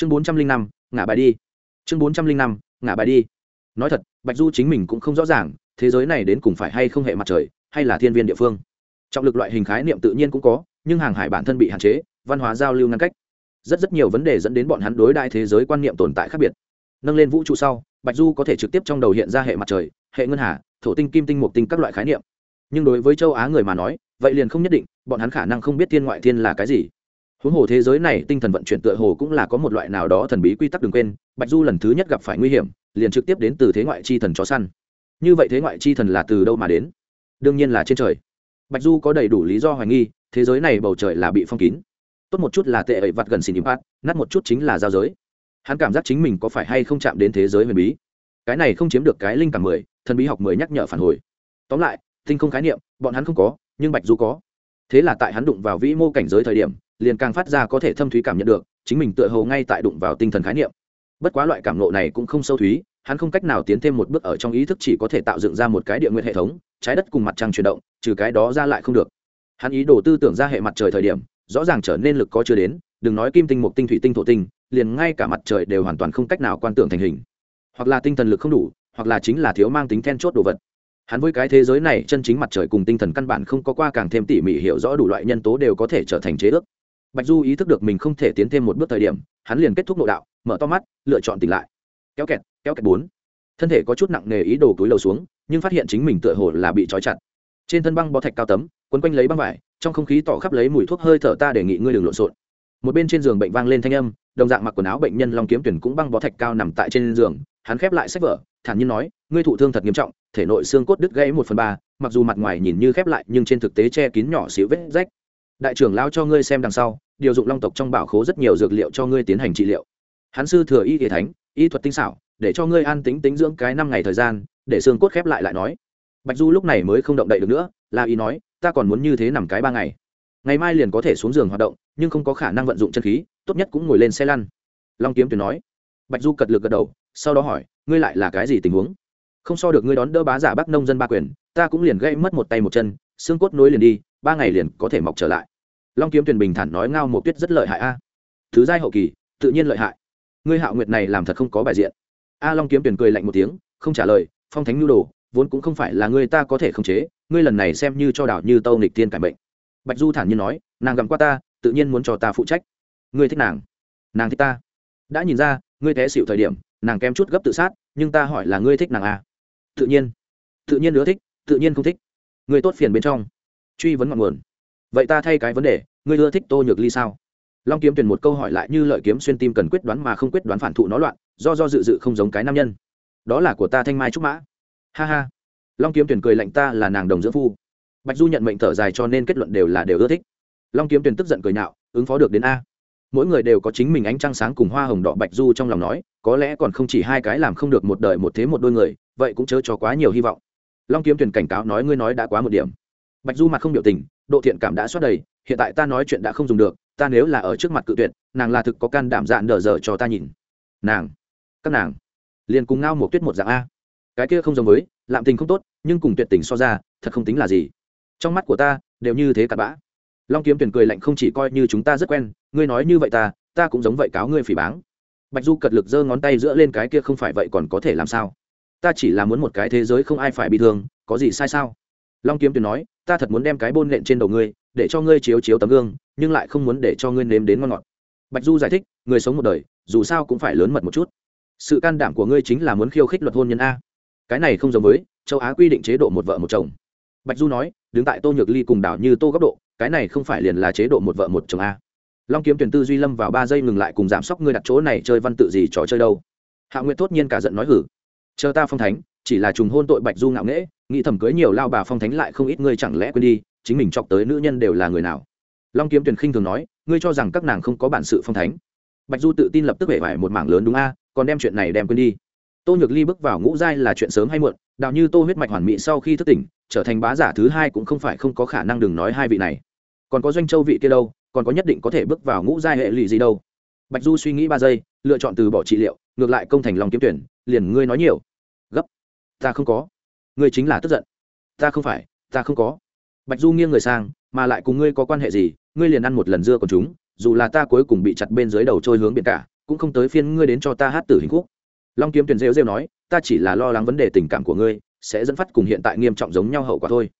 chương bốn trăm linh năm, ngả bài đi. Chương bốn trăm linh năm, ngả bài đi. Nói thật, bạch du chính mình cũng không rõ ràng, thế giới này đến cùng phải hay không hệ mặt trời, hay là thiên viên địa phương. Trọng lực loại hình khái niệm tự nhiên cũng có, nhưng hàng hải bản thân bị hạn chế, văn hóa giao lưu ngăn cách. Rất rất nhiều vấn đề dẫn đến bọn hắn đối đại thế giới quan niệm tồn tại khác biệt. Nâng lên vũ trụ sau, bạch du có thể trực tiếp trong đầu hiện ra hệ mặt trời, hệ ngân hà, thổ tinh, kim tinh mục tinh các loại khái niệm. Nhưng đối với châu á người mà nói, vậy liền không nhất định, bọn hắn khả năng không biết thiên ngoại thiên là cái gì huống hồ thế giới này tinh thần vận chuyển tựa hồ cũng là có một loại nào đó thần bí quy tắc đừng quên, bạch du lần thứ nhất gặp phải nguy hiểm, liền trực tiếp đến từ thế ngoại chi thần chó săn. Như vậy thế ngoại chi thần là từ đâu mà đến? Đương nhiên là trên trời. Bạch du có đầy đủ lý do hoài nghi, thế giới này bầu trời là bị phong kín. Tốt một chút là tệ ẩy vặt gần xin impact nát một chút chính là giao giới. Hắn cảm giác chính mình có phải hay không chạm đến thế giới huyền bí. Cái này không chiếm được cái linh cảm mười, thần bí học mười nhắc nhở phản hồi. Tóm lại, tinh không khái niệm, bọn hắn không có, nhưng bạch du có. Thế là tại hắn đụng vào vĩ mô cảnh giới thời điểm liền càng phát ra có thể thâm thúy cảm nhận được, chính mình tựa hồ ngay tại đụng vào tinh thần khái niệm. Bất quá loại cảm nộ này cũng không sâu thúy, hắn không cách nào tiến thêm một bước ở trong ý thức chỉ có thể tạo dựng ra một cái địa nguyện hệ thống, trái đất cùng mặt trăng chuyển động, trừ cái đó ra lại không được. Hắn ý đồ tư tưởng ra hệ mặt trời thời điểm, rõ ràng trở nên lực có chưa đến, đừng nói kim tinh mục tinh thủy tinh thổ tinh, liền ngay cả mặt trời đều hoàn toàn không cách nào quan tưởng thành hình. Hoặc là tinh thần lực không đủ, hoặc là chính là thiếu mang tính then chốt đồ vật. Hắn với cái thế giới này, chân chính mặt trời cùng tinh thần căn bản không có qua càng thêm tỉ mỉ hiểu rõ đủ loại nhân tố đều có thể trở thành chế ước bạch du ý thức được mình không thể tiến thêm một bước thời điểm, hắn liền kết thúc nội đạo, mở to mắt, lựa chọn tỉnh lại. Kéo kẹt kéo kẹt bốn. Thân thể có chút nặng nề ý đồ túi lầu xuống, nhưng phát hiện chính mình tựa hồ là bị trói chặt. Trên thân băng bó thạch cao tấm, quấn quanh lấy băng vải, trong không khí tỏ khắp lấy mùi thuốc hơi thở ta đề nghị ngươi đừng lộn xộn. Một bên trên giường bệnh vang lên thanh âm, đồng dạng mặc quần áo bệnh nhân long kiếm tuyển cũng băng bó thạch cao nằm tại trên giường, hắn khép lại sách vở, thản nhiên nói, ngươi thụ thương thật nghiêm trọng, thể nội xương cốt đứt gãy một phần ba, mặc dù mặt ngoài nhìn như khép lại nhưng trên thực tế che kín nhỏ xíu vết rách. Đại trưởng lao cho ngươi xem đằng sau điều dụng long tộc trong bảo khố rất nhiều dược liệu cho ngươi tiến hành trị liệu. Hắn sư thừa y kỳ thánh, y thuật tinh xảo, để cho ngươi an tính tính dưỡng cái năm ngày thời gian, để xương cốt khép lại lại nói. Bạch du lúc này mới không động đậy được nữa, la y nói, ta còn muốn như thế nằm cái ba ngày. Ngày mai liền có thể xuống giường hoạt động, nhưng không có khả năng vận dụng chân khí, tốt nhất cũng ngồi lên xe lăn. Long kiếm tuyển nói. Bạch du cật lực gật đầu, sau đó hỏi, ngươi lại là cái gì tình huống? Không so được ngươi đón đỡ bá giả bắc nông dân ba quyền, ta cũng liền gây mất một tay một chân, xương cốt nối liền đi, ba ngày liền có thể mọc trở lại long kiếm tuyền bình thản nói ngao một tuyết rất lợi hại a. Thứ giai hậu kỳ, tự nhiên lợi hại. Ngươi hạo nguyệt này làm thật không có bài diện. A long kiếm tuyền cười lạnh một tiếng, không trả lời, phong thánh nhu đồ, vốn cũng không phải là ngươi ta có thể khống chế, ngươi lần này xem như cho đảo như tâu nghịch tiên cải bệnh bạch du thản nhiên nói, nàng gặm qua ta, tự nhiên muốn cho ta phụ trách. Ngươi thích nàng? Nàng thích ta. Đã nhìn ra, ngươi té xịu thời điểm, nàng kém chút gấp tự sát, nhưng ta hỏi là ngươi thích nàng à? tự nhiên. Tự nhiên nữa thích, tự nhiên không thích. Ngươi tốt phiền bên trong. Truy vấn ngọn nguồn vậy ta thay cái vấn đề, ngươi ưa thích tô nhược ly sao? Long kiếm tuyển một câu hỏi lại như lợi kiếm xuyên tim cần quyết đoán mà không quyết đoán phản thụ nó loạn, do do dự dự không giống cái nam nhân. Đó là của ta thanh mai trúc mã. Ha ha. Long kiếm tuyển cười lạnh ta là nàng đồng dưỡng phu. Bạch du nhận mệnh thở dài cho nên kết luận đều là đều ưa thích. Long kiếm tuyển tức giận cười nhạo, ứng phó được đến a. Mỗi người đều có chính mình ánh trăng sáng cùng hoa hồng đỏ bạch du trong lòng nói, có lẽ còn không chỉ hai cái làm không được một đời một thế một đôi người, vậy cũng chớ cho quá nhiều hy vọng. Long kiếm tuyển cảnh cáo nói ngươi nói đã quá một điểm. Bạch du mặt không biểu tình độ thiện cảm đã xoát đầy, hiện tại ta nói chuyện đã không dùng được, ta nếu là ở trước mặt cự tuyệt, nàng là thực có can đảm dạn đờ giờ cho ta nhìn. Nàng, các nàng, liền cùng ngao một tuyết một dạng a. Cái kia không giống với, lạm tình không tốt, nhưng cùng tuyệt tình so ra, thật không tính là gì. Trong mắt của ta, đều như thế cặn bã. Long kiếm tuyển cười lạnh không chỉ coi như chúng ta rất quen, ngươi nói như vậy ta ta cũng giống vậy cáo ngươi phỉ báng. Bạch du cật lực giơ ngón tay giữa lên cái kia không phải vậy còn có thể làm sao? Ta chỉ là muốn một cái thế giới không ai phải bị thương, có gì sai sao? Long kiếm tuyền nói, ta thật muốn đem cái bôn nện trên đầu ngươi, để cho ngươi chiếu chiếu tấm gương, nhưng lại không muốn để cho ngươi nếm đến ngon ngọt. Bạch du giải thích, người sống một đời, dù sao cũng phải lớn mật một chút. Sự can đảm của ngươi chính là muốn khiêu khích luật hôn nhân a. Cái này không giống với châu á quy định chế độ một vợ một chồng. Bạch du nói, đứng tại tô nhược ly cùng đảo như tô góc độ, cái này không phải liền là chế độ một vợ một chồng a. Long kiếm tuyển tư duy lâm vào ba giây ngừng lại cùng giảm sốc ngươi đặt chỗ này chơi văn tự gì trò chơi đâu. Hạ nguyệt tốt nhiên cả giận nói, hử, chờ ta phong thánh chỉ là trùng hôn tội bạch du ngạo nghễ, nghĩ thầm cưới nhiều lao bà phong thánh lại không ít ngươi chẳng lẽ quên đi, chính mình chọc tới nữ nhân đều là người nào. Long kiếm tuyển khinh thường nói, ngươi cho rằng các nàng không có bản sự phong thánh. Bạch du tự tin lập tức vẻ vải một mảng lớn đúng a, còn đem chuyện này đem quên đi. Tô nhược ly bước vào ngũ giai là chuyện sớm hay muộn, đạo như tô huyết mạch hoàn mỹ sau khi thức tỉnh, trở thành bá giả thứ hai cũng không phải không có khả năng đừng nói hai vị này. Còn có doanh châu vị kia đâu, còn có nhất định có thể bước vào ngũ giai hệ lụy gì đâu. Bạch du suy nghĩ ba giây, lựa chọn từ bỏ trị liệu, ngược lại công thành lòng kiếm tuyển liền ngươi nói nhiều ta không có. Ngươi chính là tức giận. Ta không phải, ta không có. Bạch du nghiêng người sang, mà lại cùng ngươi có quan hệ gì, ngươi liền ăn một lần dưa còn chúng, dù là ta cuối cùng bị chặt bên dưới đầu trôi hướng biển cả, cũng không tới phiên ngươi đến cho ta hát tử hình khúc. Long kiếm tuyền rêu rêu nói, ta chỉ là lo lắng vấn đề tình cảm của ngươi, sẽ dẫn phát cùng hiện tại nghiêm trọng giống nhau hậu quả thôi.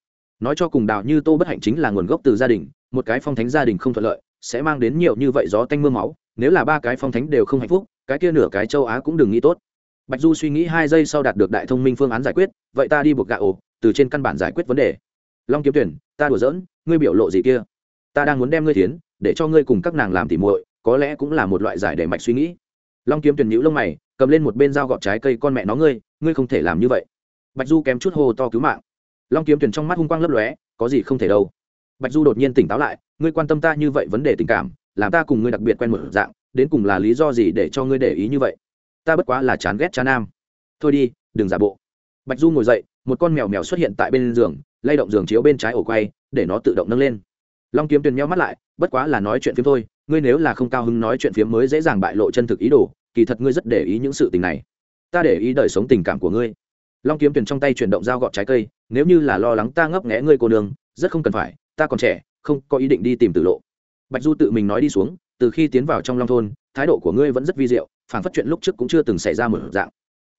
Nói cho cùng đào như tô bất hạnh chính là nguồn gốc từ gia đình, một cái phong thánh gia đình không thuận lợi, sẽ mang đến nhiều như vậy gió tanh mưa máu, nếu là ba cái phong thánh đều không hạnh phúc, cái kia nửa cái châu á cũng đừng nghĩ tốt bạch du suy nghĩ hai giây sau đạt được đại thông minh phương án giải quyết, vậy ta đi buộc gạ ổ, từ trên căn bản giải quyết vấn đề. Long kiếm tuyển, ta đùa giỡn, ngươi biểu lộ gì kia? Ta đang muốn đem ngươi tiến để cho ngươi cùng các nàng làm tỉ muội, có lẽ cũng là một loại giải để mạch suy nghĩ. Long kiếm tuyển nhíu lông mày, cầm lên một bên dao gọt trái cây con mẹ nó ngươi ngươi không thể làm như vậy. Bạch du kém chút hồ to cứu mạng. Long kiếm tuyển trong mắt hung quang lấp lóe, có gì không thể đâu. Bạch du đột nhiên tỉnh táo lại, ngươi quan tâm ta như vậy vấn đề tình cảm, làm ta cùng ngươi đặc biệt quen một dạng, đến cùng là lý do gì để cho ngươi để ý như vậy? Ta bất quá là chán ghét cha nam. Thôi đi, đừng giả bộ. Bạch du ngồi dậy, một con mèo mèo xuất hiện tại bên giường, lay động giường chiếu bên trái ổ quay, để nó tự động nâng lên. Long kiếm tuyền meo mắt lại, bất quá là nói chuyện phiếm thôi, ngươi nếu là không cao hứng nói chuyện phiếm mới dễ dàng bại lộ chân thực ý đồ, kỳ thật ngươi rất để ý những sự tình này. Ta để ý đời sống tình cảm của ngươi. Long kiếm tuyền trong tay chuyển động dao gọt trái cây, nếu như là lo lắng ta ngấp nghẽ ngươi cô đường rất không cần phải, ta còn trẻ, không có ý định đi tìm tử lộ. Bạch du tự mình nói đi xuống, từ khi tiến vào trong long thôn, thái độ của ngươi vẫn rất vi diệu phản phát chuyện lúc trước cũng chưa từng xảy ra một dạng.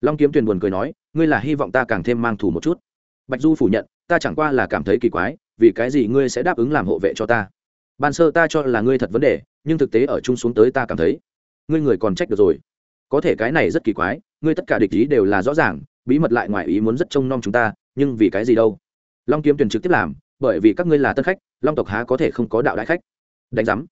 Long kiếm tuyền buồn cười nói, ngươi là hy vọng ta càng thêm mang thù một chút. Bạch du phủ nhận, ta chẳng qua là cảm thấy kỳ quái, vì cái gì ngươi sẽ đáp ứng làm hộ vệ cho ta? Ban sơ ta cho là ngươi thật vấn đề, nhưng thực tế ở chung xuống tới ta cảm thấy, ngươi người còn trách được rồi. Có thể cái này rất kỳ quái, ngươi tất cả địch ý đều là rõ ràng, bí mật lại ngoài ý muốn rất trông nom chúng ta, nhưng vì cái gì đâu? Long kiếm tuyền trực tiếp làm, bởi vì các ngươi là tân khách, long tộc há có thể không có đạo đại khách? Đánh giám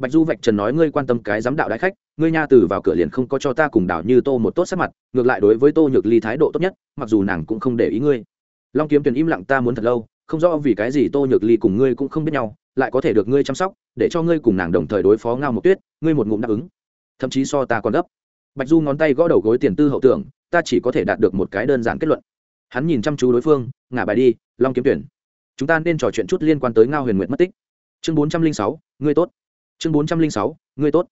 bạch du vạch trần nói, ngươi quan tâm cái giám đạo đại khách, ngươi nha từ vào cửa liền không có cho ta cùng đảo như tô một tốt sắc mặt, ngược lại đối với tô nhược ly thái độ tốt nhất, mặc dù nàng cũng không để ý ngươi. Long kiếm tuyền im lặng, ta muốn thật lâu, không rõ vì cái gì tô nhược ly cùng ngươi cũng không biết nhau, lại có thể được ngươi chăm sóc, để cho ngươi cùng nàng đồng thời đối phó ngao một tuyết, ngươi một ngụm đáp ứng. Thậm chí so ta còn gấp. Bạch du ngón tay gõ đầu gối tiền tư hậu tưởng ta chỉ có thể đạt được một cái đơn giản kết luận. Hắn nhìn chăm chú đối phương, ngả bài đi, long kiếm tuyển chúng ta nên trò chuyện chút liên quan tới ngao huyền nguyện mất tích. Chương bốn trăm linh sáu, ngươi tốt chương bốn trăm linh sáu, ngươi tốt.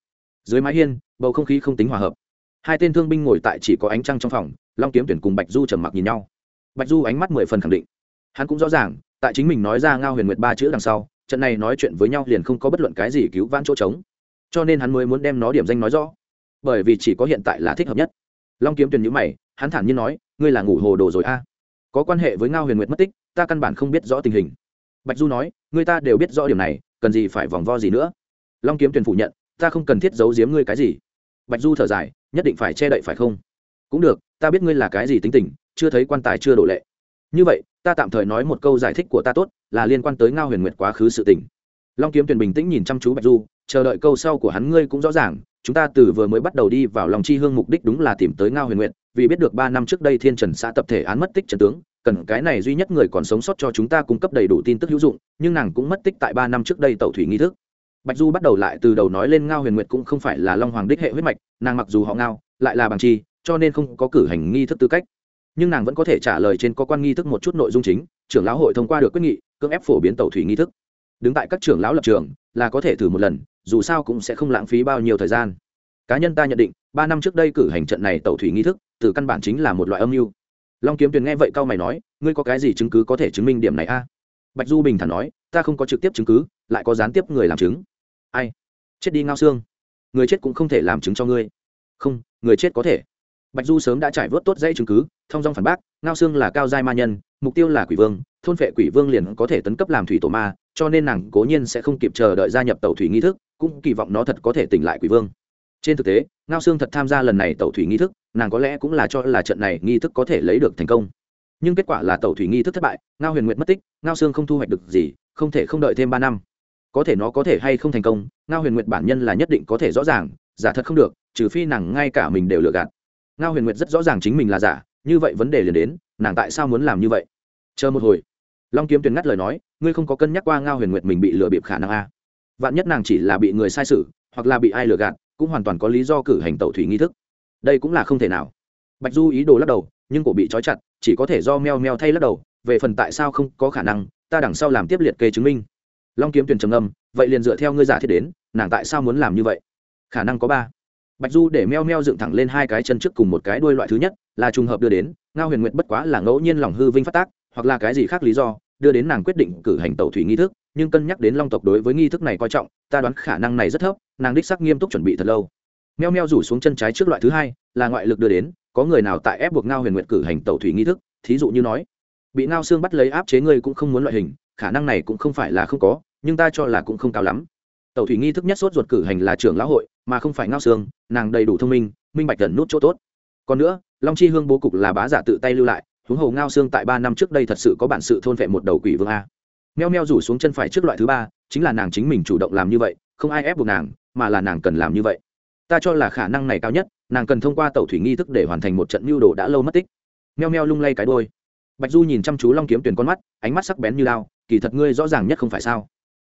Dưới mái hiên, bầu không khí không tính hòa hợp. Hai tên thương binh ngồi tại chỉ có ánh trăng trong phòng, long kiếm tuyển cùng bạch du trầm mặc nhìn nhau. Bạch du ánh mắt mười phần khẳng định. Hắn cũng rõ ràng, tại chính mình nói ra ngao huyền nguyệt ba chữ đằng sau, trận này nói chuyện với nhau liền không có bất luận cái gì cứu vãn chỗ trống. Cho nên hắn mới muốn đem nó điểm danh nói rõ. Bởi vì chỉ có hiện tại là thích hợp nhất. Long kiếm tuyển nhữ mày, hắn thản nhiên nói, ngươi là ngủ hồ đồ rồi a. Có quan hệ với ngao huyền nguyệt mất tích, ta căn bản không biết rõ tình hình. Bạch du nói người ta đều biết rõ điều này, cần gì phải vòng vo gì nữa? Long kiếm tuyển phủ nhận, ta không cần thiết giấu giếm ngươi cái gì. Bạch du thở dài, nhất định phải che đậy phải không? Cũng được, ta biết ngươi là cái gì tính tình, chưa thấy quan tài chưa đổ lệ. Như vậy, ta tạm thời nói một câu giải thích của ta tốt, là liên quan tới ngao huyền nguyệt quá khứ sự tình. Long kiếm tuyển bình tĩnh nhìn chăm chú bạch du, chờ đợi câu sau của hắn ngươi cũng rõ ràng, chúng ta từ vừa mới bắt đầu đi vào lòng chi hương mục đích đúng là tìm tới ngao huyền nguyệt, vì biết được ba năm trước đây thiên trần xã tập thể án mất tích trần tướng, cần cái này duy nhất người còn sống sót cho chúng ta cung cấp đầy đủ tin tức hữu dụng, nhưng nàng cũng mất tích tại ba năm trước đây tẩu thủy nghi thức bạch du bắt đầu lại từ đầu nói lên ngao huyền nguyệt cũng không phải là long hoàng đích hệ huyết mạch, nàng mặc dù họ ngao, lại là bằng chi, cho nên không có cử hành nghi thức tư cách. Nhưng nàng vẫn có thể trả lời trên có quan nghi thức một chút nội dung chính, trưởng lão hội thông qua được quyết nghị, cưỡng ép phổ biến tàu thủy nghi thức. Đứng tại các trưởng lão lập trường, là có thể thử một lần, dù sao cũng sẽ không lãng phí bao nhiêu thời gian. Cá nhân ta nhận định, ba năm trước đây cử hành trận này tàu thủy nghi thức, từ căn bản chính là một loại âm mưu. Long kiếm tuyền nghe vậy cao mày nói, ngươi có cái gì chứng cứ có thể chứng minh điểm này a? Bạch du bình thản nói, ta không có trực tiếp chứng cứ, lại có gián tiếp người làm chứng ai? Chết đi ngao xương. Người chết cũng không thể làm chứng cho ngươi. Không, người chết có thể. Bạch du sớm đã trải vớt tốt dãy chứng cứ, thông dong phản bác, ngao xương là cao giai ma nhân, mục tiêu là quỷ vương, thôn vệ quỷ vương liền có thể tấn cấp làm thủy tổ ma, cho nên nàng cố nhiên sẽ không kịp chờ đợi gia nhập tàu thủy nghi thức, cũng kỳ vọng nó thật có thể tỉnh lại quỷ vương. Trên thực tế, ngao xương thật tham gia lần này tàu thủy nghi thức, nàng có lẽ cũng là cho là trận này nghi thức có thể lấy được thành công. Nhưng kết quả là tàu thủy nghi thức thất bại, ngao huyền nguyện mất tích, ngao xương không thu hoạch được gì, không thể không đợi thêm ba năm có thể nó có thể hay không thành công, ngao huyền nguyệt bản nhân là nhất định có thể rõ ràng, giả thật không được, trừ phi nàng ngay cả mình đều lừa gạt. Ngao huyền nguyệt rất rõ ràng chính mình là giả, như vậy vấn đề liền đến, nàng tại sao muốn làm như vậy? Chờ một hồi. Long kiếm tuyền ngắt lời nói, ngươi không có cân nhắc qua ngao huyền nguyệt mình bị lừa bịp khả năng a. Vạn nhất nàng chỉ là bị người sai sự, hoặc là bị ai lừa gạt, cũng hoàn toàn có lý do cử hành tẩu thủy nghi thức. Đây cũng là không thể nào. Bạch du ý đồ lắc đầu, nhưng cổ bị trói chặt, chỉ có thể do meo meo thay lắc đầu, về phần tại sao không có khả năng, ta đằng sau làm tiếp liệt kê chứng minh long kiếm tuyền trầm âm vậy liền dựa theo ngươi giả thiết đến, nàng tại sao muốn làm như vậy? Khả năng có ba. Bạch du để meo meo dựng thẳng lên hai cái chân trước cùng một cái đuôi loại thứ nhất, là trùng hợp đưa đến, ngao huyền nguyệt bất quá là ngẫu nhiên lòng hư vinh phát tác, hoặc là cái gì khác lý do, đưa đến nàng quyết định cử hành tàu thủy nghi thức, nhưng cân nhắc đến long tộc đối với nghi thức này coi trọng, ta đoán khả năng này rất thấp, nàng đích sắc nghiêm túc chuẩn bị thật lâu. Meo meo rủ xuống chân trái trước loại thứ hai, là ngoại lực đưa đến, có người nào tại ép buộc ngao huyền nguyện cử hành tàu thủy nghi thức, thí dụ như nói, bị ngao xương bắt lấy áp chế ngươi cũng không muốn loại hình, khả năng này cũng không phải là không có nhưng ta cho là cũng không cao lắm. Tẩu thủy nghi thức nhất sốt ruột cử hành là trưởng lão hội, mà không phải ngao xương nàng đầy đủ thông minh minh bạch gần nút chỗ tốt. Còn nữa, long chi hương bố cục là bá giả tự tay lưu lại, huống hồ ngao xương tại ba năm trước đây thật sự có bản sự thôn vệ một đầu quỷ vương a. Meo meo rủ xuống chân phải trước loại thứ ba, chính là nàng chính mình chủ động làm như vậy, không ai ép buộc nàng, mà là nàng cần làm như vậy. Ta cho là khả năng này cao nhất, nàng cần thông qua tàu thủy nghi thức để hoàn thành một trận mưu đồ đã lâu mất tích. Meo meo lung lay cái đôi. Bạch du nhìn chăm chú long kiếm tuyển con mắt, ánh mắt sắc bén như lao kỳ thật ngươi rõ ràng nhất không phải sao?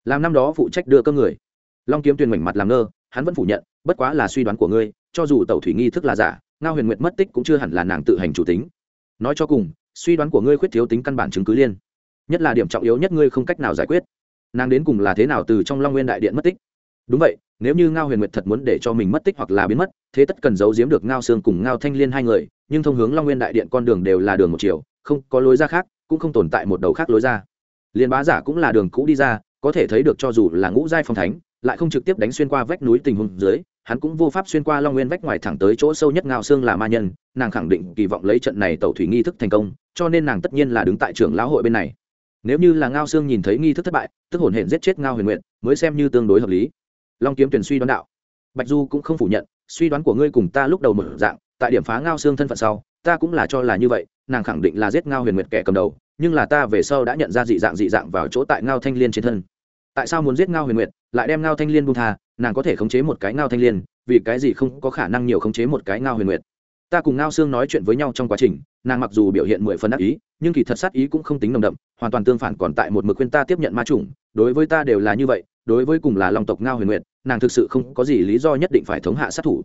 Làm năm đó phụ trách đưa cơ người. Long kiếm tuyền mảnh mặt làm ngơ, hắn vẫn phủ nhận, bất quá là suy đoán của ngươi, cho dù tàu thủy nghi thức là giả, ngao huyền nguyệt mất tích cũng chưa hẳn là nàng tự hành chủ tính. Nói cho cùng, suy đoán của ngươi khuyết thiếu tính căn bản chứng cứ liên. Nhất là điểm trọng yếu nhất ngươi không cách nào giải quyết. Nàng đến cùng là thế nào từ trong long nguyên đại điện mất tích? Đúng vậy, nếu như ngao huyền nguyệt thật muốn để cho mình mất tích hoặc là biến mất, thế tất cần giấu giếm được ngao sương cùng ngao thanh liên hai người, nhưng thông hướng long nguyên đại điện con đường đều là đường một chiều, không có lối ra khác, cũng không tồn tại một đầu khác lối ra. Liền bá giả cũng là đường cũ đi ra có thể thấy được cho dù là ngũ giai phong thánh, lại không trực tiếp đánh xuyên qua vách núi tình huống dưới, hắn cũng vô pháp xuyên qua long nguyên vách ngoài thẳng tới chỗ sâu nhất ngao xương là ma nhân, nàng khẳng định kỳ vọng lấy trận này tẩu thủy nghi thức thành công, cho nên nàng tất nhiên là đứng tại trưởng lão hội bên này. Nếu như là ngao xương nhìn thấy nghi thức thất bại, tức hồn hển giết chết ngao huyền nguyện, mới xem như tương đối hợp lý. Long kiếm tuyển suy đoán đạo. Bạch du cũng không phủ nhận, suy đoán của ngươi cùng ta lúc đầu một dạng, tại điểm phá ngao xương thân phận sau, ta cũng là cho là như vậy, nàng khẳng định là giết ngao huyền nguyệt kẻ cầm đầu, nhưng là ta về sau đã nhận ra dị dạng dị dạng vào chỗ tại ngao thanh liên trên thân tại sao muốn giết ngao huyền nguyệt, lại đem ngao thanh liên buông tha, nàng có thể khống chế một cái ngao thanh liên, vì cái gì không có khả năng nhiều khống chế một cái ngao huyền nguyệt. Ta cùng ngao sương nói chuyện với nhau trong quá trình, nàng mặc dù biểu hiện mười phần đắc ý, nhưng kỳ thật sát ý cũng không tính nồng đậm, hoàn toàn tương phản còn tại một mực khuyên ta tiếp nhận ma chủng, đối với ta đều là như vậy, đối với cùng là lòng tộc ngao huyền nguyệt, nàng thực sự không có gì lý do nhất định phải thống hạ sát thủ.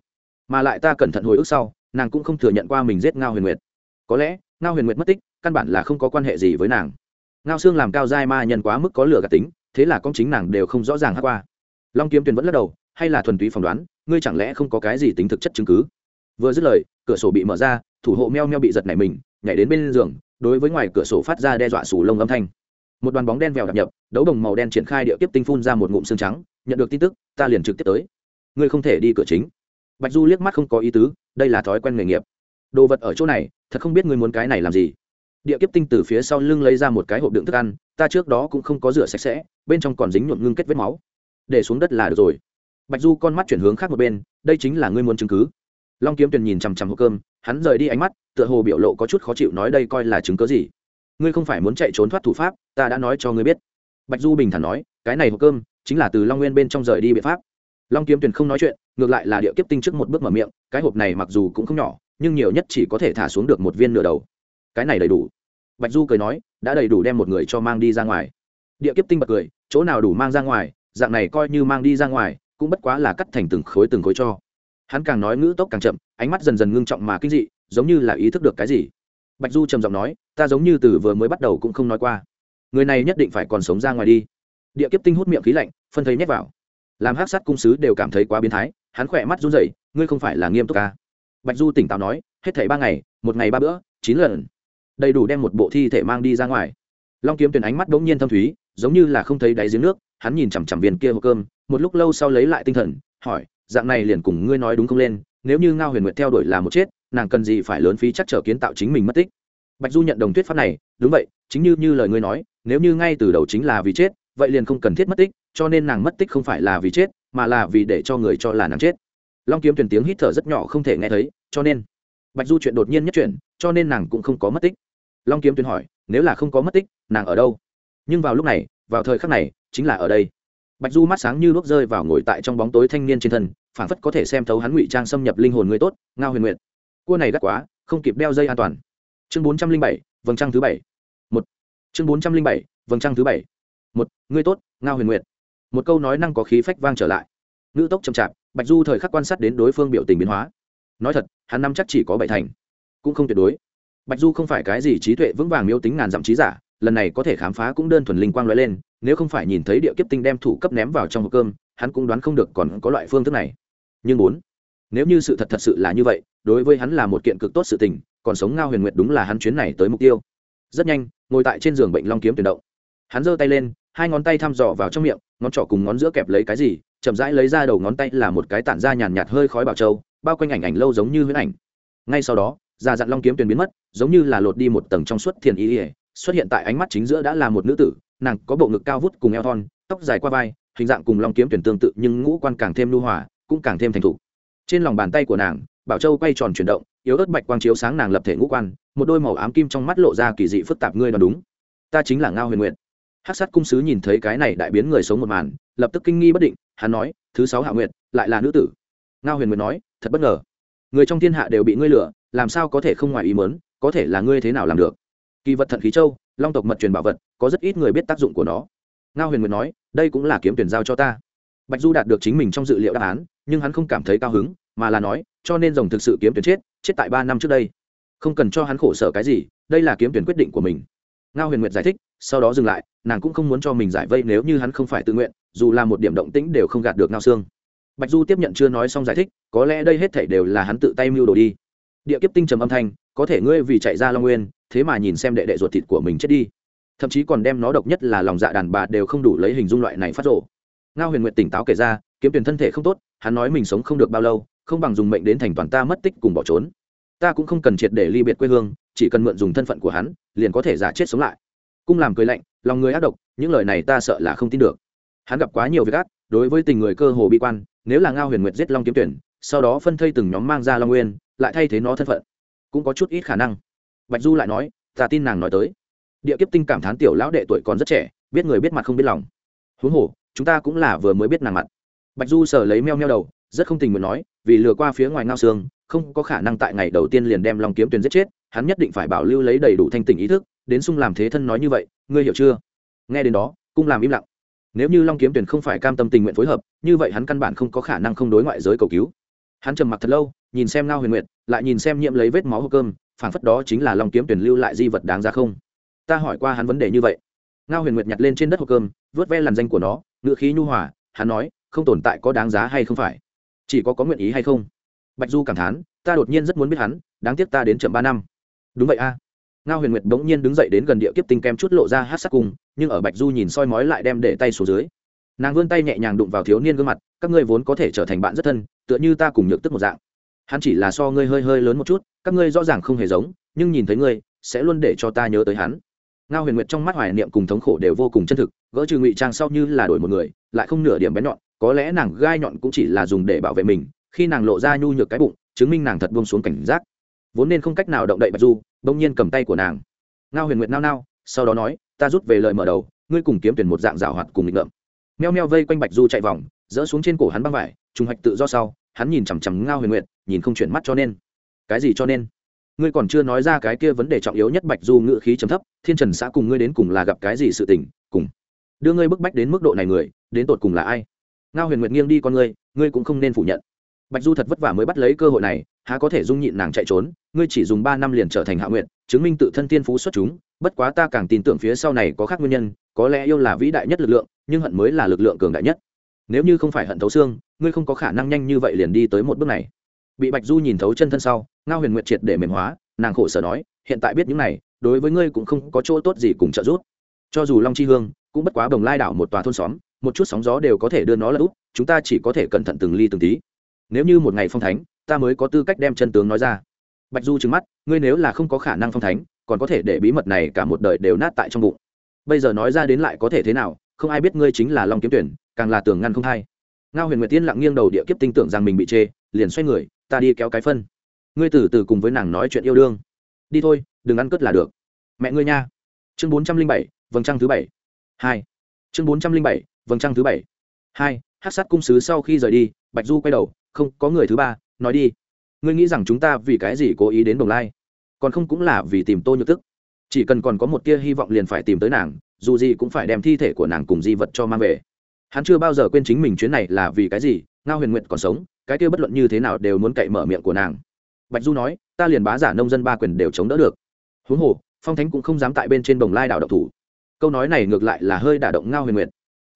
Mà lại ta cẩn thận hồi ức sau, nàng cũng không thừa nhận qua mình giết ngao huyền nguyệt. Có lẽ, ngao huyền nguyệt mất tích, căn bản là không có quan hệ gì với nàng. Ngao sương làm cao giai ma nhân quá mức có lửa gạt tính thế là con chính nàng đều không rõ ràng hát qua. Long kiếm tuyền vẫn lắc đầu, hay là thuần túy phỏng đoán, ngươi chẳng lẽ không có cái gì tính thực chất chứng cứ? Vừa dứt lời, cửa sổ bị mở ra, thủ hộ meo meo bị giật nảy mình, nhảy đến bên giường, đối với ngoài cửa sổ phát ra đe dọa sủ lông âm thanh. Một đoàn bóng đen vèo đạp nhập, đấu đồng màu đen triển khai địa tiếp tinh phun ra một ngụm xương trắng, nhận được tin tức, ta liền trực tiếp tới. Ngươi không thể đi cửa chính. Bạch du liếc mắt không có ý tứ, đây là thói quen nghề nghiệp. Đồ vật ở chỗ này, thật không biết ngươi muốn cái này làm gì địa kiếp tinh từ phía sau lưng lấy ra một cái hộp đựng thức ăn, ta trước đó cũng không có rửa sạch sẽ, bên trong còn dính nhuộm ngưng kết vết máu. Để xuống đất là được rồi. Bạch du con mắt chuyển hướng khác một bên, đây chính là ngươi muốn chứng cứ. Long kiếm tuyền nhìn chằm chằm hộp cơm, hắn rời đi ánh mắt, tựa hồ biểu lộ có chút khó chịu nói đây coi là chứng cớ gì. Ngươi không phải muốn chạy trốn thoát thủ pháp, ta đã nói cho ngươi biết. Bạch du bình thản nói, cái này hộp cơm chính là từ long nguyên bên trong rời đi biện pháp. Long kiếm tuyền không nói chuyện, ngược lại là địa kiếp tinh trước một bước mở miệng, cái hộp này mặc dù cũng không nhỏ, nhưng nhiều nhất chỉ có thể thả xuống được một viên nửa đầu cái này đầy đủ. Bạch du cười nói, đã đầy đủ đem một người cho mang đi ra ngoài. Địa kiếp tinh bật cười, chỗ nào đủ mang ra ngoài, dạng này coi như mang đi ra ngoài, cũng bất quá là cắt thành từng khối từng khối cho. Hắn càng nói ngữ tốc càng chậm, ánh mắt dần dần ngưng trọng mà kinh dị, giống như là ý thức được cái gì. Bạch du trầm giọng nói, ta giống như từ vừa mới bắt đầu cũng không nói qua. Người này nhất định phải còn sống ra ngoài đi. Địa kiếp tinh hút miệng khí lạnh, phân thấy nhét vào. Làm hát sát cung sứ đều cảm thấy quá biến thái, hắn khỏe mắt run rẩy, ngươi không phải là nghiêm túc ca bạch du tỉnh táo nói, hết thảy ba ngày, một ngày ba bữa, chín lần đầy đủ đem một bộ thi thể mang đi ra ngoài. Long kiếm tuyển ánh mắt bỗng nhiên thâm thúy, giống như là không thấy đáy giếng nước, hắn nhìn chằm chằm viên kia hộp cơm, một lúc lâu sau lấy lại tinh thần, hỏi, dạng này liền cùng ngươi nói đúng không lên, nếu như ngao huyền nguyệt theo đuổi là một chết, nàng cần gì phải lớn phí chắc trở kiến tạo chính mình mất tích? Bạch du nhận đồng thuyết pháp này, đúng vậy, chính như như lời ngươi nói, nếu như ngay từ đầu chính là vì chết, vậy liền không cần thiết mất tích, cho nên nàng mất tích không phải là vì chết, mà là vì để cho người cho là nàng chết. Long kiếm tuyển tiếng hít thở rất nhỏ không thể nghe thấy, cho nên bạch du chuyện đột nhiên nhất chuyện cho nên nàng cũng không có mất tích. Long kiếm tuyển hỏi, nếu là không có mất tích, nàng ở đâu? Nhưng vào lúc này, vào thời khắc này, chính là ở đây. Bạch du mắt sáng như lúc rơi vào ngồi tại trong bóng tối thanh niên trên thân phản phất có thể xem thấu hắn ngụy trang xâm nhập linh hồn người tốt, ngao huyền nguyện cua này gắt quá, không kịp đeo dây an toàn. Chương bốn trăm linh bảy, vầng trăng thứ bảy. Một. Chương bốn trăm linh bảy, vầng trăng thứ bảy. Một Người tốt, ngao huyền nguyện một câu nói năng có khí phách vang trở lại. Ngữ tốc chậm chạp, bạch du thời khắc quan sát đến đối phương biểu tình biến hóa nói thật, hắn năm chắc chỉ có bảy thành. Cũng không tuyệt đối. Bạch du không phải cái gì trí tuệ vững vàng miêu tính ngàn dặm trí giả, lần này có thể khám phá cũng đơn thuần linh quang loại lên, nếu không phải nhìn thấy địa kiếp tinh đem thủ cấp ném vào trong hộp cơm, hắn cũng đoán không được còn có loại phương thức này. Nhưng bốn, nếu như sự thật thật sự là như vậy, đối với hắn là một kiện cực tốt sự tình, còn sống ngao huyền nguyệt đúng là hắn chuyến này tới mục tiêu. Rất nhanh, ngồi tại trên giường bệnh long kiếm tuyển động. Hắn giơ tay lên, hai ngón tay thăm dò vào trong miệng, ngón trỏ cùng ngón giữa kẹp lấy cái gì, chậm rãi lấy ra đầu ngón tay là một cái tản ra nhàn nhạt hơi khói bảo châu bao quanh ảnh ảnh lâu giống như huyễn ảnh. Ngay sau đó già dặn long kiếm tuyền biến mất, giống như là lột đi một tầng trong suốt thiền ý ỉa xuất hiện tại ánh mắt chính giữa đã là một nữ tử, nàng có bộ ngực cao vút cùng eo thon, tóc dài qua vai, hình dạng cùng long kiếm tuyển tương tự nhưng ngũ quan càng thêm lưu hòa, cũng càng thêm thành thục. Trên lòng bàn tay của nàng, bảo châu quay tròn chuyển động, yếu ớt bạch quang chiếu sáng nàng lập thể ngũ quan, một đôi màu ám kim trong mắt lộ ra kỳ dị phức tạp ngươi đoán đúng. Ta chính là ngao huyền nguyện hát sát cung sứ nhìn thấy cái này đại biến người sống một màn, lập tức kinh nghi bất định, hắn nói, thứ sáu hạ nguyện lại là nữ tử. Ngao huyền nguyện nói thật bất ngờ. Người trong thiên hạ đều bị ngươi lừa, làm sao có thể không ngoài ý mớn có thể là ngươi thế nào làm được? Kỳ vật thận khí châu, long tộc mật truyền bảo vật, có rất ít người biết tác dụng của nó. Ngao huyền nguyệt nói, đây cũng là kiếm tuyển giao cho ta. Bạch du đạt được chính mình trong dự liệu đáp án, nhưng hắn không cảm thấy cao hứng, mà là nói, cho nên rồng thực sự kiếm tuyển chết chết tại ba năm trước đây. Không cần cho hắn khổ sở cái gì, đây là kiếm tuyển quyết định của mình. Ngao huyền nguyệt giải thích, sau đó dừng lại, nàng cũng không muốn cho mình giải vây nếu như hắn không phải tự nguyện, dù là một điểm động tĩnh đều không gạt được ngao xương bạch du tiếp nhận chưa nói xong giải thích, có lẽ đây hết thảy đều là hắn tự tay mưu đồ đi. Địa kiếp tinh trầm âm thanh, có thể ngươi vì chạy ra long nguyên, thế mà nhìn xem đệ đệ ruột thịt của mình chết đi. Thậm chí còn đem nó độc nhất là lòng dạ đàn bà đều không đủ lấy hình dung loại này phát rộ ngao huyền nguyện tỉnh táo kể ra, kiếm tiền thân thể không tốt, hắn nói mình sống không được bao lâu, không bằng dùng mệnh đến thành toàn ta mất tích cùng bỏ trốn. Ta cũng không cần triệt để ly biệt quê hương, chỉ cần mượn dùng thân phận của hắn, liền có thể giả chết sống lại. Cung làm cười lạnh, lòng người ác độc, những lời này ta sợ là không tin được. Hắn gặp quá nhiều việc ác, đối với tình người cơ hồ bi quan nếu là ngao huyền nguyệt giết long kiếm tuyển, sau đó phân thây từng nhóm mang ra long nguyên, lại thay thế nó thân phận, cũng có chút ít khả năng. Bạch du lại nói, ta tin nàng nói tới. Địa kiếp tinh cảm thán tiểu lão đệ tuổi còn rất trẻ, biết người biết mặt không biết lòng. Huống hồ, chúng ta cũng là vừa mới biết nàng mặt. Bạch du sờ lấy meo meo đầu, rất không tình nguyện nói, vì lừa qua phía ngoài ngao xương, không có khả năng tại ngày đầu tiên liền đem long kiếm tuyền giết chết, hắn nhất định phải bảo lưu lấy đầy đủ thanh tình ý thức, đến sung làm thế thân nói như vậy, ngươi hiểu chưa? Nghe đến đó, cung làm im lặng nếu như long kiếm tuyển không phải cam tâm tình nguyện phối hợp, như vậy hắn căn bản không có khả năng không đối ngoại giới cầu cứu. Hắn trầm mặc thật lâu, nhìn xem ngao huyền nguyệt, lại nhìn xem nhiễm lấy vết máu hộp cơm, phảng phất đó chính là long kiếm tuyển lưu lại di vật đáng ra không? Ta hỏi qua hắn vấn đề như vậy. Ngao huyền nguyệt nhặt lên trên đất hộp cơm, vớt ve làn danh của nó ngựa khí nhu hòa, hắn nói, không tồn tại có đáng giá hay không phải? Chỉ có có nguyện ý hay không? Bạch du cảm thán, ta đột nhiên rất muốn biết hắn, đáng tiếc ta đến chậm ba năm. Đúng vậy a ngao huyền nguyệt bỗng nhiên đứng dậy đến gần địa kiếp tinh kem chút lộ ra hát sắc cùng nhưng ở bạch du nhìn soi mói lại đem để tay xuống dưới. Nàng vươn tay nhẹ nhàng đụng vào thiếu niên gương mặt, các ngươi vốn có thể trở thành bạn rất thân, tựa như ta cùng nhược tức một dạng. Hắn chỉ là so ngươi hơi hơi lớn một chút, các ngươi rõ ràng không hề giống, nhưng nhìn thấy ngươi, sẽ luôn để cho ta nhớ tới hắn. Ngao huyền nguyệt trong mắt hoài niệm cùng thống khổ đều vô cùng chân thực, gỡ trừ ngụy trang sau như là đổi một người, lại không nửa điểm bén nhọn, có lẽ nàng gai nhọn cũng chỉ là dùng để bảo vệ mình, khi nàng lộ ra nhu nhược cái bụng, chứng minh nàng thật buông xuống cảnh giác. Vốn nên không cách nào động đậy bạch du bỗng nhiên cầm tay của nàng. Ngao huyền nguyệt nao nao, sau đó nói, ta rút về lời mở đầu, ngươi cùng kiếm tuyển một dạng rào hoạt cùng nghịch ngợm. Meo meo vây quanh bạch du chạy vòng, dỡ xuống trên cổ hắn băng vải, trùng hoạch tự do sau, hắn nhìn chằm chằm ngao huyền nguyệt, nhìn không chuyển mắt cho nên. Cái gì cho nên? Ngươi còn chưa nói ra cái kia vấn đề trọng yếu nhất bạch du ngự khí chấm thấp, thiên trần xã cùng ngươi đến cùng là gặp cái gì sự tình, cùng đưa ngươi bức bách đến mức độ này người, đến tột cùng là ai? Ngao huyền nguyệt nghiêng đi con ngươi ngươi cũng không nên phủ nhận bạch du thật vất vả mới bắt lấy cơ hội này, há có thể dung nhịn nàng chạy trốn, ngươi chỉ dùng ba năm liền trở thành hạ nguyện chứng minh tự thân tiên phú xuất chúng, bất quá ta càng tin tưởng phía sau này có khác nguyên nhân, có lẽ yêu là vĩ đại nhất lực lượng, nhưng hận mới là lực lượng cường đại nhất. Nếu như không phải hận thấu xương, ngươi không có khả năng nhanh như vậy liền đi tới một bước này. Bị bạch du nhìn thấu chân thân sau, ngao huyền nguyệt triệt để mềm hóa, nàng khổ sở nói, hiện tại biết những này, đối với ngươi cũng không có chỗ tốt gì cùng trợ giúp. Cho dù long chi hương, cũng bất quá đồng lai đảo một tòa thôn xóm, một chút sóng gió đều có thể đưa nó là úp, chúng ta chỉ có thể cẩn thận từng ly từng tí nếu như một ngày phong thánh, ta mới có tư cách đem chân tướng nói ra. Bạch du trừng mắt, ngươi nếu là không có khả năng phong thánh, còn có thể để bí mật này cả một đời đều nát tại trong bụng. Bây giờ nói ra đến lại có thể thế nào, không ai biết ngươi chính là long kiếm tuyển, càng là tường ngăn không hay ngao huyền nguyệt tiên lặng nghiêng đầu địa kiếp tin tưởng rằng mình bị chê, liền xoay người, ta đi kéo cái phân. Ngươi từ từ cùng với nàng nói chuyện yêu đương. Đi thôi, đừng ăn cất là được. Mẹ ngươi nha. Chương bốn trăm linh bảy, vầng trăng thứ bảy. Hai. Chương bốn trăm linh bảy, vầng trăng thứ bảy. Hai hát sát cung sứ sau khi rời đi, bạch du quay đầu không, có người thứ ba, nói đi. Ngươi nghĩ rằng chúng ta vì cái gì cố ý đến đồng lai? Còn không cũng là vì tìm tô nhược tức. Chỉ cần còn có một tia hy vọng liền phải tìm tới nàng, dù gì cũng phải đem thi thể của nàng cùng di vật cho mang về. Hắn chưa bao giờ quên chính mình chuyến này là vì cái gì, ngao huyền nguyện còn sống, cái kia bất luận như thế nào đều muốn cậy mở miệng của nàng. Bạch du nói, ta liền bá giả nông dân ba quyền đều chống đỡ được. Huống hồ, phong thánh cũng không dám tại bên trên đồng lai đảo độc thủ. Câu nói này ngược lại là hơi đả động ngao huyền nguyện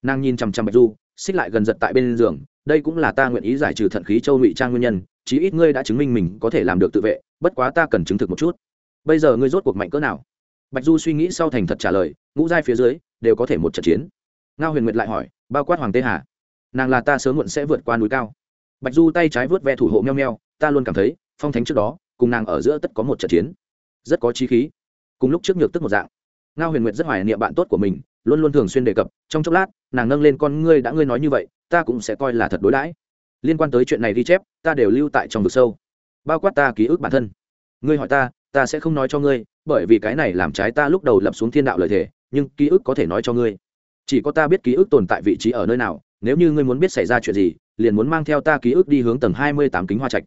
nàng nhìn chằm chằm bạch du, xích lại gần giật tại bên giường đây cũng là ta nguyện ý giải trừ thận khí châu ngụy trang nguyên nhân, chí ít ngươi đã chứng minh mình có thể làm được tự vệ, bất quá ta cần chứng thực một chút. Bây giờ ngươi rốt cuộc mạnh cỡ nào? Bạch du suy nghĩ sau thành thật trả lời, ngũ giai phía dưới, đều có thể một trận chiến. Ngao huyền nguyệt lại hỏi, bao quát hoàng tê hà, nàng là ta sớm muộn sẽ vượt qua núi cao. Bạch du tay trái vớt ve thủ hộ meo meo, ta luôn cảm thấy, phong thánh trước đó, cùng nàng ở giữa tất có một trận chiến. Rất có chi khí. Cùng lúc trước nhược tức một dạng. Ngao huyền nguyệt rất hoài niệm bạn tốt của mình, luôn luôn thường xuyên đề cập, trong chốc lát, nàng nâng lên con ngươi, đã ngươi nói như vậy ta cũng sẽ coi là thật đối đãi. Liên quan tới chuyện này ghi chép, ta đều lưu tại trong vực sâu. Bao quát ta ký ức bản thân. Ngươi hỏi ta ta sẽ không nói cho ngươi, bởi vì cái này làm trái ta lúc đầu lập xuống thiên đạo lời thề, nhưng ký ức có thể nói cho ngươi. Chỉ có ta biết ký ức tồn tại vị trí ở nơi nào, nếu như ngươi muốn biết xảy ra chuyện gì, liền muốn mang theo ta ký ức đi hướng tầng hai mươi tám kính hoa trạch.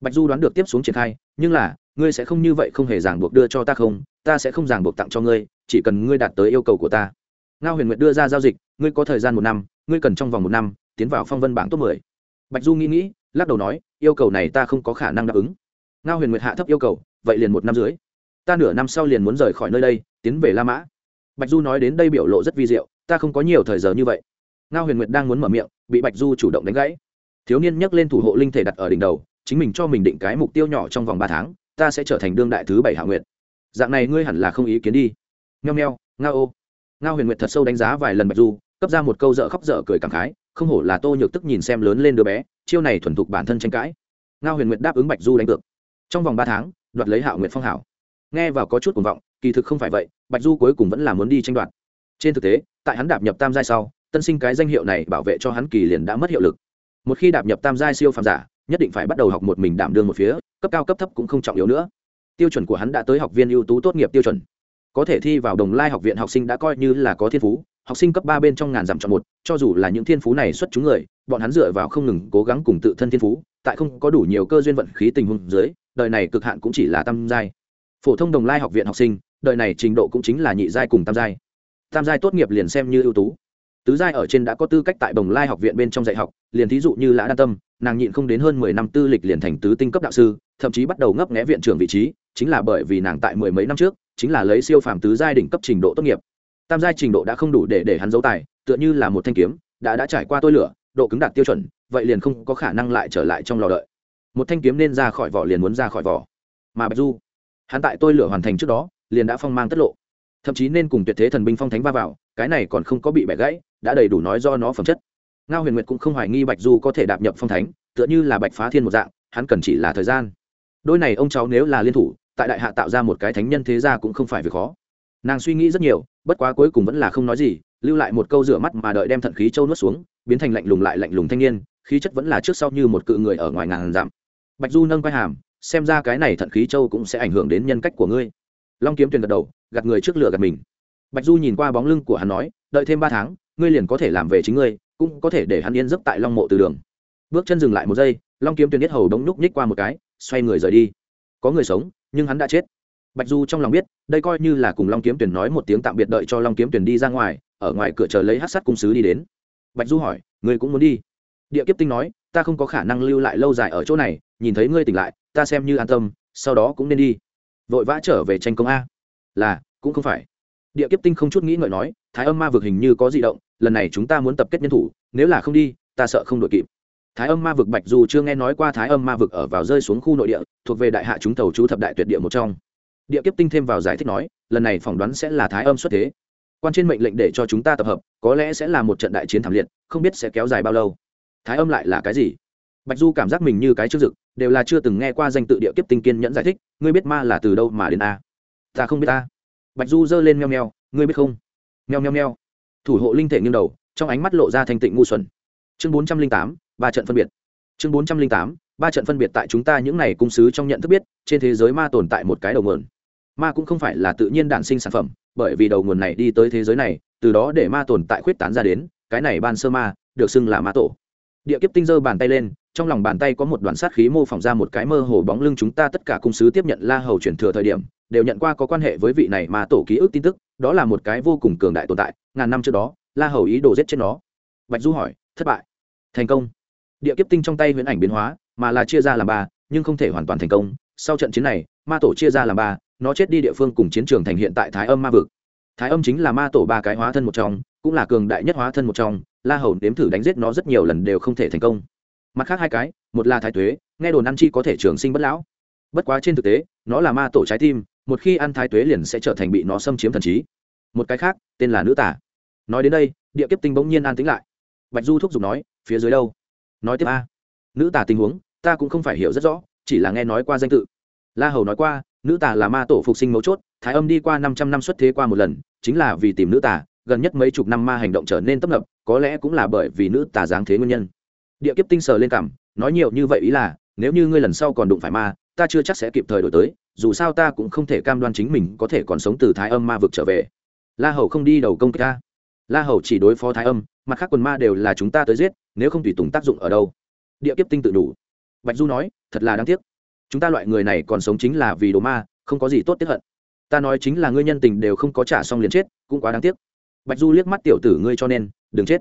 Bạch du đoán được tiếp xuống triển khai, nhưng là, ngươi sẽ không như vậy không hề ràng buộc đưa cho ta không, ta sẽ không ràng buộc tặng cho ngươi, chỉ cần ngươi đạt tới yêu cầu của ta. Ngao huyền nguyệt đưa ra giao dịch, ngươi có thời gian một năm, ngươi cần trong vòng một năm tiến vào phong vân bảng top mười. Bạch du nghĩ nghĩ, lắc đầu nói, yêu cầu này ta không có khả năng đáp ứng. Ngao huyền nguyệt hạ thấp yêu cầu, vậy liền một năm dưới. Ta nửa năm sau liền muốn rời khỏi nơi đây, tiến về la mã. Bạch du nói đến đây biểu lộ rất vi diệu, ta không có nhiều thời giờ như vậy. Ngao huyền nguyệt đang muốn mở miệng, bị bạch du chủ động đánh gãy. Thiếu niên nhắc lên thủ hộ linh thể đặt ở đỉnh đầu, chính mình cho mình định cái mục tiêu nhỏ trong vòng ba tháng, ta sẽ trở thành đương đại thứ bảy hạ nguyệt. Dạng này ngươi hẳn là không ý kiến đi. Nheo nheo ngao ô. Ngao huyền nguyệt thật sâu đánh giá vài lần bạch du, cấp ra một câu dở khóc dở cười cảm khái không hổ là tô nhược tức nhìn xem lớn lên đứa bé, chiêu này thuần thục bản thân tranh cãi. Ngao huyền nguyệt đáp ứng bạch du đánh cược. Trong vòng ba tháng, đoạt lấy hạo nguyệt phong hảo. Nghe vào có chút cuồng vọng, kỳ thực không phải vậy, bạch du cuối cùng vẫn là muốn đi tranh đoạt. Trên thực tế, tại hắn đạp nhập tam giai sau, tân sinh cái danh hiệu này bảo vệ cho hắn kỳ liền đã mất hiệu lực. Một khi đạp nhập tam giai siêu phàm giả, nhất định phải bắt đầu học một mình đảm đương một phía, cấp cao cấp thấp cũng không trọng yếu nữa. Tiêu chuẩn của hắn đã tới học viên ưu tú tốt nghiệp tiêu chuẩn. Có thể thi vào đồng lai học viện học sinh đã coi như là có thiên phú học sinh cấp ba bên trong ngàn giảm chọn một, cho dù là những thiên phú này xuất chúng người, bọn hắn dựa vào không ngừng cố gắng cùng tự thân thiên phú, tại không có đủ nhiều cơ duyên vận khí tình huống dưới, đời này cực hạn cũng chỉ là tam giai. Phổ thông đồng lai học viện học sinh, đời này trình độ cũng chính là nhị giai cùng tam giai. Tam giai tốt nghiệp liền xem như ưu tú. Tứ giai ở trên đã có tư cách tại đồng lai học viện bên trong dạy học, liền thí dụ như lã đa tâm, nàng nhịn không đến hơn mười năm tư lịch liền thành tứ tinh cấp đạo sư, thậm chí bắt đầu ngấp nghé viện trưởng vị trí, chính là bởi vì nàng tại mười mấy năm trước, chính là lấy siêu phàm tứ giai đỉnh cấp trình độ tốt nghiệp tam giai trình độ đã không đủ để để hắn giấu tài, tựa như là một thanh kiếm, đã đã trải qua tôi lửa, độ cứng đạt tiêu chuẩn, vậy liền không có khả năng lại trở lại trong lò đợi. Một thanh kiếm nên ra khỏi vỏ liền muốn ra khỏi vỏ. Mà bạch du, hắn tại tôi lửa hoàn thành trước đó, liền đã phong mang tất lộ. Thậm chí nên cùng tuyệt thế thần binh phong thánh va vào, cái này còn không có bị bẻ gãy, đã đầy đủ nói do nó phẩm chất. Ngao huyền nguyệt cũng không hoài nghi bạch du có thể đạp nhập phong thánh, tựa như là bạch phá thiên một dạng, hắn cần chỉ là thời gian. Đôi này ông cháu nếu là liên thủ, tại đại hạ tạo ra một cái thánh nhân thế gia cũng không phải việc khó nàng suy nghĩ rất nhiều, bất quá cuối cùng vẫn là không nói gì, lưu lại một câu rửa mắt mà đợi đem thận khí châu nuốt xuống, biến thành lạnh lùng lại lạnh lùng thanh niên, khí chất vẫn là trước sau như một cự người ở ngoài ngàn dặm. Bạch du nâng quai hàm, xem ra cái này thận khí châu cũng sẽ ảnh hưởng đến nhân cách của ngươi. Long kiếm tuyền gật đầu, gạt người trước lửa gạt mình. Bạch du nhìn qua bóng lưng của hắn nói, đợi thêm ba tháng, ngươi liền có thể làm về chính ngươi, cũng có thể để hắn yên giấc tại long mộ từ đường. Bước chân dừng lại một giây, long kiếm tuyền biết hầu đống núc nhích qua một cái, xoay người rời đi. Có người sống, nhưng hắn đã chết bạch du trong lòng biết, đây coi như là cùng long kiếm tuyền nói một tiếng tạm biệt đợi cho long kiếm tuyền đi ra ngoài, ở ngoài cửa chờ lấy hát sắt cung sứ đi đến. Bạch du hỏi, ngươi cũng muốn đi? Địa kiếp tinh nói, ta không có khả năng lưu lại lâu dài ở chỗ này, nhìn thấy ngươi tỉnh lại, ta xem như an tâm, sau đó cũng nên đi. Vội vã trở về tranh công a. Là, cũng không phải. Địa kiếp tinh không chút nghĩ ngợi nói, thái âm ma vực hình như có di động, lần này chúng ta muốn tập kết nhân thủ, nếu là không đi, ta sợ không đội kịp. Thái âm ma vực bạch Du chưa nghe nói qua thái âm ma vực ở vào rơi xuống khu nội địa, thuộc về đại hạ chúng tàu chú thập đại tuyệt địa một trong địa kiếp tinh thêm vào giải thích nói, lần này phỏng đoán sẽ là thái âm xuất thế. Quan trên mệnh lệnh để cho chúng ta tập hợp, có lẽ sẽ là một trận đại chiến thảm liệt, không biết sẽ kéo dài bao lâu. Thái âm lại là cái gì? Bạch du cảm giác mình như cái trước dực, đều là chưa từng nghe qua danh tự địa kiếp tinh kiên nhẫn giải thích, ngươi biết ma là từ đâu mà đến a? Ta không biết ta. Bạch du giơ lên meo meo, ngươi biết không? Meo meo meo. Thủ hộ linh thể nghiêng đầu, trong ánh mắt lộ ra thanh tịnh ngu xuẩn. Chương bốn trăm linh tám, ba trận phân biệt. Chương bốn trăm linh tám, ba trận phân biệt tại chúng ta những này cung sứ trong nhận thức biết, trên thế giới ma tồn tại một cái đầu mượn ma cũng không phải là tự nhiên đản sinh sản phẩm, bởi vì đầu nguồn này đi tới thế giới này, từ đó để ma tồn tại khuyết tán ra đến, cái này ban sơ ma, được xưng là ma tổ. Địa kiếp tinh giơ bàn tay lên, trong lòng bàn tay có một đoàn sát khí mô phỏng ra một cái mơ hồ bóng lưng chúng ta tất cả cung sứ tiếp nhận la hầu chuyển thừa thời điểm, đều nhận qua có quan hệ với vị này mà tổ ký ức tin tức, đó là một cái vô cùng cường đại tồn tại, ngàn năm trước đó, la hầu ý đồ giết chết nó. Bạch du hỏi, thất bại. Thành công. Địa kiếp tinh trong tay huyễn ảnh biến hóa, mà là chia ra làm ba, nhưng không thể hoàn toàn thành công. Sau trận chiến này, ma tổ chia ra làm ba nó chết đi địa phương cùng chiến trường thành hiện tại thái âm ma vực. Thái âm chính là ma tổ ba cái hóa thân một trong, cũng là cường đại nhất hóa thân một trong, la hầu nếm thử đánh giết nó rất nhiều lần đều không thể thành công. Mặt khác hai cái, một là thái tuế, nghe đồn ăn chi có thể trường sinh bất lão. Bất quá trên thực tế, nó là ma tổ trái tim, một khi ăn thái tuế liền sẽ trở thành bị nó xâm chiếm thần trí. Một cái khác, tên là nữ tả nói đến đây, địa kiếp tinh bỗng nhiên an tính lại. Bạch du thúc giục nói, phía dưới đâu? Nói tiếp, a, nữ Tả tình huống, ta cũng không phải hiểu rất rõ, chỉ là nghe nói qua danh tự. La hầu nói qua nữ tà là ma tổ phục sinh mấu chốt, thái âm đi qua năm trăm năm xuất thế qua một lần, chính là vì tìm nữ tà, gần nhất mấy chục năm ma hành động trở nên tấp nập, có lẽ cũng là bởi vì nữ tà giáng thế nguyên nhân. Địa kiếp tinh sờ lên cảm, nói nhiều như vậy ý là, nếu như ngươi lần sau còn đụng phải ma, ta chưa chắc sẽ kịp thời đổi tới, dù sao ta cũng không thể cam đoan chính mình có thể còn sống từ thái âm ma vực trở về. La hầu không đi đầu công kích ta. La hầu chỉ đối phó thái âm, mặt khác quần ma đều là chúng ta tới giết, nếu không tùy tùng tác dụng ở đâu. Địa kiếp tinh tự đủ. Bạch du nói, thật là đáng tiếc chúng ta loại người này còn sống chính là vì đồ ma, không có gì tốt tiếp hận. Ta nói chính là ngươi nhân tình đều không có trả xong liền chết, cũng quá đáng tiếc. Bạch du liếc mắt tiểu tử ngươi cho nên, đừng chết.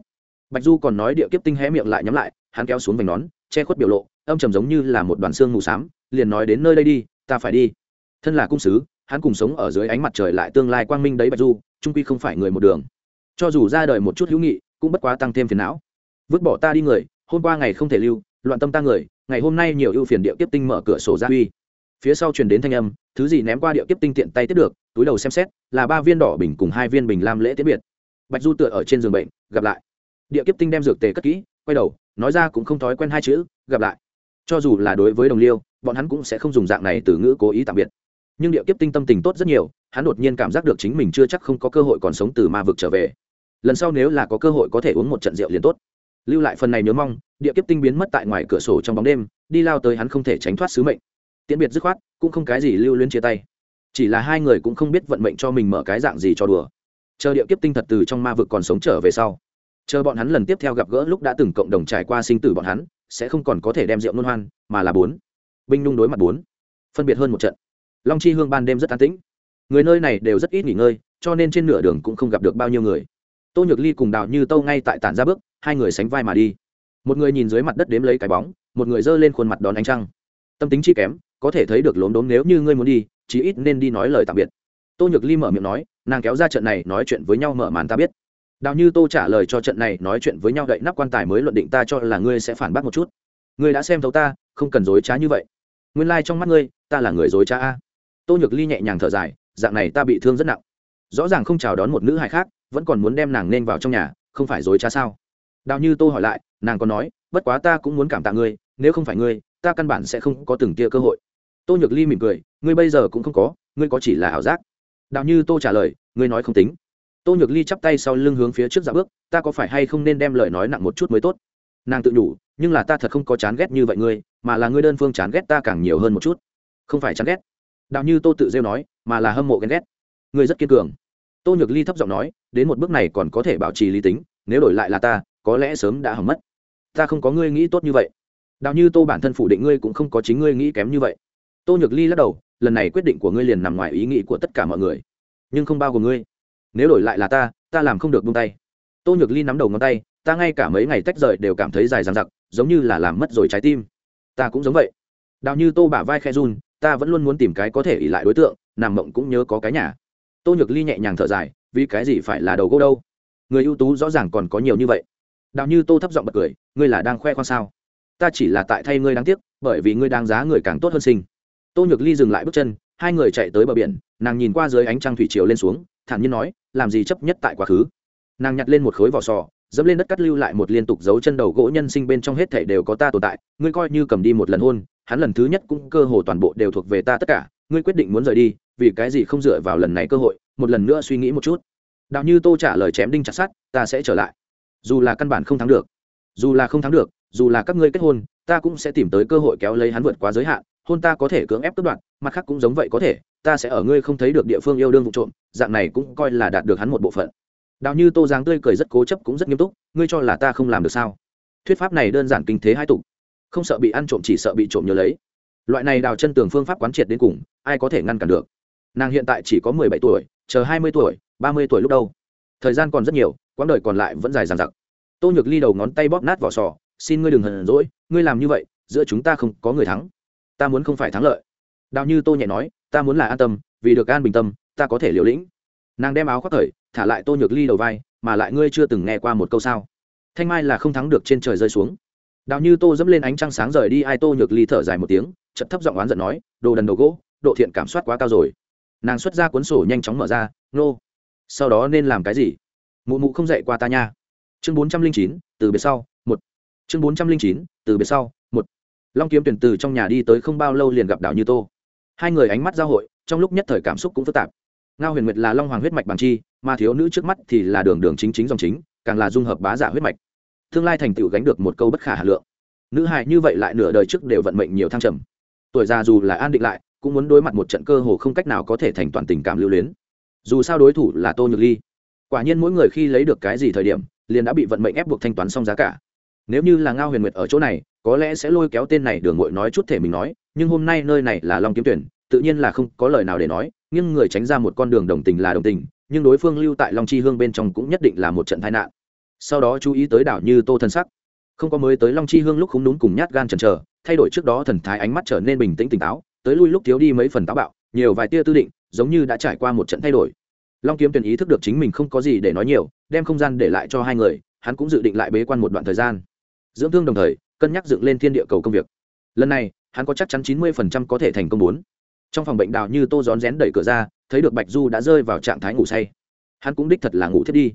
Bạch du còn nói địa kiếp tinh hé miệng lại nhắm lại, hắn kéo xuống vành nón, che khuất biểu lộ, âm trầm giống như là một đoàn xương mù s á m liền nói đến nơi đây đi, ta phải đi. Thân là cung sứ, hắn cùng sống ở dưới ánh mặt trời lại tương lai quang minh đấy bạch du, trung quy không phải người một đường. Cho dù ra đời một chút hữu nghị, cũng bất quá tăng thêm phiền não. Vứt bỏ ta đi người, hôm qua ngày không thể lưu, loạn tâm ta người ngày hôm nay nhiều ưu phiền địa kiếp tinh mở cửa sổ ra uy. Phía sau truyền đến thanh âm, thứ gì ném qua địa kiếp tinh tiện tay tiếp được, túi đầu xem xét, là ba viên đỏ bình cùng hai viên bình lam lễ tiễn biệt. Bạch du tựa ở trên giường bệnh, gặp lại. Địa kiếp tinh đem dược tề cất kỹ, quay đầu, nói ra cũng không thói quen hai chữ, gặp lại. Cho dù là đối với đồng liêu, bọn hắn cũng sẽ không dùng dạng này từ ngữ cố ý tạm biệt. Nhưng địa kiếp tinh tâm tình tốt rất nhiều, hắn đột nhiên cảm giác được chính mình chưa chắc không có cơ hội còn sống từ ma vực trở về. Lần sau nếu là có cơ hội có thể uống một trận rượu liền tốt lưu lại phần này nhớ mong, địa kiếp tinh biến mất tại ngoài cửa sổ trong bóng đêm, đi lao tới hắn không thể tránh thoát sứ mệnh. Tiễn biệt dứt khoát, cũng không cái gì lưu luyến chia tay. Chỉ là hai người cũng không biết vận mệnh cho mình mở cái dạng gì cho đùa. Chờ địa kiếp tinh thật từ trong ma vực còn sống trở về sau. Chờ bọn hắn lần tiếp theo gặp gỡ lúc đã từng cộng đồng trải qua sinh tử bọn hắn, sẽ không còn có thể đem rượu nôn hoan, mà là bốn. Binh nung đối mặt bốn. Phân biệt hơn một trận. Long chi hương ban đêm rất an tĩnh. Người nơi này đều rất ít nghỉ ngơi, cho nên trên nửa đường cũng không gặp được bao nhiêu người. Tô nhược ly cùng đào như tâu ngay tại tản ra bước hai người sánh vai mà đi. Một người nhìn dưới mặt đất đếm lấy cái bóng, một người giơ lên khuôn mặt đón ánh trăng. Tâm tính chi kém, có thể thấy được lốm đốm nếu như ngươi muốn đi, chí ít nên đi nói lời tạm biệt. Tô nhược ly mở miệng nói, nàng kéo ra trận này nói chuyện với nhau mở màn ta biết. Đào như tô trả lời cho trận này nói chuyện với nhau đậy nắp quan tài mới luận định ta cho là ngươi sẽ phản bác một chút. Ngươi đã xem thấu ta, không cần dối trá như vậy. Nguyên lai、like、trong mắt ngươi, ta là người dối trá a. Tô nhược ly nhẹ nhàng thở dài, dạng này ta bị thương rất nặng. Rõ ràng không chào đón một nữ hài khác, vẫn còn muốn đem nàng nên vào trong nhà, không phải dối trá sao? Đào như tô hỏi lại, nàng còn nói, bất quá ta cũng muốn cảm tạ ngươi, nếu không phải ngươi, ta căn bản sẽ không có từng kia cơ hội. Tô nhược ly mỉm cười, ngươi bây giờ cũng không có, ngươi có chỉ là ảo giác. Đào như tô trả lời, ngươi nói không tính. Tô nhược ly chắp tay sau lưng hướng phía trước dạ bước, ta có phải hay không nên đem lời nói nặng một chút mới tốt? Nàng tự nhủ, nhưng là ta thật không có chán ghét như vậy ngươi, mà là ngươi đơn phương chán ghét ta càng nhiều hơn một chút. Không phải chán ghét. Đạo như tô tự rêu nói, mà là hâm mộ ghen ghét. Ngươi rất kiên cường. Tô nhược ly thấp giọng nói, đến một bước này còn có thể bảo trì lý tính, nếu đổi lại là ta có lẽ sớm đã hỏng mất. Ta không có ngươi nghĩ tốt như vậy. Đạo như tô bản thân phủ định ngươi cũng không có chính ngươi nghĩ kém như vậy. Tô nhược ly lắc đầu, lần này quyết định của ngươi liền nằm ngoài ý nghĩ của tất cả mọi người. Nhưng không bao gồm ngươi. Nếu đổi lại là ta ta làm không được buông tay. Tô nhược ly nắm đầu ngón tay, ta ngay cả mấy ngày tách rời đều cảm thấy dài dằng dặc, giống như là làm mất rồi trái tim. Ta cũng giống vậy. Đào như tô bả vai khe run, ta vẫn luôn muốn tìm cái có thể ỉ lại đối tượng, nằm mộng cũng nhớ có cái nhà. Tô nhược ly nhẹ nhàng thở dài, vì cái gì phải là đầu gỗ đâu? Người ưu tú rõ ràng còn có nhiều như vậy đào như tô thấp giọng bật cười, ngươi là đang khoe khoang sao? Ta chỉ là tại thay ngươi đáng tiếc, bởi vì ngươi đang giá người càng tốt hơn sinh. Tô nhược ly dừng lại bước chân, hai người chạy tới bờ biển, nàng nhìn qua dưới ánh trăng thủy triều lên xuống, thản nhiên nói, làm gì chấp nhất tại quá khứ? Nàng nhặt lên một khối vỏ sò, dẫm lên đất cắt lưu lại một liên tục dấu chân đầu gỗ nhân sinh bên trong hết thể đều có ta tồn tại, ngươi coi như cầm đi một lần hôn, hắn lần thứ nhất cũng cơ hồ toàn bộ đều thuộc về ta tất cả, ngươi quyết định muốn rời đi, vì cái gì không dựa vào lần này cơ hội, một lần nữa suy nghĩ một chút. Đạo như tô trả lời chém đinh chặt sát ta sẽ trở lại dù là căn bản không thắng được, dù là không thắng được, dù là các ngươi kết hôn, ta cũng sẽ tìm tới cơ hội kéo lấy hắn vượt quá giới hạn, hôn ta có thể cưỡng ép cướp đoạn mặt khác cũng giống vậy có thể, ta sẽ ở ngươi không thấy được địa phương yêu đương vụ trộm, dạng này cũng coi là đạt được hắn một bộ phận. Đào như tô giáng tươi cười rất cố chấp cũng rất nghiêm túc, ngươi cho là ta không làm được sao? Thuyết pháp này đơn giản kinh thế hai tục, không sợ bị ăn trộm chỉ sợ bị trộm nhớ lấy. Loại này đào chân tường phương pháp quán triệt đến cùng, ai có thể ngăn cản được? Nàng hiện tại chỉ có mười bảy tuổi, chờ hai mươi tuổi, ba mươi tuổi lúc đâu? Thời gian còn rất nhiều quãng đời còn lại vẫn dài dằng dặc. Tô nhược ly đầu ngón tay bóp nát vỏ sò, xin ngươi đừng hờn rỗi ngươi làm như vậy, giữa chúng ta không có người thắng. Ta muốn không phải thắng lợi. Đào như tô nhẹ nói, ta muốn là an tâm, vì được an bình tâm, ta có thể liều lĩnh. Nàng đem áo khoác thời thả lại tô nhược ly đầu vai, mà lại ngươi chưa từng nghe qua một câu sao? Thanh mai là không thắng được trên trời rơi xuống. Đào như tô dẫm lên ánh trăng sáng rời đi, ai tô nhược ly thở dài một tiếng chật thấp giọng oán giận nói, đồ đần đồ gỗ, độ thiện cảm soát quá cao rồi. Nàng xuất ra cuốn sổ nhanh chóng mở ra, nô, sau đó nên làm cái gì? Mụ mụ không dạy qua ta nha. Chương bốn trăm linh chín, từ biệt sau, một. Chương bốn trăm linh chín, từ biệt sau, một. Long kiếm tuyển từ trong nhà đi tới không bao lâu liền gặp đảo như tô. Hai người ánh mắt giao hội, trong lúc nhất thời cảm xúc cũng phức tạp. Ngao huyền nguyệt là long hoàng huyết mạch bằng chi, mà thiếu nữ trước mắt thì là đường đường chính chính dòng chính, càng là dung hợp bá giả huyết mạch. Tương lai thành tựu gánh được một câu bất khả hà lượng. Nữ hài như vậy lại nửa đời trước đều vận mệnh nhiều thăng trầm. Tuổi già dù là an định lại, cũng muốn đối mặt một trận cơ hồ không cách nào có thể thành toàn tình cảm lưu luyến. Dù sao đối thủ là tô nhược ly quả nhiên mỗi người khi lấy được cái gì thời điểm, liền đã bị vận mệnh ép buộc thanh toán xong giá cả. Nếu như là ngao huyền nguyệt ở chỗ này, có lẽ sẽ lôi kéo tên này đường ngội nói chút thể mình nói, nhưng hôm nay nơi này là long kiếm tuyển, tự nhiên là không có lời nào để nói nhưng người tránh ra một con đường đồng tình là đồng tình, nhưng đối phương lưu tại long chi hương bên trong cũng nhất định là một trận tai nạn. Sau đó chú ý tới đảo như tô thân sắc. Không có mới tới long chi hương lúc không đúng cùng nhát gan chần chờ, thay đổi trước đó thần thái ánh mắt trở nên bình tĩnh tỉnh táo, tới lui lúc thiếu đi mấy phần táo bạo, nhiều vài tia tư định, giống như đã trải qua một trận thay đổi long kiếm tuyển ý thức được chính mình không có gì để nói nhiều, đem không gian để lại cho hai người, hắn cũng dự định lại bế quan một đoạn thời gian. Dưỡng thương đồng thời, cân nhắc dựng lên thiên địa cầu công việc. Lần này, hắn có chắc chắn chín mươi có thể thành công bốn. Trong phòng bệnh đào như tô rón rén đẩy cửa ra, thấy được bạch du đã rơi vào trạng thái ngủ say. Hắn cũng đích thật là ngủ thiết đi.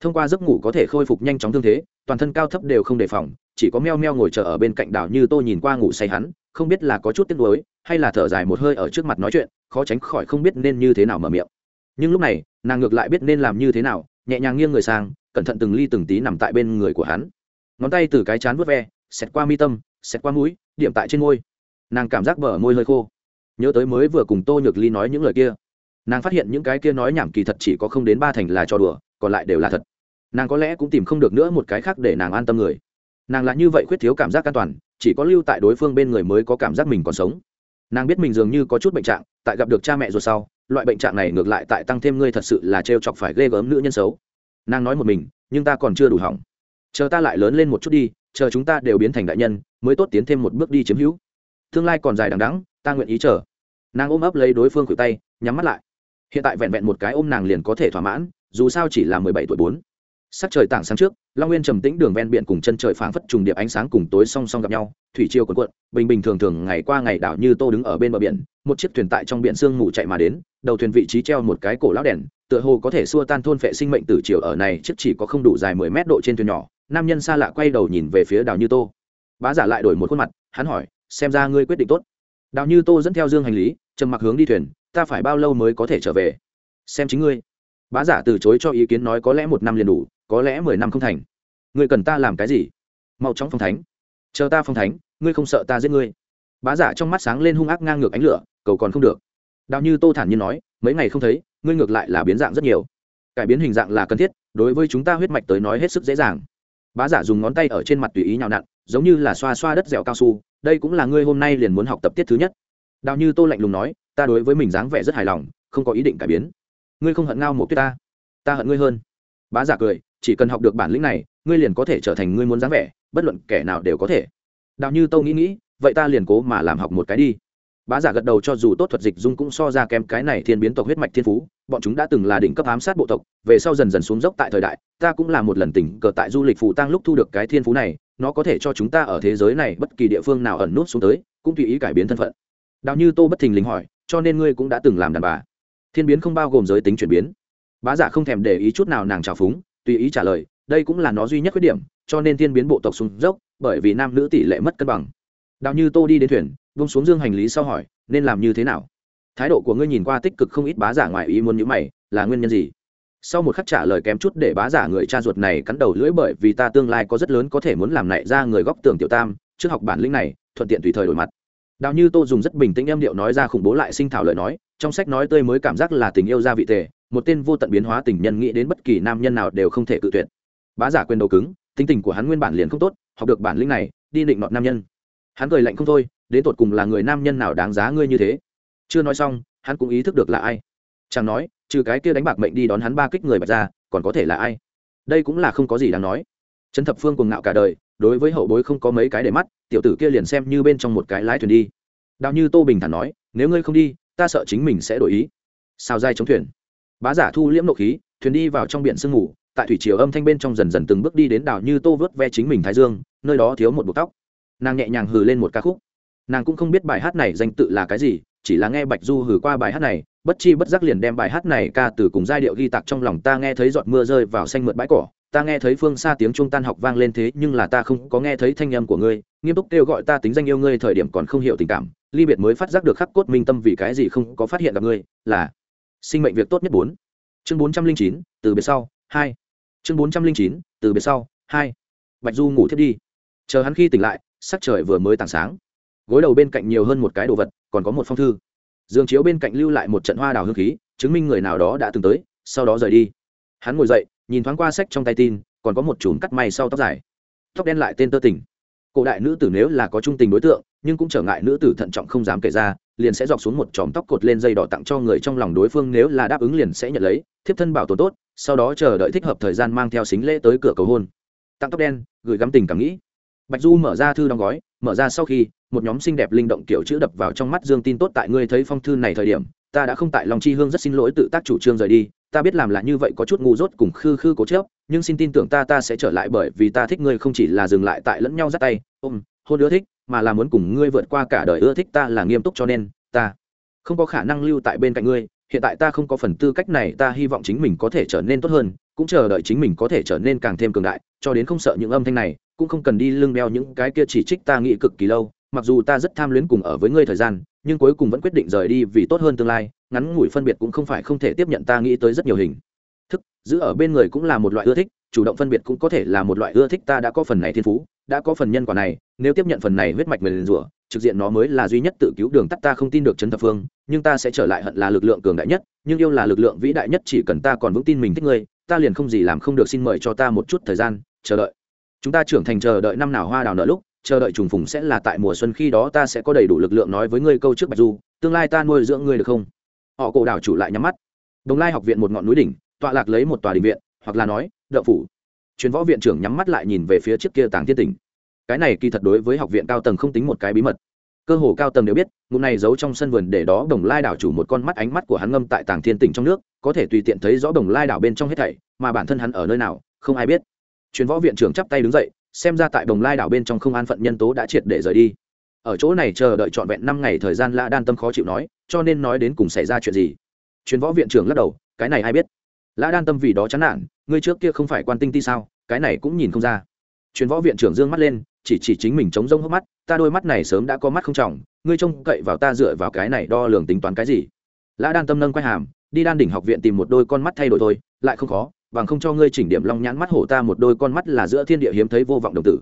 Thông qua giấc ngủ có thể khôi phục nhanh chóng thương thế, toàn thân cao thấp đều không đề phòng, chỉ có meo meo ngồi chờ ở bên cạnh đào như tô nhìn qua ngủ say hắn, không biết là có chút tiếc nuối, hay là thở dài một hơi ở trước mặt nói chuyện, khó tránh khỏi không biết nên như thế nào mở miệng nhưng lúc này, nàng ngược lại biết nên làm như thế nào, nhẹ nhàng nghiêng người sang, cẩn thận từng ly từng tí nằm tại bên người của hắn. Ngón tay từ cái chán vớt ve, xẹt qua mi tâm, xẹt qua mũi, điểm tại trên môi. Nàng cảm giác bờ môi hơi khô. Nhớ tới mới vừa cùng tô nhược ly nói những lời kia. Nàng phát hiện những cái kia nói nhảm kỳ thật chỉ có không đến ba thành là trò đùa, còn lại đều là thật. Nàng có lẽ cũng tìm không được nữa một cái khác để nàng an tâm người. Nàng là như vậy khuyết thiếu cảm giác an toàn, chỉ có lưu tại đối phương bên người mới có cảm giác mình còn sống. Nàng biết mình dường như có chút bệnh trạng, tại gặp được cha mẹ rồi sau loại bệnh trạng này ngược lại tại tăng thêm ngươi thật sự là trêu chọc phải ghê gớm nữ nhân xấu. Nàng nói một mình, nhưng ta còn chưa đủ hỏng. Chờ ta lại lớn lên một chút đi, chờ chúng ta đều biến thành đại nhân, mới tốt tiến thêm một bước đi chiếm hữu. Tương lai còn dài đằng đắng ta nguyện ý chờ. Nàng ôm ấp lấy đối phương khuỷu tay, nhắm mắt lại. Hiện tại vẹn vẹn một cái ôm nàng liền có thể thỏa mãn, dù sao chỉ là mười bảy tuổi bốn. Sắc trời tảng sáng trước, long nguyên trầm tĩnh đường ven biển cùng chân trời phảng phất trùng điệp ánh sáng cùng tối song song gặp nhau, thủy chiều cuộn cuộn, bình bình thường thường ngày qua ngày đảo như tô đứng ở bên bờ biển một chiếc thuyền tại trong biển sương mù chạy mà đến, đầu thuyền vị trí treo một cái cổ lão đèn, tựa hồ có thể xua tan thôn phệ sinh mệnh tử chiều ở này, chiếc chỉ có không đủ dài mười mét độ trên thuyền nhỏ, nam nhân xa lạ quay đầu nhìn về phía đào như tô. Bá giả lại đổi một khuôn mặt, hắn hỏi, xem ra ngươi quyết định tốt. Đào như tô dẫn theo dương hành lý, trầm mặc hướng đi thuyền, ta phải bao lâu mới có thể trở về? Xem chính ngươi. Bá giả từ chối cho ý kiến nói, có lẽ một năm liền đủ, có lẽ mười năm không thành. Ngươi cần ta làm cái gì? Mau chóng phong thánh. Chờ ta phong thánh, ngươi không sợ ta giết ngươi bá giả trong mắt sáng lên hung ác ngang ngược ánh lửa, cầu còn không được. Đào như tô thản nhiên nói, mấy ngày không thấy, ngươi ngược lại là biến dạng rất nhiều. Cải biến hình dạng là cần thiết, đối với chúng ta huyết mạch tới nói hết sức dễ dàng. Bá giả dùng ngón tay ở trên mặt tùy ý nhào nặn, giống như là xoa xoa đất dẻo cao su, đây cũng là ngươi hôm nay liền muốn học tập tiết thứ nhất. Đào như tô lạnh lùng nói, ta đối với mình dáng vẻ rất hài lòng, không có ý định cải biến. Ngươi không hận ngao một tuyết ta ta hận ngươi hơn. Bá giả cười, chỉ cần học được bản lĩnh này, ngươi liền có thể trở thành ngươi muốn dáng vẻ, bất luận kẻ nào đều có thể. Đào như tô nghĩ nghĩ vậy ta liền cố mà làm học một cái đi. Bá giả gật đầu cho dù tốt thuật dịch dung cũng so ra kém cái này thiên biến tộc huyết mạch thiên phú, bọn chúng đã từng là đỉnh cấp ám sát bộ tộc, về sau dần dần xuống dốc tại thời đại, ta cũng là một lần tỉnh cờ tại du lịch phụ tăng lúc thu được cái thiên phú này, nó có thể cho chúng ta ở thế giới này bất kỳ địa phương nào ẩn nút xuống tới, cũng tùy ý cải biến thân phận. Đào như tô bất thình lình hỏi, cho nên ngươi cũng đã từng làm đàn bà? Thiên biến không bao gồm giới tính chuyển biến. Bá giả không thèm để ý chút nào nàng trào phúng, tùy ý trả lời, đây cũng là nó duy nhất khuyết điểm, cho nên thiên biến bộ tộc xuống dốc, bởi vì nam nữ tỷ lệ mất cân bằng đào như tô đi đến thuyền bông xuống dương hành lý sau hỏi, nên làm như thế nào? Thái độ của ngươi nhìn qua tích cực không ít bá giả ngoài ý muốn nhữ mày, là nguyên nhân gì? Sau một khắc trả lời kém chút để bá giả người cha ruột này cắn đầu lưỡi bởi vì ta tương lai có rất lớn có thể muốn làm nảy ra người góc tường tiểu tam, trước học bản lĩnh này, thuận tiện tùy thời đổi mặt. Đào như tô dùng rất bình tĩnh em điệu nói ra khủng bố lại sinh thảo lời nói, trong sách nói tươi mới cảm giác là tình yêu gia vị tề, một tên vô tận biến hóa tình nhân nghĩ đến bất kỳ nam nhân nào đều không thể cự tuyệt. Bá giả quên đầu cứng, tính tình của hắn nguyên bản liền không tốt, học được bản lĩnh này, đi định nọt nam nhân hắn cười lạnh không thôi, đến tột cùng là người nam nhân nào đáng giá ngươi như thế? Chưa nói xong, hắn cũng ý thức được là ai. Chẳng nói, trừ cái kia đánh bạc mệnh đi đón hắn ba kích người bạch ra, còn có thể là ai? Đây cũng là không có gì đáng nói. Trấn thập phương cùng ngạo cả đời, đối với hậu bối không có mấy cái để mắt, tiểu tử kia liền xem như bên trong một cái lái thuyền đi. Đào như tô bình thản nói, nếu ngươi không đi, ta sợ chính mình sẽ đổi ý. Sao dai chống thuyền. Bá giả thu liễm nộ khí, thuyền đi vào trong biển sương mù, tại thủy triều âm thanh bên trong dần dần từng bước đi đến đảo như tô vớt ve chính mình thái dương, nơi đó thiếu một buộc tóc nàng nhẹ nhàng hừ lên một ca khúc. Nàng cũng không biết bài hát này danh tự là cái gì, chỉ là nghe bạch du hừ qua bài hát này, bất chi bất giác liền đem bài hát này ca từ cùng giai điệu ghi tạc trong lòng ta nghe thấy giọt mưa rơi vào xanh mượt bãi cỏ, ta nghe thấy phương xa tiếng trung tan học vang lên thế nhưng là ta không có nghe thấy thanh âm của ngươi, nghiêm túc kêu gọi ta tính danh yêu ngươi thời điểm còn không hiểu tình cảm, ly biệt mới phát giác được khắc cốt minh tâm vì cái gì không có phát hiện gặp ngươi, là sinh mệnh việc tốt nhất bốn. Chương bốn trăm linh chín, từ biệt sau, hai. Chương bốn trăm linh chín, từ biệt sau, hai. Bạch du ngủ thiết đi chờ hắn khi tỉnh lại, sắc trời vừa mới tảng sáng. Gối đầu bên cạnh nhiều hơn một cái đồ vật, còn có một phong thư. Giường chiếu bên cạnh lưu lại một trận hoa đào hương khí, chứng minh người nào đó đã từng tới, sau đó rời đi. Hắn ngồi dậy, nhìn thoáng qua sách trong tay tin, còn có một chùm cắt may sau tóc dài. Tóc đen lại tên tơ tình cổ đại nữ tử nếu là có trung tình đối tượng, nhưng cũng trở ngại nữ tử thận trọng không dám kể ra, liền sẽ dọc xuống một chòm tóc cột lên dây đỏ tặng cho người trong lòng đối phương, nếu là đáp ứng liền sẽ nhận lấy, thiếp thân bảo tồn tốt, sau đó chờ đợi thích hợp thời gian mang theo xính lễ tới cửa cầu hôn. Tặng tóc đen, gửi gắm tình cảm nghĩ bạch du mở ra thư đóng gói, mở ra sau khi, một nhóm xinh đẹp linh động kiểu chữ đập vào trong mắt dương tin tốt tại ngươi thấy phong thư này thời điểm, ta đã không tại lòng chi hương rất xin lỗi tự tác chủ trương rời đi, ta biết làm là như vậy có chút ngu dốt cùng khư khư cố chớp nhưng xin tin tưởng ta ta sẽ trở lại bởi vì ta thích ngươi không chỉ là dừng lại tại lẫn nhau dắt tay, ôm, hôn ưa thích, mà là muốn cùng ngươi vượt qua cả đời ưa thích ta là nghiêm túc cho nên, ta không có khả năng lưu tại bên cạnh ngươi, hiện tại ta không có phần tư cách này, ta hy vọng chính mình có thể trở nên tốt hơn, cũng chờ đợi chính mình có thể trở nên càng thêm cường đại, cho đến không sợ những âm thanh này cũng không cần đi lưng đeo những cái kia chỉ trích ta nghĩ cực kỳ lâu, mặc dù ta rất tham luyến cùng ở với ngươi thời gian, nhưng cuối cùng vẫn quyết định rời đi vì tốt hơn tương lai, ngắn ngủi phân biệt cũng không phải không thể tiếp nhận ta nghĩ tới rất nhiều hình. Thức, giữ ở bên người cũng là một loại ưa thích, chủ động phân biệt cũng có thể là một loại ưa thích ta đã có phần này thiên phú, đã có phần nhân quả này, nếu tiếp nhận phần này huyết mạch mình rủa, trực diện nó mới là duy nhất tự cứu đường tắt ta không tin được chấn thập phương, nhưng ta sẽ trở lại hận là lực lượng cường đại nhất, nhưng yêu là lực lượng vĩ đại nhất chỉ cần ta còn vững tin mình thích ngươi, ta liền không gì làm không được xin mời cho ta một chút thời gian, chờ đợi chúng ta trưởng thành chờ đợi năm nào hoa đào nở lúc, chờ đợi trùng phùng sẽ là tại mùa xuân khi đó ta sẽ có đầy đủ lực lượng nói với ngươi câu trước bạch du, tương lai ta nuôi dưỡng ngươi được không? Họ cổ đảo chủ lại nhắm mắt. Đồng lai học viện một ngọn núi đỉnh, tọa lạc lấy một tòa đình viện, hoặc là nói, đậu phủ. Truyền võ viện trưởng nhắm mắt lại nhìn về phía trước kia tàng thiên tỉnh. Cái này kỳ thật đối với học viện cao tầng không tính một cái bí mật. Cơ hồ cao tầng đều biết, ngụm này giấu trong sân vườn để đó đồng lai đảo chủ một con mắt ánh mắt của hắn ngâm tại tàng thiên tỉnh trong nước, có thể tùy tiện thấy rõ đồng lai đảo bên trong hết thảy, mà bản thân hắn ở nơi nào, không ai biết truyền võ viện trưởng chắp tay đứng dậy, xem ra tại đồng lai đảo bên trong không an phận nhân tố đã triệt để rời đi. Ở chỗ này chờ đợi trọn vẹn năm ngày thời gian lã đan tâm khó chịu nói, cho nên nói đến cùng xảy ra chuyện gì? Truyền võ viện trưởng lắc đầu, cái này ai biết? Lã đan tâm vì đó chán nản, ngươi trước kia không phải quan tinh ti sao, cái này cũng nhìn không ra. Truyền võ viện trưởng dương mắt lên, chỉ chỉ chính mình chống rông hốc mắt, ta đôi mắt này sớm đã có mắt không trọng, ngươi trông cậy vào ta dựa vào cái này đo lường tính toán cái gì? Lã đan tâm nâng quay hàm, đi đan đỉnh học viện tìm một đôi con mắt thay đổi thôi, lại không khó bằng không cho ngươi chỉnh điểm long nhãn mắt hổ ta một đôi con mắt là giữa thiên địa hiếm thấy vô vọng đồng tử.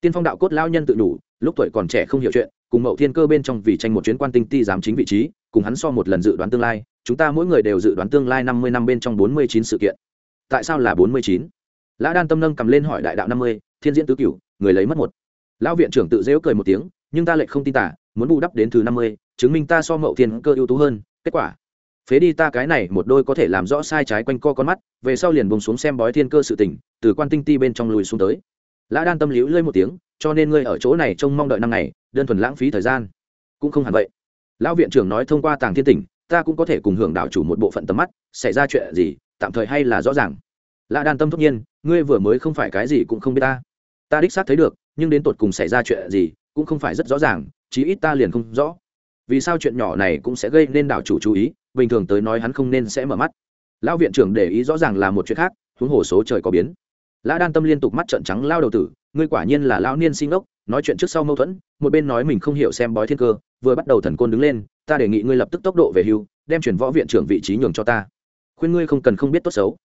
Tiên phong đạo cốt lao nhân tự đủ lúc tuổi còn trẻ không hiểu chuyện, cùng mậu thiên cơ bên trong vì tranh một chuyến quan tinh ti giám chính vị trí, cùng hắn so một lần dự đoán tương lai, chúng ta mỗi người đều dự đoán tương lai năm mươi năm bên trong bốn mươi chín sự kiện. Tại sao là bốn mươi chín? Lã đan tâm nâng cầm lên hỏi đại đạo năm mươi, thiên diễn tứ cửu, người lấy mất một. Lão viện trưởng tự dễu cười một tiếng, nhưng ta lại không tin tả muốn bù đắp đến thứ năm mươi, chứng minh ta so mậu thiên cơ ưu tú hơn, kết quả phế đi ta cái này, một đôi có thể làm rõ sai trái quanh co con mắt, về sau liền bùng xuống xem bói thiên cơ sự tình. từ quan tinh ti bên trong lùi xuống tới. Lã đan tâm liễu lơi một tiếng, cho nên ngươi ở chỗ này trông mong đợi năm ngày, đơn thuần lãng phí thời gian. Cũng không hẳn vậy. Lão viện trưởng nói thông qua tàng thiên tỉnh, ta cũng có thể cùng hưởng đạo chủ một bộ phận tầm mắt, xảy ra chuyện gì, tạm thời hay là rõ ràng. Lã đan tâm tất nhiên, ngươi vừa mới không phải cái gì cũng không biết ta. Ta đích xác thấy được, nhưng đến tột cùng xảy ra chuyện gì, cũng không phải rất rõ ràng, chí ít ta liền không rõ vì sao chuyện nhỏ này cũng sẽ gây nên đảo chủ chú ý, bình thường tới nói hắn không nên sẽ mở mắt. Lão viện trưởng để ý rõ ràng là một chuyện khác, huống hồ số trời có biến. Lã đan tâm liên tục mắt trợn trắng lao đầu tử, ngươi quả nhiên là lão niên sinh ốc, nói chuyện trước sau mâu thuẫn, một bên nói mình không hiểu xem bói thiên cơ, vừa bắt đầu thần côn đứng lên, ta đề nghị ngươi lập tức tốc độ về hưu, đem chuyển võ viện trưởng vị trí nhường cho ta. Khuyên ngươi không cần không biết tốt xấu.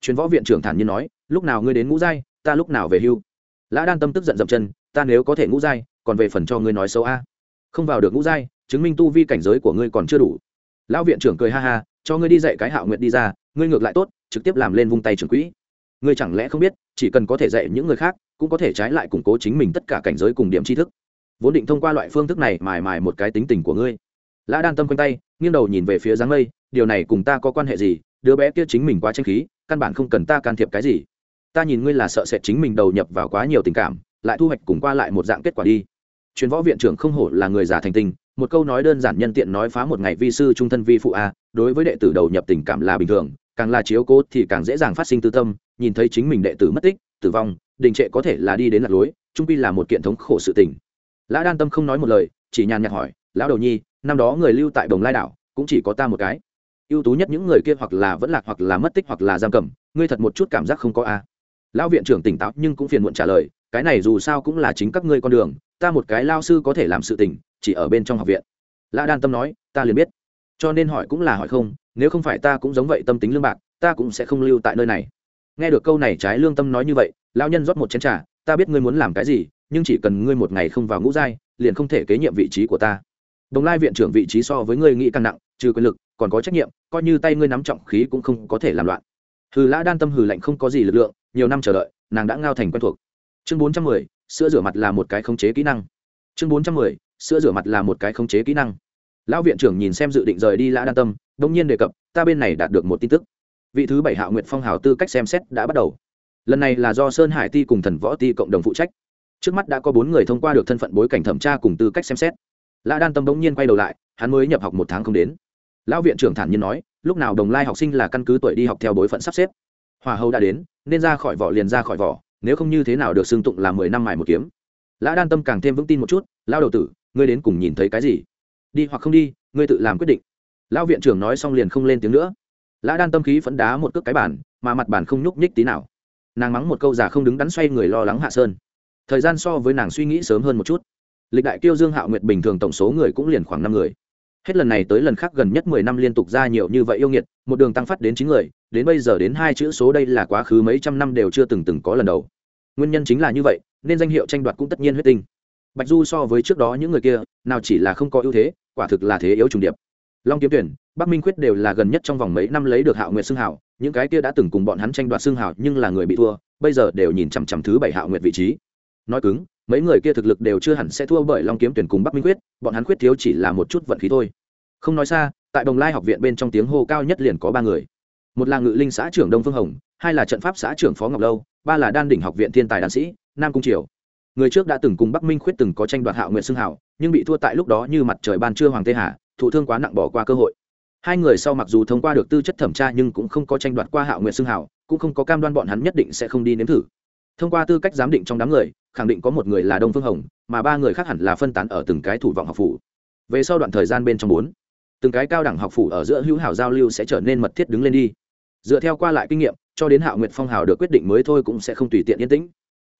Chuyển võ viện trưởng thản nhiên nói, lúc nào ngươi đến ngũ giai, ta lúc nào về hưu. Lã đan tâm tức giận dậm chân, ta nếu có thể ngũ giai, còn về phần cho ngươi nói xấu a. Không vào được ngũ giai chứng minh tu vi cảnh giới của ngươi còn chưa đủ. Lão viện trưởng cười ha ha, cho ngươi đi dạy cái hạo nguyện đi ra, ngươi ngược lại tốt, trực tiếp làm lên vung tay trưởng quỹ. Ngươi chẳng lẽ không biết, chỉ cần có thể dạy những người khác, cũng có thể trái lại củng cố chính mình tất cả cảnh giới cùng điểm tri thức. Vốn định thông qua loại phương thức này mài mài một cái tính tình của ngươi. Lã đan tâm quanh tay, nghiêng đầu nhìn về phía dáng mây, điều này cùng ta có quan hệ gì? Đứa bé kia chính mình quá tranh khí, căn bản không cần ta can thiệp cái gì. Ta nhìn ngươi là sợ sệt chính mình đầu nhập vào quá nhiều tình cảm, lại thu hoạch cùng qua lại một dạng kết quả đi. Chuyến võ viện trưởng không hổ là người giả thành tình một câu nói đơn giản nhân tiện nói phá một ngày vi sư trung thân vi phụ a, đối với đệ tử đầu nhập tình cảm là bình thường, càng là chiếu cố thì càng dễ dàng phát sinh tư tâm, nhìn thấy chính mình đệ tử mất tích, tử vong, đình trệ có thể là đi đến lạc lối, trung pi là một kiện thống khổ sự tình. Lã đan tâm không nói một lời, chỉ nhàn nhạt hỏi, lão đầu nhi, năm đó người lưu tại đồng lai đảo, cũng chỉ có ta một cái. Ưu tú nhất những người kia hoặc là vẫn lạc hoặc là mất tích hoặc là giam cầm, ngươi thật một chút cảm giác không có a? Lão viện trưởng tỉnh táo nhưng cũng phiền muộn trả lời, cái này dù sao cũng là chính các ngươi con đường, ta một cái lao sư có thể làm sự tình chỉ ở bên trong học viện. Lã đan tâm nói, ta liền biết. Cho nên hỏi cũng là hỏi không, nếu không phải ta cũng giống vậy tâm tính lương bạc, ta cũng sẽ không lưu tại nơi này. Nghe được câu này trái lương tâm nói như vậy, lão nhân rót một chén t r à ta biết ngươi muốn làm cái gì, nhưng chỉ cần ngươi một ngày không vào ngũ giai, liền không thể kế nhiệm vị trí của ta. Đồng lai viện trưởng vị trí so với ngươi nghĩ càng nặng, trừ quyền lực, còn có trách nhiệm, coi như tay ngươi nắm trọng khí cũng không có thể làm loạn. Hừ, lã đan tâm hừ lạnh không có gì lực lượng, nhiều năm chờ đợi, nàng đã ngao thành quen thuộc. Chương bốn trăm mười, sữa rửa mặt là một cái khống chế kỹ năng chương bốn trăm mười, sữa rửa mặt là một cái khống chế kỹ năng. Lão viện trưởng nhìn xem dự định rời đi lã đan tâm đông nhiên đề cập, ta bên này đạt được một tin tức. Vị thứ bảy hạ nguyệt phong hào tư cách xem xét đã bắt đầu. Lần này là do sơn hải ti cùng thần võ ti cộng đồng phụ trách. Trước mắt đã có bốn người thông qua được thân phận bối cảnh thẩm tra cùng tư cách xem xét. Lã đan tâm bỗng nhiên quay đầu lại, hắn mới nhập học một tháng không đến. Lão viện trưởng thản nhiên nói, lúc nào đồng lai học sinh là căn cứ tuổi đi học theo bối phận sắp xếp. Hòa hầu đã đến, nên ra khỏi vỏ liền ra khỏi vỏ, nếu không như thế nào được xưng tụng là mười năm mài một kiếm lã đan tâm càng thêm vững tin một chút lao đầu tử, ngươi đến cùng nhìn thấy cái gì? Đi hoặc không đi, ngươi tự làm quyết định. Lão viện trưởng nói xong liền không lên tiếng nữa. Lã đan tâm khí phẫn đá một cước cái bản mà mặt bản không nhúc nhích tí nào. Nàng mắng một câu già không đứng đắn xoay người lo lắng hạ sơn. Thời gian so với nàng suy nghĩ sớm hơn một chút. Lịch đại kiêu dương hạo nguyệt bình thường tổng số người cũng liền khoảng năm người. Hết lần này tới lần khác gần nhất mười năm liên tục ra nhiều như vậy yêu nghiệt, một đường tăng phát đến chín người, đến bây giờ đến hai chữ số đây là quá khứ mấy trăm năm đều chưa từng từng có lần đầu nguyên nhân chính là như vậy, nên danh hiệu tranh đoạt cũng tất nhiên huyết tinh. Bạch du so với trước đó những người kia, nào chỉ là không có ưu thế, quả thực là thế yếu trùng điệp. Long kiếm tuyển, bắc minh quyết đều là gần nhất trong vòng mấy năm lấy được hạo nguyệt xưng hảo những cái kia đã từng cùng bọn hắn tranh đoạt xưng hảo nhưng là người bị thua, bây giờ đều nhìn chằm chằm thứ bảy hạo nguyệt vị trí. Nói cứng, mấy người kia thực lực đều chưa hẳn sẽ thua bởi long kiếm tuyển cùng bắc minh quyết bọn hắn quyết thiếu chỉ là một chút vận khí thôi. Không nói xa, tại đồng lai học viện bên trong tiếng hô cao nhất liền có ba người một là ngự linh xã trưởng đông phương hồng, hai là trận pháp xã trưởng phó ngọc lâu, ba là đan đỉnh học viện thiên tài đan sĩ, nam cung triều. Người trước đã từng cùng bắc minh khuyết từng có tranh đoạt hạo nguyện xưng hảo nhưng bị thua tại lúc đó như mặt trời ban trưa hoàng tê hà, thụ thương quá nặng bỏ qua cơ hội. Hai người sau mặc dù thông qua được tư chất thẩm tra nhưng cũng không có tranh đoạt qua hạo nguyện xưng hảo cũng không có cam đoan bọn hắn nhất định sẽ không đi nếm thử. Thông qua tư cách giám định trong đám người, khẳng định có một người là đông phương hồng, mà ba người khác hẳn là phân tán ở từng cái thủ vọng học phủ. Về sau đoạn thời gian bên trong bốn, từng cái cao đẳng học phủ ở giữa hữu hảo giao lưu sẽ trở nên mật thiết đứng lên đi dựa theo qua lại kinh nghiệm, cho đến hạo nguyệt phong hào được quyết định mới thôi cũng sẽ không tùy tiện yên tĩnh.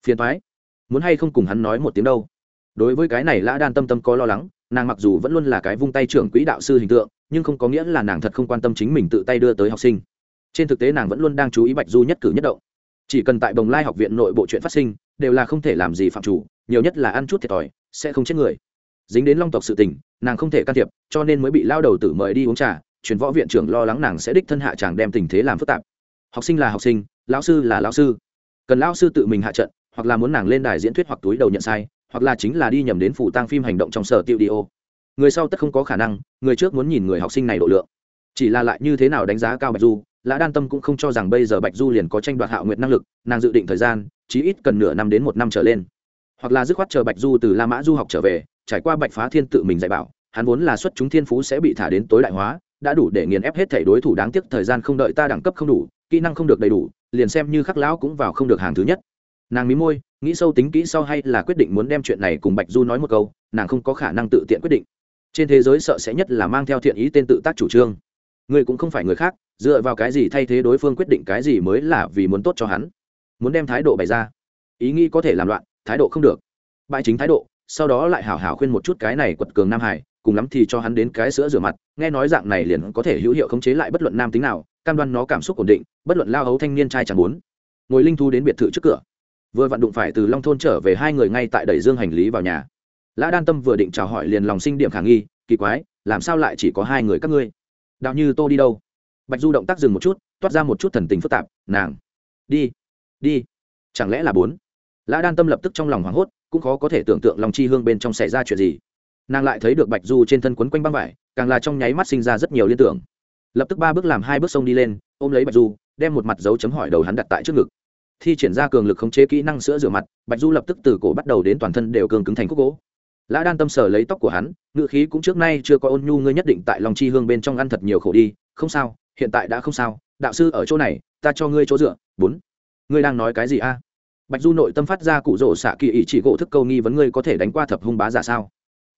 Phiền thoái muốn hay không cùng hắn nói một tiếng đâu. Đối với cái này lã đan tâm tâm có lo lắng, nàng mặc dù vẫn luôn là cái vung tay trưởng quỹ đạo sư hình tượng, nhưng không có nghĩa là nàng thật không quan tâm chính mình tự tay đưa tới học sinh. Trên thực tế nàng vẫn luôn đang chú ý bạch du nhất cử nhất động. Chỉ cần tại bồng lai học viện nội bộ chuyện phát sinh, đều là không thể làm gì phạm chủ, nhiều nhất là ăn chút thiệt thòi, sẽ không chết người. Dính đến long tộc sự tình, nàng không thể can thiệp, cho nên mới bị lao đầu tử mời đi uống trà truyền võ viện trưởng lo lắng nàng sẽ đích thân hạ chàng đem tình thế làm phức tạp. Học sinh là học sinh, lão sư là lão sư. Cần lão sư tự mình hạ trận, hoặc là muốn nàng lên đài diễn thuyết hoặc túi đầu nhận sai, hoặc là chính là đi nhầm đến phủ tăng phim hành động trong sở tiêu đi ô. Người sau tất không có khả năng, người trước muốn nhìn người học sinh này độ lượng. Chỉ là lại như thế nào đánh giá cao bạch du, lã đan tâm cũng không cho rằng bây giờ bạch du liền có tranh đoạt hạo nguyện năng lực, nàng dự định thời gian, chí ít cần nửa năm đến một năm trở lên. Hoặc là dứt khoát chờ bạch du từ la mã du học trở về, trải qua bạch phá thiên tự mình dạy bảo, hắn vốn là xuất chúng thiên phú sẽ bị thả đến tối đại hóa đã đủ để nghiền ép hết thể đối thủ đáng tiếc, thời gian không đợi ta đẳng cấp không đủ, kỹ năng không được đầy đủ, liền xem như khắc lão cũng vào không được hàng thứ nhất. Nàng mí môi, nghĩ sâu tính kỹ sau hay là quyết định muốn đem chuyện này cùng bạch du nói một câu, nàng không có khả năng tự tiện quyết định. Trên thế giới sợ sẽ nhất là mang theo thiện ý tên tự tác chủ trương. Người cũng không phải người khác, dựa vào cái gì thay thế đối phương quyết định cái gì mới là vì muốn tốt cho hắn. Muốn đem thái độ bày ra. Ý nghĩ có thể làm loạn, thái độ không được. Bại chính thái độ, sau đó lại hảo hảo khuyên một chút cái này quật cường nam hải cùng lắm thì cho hắn đến cái sữa rửa mặt, nghe nói dạng này liền có thể hữu hiệu khống chế lại bất luận nam tính nào, cam đoan nó cảm xúc ổn định, bất luận lao hấu thanh niên trai chẳng muốn. Ngồi linh thu đến biệt thự trước cửa. Vừa vặn đụng phải từ long thôn trở về hai người ngay tại đẩy dương hành lý vào nhà. Lã đan tâm vừa định chào hỏi liền lòng sinh điểm khả nghi, kỳ quái, làm sao lại chỉ có hai người các ngươi? Đạo như tô đi đâu? Bạch du động tác dừng một chút, toát ra một chút thần tình phức tạp, nàng. Đi đi. Chẳng lẽ là bốn? Lã đan tâm lập tức trong lòng hoảng hốt, cũng khó có thể tưởng tượng lòng chi hương bên trong xảy ra chuyện gì nàng lại thấy được bạch du trên thân quấn quanh băng vải, càng là trong nháy mắt sinh ra rất nhiều liên tưởng. Lập tức ba bước làm hai bước sông đi lên, ôm lấy bạch du, đem một mặt dấu chấm hỏi đầu hắn đặt tại trước ngực. Thi triển ra cường lực khống chế kỹ năng sữa rửa mặt, bạch du lập tức từ cổ bắt đầu đến toàn thân đều cường cứng thành khúc gỗ. Lã đan tâm sở lấy tóc của hắn ngự khí cũng trước nay chưa có ôn nhu, ngươi nhất định tại lòng chi hương bên trong ăn thật nhiều khổ đi, không sao, hiện tại đã không sao, đạo sư ở chỗ này, ta cho ngươi chỗ dựa, bốn. Ngươi đang nói cái gì a? Bạch du nội tâm phát ra cụ rỗ xạ kỳ ý chỉ gỗ thức câu nghi vấn, ngươi có thể đánh qua thập hung bá giả sao?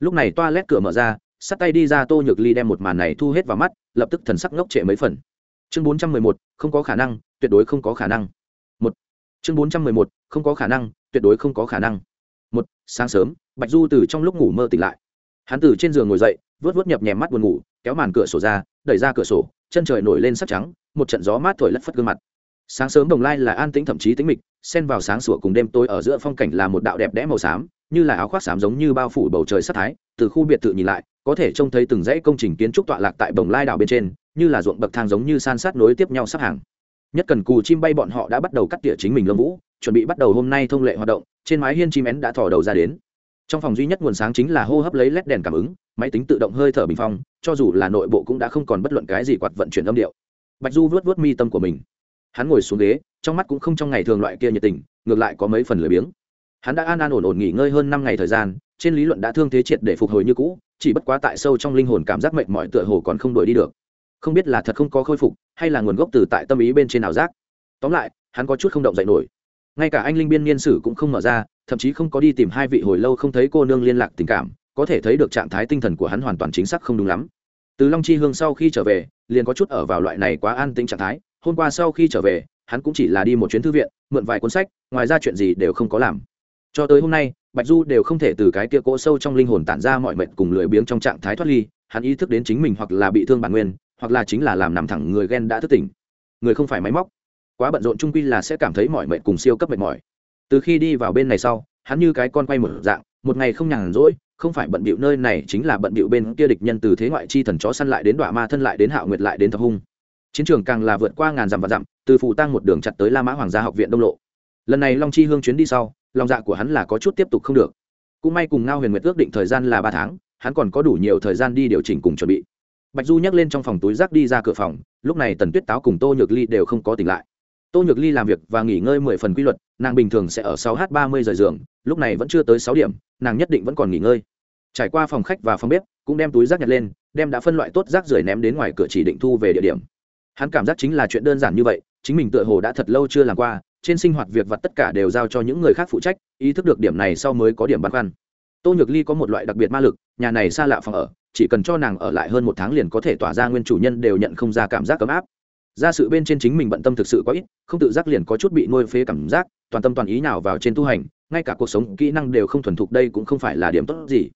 Lúc này toa lét cửa mở ra, sắt tay đi ra tô nhược ly đem một màn này thu hết vào mắt, lập tức thần sắc ngốc trệ mấy phần. Chương bốn trăm mười một, không có khả năng, tuyệt đối không có khả năng. Một. Chương bốn trăm mười một, không có khả năng, tuyệt đối không có khả năng. Một. Sáng sớm, bạch du từ trong lúc ngủ mơ tỉnh lại. Hắn từ trên giường ngồi dậy, vớt vớt nhập nhèm mắt buồn ngủ, kéo màn cửa sổ ra, đẩy ra cửa sổ, chân trời nổi lên sắc trắng, một trận gió mát thổi lất phất gương mặt. Sáng sớm đồng lai là an tĩnh thậm chí tĩnh mịch, xen vào sáng sủa cùng đêm tối ở giữa phong cảnh là một đạo đẹp đẽ màu xám như là áo khoác xám giống như bao phủ bầu trời sắc thái, từ khu biệt thự nhìn lại, có thể trông thấy từng dãy công trình kiến trúc tọa lạc tại bồng lai đảo bên trên, như là ruộng bậc thang giống như san sát nối tiếp nhau sắp hàng. Nhất cần cù chim bay bọn họ đã bắt đầu cắt tỉa chính mình lâm vũ, chuẩn bị bắt đầu hôm nay thông lệ hoạt động, trên mái hiên chim én đã thò đầu ra đến. Trong phòng duy nhất nguồn sáng chính là hô hấp lấy led đèn cảm ứng, máy tính tự động hơi thở bình phong, cho dù là nội bộ cũng đã không còn bất luận cái gì quạt vận chuyển âm điệu. Bạch du vớt vớt mi tâm của mình. Hắn ngồi xuống ghế, trong mắt cũng không trong ngày thường loại kia nhiệt tình, ngược lại có mấy phần lười biếng hắn đã an an ổn ổn nghỉ ngơi hơn năm ngày thời gian, trên lý luận đã thương thế triệt để phục hồi như cũ, chỉ bất quá tại sâu trong linh hồn cảm giác mệt mỏi tựa hồ còn không đuổi đi được. Không biết là thật không có khôi phục, hay là nguồn gốc từ tại tâm ý bên trên nào giác. Tóm lại, hắn có chút không động dậy nổi. Ngay cả anh linh biên niên sử cũng không mở ra, thậm chí không có đi tìm hai vị hồi lâu không thấy cô nương liên lạc tình cảm, có thể thấy được trạng thái tinh thần của hắn hoàn toàn chính xác không đúng lắm. Từ long chi hương sau khi trở về, liền có chút ở vào loại này quá an tĩnh trạng thái, hôm qua sau khi trở về, hắn cũng chỉ là đi một chuyến thư viện, mượn vài cuốn sách, ngoài ra chuyện gì đều không có làm cho tới hôm nay, bạch du đều không thể từ cái tia cỗ sâu trong linh hồn tản ra mọi mệnh cùng lười biếng trong trạng thái thoát ly, hắn ý thức đến chính mình hoặc là bị thương bản nguyên, hoặc là chính là làm nằm thẳng người ghen đã thức tỉnh. Người không phải máy móc. Quá bận rộn trung quy là sẽ cảm thấy mọi mệnh cùng siêu cấp mệt mỏi. Từ khi đi vào bên này sau, hắn như cái con quay một dạng, một ngày không nhàn rỗi, không phải bận bịu nơi này chính là bận bịu bên kia địch nhân từ thế ngoại chi thần chó săn lại đến đọa ma thân lại đến hạo nguyệt lại đến thập hung. Chiến trường càng là vượt qua ngàn dặm và dặm, từ phủ tăng một đường chặt tới la mã hoàng gia học viện đông lộ. Lần này long chi hương chuyến đi sau lòng dạ của hắn là có chút tiếp tục không được. Cũng may cùng ngao huyền nguyệt ước định thời gian là ba tháng, hắn còn có đủ nhiều thời gian đi điều chỉnh cùng chuẩn bị. Bạch du nhắc lên trong phòng túi rác đi ra cửa phòng, lúc này tần tuyết táo cùng tô nhược ly đều không có tỉnh lại. Tô nhược ly làm việc và nghỉ ngơi mười phần quy luật, nàng bình thường sẽ ở sáu h ba mươi giờ giường, lúc này vẫn chưa tới sáu điểm, nàng nhất định vẫn còn nghỉ ngơi. Trải qua phòng khách và phòng bếp, cũng đem túi rác nhặt lên, đem đã phân loại tốt rác rưởi ném đến ngoài cửa chỉ định thu về địa điểm. Hắn cảm giác chính là chuyện đơn giản như vậy, chính mình tựa hồ đã thật lâu chưa làm qua trên sinh hoạt việc vặt tất cả đều giao cho những người khác phụ trách, ý thức được điểm này sau mới có điểm băn khoăn. Tô nhược ly có một loại đặc biệt ma lực, nhà này xa lạ phòng ở, chỉ cần cho nàng ở lại hơn một tháng liền có thể tỏa ra nguyên chủ nhân đều nhận không ra cảm giác ấm áp. Ra sự bên trên chính mình bận tâm thực sự có ít, không tự giác liền có chút bị nuôi phế cảm giác, toàn tâm toàn ý nào vào trên tu hành, ngay cả cuộc sống kỹ năng đều không thuần thục đây cũng không phải là điểm tốt gì.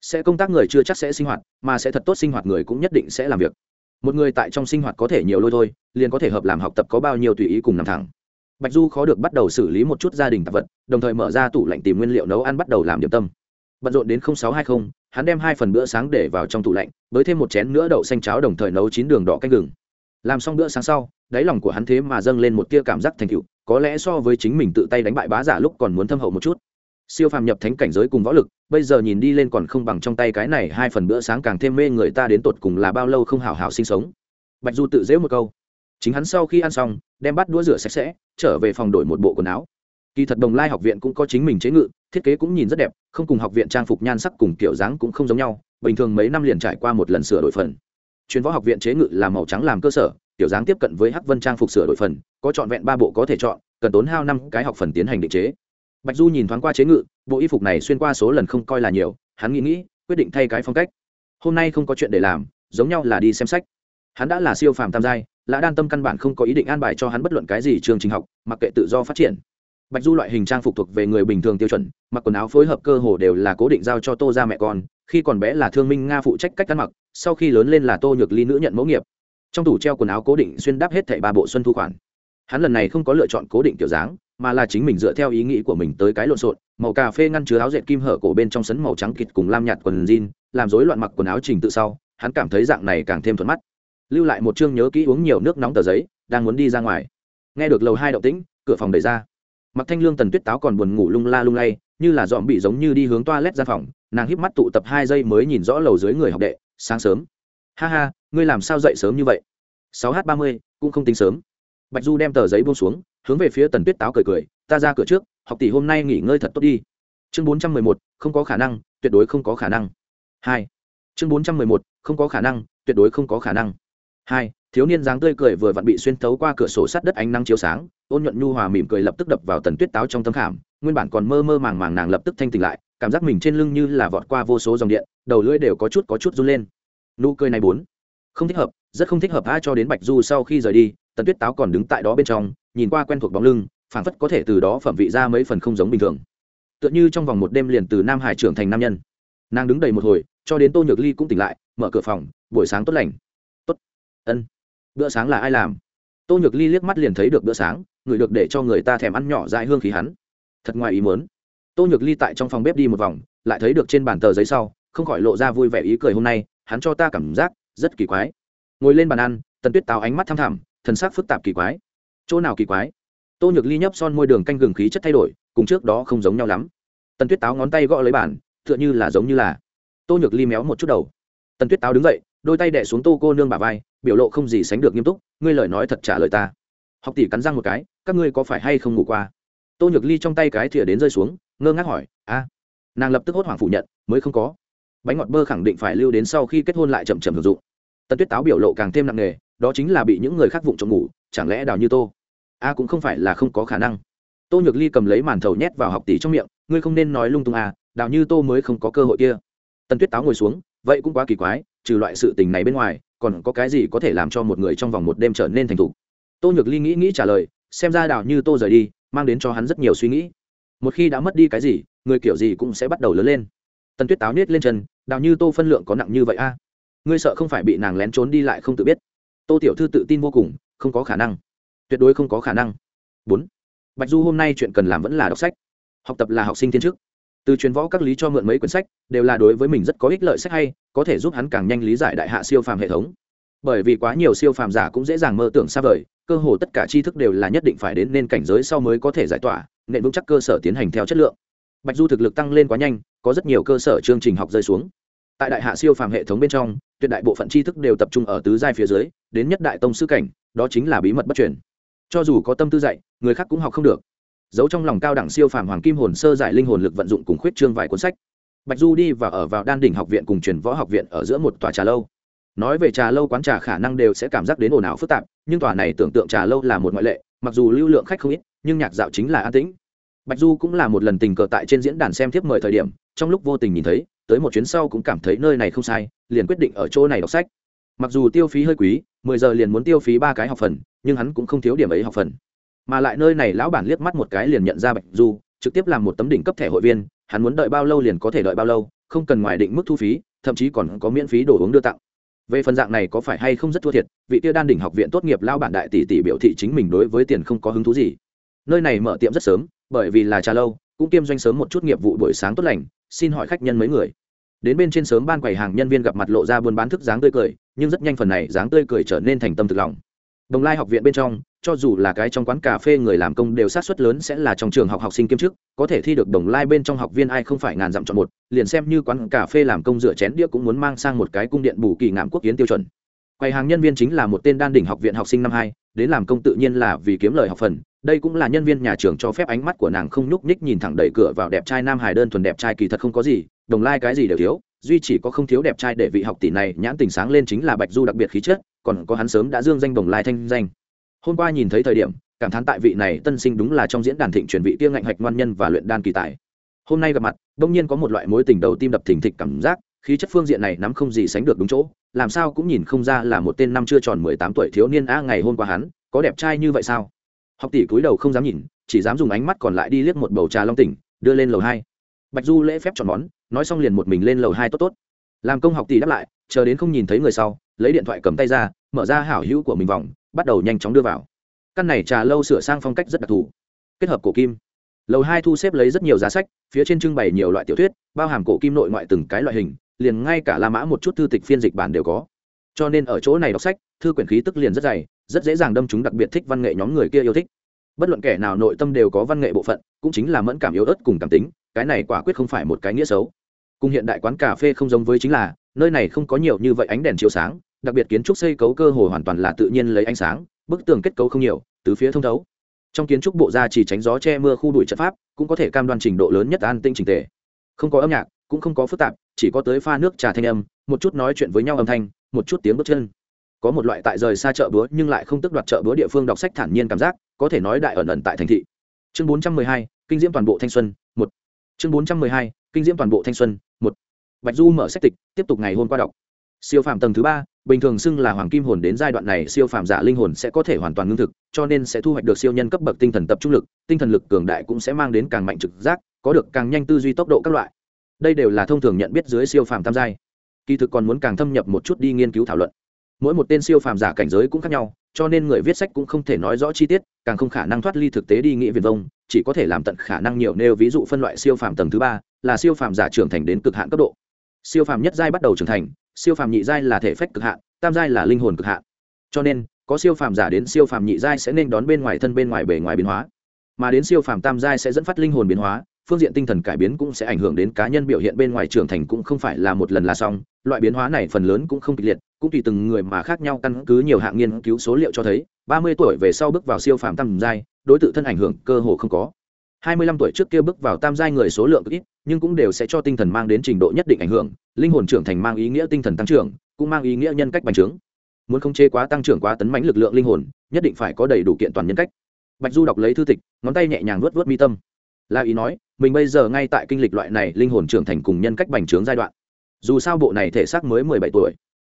Sẽ công tác người chưa chắc sẽ sinh hoạt, mà sẽ thật tốt sinh hoạt người cũng nhất định sẽ làm việc. Một người tại trong sinh hoạt có thể nhiều lôi thôi, liền có thể hợp làm học tập có bao nhiêu tùy ý cùng nằm thẳng bạch du khó được bắt đầu xử lý một chút gia đình tạp vật đồng thời mở ra tủ lạnh tìm nguyên liệu nấu ăn bắt đầu làm điểm tâm. Bận rộn đến sáu hai mươi hắn đem hai phần bữa sáng để vào trong tủ lạnh với thêm một chén nữa đậu xanh cháo đồng thời nấu chín đường đỏ canh gừng. Làm xong bữa sáng sau đáy lòng của hắn thế mà dâng lên một tia cảm giác thành tựu, có lẽ so với chính mình tự tay đánh bại bá giả lúc còn muốn thâm hậu một chút. Siêu phàm nhập thánh cảnh giới cùng võ lực bây giờ nhìn đi lên còn không bằng trong tay cái này hai phần bữa sáng càng thêm mê người ta đến tột cùng là bao lâu không hào hào sinh sống. Bạch du tự dễ một câu chính hắn sau khi ăn xong, đem bắt đũa rửa sạch sẽ, trở về phòng đổi một bộ quần áo. Kỳ thật đồng lai học viện cũng có chính mình chế ngự, thiết kế cũng nhìn rất đẹp, không cùng học viện trang phục nhan sắc cùng kiểu dáng cũng không giống nhau, bình thường mấy năm liền trải qua một lần sửa đổi phần. Chuyên võ học viện chế ngự là màu trắng làm cơ sở, kiểu dáng tiếp cận với hắc vân trang phục sửa đổi phần, có trọn vẹn ba bộ có thể chọn, cần tốn hao năm cái học phần tiến hành định chế. Bạch du nhìn thoáng qua chế ngự, bộ y phục này xuyên qua số lần không coi là nhiều, hắn nghĩ nghĩ, quyết định thay cái phong cách. Hôm nay không có chuyện để làm, giống nhau là đi xem sách. Hắn đã là siêu phàm tam giai lã đan tâm căn bản không có ý định an bài cho hắn bất luận cái gì chương trình học, mặc kệ tự do phát triển. Bạch du loại hình trang phục thuộc về người bình thường tiêu chuẩn, mặc quần áo phối hợp cơ hồ đều là cố định giao cho tô ra mẹ con, khi còn bé là thương minh nga phụ trách cách ăn mặc, sau khi lớn lên là tô nhược ly nữ nhận mẫu nghiệp. Trong tủ treo quần áo cố định xuyên đáp hết thảy ba bộ xuân thu khoản. Hắn lần này không có lựa chọn cố định kiểu dáng, mà là chính mình dựa theo ý nghĩ của mình tới cái lộn xộn, màu cà phê ngăn chứa áo dệt kim hở cổ bên trong sấn màu trắng kịt cùng lam nhạt quần jean, làm rối loạn mặc quần áo trình tự sau, hắn cảm thấy dạng này càng thêm thuận mắt lưu lại một chương nhớ kỹ uống nhiều nước nóng tờ giấy, đang muốn đi ra ngoài. Nghe được lầu hai động tĩnh, cửa phòng đẩy ra. Mặc thanh lương tần tuyết táo còn buồn ngủ lung la lung lay, như là dọn bị giống như đi hướng toa lét ra phòng, nàng híp mắt tụ tập hai giây mới nhìn rõ lầu dưới người học đệ, sáng sớm. Ha ha, ngươi làm sao dậy sớm như vậy? sáu h ba mươi, cũng không tính sớm. Bạch du đem tờ giấy buông xuống, hướng về phía tần tuyết táo cười cười, ta ra cửa trước, học tỷ hôm nay nghỉ ngơi thật tốt đi. Chương bốn trăm mười một, không có khả năng, tuyệt đối không có khả năng. Hai. Chương bốn trăm mười một, không có khả năng, tuyệt đối không có khả năng hai, thiếu niên dáng tươi cười vừa vặn bị xuyên thấu qua cửa sổ sắt đất ánh nắng chiếu sáng, ôn nhuận nhu hòa mỉm cười lập tức đập vào tần tuyết táo trong tấm khảm, nguyên bản còn mơ mơ màng màng nàng lập tức thanh tỉnh lại, cảm giác mình trên lưng như là vọt qua vô số dòng điện, đầu lưỡi đều có chút có chút run lên. Nụ cười này bốn, không thích hợp, rất không thích hợp a cho đến bạch du sau khi rời đi, tần tuyết táo còn đứng tại đó bên trong, nhìn qua quen thuộc bóng lưng phản phất có thể từ đó phẩm vị ra mấy phần không giống bình thường. Tựa như trong vòng một đêm liền từ nam hải trưởng thành nam nhân. Nàng đứng đầy một hồi, cho đến tô nhược ly cũng tỉnh lại, mở cửa phòng, buổi sáng tốt lành ân. Bữa sáng là ai làm? Tô nhược ly liếc mắt liền thấy được bữa sáng, người được để cho người ta thèm ăn nhỏ dại hương khí hắn. Thật ngoài ý muốn. Tô nhược ly tại trong phòng bếp đi một vòng, lại thấy được trên bàn tờ giấy sau, không khỏi lộ ra vui vẻ ý cười hôm nay, hắn cho ta cảm giác rất kỳ quái. Ngồi lên bàn ăn, tần tuyết táo ánh mắt thăm thẳm, thần sắc phức tạp kỳ quái. Chỗ nào kỳ quái? Tô nhược ly nhấp son môi đường canh gừng khí chất thay đổi, cùng trước đó không giống nhau lắm. Tần tuyết táo ngón tay gõ lấy bàn, tựa như là giống như là. Tô nhược ly méo một chút đầu tần tuyết táo đứng dậy, đôi tay đẻ xuống tô cô nương bà vai, biểu lộ không gì sánh được nghiêm túc, ngươi lời nói thật trả lời ta. Học tỷ cắn răng một cái, các ngươi có phải hay không ngủ qua? Tô nhược ly trong tay cái thìa đến rơi xuống, ngơ ngác hỏi, a, nàng lập tức hốt hoảng phủ nhận, mới không có. Bánh ngọt bơ khẳng định phải lưu đến sau khi kết hôn lại chậm chậm sử dụng. Tần tuyết táo biểu lộ càng thêm nặng nề, đó chính là bị những người khác vụng trộm ngủ, chẳng lẽ đào như tô? A, cũng không phải là không có khả năng. Tô nhược ly cầm lấy màn thầu nhét vào học tỷ trong miệng, ngươi không nên nói lung tung à đào như tô mới không có cơ hội kia. Tần tuyết táo ngồi xuống vậy cũng quá kỳ quái, trừ loại sự tình này bên ngoài, còn có cái gì có thể làm cho một người trong vòng một đêm trở nên thành thục? Tô nhược ly nghĩ nghĩ trả lời, xem ra đào như tô rời đi, mang đến cho hắn rất nhiều suy nghĩ. Một khi đã mất đi cái gì, người kiểu gì cũng sẽ bắt đầu lớn lên. Tần tuyết táo niết lên chân đào như tô phân lượng có nặng như vậy a? À? ngươi sợ không phải bị nàng lén trốn đi lại không tự biết. Tô tiểu thư tự tin vô cùng, không có khả năng. Tuyệt đối không có khả năng. Bốn. Bạch du hôm nay chuyện cần làm vẫn là đọc sách. Học tập là học sinh thiên chức từ truyền võ các lý cho mượn mấy quyển sách, đều là đối với mình rất có ích lợi sách hay, có thể giúp hắn càng nhanh lý giải đại hạ siêu phàm hệ thống. Bởi vì quá nhiều siêu phàm giả cũng dễ dàng mơ tưởng xa vời, cơ hồ tất cả tri thức đều là nhất định phải đến nên cảnh giới sau mới có thể giải tỏa nện vững chắc cơ sở tiến hành theo chất lượng. Bạch du thực lực tăng lên quá nhanh, có rất nhiều cơ sở chương trình học rơi xuống. Tại đại hạ siêu phàm hệ thống bên trong, tuyệt đại bộ phận tri thức đều tập trung ở tứ giai phía dưới, đến nhất đại tông sư cảnh, đó chính là bí mật bất truyền. Cho dù có tâm tư dạy, người khác cũng học không được giấu trong lòng cao đẳng siêu phàm hoàng kim hồn sơ giải linh hồn lực vận dụng cùng khuyết trương vài cuốn sách. Bạch du đi và ở vào đan đỉnh học viện cùng truyền võ học viện ở giữa một tòa trà lâu. Nói về trà lâu quán trà khả năng đều sẽ cảm giác đến ồn ào phức tạp, nhưng tòa này tưởng tượng trà lâu là một ngoại lệ, mặc dù lưu lượng khách không ít, nhưng nhạc dạo chính là an tĩnh. Bạch du cũng là một lần tình cờ tại trên diễn đàn xem tiếp mời thời điểm, trong lúc vô tình nhìn thấy, tới một chuyến sau cũng cảm thấy nơi này không sai, liền quyết định ở chỗ này đọc sách. Mặc dù tiêu phí hơi quý, mười giờ liền muốn tiêu phí ba cái học phần, nhưng hắn cũng không thiếu điểm ấy học phần mà lại nơi này lão bản liếc mắt một cái liền nhận ra bạch du, trực tiếp làm một tấm đỉnh cấp thẻ hội viên, hắn muốn đợi bao lâu liền có thể đợi bao lâu, không cần ngoài định mức thu phí, thậm chí còn có miễn phí đồ uống đưa tặng. Về phần dạng này có phải hay không rất thua thiệt, vị tiêu đan đỉnh học viện tốt nghiệp lao bản đại tỷ tỷ biểu thị chính mình đối với tiền không có hứng thú gì. Nơi này mở tiệm rất sớm, bởi vì là trà lâu, cũng kiêm doanh sớm một chút nghiệp vụ buổi sáng tốt lành, xin hỏi khách nhân mấy người. Đến bên trên sớm ban quầy hàng nhân viên gặp mặt lộ ra buôn bán thức dáng tươi cười, nhưng rất nhanh phần này dáng tươi cười trở nên thành tâm thực lòng đồng lai học viện bên trong, cho dù là cái trong quán cà phê người làm công đều sát suất lớn sẽ là trong trường học học sinh kiêm chức, có thể thi được đồng lai bên trong học viên ai không phải ngàn dặm chọn một, liền xem như quán cà phê làm công rửa chén đĩa cũng muốn mang sang một cái cung điện bù kỳ ngạm quốc kiến tiêu chuẩn. Quầy hàng nhân viên chính là một tên đan đỉnh học viện học sinh năm hai, đến làm công tự nhiên là vì kiếm lời học phần, đây cũng là nhân viên nhà trường cho phép ánh mắt của nàng không nhúc nhích nhìn thẳng đẩy cửa vào đẹp trai nam hải đơn thuần đẹp trai kỳ thật không có gì, đồng lai cái gì đều thiếu, duy chỉ có không thiếu đẹp trai để vị học tỷ này nhãn tình sáng lên chính là bạch du đặc biệt khí chất còn có hắn sớm đã dương danh đồng lai thanh danh. Hôm qua nhìn thấy thời điểm, cảm thán tại vị này tân sinh đúng là trong diễn đàn thịnh truyền vị tiêu ngạnh hạch ngoan nhân và luyện đan kỳ tài. Hôm nay gặp mặt, đông nhiên có một loại mối tình đầu tim đập thình thịch cảm giác, khí chất phương diện này nắm không gì sánh được đúng chỗ, làm sao cũng nhìn không ra là một tên năm chưa tròn mười tám tuổi thiếu niên a ngày hôm qua hắn, có đẹp trai như vậy sao? Học tỷ cúi đầu không dám nhìn, chỉ dám dùng ánh mắt còn lại đi liếc một bầu trà long tỉnh, đưa lên lầu hai. Bạch du lễ phép chọn món, nói xong liền một mình lên lầu hai tốt tốt. Làm công học tỷ đáp lại, chờ đến không nhìn thấy người sau lấy điện thoại cầm tay ra, mở ra hảo hữu của mình vòng, bắt đầu nhanh chóng đưa vào. Căn này trà lâu sửa sang phong cách rất đặc thù. Kết hợp cổ kim. Lầu hai thu xếp lấy rất nhiều giá sách, phía trên trưng bày nhiều loại tiểu thuyết, bao hàm cổ kim nội ngoại từng cái loại hình, liền ngay cả la mã một chút thư tịch phiên dịch bản đều có. Cho nên ở chỗ này đọc sách, thư quyển khí tức liền rất dày, rất dễ dàng đâm chúng đặc biệt thích văn nghệ nhóm người kia yêu thích. Bất luận kẻ nào nội tâm đều có văn nghệ bộ phận, cũng chính là mẫn cảm yếu ớt cùng cảm tính, cái này quả quyết không phải một cái nghĩa xấu. Cùng hiện đại quán cà phê không giống với chính là nơi này không có nhiều như vậy ánh đèn chiếu sáng, đặc biệt kiến trúc xây cấu cơ hồ hoàn toàn là tự nhiên lấy ánh sáng, bức tường kết cấu không nhiều, tứ phía thông thấu. Trong kiến trúc bộ ra chỉ tránh gió che mưa khu đuổi trận pháp, cũng có thể cam đoan trình độ lớn nhất an tinh trình tề. Không có âm nhạc, cũng không có phức tạp, chỉ có tới pha nước trà thanh âm, một chút nói chuyện với nhau âm thanh, một chút tiếng bước chân. Có một loại tại rời xa chợ búa nhưng lại không tức đoạt chợ búa địa phương đọc sách thản nhiên cảm giác, có thể nói đại ẩn ẩn tại thành thị. Chương bốn trăm mười hai, kinh diễm toàn bộ thanh xuân, một. Chương bốn trăm mười hai, kinh diễm toàn bộ thanh xuân bạch du mở sách tịch, tiếp tục ngày hôm qua đọc. Siêu phàm tầng thứ ba, bình thường xưng là hoàng kim hồn đến giai đoạn này siêu phàm giả linh hồn sẽ có thể hoàn toàn ngưng thực, cho nên sẽ thu hoạch được siêu nhân cấp bậc tinh thần tập trung lực, tinh thần lực cường đại cũng sẽ mang đến càng mạnh trực giác, có được càng nhanh tư duy tốc độ các loại. Đây đều là thông thường nhận biết dưới siêu phàm tam giai. Kỳ thực còn muốn càng thâm nhập một chút đi nghiên cứu thảo luận. Mỗi một tên siêu phàm giả cảnh giới cũng khác nhau, cho nên người viết sách cũng không thể nói rõ chi tiết, càng không khả năng thoát ly thực tế đi nghĩa viền vông, chỉ có thể làm tận khả năng nhiều nêu ví dụ phân loại siêu phàm tầng thứ ba, là siêu phàm giả trưởng thành đến cực hạn cấp độ siêu phàm nhất giai bắt đầu trưởng thành, siêu phàm nhị giai là thể phách cực hạn, tam giai là linh hồn cực hạn. Cho nên, có siêu phàm giả đến siêu phàm nhị giai sẽ nên đón bên ngoài thân bên ngoài bề ngoài biến hóa. Mà đến siêu phàm tam giai sẽ dẫn phát linh hồn biến hóa, phương diện tinh thần cải biến cũng sẽ ảnh hưởng đến cá nhân biểu hiện bên ngoài trưởng thành cũng không phải là một lần là xong. Loại biến hóa này phần lớn cũng không kịch liệt, cũng tùy từng người mà khác nhau căn cứ nhiều hạng nghiên cứu số liệu cho thấy, ba mươi tuổi về sau bước vào siêu phàm tam giai, đối tượng thân ảnh hưởng cơ hồ không có hai mươi lăm tuổi trước kia bước vào tam giai người số lượng ít, nhưng cũng đều sẽ cho tinh thần mang đến trình độ nhất định ảnh hưởng, linh hồn trưởng thành mang ý nghĩa tinh thần tăng trưởng, cũng mang ý nghĩa nhân cách bành trướng. Muốn không chế quá tăng trưởng quá tấn mãnh lực lượng linh hồn, nhất định phải có đầy đủ kiện toàn nhân cách. Bạch du đọc lấy thư tịch, ngón tay nhẹ nhàng vuốt vuốt mi tâm. La ý nói, mình bây giờ ngay tại kinh lịch loại này linh hồn trưởng thành cùng nhân cách bành trướng giai đoạn. Dù sao bộ này thể xác mới mười bảy tuổi,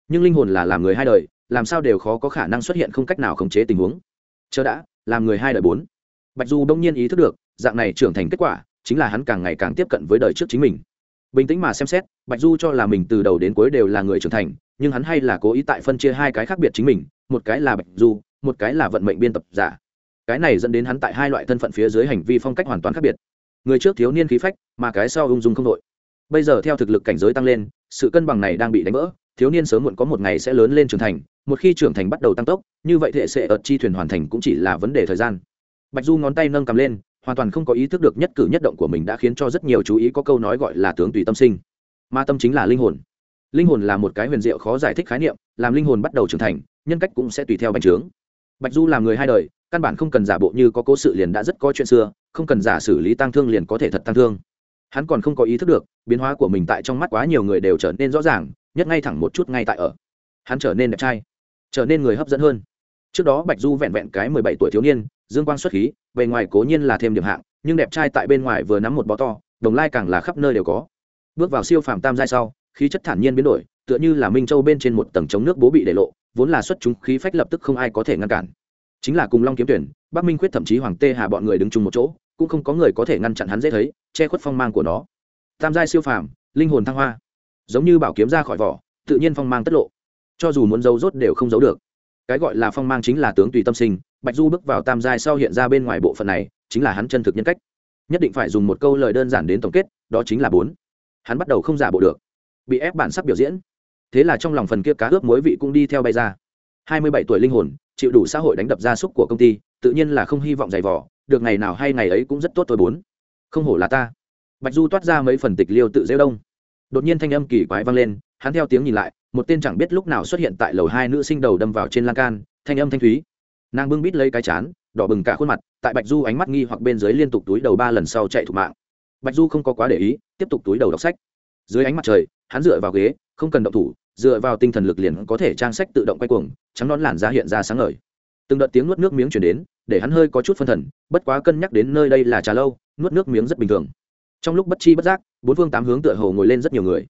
nhưng linh hồn là làm người hai đời, làm sao đều khó có khả năng xuất hiện không cách nào khống chế tình huống. Chớ đã, làm người hai đời bốn. Bạch du đông nhiên ý thức được dạng này trưởng thành kết quả, chính là hắn càng ngày càng tiếp cận với đời trước chính mình. Bình tĩnh mà xem xét, bạch du cho là mình từ đầu đến cuối đều là người trưởng thành, nhưng hắn hay là cố ý tại phân chia hai cái khác biệt chính mình, một cái là bạch du, một cái là vận mệnh biên tập giả. Cái này dẫn đến hắn tại hai loại thân phận phía dưới hành vi phong cách hoàn toàn khác biệt. Người trước thiếu niên khí phách, mà cái sau ung dung không đội. Bây giờ theo thực lực cảnh giới tăng lên, sự cân bằng này đang bị đánh vỡ, thiếu niên sớm muộn có một ngày sẽ lớn lên trưởng thành, một khi trưởng thành bắt đầu tăng tốc, như vậy thể sẽ ợt chi thuyền hoàn thành cũng chỉ là vấn đề thời gian. Bạch du ngón tay nâng cầm lên hoàn toàn không có ý thức được nhất cử nhất động của mình đã khiến cho rất nhiều chú ý có câu nói gọi là tướng tùy tâm sinh. Ma tâm chính là linh hồn. Linh hồn là một cái huyền diệu khó giải thích khái niệm, làm linh hồn bắt đầu trưởng thành, nhân cách cũng sẽ tùy theo bành trướng. Bạch du làm người hai đời, căn bản không cần giả bộ như có cố sự liền đã rất có chuyện xưa, không cần giả xử lý tăng thương liền có thể thật tăng thương. Hắn còn không có ý thức được, biến hóa của mình tại trong mắt quá nhiều người đều trở nên rõ ràng, nhất ngay thẳng một chút ngay tại ở. Hắn trở nên đẹp trai, trở nên người hấp dẫn hơn trước đó bạch du vẹn vẹn cái mười bảy tuổi thiếu niên, dương quang xuất khí, bề ngoài cố nhiên là thêm điểm hạng, nhưng đẹp trai tại bên ngoài vừa nắm một bó to, đồng lai càng là khắp nơi đều có. Bước vào siêu phàm tam giai sau, khí chất thản nhiên biến đổi, tựa như là minh châu bên trên một tầng chống nước bố bị để lộ, vốn là xuất chúng khí phách lập tức không ai có thể ngăn cản. Chính là cùng long kiếm tuyển, bắc minh quyết thậm chí hoàng tê hà bọn người đứng chung một chỗ, cũng không có người có thể ngăn chặn hắn dễ thấy, che khuất phong mang của nó. Tam giai siêu phàm, linh hồn thăng hoa. Giống như bảo kiếm ra khỏi vỏ, tự nhiên phong mang tất lộ. Cho dù muốn giấu rốt đều không giấu được cái gọi là phong mang chính là tướng tùy tâm sinh, bạch du bước vào tam giai sau hiện ra bên ngoài bộ phận này, chính là hắn chân thực nhân cách. Nhất định phải dùng một câu lời đơn giản đến tổng kết, đó chính là bốn. Hắn bắt đầu không giả bộ được, bị ép bản sắc biểu diễn. Thế là trong lòng phần kia cá ướp mối vị cũng đi theo bay ra. Hai mươi bảy tuổi linh hồn, chịu đủ xã hội đánh đập gia súc của công ty, tự nhiên là không hy vọng giày vỏ được ngày nào hay ngày ấy cũng rất tốt tôi bốn. Không hổ là ta. Bạch du toát ra mấy phần tịch liêu tự rêu đông đột nhiên thanh âm kỳ quái vang lên, hắn theo tiếng nhìn lại, một tên chẳng biết lúc nào xuất hiện tại lầu hai nữ sinh đầu đâm vào trên lan can, thanh âm thanh thúy. Nàng bưng bít lấy cái chán, đỏ bừng cả khuôn mặt, tại bạch du ánh mắt nghi hoặc bên dưới liên tục túi đầu ba lần sau chạy thục mạng. Bạch du không có quá để ý, tiếp tục túi đầu đọc sách. Dưới ánh mặt trời, hắn dựa vào ghế, không cần động thủ, dựa vào tinh thần lực liền có thể trang sách tự động quay cuồng, trắng nón làn ra hiện ra sáng ngời. Từng đợt tiếng nuốt nước miếng chuyển đến, để hắn hơi có chút phân thần, bất quá cân nhắc đến nơi đây là trà lâu, nuốt nước miếng rất bình thường. Trong lúc bất chi bất giác bốn phương tám hướng tựa hồ ngồi lên rất nhiều người.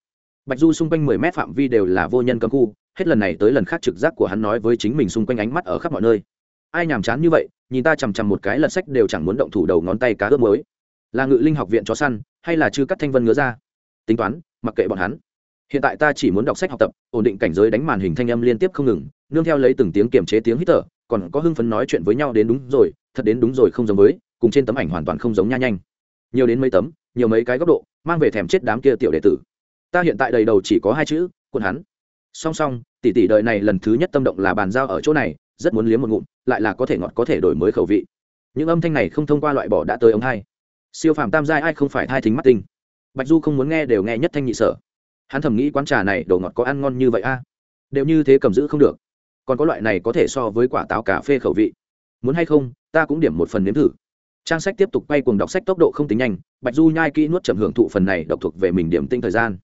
Bạch du xung quanh mười mét phạm vi đều là vô nhân cấm khu, hết lần này tới lần khác trực giác của hắn nói với chính mình xung quanh ánh mắt ở khắp mọi nơi. Ai nhàm chán như vậy, nhìn ta chằm chằm một cái lật sách đều chẳng muốn động thủ đầu ngón tay cá ướp mới là ngự linh học viện chó săn, hay là chư cắt thanh vân ngứa ra? Tính toán, mặc kệ bọn hắn. Hiện tại ta chỉ muốn đọc sách học tập, ổn định cảnh giới đánh màn hình thanh âm liên tiếp không ngừng, nương theo lấy từng tiếng kiềm chế tiếng hít thở, còn có hưng phấn nói chuyện với nhau đến đúng rồi, thật đến đúng rồi không giống với, cùng trên tấm ảnh hoàn toàn không giống nha nhanh nhiều đến mấy tấm, nhiều mấy cái góc độ, mang về thèm chết đám kia tiểu đệ tử. Ta hiện tại đầy đầu chỉ có hai chữ quân hắn. Song song, tỷ tỷ đời này lần thứ nhất tâm động là bàn giao ở chỗ này, rất muốn liếm một ngụm, lại là có thể ngọt có thể đổi mới khẩu vị. Những âm thanh này không thông qua loại bỏ đã tới ống hai. Siêu phàm tam giai ai không phải thai thính mắt tinh. Bạch du không muốn nghe đều nghe nhất thanh nhị sở. Hắn thầm nghĩ quán trà này đồ ngọt có ăn ngon như vậy a? Đều như thế cầm giữ không được. Còn có loại này có thể so với quả táo cà phê khẩu vị. Muốn hay không, ta cũng điểm một phần nếm thử trang sách tiếp tục quay cuồng đọc sách tốc độ không tính nhanh, bạch du nhai kỹ nuốt chậm hưởng thụ phần này độc thuộc về mình điểm tinh thời gian.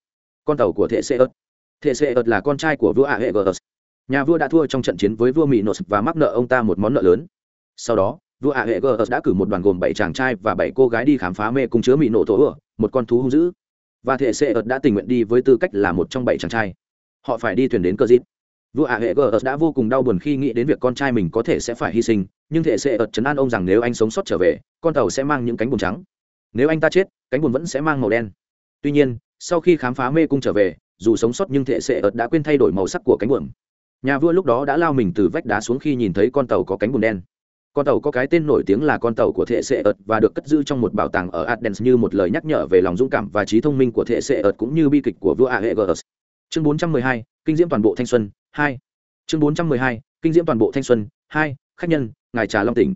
Con tàu của thệ sê ớt. Thệ sê ớt là con trai của vua a hệ gờ nhà vua đã thua trong trận chiến với vua mỹ nốt và mắc nợ ông ta một món nợ lớn. Sau đó, vua a hệ gờ đã cử một đoàn gồm bảy chàng trai và bảy cô gái đi khám phá mê cung chứa mỹ nổ tổ ửa một con thú hung dữ. Và thệ sê ớt đã tình nguyện đi với tư cách là một trong bảy chàng trai. Họ phải đi thuyền đến cơ dít. Vua a hệ gờ đã vô cùng đau buồn khi nghĩ đến việc con trai mình có thể sẽ phải hy sinh nhưng thể sẽ ợt chấn an ông rằng nếu anh sống sót trở về con tàu sẽ mang những cánh buồm trắng. Nếu anh ta chết cánh buồm vẫn sẽ mang màu đen. Tuy nhiên sau khi khám phá mê cung trở về dù sống sót nhưng thể sẽ ợt đã quên thay đổi màu sắc của cánh buồm. Nhà vua lúc đó đã lao mình từ vách đá xuống khi nhìn thấy con tàu có cánh buồm đen. Con tàu có cái tên nổi tiếng là con tàu của thể sệ ợt và được cất giữ trong một bảo tàng ở Athens như một lời nhắc nhở về lòng dũng cảm và trí thông minh của thể sệ ợt cũng như bi kịch của vua aegers Chương 412, kinh diễm toàn bộ thanh xuân 2. Chương 412, kinh diễm toàn bộ thanh xuân 2. khách nhân, ngài trà Long tỉnh.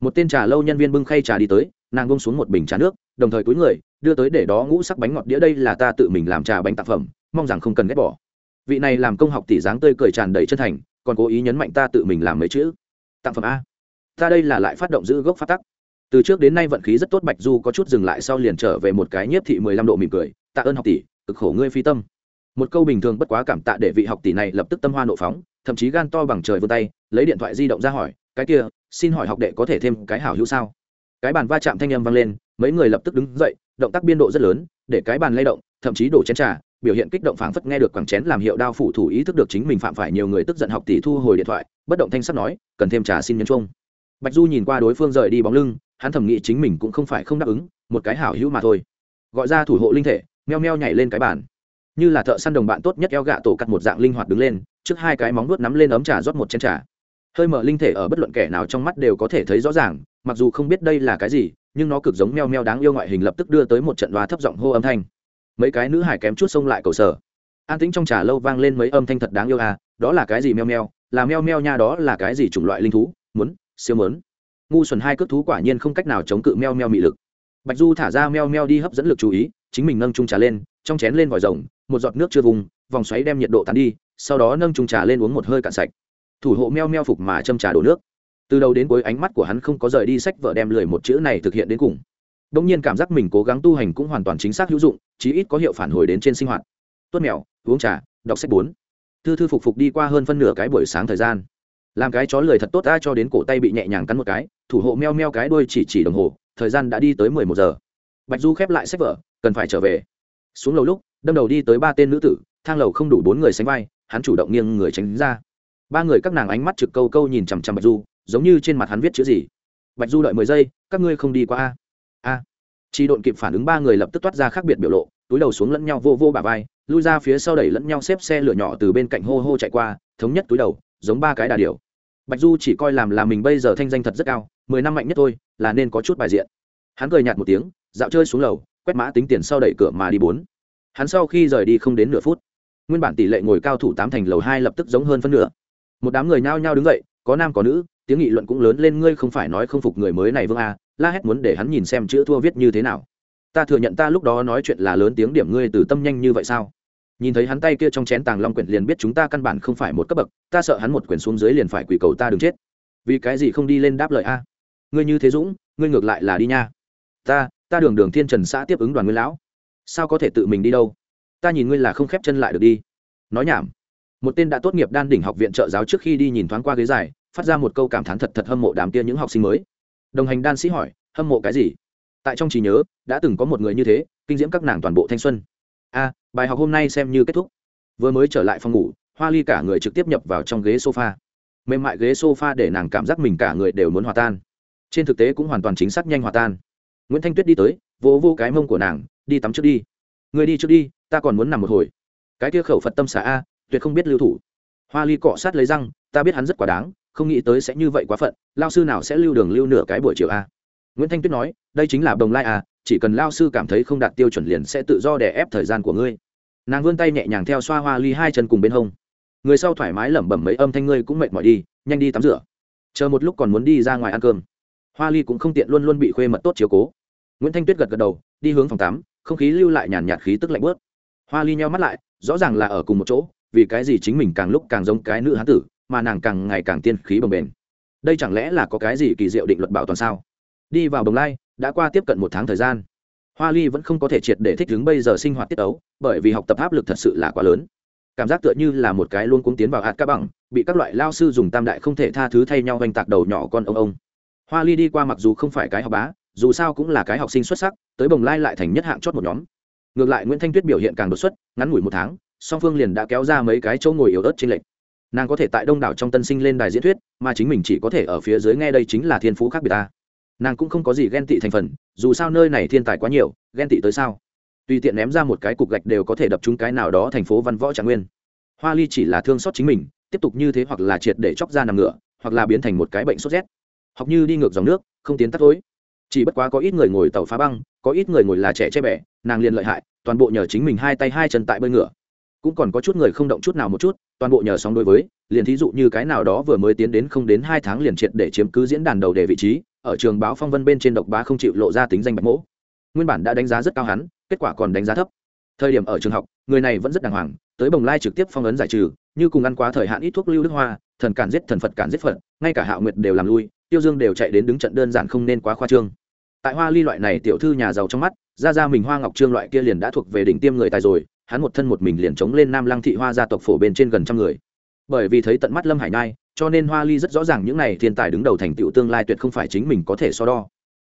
Một tên trà lâu nhân viên bưng khay trà đi tới, nàng bông xuống một bình trà nước, đồng thời cúi người, đưa tới để đó ngũ sắc bánh ngọt đĩa đây là ta tự mình làm trà bánh tặng phẩm, mong rằng không cần ghét bỏ. Vị này làm công học tỷ dáng tươi cười tràn đầy chân thành, còn cố ý nhấn mạnh ta tự mình làm mấy chữ. Tặng phẩm a ta đây là lại phát động giữ gốc phát tắc từ trước đến nay vận khí rất tốt bạch du có chút dừng lại sau liền trở về một cái nhiếp thị mười lăm độ mỉm cười tạ ơn học tỷ cực khổ ngươi phi tâm một câu bình thường bất quá cảm tạ để vị học tỷ này lập tức tâm hoa nộ phóng thậm chí gan to bằng trời vươn tay lấy điện thoại di động ra hỏi cái kia, xin hỏi học đệ có thể thêm cái hảo hữu sao? Cái bàn va chạm thanh âm vang lên, mấy người lập tức đứng dậy, động tác biên độ rất lớn, để cái bàn lay động, thậm chí đổ chén trà, biểu hiện kích động phảng phất nghe được quảng chén làm hiệu đao phủ thủ ý thức được chính mình phạm phải nhiều người tức giận học tỷ thu hồi điện thoại, bất động thanh sắp nói, cần thêm trà xin nhân trung bạch du nhìn qua đối phương rời đi bóng lưng, hắn thầm nghĩ chính mình cũng không phải không đáp ứng, một cái hảo hữu mà thôi. Gọi ra thủ hộ linh thể, meo meo nhảy lên cái bàn. Như là thợ săn đồng bạn tốt nhất eo gạ tổ cắt một dạng linh hoạt đứng lên, trước hai cái móng nuốt nắm lên ấm trà rót một chén trà hơi mở linh thể ở bất luận kẻ nào trong mắt đều có thể thấy rõ ràng, mặc dù không biết đây là cái gì, nhưng nó cực giống meo meo đáng yêu ngoại hình lập tức đưa tới một trận đoá thấp giọng hô âm thanh. Mấy cái nữ hải kém chút xông lại cầu sở. An tĩnh trong trà lâu vang lên mấy âm thanh thật đáng yêu à đó là cái gì meo meo, là meo meo nha đó là cái gì chủng loại linh thú, muốn, siêu mớn ngu xuẩn hai cước thú quả nhiên không cách nào chống cự meo meo mị lực. Bạch du thả ra meo meo đi hấp dẫn lực chú ý, chính mình nâng trung trà lên, trong chén lên vòi rồng, một giọt nước chưa vùng, vòng xoáy đem nhiệt độ tán đi, sau đó nâng trung trà lên uống một hơi cạn sạch thủ hộ meo meo phục mà châm trà đổ nước. Từ đầu đến cuối ánh mắt của hắn không có rời đi sách vợ đem lười một chữ này thực hiện đến cùng. Đông nhiên cảm giác mình cố gắng tu hành cũng hoàn toàn chính xác hữu dụng, chí ít có hiệu phản hồi đến trên sinh hoạt. Tuốt mèo, uống trà, đọc sách bốn. Thư thư phục phục đi qua hơn phân nửa cái buổi sáng thời gian. Làm cái chó lười thật tốt ta cho đến cổ tay bị nhẹ nhàng cắn một cái, thủ hộ meo meo cái đuôi chỉ chỉ đồng hồ, thời gian đã đi tới mười một giờ. Bạch du khép lại sách vở, cần phải trở về. Xuống lầu lúc, đâm đầu đi tới ba tên nữ tử, thang lầu không đủ bốn người sánh vai, hắn chủ động nghiêng người tránh ra ba người các nàng ánh mắt trực câu câu nhìn chằm chằm bạch du, giống như trên mặt hắn viết chữ gì. Bạch du đợi mười giây, các ngươi không đi qua a? A. Chỉ độn kịp phản ứng ba người lập tức toát ra khác biệt biểu lộ, túi đầu xuống lẫn nhau vô vô bà vai, lui ra phía sau đẩy lẫn nhau xếp xe lửa nhỏ từ bên cạnh hô hô chạy qua, thống nhất túi đầu, giống ba cái đà điều bạch du chỉ coi làm là mình bây giờ thanh danh thật rất cao, mười năm mạnh nhất thôi, là nên có chút bài diện. Hắn cười nhạt một tiếng, dạo chơi xuống lầu, quét mã tính tiền sau đẩy cửa mà đi bốn. Hắn sau khi rời đi không đến nửa phút, nguyên bản tỷ lệ ngồi cao thủ tám thành lầu hai lập tức giống hơn phân nửa một đám người nhao nhao đứng dậy, có nam có nữ, tiếng nghị luận cũng lớn lên, ngươi không phải nói không phục người mới này vương a la hét muốn để hắn nhìn xem chữ thua viết như thế nào. Ta thừa nhận ta lúc đó nói chuyện là lớn tiếng điểm ngươi từ tâm nhanh như vậy sao? Nhìn thấy hắn tay kia trong chén tàng long quyển liền biết chúng ta căn bản không phải một cấp bậc, ta sợ hắn một quyển xuống dưới liền phải quỳ cầu ta đừng chết. Vì cái gì không đi lên đáp lời a? Ngươi như thế dũng, ngươi ngược lại là đi nha. Ta ta đường đường thiên trần xã tiếp ứng đoàn nguyên lão. Sao có thể tự mình đi đâu? Ta nhìn ngươi là không khép chân lại được đi. Nói nhảm một tên đã tốt nghiệp đan đỉnh học viện trợ giáo trước khi đi nhìn thoáng qua ghế dài, phát ra một câu cảm thán thật thật hâm mộ đám kia những học sinh mới. Đồng hành đan sĩ hỏi, hâm mộ cái gì? Tại trong trí nhớ, đã từng có một người như thế, kinh diễm các nàng toàn bộ thanh xuân. A, bài học hôm nay xem như kết thúc. Vừa mới trở lại phòng ngủ, hoa ly cả người trực tiếp nhập vào trong ghế sofa. Mềm mại ghế sofa để nàng cảm giác mình cả người đều muốn hòa tan. Trên thực tế cũng hoàn toàn chính xác nhanh hòa tan. Nguyễn thanh tuyết đi tới, vỗ vô cái mông của nàng, đi tắm trước đi. Người đi trước đi, ta còn muốn nằm một hồi. Cái kia khẩu phật tâm xả a tuyệt không biết lưu thủ. Hoa ly cọ sát lấy răng, ta biết hắn rất quá đáng, không nghĩ tới sẽ như vậy quá phận, lao sư nào sẽ lưu đường lưu nửa cái buổi chiều a nguyễn thanh tuyết nói, đây chính là đồng lai a chỉ cần lao sư cảm thấy không đạt tiêu chuẩn liền sẽ tự do đè ép thời gian của ngươi. Nàng vươn tay nhẹ nhàng theo xoa hoa ly hai chân cùng bên hông. Người sau thoải mái lẩm bẩm mấy âm thanh ngươi cũng mệt mỏi đi, nhanh đi tắm rửa. Chờ một lúc còn muốn đi ra ngoài ăn cơm. Hoa ly cũng không tiện luôn luôn bị khuê mật tốt chiếu cố. Nguyễn thanh tuyết gật gật đầu, đi hướng phòng tắm, không khí lưu lại nhàn nhạt khí tức lạnh bớt hoa ly nheo mắt lại, rõ ràng là ở cùng một chỗ vì cái gì chính mình càng lúc càng giống cái nữ hán tử, mà nàng càng ngày càng tiên khí bồng bềnh? Đây chẳng lẽ là có cái gì kỳ diệu định luật bảo toàn sao? Đi vào bồng lai, đã qua tiếp cận một tháng thời gian. Hoa ly vẫn không có thể triệt để thích ứng bây giờ sinh hoạt tiết ấu bởi vì học tập áp lực thật sự là quá lớn. Cảm giác tựa như là một cái luôn cuống tiến vào hạt cá bằng, bị các loại lao sư dùng tam đại không thể tha thứ thay nhau oanh tạc đầu nhỏ con ông ông. Hoa ly đi qua mặc dù không phải cái học bá, dù sao cũng là cái học sinh xuất sắc, tới bồng lai lại thành nhất hạng chót một nhóm. Ngược lại nguyễn thanh tuyết biểu hiện càng đột xuất, ngắn ngủi một tháng song phương liền đã kéo ra mấy cái chỗ ngồi yếu ớt trên lệch. Nàng có thể tại đông đảo trong tân sinh lên đài diễn thuyết, mà chính mình chỉ có thể ở phía dưới nghe đây chính là thiên phú khác biệt ta. Nàng cũng không có gì ghen tị thành phần, dù sao nơi này thiên tài quá nhiều, ghen tị tới sao? Tùy tiện ném ra một cái cục gạch đều có thể đập trúng cái nào đó thành phố văn võ trạng nguyên. Hoa ly chỉ là thương xót chính mình, tiếp tục như thế hoặc là triệt để chóc ra nằm ngựa, hoặc là biến thành một cái bệnh sốt rét. Học như đi ngược dòng nước, không tiến tắt tối. Chỉ bất quá có ít người ngồi tàu phá băng, có ít người ngồi là trẻ che bẻ nàng liền lợi hại, toàn bộ nhờ chính mình hai tay hai chân tại bơi ngựa cũng còn có chút người không động chút nào một chút, toàn bộ nhờ sóng đối với, liền thí dụ như cái nào đó vừa mới tiến đến không đến hai tháng liền triệt để chiếm cứ diễn đàn đầu đề vị trí, ở trường báo phong vân bên trên độc bá không chịu lộ ra tính danh bạch mỗ. Nguyên bản đã đánh giá rất cao hắn, kết quả còn đánh giá thấp. Thời điểm ở trường học, người này vẫn rất đàng hoàng, tới bồng lai trực tiếp phong ấn giải trừ, như cùng ăn quá thời hạn ít thuốc lưu đức hoa, thần cản giết thần phật cản giết phật, ngay cả hạo nguyệt đều làm lui, tiêu dương đều chạy đến đứng trận đơn giản không nên quá khoa trương. Tại hoa ly loại này tiểu thư nhà giàu trong mắt, ra ra mình hoa ngọc trương loại kia liền đã thuộc về đỉnh tiêm người tài rồi hắn một thân một mình liền chống lên nam lăng thị hoa gia tộc phổ bên trên gần trăm người. Bởi vì thấy tận mắt lâm hải nhai, cho nên hoa ly rất rõ ràng những này thiên tài đứng đầu thành tựu tương lai tuyệt không phải chính mình có thể so đo.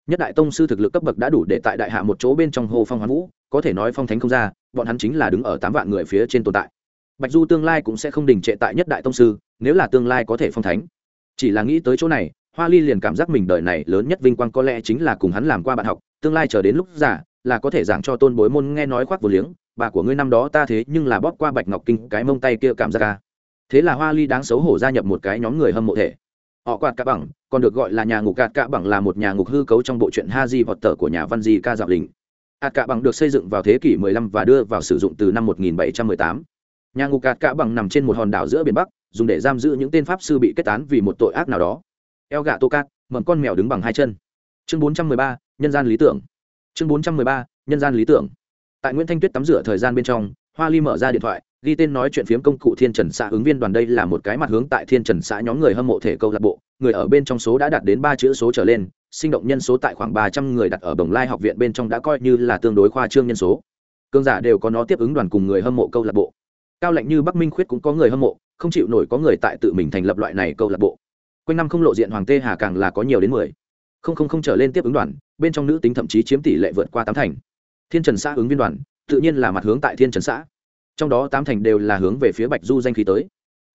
Nhất đại tông sư thực lực cấp bậc đã đủ để tại đại hạ một chỗ bên trong hồ phong hoán vũ, có thể nói phong thánh không ra, bọn hắn chính là đứng ở tám vạn người phía trên tồn tại. Bạch du tương lai cũng sẽ không đình trệ tại nhất đại tông sư, nếu là tương lai có thể phong thánh. Chỉ là nghĩ tới chỗ này, hoa ly liền cảm giác mình đời này lớn nhất vinh quang có lẽ chính là cùng hắn làm qua bạn học, tương lai chờ đến lúc giả là có thể giảng cho tôn bối môn nghe nói khoác vừa liếng bà của ngươi năm đó ta thế nhưng là bóp qua bạch ngọc kinh cái mông tay kia cảm giác ca thế là hoa ly đáng xấu hổ gia nhập một cái nhóm người hâm mộ thể. Họ quạt cả bằng còn được gọi là nhà ngục gạt cả bằng là một nhà ngục hư cấu trong bộ truyện ha di vọt tờ của nhà văn di ca dạo đình hạt cả bằng được xây dựng vào thế kỷ 15 và đưa vào sử dụng từ năm 1718 nhà ngục gạt cả bằng nằm trên một hòn đảo giữa biển bắc dùng để giam giữ những tên pháp sư bị kết án vì một tội ác nào đó. Eo gạ tô cát mầm con mèo đứng bằng hai chân. Chương 413, nhân gian lý tưởng chương 413, nhân gian lý tưởng. Tại nguyễn thanh tuyết tắm rửa thời gian bên trong hoa ly mở ra điện thoại ghi tên nói chuyện phiếm công cụ thiên trần xã ứng viên đoàn đây là một cái mặt hướng tại thiên trần xã nhóm người hâm mộ thể câu lạc bộ người ở bên trong số đã đạt đến ba chữ số trở lên sinh động nhân số tại khoảng ba trăm người đặt ở đồng lai học viện bên trong đã coi như là tương đối khoa trương nhân số. Cương giả đều có nó tiếp ứng đoàn cùng người hâm mộ câu lạc bộ. Cao lạnh như bắc minh khuyết cũng có người hâm mộ không chịu nổi có người tại tự mình thành lập loại này câu lạc bộ. Quanh năm không lộ diện hoàng tê hà càng là có nhiều đến mười không không không trở lên tiếp ứng đoàn, bên trong nữ tính thậm chí chiếm tỷ lệ vượt qua tám thành. Thiên trần xã ứng viên đoàn, tự nhiên là mặt hướng tại thiên trần xã. Trong đó tám thành đều là hướng về phía bạch du danh khí tới.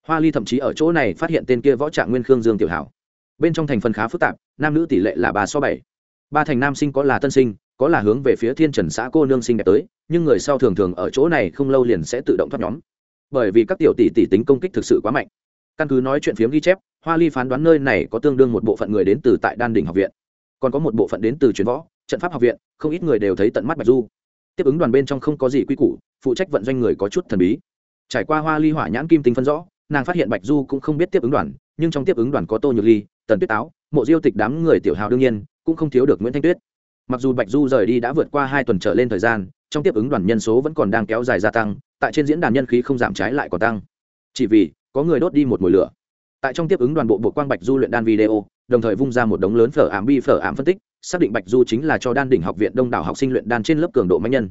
Hoa ly thậm chí ở chỗ này phát hiện tên kia võ trạng nguyên khương dương tiểu hảo. Bên trong thành phần khá phức tạp, nam nữ tỷ lệ là ba so bảy. Ba thành nam sinh có là tân sinh, có là hướng về phía thiên trần xã cô nương sinh đẹp tới, nhưng người sau thường thường ở chỗ này không lâu liền sẽ tự động thoát nhóm. Bởi vì các tiểu tỷ tỷ tính công kích thực sự quá mạnh. Căn cứ nói chuyện phiếm ghi chép, hoa ly phán đoán nơi này có tương đương một bộ phận người đến từ tại đan đỉnh học viện còn có một bộ phận đến từ truyền võ, trận pháp học viện, không ít người đều thấy tận mắt bạch du. Tiếp ứng đoàn bên trong không có gì quy củ, phụ trách vận doanh người có chút thần bí. Trải qua hoa ly hỏa nhãn kim tinh phân rõ, nàng phát hiện bạch du cũng không biết tiếp ứng đoàn, nhưng trong tiếp ứng đoàn có tô nhược ly, tần tuyết táo, mộ diêu tịch đám người tiểu hào đương nhiên, cũng không thiếu được nguyễn thanh tuyết. Mặc dù bạch du rời đi đã vượt qua hai tuần trở lên thời gian, trong tiếp ứng đoàn nhân số vẫn còn đang kéo dài gia tăng, tại trên diễn đàn nhân khí không giảm trái lại còn tăng. Chỉ vì có người đốt đi một mùi lửa. Tại trong tiếp ứng đoàn bộ bộ quang bạch du luyện đan video đồng thời vung ra một đống lớn phở ảm bi phở ảm phân tích, xác định bạch du chính là cho đan đỉnh học viện đông đảo học sinh luyện đan trên lớp cường độ mạnh nhân.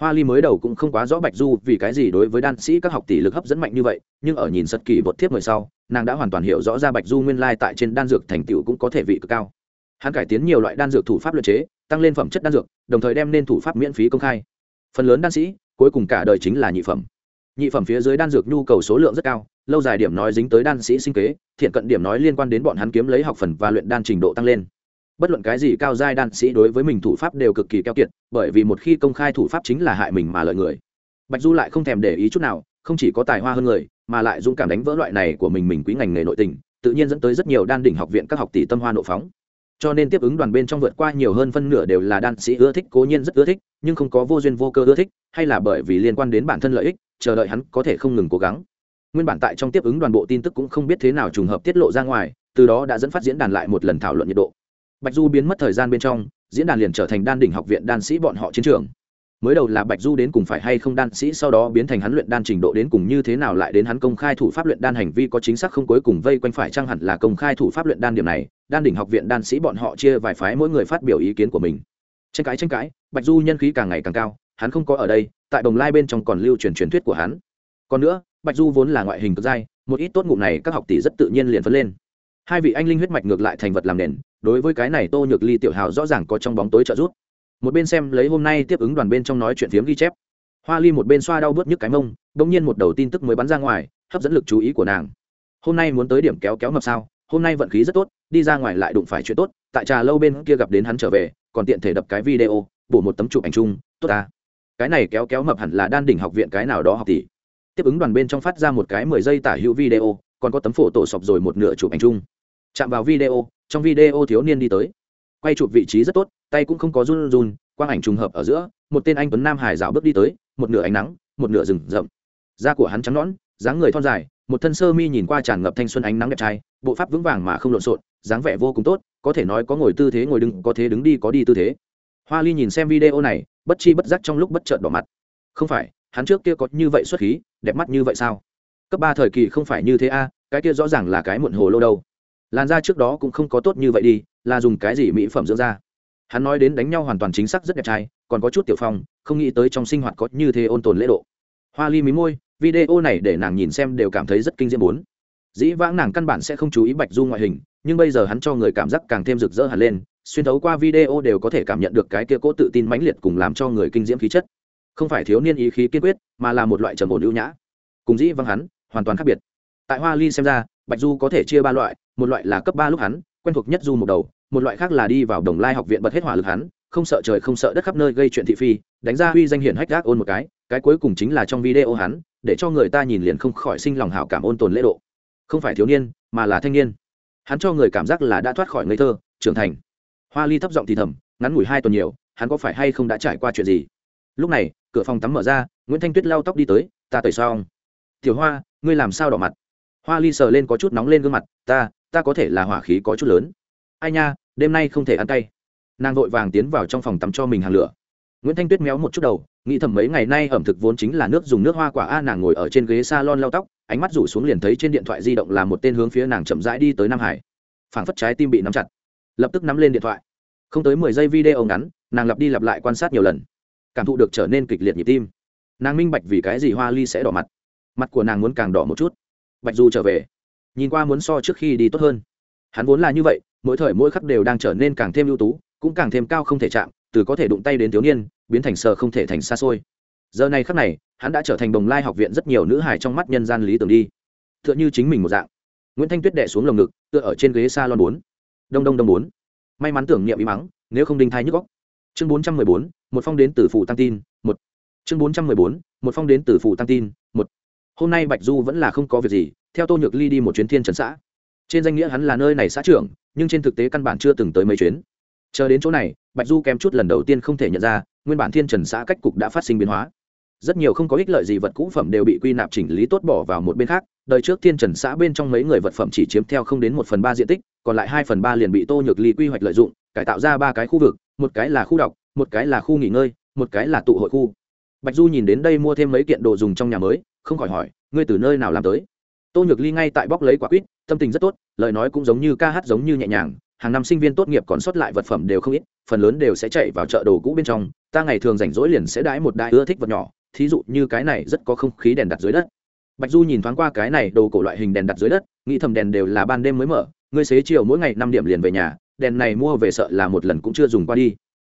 Hoa ly mới đầu cũng không quá rõ bạch du vì cái gì đối với đan sĩ các học tỷ lực hấp dẫn mạnh như vậy, nhưng ở nhìn sật kỳ bột thiếp người sau, nàng đã hoàn toàn hiểu rõ ra bạch du nguyên lai tại trên đan dược thành tựu cũng có thể vị cực cao. Hắn cải tiến nhiều loại đan dược thủ pháp luật chế, tăng lên phẩm chất đan dược, đồng thời đem nên thủ pháp miễn phí công khai. Phần lớn đan sĩ, cuối cùng cả đời chính là nhị phẩm. Nhị phẩm phía dưới đan dược nhu cầu số lượng rất cao lâu dài điểm nói dính tới đan sĩ sinh kế, thiện cận điểm nói liên quan đến bọn hắn kiếm lấy học phần và luyện đan trình độ tăng lên. Bất luận cái gì cao giai đan sĩ đối với mình thủ pháp đều cực kỳ keo kiệt, bởi vì một khi công khai thủ pháp chính là hại mình mà lợi người. Bạch du lại không thèm để ý chút nào, không chỉ có tài hoa hơn người, mà lại dũng cảm đánh vỡ loại này của mình mình quý ngành nghề nội tình, tự nhiên dẫn tới rất nhiều đan đỉnh học viện các học tỷ tâm hoa nộ phóng. Cho nên tiếp ứng đoàn bên trong vượt qua nhiều hơn phân nửa đều là đan sĩ ưa thích, cố nhiên rất ưa thích, nhưng không có vô duyên vô cơ ưa thích, hay là bởi vì liên quan đến bản thân lợi ích, chờ đợi hắn có thể không ngừng cố gắng nguyên bản tại trong tiếp ứng đoàn bộ tin tức cũng không biết thế nào trùng hợp tiết lộ ra ngoài, từ đó đã dẫn phát diễn đàn lại một lần thảo luận nhiệt độ. Bạch du biến mất thời gian bên trong, diễn đàn liền trở thành đan đỉnh học viện đan sĩ bọn họ chiến trường. Mới đầu là bạch du đến cùng phải hay không đan sĩ, sau đó biến thành hắn luyện đan trình độ đến cùng như thế nào lại đến hắn công khai thủ pháp luyện đan hành vi có chính xác không cuối cùng vây quanh phải chăng hẳn là công khai thủ pháp luyện đan điểm này, đan đỉnh học viện đan sĩ bọn họ chia vài phái mỗi người phát biểu ý kiến của mình. Tranh cãi tranh cãi, bạch du nhân khí càng ngày càng cao, hắn không có ở đây, tại đồng lai bên trong còn lưu truyền truyền thuyết của hắn. Còn nữa bạch du vốn là ngoại hình cực dai, một ít tốt ngụm này các học tỷ rất tự nhiên liền phấn lên. Hai vị anh linh huyết mạch ngược lại thành vật làm nền, đối với cái này tô nhược ly tiểu hào rõ ràng có trong bóng tối trợ giúp. Một bên xem lấy hôm nay tiếp ứng đoàn bên trong nói chuyện phiếm ghi chép. Hoa ly một bên xoa đau bớt nhức cái mông đ ỗ n g nhiên một đầu tin tức mới bắn ra ngoài, hấp dẫn lực chú ý của nàng. Hôm nay muốn tới điểm kéo kéo ngập sao, hôm nay vận khí rất tốt, đi ra ngoài lại đụng phải chuyện tốt, tại trà lâu bên kia gặp đến hắn trở về, còn tiện thể đập cái video, bổ một tấm chụp ảnh chung, tốt ta cái này kéo kéo mập hẳn là đan đỉnh học viện cái nào đó học tỷ tiếp ứng đoàn bên trong phát ra một cái mười giây tả hữu video, còn có tấm phổ tổ sọc rồi một nửa chụp ảnh chung. Chạm vào video, trong video thiếu niên đi tới. Quay chụp vị trí rất tốt, tay cũng không có run run, quang ảnh trùng hợp ở giữa, một tên anh tuấn nam hải dạo bước đi tới, một nửa ánh nắng, một nửa rừng rậm. Da của hắn trắng nõn, dáng người thon dài, một thân sơ mi nhìn qua tràn ngập thanh xuân ánh nắng đẹp trai, bộ pháp vững vàng mà không lộn xộn, dáng vẻ vô cùng tốt, có thể nói có ngồi tư thế ngồi đứng, có thế đứng đi, có đi tư thế. Hoa ly nhìn xem video này, bất chi bất giác trong lúc bất chợt đỏ mặt. Không phải, hắn trước kia có như vậy xuất khí đẹp mắt như vậy sao? Cấp ba thời kỳ không phải như thế a, cái kia rõ ràng là cái muộn hồ lâu đâu. Làn da trước đó cũng không có tốt như vậy đi, là dùng cái gì mỹ phẩm dưỡng da? Hắn nói đến đánh nhau hoàn toàn chính xác rất đẹp trai, còn có chút tiểu phong, không nghĩ tới trong sinh hoạt có như thế ôn tồn lễ độ. Hoa ly mí môi, video này để nàng nhìn xem đều cảm thấy rất kinh diễm bốn. Dĩ vãng nàng căn bản sẽ không chú ý bạch du ngoại hình, nhưng bây giờ hắn cho người cảm giác càng thêm rực rỡ hẳn lên, xuyên thấu qua video đều có thể cảm nhận được cái kia cố tự tin mãnh liệt cùng làm cho người kinh diễm khí chất không phải thiếu niên ý khí kiên quyết, mà là một loại trầm ổn ưu nhã. Cùng dĩ văng hắn, hoàn toàn khác biệt. Tại hoa ly xem ra, bạch du có thể chia ba loại, một loại là cấp ba lúc hắn, quen thuộc nhất du một đầu, một loại khác là đi vào đồng lai học viện bật hết hỏa lực hắn, không sợ trời không sợ đất khắp nơi gây chuyện thị phi, đánh ra uy danh hiển hách gác ôn một cái cái cuối cùng chính là trong video hắn, để cho người ta nhìn liền không khỏi sinh lòng hảo cảm ôn tồn lễ độ. Không phải thiếu niên, mà là thanh niên. Hắn cho người cảm giác là đã thoát khỏi ngây thơ, trưởng thành. Hoa ly thấp giọng thì thầm, ngắn ngủi hai tuần nhiều, hắn có phải hay không đã trải qua chuyện gì? Lúc này cửa phòng tắm mở ra, nguyễn thanh tuyết lau tóc đi tới, ta tẩy xong. Tiểu hoa, ngươi làm sao đỏ mặt? Hoa ly sờ lên có chút nóng lên gương mặt, ta ta có thể là hỏa khí có chút lớn. Ai nha, đêm nay không thể ăn tay nàng vội vàng tiến vào trong phòng tắm cho mình hàng lửa. Nguyễn thanh tuyết méo một chút đầu, nghĩ thầm mấy ngày nay ẩm thực vốn chính là nước dùng nước hoa quả a, nàng ngồi ở trên ghế s a lon lau tóc, ánh mắt rủ xuống liền thấy trên điện thoại di động là một tên hướng phía nàng chậm rãi đi tới nam hải. Phảng phất trái tim bị nắm chặt, lập tức nắm lên điện thoại. Không tới mười giây video ngắn, nàng lặp đi lặp lại quan sát nhiều lần cảm thụ được trở nên kịch liệt nhịp tim. Nàng minh bạch vì cái gì hoa ly sẽ đỏ mặt. Mặt của nàng muốn càng đỏ một chút. Bạch du trở về. Nhìn qua muốn so trước khi đi tốt hơn. Hắn vốn là như vậy, mỗi thời mỗi khắc đều đang trở nên càng thêm ưu tú, cũng càng thêm cao không thể chạm, từ có thể đụng tay đến thiếu niên, biến thành sờ không thể thành xa xôi. Giờ này khắc này, hắn đã trở thành đồng lai học viện rất nhiều nữ hài trong mắt nhân gian lý tưởng đi. T h ư ợ n h ư chính mình một dạng. Nguyễn thanh tuyết đẻ xuống lồng ngực, tựa ở trên ghế s a lon bốn. Đông đông đông bốn. May mắn tưởng niệm bị mắng, nếu không đinh thai nhức góc chương bốn trăm mười bốn, một phong đến từ phủ tăng tin, một. Chương bốn trăm mười bốn, một phong đến từ phủ tăng tin, một. Hôm nay bạch du vẫn là không có việc gì, theo tô nhược ly đi một chuyến thiên trần xã. Trên danh nghĩa hắn là nơi này xã trưởng, nhưng trên thực tế căn bản chưa từng tới mấy chuyến. Chờ đến chỗ này, bạch du kém chút lần đầu tiên không thể nhận ra, nguyên bản thiên trần xã cách cục đã phát sinh biến hóa. Rất nhiều không có ích lợi gì vật cũ phẩm đều bị quy nạp chỉnh lý tốt bỏ vào một bên khác. Đời trước thiên trần xã bên trong mấy người vật phẩm chỉ chiếm theo không đến một phần ba diện tích, còn lại hai phần ba liền bị tô nhược ly quy hoạch lợi dụng, cải tạo ra ba cái khu vực một cái là khu đọc, một cái là khu nghỉ ngơi, một cái là tụ hội khu. Bạch du nhìn đến đây mua thêm mấy kiện đồ dùng trong nhà mới, không khỏi hỏi, ngươi từ nơi nào làm tới? Tô nhược ly ngay tại bóc lấy quả quýt, tâm tình rất tốt, lời nói cũng giống như ca hát giống như nhẹ nhàng, hàng năm sinh viên tốt nghiệp còn sót lại vật phẩm đều không ít, phần lớn đều sẽ chạy vào chợ đồ cũ bên trong, ta ngày thường rảnh rỗi liền sẽ đãi một đại ưa thích vật nhỏ, thí dụ như cái này rất có không khí đèn đặt dưới đất. Bạch du nhìn thoáng qua cái này đồ cổ loại hình đèn đặt dưới đất, nghĩ thầm đèn đều là ban đêm mới mở, ngươi xế chiều mỗi ngày năm điểm liền về nhà đèn này mua về sợ là một lần cũng chưa dùng qua đi.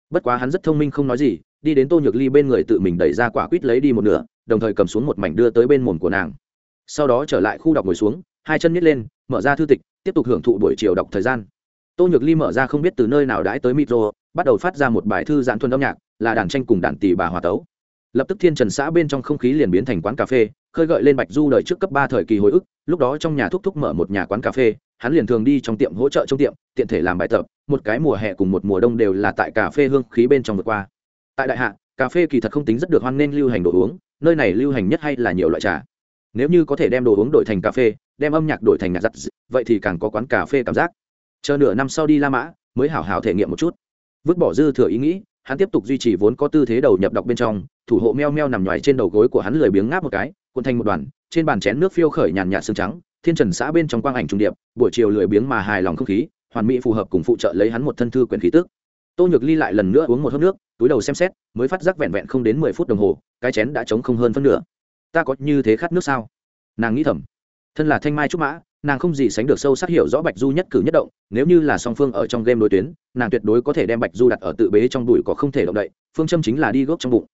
Bất quá hắn rất thông minh không nói gì, đi đến tô nhược ly bên người tự mình đẩy ra quả quýt lấy đi một nửa, đồng thời cầm xuống một mảnh đưa tới bên mồm của nàng. Sau đó trở lại khu đọc ngồi xuống, hai chân nhét lên, mở ra thư tịch, tiếp tục hưởng thụ buổi chiều đọc thời gian. Tô nhược ly mở ra không biết từ nơi nào đãi tới micro bắt đầu phát ra một bài thư giãn thuần âm nhạc, là đàn tranh cùng đàn tỷ bà hòa tấu. Lập tức thiên trần xã bên trong không khí liền biến thành quán cà phê, khơi gợi lên bạch du đời trước cấp ba thời kỳ hồi ức lúc đó trong nhà thúc thúc mở một nhà quán cà phê, hắn liền thường đi trong tiệm hỗ trợ trong tiệm, tiện thể làm bài tập, một cái mùa hè cùng một mùa đông đều là tại cà phê hương khí bên trong vượt qua. Tại đại hạ, cà phê kỳ thật không tính rất được hoan nên lưu hành đồ uống, nơi này lưu hành nhất hay là nhiều loại trà. Nếu như có thể đem đồ uống đổi thành cà phê, đem âm nhạc đổi thành nhạc giặt, vậy thì càng có quán cà phê cảm giác. Chờ nửa năm sau đi la mã, mới hảo hảo thể nghiệm một chút. Vứt bỏ dư thừa ý nghĩ, hắn tiếp tục duy trì vốn có tư thế đầu nhập đọc bên trong, thủ hộ meo meo nằm nhoài trên đầu gối của hắn lười biếng ngáp một cái, cuộn thành một đoàn trên bàn chén nước phiêu khởi nhàn nhạt sương trắng, thiên trần xã bên trong quang ảnh trung điệp, buổi chiều lười biếng mà hài lòng không khí, hoàn mỹ phù hợp cùng phụ trợ lấy hắn một thân thư quyền khí tức. Tô nhược ly lại lần nữa uống một hớp nước, túi đầu xem xét, mới phát giác vẹn vẹn không đến mười phút đồng hồ, cái chén đã trống không hơn phân nửa. Ta có như thế khát nước sao? Nàng nghĩ thầm. Thân là thanh mai trúc mã, nàng không gì sánh được sâu sắc hiểu rõ bạch du nhất cử nhất động, nếu như là song phương ở trong game đối tuyến, nàng tuyệt đối có thể đem bạch du đặt ở tự bế trong đùi có không thể động đậy, phương châm chính là đi gốc trong bụng.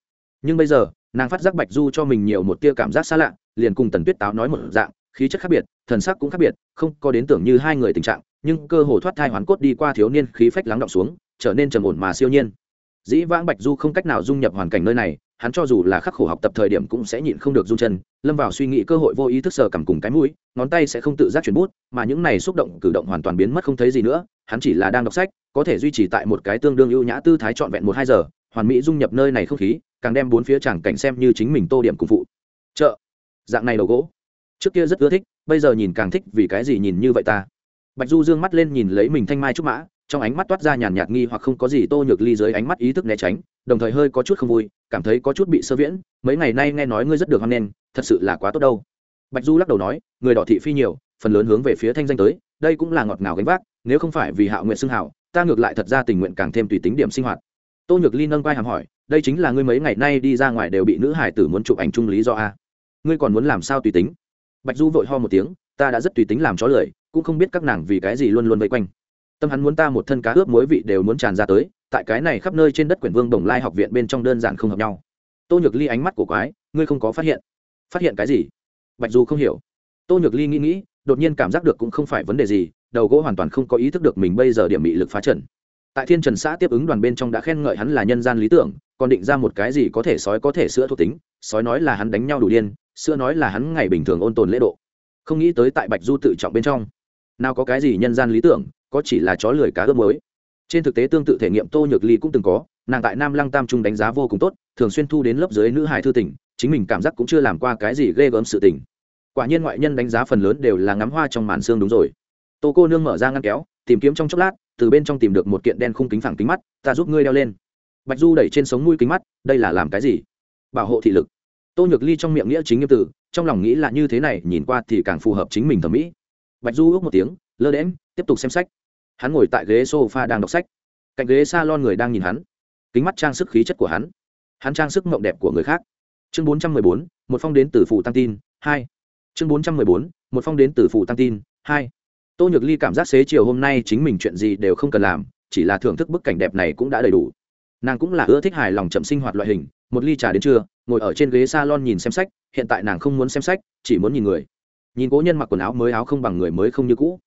Nhưng bây giờ, nàng phát giác bạch du cho mình nhiều một tia cảm giác xa lạ liền cùng tần tuyết táo nói một dạng, khí chất khác biệt, thần sắc cũng khác biệt, không có đến tưởng như hai người tình trạng, nhưng cơ hồ thoát thai hoán cốt đi qua thiếu niên khí phách lắng động xuống, trở nên trầm ổn mà siêu nhiên dĩ vãng bạch du không cách nào dung nhập hoàn cảnh nơi này, hắn cho dù là khắc khổ học tập thời điểm cũng sẽ nhịn không được run chân, lâm vào suy nghĩ cơ hội vô ý thức sờ cầm cùng cái mũi, ngón tay sẽ không tự giác chuyển bút, mà những này xúc động cử động hoàn toàn biến mất không thấy gì nữa, hắn chỉ là đang đọc sách, có thể duy trì tại một cái tương đương ưu nhã tư thái trọn vẹn một hai giờ, hoàn mỹ dung nhập nơi này không khí, càng đem bốn phía chẳng cảnh xem như chính mình tô điểm cùng phụ Trợ dạng này đầu gỗ. Trước kia rất ưa thích, bây giờ nhìn càng thích, vì cái gì nhìn như vậy ta? Bạch du dương mắt lên nhìn lấy mình thanh mai trúc mã, trong ánh mắt toát ra nhàn nhạt nghi hoặc không có gì tô nhược ly dưới ánh mắt ý thức né tránh, đồng thời hơi có chút không vui, cảm thấy có chút bị sơ viễn, mấy ngày nay nghe nói ngươi rất được hăng lên thật sự là quá tốt đâu. Bạch du lắc đầu nói, người đỏ thị phi nhiều, phần lớn hướng về phía thanh danh tới, đây cũng là ngọt ngào gánh vác, nếu không phải vì hạo nguyện xưng hảo ta ngược lại thật ra tình nguyện càng thêm tùy tính điểm sinh hoạt. Tô nhược ly nâng vai hàm hỏi, đây chính là ngươi mấy ngày nay đi ra ngoài đều bị nữ hải tử muốn chụp ảnh chung lý do a? Ngươi còn muốn làm sao tùy tính? Bạch du vội ho một tiếng, ta đã rất tùy tính làm chó lười, cũng không biết các nàng vì cái gì luôn luôn vây quanh. Tâm hắn muốn ta một thân cá ướp muối vị đều muốn tràn ra tới, tại cái này khắp nơi trên đất quyển vương đồng lai học viện bên trong đơn giản không hợp nhau. Tô nhược ly ánh mắt của quái, ngươi không có phát hiện. Phát hiện cái gì? Bạch du không hiểu. Tô nhược ly nghĩ nghĩ, đột nhiên cảm giác được cũng không phải vấn đề gì, đầu gỗ hoàn toàn không có ý thức được mình bây giờ điểm bị lực phá trần tại thiên trần xã tiếp ứng đoàn bên trong đã khen ngợi hắn là nhân gian lý tưởng, còn định ra một cái gì có thể sói có thể sữa thuộc tính, sói nói là hắn đánh nhau đủ điên xưa nói là hắn ngày bình thường ôn tồn lễ độ. Không nghĩ tới tại bạch du tự trọng bên trong. Nào có cái gì nhân gian lý tưởng, có chỉ là chó lười cá ướp mới trên thực tế tương tự thể nghiệm tô nhược ly cũng từng có, nàng tại nam lăng tam trung đánh giá vô cùng tốt, thường xuyên thu đến lớp dưới nữ hải thư tỉnh chính mình cảm giác cũng chưa làm qua cái gì ghê gớm sự tình. Quả nhiên ngoại nhân đánh giá phần lớn đều là ngắm hoa trong màn xương đúng rồi. Tô cô nương mở ra ngăn kéo, tìm kiếm trong chốc lát, từ bên trong tìm được một kiện đen khung kính phẳng kính mắt, ta giúp ngươi đeo lên. Bạch du đẩy trên sống mũi kính mắt, đây là làm cái gì? Bảo hộ thị lực tô nhược ly trong miệng nghĩa chính nghiêm tử, trong lòng nghĩ là như thế này, nhìn qua thì càng phù hợp chính mình thẩm mỹ. Bạch du ước một tiếng, lơ đễm tiếp tục xem sách. Hắn ngồi tại ghế sofa đang đọc sách. Cạnh ghế salon người đang nhìn hắn. Kính mắt trang sức khí chất của hắn. Hắn trang sức mộng đẹp của người khác. Chương bốn trăm mười bốn, một phong đến từ phủ tăng tin, hai. Chương bốn trăm mười bốn, một phong đến từ phủ tăng tin, hai. Tô nhược ly cảm giác xế chiều hôm nay chính mình chuyện gì đều không cần làm, chỉ là thưởng thức bức cảnh đẹp này cũng đã đầy đủ nàng cũng là ưa thích hài lòng chậm sinh hoạt loại hình, một ly trà đến trưa, ngồi ở trên ghế salon nhìn xem sách, hiện tại nàng không muốn xem sách, chỉ muốn nhìn người. Nhìn cố nhân mặc quần áo mới áo không bằng người mới không như cũ.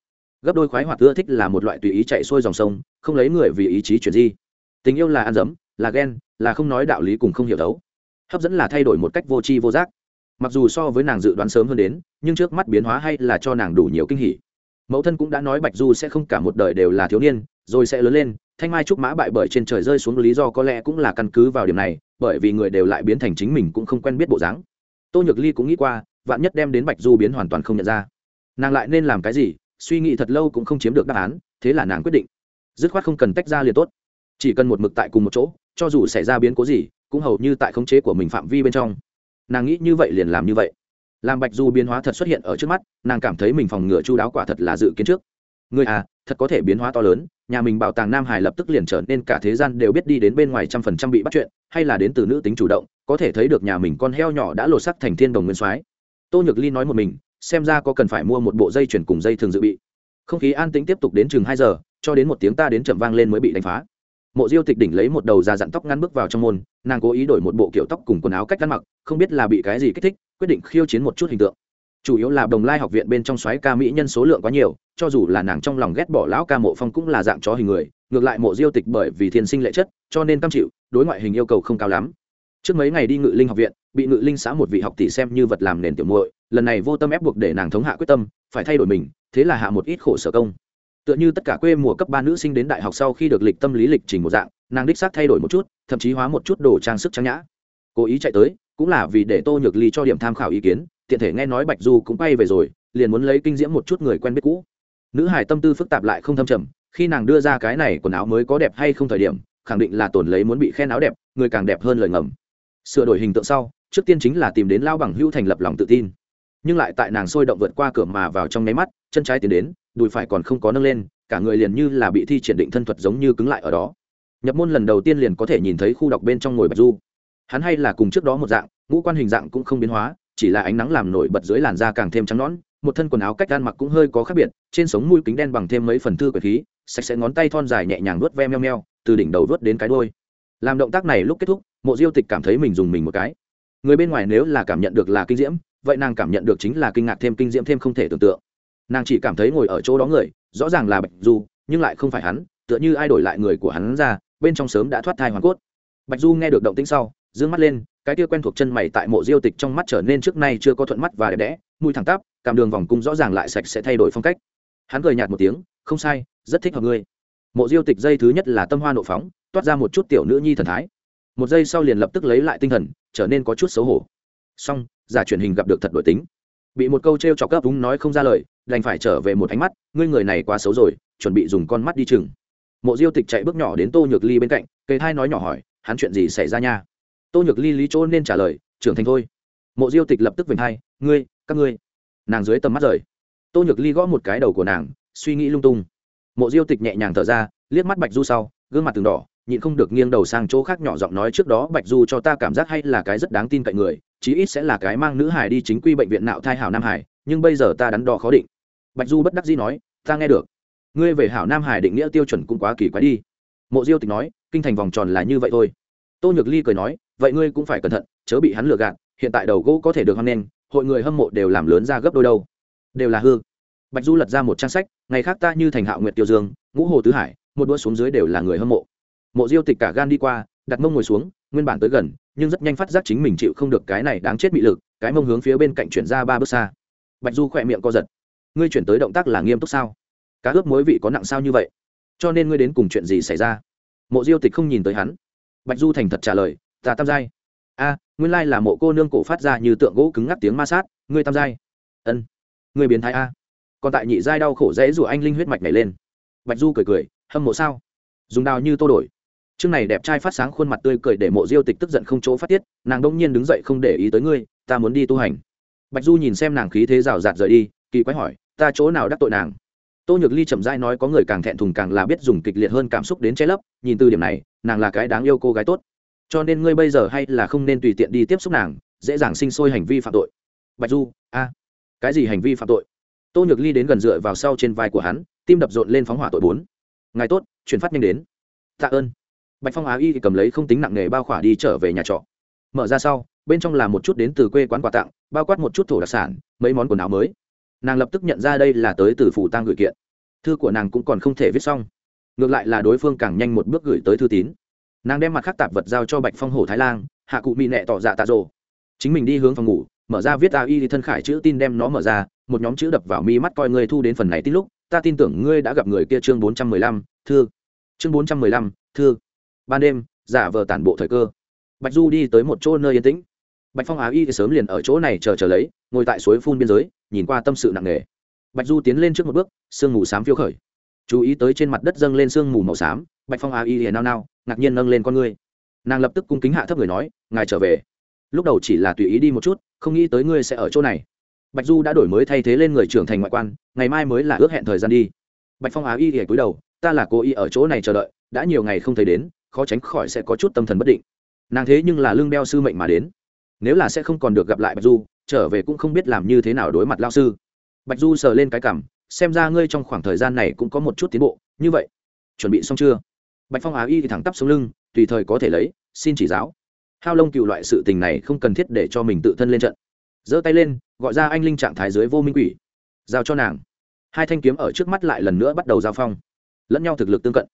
Gấp đôi khoái hoạt ưa thích là một loại tùy ý chạy xuôi dòng sông, không lấy người vì ý chí chuyển di. Tình yêu là ăn dấm, là ghen, là không nói đạo lý cùng không hiểu đấu. Hấp dẫn là thay đổi một cách vô tri vô giác. Mặc dù so với nàng dự đoán sớm hơn đến, nhưng trước mắt biến hóa hay là cho nàng đủ nhiều kinh hỉ. Mẫu thân cũng đã nói bạch du sẽ không cả một đời đều là thiếu niên, rồi sẽ lớn lên thanh mai trúc mã bại bởi trên trời rơi xuống, lý do có lẽ cũng là căn cứ vào điểm này, bởi vì người đều lại biến thành chính mình cũng không quen biết bộ dáng. Tô nhược ly cũng nghĩ qua, vạn nhất đem đến bạch du biến hoàn toàn không nhận ra. Nàng lại nên làm cái gì? Suy nghĩ thật lâu cũng không chiếm được đáp án, thế là nàng quyết định. Dứt khoát không cần tách ra liền tốt. Chỉ cần một mực tại cùng một chỗ, cho dù xảy ra biến cố gì, cũng hầu như tại khống chế của mình phạm vi bên trong. Nàng nghĩ như vậy liền làm như vậy. Làm bạch du biến hóa thật xuất hiện ở trước mắt, nàng cảm thấy mình phòng ngừa chu đáo quả thật là dự kiến trước. Người à thật có thể biến hóa to lớn, nhà mình bảo tàng nam hải lập tức liền trở nên cả thế gian đều biết đi đến bên ngoài trăm phần trăm bị bắt chuyện, hay là đến từ nữ tính chủ động, có thể thấy được nhà mình con heo nhỏ đã lột sắc thành thiên đồng nguyên soái. Tô nhược ly nói một mình, xem ra có cần phải mua một bộ dây chuyển cùng dây thường dự bị. Không khí an tĩnh tiếp tục đến chừng hai giờ, cho đến một tiếng ta đến chậm vang lên mới bị đánh phá. Mộ diêu tịch đỉnh lấy một đầu ra dặn tóc ngắn bước vào trong môn, nàng cố ý đổi một bộ kiểu tóc cùng quần áo cách ăn mặc, không biết là bị cái gì kích thích, quyết định khiêu chiến một chút hình tượng chủ yếu là đồng lai học viện bên trong xoáy ca mỹ nhân số lượng quá nhiều, cho dù là nàng trong lòng ghét bỏ lão ca mộ phong cũng là dạng chó hình người, ngược lại mộ diêu tịch bởi vì thiên sinh lệ chất, cho nên cam chịu, đối ngoại hình yêu cầu không cao lắm. Trước mấy ngày đi ngự linh học viện, bị ngự linh xã một vị học tỷ xem như vật làm nền tiểu muội, lần này vô tâm ép buộc để nàng thống hạ quyết tâm, phải thay đổi mình, thế là hạ một ít khổ sở công. Tựa như tất cả quê mùa cấp ba nữ sinh đến đại học sau khi được lịch tâm lý lịch trình một dạng, nàng đích xác thay đổi một chút, thậm chí hóa một chút đồ trang sức trang nhã. Cố ý chạy tới, cũng là vì để tô nhược ly cho điểm tham khảo ý kiến tiện thể nghe nói bạch du cũng bay về rồi, liền muốn lấy kinh diễm một chút người quen biết cũ. Nữ hải tâm tư phức tạp lại không thâm trầm, khi nàng đưa ra cái này quần áo mới có đẹp hay không thời điểm, khẳng định là tổn lấy muốn bị khen áo đẹp, người càng đẹp hơn lời ngầm. Sửa đổi hình tượng sau, trước tiên chính là tìm đến lao bằng hữu thành lập lòng tự tin. Nhưng lại tại nàng sôi động vượt qua cửa mà vào trong nháy mắt, chân trái tiến đến, đùi phải còn không có nâng lên, cả người liền như là bị thi triển định thân thuật giống như cứng lại ở đó. Nhập môn lần đầu tiên liền có thể nhìn thấy khu đọc bên trong ngồi bạch du. Hắn hay là cùng trước đó một dạng, ngũ quan hình dạng cũng không biến hóa chỉ là ánh nắng làm nổi bật dưới làn da càng thêm trắng nõn, một thân quần áo cách ăn mặc cũng hơi có khác biệt, trên sống mũi kính đen bằng thêm mấy phần thư quyển khí, sạch sẽ ngón tay thon dài nhẹ nhàng vuốt ve meo meo, từ đỉnh đầu vuốt đến cái đôi làm động tác này lúc kết thúc, mộ diêu tịch cảm thấy mình dùng mình một cái. Người bên ngoài nếu là cảm nhận được là kinh diễm, vậy nàng cảm nhận được chính là kinh ngạc thêm kinh diễm thêm không thể tưởng tượng. Nàng chỉ cảm thấy ngồi ở chỗ đó người, rõ ràng là bạch du, nhưng lại không phải hắn, tựa như ai đổi lại người của hắn ra, bên trong sớm đã thoát thai hoàn cốt. Bạch du nghe được động tĩnh sau dương mắt lên, cái kia quen thuộc chân mày tại mộ diêu tịch trong mắt trở nên trước nay chưa có thuận mắt và đẹp đẽ, mùi thẳng tắp, cảm đường vòng cung rõ ràng lại sạch sẽ thay đổi phong cách. Hắn cười nhạt một tiếng, không sai, rất thích hợp ngươi. Mộ diêu tịch dây thứ nhất là tâm hoa nộ phóng, toát ra một chút tiểu nữ nhi thần thái. Một giây sau liền lập tức lấy lại tinh thần, trở nên có chút xấu hổ. Song giả truyền hình gặp được thật đổi tính. Bị một câu t r e o chọc gấp đúng nói không ra lời, đành phải trở về một ánh mắt, ngươi người này quá xấu rồi, chuẩn bị dùng con mắt đi chừng. Mộ diêu tịch chạy bước nhỏ đến tô nhược ly bên cạnh cây thai nói nhỏ hỏi, hắn chuyện gì xảy ra nha? Tô nhược ly lý chỗ nên trả lời, trưởng thành thôi. Mộ diêu tịch lập tức vểnh hai, ngươi, các ngươi. Nàng dưới tầm mắt rời. Tô nhược ly gõ một cái đầu của nàng, suy nghĩ lung tung. Mộ diêu tịch nhẹ nhàng thở ra, liếc mắt bạch du sau, gương mặt từng đỏ, nhịn không được nghiêng đầu sang chỗ khác nhỏ giọng nói, trước đó bạch du cho ta cảm giác hay là cái rất đáng tin cậy người, chí ít sẽ là cái mang nữ hải đi chính quy bệnh viện nạo thai hảo nam hải nhưng bây giờ ta đắn đo khó định. Bạch du bất đắc dĩ nói, ta nghe được. Ngươi về hảo nam hải định nghĩa tiêu chuẩn cũng quá kỳ quái đi. Mộ diêu tịch nói, kinh thành vòng tròn là như vậy thôi. Tô nhược ly cười nói vậy ngươi cũng phải cẩn thận, chớ bị hắn lừa gạt, hiện tại đầu gỗ có thể được hoan nghênh, hội người hâm mộ đều làm lớn ra gấp đôi đâu. Đều là hư. Bạch du lật ra một trang sách, ngày khác ta như thành hạo nguyệt tiêu dương, ngũ hồ tứ hải, một đũa xuống dưới đều là người hâm mộ. Mộ diêu tịch cả gan đi qua, đặt mông ngồi xuống, nguyên bản tới gần, nhưng rất nhanh phát giác chính mình chịu không được cái này đáng chết bị lực, cái mông hướng phía bên cạnh chuyển ra ba bước xa. Bạch du khỏe miệng co giật. Ngươi chuyển tới động tác là nghiêm túc sao? Cá ướp mối vị có nặng sao như vậy? Cho nên ngươi đến cùng chuyện gì xảy ra? Mộ diêu tịch không nhìn tới hắn. Bạch du thành thật trả lời ta tam giai. A, nguyên lai là mộ cô nương cổ phát ra như tượng gỗ cứng ngắc tiếng ma sát, ngươi tam giai. Ân, ngươi biến thái a. Còn tại nhị giai đau khổ dễ rủa anh linh huyết mạch này lên. Bạch du cười cười, hâm mộ sao? Dùng đào như tô đổi. Chương này đẹp trai phát sáng khuôn mặt tươi cười để mộ diêu tịch tức giận không chỗ phát tiết, nàng đông nhiên đứng dậy không để ý tới ngươi, ta muốn đi tu hành. Bạch du nhìn xem nàng khí thế rào rạt rời đi, kỳ quái hỏi, ta chỗ nào đắc tội nàng? Tô nhược ly chậm dai nói có người càng thẹn thùng càng là biết dùng kịch liệt hơn cảm xúc đến che lấp, nhìn từ điểm này, nàng là cái đáng yêu cô gái tốt cho nên ngươi bây giờ hay là không nên tùy tiện đi tiếp xúc nàng, dễ dàng sinh sôi hành vi phạm tội. Bạch du, a, cái gì hành vi phạm tội? Tô nhược ly đến gần dựa vào sau trên vai của hắn, tim đập rộn lên phóng hỏa tội bốn. Ngài tốt, chuyển phát nhanh đến. Tạ ơn. Bạch phong á y cầm lấy không tính nặng nghề bao khỏa đi trở về nhà trọ. Mở ra sau, bên trong là một chút đến từ quê quán quà tặng, bao quát một chút thổ đặc sản, mấy món quần áo mới. Nàng lập tức nhận ra đây là tới từ phủ tang gửi kiện. Thư của nàng cũng còn không thể viết xong. Ngược lại là đối phương càng nhanh một bước gửi tới thư tín nàng đem mặt khắc tạp vật giao cho bạch phong hổ thái lan hạ cụ mỹ nẹ tỏ dạ tạ rồ. Chính mình đi hướng phòng ngủ, mở ra viết a y thì thân khải chữ tin đem nó mở ra, một nhóm chữ đập vào mi mắt coi ngươi thu đến phần này tin lúc, ta tin tưởng ngươi đã gặp người kia chương bốn trăm mười lăm, thư. Chương bốn trăm mười lăm, thư. Ban đêm, giả vờ tản bộ thời cơ. Bạch du đi tới một chỗ nơi yên tĩnh. Bạch phong á y thì sớm liền ở chỗ này chờ chờ lấy, ngồi tại suối phun biên giới, nhìn qua tâm sự nặng nề. Bạch du tiến lên trước một bước, sương mù s á m phiêu khởi. Chú ý tới trên mặt đất dâng lên sương mù màu xám, bạch phong á y liền nao nao ngạc nhiên nâng lên con ngươi. Nàng lập tức cung kính hạ thấp người nói, ngài trở về. Lúc đầu chỉ là tùy ý đi một chút, không nghĩ tới ngươi sẽ ở chỗ này. Bạch du đã đổi mới thay thế lên người trưởng thành ngoại quan, ngày mai mới là ước hẹn thời gian đi. Bạch phong á y ỉa cúi đầu, ta là cô y ở chỗ này chờ đợi, đã nhiều ngày không thấy đến, khó tránh khỏi sẽ có chút tâm thần bất định. Nàng thế nhưng là lương đeo sư mệnh mà đến. Nếu là sẽ không còn được gặp lại bạch du, trở về cũng không biết làm như thế nào đối mặt lao sư. Bạch du sờ lên cái cảm, xem ra ngươi trong khoảng thời gian này cũng có một chút tiến bộ, như vậy, chuẩn bị xong chưa? Bạch phong á y thì thẳng tắp xuống lưng, tùy thời có thể lấy, xin chỉ giáo. Hao lông cựu loại sự tình này không cần thiết để cho mình tự thân lên trận. Giơ tay lên, gọi ra anh linh trạng thái dưới vô minh quỷ. Giao cho nàng. Hai thanh kiếm ở trước mắt lại lần nữa bắt đầu giao phong. Lẫn nhau thực lực tương cận.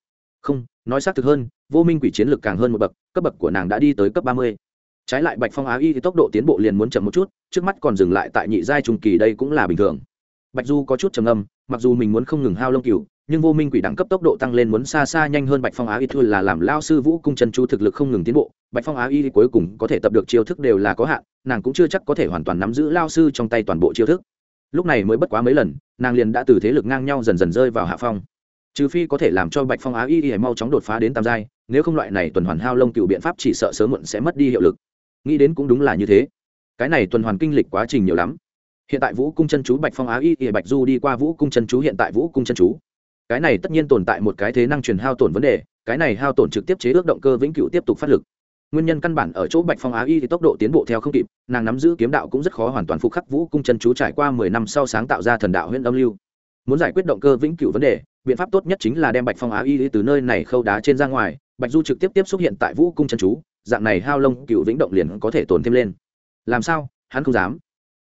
Không, nói xác thực hơn, vô minh quỷ chiến lực càng hơn một bậc, cấp bậc của nàng đã đi tới cấp ba mươi. Trái lại bạch phong á y thì tốc độ tiến bộ liền muốn chậm một chút, trước mắt còn dừng lại tại nhị giai trung kỳ đây cũng là bình thường. Bạch du có chút trầm âm mặc dù mình muốn không ngừng hao lông cừu nhưng vô minh quỷ đẳng cấp tốc độ tăng lên muốn xa xa nhanh hơn bạch phong á y thôi là làm lao sư vũ cung chân chú thực lực không ngừng tiến bộ. Bạch phong á y cuối cùng có thể tập được chiêu thức đều là có hạn, nàng cũng chưa chắc có thể hoàn toàn nắm giữ lao sư trong tay toàn bộ chiêu thức. Lúc này mới bất quá mấy lần, nàng liền đã từ thế lực ngang nhau dần dần rơi vào hạ phong. Trừ phi có thể làm cho bạch phong á y y mau chóng đột phá đến tam giai, nếu không loại này tuần hoàn hao lông cựu biện pháp chỉ sợ sớm muộn sẽ mất đi hiệu lực. Nghĩ đến cũng đúng là như thế. Cái này tuần hoàn kinh lịch quá trình nhiều lắm. Hiện tại vũ cung chân chú bạch phong á y y bạch du đi qua vũ cung chân chú, hiện tại vũ cung chân chú cái này tất nhiên tồn tại một cái thế năng truyền hao tổn vấn đề, cái này hao tổn trực tiếp chế ước động cơ vĩnh cửu tiếp tục phát lực. Nguyên nhân căn bản ở chỗ bạch phong á y thì tốc độ tiến bộ theo không kịp, nàng nắm giữ kiếm đạo cũng rất khó hoàn toàn phục khắc vũ cung chân chú trải qua mười năm sau sáng tạo ra thần đạo huyện âm lưu. Muốn giải quyết động cơ vĩnh cửu vấn đề, biện pháp tốt nhất chính là đem bạch phong á y từ nơi này khâu đá trên ra ngoài, bạch du trực tiếp tiếp xúc hiện tại vũ cung chân chú, dạng này hao lông cựu vĩnh động liền có thể tồn thêm lên. Làm sao? Hắn không dám.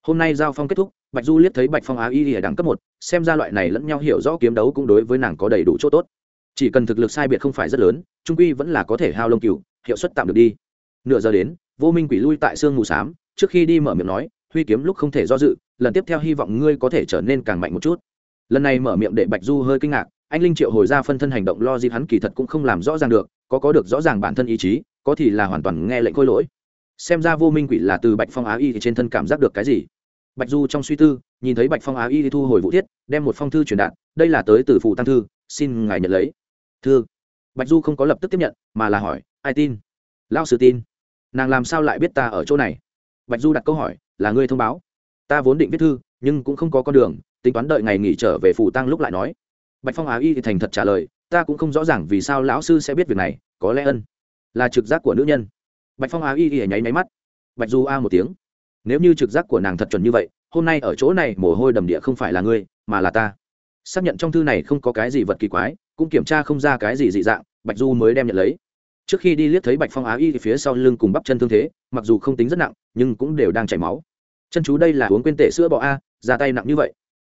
Hôm nay giao phong kết thúc bạch du liếc thấy bạch phong á y ở đẳng cấp một xem ra loại này lẫn nhau hiểu rõ kiếm đấu cũng đối với nàng có đầy đủ chỗ tốt. Chỉ cần thực lực sai biệt không phải rất lớn trung quy vẫn là có thể hao lông cựu, hiệu suất tạm được đi. Nửa giờ đến vô minh quỷ lui tại sương mù s á m trước khi đi mở miệng nói huy kiếm lúc không thể do dự lần tiếp theo hy vọng ngươi có thể trở nên càng mạnh một chút. Lần này mở miệng để bạch du hơi kinh ngạc anh linh triệu hồi ra phân thân hành động lo dịp hắn kỳ thật cũng không làm rõ ràng được có có được rõ ràng bản thân ý chí có thì là hoàn toàn nghe lệnh khôi lỗi. Xem ra vô minh quỷ là từ bạch phong á y thì trên thân cảm giác được cái gì? Bạch du trong suy tư, nhìn thấy bạch phong á y thu hồi vũ thiết, đem một phong thư truyền đạt, đây là tới từ phụ tăng thư, xin ngài nhận lấy. Thư. Bạch du không có lập tức tiếp nhận, mà là hỏi, ai tin? Lao sư tin. Nàng làm sao lại biết ta ở chỗ này? Bạch du đặt câu hỏi, là ngươi thông báo. Ta vốn định viết thư, nhưng cũng không có con đường, tính toán đợi ngày nghỉ trở về phủ tăng lúc lại nói. Bạch phong á y thì thành thật trả lời, ta cũng không rõ ràng vì sao lão sư sẽ biết việc này, có lẽ ân là trực giác của nữ nhân. Bạch phong á y thì nháy máy mắt. Bạch du a một tiếng nếu như trực giác của nàng thật chuẩn như vậy, hôm nay ở chỗ này mồ hôi đầm địa không phải là ngươi, mà là ta. Xác nhận trong thư này không có cái gì vật kỳ quái, cũng kiểm tra không ra cái gì dị dạng, bạch du mới đem nhận lấy. Trước khi đi liếc thấy bạch phong á y phía sau lưng cùng bắp chân thương thế, mặc dù không tính rất nặng, nhưng cũng đều đang chảy máu. Chân chú đây là uống quên tể sữa bọ a, ra tay nặng như vậy.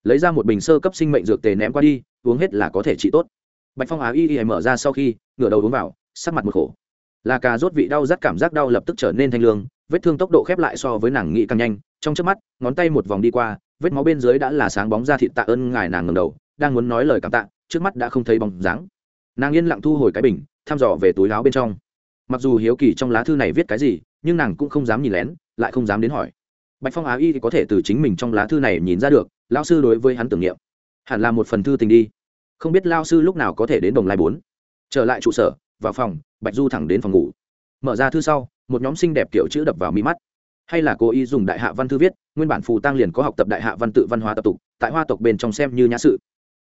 Lấy ra một bình sơ cấp sinh mệnh dược tề ném qua đi, uống hết là có thể trị tốt. Bạch phong á y y mở ra sau khi, ngửa đầu uống vào, sắc mặt một khổ. Là cà rốt vị đau rát cảm giác đau lập tức trở nên thanh lương vết thương tốc độ khép lại so với nàng nghĩ càng nhanh, trong trước mắt, ngón tay một vòng đi qua, vết máu bên dưới đã là sáng bóng ra thịt tạ ơn ngài nàng ngầm đầu, đang muốn nói lời cảm tạ, trước mắt đã không thấy bóng dáng. Nàng yên lặng thu hồi cái bình, thăm dò về túi láo bên trong. Mặc dù hiếu kỳ trong lá thư này viết cái gì, nhưng nàng cũng không dám nhìn lén, lại không dám đến hỏi. Bạch phong á y thì có thể từ chính mình trong lá thư này nhìn ra được lao sư đối với hắn tưởng niệm. Hẳn là một phần thư tình đi. Không biết lao sư lúc nào có thể đến đồng lai bốn. Trở lại trụ sở, vào phòng, bạch du thẳng đến phòng ngủ. Mở ra thư sau một nhóm xinh đẹp kiểu chữ đập vào mi mắt. Hay là cố ý dùng đại hạ văn thư viết, nguyên bản phù tăng liền có học tập đại hạ văn tự văn hóa tập tục, tại hoa tộc bên trong xem như nhã sự.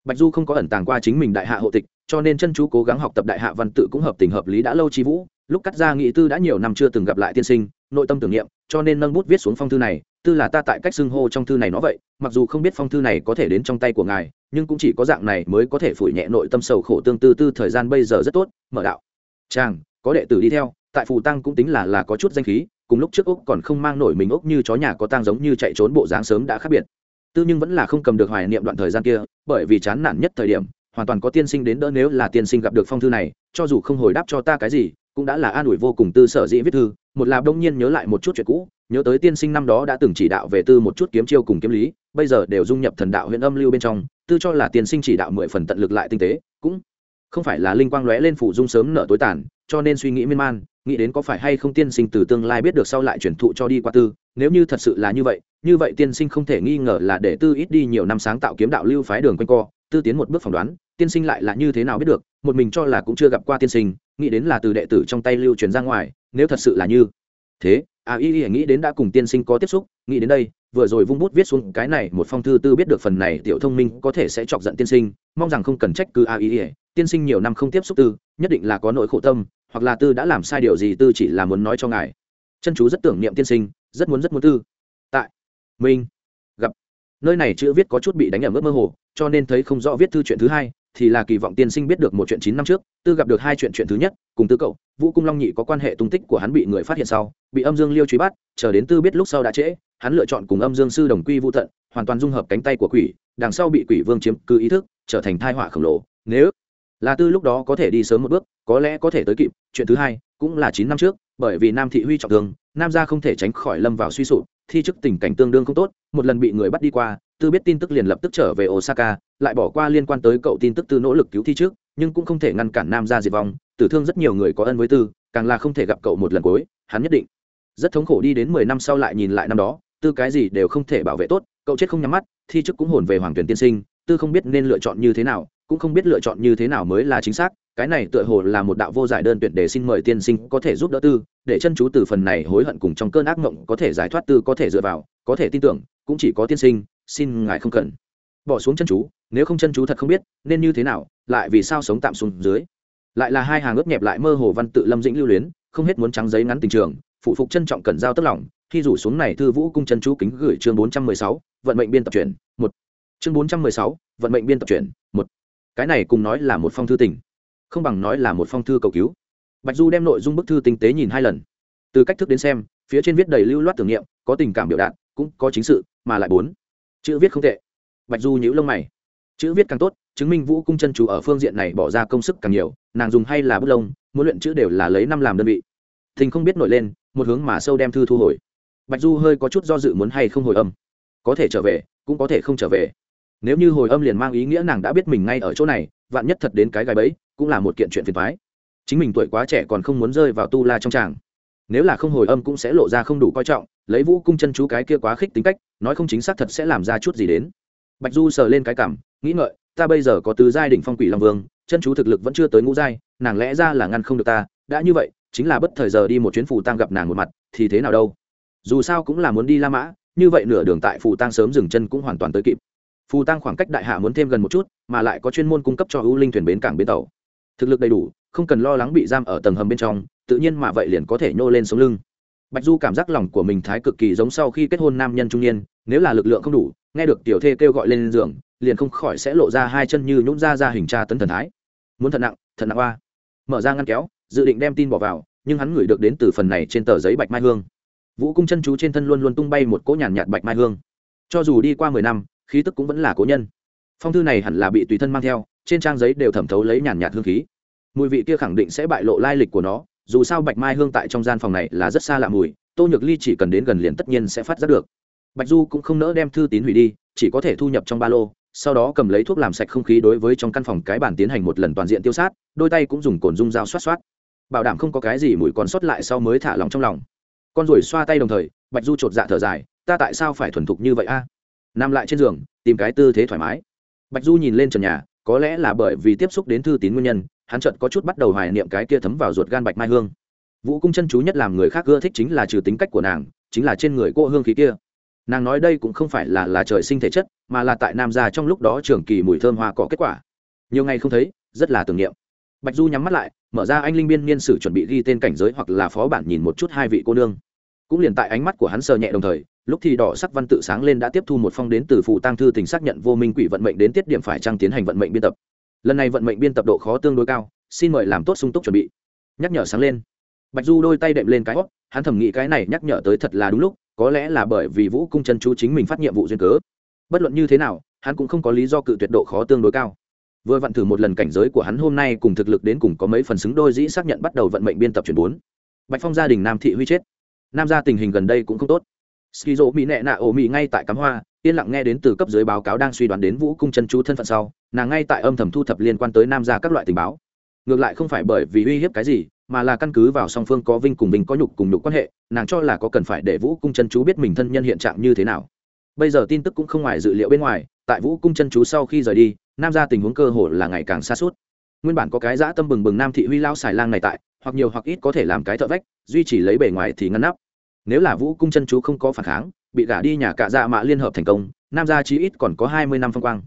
Bạch du không có ẩn tàng qua chính mình đại hạ hộ tịch, cho nên chân chú cố gắng học tập đại hạ văn tự cũng hợp tình hợp lý đã lâu chi vũ, lúc cắt ra nghị tư đã nhiều năm chưa từng gặp lại tiên sinh, nội tâm tưởng niệm, cho nên nâng bút viết xuống phong thư này, tư là ta tại cách xưng hô trong thư này nó vậy, mặc dù không biết phong thư này có thể đến trong tay của ngài, nhưng cũng chỉ có dạng này mới có thể phủi nhẹ nội tâm sầu khổ tương tư tư thời gian bây giờ rất tốt, mở đạo. Chàng, có đệ tử đi theo tại phù tăng cũng tính là là có chút danh khí, cùng lúc trước úc còn không mang nổi mình úc như chó nhà có tang giống như chạy trốn bộ dáng sớm đã khác biệt. Tư nhưng vẫn là không cầm được hoài niệm đoạn thời gian kia, bởi vì chán nản nhất thời điểm, hoàn toàn có tiên sinh đến đỡ nếu là tiên sinh gặp được phong thư này, cho dù không hồi đáp cho ta cái gì, cũng đã là an ủi vô cùng tư sở dĩ viết thư, một là đông nhiên nhớ lại một chút chuyện cũ, nhớ tới tiên sinh năm đó đã từng chỉ đạo về tư một chút kiếm chiêu cùng kiếm lý, bây giờ đều dung nhập thần đạo huyện âm lưu bên trong, tư cho là tiên sinh chỉ đạo mười phần tận lực lại tinh tế, cũng không phải là linh quang lóe lên phủ dung sớm nở tối tàn, cho nên suy nghĩ miên man nghĩ đến có phải hay không tiên sinh từ tương lai biết được sau lại chuyển thụ cho đi qua tư, nếu như thật sự là như vậy như vậy tiên sinh không thể nghi ngờ là để tư ít đi nhiều năm sáng tạo kiếm đạo lưu phái đường quanh co, tư tiến một bước phỏng đoán, tiên sinh lại là như thế nào biết được, một mình cho là cũng chưa gặp qua tiên sinh, nghĩ đến là từ đệ tử trong tay lưu truyền ra ngoài, nếu thật sự là như thế à y y nghĩ đến đã cùng tiên sinh có tiếp xúc, nghĩ đến đây, vừa rồi vung bút viết xuống cái này, một phong thư tư biết được phần này tiểu thông minh có thể sẽ chọc giận tiên sinh, mong rằng không cần trách cứ a y y, tiên sinh nhiều năm không tiếp xúc tư, nhất định là có nỗi khổ tâm hoặc là tư đã làm sai điều gì tư chỉ là muốn nói cho ngài. Chân chú rất tưởng niệm tiên sinh rất muốn rất muốn tư. Tại minh gặp. Nơi này chữ viết có chút bị đánh ở mức mơ hồ cho nên thấy không rõ viết thư chuyện thứ hai thì là kỳ vọng tiên sinh biết được một chuyện chín năm trước tư gặp được hai chuyện chuyện thứ nhất cùng tư cậu vũ cung long nhị có quan hệ tung tích của hắn bị người phát hiện sau bị âm dương liêu truy bắt chờ đến tư biết lúc sau đã trễ hắn lựa chọn cùng âm dương sư đồng quy vũ thận, hoàn toàn dung hợp cánh tay của quỷ đằng sau bị quỷ vương chiếm cứ ý thức trở thành thai họa khổng lồ. Nếu là tư lúc đó có thể đi sớm một bước, có lẽ có thể tới kịp, chuyện thứ hai cũng là chín năm trước, bởi vì nam thị huy trọng thương, nam gia không thể tránh khỏi lâm vào suy sụp, thi chức tình cảnh tương đương không tốt, một lần bị người bắt đi qua, tư biết tin tức liền lập tức trở về osaka, lại bỏ qua liên quan tới cậu tin tức tư nỗ lực cứu thi trước, nhưng cũng không thể ngăn cản nam gia diệt vong, tử thương rất nhiều người có ân với tư, càng là không thể gặp cậu một lần cuối, hắn nhất định rất thống khổ đi đến mười năm sau lại nhìn lại năm đó, tư cái gì đều không thể bảo vệ tốt, cậu chết không nhắm mắt, thi chức cũng hồn về hoàng tuyển tiên sinh, tư không biết nên lựa chọn như thế nào cũng không biết lựa chọn như thế nào mới là chính xác, cái này tựa hồ là một đạo vô giải đơn tuyển để xin mời tiên sinh có thể giúp đỡ tư, để chân chú từ phần này hối hận cùng trong cơn ác mộng có thể giải thoát tư có thể dựa vào, có thể tin tưởng, cũng chỉ có tiên sinh, xin ngài không cần. Bỏ xuống chân chú, nếu không chân chú thật không biết, nên như thế nào, lại vì sao sống tạm xuống dưới? Lại là hai hàng ướp nhẹp lại mơ hồ văn tự lâm dĩnh lưu luyến, không hết muốn trắng giấy ngắn tình trường, phụ phục trân trọng cần giao tất lòng, khi rủ xuống này thư vũ cung chân chú kính gửi chương bốn trăm mười sáu, vận mệnh biên tập truyện, một. Chương bốn trăm mười sáu, vận mệnh biên tập truyện, một cái này cùng nói là một phong thư tình, không bằng nói là một phong thư cầu cứu. Bạch du đem nội dung bức thư tinh tế nhìn hai lần. Từ cách thức đến xem, phía trên viết đầy lưu loát tưởng niệm, có tình cảm biểu đạt, cũng có chính sự, mà lại bốn chữ viết không tệ. Bạch du nhíu lông mày. Chữ viết càng tốt, chứng minh vũ cung chân chủ ở phương diện này bỏ ra công sức càng nhiều, nàng dùng hay là bút lông, muốn luyện chữ đều là lấy năm làm đơn vị. Thình không biết nổi lên, một hướng mà sâu đem thư thu hồi. Bạch du hơi có chút do dự muốn hay không hồi âm. Có thể trở về, cũng có thể không trở về nếu như hồi âm liền mang ý nghĩa nàng đã biết mình ngay ở chỗ này, vạn nhất thật đến cái gái bẫy, cũng là một kiện chuyện phiền thoái chính mình tuổi quá trẻ còn không muốn rơi vào tu la trong tràng. Nếu là không hồi âm cũng sẽ lộ ra không đủ coi trọng, lấy vũ cung chân chú cái kia quá khích tính cách, nói không chính xác thật sẽ làm ra chút gì đến. Bạch du sờ lên cái cảm, nghĩ ngợi, ta bây giờ có tứ giai đỉnh phong quỷ long vương, chân chú thực lực vẫn chưa tới ngũ giai, nàng lẽ ra là ngăn không được ta, đã như vậy, chính là bất thời giờ đi một chuyến phù tăng gặp nàng một mặt, thì thế nào đâu? Dù sao cũng là muốn đi la mã, như vậy nửa đường tại phù tăng sớm dừng chân cũng hoàn toàn tới kịp phù tăng khoảng cách đại hạ muốn thêm gần một chút mà lại có chuyên môn cung cấp cho ưu linh thuyền bến cảng bến tàu. Thực lực đầy đủ không cần lo lắng bị giam ở tầng hầm bên trong tự nhiên mà vậy liền có thể nhô lên sống lưng. Bạch du cảm giác lòng của mình thái cực kỳ giống sau khi kết hôn nam nhân trung niên nếu là lực lượng không đủ nghe được tiểu thê kêu gọi lên giường liền không khỏi sẽ lộ ra hai chân như nhún ra ra hình tra tấn thần thái. Muốn thật nặng thật nặng hoa mở ra ngăn kéo dự định đem tin bỏ vào nhưng hắn ngửi được đến từ phần này trên tờ giấy bạch mai hương. Vũ cung chân chú trên thân luôn luôn tung bay một cỗ nhàn nhạt, bạch mai hương. Cho dù đi qua mười năm khí tức cũng vẫn là cố nhân. Phong thư này hẳn là bị tùy thân mang theo, trên trang giấy đều thẩm thấu lấy nhàn nhạt hương khí. Mùi vị kia khẳng định sẽ bại lộ lai lịch của nó, dù sao bạch mai hương tại trong gian phòng này là rất xa lạ mùi, tô nhược ly chỉ cần đến gần liền tất nhiên sẽ phát giác được. Bạch du cũng không nỡ đem thư tín hủy đi, chỉ có thể thu nhập trong ba lô, sau đó cầm lấy thuốc làm sạch không khí đối với trong căn phòng cái bàn tiến hành một lần toàn diện tiêu sát, đôi tay cũng dùng cồn dung dao xoát xoát. Bảo đảm không có cái gì mùi còn sót lại sau mới thả lòng trong lòng. Con ruồi xoa tay đồng thời, bạch du chột dạ thở dài, ta tại sao phải thuần thục như vậy a? Nằm lại trên giường, tìm cái tư thế thoải mái. Bạch du nhìn lên trần nhà, có lẽ là bởi vì tiếp xúc đến thư tín nguyên nhân, hắn chợt có chút bắt đầu hoài niệm cái kia thấm vào ruột gan bạch mai hương. Vũ cung chân chú nhất làm người khác ưa thích chính là trừ tính cách của nàng, chính là trên người cô hương khí kia. Nàng nói đây cũng không phải là là trời sinh thể chất, mà là tại nam gia trong lúc đó trường kỳ mùi thơm hoa có kết quả. Nhiều ngày không thấy, rất là tưởng niệm. Bạch du nhắm mắt lại, mở ra anh linh biên niên sử chuẩn bị ghi tên cảnh giới hoặc là phó bản nhìn một chút hai vị cô nương. Cũng liền tại ánh mắt của hắn sờ nhẹ đồng thời lúc thì đỏ sắc văn tự sáng lên đã tiếp thu một phong đến từ phụ tăng thư tình xác nhận vô minh quỷ vận mệnh đến tiết điểm phải trăng tiến hành vận mệnh biên tập. Lần này vận mệnh biên tập độ khó tương đối cao, xin mời làm tốt sung túc chuẩn bị. Nhắc nhở sáng lên. Bạch du đôi tay đệm lên cái hót hắn thẩm nghĩ cái này nhắc nhở tới thật là đúng lúc, có lẽ là bởi vì vũ cung chân chú chính mình phát nhiệm vụ duyên cớ. Bất luận như thế nào, hắn cũng không có lý do cự tuyệt độ khó tương đối cao. Vừa vặn thử một lần cảnh giới của hắn hôm nay cùng thực lực đến cùng có mấy phần xứng đôi dĩ xác nhận bắt đầu vận mệnh biên tập chuyển bốn. Bạch phong gia đình nam thị huy chết. Nam gia tình hình gần đây cũng không tốt ski dỗ mỹ nẹ nạ ổ mỹ ngay tại cắm hoa, yên lặng nghe đến từ cấp dưới báo cáo đang suy đoán đến vũ cung chân chú thân phận sau, nàng ngay tại âm thầm thu thập liên quan tới nam gia các loại tình báo. Ngược lại không phải bởi vì uy hiếp cái gì, mà là căn cứ vào song phương có vinh cùng vinh có nhục cùng nhục quan hệ, nàng cho là có cần phải để vũ cung chân chú biết mình thân nhân hiện trạng như thế nào. Bây giờ tin tức cũng không ngoài dự liệu bên ngoài, tại vũ cung chân chú sau khi rời đi, nam ra tình huống cơ hồ là ngày càng xa suốt. Nguyên bản có cái dã tâm bừng bừng nam thị huy lao xài lang này tại, hoặc nhiều hoặc ít có thể làm cái thợ vách, duy trì lấy bề ngoài thì ngăn nắp nếu là vũ cung chân chú không có phản kháng, bị gả đi nhà cạ dạ mạ liên hợp thành công, nam gia chí ít còn có hai mươi năm phong quang.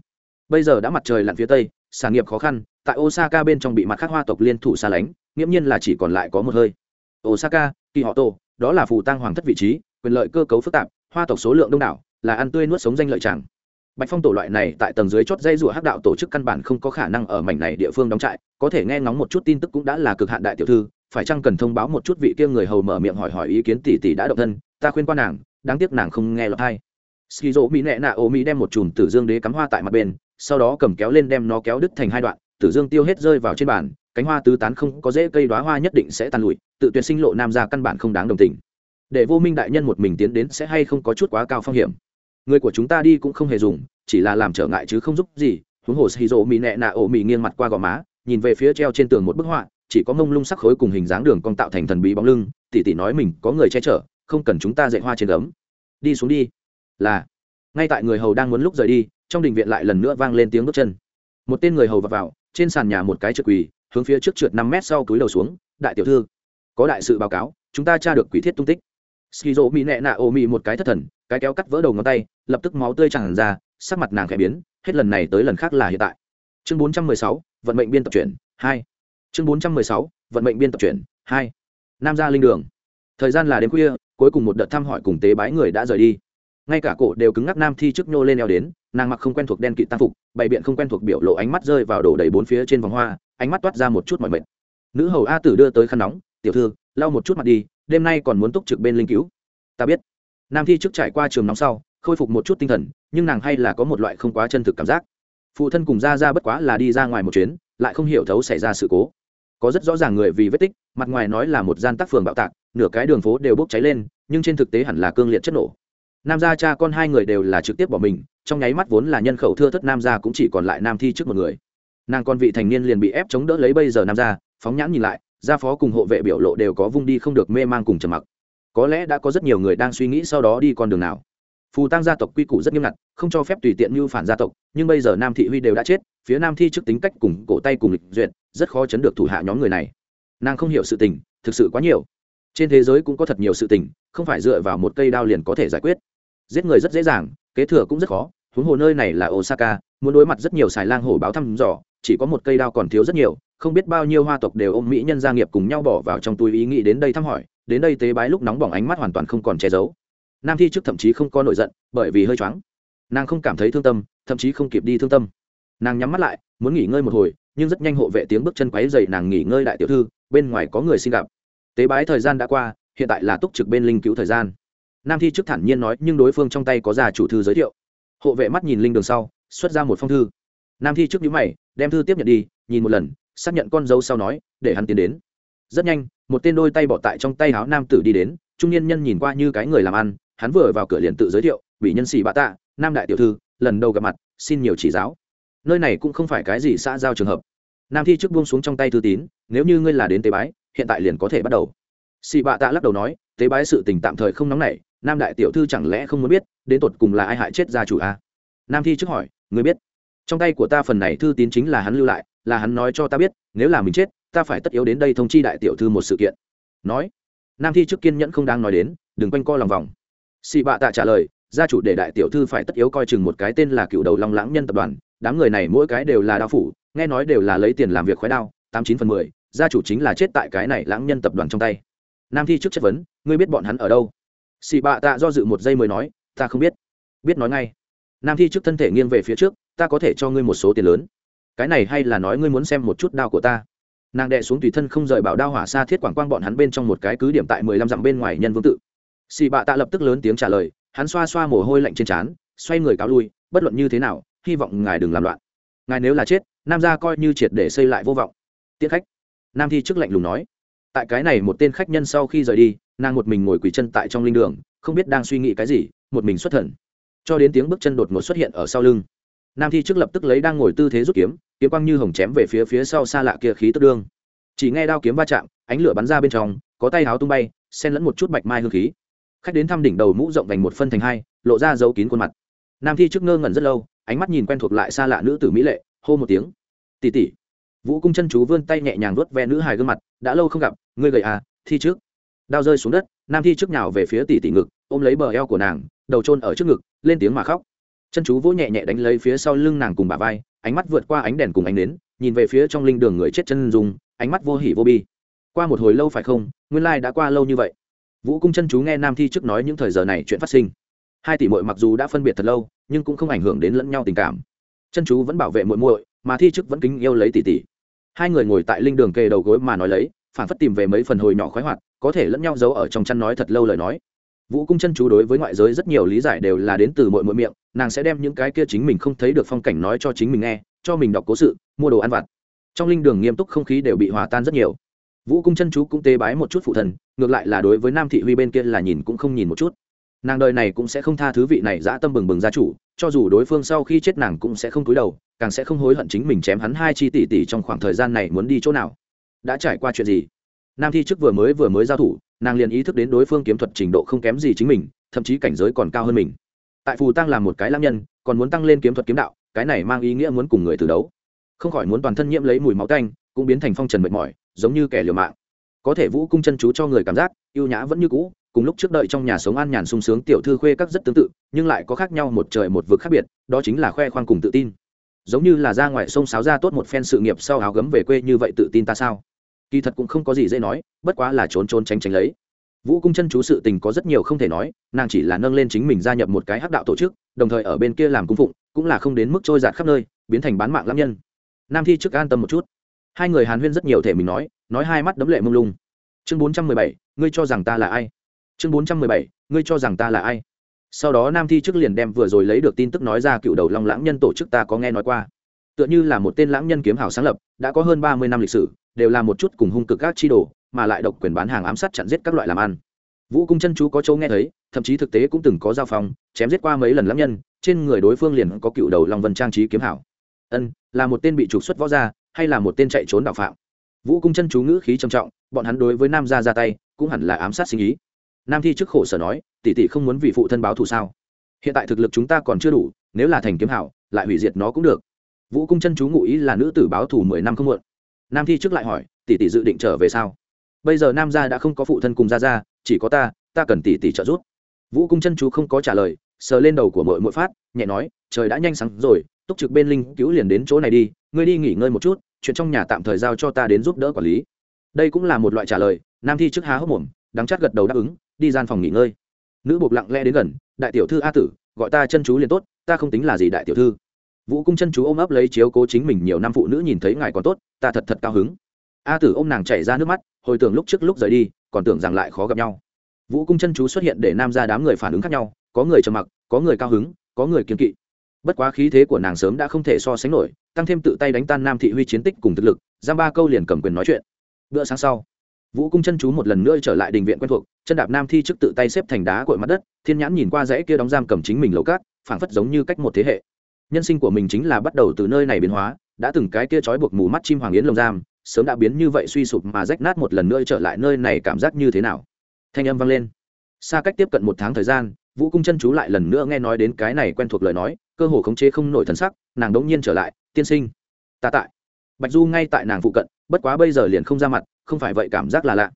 Bây giờ đã mặt trời lặn phía tây, sản nghiệp khó khăn, tại osaka bên trong bị mặt khác hoa tộc liên thủ xa lánh, nghiễm nhiên là chỉ còn lại có một hơi. Osaka kỳ họ tổ đó là phù tăng hoàng thất vị trí, quyền lợi cơ cấu phức tạp, hoa tộc số lượng đông đảo, là ăn tươi nuốt sống danh lợi chẳng. Bạch phong tổ loại này tại tầng dưới chót dây rùa hắc đạo tổ chức căn bản không có khả năng ở mảnh này địa phương đóng trại, có thể nghe ngóng một chút tin tức cũng đã là cực hạn đại tiểu thư phải chăng cần thông báo một chút vị kia người hầu mở miệng hỏi hỏi ý kiến tỷ tỷ đã động thân, ta khuyên qua nàng, đáng tiếc nàng không nghe lọt hay skizo mỹ nẹ nạ ô mỹ đem một chùm tử dương đế cắm hoa tại mặt bên, sau đó cầm kéo lên đem nó kéo đứt thành hai đoạn, tử dương tiêu hết rơi vào trên bàn, cánh hoa tứ tán không có dễ cây đoá hoa nhất định sẽ tàn lụi, tự tuyệt sinh lộ nam ra căn bản không đáng đồng tình. Để vô minh đại nhân một mình tiến đến sẽ hay không có chút quá cao phong hiểm. Người của chúng ta đi cũng không hề dùng, chỉ là làm trở ngại chứ không giúp gì, huống hồ xì rỗ mì nẹ nạ ổ mỹ nghiêng mặt qua gò má, nhìn về phía treo trên tường một bức họa chỉ có mông lung sắc khối cùng hình dáng đường cong tạo thành thần bí bóng lưng tỷ tỷ nói mình có người che chở không cần chúng ta dạy hoa trên gấm. Đi xuống đi. Là. Ngay tại người hầu đang muốn lúc rời đi trong đình viện lại lần nữa vang lên tiếng bước chân. Một tên người hầu vào, vào trên sàn nhà một cái trượt quỳ hướng phía trước trượt năm mét sau túi đầu xuống đại tiểu thư có đại sự báo cáo chúng ta tra được quỷ thiết tung tích. Skizo mỹ nẹ nạ ô mỹ một cái thất thần cái kéo cắt vỡ đầu ngón tay lập tức máu tươi tràn ra sắc mặt nàng khẽ biến hết lần này tới lần khác là hiện tại. Chương 416, vận mệnh biên tập truyện hai chương 416, vận mệnh biên tập truyện hai nam gia linh đường. Thời gian là đêm khuya cuối cùng một đợt thăm hỏi cùng tế bái người đã rời đi. Ngay cả cổ đều cứng ngắc nam thi trước nhô lên eo đến nàng mặc không quen thuộc đen kịt tam phục bày biện không quen thuộc biểu lộ ánh mắt rơi vào đổ đầy bốn phía trên vòng hoa ánh mắt toát ra một chút mọi mệt. Nữ hầu a tử đưa tới khăn nóng tiểu thư lau một chút mặt đi đêm nay còn muốn túc trực bên linh cứu. Ta biết. Nam thi trước trải qua trường nóng sau khôi phục một chút tinh thần nhưng nàng hay là có một loại không quá chân thực cảm giác. Phụ thân cùng ra ra bất quá là đi ra ngoài một chuyến lại không hiểu thấu xảy ra sự cố có rất rõ ràng người vì vết tích, mặt ngoài nói là một gian tác phường bạo tạc, nửa cái đường phố đều bốc cháy lên, nhưng trên thực tế hẳn là cương liệt chất nổ. Nam gia cha con hai người đều là trực tiếp bỏ mình, trong nháy mắt vốn là nhân khẩu thưa thất nam gia cũng chỉ còn lại nam thi trước một người. Nàng con vị thành niên liền bị ép chống đỡ lấy bây giờ nam gia, phóng nhãn nhìn lại, gia phó cùng hộ vệ biểu lộ đều có vung đi không được mê mang cùng trầm mặc. Có lẽ đã có rất nhiều người đang suy nghĩ sau đó đi con đường nào. Phù tăng gia tộc quy củ rất nghiêm ngặt, không cho phép tùy tiện như phản gia tộc, nhưng bây giờ nam thị huy đều đã chết, phía nam thi trước tính cách cùng cổ tay cùng lịch duyệt rất khó chấn được thủ hạ nhóm người này. Nàng không hiểu sự tình, thực sự quá nhiều. Trên thế giới cũng có thật nhiều sự tình, không phải dựa vào một cây đao liền có thể giải quyết. Giết người rất dễ dàng, kế thừa cũng rất khó. Huống hồ nơi này là osaka, muốn đối mặt rất nhiều xài lang hổ báo thăm dò, chỉ có một cây đao còn thiếu rất nhiều, không biết bao nhiêu hoa tộc đều ôm mỹ nhân gia nghiệp cùng nhau bỏ vào trong túi ý nghĩ đến đây thăm hỏi, đến đây tế bái lúc nóng bỏng ánh mắt hoàn toàn không còn che giấu. Nam thi trước thậm chí không có nổi giận, bởi vì hơi choáng. Nàng không cảm thấy thương tâm, thậm chí không kịp đi thương tâm. Nàng nhắm mắt lại, muốn nghỉ ngơi một hồi nhưng rất nhanh hộ vệ tiếng bước chân quáy dày nàng nghỉ ngơi đại tiểu thư, bên ngoài có người xin gặp. Tế bái thời gian đã qua, hiện tại là túc trực bên linh cứu thời gian. Nam thi trước thản nhiên nói, nhưng đối phương trong tay có già chủ thư giới thiệu. Hộ vệ mắt nhìn linh đường sau, xuất ra một phong thư. Nam thi trước nhíu mày, đem thư tiếp nhận đi, nhìn một lần, xác nhận con dấu sau nói, để hắn tiến đến. Rất nhanh, một tên đôi tay bỏ tại trong tay áo nam tử đi đến, trung niên nhân nhìn qua như cái người làm ăn, hắn vừa vào cửa liền tự giới thiệu bị nhân sĩ bạ tạ, nam đại tiểu thư, lần đầu gặp mặt, xin nhiều chỉ giáo nơi này cũng không phải cái gì xã giao trường hợp. Nam thi trước buông xuống trong tay thư tín, nếu như ngươi là đến tế bái, hiện tại liền có thể bắt đầu. Xì bạ tạ lắc đầu nói, tế bái sự tình tạm thời không nóng nảy, nam đại tiểu thư chẳng lẽ không muốn biết, đến tột cùng là ai hại chết gia chủ a? À? nam thi trước hỏi, ngươi biết. Trong tay của ta phần này thư tín chính là hắn lưu lại, là hắn nói cho ta biết, nếu là mình chết, ta phải tất yếu đến đây thông chi đại tiểu thư một sự kiện. Nói. Nam thi trước kiên nhẫn không đang nói đến, đừng quanh co lòng vòng. Xì bạ tạ trả lời, gia chủ để đại tiểu thư phải tất yếu coi chừng một cái tên là cựu đầu long lãng nhân tập đoàn đám người này mỗi cái đều là đao phủ, nghe nói đều là lấy tiền làm việc khoái đao, tám chín phần mười, gia chủ chính là chết tại cái này lãng nhân tập đoàn trong tay. Nam thi trước chất vấn, ngươi biết bọn hắn ở đâu? Xì bạ tạ do dự một giây mới nói, ta không biết. Biết nói ngay. Nam thi trước thân thể nghiêng về phía trước, ta có thể cho ngươi một số tiền lớn. Cái này hay là nói ngươi muốn xem một chút đao của ta? Nàng đệ xuống tùy thân không rời bảo đao hỏa xa thiết quảng quang bọn hắn bên trong một cái cứ điểm tại mười lăm dặm bên ngoài nhân vương tự. Xì bạ tạ lập tức lớn tiếng trả lời, hắn xoa xoa mồ hôi lạnh trên trán, xoay người cáo lui, bất luận như thế nào hy vọng ngài đừng làm loạn. Ngài nếu là chết, nam gia coi như triệt để xây lại vô vọng. Tiết khách. Nam thi trước lạnh lùng nói. Tại cái này một tên khách nhân sau khi rời đi, nàng một mình ngồi quỳ chân tại trong linh đường, không biết đang suy nghĩ cái gì, một mình xuất thần. Cho đến tiếng bước chân đột ngột xuất hiện ở sau lưng. Nam thi trước lập tức lấy đang ngồi tư thế rút kiếm kiếm quang như hồng chém về phía phía sau xa lạ kia khí tức đương. Chỉ nghe đao kiếm va chạm, ánh lửa bắn ra bên trong, có tay háo tung bay, xen lẫn một chút bạch mai hương khí. Khách đến thăm đỉnh đầu mũ rộng vành một phân thành hai, lộ ra dấu kín khuôn mặt. Nam thi trước ngơ ngẩn rất lâu ánh mắt nhìn quen thuộc lại xa lạ nữ tử mỹ lệ, hô một tiếng. Tỉ tỉ vũ cung chân chú vươn tay nhẹ nhàng vuốt ve nữ hài gương mặt, đã lâu không gặp, ngươi gầy à thi trước. Đao rơi xuống đất, nam thi trước nhào về phía tỷ tỷ ngực, ôm lấy bờ eo của nàng, đầu trôn ở trước ngực, lên tiếng mà khóc. Chân chú vỗ nhẹ nhẹ đánh lấy phía sau lưng nàng cùng bà vai, ánh mắt vượt qua ánh đèn cùng ánh nến, nhìn về phía trong linh đường người chết chân dùng ánh mắt vô hỉ vô bi. Qua một hồi lâu phải không? Nguyên lai đã qua lâu như vậy. Vũ cung chân chú nghe nam thi trước nói những thời giờ này chuyện phát sinh hai tỷ muội mặc dù đã phân biệt thật lâu, nhưng cũng không ảnh hưởng đến lẫn nhau tình cảm. Chân chú vẫn bảo vệ muội muội, mà thi chức vẫn kính yêu lấy tỷ tỷ. Hai người ngồi tại linh đường kề đầu gối mà nói lấy, phản phất tìm về mấy phần hồi nhỏ khoái hoạt, có thể lẫn nhau giấu ở trong chăn nói thật lâu lời nói. Vũ cung chân chú đối với ngoại giới rất nhiều lý giải đều là đến từ mọi mọi miệng, nàng sẽ đem những cái kia chính mình không thấy được phong cảnh nói cho chính mình nghe, cho mình đọc cố sự, mua đồ ăn vặt. Trong linh đường nghiêm túc không khí đều bị hòa tan rất nhiều. Vũ cung chân chú cũng tế bái một chút phụ thần, ngược lại là đối với nam thị huy bên kia là nhìn cũng không nhìn một chút nàng đời này cũng sẽ không tha thứ vị này dã tâm bừng bừng gia chủ, cho dù đối phương sau khi chết nàng cũng sẽ không cúi đầu, càng sẽ không hối hận chính mình chém hắn hai chi tỷ tỷ trong khoảng thời gian này muốn đi chỗ nào. Đã trải qua chuyện gì? Nam thi trước vừa mới vừa mới giao thủ, nàng liền ý thức đến đối phương kiếm thuật trình độ không kém gì chính mình, thậm chí cảnh giới còn cao hơn mình. Tại phù tăng làm một cái lam nhân, còn muốn tăng lên kiếm thuật kiếm đạo, cái này mang ý nghĩa muốn cùng người từ đấu. Không khỏi muốn toàn thân nhiễm lấy mùi máu canh cũng biến thành phong trần mệt mỏi, giống như kẻ liều mạng. Có thể vũ cung chân chú cho người cảm giác, yêu nhã vẫn như cũ cùng lúc trước đợi trong nhà sống an nhàn sung sướng tiểu thư khuê các rất tương tự, nhưng lại có khác nhau một trời một vực khác biệt, đó chính là khoe khoang cùng tự tin. Giống như là ra ngoài sông sáo ra tốt một phen sự nghiệp sau áo gấm về quê như vậy tự tin ta sao? Kỳ thật cũng không có gì dễ nói, bất quá là trốn trốn tránh tránh lấy. Vũ cung chân chú sự tình có rất nhiều không thể nói, nàng chỉ là nâng lên chính mình gia nhập một cái hắc đạo tổ chức, đồng thời ở bên kia làm cung phụng, cũng là không đến mức trôi giạt khắp nơi, biến thành bán mạng lắm nhân. Nam thi trước an tâm một chút. Hai người hàn huyên rất nhiều thể mình nói nói hai mắt đấm lệ mông lung. Chương bốn trăm mười bảy, ngươi cho rằng ta là ai? Chương bốn trăm mười bảy, ngươi cho rằng ta là ai? Sau đó nam thi trước liền đem vừa rồi lấy được tin tức nói ra cựu đầu long lãng nhân tổ chức ta có nghe nói qua. Tựa như là một tên lãng nhân kiếm hào sáng lập, đã có hơn ba mươi năm lịch sử, đều là một chút cùng hung cực các chi đồ, mà lại độc quyền bán hàng ám sát chặn giết các loại làm ăn. Vũ cung chân chú có chỗ nghe thấy, thậm chí thực tế cũng từng có giao phong, chém giết qua mấy lần lãng nhân, trên người đối phương liền có cựu đầu long vân trang trí kiếm hảo ân, là một tên bị trục xuất võ gia, hay là một tên chạy trốn đạo phạm? Vũ cung chân chú ngữ khí trầm trọng, bọn hắn đối với nam gia ra tay, cũng hẳn là ám sát sinh ý nam thi trước khổ sở nói, tỷ tỷ không muốn vì phụ thân báo thù sao? Hiện tại thực lực chúng ta còn chưa đủ, nếu là thành kiếm hảo, lại hủy diệt nó cũng được. Vũ cung chân chú ngụ ý là nữ tử báo thù mười năm không muộn. Nam thi trước lại hỏi, tỷ tỷ dự định trở về sao? Bây giờ nam gia đã không có phụ thân cùng gia gia, chỉ có ta ta cần tỷ tỷ trợ giúp. Vũ cung chân chú không có trả lời, sờ lên đầu của mội mội phát, nhẹ nói, trời đã nhanh sáng rồi, túc trực bên linh cứu liền đến chỗ này đi, ngươi đi nghỉ ngơi một chút, chuyện trong nhà tạm thời giao cho ta đến giúp đỡ quản lý. Đây cũng là một loại trả lời, nam thi trước há hốc mồm, đắng chát gật đầu đáp ứng đi gian phòng nghỉ ngơi. Nữ buộc lặng lẽ đến gần, đại tiểu thư a tử, gọi ta chân chú liền tốt, ta không tính là gì đại tiểu thư. Vũ cung chân chú ôm ấp lấy chiếu cố chính mình nhiều năm phụ nữ nhìn thấy ngài còn tốt, ta thật thật cao hứng. A tử ôm nàng chảy ra nước mắt, hồi tưởng lúc trước lúc rời đi, còn tưởng rằng lại khó gặp nhau. Vũ cung chân chú xuất hiện để nam ra đám người phản ứng khác nhau, có người trầm mặc, có người cao hứng, có người kiên kỵ. Bất quá khí thế của nàng sớm đã không thể so sánh nổi, tăng thêm tự tay đánh tan nam thị huy chiến tích cùng thực lực, giam ba câu liền cầm quyền nói chuyện. Bữa sáng sau vũ cung chân chú một lần nữa trở lại đình viện quen thuộc, chân đạp nam thi trước tự tay xếp thành đá cội mặt đất, thiên nhãn nhìn qua dãy kia đóng giam cầm chính mình lầu cát, phảng phất giống như cách một thế hệ. Nhân sinh của mình chính là bắt đầu từ nơi này biến hóa, đã từng cái kia trói buộc mù mắt chim hoàng yến lồng giam, sớm đã biến như vậy suy sụp mà rách nát một lần nữa trở lại nơi này cảm giác như thế nào? Thanh âm vang lên. Xa cách tiếp cận một tháng thời gian, vũ cung chân chú lại lần nữa nghe nói đến cái này quen thuộc lời nói, cơ hồ khống chế không nổi thần sắc, nàng đống nhiên trở lại, tiên sinh. Ta tại. Bạch du ngay tại nàng phụ cận, bất quá bây giờ liền không ra mặt không phải vậy cảm giác là lạ.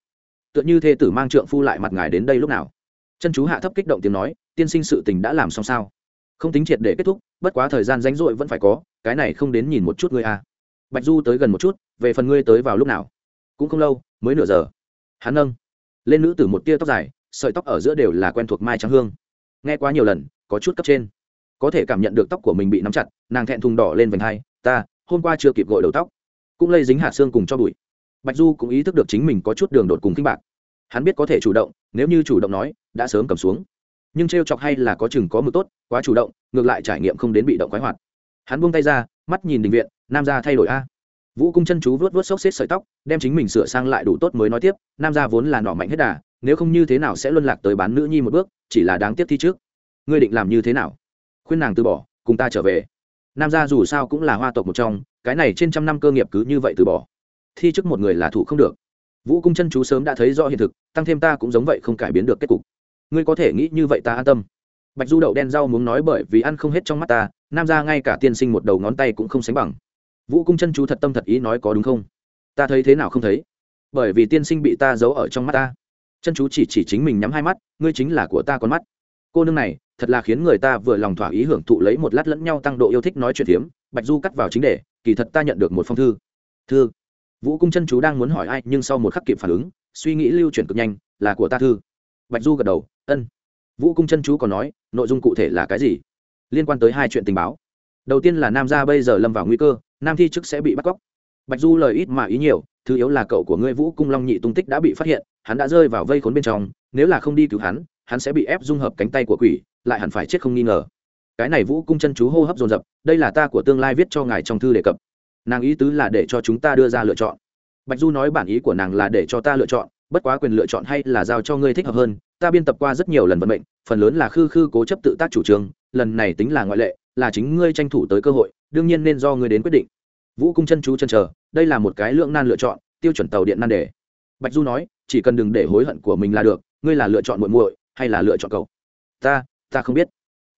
Tựa như thê tử mang trượng phu lại mặt ngài đến đây lúc nào. Chân chú hạ thấp kích động tiếng nói, tiên sinh sự tình đã làm xong sao? Không tính triệt để kết thúc, bất quá thời gian rảnh rỗi vẫn phải có, cái này không đến nhìn một chút ngươi à. bạch du tới gần một chút, về phần ngươi tới vào lúc nào? Cũng không lâu, mới nửa giờ. Hắn nâng lên nữ tử một tia tóc dài, sợi tóc ở giữa đều là quen thuộc mai trắng hương. Nghe quá nhiều lần, có chút cấp trên. Có thể cảm nhận được tóc của mình bị nắm chặt, nàng thẹn thùng đỏ lên vành hai, ta, hôm qua chưa kịp gội đầu tóc. Cũng lây dính hạt xương cùng cho bụi bạch du cũng ý thức được chính mình có chút đường đột cùng kinh bạc. Hắn biết có thể chủ động, nếu như chủ động nói, đã sớm cầm xuống. Nhưng t r e o chọc hay là có chừng có mực tốt, quá chủ động, ngược lại trải nghiệm không đến bị động khoái hoạt. Hắn buông tay ra, mắt nhìn đình viện, nam gia thay đổi a. Vũ cung chân chú vớt vớt xốc xếp sợi tóc, đem chính mình sửa sang lại đủ tốt mới nói tiếp, nam gia vốn là nọ mạnh hết đà, nếu không như thế nào sẽ luân lạc tới bán nữ nhi một bước, chỉ là đáng tiếc thi trước. Ngươi định làm như thế nào? Khuyên nàng từ bỏ, cùng ta trở về. Nam gia dù sao cũng là hoa tộc một trong, cái này trên trăm năm cơ nghiệp cứ như vậy từ bỏ thi chức một người là thủ không được. Vũ cung chân chú sớm đã thấy rõ hiện thực tăng thêm ta cũng giống vậy không cải biến được kết cục. Ngươi có thể nghĩ như vậy ta an tâm. Bạch du đậu đen rau muốn nói bởi vì ăn không hết trong mắt ta nam ra ngay cả tiên sinh một đầu ngón tay cũng không sánh bằng. Vũ cung chân chú thật tâm thật ý nói có đúng không? Ta thấy thế nào không thấy? Bởi vì tiên sinh bị ta giấu ở trong mắt ta. Chân chú chỉ chỉ chính mình nhắm hai mắt ngươi chính là của ta con mắt. Cô nương này thật là khiến người ta vừa lòng thỏa ý hưởng thụ lấy một lát lẫn nhau tăng độ yêu thích nói chuyện hiếm, bạch du cắt vào chính đề kỳ thật ta nhận được một phong thư. Thư vũ cung chân chú đang muốn hỏi ai, nhưng sau một khắc kịp phản ứng, suy nghĩ lưu chuyển cực nhanh, là của ta thư. Bạch du gật đầu, ân. Vũ cung chân chú còn nói, nội dung cụ thể là cái gì? Liên quan tới hai chuyện tình báo. Đầu tiên là nam gia bây giờ lâm vào nguy cơ, nam thi chức sẽ bị bắt cóc. Bạch du lời ít mà ý nhiều, thứ yếu là cậu của ngươi vũ cung long nhị tung tích đã bị phát hiện, hắn đã rơi vào vây khốn bên trong, nếu là không đi cứu hắn hắn sẽ bị ép dung hợp cánh tay của quỷ, lại hẳn phải chết không nghi ngờ. Cái này vũ cung chân chú hô hấp dồn dập, đây là ta của tương lai viết cho ngài trong thư đề cập nàng ý tứ là để cho chúng ta đưa ra lựa chọn. Bạch du nói bản ý của nàng là để cho ta lựa chọn, bất quá quyền lựa chọn hay là giao cho ngươi thích hợp hơn, ta biên tập qua rất nhiều lần vận mệnh, phần lớn là khư khư cố chấp tự tác chủ trương, lần này tính là ngoại lệ, là chính ngươi tranh thủ tới cơ hội, đương nhiên nên do ngươi đến quyết định. Vũ cung chân chú chân chờ, đây là một cái lượng nan lựa chọn, tiêu chuẩn tàu điện nan đề. Bạch du nói, chỉ cần đừng để hối hận của mình là được, ngươi là lựa chọn muội muội hay là lựa chọn cậu? Ta ta không biết.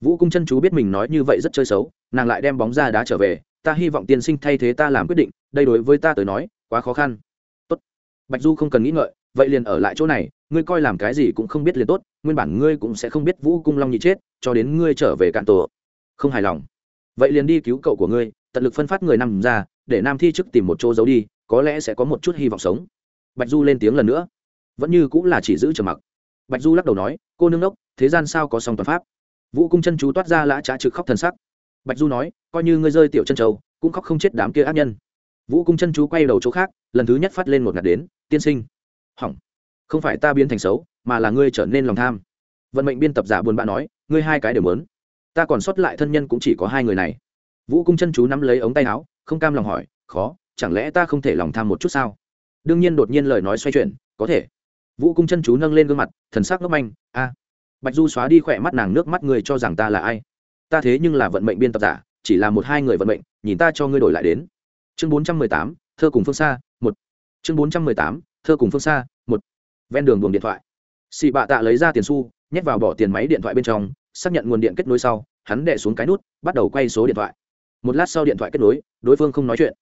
Vũ cung chân chú biết mình nói như vậy rất chơi xấu, nàng lại đem bóng ra đá trở về ta hy vọng tiên sinh thay thế ta làm quyết định, đây đối với ta tới nói, quá khó khăn. Tốt. Bạch du không cần nghĩ ngợi, vậy liền ở lại chỗ này, ngươi coi làm cái gì cũng không biết liền tốt, nguyên bản ngươi cũng sẽ không biết vũ cung long nhị chết, cho đến ngươi trở về cạn tổ. Không hài lòng. Vậy liền đi cứu cậu của ngươi, tận lực phân phát người nằm ra, để nam thi trước tìm một chỗ giấu đi, có lẽ sẽ có một chút hy vọng sống. Bạch du lên tiếng lần nữa. Vẫn như cũng là chỉ giữ trầm mặc. Bạch du lắc đầu nói, cô nương đốc, thế gian sao có song toàn pháp? Vũ cung chân chú toát ra lã trá trực khóc thần sắc bạch du nói, coi như ngươi rơi tiểu chân châu cũng khóc không chết đám kia ác nhân. Vũ cung chân chú quay đầu chỗ khác, lần thứ nhất phát lên một ngạt đến, tiên sinh. Hỏng. Không phải ta biến thành xấu, mà là ngươi trở nên lòng tham. Vận mệnh biên tập giả buồn bã nói, ngươi hai cái đều muốn. Ta còn sót lại thân nhân cũng chỉ có hai người này. Vũ cung chân chú nắm lấy ống tay áo, không cam lòng hỏi, khó, chẳng lẽ ta không thể lòng tham một chút sao? Đương nhiên đột nhiên lời nói xoay chuyển, có thể. Vũ cung chân chú nâng lên gương mặt, thần sắc ngốc manh, a. Bạch du xóa đi khỏe mắt nàng, nước mắt người cho rằng ta là ai? Ta thế nhưng là vận mệnh biên tập giả, chỉ là một hai người vận mệnh, nhìn ta cho ngươi đổi lại đến. Chương bốn trăm mười tám, thơ cùng phương xa, một. Chương bốn trăm mười tám, thơ cùng phương xa, một. Ven đường buồng điện thoại. Xị bạ tạ lấy ra tiền xu, nhét vào bỏ tiền máy điện thoại bên trong, xác nhận nguồn điện kết nối sau, hắn đệ xuống cái nút, bắt đầu quay số điện thoại. Một lát sau điện thoại kết nối, đối phương không nói chuyện.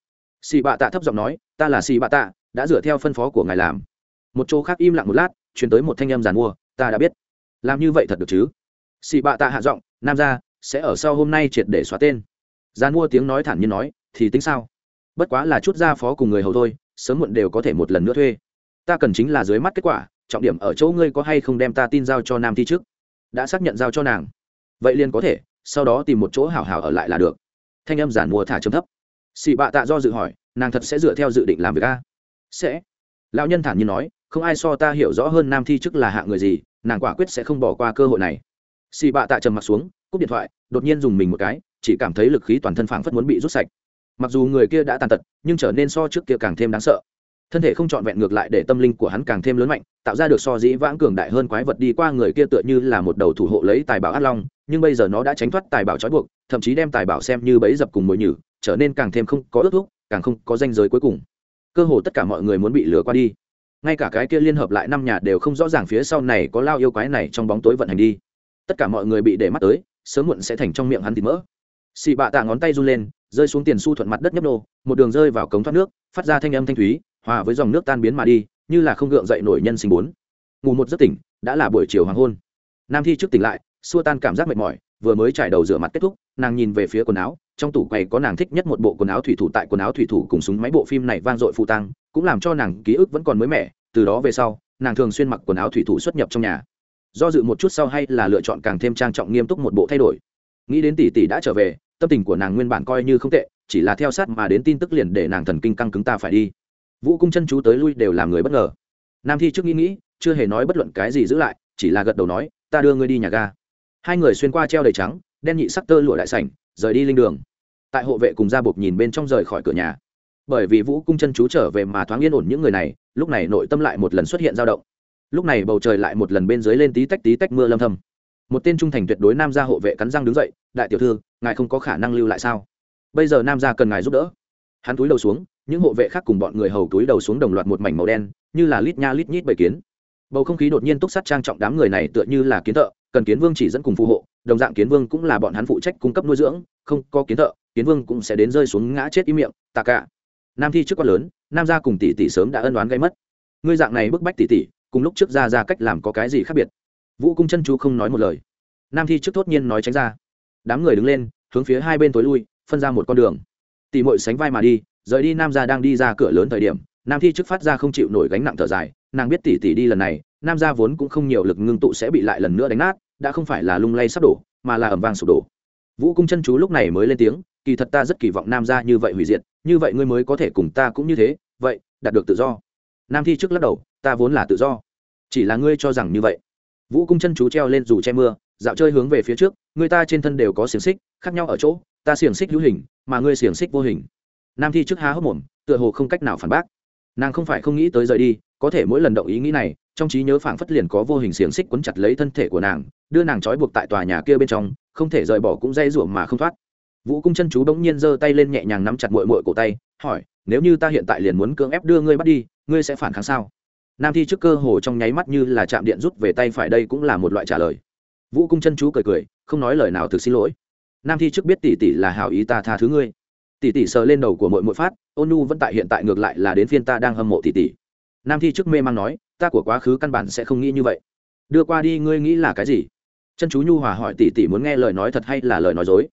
Xì bạ tạ thấp giọng nói, ta là xì bạ tạ, đã dựa theo phân phó của ngài làm. Một chỗ khác im lặng một lát chuyển tới một thanh em giàn mua, ta đã biết. Làm như vậy thật được chứ? Xì bạ tạ hạ giọng, nam ra sẽ ở sau hôm nay triệt để xóa tên. Gian mua tiếng nói thản nhiên nói, thì tính sao? Bất quá là chút gia phó cùng người hầu thôi, sớm muộn đều có thể một lần nữa thuê. Ta cần chính là dưới mắt kết quả, trọng điểm ở chỗ ngươi có hay không đem ta tin giao cho nam thi trước. Đã xác nhận giao cho nàng. Vậy liền có thể, sau đó tìm một chỗ hảo hảo ở lại là được. Thanh âm giản mua thả chấm thấp. Xị bạ tạ do dự hỏi, nàng thật sẽ dựa theo dự định làm việc a? Sẽ. Lão nhân thản nhiên nói, không ai so ta hiểu rõ hơn nam thi chức là hạ người gì, nàng quả quyết sẽ không bỏ qua cơ hội này. Xì bạ tạ trầm mặt xuống, cúp điện thoại đột nhiên dùng mình một cái, chỉ cảm thấy lực khí toàn thân phảng phất muốn bị rút sạch. Mặc dù người kia đã tàn tật, nhưng trở nên so trước kia càng thêm đáng sợ. Thân thể không trọn vẹn ngược lại để tâm linh của hắn càng thêm lớn mạnh, tạo ra được so dĩ vãng cường đại hơn quái vật đi qua người kia tựa như là một đầu thủ hộ lấy tài bảo át long, nhưng bây giờ nó đã tránh thoát tài bảo trói buộc, thậm chí đem tài bảo xem như bẫy dập cùng mồi nhử, trở nên càng thêm không có ước thúc, càng không có danh giới cuối cùng. Cơ hồ tất cả mọi người muốn bị lừa qua đi. Ngay cả cái kia liên hợp lại năm nhà đều không rõ ràng phía sau này có lao yêu quái này trong bóng tối vận hành đi. Tất cả mọi người bị để mắt tới sớm muộn sẽ thành trong miệng hắn thịt mỡ. Xị bạ tạ ngón tay run lên, rơi xuống tiền su thuận mặt đất nhấp nô, một đường rơi vào cống thoát nước, phát ra thanh âm thanh thúy, hòa với dòng nước tan biến mà đi, như là không gượng dậy nổi nhân sinh bốn. Ngủ một giấc tỉnh, đã là buổi chiều hoàng hôn. Nam thi trước tỉnh lại, xua tan cảm giác mệt mỏi, vừa mới trải đầu rửa mặt kết thúc, nàng nhìn về phía quần áo, trong tủ quầy có nàng thích nhất một bộ quần áo thủy thủ tại quần áo thủy thủ cùng súng máy bộ phim này vang dội phụ tăng cũng làm cho nàng ký ức vẫn còn mới mẻ, từ đó về sau, nàng thường xuyên mặc quần áo thủy thủ xuất nhập trong nhà do dự một chút sau hay là lựa chọn càng thêm trang trọng nghiêm túc một bộ thay đổi. Nghĩ đến tỷ tỷ đã trở về, tâm tình của nàng nguyên bản coi như không tệ, chỉ là theo sát mà đến tin tức liền để nàng thần kinh căng cứng ta phải đi. Vũ cung chân chú tới lui đều làm người bất ngờ. Nam thi trước nghĩ nghĩ, chưa hề nói bất luận cái gì giữ lại, chỉ là gật đầu nói, ta đưa ngươi đi nhà ga. Hai người xuyên qua treo đầy trắng, đen nhị sắc tơ lụa đại sảnh, rời đi linh đường. Tại hộ vệ cùng gia bộc nhìn bên trong rời khỏi cửa nhà. Bởi vì vũ cung chân chú trở về mà thoáng yên ổn những người này, lúc này nội tâm lại một lần xuất hiện dao động lúc này bầu trời lại một lần bên dưới lên tí tách tí tách mưa lâm thầm một tên trung thành tuyệt đối nam gia hộ vệ cắn răng đứng dậy, đại tiểu thư, ngài không có khả năng lưu lại sao? Bây giờ nam gia cần ngài giúp đỡ. Hắn túi đầu xuống, những hộ vệ khác cùng bọn người hầu túi đầu xuống đồng loạt một mảnh màu đen, như là lít nha lít nhít bầy kiến. Bầu không khí đột nhiên túc sát trang trọng đám người này tựa như là kiến thợ, cần kiến vương chỉ dẫn cùng phù hộ, đồng dạng kiến vương cũng là bọn hắn phụ trách cung cấp nuôi dưỡng, không có kiến thợ, kiến vương cũng sẽ đến rơi xuống ngã chết im miệng, tạ cả. Nam thi trước quá lớn, nam gia cùng tỷ tỷ sớm đã ân đoán gây mất. Ngươi dạng này bức bách tỷ tỷ cùng lúc trước ra ra cách làm có cái gì khác biệt. Vũ cung chân chú không nói một lời. Nam thi trước thốt nhiên nói tránh ra. Đám người đứng lên, hướng phía hai bên tối lui, phân ra một con đường. Tỷ mội sánh vai mà đi, rời đi nam gia đang đi ra cửa lớn thời điểm, nam thi trước phát ra không chịu nổi gánh nặng thở dài, nàng biết tỷ tỷ đi lần này, nam gia vốn cũng không nhiều lực ngưng tụ sẽ bị lại lần nữa đánh nát, đã không phải là lung lay sắp đổ, mà là ẩm vang sụp đổ. Vũ cung chân chú lúc này mới lên tiếng, kỳ thật ta rất kỳ vọng nam gia như vậy hủy diệt, như vậy ngươi mới có thể cùng ta cũng như thế, vậy, đạt được tự do. Nam thi trước lắc đầu ta vốn là tự do. Chỉ là ngươi cho rằng như vậy. Vũ cung chân chú treo lên dù che mưa, dạo chơi hướng về phía trước, người ta trên thân đều có xiềng xích, khác nhau ở chỗ, ta xiềng xích hữu hình, mà ngươi xiềng xích vô hình. Nam thi trước há hốc mồm, tựa hồ không cách nào phản bác. Nàng không phải không nghĩ tới rời đi, có thể mỗi lần động ý nghĩ này, trong trí nhớ phảng phất liền có vô hình xiềng xích quấn chặt lấy thân thể của nàng, đưa nàng trói buộc tại tòa nhà kia bên trong, không thể rời bỏ cũng dây ruộng mà không thoát. Vũ cung chân chú bỗng nhiên giơ tay lên nhẹ nhàng nắm chặt mội mội cổ tay, hỏi, nếu như ta hiện tại liền muốn cưỡng ép đưa ngươi bắt đi, ngươi sẽ phản kháng sao? Nam thi trước cơ hồ trong nháy mắt như là chạm điện rút về tay phải đây cũng là một loại trả lời. Vũ cung chân chú cười cười, không nói lời nào thực xin lỗi. Nam thi trước biết tỷ tỷ là hảo ý ta tha thứ ngươi. Tỷ tỷ sờ lên đầu của mỗi mỗi phát, ôn nu vẫn tại hiện tại ngược lại là đến phiên ta đang hâm mộ tỷ tỷ. Nam thi trước mê mang nói, ta của quá khứ căn bản sẽ không nghĩ như vậy. Đưa qua đi, ngươi nghĩ là cái gì? Chân chú nhu hòa hỏi tỷ tỷ muốn nghe lời nói thật hay là lời nói dối?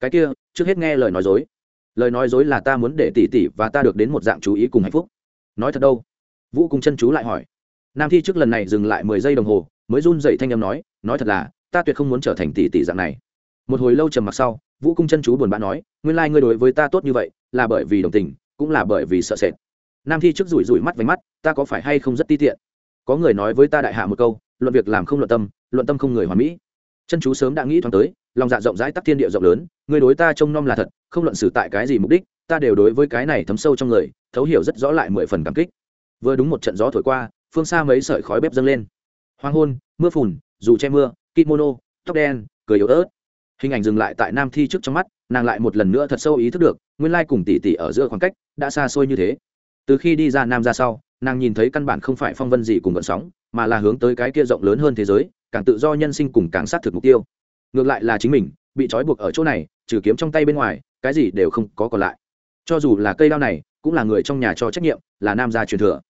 Cái kia, trước hết nghe lời nói dối. Lời nói dối là ta muốn để tỷ tỷ và ta được đến một dạng chú ý cùng hạnh phúc. Nói thật đâu? Vũ cùng chân chú lại hỏi. Nam thi trước lần này dừng lại mười giây đồng hồ, mới run dậy thanh âm nói nói thật là, ta tuyệt không muốn trở thành tỷ tỷ dạng này. Một hồi lâu trầm mặc sau, vũ cung chân chú buồn bã nói, nguyên lai、like、ngươi đối với ta tốt như vậy, là bởi vì đồng tình, cũng là bởi vì sợ sệt. Nam thi trước rủi rủi mắt vánh mắt, ta có phải hay không rất ti tiện? Có người nói với ta đại hạ một câu, luận việc làm không luận tâm luận tâm không người hoàn mỹ. Chân chú sớm đã nghĩ thoáng tới, lòng dạ rộng rãi tắc thiên địa rộng lớn người đối ta trông nom là thật, không luận xử tại cái gì mục đích, ta đều đối với cái này thấm sâu trong người, thấu hiểu rất rõ lại mười phần cảm kích vừa đúng một trận gió thổi qua, phương xa mấy sợi khói bếp dâng lên. Hoàng hôn, mưa phùn, dù che mưa, kimono, tóc đen, cười yếu ớt. Hình ảnh dừng lại tại nam thi trước trong mắt, nàng lại một lần nữa thật sâu ý thức được, nguyên lai cùng tỷ tỷ ở giữa khoảng cách đã xa xôi như thế. Từ khi đi ra nam ra sau, nàng nhìn thấy căn bản không phải phong vân gì cùng vận sóng, mà là hướng tới cái kia rộng lớn hơn thế giới, càng tự do nhân sinh cùng càng sát thực mục tiêu. Ngược lại là chính mình, bị trói buộc ở chỗ này, trừ kiếm trong tay bên ngoài, cái gì đều không có còn lại. Cho dù là cây đao này, cũng là người trong nhà cho trách nhiệm, là nam gia truyền thừa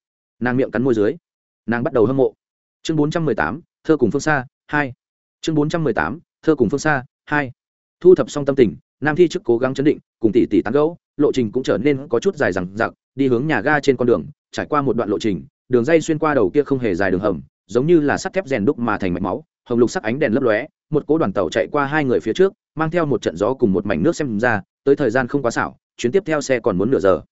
nàng miệng cắn môi dưới. Nàng bắt đầu hâm mộ. Chương bốn trăm mười tám, thơ cùng phương xa, hai. Chương bốn trăm mười tám, thơ cùng phương xa, hai. Thu thập xong tâm tình, nam thi chức cố gắng chấn định, cùng tỷ tỷ tán gẫu, lộ trình cũng trở nên có chút dài rằng giặc đi hướng nhà ga trên con đường, trải qua một đoạn lộ trình, đường dây xuyên qua đầu kia không hề dài đường hầm, giống như là sắt thép rèn đúc mà thành mạch máu, hồng lục sắc ánh đèn lấp lóe, một cỗ đoàn tàu chạy qua hai người phía trước, mang theo một trận gió cùng một mảnh nước xem ra, tới thời gian không quá xảo, chuyến tiếp theo xe còn muốn nửa giờ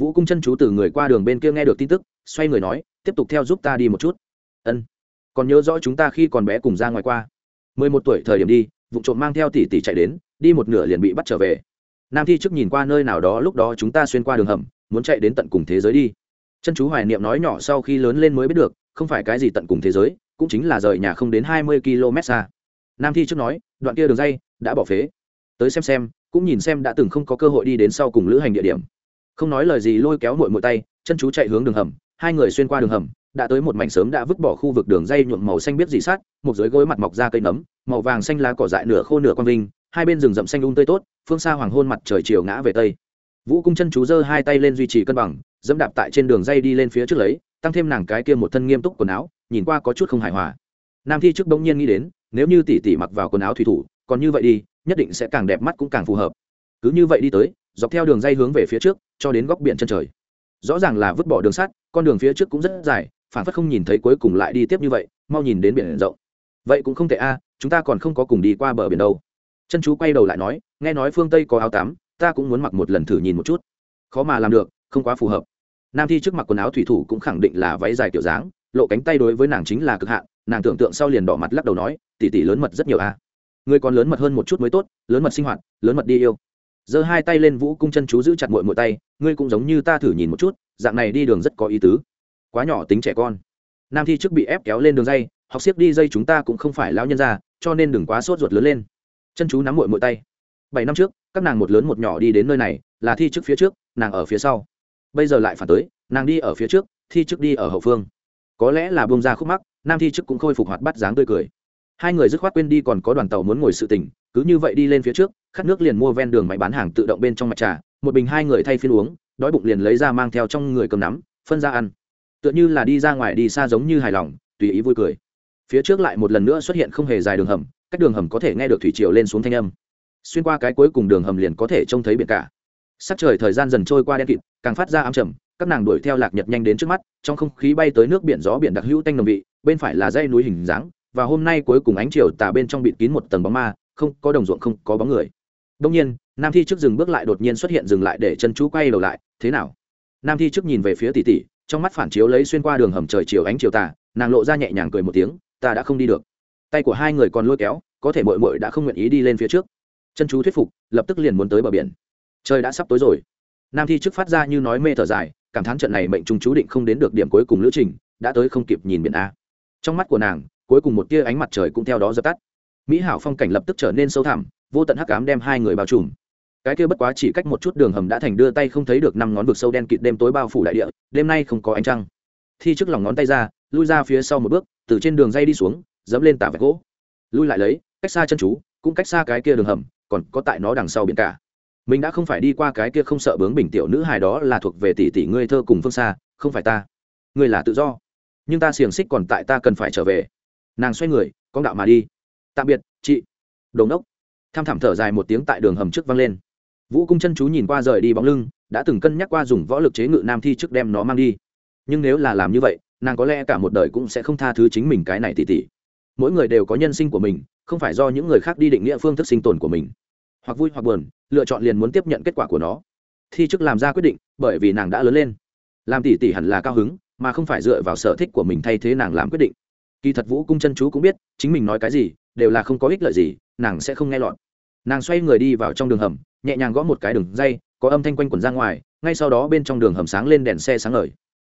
vũ cung chân chú từ người qua đường bên kia nghe được tin tức, xoay người nói, tiếp tục theo giúp ta đi một chút. Ân. Còn nhớ rõ chúng ta khi còn bé cùng ra ngoài qua. Mười một tuổi thời điểm đi, vụ trộm mang theo tỷ tỷ chạy đến, đi một nửa liền bị bắt trở về. Nam thi trước nhìn qua nơi nào đó, lúc đó chúng ta xuyên qua đường hầm, muốn chạy đến tận cùng thế giới đi. Chân chú hoài niệm nói nhỏ sau khi lớn lên mới biết được, không phải cái gì tận cùng thế giới, cũng chính là rời nhà không đến hai mươi km xa. Nam thi trước nói, đoạn kia đường dây đã bỏ phế. Tới xem xem, cũng nhìn xem đã từng không có cơ hội đi đến sau cùng lữ hành địa điểm không nói lời gì lôi kéo mội mội tay, chân chú chạy hướng đường hầm, hai người xuyên qua đường hầm, đã tới một mảnh sớm đã vứt bỏ khu vực đường dây nhuộm màu xanh biết dị sát, một dưới gối mặt mọc ra cây nấm, màu vàng xanh lá cỏ dại nửa khô nửa quang vinh, hai bên rừng rậm xanh ung tươi tốt, phương xa hoàng hôn mặt trời chiều ngã về tây. Vũ cung chân chú giơ hai tay lên duy trì cân bằng, dẫm đạp tại trên đường dây đi lên phía trước lấy, tăng thêm nàng cái kia một thân nghiêm túc quần áo, nhìn qua có chút không hài hòa. Nam thi trước bỗng nhiên nghĩ đến, nếu như tỷ tỷ mặc vào quần áo thủy thủ, còn như vậy đi, nhất định sẽ càng đẹp mắt cũng càng phù hợp cứ như vậy đi tới, dọc theo đường dây hướng về phía trước, cho đến góc biển chân trời. Rõ ràng là vứt bỏ đường sắt, con đường phía trước cũng rất dài, phản phất không nhìn thấy cuối cùng lại đi tiếp như vậy, mau nhìn đến biển rộng. Vậy cũng không thể a, chúng ta còn không có cùng đi qua bờ biển đâu. Chân chú quay đầu lại nói, nghe nói phương tây có áo tắm, ta cũng muốn mặc một lần thử nhìn một chút. Khó mà làm được, không quá phù hợp. Nam thi trước mặt quần áo thủy thủ cũng khẳng định là váy dài kiểu dáng, lộ cánh tay đối với nàng chính là cực hạn, nàng tưởng tượng sau liền đỏ mặt lắc đầu nói, tỷ tỷ lớn mật rất nhiều a. Người còn lớn mật hơn một chút mới tốt, lớn mật sinh hoạt, lớn mật đi yêu giơ hai tay lên vũ cung chân chú giữ chặt mội mội tay, ngươi cũng giống như ta thử nhìn một chút, dạng này đi đường rất có ý tứ. Quá nhỏ tính trẻ con. Nam thi trước bị ép kéo lên đường dây, học siếc đi dây chúng ta cũng không phải lão nhân ra cho nên đừng quá sốt ruột lớn lên. Chân chú nắm mội mội tay. Bảy năm trước, các nàng một lớn một nhỏ đi đến nơi này, là thi trước phía trước, nàng ở phía sau. Bây giờ lại phản tới, nàng đi ở phía trước, thi trước đi ở hậu phương. Có lẽ là bông ra khúc mắc, nam thi chức cũng khôi phục hoạt bắt dáng tươi cười. Hai người dứt khoát quên đi còn có đoàn tàu muốn ngồi sự tình cứ như vậy đi lên phía trước, khát nước liền mua ven đường máy bán hàng tự động bên trong mặt trà, một bình hai người thay phiên uống, đói bụng liền lấy ra mang theo trong người cầm nắm, phân ra ăn. Tựa như là đi ra ngoài đi xa giống như hài lòng, tùy ý vui cười. Phía trước lại một lần nữa xuất hiện không hề dài đường hầm, cách đường hầm có thể nghe được thủy triều lên xuống thanh âm. Xuyên qua cái cuối cùng đường hầm liền có thể trông thấy biển cả. Sắc trời thời gian dần trôi qua đen kịt, càng phát ra ám trầm, các nàng đuổi theo lạc nhật nhanh đến trước mắt, trong không khí bay tới nước biển gió biển đặc hữu tanh nồng vị, bên phải là dây núi hình dáng, và hôm nay cuối cùng ánh chiều tà bên trong bịt kín một tầng bóng ma không có đồng ruộng không có bóng người. Đông nhiên, nam thi trước dừng bước lại đột nhiên xuất hiện dừng lại để chân chú quay đầu lại, thế nào? Nam thi trước nhìn về phía tỷ tỷ, trong mắt phản chiếu lấy xuyên qua đường hầm trời chiều ánh chiều tà, nàng lộ ra nhẹ nhàng cười một tiếng, ta đã không đi được. Tay của hai người còn lôi kéo, có thể mội mội đã không nguyện ý đi lên phía trước. Chân chú thuyết phục, lập tức liền muốn tới bờ biển. Trời đã sắp tối rồi. Nam thi trước phát ra như nói mê thở dài, cảm thán trận này mệnh trung chú định không đến được điểm cuối cùng lữ trình, đã tới không kịp nhìn biển a. Trong mắt của nàng, cuối cùng một tia ánh mặt trời cũng theo đó dập tắt mỹ hảo phong cảnh lập tức trở nên sâu thẳm, vô tận hắc ám đem hai người bao trùm. Cái kia bất quá chỉ cách một chút đường hầm đã thành đưa tay không thấy được năm ngón vực sâu đen kịt đêm tối bao phủ đại địa, đêm nay không có ánh trăng. Thi trước lòng ngón tay ra, lui ra phía sau một bước, từ trên đường dây đi xuống, dẫm lên tả vạch gỗ. Lui lại lấy, cách xa chân chú, cũng cách xa cái kia đường hầm, còn có tại nó đằng sau biển cả. Mình đã không phải đi qua cái kia không sợ bướng bình tiểu nữ hài đó là thuộc về tỷ tỷ ngươi thơ cùng phương xa, không phải ta. Ngươi là tự do. Nhưng ta xiềng xích còn tại ta cần phải trở về. Nàng xoay người con đạo mà đi tạm biệt, chị. Đồn đốc tham thảm thở dài một tiếng tại đường hầm trước vang lên. Vũ cung chân chú nhìn qua rời đi bóng lưng, đã từng cân nhắc qua dùng võ lực chế ngự nam thi trước đem nó mang đi. Nhưng nếu là làm như vậy, nàng có lẽ cả một đời cũng sẽ không tha thứ chính mình cái này tỉ tỉ. Mỗi người đều có nhân sinh của mình, không phải do những người khác đi định nghĩa phương thức sinh tồn của mình. Hoặc vui hoặc buồn, lựa chọn liền muốn tiếp nhận kết quả của nó. Thi chức làm ra quyết định, bởi vì nàng đã lớn lên. Làm tỉ tỉ hẳn là cao hứng, mà không phải dựa vào sở thích của mình thay thế nàng làm quyết định. Kỳ thật vũ cung chân chú cũng biết, chính mình nói cái gì đều là không có ích lợi gì, nàng sẽ không nghe lọt. Nàng xoay người đi vào trong đường hầm, nhẹ nhàng gõ một cái đường dây, có âm thanh quanh quẩn ra ngoài, ngay sau đó bên trong đường hầm sáng lên đèn xe sáng ngời.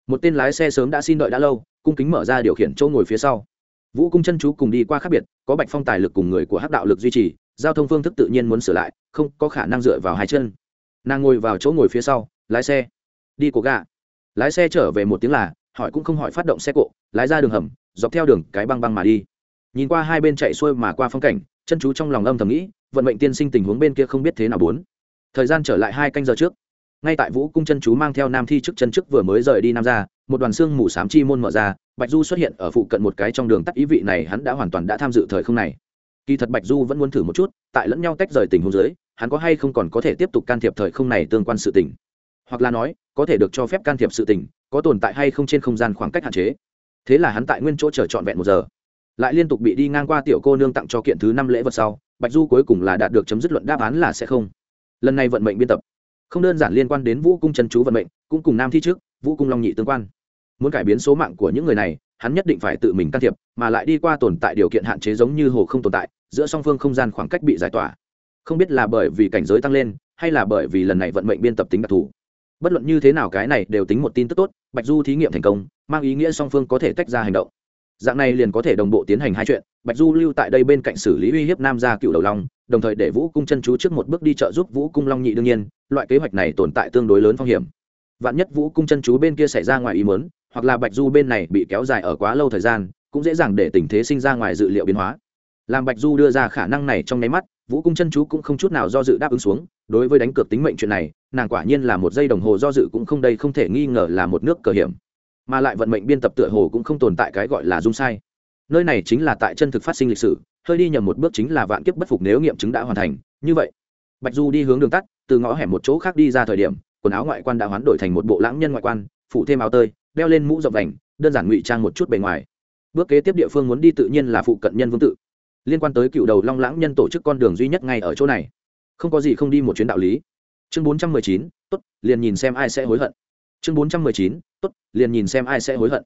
Một tên lái xe sớm đã xin đợi đã lâu, cung kính mở ra điều khiển chỗ ngồi phía sau. Vũ cung chân chú cùng đi qua khác biệt, có bạch phong tài lực cùng người của hắc đạo lực duy trì, giao thông phương thức tự nhiên muốn sửa lại, không có khả năng dựa vào hai chân. Nàng ngồi vào chỗ ngồi phía sau, lái xe. Đi của gà. Lái xe trở về một tiếng là, hỏi cũng không hỏi phát động xe cộ, lái ra đường hầm, dọc theo đường cái băng băng mà đi nhìn qua hai bên chạy xuôi mà qua phong cảnh, chân chú trong lòng âm thầm nghĩ, vận mệnh tiên sinh tình huống bên kia không biết thế nào bốn. Thời gian trở lại hai canh giờ trước. Ngay tại vũ cung chân chú mang theo nam thi trước chân trước vừa mới rời đi nam ra một đoàn xương mù sám chi môn mở ra, bạch du xuất hiện ở phụ cận một cái trong đường tắt ý vị này hắn đã hoàn toàn đã tham dự thời không này. Kỳ thật bạch du vẫn muốn thử một chút, tại lẫn nhau tách rời tình huống dưới, hắn có hay không còn có thể tiếp tục can thiệp thời không này tương quan sự tình? Hoặc là nói, có thể được cho phép can thiệp sự tình, có tồn tại hay không trên không gian khoảng cách hạn chế? Thế là hắn tại nguyên chỗ chờ trọn vẹn một giờ lại liên tục bị đi ngang qua tiểu cô nương tặng cho kiện thứ năm lễ vật sau, bạch du cuối cùng là đạt được chấm dứt luận đáp án là sẽ không. Lần này vận mệnh biên tập. Không đơn giản liên quan đến vũ cung chân chú vận mệnh, cũng cùng nam thi trước, vũ cung long nhị tương quan. Muốn cải biến số mạng của những người này, hắn nhất định phải tự mình can thiệp, mà lại đi qua tồn tại điều kiện hạn chế giống như hồ không tồn tại, giữa song phương không gian khoảng cách bị giải tỏa. Không biết là bởi vì cảnh giới tăng lên, hay là bởi vì lần này vận mệnh biên tập tính đặc thù. Bất luận như thế nào cái này đều tính một tin tức tốt, bạch du thí nghiệm thành công, mang ý nghĩa song phương có thể tách ra hành động dạng này liền có thể đồng bộ tiến hành hai chuyện, bạch du lưu tại đây bên cạnh xử lý uy hiếp nam gia cựu đầu long, đồng thời để vũ cung chân chú trước một bước đi trợ giúp vũ cung long nhị đương nhiên, loại kế hoạch này tồn tại tương đối lớn phong hiểm. Vạn nhất vũ cung chân chú bên kia xảy ra ngoài ý mớn hoặc là bạch du bên này bị kéo dài ở quá lâu thời gian, cũng dễ dàng để tình thế sinh ra ngoài dự liệu biến hóa. Làm bạch du đưa ra khả năng này trong nháy mắt, vũ cung chân chú cũng không chút nào do dự đáp ứng xuống, đối với đánh cược tính mệnh chuyện này, nàng quả nhiên là một giây đồng hồ do dự cũng không đây không thể nghi ngờ là một nước cờ hiểm mà lại vận mệnh biên tập tựa hồ cũng không tồn tại cái gọi là dung sai. Nơi này chính là tại chân thực phát sinh lịch sử, hơi đi nhầm một bước chính là vạn kiếp bất phục nếu nghiệm chứng đã hoàn thành, như vậy. Bạch du đi hướng đường tắt, từ ngõ hẻm một chỗ khác đi ra thời điểm, quần áo ngoại quan đã hoán đổi thành một bộ lãng nhân ngoại quan phụ thêm áo tơi, đeo lên mũ rộng đành đơn giản ngụy trang một chút bề ngoài. Bước kế tiếp địa phương muốn đi tự nhiên là phụ cận nhân vương tự. Liên quan tới cựu đầu long lãng nhân tổ chức con đường duy nhất ngay ở chỗ này. Không có gì không đi một chuyến đạo lý. Chương bốn trăm mười chín, tốt, liền nhìn xem ai sẽ hối hận chương bốn trăm mười chín, tốt, liền nhìn xem ai sẽ hối hận.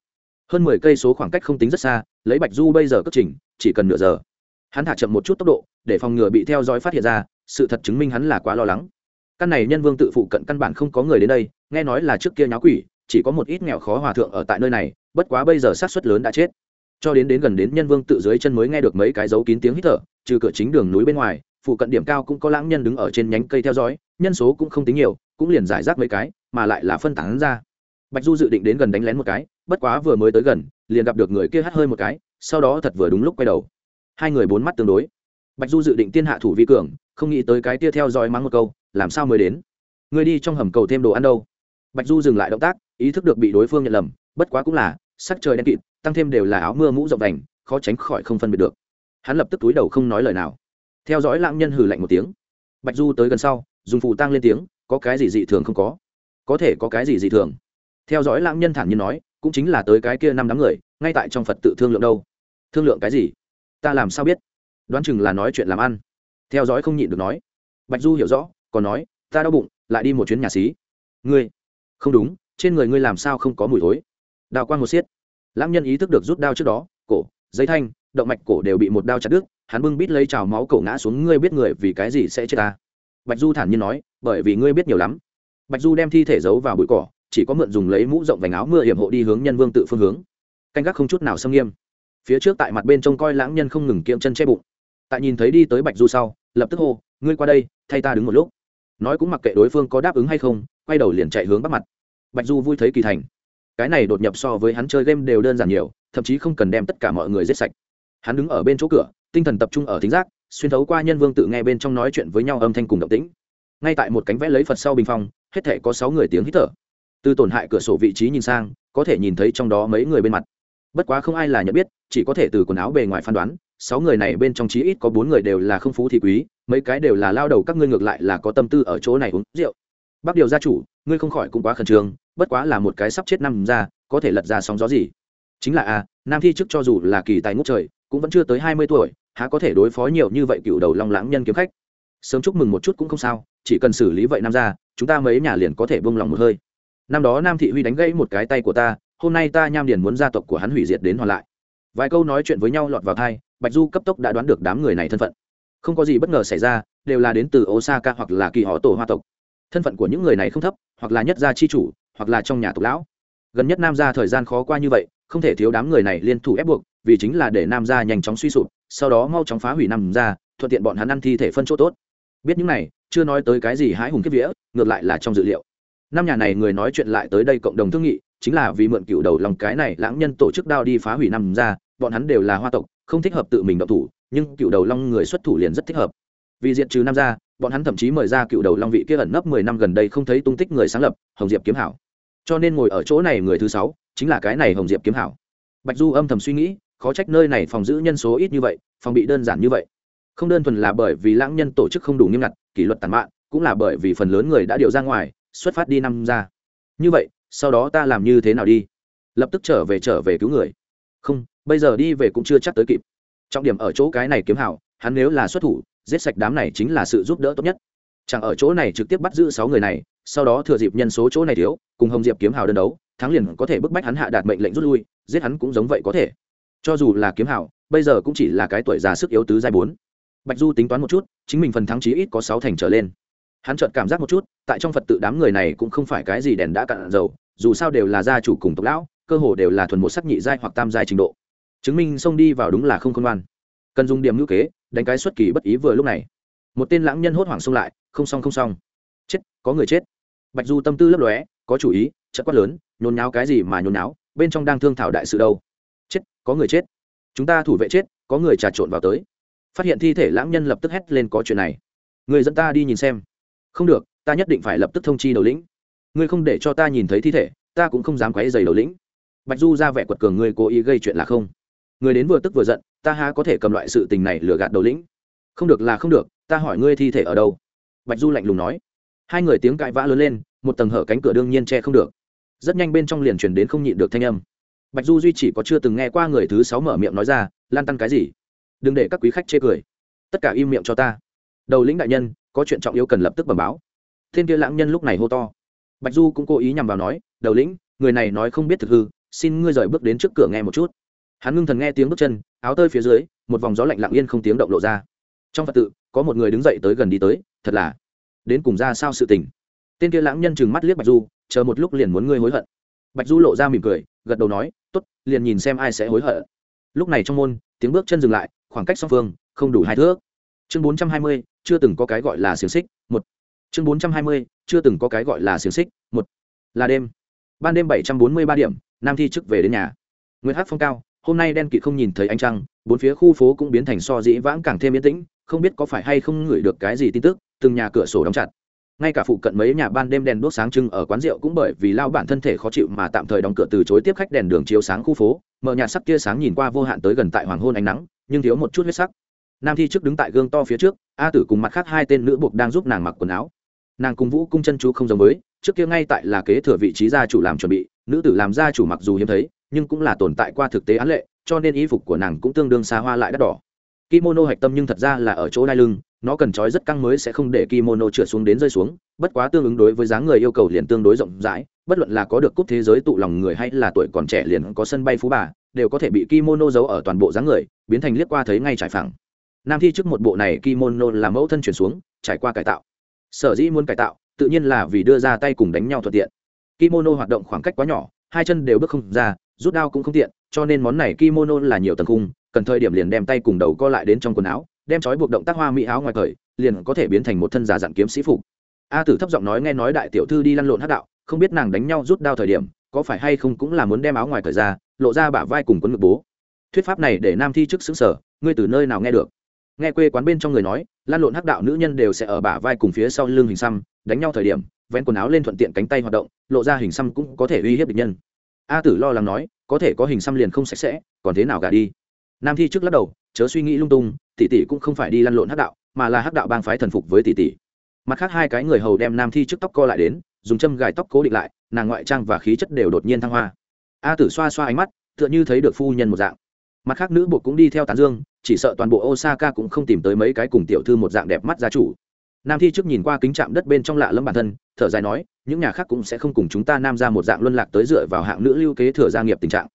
Hơn mười cây số khoảng cách không tính rất xa, lấy bạch du bây giờ cất trình, chỉ cần nửa giờ. Hắn thả chậm một chút tốc độ, để phòng ngừa bị theo dõi phát hiện ra, sự thật chứng minh hắn là quá lo lắng. Căn này nhân vương tự phụ cận căn bản không có người đến đây, nghe nói là trước kia nháo quỷ, chỉ có một ít nghèo khó hòa thượng ở tại nơi này, bất quá bây giờ sát xuất lớn đã chết. Cho đến đến gần đến nhân vương tự dưới chân mới nghe được mấy cái dấu kín tiếng hít thở, trừ cửa chính đường núi bên ngoài, phụ cận điểm cao cũng có lãng nhân đứng ở trên nhánh cây theo dõi, nhân số cũng không tính nhiều, cũng liền giải rác mấy cái mà lại là phân tán ra. Bạch du dự định đến gần đánh lén một cái, bất quá vừa mới tới gần, liền gặp được người kia hắt hơi một cái, sau đó thật vừa đúng lúc quay đầu. Hai người bốn mắt tương đối. Bạch du dự định tiên hạ thủ vi cường, không nghĩ tới cái kia theo dõi mắng một câu, làm sao mới đến? Người đi trong hầm cầu thêm đồ ăn đâu? Bạch du dừng lại động tác, ý thức được bị đối phương nhận lầm, bất quá cũng là, sắc trời đen kịt, tăng thêm đều là áo mưa mũ rộng vành khó tránh khỏi không phân biệt được. Hắn lập tức túi đầu không nói lời nào. Theo dõi lãng nhân hử lạnh một tiếng. Bạch du tới gần sau, dùng phù tăng lên tiếng, có cái gì dị thường không có? Có thể có cái gì dị thường. Theo dõi lãng nhân thản nhiên nói, cũng chính là tới cái kia năm đám người, ngay tại trong phật tự thương lượng đâu. Thương lượng cái gì? Ta làm sao biết? Đoán chừng là nói chuyện làm ăn. Theo dõi không nhịn được nói. Bạch du hiểu rõ, còn nói, ta đau bụng, lại đi một chuyến nhà xí. Ngươi? Không đúng, trên người ngươi làm sao không có mùi thối? Đào quang một xiết. Lãng nhân ý thức được rút đao trước đó, cổ, dây thanh, động mạch cổ đều bị một đao chặt đứt, hắn bưng bít lấy trào máu cổ ngã xuống, ngươi biết người vì cái gì sẽ chết ta? Bạch du thản nhiên nói, bởi vì ngươi biết nhiều lắm bạch du đem thi thể giấu vào bụi cỏ, chỉ có mượn dùng lấy mũ rộng vành áo mưa hiểm hộ đi hướng nhân vương tự phương hướng. Canh gác không chút nào xâm nghiêm. Phía trước tại mặt bên trông coi lãng nhân không ngừng kiệm chân che bụng. Tại nhìn thấy đi tới bạch du sau, lập tức hô, ngươi qua đây, thay ta đứng một lúc. Nói cũng mặc kệ đối phương có đáp ứng hay không, quay đầu liền chạy hướng bắt mặt. Bạch du vui thấy kỳ thành. Cái này đột nhập so với hắn chơi game đều đơn giản nhiều, thậm chí không cần đem tất cả mọi người giết sạch. Hắn đứng ở bên chỗ cửa, tinh thần tập trung ở thính giác, xuyên thấu qua nhân vương tự nghe bên trong nói chuyện với nhau âm thanh cùng động tĩnh ngay tại một cánh vẽ lấy phật sau bình phong, hết thể có sáu người tiếng hít thở. Từ tổn hại cửa sổ vị trí nhìn sang, có thể nhìn thấy trong đó mấy người bên mặt. Bất quá không ai là nhận biết, chỉ có thể từ quần áo bề ngoài phán đoán, sáu người này bên trong chí ít có bốn người đều là không phú thị quý, mấy cái đều là lao đầu, các ngươi ngược lại là có tâm tư ở chỗ này uống rượu. Bác điều gia chủ, ngươi không khỏi cũng quá khẩn trương, bất quá là một cái sắp chết năm ra, có thể lật ra sóng gió gì? Chính là a, nam thi chức cho dù là kỳ tài ngút trời, cũng vẫn chưa tới hai mươi tuổi, há có thể đối phó nhiều như vậy cựu đầu long lãng nhân kiếm khách? Sớm chúc mừng một chút cũng không sao, chỉ cần xử lý vậy nam ra chúng ta mấy nhà liền có thể bông lòng một hơi. Năm đó nam thị huy đánh gãy một cái tay của ta, hôm nay ta nham điền muốn gia tộc của hắn hủy diệt đến hoàn lại. Vài câu nói chuyện với nhau lọt vào thai bạch du cấp tốc đã đoán được đám người này thân phận. Không có gì bất ngờ xảy ra, đều là đến từ osaka hoặc là kỳ họ tổ hoa tộc. Thân phận của những người này không thấp, hoặc là nhất gia chi chủ, hoặc là trong nhà tộc lão. Gần nhất nam gia thời gian khó qua như vậy, không thể thiếu đám người này liên thủ ép buộc, vì chính là để nam gia nhanh chóng suy sụp, sau đó mau chóng phá hủy nam gia, thuận tiện bọn hắn ăn thi thể phân chỗ tốt biết những này, chưa nói tới cái gì hái hùng kiếp vía, ngược lại là trong dự liệu. Năm nhà này người nói chuyện lại tới đây cộng đồng thương nghị, chính là vì mượn cựu đầu lòng cái này lãng nhân tổ chức đao đi phá hủy năm gia bọn hắn đều là hoa tộc, không thích hợp tự mình động thủ, nhưng cựu đầu long người xuất thủ liền rất thích hợp. Vì diện trừ nam gia bọn hắn thậm chí mời ra cựu đầu long vị kia ẩn nấp mười năm gần đây không thấy tung tích người sáng lập, hồng diệp kiếm hảo. Cho nên ngồi ở chỗ này người thứ sáu, chính là cái này hồng diệp kiếm hảo. Bạch du âm thầm suy nghĩ, khó trách nơi này phòng giữ nhân số ít như vậy, phòng bị đơn giản như vậy không đơn thuần là bởi vì lãng nhân tổ chức không đủ nghiêm ngặt, kỷ luật tàn mạn, cũng là bởi vì phần lớn người đã điều ra ngoài, xuất phát đi năm ra. Như vậy, sau đó ta làm như thế nào đi? Lập tức trở về trở về cứu người. Không, bây giờ đi về cũng chưa chắc tới kịp. Trọng điểm ở chỗ cái này kiếm hảo, hắn nếu là xuất thủ, giết sạch đám này chính là sự giúp đỡ tốt nhất. Chẳng ở chỗ này trực tiếp bắt giữ sáu người này, sau đó thừa dịp nhân số chỗ này thiếu, cùng hồng diệp kiếm hào đơn đấu, thắng liền có thể bức bách hắn hạ đạt mệnh lệnh rút lui, giết hắn cũng giống vậy có thể. Cho dù là kiếm hào bây giờ cũng chỉ là cái tuổi già sức yếu tứ giai bốn bạch du tính toán một chút, chính mình phần thắng chí ít có sáu thành trở lên. Hắn chợt cảm giác một chút, tại trong phật tự đám người này cũng không phải cái gì đèn đã cạn dầu, dù sao đều là gia chủ cùng tộc lão, cơ hồ đều là thuần một sắc nhị giai hoặc tam giai trình độ. Chứng minh xông đi vào đúng là không khôn ngoan. Cần dùng điểm ngữ kế, đánh cái xuất kỳ bất ý vừa lúc này. Một tên lãng nhân hốt hoảng xông lại, không xong không xong. Chết, có người chết. Bạch du tâm tư lấp lóe, có chủ ý, chợt quát lớn, nhốn nháo cái gì mà nhốn nháo, bên trong đang thương thảo đại sự đâu. Chết, có người chết. Chúng ta thủ vệ chết, có người trà trộn vào tới phát hiện thi thể lãng nhân lập tức hét lên có chuyện này. Người dẫn ta đi nhìn xem. Không được, ta nhất định phải lập tức thông chi đầu lĩnh. Ngươi không để cho ta nhìn thấy thi thể, ta cũng không dám quấy dày đầu lĩnh. Bạch du ra vẻ quật cường, ngươi cố ý gây chuyện là không. Người đến vừa tức vừa giận, ta há có thể cầm loại sự tình này lừa gạt đầu lĩnh? Không được là không được, ta hỏi ngươi thi thể ở đâu? Bạch du lạnh lùng nói. Hai người tiếng cãi vã lớn lên, một tầng hở cánh cửa đương nhiên che không được. Rất nhanh bên trong liền chuyển đến không nhịn được thanh âm. Bạch du duy chỉ có chưa từng nghe qua người thứ sáu mở miệng nói ra, lan tăn cái gì? Đừng để các quý khách chê cười. Tất cả im miệng cho ta. Đầu lĩnh đại nhân, có chuyện trọng yếu cần lập tức bẩm báo. Thiên kia lãng nhân lúc này hô to. Bạch du cũng cố ý nhằm vào nói, đầu lĩnh, người này nói không biết thực hư, xin ngươi rời bước đến trước cửa nghe một chút. Hắn ngưng thần nghe tiếng bước chân, áo tơi phía dưới, một vòng gió lạnh lặng yên không tiếng động lộ ra. Trong phật tự, có một người đứng dậy tới gần đi tới, thật là, đến cùng ra sao sự tình. Tên kia lãng nhân chừng mắt liếc bạch du, chờ một lúc liền muốn ngươi hối hận. Bạch du lộ ra mỉm cười, gật đầu nói t ố t liền nhìn xem ai sẽ hối hận. Lúc này trong môn, tiếng bước chân dừng lại khoảng cách song phương, không đủ hai thước. Chương bốn trăm hai mươi, chưa từng có cái gọi là xiềng xích, một. Chương bốn trăm hai mươi, chưa từng có cái gọi là xiềng xích, một. Là đêm. Ban đêm bảy trăm bốn mươi ba điểm, nam thi chức về đến nhà. Nguyễn hát phong cao, hôm nay đen kịt không nhìn thấy ánh trăng, bốn phía khu phố cũng biến thành so dĩ vãng càng thêm yên tĩnh, không biết có phải hay không ngửi được cái gì tin tức, từng nhà cửa sổ đóng chặt. Ngay cả phụ cận mấy nhà ban đêm đèn đốt sáng trưng ở quán rượu cũng bởi vì lao bản thân thể khó chịu mà tạm thời đóng cửa từ chối tiếp khách đèn đường chiếu sáng khu phố, mở nhà sắp tia sáng nhìn qua vô hạn tới gần tại hoàng hôn ánh nắng nhưng thiếu một chút huyết sắc. Nam thi trước đứng tại gương to phía trước, a tử cùng mặt khác hai tên nữ buộc đang giúp nàng mặc quần áo. Nàng cùng vũ cung chân chú không giống với, trước kia ngay tại là kế thừa vị trí gia chủ làm chuẩn bị, nữ tử làm gia chủ mặc dù hiếm thấy, nhưng cũng là tồn tại qua thực tế án lệ, cho nên y phục của nàng cũng tương đương xa hoa lại đắt đỏ. Kimono hạch tâm nhưng thật ra là ở chỗ đai lưng, nó cần trói rất căng mới sẽ không để kimono trượt xuống đến rơi xuống, bất quá tương ứng đối với dáng người yêu cầu liền tương đối rộng rãi, bất luận là có được cúp thế giới tụ lòng người hay là tuổi còn trẻ liền có sân bay phú bà đều có thể bị kimono giấu ở toàn bộ dáng người, biến thành liếc qua thấy ngay trải phẳng. Nam thi trước một bộ này kimono là mẫu thân chuyển xuống, trải qua cải tạo. Sở dĩ muốn cải tạo, tự nhiên là vì đưa ra tay cùng đánh nhau thuận tiện. Kimono hoạt động khoảng cách quá nhỏ, hai chân đều bước không ra, rút đao cũng không tiện, cho nên món này kimono là nhiều tầng khung, cần thời điểm liền đem tay cùng đầu co lại đến trong quần áo, đem trói buộc động tác hoa mỹ áo ngoài cởi liền có thể biến thành một thân giả dặn kiếm sĩ phục. A tử thấp giọng nói nghe nói đại tiểu thư đi lăn lộn hát đạo, không biết nàng đánh nhau rút đao thời điểm, có phải hay không cũng là muốn đem áo ngoài cởi ra lộ ra bả vai cùng quấn ngực bố. Thuyết pháp này để nam thi chức xứng sở ngươi từ nơi nào nghe được? Nghe quê quán bên trong người nói, lan lộn hắc đạo nữ nhân đều sẽ ở bả vai cùng phía sau lưng hình xăm, đánh nhau thời điểm, vén quần áo lên thuận tiện cánh tay hoạt động, lộ ra hình xăm cũng có thể uy hiếp địch nhân. A tử lo lắng nói, có thể có hình xăm liền không sạch sẽ, còn thế nào gả đi? Nam thi trước lắc đầu, chớ suy nghĩ lung tung, tỷ tỷ cũng không phải đi lăn lộn hắc đạo, mà là hắc đạo bang phái thần phục với tỷ tỷ. Mặt khác hai cái người hầu đem nam thi trước tóc co lại đến, dùng châm gài tóc cố định lại, nàng ngoại trang và khí chất đều đột nhiên thăng hoa a tử xoa xoa ánh mắt, tựa như thấy được phu nhân một dạng. Mặt khác nữ buộc cũng đi theo tán dương, chỉ sợ toàn bộ osaka cũng không tìm tới mấy cái cùng tiểu thư một dạng đẹp mắt gia chủ. Nam thi trước nhìn qua kính chạm đất bên trong lạ lẫm bản thân, thở dài nói, những nhà khác cũng sẽ không cùng chúng ta nam ra một dạng luân lạc tới dựa vào hạng nữ lưu kế thừa gia nghiệp tình trạng.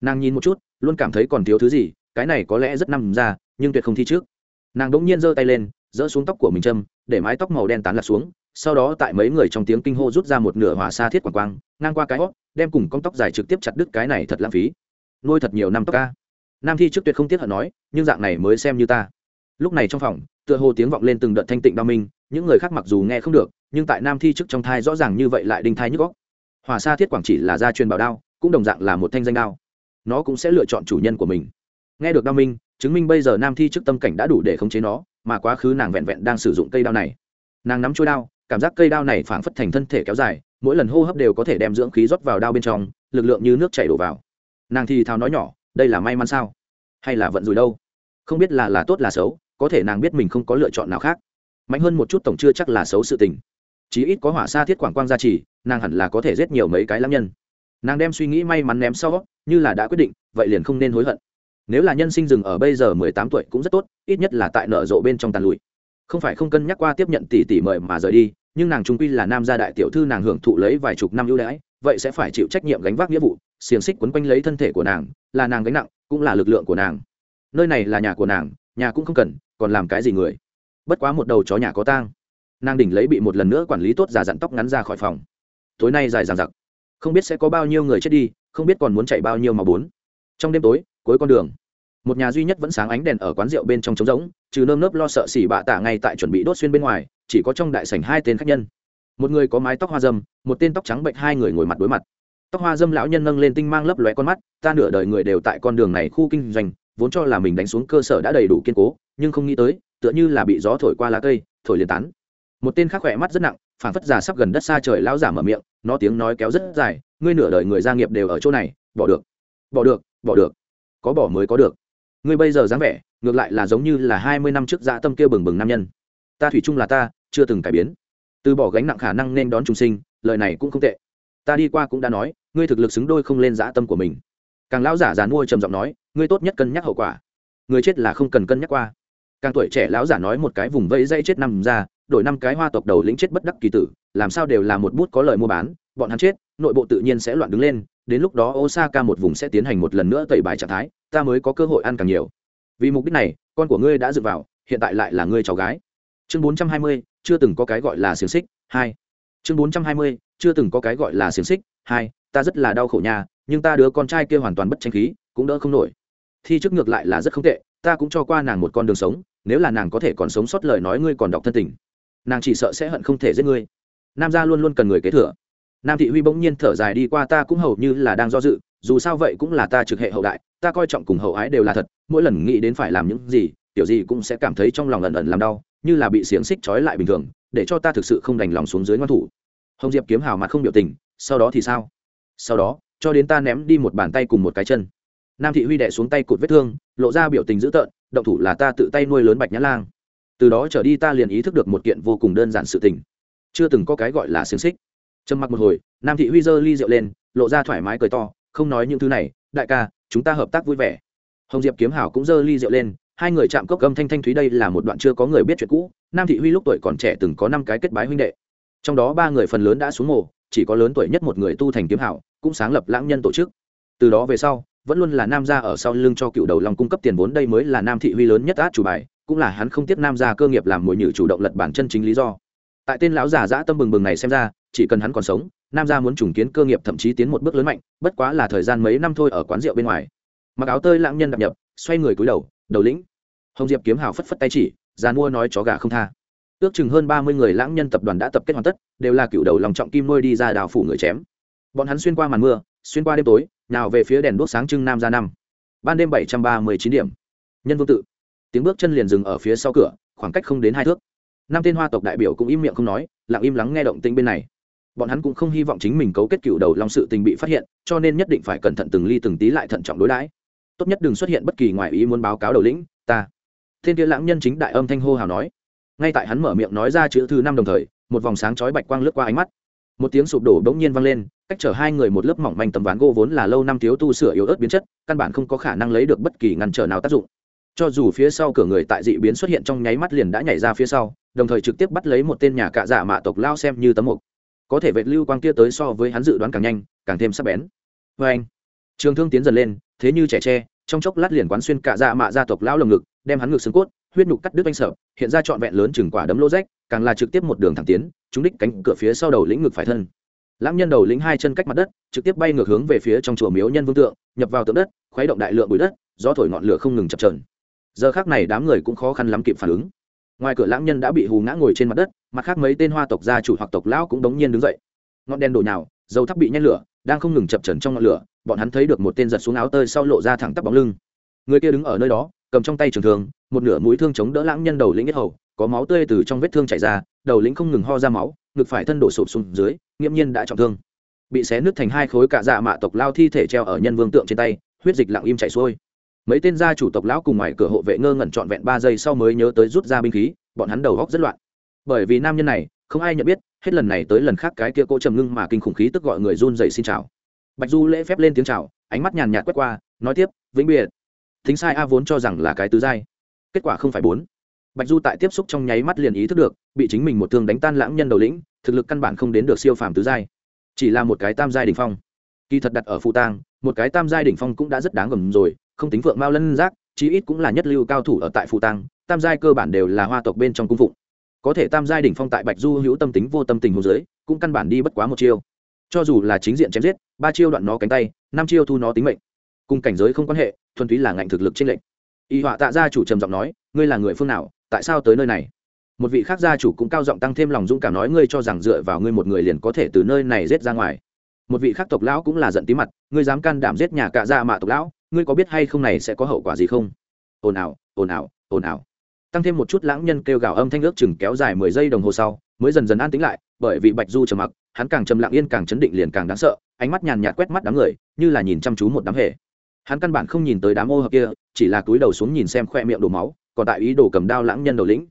Nàng nhìn một chút, luôn cảm thấy còn thiếu thứ gì, cái này có lẽ rất năm ra, nhưng tuyệt không thi trước. Nàng đ ỗ n g nhiên giơ tay lên giỡ xuống tóc của mình châm, để mái tóc màu đen tán lạc xuống sau đó tại mấy người trong tiếng kinh hô rút ra một nửa hỏa xa thiết quảng quang, ngang qua cái hót đem cùng con tóc dài trực tiếp chặt đứt cái này thật lãng phí. Nuôi thật nhiều năm tóc ca. Nam thi trước tuyệt không tiếc hận nói, nhưng dạng này mới xem như ta. Lúc này trong phòng, tựa hồ tiếng vọng lên từng đợt thanh tịnh đao minh, những người khác mặc dù nghe không được, nhưng tại nam thi trước trong thai rõ ràng như vậy lại đinh thai nhức góc hòa sa thiết quảng chỉ là gia truyền bảo đao, cũng đồng dạng là một thanh danh đao. Nó cũng sẽ lựa chọn chủ nhân của mình. Nghe được đao minh, chứng minh bây giờ nam thi trước tâm cảnh đã đủ để khống chế nó, mà quá khứ nàng vẹn vẹn đang sử dụng cây đao này. Nàng nắm chuôi đao cảm giác cây đao này phảng phất thành thân thể kéo dài, mỗi lần hô hấp đều có thể đem dưỡng khí rót vào đao bên trong, lực lượng như nước chảy đổ vào. Nàng thì thào nói nhỏ, đây là may mắn sao? Hay là vận rủi đâu? Không biết là là tốt là xấu, có thể nàng biết mình không có lựa chọn nào khác. Mạnh hơn một chút tổng chưa chắc là xấu sự tình. Chí ít có hỏa xa thiết quảng quang gia trì, nàng hẳn là có thể giết nhiều mấy cái lãng nhân. Nàng đem suy nghĩ may mắn ném sau, như là đã quyết định, vậy liền không nên hối hận. Nếu là nhân sinh dừng ở bây giờ mười tám tuổi cũng rất tốt, ít nhất là tại nợ rộ bên trong tàn lụi. Không phải không cân nhắc qua tiếp nhận tỷ tỷ mời mà rời đi nhưng nàng trung quy là nam gia đại tiểu thư, nàng hưởng thụ lấy vài chục năm ưu đãi, vậy sẽ phải chịu trách nhiệm gánh vác nghĩa vụ, xiềng xích quấn quanh lấy thân thể của nàng, là nàng gánh nặng, cũng là lực lượng của nàng. Nơi này là nhà của nàng, nhà cũng không cần, còn làm cái gì người? Bất quá một đầu chó nhà có tang. Nàng đỉnh lấy bị một lần nữa quản lý tốt, giả dặn tóc ngắn ra khỏi phòng. Tối nay dài dằng dặc. Không biết sẽ có bao nhiêu người chết đi, không biết còn muốn chạy bao nhiêu mà bốn. Trong đêm tối, cuối con đường, một nhà duy nhất vẫn sáng ánh đèn ở quán rượu bên trong trống rỗng, trừ nơm nớp lo sợ xỉ bạ tạ ngay tại chuẩn bị đốt xuyên bên ngoài chỉ có trong đại sảnh hai tên khách nhân. Một người có mái tóc hoa dâm, một tên tóc trắng bệnh, hai người ngồi mặt đối mặt. Tóc hoa dâm lão nhân nâng lên tinh mang lấp lóe con mắt, ta nửa đời người đều tại con đường này khu kinh doanh, vốn cho là mình đánh xuống cơ sở đã đầy đủ kiên cố, nhưng không nghĩ tới, tựa như là bị gió thổi qua lá cây, thổi liền tán. Một tên khác khỏe mắt rất nặng phản phất già sắp gần đất xa trời lão giả mở miệng, nó tiếng nói kéo rất dài, ngươi nửa đời người gia nghiệp đều ở chỗ này, bỏ được bỏ được bỏ được, có bỏ mới có được. Ngươi bây giờ dáng vẻ, ngược lại là giống như là hai mươi năm trước dạ tâm kia bừng bừng nam nhân. Ta thủy chung là ta chưa từng cải biến. Từ bỏ gánh nặng khả năng nên đón chúng sinh, lời này cũng không tệ. Ta đi qua cũng đã nói, ngươi thực lực xứng đôi không lên dã tâm của mình. Càng lão giả già mua trầm giọng nói, ngươi tốt nhất cân nhắc hậu quả. Người chết là không cần cân nhắc qua. Càng tuổi trẻ lão giả nói một cái vùng vẫy dây chết nằm ra, đổi năm cái hoa tộc đầu lĩnh chết bất đắc kỳ tử, làm sao đều là một bút có lời mua bán, bọn hắn chết, nội bộ tự nhiên sẽ loạn đứng lên, đến lúc đó osaka một vùng sẽ tiến hành một lần nữa tẩy bài trạng thái, ta mới có cơ hội ăn càng nhiều. Vì mục đích này, con của ngươi đã dựa vào, hiện tại lại là ngươi cháu gái. Chương bốn trăm hai mươi chưa từng có cái gọi là xiềng xích, hai. Chương bốn trăm hai mươi, chưa từng có cái gọi là xiềng xích, hai, ta rất là đau khổ nhà nhưng ta đứa con trai kia hoàn toàn bất tranh khí, cũng đỡ không nổi. Thi trước ngược lại là rất không tệ, ta cũng cho qua nàng một con đường sống, nếu là nàng có thể còn sống sót lời nói ngươi còn đọc thân tình. Nàng chỉ sợ sẽ hận không thể giết ngươi. Nam gia luôn luôn cần người kế thừa. Nam thị huy bỗng nhiên thở dài đi qua, ta cũng hầu như là đang do dự, dù sao vậy cũng là ta trực hệ hậu đại, ta coi trọng cùng hậu ái đều là thật, mỗi lần nghĩ đến phải làm những gì, tiểu gì cũng sẽ cảm thấy trong lòng ẩn ẩn làm đau như là bị xiềng xích trói lại bình thường, để cho ta thực sự không đành lòng xuống dưới ngoan thủ. Hồng diệp kiếm hào mặt không biểu tình, sau đó thì sao? Sau đó, cho đến ta ném đi một bàn tay cùng một cái chân. Nam thị huy đệ xuống tay cụt vết thương, lộ ra biểu tình dữ tợn, động thủ là ta tự tay nuôi lớn bạch nhã lang. Từ đó trở đi ta liền ý thức được một kiện vô cùng đơn giản sự tình. Chưa từng có cái gọi là xiềng xích. Trầm mặc một hồi, nam thị huy giơ ly rượu lên, lộ ra thoải mái cười to, không nói những thứ này, đại ca, chúng ta hợp tác vui vẻ. Hồng diệp kiếm hảo cũng giơ ly rượu lên hai người chạm cốc gâm thanh thanh thúy đây là một đoạn chưa có người biết chuyện cũ, nam thị huy lúc tuổi còn trẻ từng có năm cái kết bái huynh đệ. Trong đó ba người phần lớn đã xuống mồ, chỉ có lớn tuổi nhất một người tu thành kiếm hảo, cũng sáng lập lãng nhân tổ chức. Từ đó về sau, vẫn luôn là nam gia ở sau lưng cho cựu đầu lòng cung cấp tiền vốn đây mới là nam thị huy lớn nhất át chủ bài, cũng là hắn không tiếp nam gia cơ nghiệp làm mồi nhử chủ động lật bản chân chính lý do. Tại tên lão giả dã tâm bừng bừng này xem ra, chỉ cần hắn còn sống, nam gia muốn trùng kiến cơ nghiệp thậm chí tiến một bước lớn mạnh, bất quá là thời gian mấy năm thôi ở quán rượu bên ngoài. Mặc áo tơi lãng nhân đạp nhập, xoay người cúi đầu đầu lĩnh hồng diệp kiếm hào phất phất tay chỉ, già mua nói chó gà không tha. Ước chừng hơn ba mươi người lãng nhân tập đoàn đã tập kết hoàn tất, đều là cựu đầu lòng trọng kim nuôi đi ra đào phủ người chém. Bọn hắn xuyên qua màn mưa, xuyên qua đêm tối, nào về phía đèn đuốc sáng trưng nam ra năm. Ban đêm bảy trăm ba mươi chín điểm. Nhân vương tự. Tiếng bước chân liền dừng ở phía sau cửa, khoảng cách không đến hai thước. Năm tên hoa tộc đại biểu cũng im miệng không nói, lặng im lắng nghe động tĩnh bên này. Bọn hắn cũng không hy vọng chính mình cấu kết cựu đầu long sự tình bị phát hiện, cho nên nhất định phải cẩn thận từng ly từng tí lại thận trọng đối đãi. Tốt nhất đừng xuất hiện bất kỳ ngoài ý muốn báo cáo đầu lĩnh thiên kia lãng nhân chính đại âm thanh hô hào nói. Ngay tại hắn mở miệng nói ra chữ thứ năm đồng thời, một vòng sáng chói bạch quang lướt qua ánh mắt. Một tiếng sụp đổ bỗng nhiên vang lên, cách chở hai người một lớp mỏng manh tấm ván gỗ vốn là lâu năm thiếu tu sửa yếu ớt biến chất, căn bản không có khả năng lấy được bất kỳ ngăn trở nào tác dụng. Cho dù phía sau cửa người tại dị biến xuất hiện trong nháy mắt liền đã nhảy ra phía sau, đồng thời trực tiếp bắt lấy một tên nhà cạ giả mạ tộc lao xem như tấm mục. Có thể vệt lưu quang kia tới so với hắn dự đoán càng nhanh, càng thêm sắc bén. Vê anh trường thương tiến dần lên, thế như trẻ tre trong chốc lát liền quán xuyên cả dạ mạ gia tộc lão lồng ngực, đem hắn ngực xương cốt, huyết nhục cắt đứt oanh sợ, hiện ra trọn vẹn lớn chừng quả đấm lô rách, càng là trực tiếp một đường thẳng tiến, trúng đích cánh cửa phía sau đầu lĩnh ngực phải thân. Lãng nhân đầu lĩnh hai chân cách mặt đất, trực tiếp bay ngược hướng về phía trong chùa miếu nhân vương tượng, nhập vào tượng đất, khuấy động đại lượng bụi đất, gió thổi ngọn lửa không ngừng chập trờn giờ khác này đám người cũng khó khăn lắm kịp phản ứng. Ngoài cửa lãng nhân đã bị hù ngã ngồi trên mặt đất, mặt khác mấy tên hoa tộc gia chủ hoặc tộc lão cũng đống nhiên đứng dậy. Ngọn đèn đổ nhào, dầu thắp bị nhen lửa đang không ngừng chập trần trong ngọn lửa, bọn hắn thấy được một tên giật xuống áo tơi sau lộ ra thẳng tắp bóng lưng. Người kia đứng ở nơi đó, cầm trong tay trường thương, một nửa mũi thương chống đỡ lãng nhân đầu lĩnh nhất hầu, có máu tươi từ trong vết thương chảy ra, đầu lĩnh không ngừng ho ra máu, ngực phải thân đổ sụp xuống dưới, nghiễm nhiên đã trọng thương. Bị xé nứt thành hai khối cả dạ mạ tộc lao thi thể treo ở nhân vương tượng trên tay, huyết dịch lặng im chảy xuôi. Mấy tên gia chủ tộc lão cùng ngoài cửa hộ vệ ngơ ngẩn trọn vẹn ba giây sau mới nhớ tới rút ra binh khí, bọn hắn đầu góc rất loạn. Bởi vì nam nhân này không ai nhận biết, hết lần này tới lần khác cái kia cô trầm ngưng mà kinh khủng khí tức gọi người run dậy xin chào. Bạch du lễ phép lên tiếng chào, ánh mắt nhàn nhạt quét qua, nói tiếp, vĩnh biệt. Thính sai a vốn cho rằng là cái tứ giai, kết quả không phải bốn. Bạch du tại tiếp xúc trong nháy mắt liền ý thức được, bị chính mình một thương đánh tan lãng nhân đầu lĩnh, thực lực căn bản không đến được siêu phàm tứ giai. Chỉ là một cái tam giai đỉnh phong. Kỳ thật đặt ở phụ tang, một cái tam giai đỉnh phong cũng đã rất đáng gầm rồi, không tính phượng mao lân giác, chí ít cũng là nhất lưu cao thủ ở tại phụ tang, tam giai cơ bản đều là hoa tộc bên trong cung phụng có thể tam giai đỉnh phong tại bạch du hữu tâm tính vô tâm tình hồ dưới cũng căn bản đi bất quá một chiêu. Cho dù là chính diện chém giết, ba chiêu đoạn nó cánh tay, năm chiêu thu nó tính mệnh. Cùng cảnh giới không quan hệ, thuần túy là ngạnh thực lực trên lệnh y họa tạ gia chủ trầm giọng nói, ngươi là người phương nào, tại sao tới nơi này? Một vị khác gia chủ cũng cao giọng tăng thêm lòng dũng cảm nói, ngươi cho rằng dựa vào ngươi một người liền có thể từ nơi này giết ra ngoài. Một vị khác tộc lão cũng là giận tí mặt, ngươi dám can đảm giết nhà cạ gia mạ tộc lão, ngươi có biết hay không này sẽ có hậu quả gì không? Ồn ào ồn ào ồn ào tăng thêm một chút lãng nhân kêu gào âm thanh ước chừng kéo dài mười giây đồng hồ sau, mới dần dần an tĩnh lại, bởi vì bạch du trầm mặc, hắn càng trầm lặng yên càng chấn định liền càng đáng sợ, ánh mắt nhàn nhạt quét mắt đám người, như là nhìn chăm chú một đám hề. Hắn căn bản không nhìn tới đám ô hợp kia, chỉ là cúi đầu xuống nhìn xem khoe miệng đổ máu, còn tại ý đồ cầm đao lãng nhân đầu lĩnh.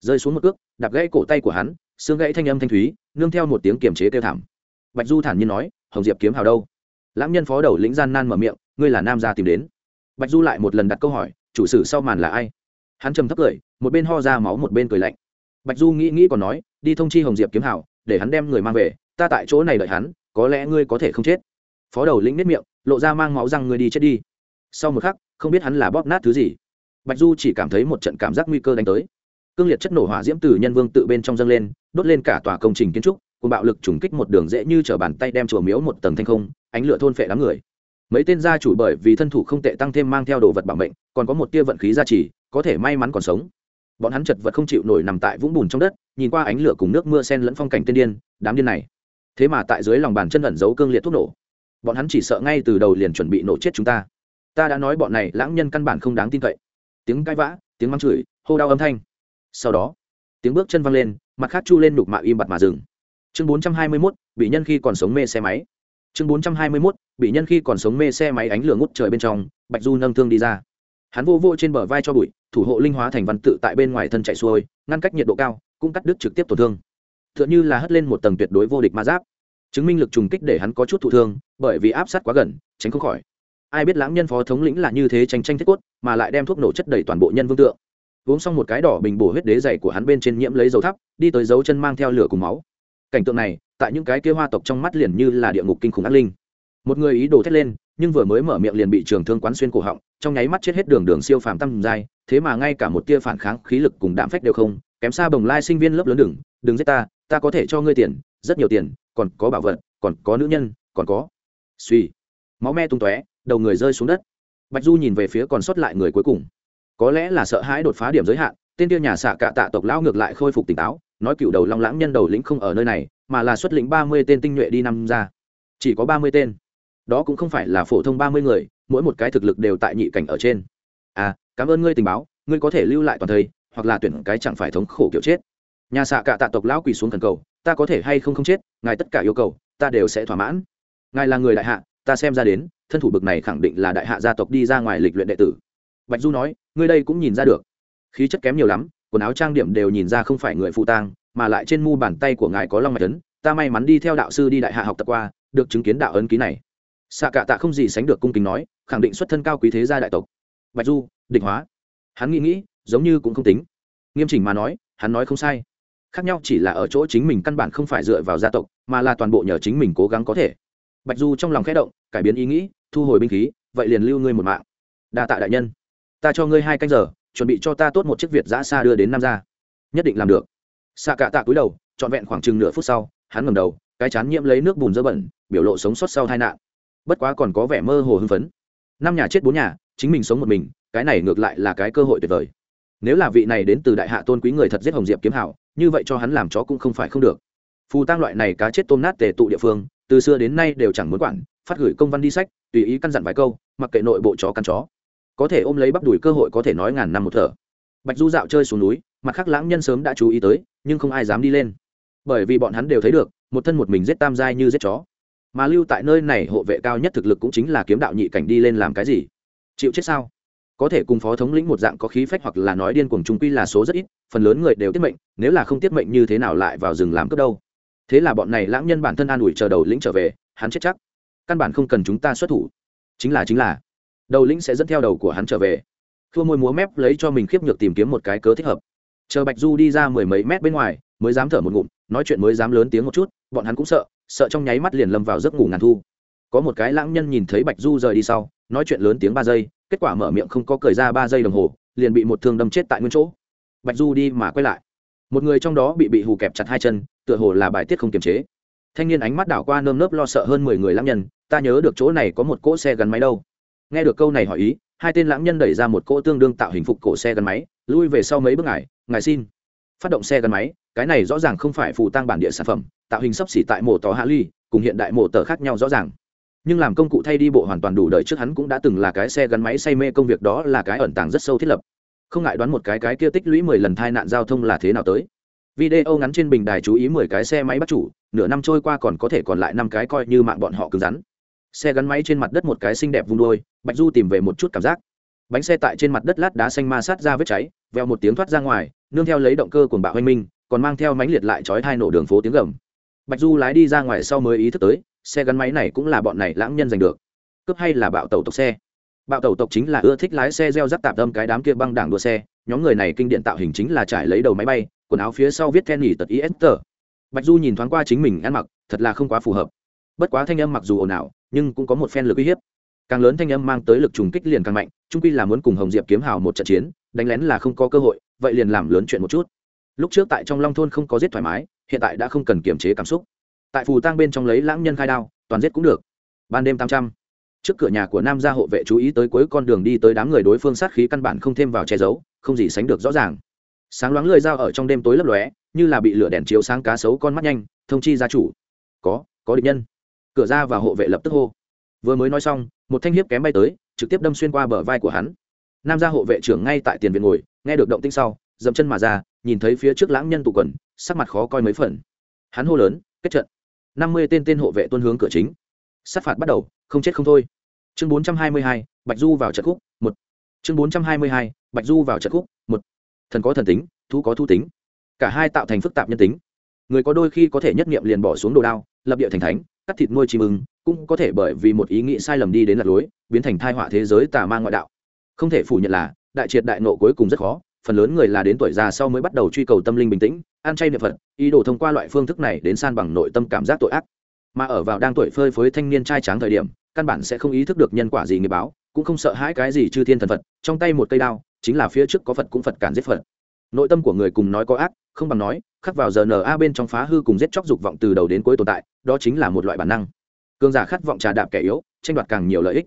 Rơi xuống một cước, đạp gãy cổ tay của hắn, xương gãy thanh âm thanh thúy, nương theo một tiếng kiềm chế kêu thảm. Bạch du thản nhiên nói, hồng diệp kiếm hào đâu? Lãng nhân phó đầu lĩnh gian nan mở miệng, ngươi là nam gia tìm đến. Bạch du lại một lần đặt câu hỏi, chủ sử sau màn là ai? Hắn trầm thấp cười, một bên ho ra máu, một bên cười lạnh. Bạch du nghĩ nghĩ còn nói, đi thông chi hồng diệp kiếm hảo để hắn đem người mang về, ta tại chỗ này đợi hắn, có lẽ ngươi có thể không chết. Phó đầu lĩnh nếp miệng, lộ ra mang máu răng, ngươi đi chết đi. Sau một khắc, không biết hắn là bóp nát thứ gì. Bạch du chỉ cảm thấy một trận cảm giác nguy cơ đánh tới. Cương liệt chất nổ hỏa diễm từ nhân vương tự bên trong dâng lên, đốt lên cả tòa công trình kiến trúc, cùng bạo lực trùng kích một đường dễ như t bàn tay đem chùa miếu một tầng thanh không, ánh lửa thôn phệ đám người. Mấy tên gia chủ bởi vì thân thủ không tệ tăng thêm mang theo đồ vật bảo mệnh, còn có một tia vận khí gia trì có thể may mắn còn sống. Bọn hắn chật vật không chịu nổi nằm tại vũng bùn trong đất, nhìn qua ánh lửa cùng nước mưa sen lẫn phong cảnh tiên điên, đám điên này. Thế mà tại dưới lòng bàn chân ẩn giấu cương liệt thuốc nổ. Bọn hắn chỉ sợ ngay từ đầu liền chuẩn bị nổ chết chúng ta. Ta đã nói bọn này lãng nhân căn bản không đáng tin cậy. Tiếng cãi vã, tiếng mắng chửi, hô đau âm thanh. Sau đó, tiếng bước chân văng lên, mặt khác chu lên đục mạ im bặt mà dừng. Chương bốn trăm hai mươi mốt, bị nhân khi còn sống mê xe máy. Chương bốn trăm hai mươi mốt, bị nhân khi còn sống mê xe máy ánh lửa ngút trời bên trong, bạch du nâng thương đi ra hắn vô vô trên bờ vai cho bụi, thủ hộ linh hóa thành văn tự tại bên ngoài thân chạy xuôi, ngăn cách nhiệt độ cao, cũng cắt đứt trực tiếp tổn thương. T h ư ợ n h ư là hất lên một tầng tuyệt đối vô địch ma giáp. Chứng minh lực trùng kích để hắn có chút thụ thương, bởi vì áp sát quá gần, tránh không khỏi. Ai biết lãng nhân phó thống lĩnh là như thế tranh tranh thiết cốt, mà lại đem thuốc nổ chất đầy toàn bộ nhân vương tượng. Uống xong một cái đỏ bình bổ huyết đế dày của hắn bên trên nhiễm lấy dầu thắp, đi tới dấu chân mang theo lửa cùng máu. Cảnh tượng này, tại những cái kia hoa tộc trong mắt liền như là địa ngục kinh khủng ác linh. Một người ý đồ thét lên, nhưng vừa mới mở miệng liền bị trường thương quán xuyên cổ họng trong nháy mắt chết hết đường đường siêu phàm tăng giai thế mà ngay cả một tia phản kháng khí lực cùng đạm phách đều không, kém xa bồng lai sinh viên lớp lớn đừng đừng giết ta ta có thể cho ngươi tiền, rất nhiều tiền, còn có bảo vật, còn có nữ nhân, còn có. Suy. Máu me tung tóe, đầu người rơi xuống đất. Bạch du nhìn về phía còn sót lại người cuối cùng. Có lẽ là sợ hãi đột phá điểm giới hạn, tên tiêu nhà xạ cạ tạ tộc lão ngược lại khôi phục tỉnh táo, nói cựu đầu long lãng nhân đầu lĩnh không ở nơi này, mà là xuất lĩnh ba mươi tên tinh nhuệ đi năm ra. Chỉ có ba mươi tên. Đó cũng không phải là phổ thông ba mươi người mỗi một cái thực lực đều tại nhị cảnh ở trên. À cảm ơn ngươi tình báo, ngươi có thể lưu lại toàn thời hoặc là tuyển cái chẳng phải thống khổ kiểu chết. Nhà xạ cả tạ tộc lão quỳ xuống thần cầu, ta có thể hay không không chết, ngài tất cả yêu cầu, ta đều sẽ thỏa mãn. Ngài là người đại hạ, ta xem ra đến, thân thủ bực này khẳng định là đại hạ gia tộc đi ra ngoài lịch luyện đệ tử. Bạch du nói, ngươi đây cũng nhìn ra được. Khí chất kém nhiều lắm, quần áo trang điểm đều nhìn ra không phải người phụ tang, mà lại trên mu bàn tay của ngài có long mạch tấn ta may mắn đi theo đạo sư đi đại hạ học tập qua, được chứng kiến đạo ấn ký này xạ cạ tạ không gì sánh được cung kính nói, khẳng định xuất thân cao quý thế gia đại tộc. Bạch du, địch hóa. Hắn nghĩ nghĩ, giống như cũng không tính. Nghiêm chỉnh mà nói, hắn nói không sai. Khác nhau chỉ là ở chỗ chính mình căn bản không phải dựa vào gia tộc, mà là toàn bộ nhờ chính mình cố gắng có thể. Bạch du trong lòng khẽ động, cải biến ý nghĩ, thu hồi binh khí, vậy liền lưu ngươi một mạng. Đa tạ đại nhân. Ta cho ngươi hai canh giờ, chuẩn bị cho ta tốt một chiếc việt giã xa đưa đến nam gia. Nhất định làm được. Xạ cạ tạ cúi đầu, trọn vẹn khoảng chừng nửa phút sau, hắn ngầm đầu, cái chán nhiễm lấy nước bùn dơ bẩn, biểu lộ sống sót sau tai nạn bất quá còn có vẻ mơ hồ hưng phấn. Năm nhà chết bốn nhà, chính mình sống một mình, cái này ngược lại là cái cơ hội tuyệt vời. Nếu là vị này đến từ đại hạ tôn quý người thật giết hồng diệp kiếm hảo, như vậy cho hắn làm chó cũng không phải không được. Phù tang loại này cá chết tôm nát tề tụ địa phương, từ xưa đến nay đều chẳng muốn quản, phát gửi công văn đi sách, tùy ý căn dặn vài câu, mặc kệ nội bộ chó căn chó. Có thể ôm lấy bắp đùi cơ hội có thể nói ngàn năm một thở. Bạch du dạo chơi xuống núi, mặt khác lãng nhân sớm đã chú ý tới, nhưng không ai dám đi lên. Bởi vì bọn hắn đều thấy được, một thân một mình giết tam giai như giết chó mà lưu tại nơi này hộ vệ cao nhất thực lực cũng chính là kiếm đạo nhị cảnh đi lên làm cái gì? Chịu chết sao? Có thể cùng phó thống lĩnh một dạng có khí phách hoặc là nói điên cuồng trung quy là số rất ít, phần lớn người đều tiết mệnh, nếu là không tiết mệnh như thế nào lại vào rừng làm cướp đâu? Thế là bọn này lãng nhân bản thân an ủi chờ đầu lĩnh trở về, hắn chết chắc. Căn bản không cần chúng ta xuất thủ. Chính là chính là. Đầu lĩnh sẽ dẫn theo đầu của hắn trở về. Thua môi múa mép lấy cho mình khiếp nhược tìm kiếm một cái cớ thích hợp. Chờ bạch du đi ra mười mấy mét bên ngoài, mới dám thở một ngụm, nói chuyện mới dám lớn tiếng một chút, bọn hắn cũng sợ sợ trong nháy mắt liền lâm vào giấc ngủ ngàn thu. Có một cái lãng nhân nhìn thấy bạch du rời đi sau, nói chuyện lớn tiếng ba giây, kết quả mở miệng không có cười ra ba giây đồng hồ, liền bị một thương đâm chết tại nguyên chỗ. Bạch du đi mà quay lại. Một người trong đó bị bị hù kẹp chặt hai chân, tựa hồ là bài tiết không kiềm chế. Thanh niên ánh mắt đảo qua nơm nớp lo sợ hơn mười người lãng nhân, ta nhớ được chỗ này có một cỗ xe gắn máy đâu. Nghe được câu này hỏi ý, hai tên lãng nhân đẩy ra một cỗ tương đương tạo hình phục cổ xe gắn máy, lui về sau mấy bước ngài ngài xin phát động xe gắn máy, cái này rõ ràng không phải phụ tăng bản địa sản phẩm, tạo hình sấp xỉ tại mổ tò hạ ly, cùng hiện đại mổ tờ khác nhau rõ ràng. Nhưng làm công cụ thay đi bộ hoàn toàn đủ đời trước hắn cũng đã từng là cái xe gắn máy say mê công việc đó là cái ẩn tàng rất sâu thiết lập. Không ngại đoán một cái cái kia tích lũy mười lần tai nạn giao thông là thế nào tới. Video ngắn trên bình đài chú ý mười cái xe máy bắt chủ, nửa năm trôi qua còn có thể còn lại năm cái coi như mạng bọn họ cứng rắn. Xe gắn máy trên mặt đất một cái xinh đẹp vung đôi, bạch du tìm về một chút cảm giác bánh xe tại trên mặt đất lát đá xanh ma sát ra vết cháy veo một tiếng thoát ra ngoài, nương theo lấy động cơ của bạo oanh minh, còn mang theo mánh liệt lại chói hai nổ đường phố tiếng gầm. Bạch du lái đi ra ngoài sau mới ý thức tới, xe gắn máy này cũng là bọn này lãng nhân giành được. Cướp hay là bạo tàu tộc xe? Bạo tàu tộc chính là ưa thích lái xe gieo rắc tạp tâm cái đám kia băng đảng đua xe, nhóm người này kinh điện tạo hình chính là trải lấy đầu máy bay, quần áo phía sau viết then nghỉ tật is tờ bạch du nhìn thoáng qua chính mình ăn mặc, thật là không quá phù hợp. Bất quá thanh âm mặc dù ồn ào, nhưng cũng có một phen lực uy hiếp. Càng lớn thanh âm mang tới lực trùng kích liền càng mạnh trung quy là muốn cùng hồng diệp kiếm hào một trận chiến, đánh lén là không có cơ hội, vậy liền làm lớn chuyện một chút. Lúc trước tại trong long thôn không có giết thoải mái, hiện tại đã không cần kiềm chế cảm xúc. Tại phù tang bên trong lấy lãng nhân khai đao, toàn giết cũng được. Ban đêm tám trăm. Trước cửa nhà của nam gia hộ vệ chú ý tới cuối con đường đi tới đám người đối phương sát khí căn bản không thêm vào che giấu, không gì sánh được rõ ràng. Sáng loáng lười dao ở trong đêm tối lấp lóe, như là bị lửa đèn chiếu sáng cá sấu con mắt nhanh, thông chi gia chủ. Có có địch nhân. Cửa ra và hộ vệ lập tức hô. Vừa mới nói xong, một thanh hiếp kém bay tới trực tiếp đâm xuyên qua bờ vai của hắn. Nam gia hộ vệ trưởng ngay tại tiền viện ngồi, nghe được động tinh sau, dậm chân mà ra, nhìn thấy phía trước lãng nhân tụ quần, sắc mặt khó coi mấy phần. Hắn hô lớn, kết trận. Năm mươi tên tên hộ vệ tuân hướng cửa chính. Sát phạt bắt đầu, không chết không thôi. Chương bốn trăm hai mươi hai, bạch du vào trận khúc, một. Chương bốn trăm hai mươi hai, bạch du vào trận khúc, một. Thần có thần tính thu có thu tính. Cả hai tạo thành phức tạp nhân tính. Người có đôi khi có thể nhất nghiệm liền bỏ xuống đồ đao, lập địa thành thánh, cắt thịt nuôi chim ưng cũng có thể bởi vì một ý nghĩ sai lầm đi đến lạc lối, biến thành thai họa thế giới tà ma ngoại đạo. Không thể phủ nhận là, đại triệt đại nộ cuối cùng rất khó, phần lớn người là đến tuổi già sau mới bắt đầu truy cầu tâm linh bình tĩnh, ăn chay niệm phật, ý đồ thông qua loại phương thức này đến san bằng nội tâm cảm giác tội ác. Mà ở vào đang tuổi phơi phới thanh niên trai tráng thời điểm, căn bản sẽ không ý thức được nhân quả gì nghiệp báo, cũng không sợ hãi cái gì chư thiên thần phật, trong tay một cây đao, chính là phía trước có phật cũng phật cản giết phật. Nội tâm của người cùng nói có ác, không bằng nói, khắc vào giờ na bên trong phá hư cùng giết chóc dục vọng từ đầu đến cuối tồn tại, đó chính là một loại bản năng cường giả khát vọng trà đạp kẻ yếu, tranh đoạt càng nhiều lợi ích.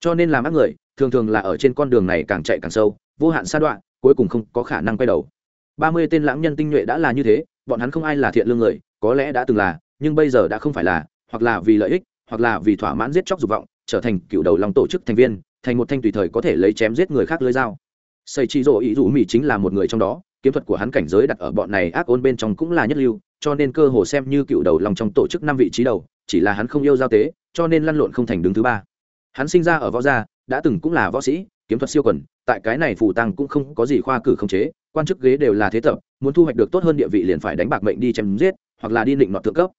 Cho nên làm ác người, thường thường là ở trên con đường này càng chạy càng sâu, vô hạn sa đoạn cuối cùng không có khả năng quay đầu. Ba mươi tên lãng nhân tinh nhuệ đã là như thế, bọn hắn không ai là thiện lương người, có lẽ đã từng là, nhưng bây giờ đã không phải là, hoặc là vì lợi ích, hoặc là vì thỏa mãn giết chóc dục vọng, trở thành cựu đầu lòng tổ chức thành viên, thành một thanh tùy thời có thể lấy chém giết người khác lưới dao. Xây chi rỗ ý rủ mỹ chính là một người trong đó, kiếm thuật của hắn cảnh giới đặt ở bọn này ác ôn bên trong cũng là nhất lưu, cho nên cơ hồ xem như cựu đầu lòng trong tổ chức năm vị trí đầu chỉ là hắn không yêu giao tế, cho nên lăn lộn không thành đứng thứ ba. Hắn sinh ra ở võ gia, đã từng cũng là võ sĩ, kiếm thuật siêu quần, tại cái này phù tăng cũng không có gì khoa cử không chế, quan chức ghế đều là thế tập, muốn thu hoạch được tốt hơn địa vị liền phải đánh bạc mệnh đi chém giết, hoặc là đi định nọ thượng cấp.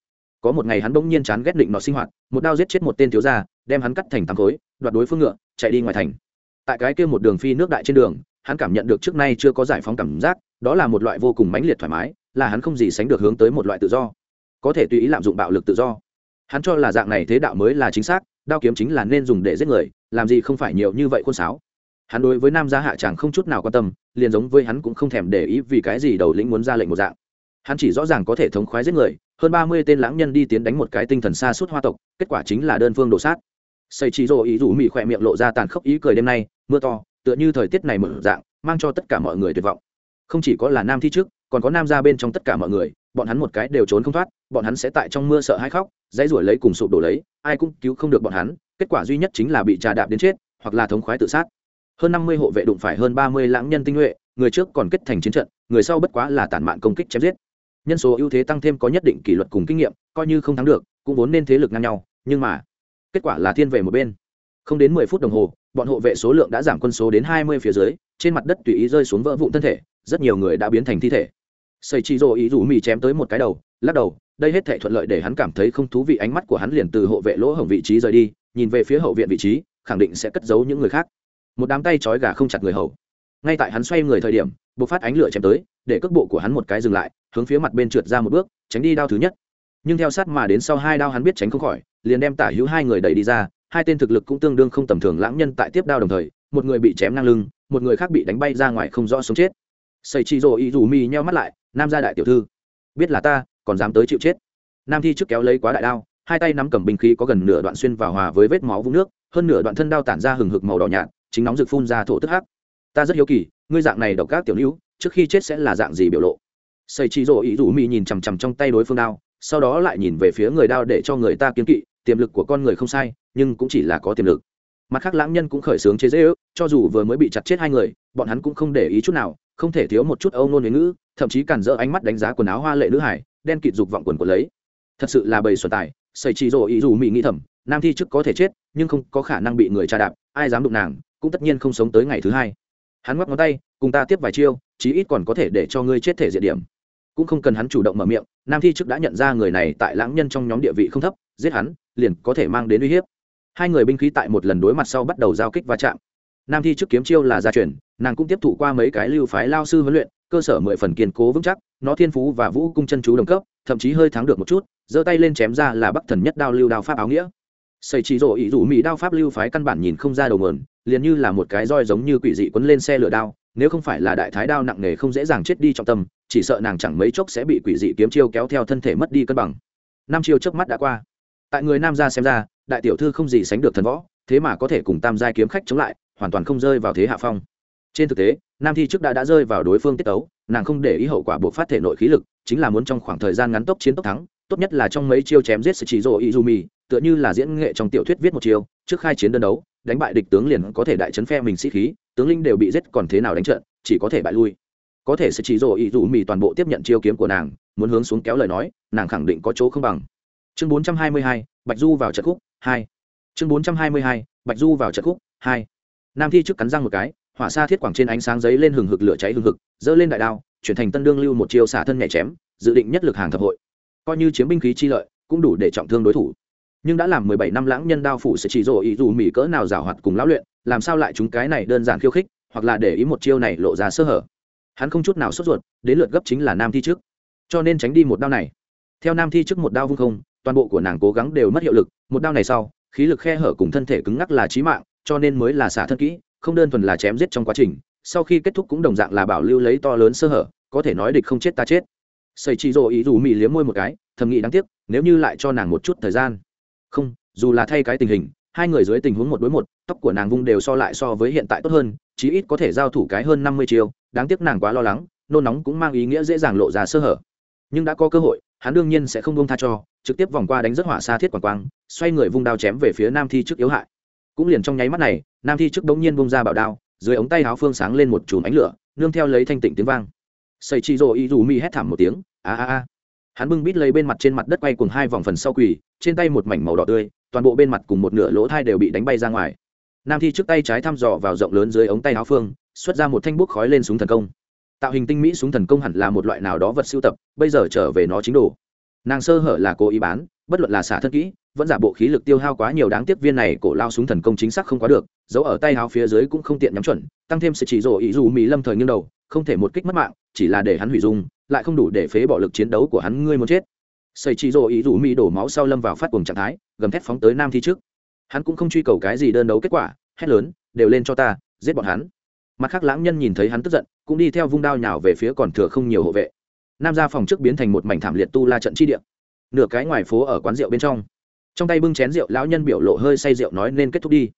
Có một ngày hắn bỗng nhiên chán ghét định nọ sinh hoạt, một đao giết chết một tên thiếu gia, đem hắn cắt thành tám khối, đoạt đối phương ngựa, chạy đi ngoài thành. Tại cái kia một đường phi nước đại trên đường, hắn cảm nhận được trước nay chưa có giải phóng cảm giác, đó là một loại vô cùng mãnh liệt thoải mái, là hắn không gì sánh được hướng tới một loại tự do. Có thể tùy ý lạm dụng bạo lực tự do hắn cho là dạng này thế đạo mới là chính xác, đao kiếm chính là nên dùng để giết người, làm gì không phải nhiều như vậy khôn sáo. Hắn đối với nam gia hạ chàng không chút nào quan tâm, liền giống với hắn cũng không thèm để ý vì cái gì đầu lĩnh muốn ra lệnh một dạng. Hắn chỉ rõ ràng có thể thống khoái giết người, hơn ba mươi tên lãng nhân đi tiến đánh một cái tinh thần xa suốt hoa tộc, kết quả chính là đơn phương đổ sát. Xây trí rồ ý rủ mỹ khỏe miệng lộ ra tàn khốc ý cười đêm nay, mưa to, tựa như thời tiết này mở dạng, mang cho tất cả mọi người tuyệt vọng. Không chỉ có là nam thi trước, còn có nam ra bên trong tất cả mọi người, bọn hắn một cái đều trốn không thoát bọn hắn sẽ tại trong mưa sợ hãi khóc, dãy ruổi lấy cùng sụp đổ lấy, ai cũng cứu không được bọn hắn, kết quả duy nhất chính là bị trà đạp đến chết, hoặc là thống khoái tự sát. Hơn năm mươi hộ vệ đụng phải hơn ba mươi lãng nhân tinh nhuệ, người trước còn kết thành chiến trận, người sau bất quá là tản mạn công kích chém giết. Nhân số ưu thế tăng thêm có nhất định kỷ luật cùng kinh nghiệm, coi như không thắng được, cũng vốn nên thế lực ngang nhau, nhưng mà, kết quả là thiên về một bên. Không đến mười phút đồng hồ, bọn hộ vệ số lượng đã giảm quân số đến hai mươi phía dưới, trên mặt đất tùy ý rơi xuống vỡ vụn thân thể, rất nhiều người đã biến thành thi thể. Xây chi rô ý rủ mì chém tới một cái đầu, lắc đầu đây hết thể thuận lợi để hắn cảm thấy không thú vị, ánh mắt của hắn liền từ hộ vệ lỗ hổng vị trí rời đi, nhìn về phía hậu viện vị trí, khẳng định sẽ cất giấu những người khác. Một đám tay trói gà không chặt người hầu. Ngay tại hắn xoay người thời điểm b ộ c phát ánh lửa chém tới, để cước bộ của hắn một cái dừng lại, hướng phía mặt bên trượt ra một bước, tránh đi đao thứ nhất. Nhưng theo sát mà đến sau hai đao hắn biết tránh không khỏi, liền đem tả hữu hai người đẩy đi ra, hai tên thực lực cũng tương đương không tầm thường lãng nhân tại tiếp đao đồng thời, một người bị chém ngang lưng, một người khác bị đánh bay ra ngoài không rõ sống chết. Xây chi rồ ý rủ mi nheo mắt lại, nam gia đại tiểu thư, biết là ta còn dám tới chịu chết. Nam thi trước kéo lấy quá đại đao, hai tay nắm cầm binh khí có gần nửa đoạn xuyên vào hòa với vết máu vũng nước, hơn nửa đoạn thân đao tản ra hừng hực màu đỏ nhạt, chính nóng rực phun ra thổ tức hắc. Ta rất hiếu kỳ, ngươi dạng này độc các tiểu lưu trước khi chết sẽ là dạng gì biểu lộ? Xây chi rỗ ý rủ mi nhìn chằm chằm trong tay đối phương đao, sau đó lại nhìn về phía người đao để cho người ta kiếm kỵ, tiềm lực của con người không sai, nhưng cũng chỉ là có tiềm lực. Mặt khác lãng nhân cũng khởi xướng chế dễ ước cho dù vừa mới bị chặt chết hai người, bọn hắn cũng không để ý chút nào, không thể thiếu một chút âu nôn huế ngữ, thậm chí cản dỡ ánh mắt đánh giá quần áo hoa lệ nữ hải đen kịt dục vọng quần của lấy. Thật sự là bầy xuân tài sẩy chỉ rồ ý dù mỹ nghĩ thầm, nam thi chức có thể chết, nhưng không có khả năng bị người tra đạp, ai dám đụng nàng, cũng tất nhiên không sống tới ngày thứ hai. Hắn ngoắc ngón tay, cùng ta tiếp vài chiêu, chí ít còn có thể để cho ngươi chết thể diện điểm. Cũng không cần hắn chủ động mở miệng, nam thi chức đã nhận ra người này tại lãng nhân trong nhóm địa vị không thấp, giết hắn, liền có thể mang đến uy hiếp. Hai người binh khí tại một lần đối mặt sau bắt đầu giao kích va chạm. Nam thi trước kiếm chiêu là gia truyền, nàng cũng tiếp thụ qua mấy cái lưu phái lao sư huấn luyện cơ sở mười phần kiên cố vững chắc, nó thiên phú và vũ cung chân chú đồng cấp, thậm chí hơi thắng được một chút, giơ tay lên chém ra là bắc thần nhất đao lưu đao pháp áo nghĩa. Xây trí rộ ý rủ mỹ đao pháp lưu phái căn bản nhìn không ra đầu mườn liền như là một cái roi giống như quỷ dị quấn lên xe lửa đao, nếu không phải là đại thái đao nặng nề không dễ dàng chết đi trọng tâm, chỉ sợ nàng chẳng mấy chốc sẽ bị quỷ dị kiếm chiêu kéo theo thân thể mất đi cân bằng. Năm chiêu trước mắt đã qua. Tại người nam gia xem ra, đại tiểu thư không gì sánh được thần võ, thế mà có thể cùng tam giai kiếm khách chống lại, hoàn toàn không rơi vào thế hạ phong. Trên thực tế nam thi trước đã đã rơi vào đối phương tiết tấu nàng không để ý hậu quả buộc phát thể nội khí lực chính là muốn trong khoảng thời gian ngắn tốc chiến tốc thắng tốt nhất là trong mấy chiêu chém giết sự chỉ rộ izumi tựa như là diễn nghệ trong tiểu thuyết viết một chiêu trước khai chiến đơn đấu đánh bại địch tướng liền có thể đại chấn phe mình sĩ khí tướng linh đều bị giết còn thế nào đánh trận chỉ có thể bại lui. Có thể sự chỉ rộ izumi toàn bộ tiếp nhận chiêu kiếm của nàng muốn hướng xuống kéo lời nói nàng khẳng định có chỗ không bằng. Chương 422, bạch du vào trận khúc hai. Chương 422, bạch du vào trận khúc hai. Nam thi trước cắn răng một cái hỏa xa thiết quảng trên ánh sáng giấy lên hừng hực lửa cháy hừng hực dỡ lên đại đao, chuyển thành tân đương lưu một chiêu xả thân nhẹ chém, dự định nhất lực hàng thập hội. Coi như chiếm binh khí chi lợi, cũng đủ để trọng thương đối thủ. Nhưng đã làm mười bảy năm lãng nhân đao phủ sẽ chỉ rồ ý dù mỹ cỡ nào giảo hoạt cùng lão luyện, làm sao lại chúng cái này đơn giản khiêu khích, hoặc là để ý một chiêu này lộ ra sơ hở. Hắn không chút nào sốt ruột, đến lượt gấp chính là nam thi trước. Cho nên tránh đi một đao này. Theo nam thi trước một đao vung không, toàn bộ của nàng cố gắng đều mất hiệu lực, một đao này sau, khí lực khe hở cùng thân thể cứng ngắc là trí mạng, cho nên mới là xả thân kỹ không đơn thuần là chém giết trong quá trình, sau khi kết thúc cũng đồng dạng là bảo lưu lấy to lớn sơ hở, có thể nói địch không chết ta chết. Xây chi rồ ý dù mỹ liếm môi một cái, thầm nghĩ đáng tiếc, nếu như lại cho nàng một chút thời gian. Không, dù là thay cái tình hình, hai người dưới tình huống một đối một, tóc của nàng vung đều so lại so với hiện tại tốt hơn, chí ít có thể giao thủ cái hơn năm mươi chiều đáng tiếc nàng quá lo lắng, nôn nóng cũng mang ý nghĩa dễ dàng lộ ra sơ hở. Nhưng đã có cơ hội, hắn đương nhiên sẽ không buông tha cho, trực tiếp vòng qua đánh rất hỏa xa thiết quảng quang, xoay người vung đao chém về phía nam thi trước yếu hại cũng liền trong nháy mắt này, nam thi trước đống nhiên bung ra bảo đao, dưới ống tay áo phương sáng lên một chùm ánh lửa, nương theo lấy thanh tịnh tiếng vang. Xây chi rô y dù mi hét thảm một tiếng, a a a. Hắn bưng bít lấy bên mặt trên mặt đất quay cùng hai vòng phần sau quỳ, trên tay một mảnh màu đỏ tươi, toàn bộ bên mặt cùng một nửa lỗ thai đều bị đánh bay ra ngoài. Nam thi trước tay trái thăm dò vào rộng lớn dưới ống tay áo phương, xuất ra một thanh bút khói lên súng thần công. Tạo hình tinh mỹ súng thần công hẳn là một loại nào đó vật siêu tập, bây giờ trở về nó chính đồ. Nàng sơ hở là cố ý bán bất luận là xả thân kỹ, vẫn giả bộ khí lực tiêu hao quá nhiều đáng tiếc viên này cổ lao súng thần công chính xác không quá được giấu ở tay háo phía dưới cũng không tiện nhắm chuẩn, tăng thêm sự chỉ rổ ý dù mỹ lâm thời nghiêng đầu, không thể một kích mất mạng, chỉ là để hắn hủy dung, lại không đủ để phế bỏ lực chiến đấu của hắn, ngươi muốn chết. Xây chỉ rổ ý dù mỹ đổ máu sau lâm vào phát cuồng trạng thái, gầm thét phóng tới nam thi trước. Hắn cũng không truy cầu cái gì đơn đấu kết quả, hét lớn, đều lên cho ta, giết bọn hắn. Mặt khác lãng nhân nhìn thấy hắn tức giận, cũng đi theo vung đao nhào về phía còn thừa không nhiều hộ vệ. Nam ra phòng trước biến thành một mảnh thảm liệt tu la trận chi địa nửa cái ngoài phố ở quán rượu bên trong. Trong tay bưng chén rượu, lão nhân biểu lộ hơi say rượu nói nên kết thúc đi.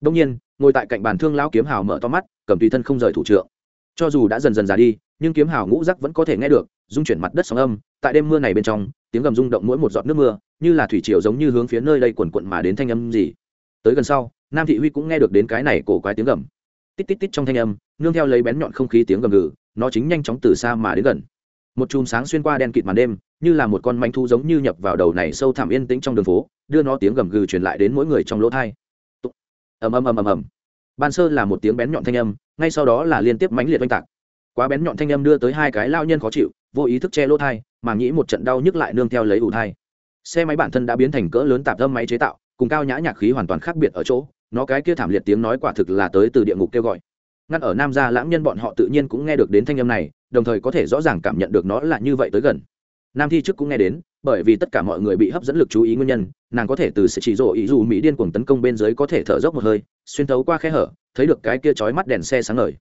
Đông nhiên, ngồi tại cạnh bàn thương lão kiếm hào mở to mắt, cầm tùy thân không rời thủ trượng. Cho dù đã dần dần già đi, nhưng kiếm hào ngũ rắc vẫn có thể nghe được dung chuyển mặt đất sóng âm, tại đêm mưa này bên trong, tiếng gầm rung động mỗi một giọt nước mưa, như là thủy triều giống như hướng phía nơi đây quần quận mà đến thanh âm gì. Tới gần sau, nam thị huy cũng nghe được đến cái này cổ quái tiếng gầm. Tít tít tít trong thanh âm, nương theo lấy bén nhọn không khí tiếng gầm gừ, nó chính nhanh chóng từ xa mà đến gần. Một chùm sáng xuyên qua đen kịt màn đêm như là một con manh thu giống như nhập vào đầu này sâu thẳm yên tĩnh trong đường phố, đưa nó tiếng gầm gừ truyền lại đến mỗi người trong lỗ thai. Ầm ầm ầm ầm ầm. Ban sơ là một tiếng bén nhọn thanh âm, ngay sau đó là liên tiếp mãnh liệt oanh tạc. Quá bén nhọn thanh âm đưa tới hai cái lao nhân khó chịu, vô ý thức che lỗ thai, mà nghĩ một trận đau nhức lại nương theo lấy ủ thai. Xe máy bản thân đã biến thành cỡ lớn tạp âm máy chế tạo, cùng cao nhã nhạc khí hoàn toàn khác biệt ở chỗ, nó cái kia thảm liệt tiếng nói quả thực là tới từ địa ngục kêu gọi. Ngăn ở nam gia lãng nhân bọn họ tự nhiên cũng nghe được đến thanh âm này, đồng thời có thể rõ ràng cảm nhận được nó là như vậy tới gần nam thi trước cũng nghe đến, bởi vì tất cả mọi người bị hấp dẫn lực chú ý nguyên nhân, nàng có thể từ sự chỉ rộ ý dù mỹ điên cuồng tấn công bên dưới có thể thở dốc một hơi, xuyên thấu qua khe hở, thấy được cái kia chói mắt đèn xe sáng ngời.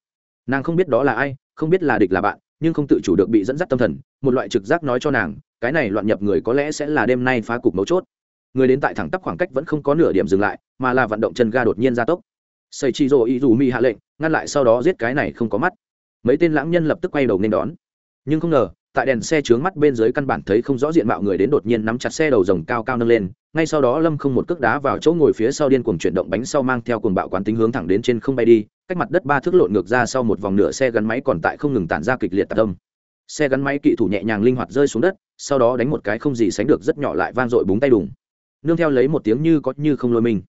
Nàng không biết đó là ai, không biết là địch là bạn, nhưng không tự chủ được bị dẫn dắt tâm thần, một loại trực giác nói cho nàng, cái này loạn nhập người có lẽ sẽ là đêm nay phá cục mấu chốt. Người đến tại thẳng tắp khoảng cách vẫn không có nửa điểm dừng lại, mà là vận động chân ga đột nhiên gia tốc. Xây chi rô ý dù mi hạ lệnh, ngăn lại sau đó giết cái này không có mắt. Mấy tên lãng nhân lập tức quay đầu nên đón. Nhưng không ngờ tại đèn xe chướng mắt bên dưới căn bản thấy không rõ diện mạo người đến đột nhiên nắm chặt xe đầu rồng cao cao nâng lên, ngay sau đó lâm không một cước đá vào chỗ ngồi phía sau điên cuồng chuyển động bánh sau mang theo cuồng bạo quán tính hướng thẳng đến trên không bay đi, cách mặt đất ba thước lộn ngược ra sau một vòng nửa xe gắn máy còn tại không ngừng tản ra kịch liệt tạt tâm xe gắn máy kỵ thủ nhẹ nhàng linh hoạt rơi xuống đất, sau đó đánh một cái không gì sánh được rất nhỏ lại vang dội búng tay đùng. Nương theo lấy một tiếng như có như không lôi mình.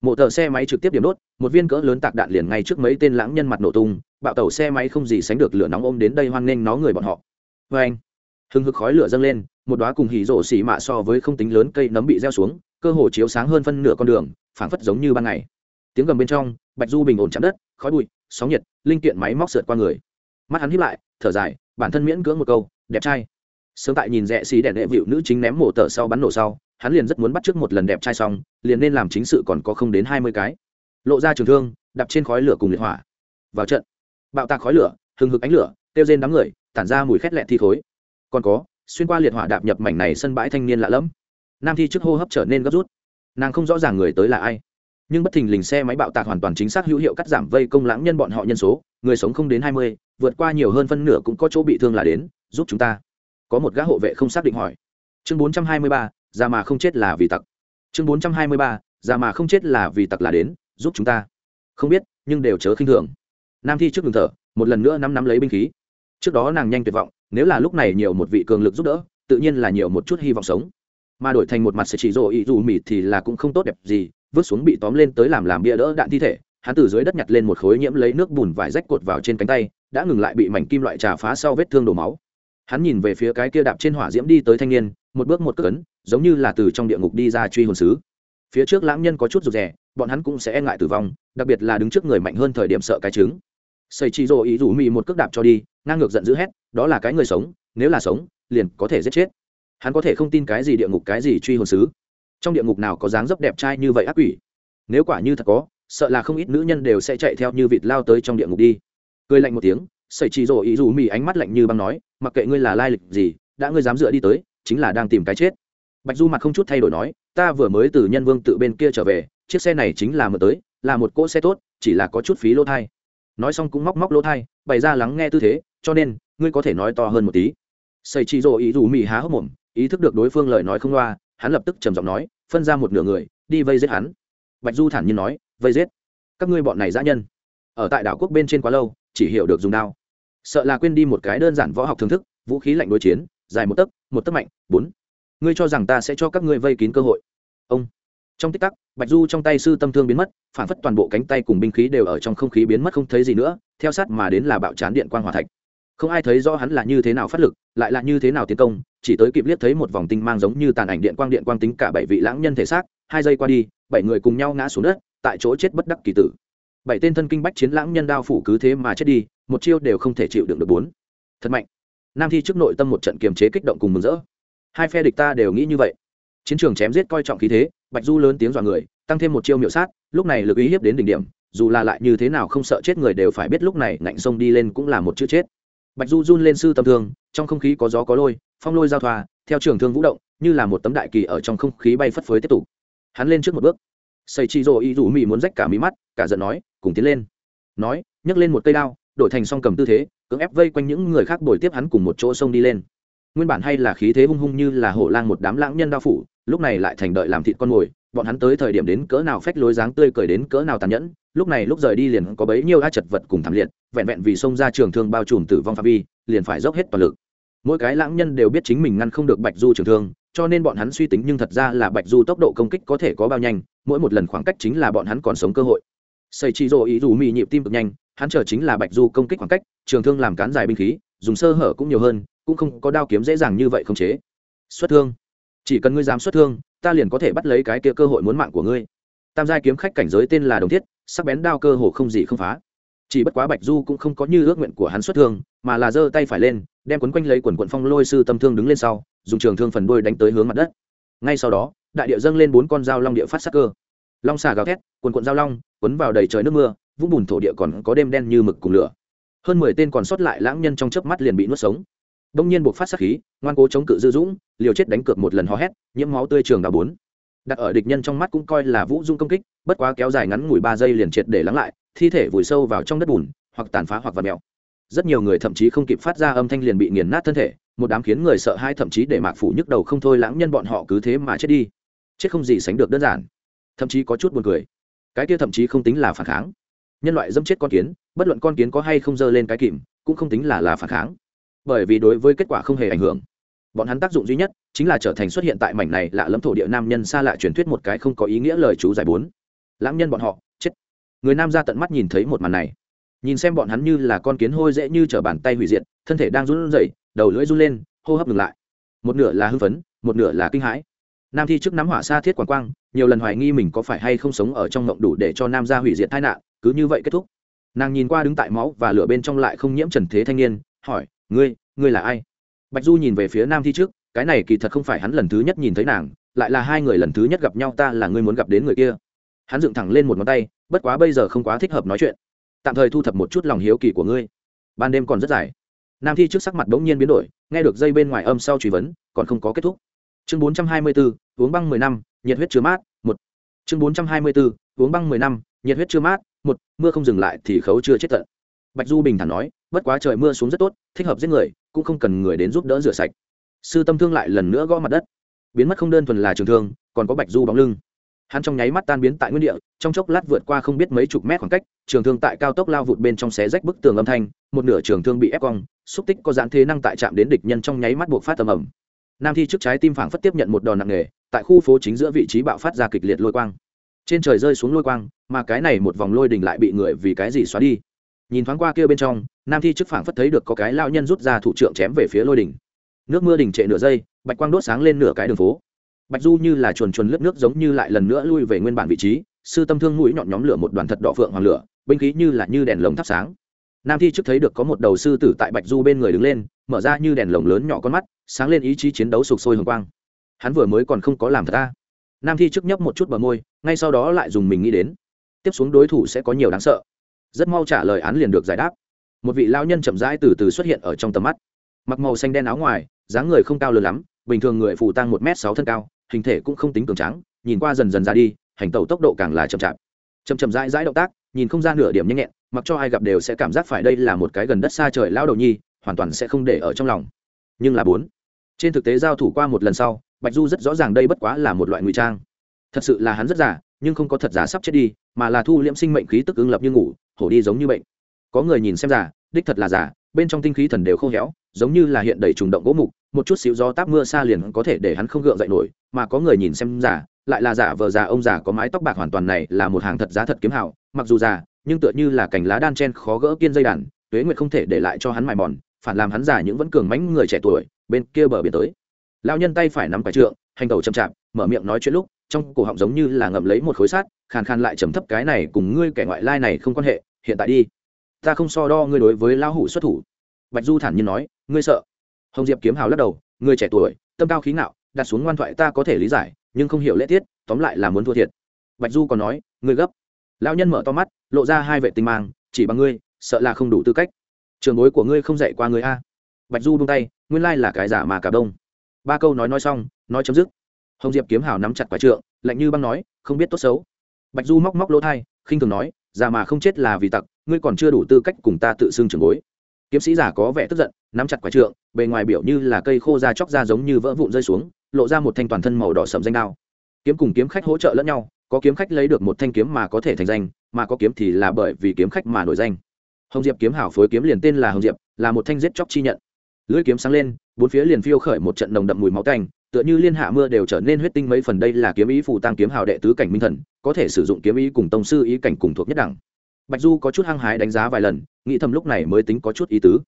Mộ tờ xe máy trực tiếp điểm đốt, một viên cỡ lớn tạc đạn liền ngay trước mấy tên lãng nhân mặt nổ tung, bạo tàu xe máy không gì sánh được lửa nóng ôm đến đây hoan nghênh nó người bọn họ vê anh, hừng hực khói lửa dâng lên, một đoá cùng hỉ rổ xỉ mạ so với không tính lớn cây nấm bị gieo xuống, cơ hồ chiếu sáng hơn phân nửa con đường, phảng phất giống như ban ngày. Tiếng gầm bên trong, bạch du bình ổn chạm đất, khói bụi, sóng nhiệt, linh kiện máy móc sượt qua người. Mắt hắn hiếp lại, thở dài, bản thân miễn cưỡng một câu, đẹp trai. Sớm tại nhìn rẽ xí đèn đệ vịu nữ chính ném mổ tờ sau bắn nổ sau, hắn liền rất muốn bắt trước một lần đẹp trai xong, liền nên làm chính sự còn có không đến hai mươi cái. Lộ ra trường thương đập trên khói lửa cùng liệt hỏa. Vào trận. Bạo tạc khói lửa, hừng hực ánh lửa tiêu rên đám người, tản ra mùi khét lẹn thi khối. Còn có, xuyên qua liệt hỏa đạp nhập mảnh này sân bãi thanh niên lạ lẫm. Nam thi trước hô hấp trở nên gấp rút. Nàng không rõ ràng người tới là ai. Nhưng bất thình lình xe máy bạo tạc hoàn toàn chính xác hữu hiệu cắt giảm vây công lãng nhân bọn họ nhân số, người sống không đến hai mươi, vượt qua nhiều hơn phân nửa cũng có chỗ bị thương là đến, giúp chúng ta. Có một gã hộ vệ không xác định hỏi. Chương bốn trăm hai mươi ba ra mà không chết là vì tặc. Chương bốn trăm hai mươi ba ra mà không chết là vì tặc là đến, giúp chúng ta. Không biết, nhưng đều chớ khinh thường. Nam thi trước đường thở, một lần nữa nắm nắm lấy binh khí trước đó nàng nhanh tuyệt vọng, nếu là lúc này nhiều một vị cường lực giúp đỡ, tự nhiên là nhiều một chút hy vọng sống. Mà đổi thành một mặt sẽ chỉ rộ ý dù mịt thì là cũng không tốt đẹp gì, vứt xuống bị tóm lên tới làm làm bia đỡ đạn thi thể, hắn từ dưới đất nhặt lên một khối nhiễm lấy nước bùn vải rách cột vào trên cánh tay, đã ngừng lại bị mảnh kim loại trà phá sau vết thương đổ máu. Hắn nhìn về phía cái kia đạp trên hỏa diễm đi tới thanh niên, một bước một cất ấn, giống như là từ trong địa ngục đi ra truy hồn sứ. Phía trước lãng nhân có chút rụt rè, bọn hắn cũng sẽ e ngại tử vong, đặc biệt là đứng trước người mạnh hơn thời điểm sợ cái trứng xây chi rồ ý rủ mì một cước đạp cho đi, ngang ngược giận dữ hét, đó là cái người sống, nếu là sống, liền có thể giết chết. Hắn có thể không tin cái gì địa ngục, cái gì truy hồn sứ trong địa ngục nào có dáng dấp đẹp trai như vậy ác quỷ? Nếu quả như thật có, sợ là không ít nữ nhân đều sẽ chạy theo như vịt lao tới trong địa ngục đi. Cười lạnh một tiếng sẩy chỉ rồ ý dù mì ánh mắt lạnh như băng nói, mặc kệ ngươi là lai lịch gì, đã ngươi dám dựa đi tới, chính là đang tìm cái chết. Bạch du mặt không chút thay đổi nói, ta vừa mới từ nhân vương tự bên kia trở về, chiếc xe này chính là mở tới, là một cỗ xe tốt, chỉ là có chút phí lỗ thai nói xong cũng móc móc lỗ thai, bày ra lắng nghe tư thế, cho nên, ngươi có thể nói to hơn một tí. Xây chỉ rồ ý dù mì há hốc mồm, ý thức được đối phương lời nói không loa, hắn lập tức trầm giọng nói, phân ra một nửa người, đi vây giết hắn. Bạch du thản nhiên nói, vây giết. Các ngươi bọn này dã nhân. Ở tại đảo quốc bên trên quá lâu, chỉ hiểu được dùng đao. Sợ là quên đi một cái đơn giản võ học thưởng thức, vũ khí lạnh đối chiến, dài một tấc một tấc mạnh, bốn. Ngươi cho rằng ta sẽ cho các ngươi vây kín cơ hội. Ông trong tích tắc, bạch du trong tay sư tâm thương biến mất, phản phất toàn bộ cánh tay cùng binh khí đều ở trong không khí biến mất không thấy gì nữa, theo sát mà đến là bạo chán điện quang hỏa thạch. Không ai thấy rõ hắn là như thế nào phát lực, lại là như thế nào tiến công, chỉ tới kịp liếc thấy một vòng tinh mang giống như tàn ảnh điện quang điện quang tính cả bảy vị lãng nhân thể xác, hai giây qua đi, bảy người cùng nhau ngã xuống đất, tại chỗ chết bất đắc kỳ tử. Bảy tên thân kinh bách chiến lãng nhân đao phủ cứ thế mà chết đi, một chiêu đều không thể chịu đựng được bốn. Thật mạnh. Nam thi trước nội tâm một trận kiềm chế kích động cùng mừng rỡ. Hai phe địch ta đều nghĩ như vậy. Chiến trường chém giết coi trọng khí thế bạch du lớn tiếng dọa người, tăng thêm một chiêu miểu sát, lúc này lực uy hiếp đến đỉnh điểm, dù là lại như thế nào không sợ chết người đều phải biết lúc này ngạnh sông đi lên cũng là một chữ chết. Bạch du run lên sư tâm thương, trong không khí có gió có lôi, phong lôi giao thoa, theo trường thương vũ động, như là một tấm đại kỳ ở trong không khí bay phất phới tiếp tục. Hắn lên trước một bước. Xây chi rồ y rủ mị muốn rách cả mí mắt, cả giận nói, cùng tiến lên. Nói, nhấc lên một cây đao, đổi thành song cầm tư thế, cưỡng ép vây quanh những người khác bồi tiếp hắn cùng một chỗ sông đi lên. Nguyên bản hay là khí thế hung hung như là hổ lang một đám lãng nhân đao phủ lúc này lại thành đợi làm thịt con mồi, bọn hắn tới thời điểm đến cỡ nào phách lối dáng tươi cười đến cỡ nào tàn nhẫn, lúc này lúc rời đi liền có bấy nhiêu ai chật vật cùng thảm liệt, vẹn vẹn vì xông ra trường thương bao trùm tử vong phạm vi, liền phải dốc hết toàn lực. Mỗi cái lãng nhân đều biết chính mình ngăn không được bạch du trường thương, cho nên bọn hắn suy tính nhưng thật ra là bạch du tốc độ công kích có thể có bao nhanh, mỗi một lần khoảng cách chính là bọn hắn còn sống cơ hội. Xây chi rô ý dù mì nhịp tim cực nhanh, hắn chờ chính là bạch du công kích khoảng cách, trường thương làm cán dài binh khí, dùng sơ hở cũng nhiều hơn, cũng không có đao kiếm dễ dàng như vậy không chế. Xuất thương chỉ cần ngươi dám xuất thương, ta liền có thể bắt lấy cái kia cơ hội muốn mạng của ngươi. Tam giai kiếm khách cảnh giới tên là đồng thiết, sắc bén đao cơ hồ không gì không phá. Chỉ bất quá bạch du cũng không có như ước nguyện của hắn xuất thương, mà là giơ tay phải lên, đem quấn quanh lấy quần quận phong lôi sư tâm thương đứng lên sau, dùng trường thương phần đôi đánh tới hướng mặt đất. Ngay sau đó, đại địa dâng lên bốn con dao long địa phát sắc cơ. Long xà gào thét, quần quận dao long quấn vào đầy trời nước mưa, vũng bùn thổ địa còn có đêm đen như mực cùng lửa. Hơn mười tên còn sót lại lãng nhân trong chớp mắt liền bị nuốt sống đông nhiên buộc phát sát khí, ngoan cố chống cự dư dũng, liều chết đánh cược một lần hò hét, nhiễm máu tươi trường đào bốn. Đặt ở địch nhân trong mắt cũng coi là vũ dung công kích, bất quá kéo dài ngắn ngủi ba giây liền triệt để lắng lại, thi thể vùi sâu vào trong đất bùn, hoặc tàn phá hoặc vặt mèo. Rất nhiều người thậm chí không kịp phát ra âm thanh liền bị nghiền nát thân thể, một đám khiến người sợ hai thậm chí để mạc phủ nhức đầu không thôi lãng nhân bọn họ cứ thế mà chết đi. Chết không gì sánh được đơn giản. Thậm chí có chút buồn cười. Cái kia thậm chí không tính là phản kháng. Nhân loại dâm chết con kiến, bất luận con kiến có hay không dơ lên cái kìm, cũng không tính là là phản kháng bởi vì đối với kết quả không hề ảnh hưởng. Bọn hắn tác dụng duy nhất chính là trở thành xuất hiện tại mảnh này lạ lẫm thổ địa nam nhân xa lạ truyền thuyết một cái không có ý nghĩa lời chú giải bốn. Lãng nhân bọn họ, chết. Người nam ra tận mắt nhìn thấy một màn này. Nhìn xem bọn hắn như là con kiến hôi dễ như t r ở bàn tay hủy diệt, thân thể đang run rẩy, đầu lưỡi run lên, hô hấp ngừng lại. Một nửa là hưng phấn, một nửa là kinh hãi. Nam thi trước nắm hỏa xa thiết quảng quang, nhiều lần hoài nghi mình có phải hay không sống ở trong ngộng đủ để cho nam gia hủy diệt tai nạn, cứ như vậy kết thúc. Nàng nhìn qua đứng tại máu và lửa bên trong lại không nhiễm trần thế thanh niên, hỏi ngươi ngươi là ai? Bạch du nhìn về phía nam thi trước, cái này kỳ thật không phải hắn lần thứ nhất nhìn thấy nàng, lại là hai người lần thứ nhất gặp nhau, ta là ngươi muốn gặp đến người kia. Hắn dựng thẳng lên một ngón tay, bất quá bây giờ không quá thích hợp nói chuyện. Tạm thời thu thập một chút lòng hiếu kỳ của ngươi. Ban đêm còn rất dài. Nam thi trước sắc mặt bỗng nhiên biến đổi, nghe được dây bên ngoài âm sau truy vấn, còn không có kết thúc. Chương bốn trăm hai mươi bốn uống băng mười năm, nhiệt huyết chứa mát, một. Chương bốn trăm hai mươi bốn uống băng mười năm, nhiệt huyết chưa mát, một, mưa không dừng lại thì khấu chưa chết tận. Bạch du bình thản nói bất quá trời mưa xuống rất tốt, thích hợp giết người, cũng không cần người đến giúp đỡ rửa sạch. Sư tâm thương lại lần nữa gõ mặt đất. Biến mất không đơn thuần là trường thương, còn có bạch du bóng lưng. Hắn trong nháy mắt tan biến tại nguyên địa, trong chốc lát vượt qua không biết mấy chục mét khoảng cách, trường thương tại cao tốc lao vụt bên trong xé rách bức tường âm thanh, một nửa trường thương bị ép cong, xúc tích có dạng thế năng tại chạm đến địch nhân trong nháy mắt buộc phát tầm ẩm. Nam thi trước trái tim phảng phất tiếp nhận một đòn nặng nề, tại khu phố chính giữa vị trí bạo phát ra kịch liệt lôi quang. Trên trời rơi xuống lôi quang, mà cái này một vòng lôi đình lại bị người vì cái gì xóa đi? Nhìn thoáng qua kia bên trong, nam thi trước phảng phất thấy được có cái lao nhân rút ra thủ trưởng chém về phía lôi đỉnh. Nước mưa đỉnh trệ nửa giây, bạch quang đốt sáng lên nửa cái đường phố. Bạch du như là chuồn chuồn lướt nước giống như lại lần nữa lui về nguyên bản vị trí, sư tâm thương mũi nhọn nhóm lửa một đoàn thật đỏ phượng hoàng lửa, binh khí như là như đèn lồng thắp sáng. Nam thi trước thấy được có một đầu sư tử tại bạch du bên người đứng lên, mở ra như đèn lồng lớn nhỏ con mắt, sáng lên ý chí chiến đấu sục sôi hồng quang. Hắn vừa mới còn không có làm thật ta. Nam thi trước nhấp một chút bờ môi, ngay sau đó lại dùng mình nghĩ đến. Tiếp xuống đối thủ sẽ có nhiều đáng sợ rất mau trả lời án liền được giải đáp. Một vị lao nhân chậm rãi từ từ xuất hiện ở trong tầm mắt. Mặc màu xanh đen áo ngoài, dáng người không cao lớn lắm, bình thường người phù tăng một m sáu thân cao, hình thể cũng không tính cường trắng nhìn qua dần dần ra đi, hành tẩu tốc độ càng là chậm chạp. Chậm chậm rãi rãi động tác, nhìn không ra nửa điểm nhanh nhẹn, mặc cho ai gặp đều sẽ cảm giác phải đây là một cái gần đất xa trời lao đầu nhi, hoàn toàn sẽ không để ở trong lòng. Nhưng là bốn, trên thực tế giao thủ qua một lần sau, bạch du rất rõ ràng đây bất quá là một loại ngụy trang. Thật sự là hắn rất giả nhưng không có thật giả sắp chết đi, mà là thu liễm sinh mệnh khí tức ứng lập như ngủ, hổ đi giống như bệnh. Có người nhìn xem giả, đích thật là giả, bên trong tinh khí thần đều khô héo, giống như là hiện đầy trùng động gỗ mục, một chút xíu gió táp mưa xa liền có thể để hắn không gượng dậy nổi, mà có người nhìn xem giả, lại là giả vờ già ông già có mái tóc bạc hoàn toàn này là một hàng thật giá thật kiếm hảo mặc dù già nhưng tựa như là cành lá đan chen khó gỡ kiên dây đàn, tuế nguyệt không thể để lại cho hắn mài mòn, phản làm hắn giả những vẫn cường mãnh người trẻ tuổi, bên kia bờ biển tới. Lao nhân tay phải nắm quả trượng, hành tẩu chậm chạp, mở miệng nói chuyện lúc trong cổ họng giống như là ngậm lấy một khối sát khàn khàn lại trầm thấp cái này cùng ngươi kẻ ngoại lai này không quan hệ, hiện tại đi. Ta không so đo ngươi đối với lão hủ xuất thủ. Bạch du thản nhiên nói, ngươi sợ? Hồng diệp kiếm hào lắc đầu, ngươi trẻ tuổi, tâm cao khí ngạo, đặt xuống ngoan thoại ta có thể lý giải, nhưng không hiểu lễ tiết, tóm lại là muốn thua thiệt. Bạch du còn nói, ngươi gấp. Lão nhân mở to mắt, lộ ra hai vệ tinh mang, chỉ bằng ngươi, sợ là không đủ tư cách. Trường bối của ngươi không dạy qua ngươi a. Bạch du buông tay, nguyên lai là cái giả mà cả đông. Ba câu nói nói xong, nói chấm dứt hồng diệp kiếm hào nắm chặt quả trượng, lạnh như băng nói, không biết tốt xấu. Bạch du móc móc lỗ thai, khinh thường nói, già mà không chết là vì tặc, ngươi còn chưa đủ tư cách cùng ta tự xưng trường bối. Kiếm sĩ giả có vẻ tức giận, nắm chặt quả trượng, bề ngoài biểu như là cây khô da chóc ra giống như vỡ vụn rơi xuống, lộ ra một thanh toàn thân màu đỏ sầm danh đao. Kiếm cùng kiếm khách hỗ trợ lẫn nhau, có kiếm khách lấy được một thanh kiếm mà có thể thành danh, mà có kiếm thì là bởi vì kiếm khách mà nổi danh. Hồng diệp kiếm hảo phối kiếm liền tên là hồng diệp, là một thanh giết chóc chi nhận. Lưỡi kiếm sáng lên, bốn phía liền phiêu khởi một trận nồng đậm mùi máu tanh tựa như liên hạ mưa đều trở nên huyết tinh mấy phần đây là kiếm ý phù tăng kiếm hào đệ tứ cảnh minh thần, có thể sử dụng kiếm ý cùng tông sư ý cảnh cùng thuộc nhất đẳng. Bạch du có chút hăng hái đánh giá vài lần, nghĩ thầm lúc này mới tính có chút ý tứ.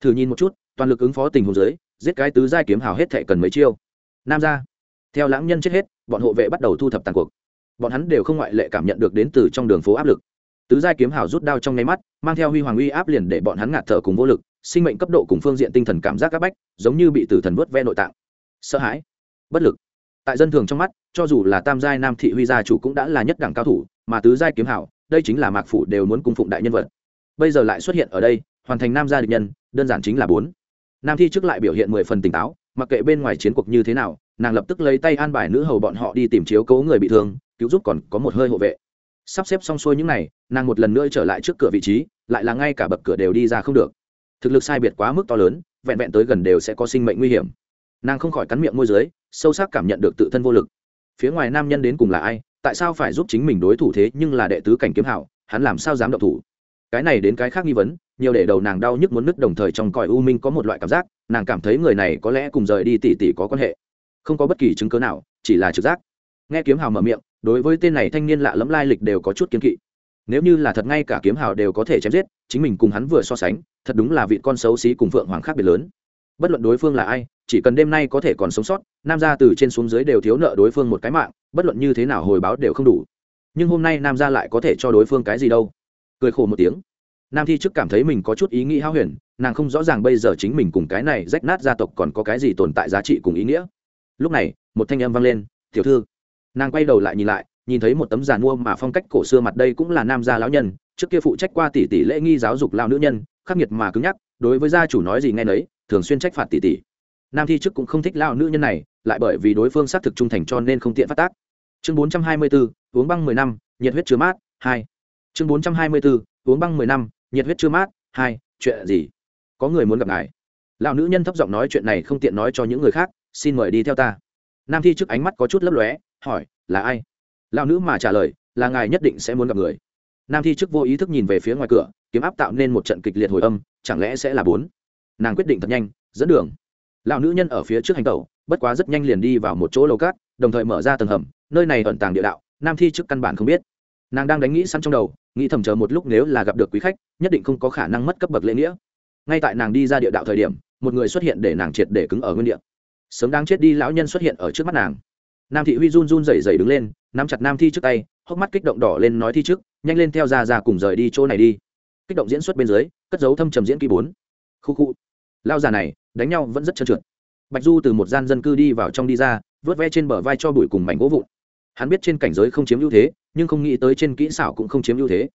Thử nhìn một chút, toàn lực ứng phó tình huống dưới, giết cái tứ giai kiếm hào hết thệ cần mấy chiêu. Nam ra theo lãng nhân chết hết, bọn hộ vệ bắt đầu thu thập tàn cuộc. Bọn hắn đều không ngoại lệ cảm nhận được đến từ trong đường phố áp lực. Tứ giai kiếm hào rút đao trong nháy mắt, mang theo huy hoàng uy áp liền để bọn hắn ngạt thở cùng vô lực, sinh mệnh cấp độ cùng phương diện tinh thần cảm giác các bách, giống như bị tử thần vớt ve nội tạng. Sợ hãi bất lực. Tại dân thường trong mắt, cho dù là tam giai nam thị huy gia chủ cũng đã là nhất đẳng cao thủ, mà tứ giai kiếm hảo, đây chính là mạc phủ đều muốn cung phụng đại nhân vật. Bây giờ lại xuất hiện ở đây, hoàn thành nam gia địch nhân, đơn giản chính là bốn. Nam thi trước lại biểu hiện mười phần tỉnh táo, mặc kệ bên ngoài chiến cuộc như thế nào, nàng lập tức lấy tay an bài nữ hầu bọn họ đi tìm chiếu cố người bị thương, cứu giúp còn có một hơi hộ vệ. Sắp xếp xong xuôi những n à y nàng một lần nữa trở lại trước cửa vị trí, lại là ngay cả bậc cửa đều đi ra không được. Thực lực sai biệt quá mức to lớn, vẹn vẹn tới gần đều sẽ có sinh mệnh nguy hiểm nàng không khỏi cắn miệng môi dưới, sâu sắc cảm nhận được tự thân vô lực. Phía ngoài nam nhân đến cùng là ai tại sao phải giúp chính mình đối thủ thế nhưng là đệ tứ cảnh kiếm hảo hắn làm sao dám động thủ? Cái này đến cái khác nghi vấn nhiều để đầu nàng đau nhức muốn nứt đồng thời trong cõi u minh có một loại cảm giác nàng cảm thấy người này có lẽ cùng rời đi tỉ tỉ có quan hệ. Không có bất kỳ chứng cớ nào chỉ là trực giác. Nghe kiếm hào mở miệng đối với tên này thanh niên lạ lẫm lai lịch đều có chút kiếm kỵ. Nếu như là thật ngay cả kiếm hào đều có thể chém giết chính mình cùng hắn vừa so sánh thật đúng là vị con xấu xí cùng phượng hoàng khác biệt lớn bất luận đối phương là ai, chỉ cần đêm nay có thể còn sống sót, nam gia từ trên xuống dưới đều thiếu nợ đối phương một cái mạng, bất luận như thế nào hồi báo đều không đủ. Nhưng hôm nay nam gia lại có thể cho đối phương cái gì đâu? Cười khổ một tiếng. Nam thi trước cảm thấy mình có chút ý nghĩ hao huyền, nàng không rõ ràng bây giờ chính mình cùng cái này rách nát gia tộc còn có cái gì tồn tại giá trị cùng ý nghĩa. Lúc này, một thanh âm vang lên, tiểu thư. Nàng quay đầu lại nhìn lại, nhìn thấy một tấm giàn mua mà phong cách cổ xưa mặt đây cũng là nam gia lão nhân, trước kia phụ trách qua tỷ tỷ lễ nghi giáo dục lao nữ nhân, khắc nghiệt mà cứng nhắc, đối với gia chủ nói gì nghe nấy thường xuyên trách phạt tỷ tỷ nam thi trước cũng không thích lao nữ nhân này, lại bởi vì đối phương xác thực trung thành cho nên không tiện phát tác. Chương bốn trăm hai mươi bốn uống băng mười năm, nhiệt huyết chứa mát, hai. Chương bốn trăm hai mươi bốn uống băng mười năm, nhiệt huyết chưa mát, hai, chuyện gì? Có người muốn gặp ngài. Lão nữ nhân thấp giọng nói chuyện này không tiện nói cho những người khác, xin mời đi theo ta. Nam thi trước ánh mắt có chút lấp lóe, hỏi, là ai? Lão nữ mà trả lời, là ngài nhất định sẽ muốn gặp người. Nam thi trước vô ý thức nhìn về phía ngoài cửa, kiếm áp tạo nên một trận kịch liệt hồi âm, chẳng lẽ sẽ là bốn? Nàng quyết định thật nhanh, dẫn đường. Lão nữ nhân ở phía trước hành tẩu, bất quá rất nhanh liền đi vào một chỗ lầu cát, đồng thời mở ra tầng hầm, nơi này ẩn tàng địa đạo, nam thi trước căn bản không biết. Nàng đang đánh nghĩ sẵn trong đầu, nghĩ thầm chờ một lúc nếu là gặp được quý khách, nhất định không có khả năng mất cấp bậc lễ nghĩa. Ngay tại nàng đi ra địa đạo thời điểm, một người xuất hiện để nàng triệt để cứng ở nguyên địa. Sớm đang chết đi lão nhân xuất hiện ở trước mắt nàng. Nam thị huy run run rẩy rẩy đứng lên, nắm chặt nam thi trước tay, hốc mắt kích động đỏ lên nói thi trước, nhanh lên theo ra ra cùng rời đi chỗ này đi. Kích động diễn xuất bên dưới, cất dấu thâm trầm diễn kỳ bốn. Khu khu lao già này, đánh nhau vẫn rất trơn trượt. Bạch du từ một gian dân cư đi vào trong đi ra, vớt ve trên bờ vai cho bụi cùng mảnh gỗ vụn. Hắn biết trên cảnh giới không chiếm ưu thế, nhưng không nghĩ tới trên kỹ xảo cũng không chiếm ưu thế.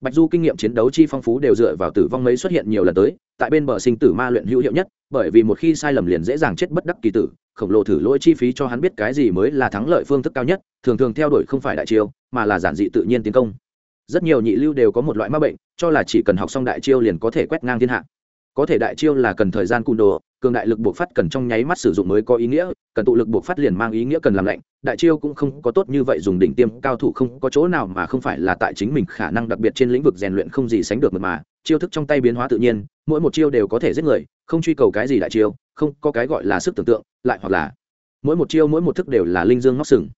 Bạch du kinh nghiệm chiến đấu chi phong phú đều dựa vào tử vong mấy xuất hiện nhiều lần tới, tại bên bờ sinh tử ma luyện hữu hiệu nhất, bởi vì một khi sai lầm liền dễ dàng chết bất đắc kỳ tử, khổng lồ thử lỗi chi phí cho hắn biết cái gì mới là thắng lợi phương thức cao nhất, thường thường theo đuổi không phải đại chiêu, mà là giản dị tự nhiên tiến công. Rất nhiều nhị lưu đều có một loại ma bệnh, cho là chỉ cần học xong đại chiêu liền có thể quét ngang thiên hạ có thể đại chiêu là cần thời gian cung đồ, cường đại lực buộc phát cần trong nháy mắt sử dụng mới có ý nghĩa, cần tụ lực buộc phát liền mang ý nghĩa cần làm lạnh, đại chiêu cũng không có tốt như vậy dùng đỉnh tiêm, cao thủ không có chỗ nào mà không phải là tại chính mình khả năng đặc biệt trên lĩnh vực rèn luyện không gì sánh được mật mà, chiêu thức trong tay biến hóa tự nhiên, mỗi một chiêu đều có thể giết người, không truy cầu cái gì đại chiêu, không có cái gọi là sức tưởng tượng, lại hoặc là mỗi một chiêu mỗi một thức đều là linh dương ngóc sừng.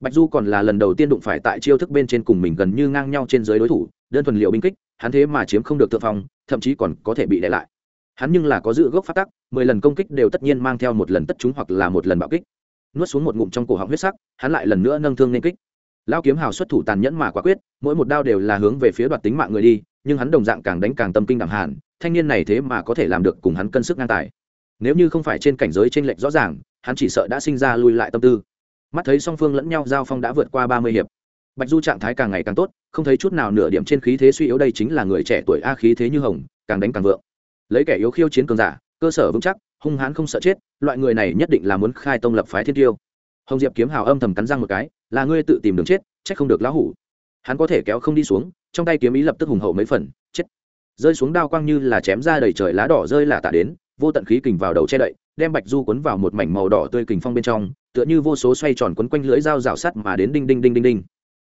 Bạch du còn là lần đầu tiên đụng phải tại chiêu thức bên trên cùng mình gần như ngang nhau trên giới đối thủ, đơn thuần liệu binh kích, hắn thế mà chiếm không được thượng phong, thậm chí còn có thể bị để lại hắn nhưng là có dự gốc phát tắc, mười lần công kích đều tất nhiên mang theo một lần tất chúng hoặc là một lần bạo kích. Nuốt xuống một ngụm trong cổ họng huyết sắc, hắn lại lần nữa nâng thương nên kích. Lao kiếm hào xuất thủ tàn nhẫn mà quả quyết, mỗi một đao đều là hướng về phía đoạt tính mạng người đi, nhưng hắn đồng dạng càng đánh càng tâm kinh đẳng hàn, thanh niên này thế mà có thể làm được cùng hắn cân sức ngang tài. Nếu như không phải trên cảnh giới t r ê n lệch rõ ràng, hắn chỉ sợ đã sinh ra lui lại tâm tư. Mắt thấy song phương lẫn nhau giao phong đã vượt qua ba mươi hiệp, bạch du trạng thái càng ngày càng tốt, không thấy chút nào nửa điểm trên khí thế suy yếu đây chính là người trẻ tuổi a khí thế như hồng, càng đánh càng vượng lấy kẻ yếu khiêu chiến cường giả, cơ sở vững chắc, hung hãn không sợ chết, loại người này nhất định là muốn khai tông lập phái thiên tiêu. Hồng diệp kiếm hào âm thầm cắn răng một cái, là ngươi tự tìm đường chết, trách không được lão hủ. Hắn có thể kéo không đi xuống, trong tay kiếm ý lập tức hùng hậu mấy phần, chết. Rơi xuống đao quang như là chém ra đầy trời lá đỏ rơi là tạ đến, vô tận khí kình vào đầu che đậy, đem bạch du quấn vào một mảnh màu đỏ tươi kình phong bên trong, tựa như vô số xoay tròn quấn quanh lưỡi dao rào sắt mà đến đinh đinh đinh đinh đinh.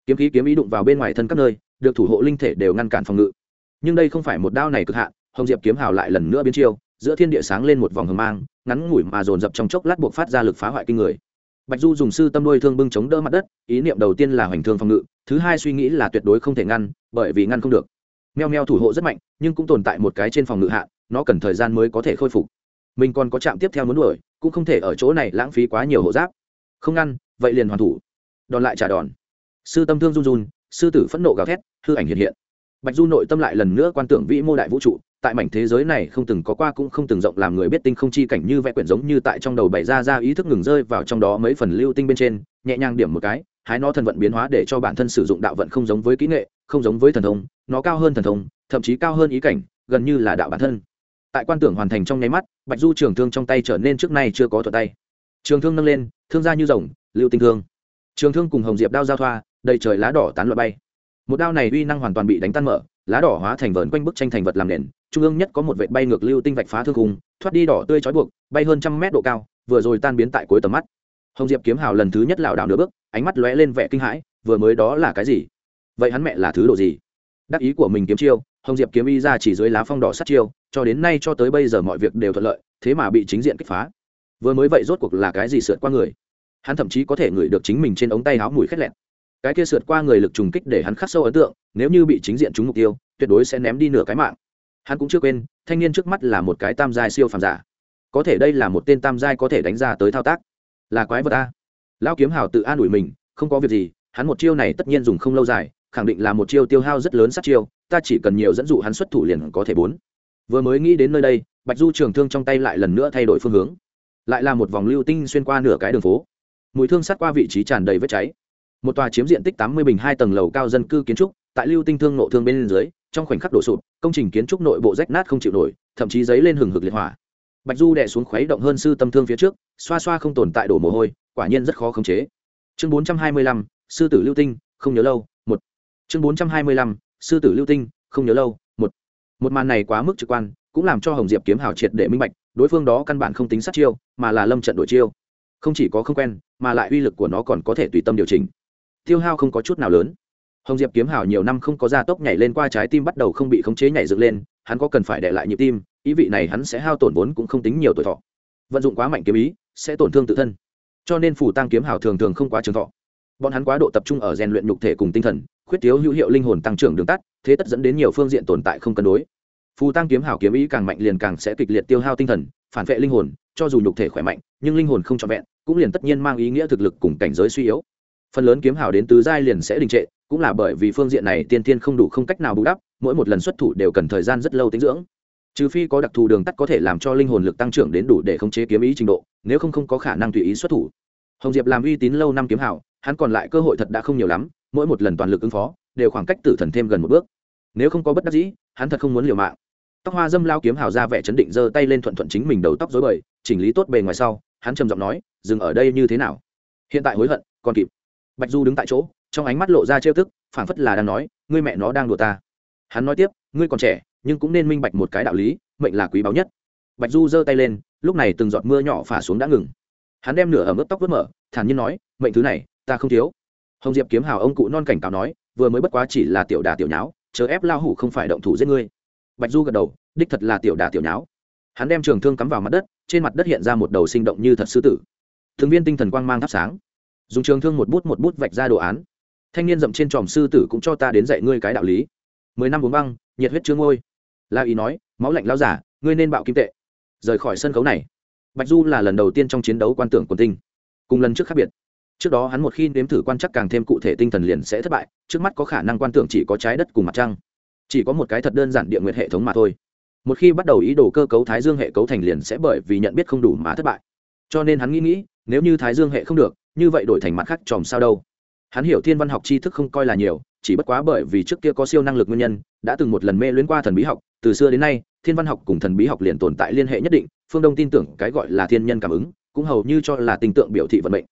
Kiếm khí kiếm ý đụng vào bên ngoài thân các nơi, được thủ hộ linh thể đều ngăn cản phòng ngự. Nhưng đây không phải một đao này cực hạn hồng diệp kiếm hào lại lần nữa biến chiêu, giữa thiên địa sáng lên một vòng hờ mang, ngắn ngủi mà dồn dập trong chốc lát buộc phát ra lực phá hoại kinh người. Bạch du dùng sư tâm đôi thương bưng chống đỡ mặt đất, ý niệm đầu tiên là hoành thương phòng ngự, thứ hai suy nghĩ là tuyệt đối không thể ngăn, bởi vì ngăn không được. Meo meo thủ hộ rất mạnh, nhưng cũng tồn tại một cái trên phòng ngự hạ nó cần thời gian mới có thể khôi phục. Mình còn có trạm tiếp theo muốn đuổi, cũng không thể ở chỗ này lãng phí quá nhiều hộ giáp. Không ngăn, vậy liền hoàn thủ. Đòn lại trả đòn. Sư tâm thương run run, sư tử phẫn nộ gào thét, hư ảnh hiện hiện. Bạch du nội tâm lại lần nữa quan tưởng vĩ mô đại vũ trụ tại mảnh thế giới này không từng có qua cũng không từng rộng làm người biết tinh không chi cảnh như vẽ quyển giống như tại trong đầu bày ra ra ý thức ngừng rơi vào trong đó mấy phần lưu tinh bên trên, nhẹ nhàng điểm một cái, hái nó thần vận biến hóa để cho bản thân sử dụng đạo vận không giống với kỹ nghệ, không giống với thần thông, nó cao hơn thần thông, thậm chí cao hơn ý cảnh, gần như là đạo bản thân. Tại quan tưởng hoàn thành trong nháy mắt, bạch du trường thương trong tay trở nên trước nay chưa có thuật tay. Trường thương nâng lên, thương ra như rồng, lưu tinh thương. Trường thương cùng hồng diệp đao giao thoa, đầy trời lá đỏ tán loại bay. Một đao này uy năng hoàn toàn bị đánh tan mở, lá đỏ hóa thành vờn quanh bức tranh thành vật làm nền trung ương nhất có một vệt bay ngược lưu tinh vạch phá thương khung, thoát đi đỏ tươi trói buộc, bay hơn trăm mét độ cao, vừa rồi tan biến tại cuối tầm mắt. Hồng diệp kiếm hào lần thứ nhất lảo đảo nửa bước, ánh mắt lóe lên vẻ kinh hãi, vừa mới đó là cái gì? Vậy hắn mẹ là thứ độ gì? Đắc ý của mình kiếm chiêu, hồng diệp kiếm y ra chỉ dưới lá phong đỏ sắt chiêu, cho đến nay cho tới bây giờ mọi việc đều thuận lợi, thế mà bị chính diện kích phá. Vừa mới vậy rốt cuộc là cái gì sượt qua người? Hắn thậm chí có thể ngửi được chính mình trên ống tay áo mùi khét lẹn cái kia sượt qua người lực trùng kích để hắn khắc sâu ấn tượng, nếu như bị chính diện trúng mục tiêu, tuyệt đối sẽ ném đi nửa cái mạng hắn cũng chưa quên, thanh niên trước mắt là một cái tam giai siêu phàm giả. Có thể đây là một tên tam giai có thể đánh ra tới thao tác. Là quái vật ta lão kiếm hào tự an ủi mình, không có việc gì, hắn một chiêu này tất nhiên dùng không lâu dài, khẳng định là một chiêu tiêu hao rất lớn sát chiêu, ta chỉ cần nhiều dẫn dụ hắn xuất thủ liền có thể bốn. Vừa mới nghĩ đến nơi đây, bạch du trường thương trong tay lại lần nữa thay đổi phương hướng. Lại là một vòng lưu tinh xuyên qua nửa cái đường phố. Mùi thương sát qua vị trí tràn đầy vết cháy. Một tòa chiếm diện tích tám mươi bình hai tầng lầu cao dân cư kiến trúc, tại lưu tinh thương nộ thương bên dưới trong khoảnh khắc đổ sụp, công trình kiến trúc nội bộ rách nát không chịu nổi, thậm chí giấy lên hừng hực liệt hỏa. Bạch du đè xuống khuấy động hơn sư tâm thương phía trước, xoa xoa không tồn tại đổ mồ hôi, quả nhiên rất khó khống chế. Chương bốn trăm hai mươi lăm, sư tử lưu tinh, không nhớ lâu, một. Chương bốn trăm hai mươi lăm, sư tử lưu tinh, không nhớ lâu, một. Một màn này quá mức trực quan, cũng làm cho hồng diệp kiếm hào triệt để minh bạch, đối phương đó căn bản không tính sát chiêu, mà là lâm trận đổi chiêu. Không chỉ có không quen, mà lại uy lực của nó còn có thể tùy tâm điều chỉnh. Tiêu hao không có chút nào lớn hồng diệp kiếm hào nhiều năm không có gia tốc nhảy lên qua trái tim bắt đầu không bị khống chế nhảy dựng lên, hắn có cần phải để lại nhịp tim, ý vị này hắn sẽ hao tổn vốn cũng không tính nhiều tuổi thọ. Vận dụng quá mạnh kiếm ý, sẽ tổn thương tự thân. Cho nên phủ tăng kiếm hào thường thường không quá trường thọ. Bọn hắn quá độ tập trung ở rèn luyện nhục thể cùng tinh thần, khuyết thiếu hữu hiệu linh hồn tăng trưởng đường tắt, thế tất dẫn đến nhiều phương diện tồn tại không cân đối. Phù tăng kiếm hào kiếm ý càng mạnh liền càng sẽ kịch liệt tiêu hao tinh thần, phản vệ linh hồn, cho dù nhục thể khỏe mạnh, nhưng linh hồn không trọn vẹn, cũng liền tất nhiên mang ý nghĩa thực lực cùng cảnh giới suy yếu phần lớn kiếm hào đến tứ giai liền sẽ đình trệ, cũng là bởi vì phương diện này tiên tiên không đủ không cách nào bù đắp, mỗi một lần xuất thủ đều cần thời gian rất lâu tính dưỡng. Trừ phi có đặc thù đường tắt có thể làm cho linh hồn lực tăng trưởng đến đủ để khống chế kiếm ý trình độ, nếu không không có khả năng tùy ý xuất thủ. Hồng diệp làm uy tín lâu năm kiếm hào, hắn còn lại cơ hội thật đã không nhiều lắm, mỗi một lần toàn lực ứng phó, đều khoảng cách tử thần thêm gần một bước. Nếu không có bất đắc dĩ, hắn thật không muốn liều mạng. Tóc hoa dâm lao kiếm hào ra vẻ chấn định giơ tay lên thuận thuận chính mình đầu tóc dối bời, chỉnh lý tốt bề ngoài sau, hắn trầm giọng nói, dừng ở đây như thế nào? Hiện tại hối hận, còn kịp bạch du đứng tại chỗ, trong ánh mắt lộ ra trêu tức, phảng phất là đang nói, ngươi mẹ nó đang đùa ta. Hắn nói tiếp, ngươi còn trẻ, nhưng cũng nên minh bạch một cái đạo lý, mệnh là quý báu nhất. Bạch du giơ tay lên, lúc này từng giọt mưa nhỏ phả xuống đã ngừng. Hắn đem nửa ẩm ướt tóc vớt mở, thản nhiên nói, mệnh thứ này, ta không thiếu. Hồng diệp kiếm hào ông cụ non cảnh cáo nói, vừa mới bất quá chỉ là tiểu đà tiểu nháo chờ ép lao hủ không phải động thủ giết ngươi. Bạch du gật đầu, đích thật là tiểu đà tiểu nháo. Hắn đem trường thương cắm vào mặt đất, trên mặt đất hiện ra một đầu sinh động như thật sư tử. Thường viên tinh thần quang mang thắp sáng dùng trường thương một bút một bút vạch ra đồ án. Thanh niên dậm trên tròm sư tử cũng cho ta đến dạy ngươi cái đạo lý. Mười năm uống băng, nhiệt huyết chưa ngôi. La ý nói, máu lạnh lao giả, ngươi nên bạo kim tệ. Rời khỏi sân khấu này. Bạch du là lần đầu tiên trong chiến đấu quan tưởng quần tinh. Cùng lần trước khác biệt. Trước đó hắn một khi nếm thử quan chắc càng thêm cụ thể tinh thần liền sẽ thất bại, trước mắt có khả năng quan tưởng chỉ có trái đất cùng mặt trăng. Chỉ có một cái thật đơn giản địa nguyện hệ thống mà thôi. Một khi bắt đầu ý đồ cơ cấu thái dương hệ cấu thành liền sẽ bởi vì nhận biết không đủ mà thất bại. Cho nên hắn nghĩ nghĩ, nếu như thái dương hệ không được như vậy đổi thành mặt khác tròm sao đâu. Hắn hiểu thiên văn học tri thức không coi là nhiều, chỉ bất quá bởi vì trước kia có siêu năng lực nguyên nhân, đã từng một lần mê luyến qua thần bí học. Từ xưa đến nay, thiên văn học cùng thần bí học liền tồn tại liên hệ nhất định, phương đông tin tưởng cái gọi là thiên nhân cảm ứng, cũng hầu như cho là tình tượng biểu thị vận mệnh.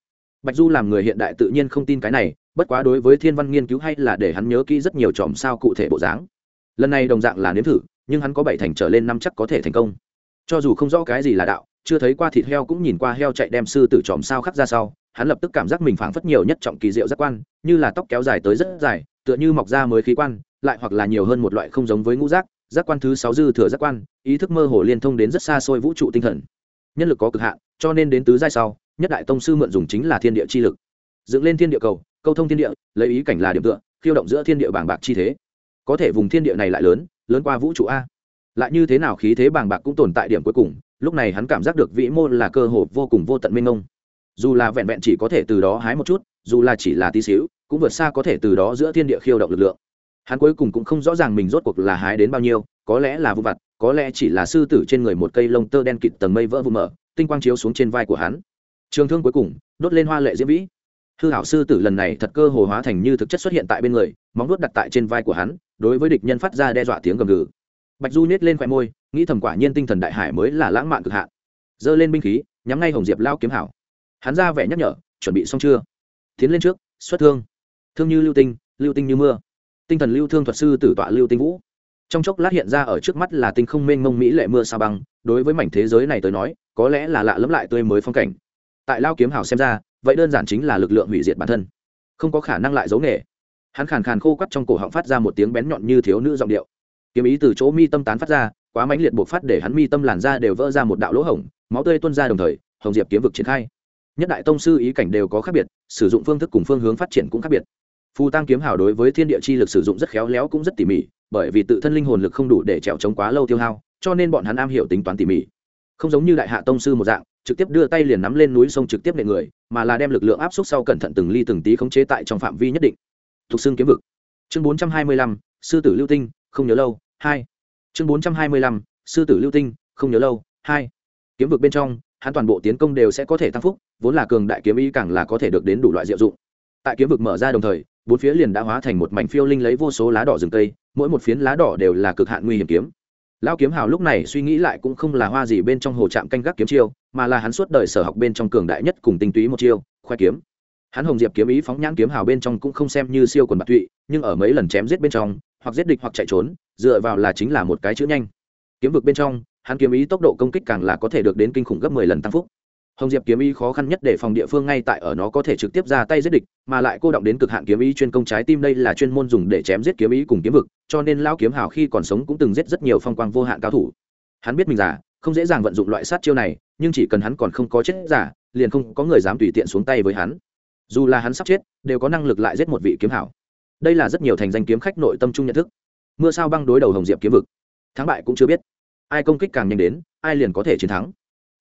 Bạch du làm người hiện đại tự nhiên không tin cái này, bất quá đối với thiên văn nghiên cứu hay là để hắn nhớ kỹ rất nhiều chòm sao cụ thể bộ dáng. Lần này đồng dạng là nếm thử, nhưng hắn có bảy thành trở lên năm chắc có thể thành công. Cho dù không rõ cái gì là đạo, chưa thấy qua thịt heo cũng nhìn qua heo chạy đem sư tử chòm sao khắc ra sau hắn lập tức cảm giác mình phảng phất nhiều nhất trọng kỳ diệu giác quan, như là tóc kéo dài tới rất dài, tựa như mọc ra mới khí quan, lại hoặc là nhiều hơn một loại không giống với ngũ giác giác quan thứ sáu dư thừa giác quan, ý thức mơ hồ liên thông đến rất xa xôi vũ trụ tinh thần. Nhân lực có cực hạn, cho nên đến tứ giai sau, nhất đại tông sư mượn dùng chính là thiên địa chi lực. Dựng lên thiên địa cầu, câu thông thiên địa, lấy ý cảnh là điểm tựa, khiêu động giữa thiên địa bảng bạc chi thế. Có thể vùng thiên địa này lại lớn lớn qua vũ trụ a. Lại như thế nào khí thế bàng bạc cũng tồn tại điểm cuối cùng, lúc này hắn cảm giác được vĩ mô là cơ hồ vô cùng vô tận mênh mông dù là vẹn vẹn chỉ có thể từ đó hái một chút, dù là chỉ là tí xíu, cũng vượt xa có thể từ đó giữa thiên địa khiêu động lực lượng. Hắn cuối cùng cũng không rõ ràng mình rốt cuộc là hái đến bao nhiêu, có lẽ là vụ vặt, có lẽ chỉ là sư tử trên người một cây lông tơ đen kịt tầng mây vỡ vụ mở, tinh quang chiếu xuống trên vai của hắn. Trường thương cuối cùng, đốt lên hoa lệ diễm vĩ. Hư hảo sư tử lần này thật cơ hồ hóa thành như thực chất xuất hiện tại bên người, móng đốt đặt tại trên vai của hắn, đối với địch nhân phát ra đe dọa tiếng gầm gừ. Bạch du nhét lên khoe môi, nghĩ thầm quả nhiên tinh thần đại hải mới là lãng mạn cực hạn. Giơ lên binh khí, nhắm ngay hồng diệp lao kiếm hảo hắn ra vẻ nhắc nhở, chuẩn bị xong chưa? Tiến lên trước, xuất thương. Thương như lưu tinh lưu tinh như mưa. Tinh thần lưu thương thuật sư tử tọa lưu tinh vũ. Trong chốc lát hiện ra ở trước mắt là tinh không mênh mông mỹ lệ mưa sao băng, đối với mảnh thế giới này tới nói, có lẽ là lạ lẫm lại tươi mới phong cảnh. Tại lao kiếm hào xem ra, vậy đơn giản chính là lực lượng hủy diệt bản thân, không có khả năng lại giấu nghề. Hắn khàn khàn khô quắt trong cổ họng phát ra một tiếng bén nhọn như thiếu nữ giọng điệu. Kiếm ý từ chỗ mi tâm tán phát ra, quá mãnh liệt buộc phát để hắn mi tâm làn ra đều vỡ ra một đạo lỗ hổng, máu tươi tuôn ra đồng thời, hồng diệp kiếm vực triển khai nhất đại tông sư ý cảnh đều có khác biệt, sử dụng phương thức cùng phương hướng phát triển cũng khác biệt. Phù tăng kiếm hào đối với thiên địa chi lực sử dụng rất khéo léo cũng rất tỉ mỉ, bởi vì tự thân linh hồn lực không đủ để trèo trống quá lâu tiêu hao, cho nên bọn hắn am hiểu tính toán tỉ mỉ. Không giống như đại hạ tông sư một dạng, trực tiếp đưa tay liền nắm lên núi sông trực tiếp nệ người, mà là đem lực lượng áp suất sau cẩn thận từng ly từng tí khống chế tại trong phạm vi nhất định. Thuộc xương kiếm vực. Chương bốn trăm hai mươi lăm, sư tử lưu tinh, không nhớ lâu, hai. Chương bốn trăm hai mươi lăm, sư tử lưu tinh, không nhớ lâu, hai. Kiếm vực bên trong, hắn toàn bộ tiến công đều sẽ có thể tăng phúc vốn là cường đại kiếm ý càng là có thể được đến đủ loại diệu dụng. Tại kiếm vực mở ra đồng thời, bốn phía liền đã hóa thành một mảnh phiêu linh lấy vô số lá đỏ rừng tây mỗi một phiến lá đỏ đều là cực hạn nguy hiểm kiếm. Lao kiếm hào lúc này suy nghĩ lại cũng không là hoa gì bên trong hồ trạm canh gác kiếm chiêu, mà là hắn suốt đời sở học bên trong cường đại nhất cùng tinh túy một chiêu, khoe kiếm. Hắn hồng diệp kiếm ý phóng nhãn kiếm hào bên trong cũng không xem như siêu quần bạc tụy, nhưng ở mấy lần chém giết bên trong, hoặc giết địch hoặc chạy trốn, dựa vào là chính là một cái chữ nhanh. Kiếm vực bên trong, hắn kiếm ý tốc độ công kích càng là có thể được đến kinh khủng gấp mười lần tăng phúc hồng diệp kiếm ý khó khăn nhất để phòng địa phương ngay tại ở nó có thể trực tiếp ra tay giết địch, mà lại cô động đến cực hạn kiếm ý chuyên công trái tim đây là chuyên môn dùng để chém giết kiếm ý cùng kiếm vực, cho nên lao kiếm hào khi còn sống cũng từng giết rất nhiều phong quang vô hạn cao thủ. Hắn biết mình giả không dễ dàng vận dụng loại sát chiêu này, nhưng chỉ cần hắn còn không có chết giả liền không có người dám tùy tiện xuống tay với hắn. Dù là hắn sắp chết, đều có năng lực lại giết một vị kiếm hảo đây là rất nhiều thành danh kiếm khách nội tâm trung nhận thức. Mưa sao băng đối đầu hồng diệp kiếm vực. Thắng bại cũng chưa biết. Ai công kích càng nhanh đến, ai liền có thể chiến thắng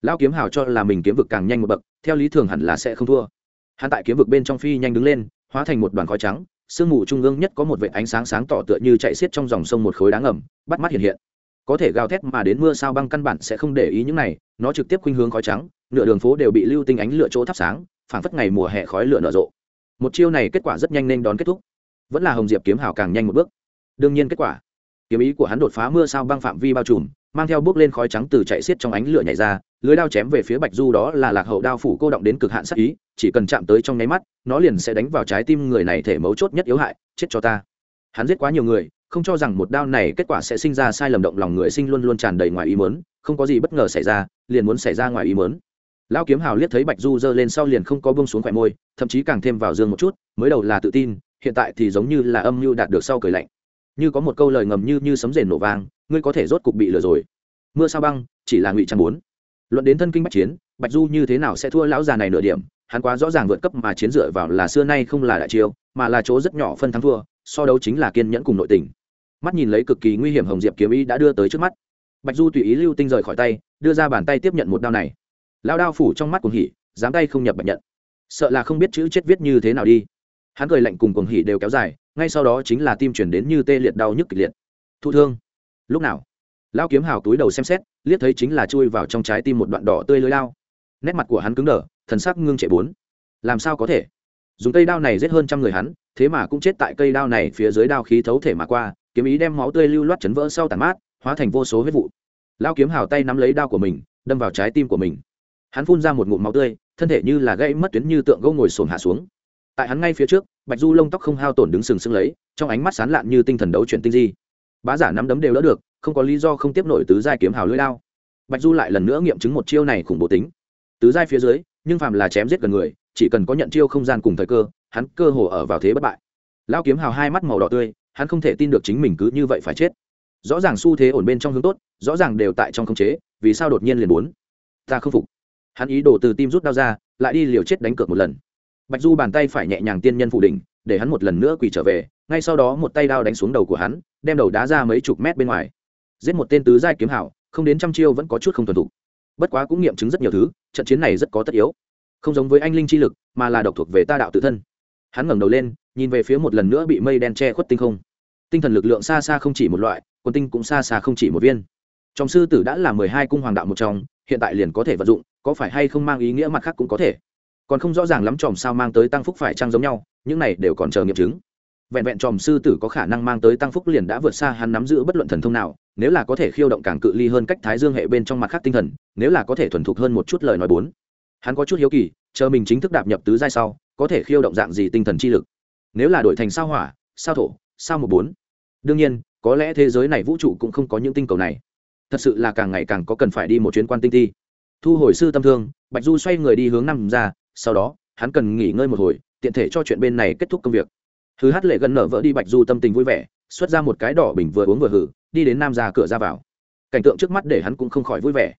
lao kiếm hào cho là mình kiếm vực càng nhanh một bậc, theo lý thường hẳn là sẽ không thua. Hắn tại kiếm vực bên trong phi nhanh đứng lên, hóa thành một đoàn khói trắng, sương mù trung ương nhất có một vệ ánh sáng sáng tỏ tựa như chạy xiết trong dòng sông một khối đá ngầm, bắt mắt hiện hiện. Có thể gào thét mà đến mưa sao băng căn bản sẽ không để ý những này, nó trực tiếp khuynh hướng khói trắng, nửa đường phố đều bị lưu tinh ánh lửa chỗ thắp sáng, phảng phất ngày mùa hè khói lửa nở rộ. Một chiêu này kết quả rất nhanh nên đón kết thúc. Vẫn là hồng diệp kiếm hào càng nhanh một bước. Đương nhiên kết quả, kiếm ý của hắn đột phá mưa sao băng phạm vi bao trùm, mang theo bước lên khói trắng từ chạy xiết trong ánh lửa nhảy ra lưới đao chém về phía bạch du đó là lạc hậu đao phủ cô động đến cực hạn sát ý, chỉ cần chạm tới trong nháy mắt, nó liền sẽ đánh vào trái tim người này thể mấu chốt nhất yếu hại, chết cho ta. Hắn giết quá nhiều người, không cho rằng một đao này kết quả sẽ sinh ra sai lầm động lòng người sinh luôn luôn tràn đầy ngoài ý mớn không có gì bất ngờ xảy ra, liền muốn xảy ra ngoài ý mớn lão kiếm hào liếc thấy bạch du giơ lên sau liền không có bông xuống khỏe môi, thậm chí càng thêm vào dương một chút, mới đầu là tự tin, hiện tại thì giống như là âm mưu đạt được sau cười lạnh. Như có một câu lời ngầm như như sấm rền nổ vang, ngươi có thể rốt cục bị lừa rồi. Mưa sao băng, chỉ là ngụy trang bốn luận đến thân kinh bách chiến, bạch du như thế nào sẽ thua lão già này nửa điểm, hắn quá rõ ràng vượt cấp mà chiến dựa vào là xưa nay không là đại chiêu, mà là chỗ rất nhỏ phân thắng thua, so đấu chính là kiên nhẫn cùng nội tình. Mắt nhìn lấy cực kỳ nguy hiểm hồng diệp kiếm ý đã đưa tới trước mắt. Bạch du tùy ý lưu tinh rời khỏi tay, đưa ra bàn tay tiếp nhận một đao này. Lao đao phủ trong mắt cuồng hỉ, dám tay không nhập bạch nhận. Sợ là không biết chữ chết viết như thế nào đi. Hắn cười lạnh cùng cuồng hỉ đều kéo dài, ngay sau đó chính là tim chuyển đến như tê liệt đau nhức kịch liệt. Thụ thương. Lúc nào? Lao kiếm hào túi đầu xem xét, liếc thấy chính là chui vào trong trái tim một đoạn đỏ tươi lưới lao. Nét mặt của hắn cứng đờ, thần sắc ngưng trệ bốn. Làm sao có thể? Dùng cây đao này giết hơn trăm người hắn, thế mà cũng chết tại cây đao này phía dưới đao khí thấu thể mà qua, kiếm ý đem máu tươi lưu loát chấn vỡ sau tàn mát, hóa thành vô số huyết vụ. Lao kiếm hào tay nắm lấy đao của mình, đâm vào trái tim của mình. Hắn phun ra một ngụm máu tươi, thân thể như là gãy mất tuyến như tượng gâu ngồi sồn hạ xuống. Tại hắn ngay phía trước, bạch du lông tóc không hao tổn đứng sừng sững lấy, trong ánh mắt sán lạn như tinh thần đấu chuyển tinh di. Bá giả nắm đấm đều đỡ được không có lý do không tiếp nổi tứ giai kiếm hào lưỡi đao. Bạch du lại lần nữa nghiệm chứng một chiêu này khủng bố tính. Tứ giai phía dưới, nhưng phàm là chém giết gần người, chỉ cần có nhận chiêu không gian cùng thời cơ, hắn cơ hồ ở vào thế bất bại. Lao kiếm hào hai mắt màu đỏ tươi, hắn không thể tin được chính mình cứ như vậy phải chết. Rõ ràng xu thế ổn bên trong hướng tốt, rõ ràng đều tại trong khống chế, vì sao đột nhiên liền muốn? Ta không phục. Hắn ý đồ từ tim rút đao ra, lại đi liều chết đánh cược một lần. Bạch du bàn tay phải nhẹ nhàng tiên nhân phủ đỉnh, để hắn một lần nữa quỳ trở về, ngay sau đó một tay đao đánh xuống đầu của hắn, đem đầu đá ra mấy chục mét bên ngoài giết một tên tứ giai kiếm hảo, không đến trăm chiêu vẫn có chút không thuần thục. Bất quá cũng nghiệm chứng rất nhiều thứ, trận chiến này rất có tất yếu. Không giống với anh linh chi lực, mà là độc thuộc về ta đạo tự thân. Hắn ngẩng đầu lên, nhìn về phía một lần nữa bị mây đen che khuất tinh không. Tinh thần lực lượng xa xa không chỉ một loại quân tinh cũng xa xa không chỉ một viên. Trong sư tử đã là mười hai cung hoàng đạo một trong, hiện tại liền có thể vận dụng, có phải hay không mang ý nghĩa mặt khác cũng có thể. Còn không rõ ràng lắm tròm sao mang tới tăng phúc phải trang giống nhau, những này đều còn chờ nghiệm chứng. Vẹn vẹn tròm sư tử có khả năng mang tới tăng phúc liền đã vượt xa hắn nắm giữ bất luận thần thông nào nếu là có thể khiêu động càng cự ly hơn cách thái dương hệ bên trong mặt khác tinh thần, nếu là có thể thuần thục hơn một chút lời nói bốn. Hắn có chút hiếu kỳ, chờ mình chính thức đạp nhập tứ giai sau, có thể khiêu động dạng gì tinh thần chi lực? Nếu là đổi thành sao hỏa, sao thổ, sao một bốn. Đương nhiên, có lẽ thế giới này vũ trụ cũng không có những tinh cầu này. Thật sự là càng ngày càng có cần phải đi một chuyến quan tinh thi. Thu hồi sư tâm thương, bạch du xoay người đi hướng năm ra, sau đó, hắn cần nghỉ ngơi một hồi, tiện thể cho chuyện bên này kết thúc công việc. Hư hát lệ gần nở vỡ đi bạch du tâm tình vui vẻ, xuất ra một cái đỏ bình vừa uống vừa hử đi đến nam ra cửa ra vào. Cảnh tượng trước mắt để hắn cũng không khỏi vui vẻ.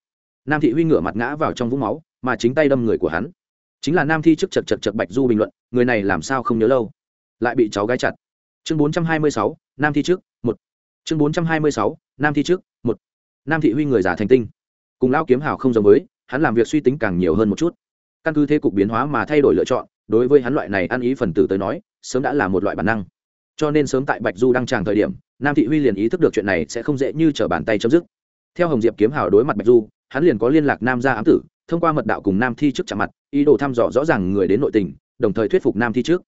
Nam thị huy ngửa mặt ngã vào trong vũng máu, mà chính tay đâm người của hắn. Chính là nam thi trước chật chật chật bạch du bình luận, người này làm sao không nhớ lâu. Lại bị cháu gái chặt. Chương bốn trăm hai mươi sáu, nam thi trước, một. Chương bốn trăm hai mươi sáu, nam thi trước, một. Nam thị huy người giả thành tinh. Cùng lão kiếm hào không giống với, hắn làm việc suy tính càng nhiều hơn một chút. Căn cứ thế cục biến hóa mà thay đổi lựa chọn, đối với hắn loại này ăn ý phần tử tới nói, sớm đã là một loại bản năng cho nên sớm tại bạch du đăng tràng thời điểm, nam thị huy liền ý thức được chuyện này sẽ không dễ như t bàn tay chấm dứt. Theo hồng diệp kiếm hào đối mặt bạch du, hắn liền có liên lạc nam gia ám tử, thông qua mật đạo cùng nam thi trước chạm mặt, ý đồ thăm dò rõ ràng người đến nội tình, đồng thời thuyết phục nam thi trước.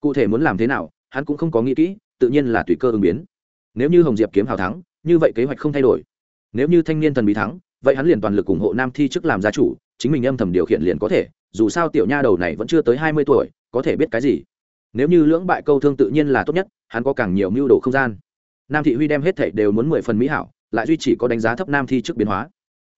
Cụ thể muốn làm thế nào, hắn cũng không có nghĩ kỹ, tự nhiên là tùy cơ ứng biến. Nếu như hồng diệp kiếm hào thắng, như vậy kế hoạch không thay đổi. Nếu như thanh niên thần bí thắng, vậy hắn liền toàn lực ủng hộ nam thi trước làm gia chủ, chính mình âm thầm điều khiển liền có thể, dù sao tiểu nha đầu này vẫn chưa tới hai mươi tuổi, có thể biết cái gì nếu như lưỡng bại câu thương tự nhiên là tốt nhất, hắn có càng nhiều mưu đồ không gian. Nam thị huy đem hết thảy đều muốn mười phần mỹ hảo, lại duy chỉ có đánh giá thấp nam thi trước biến hóa.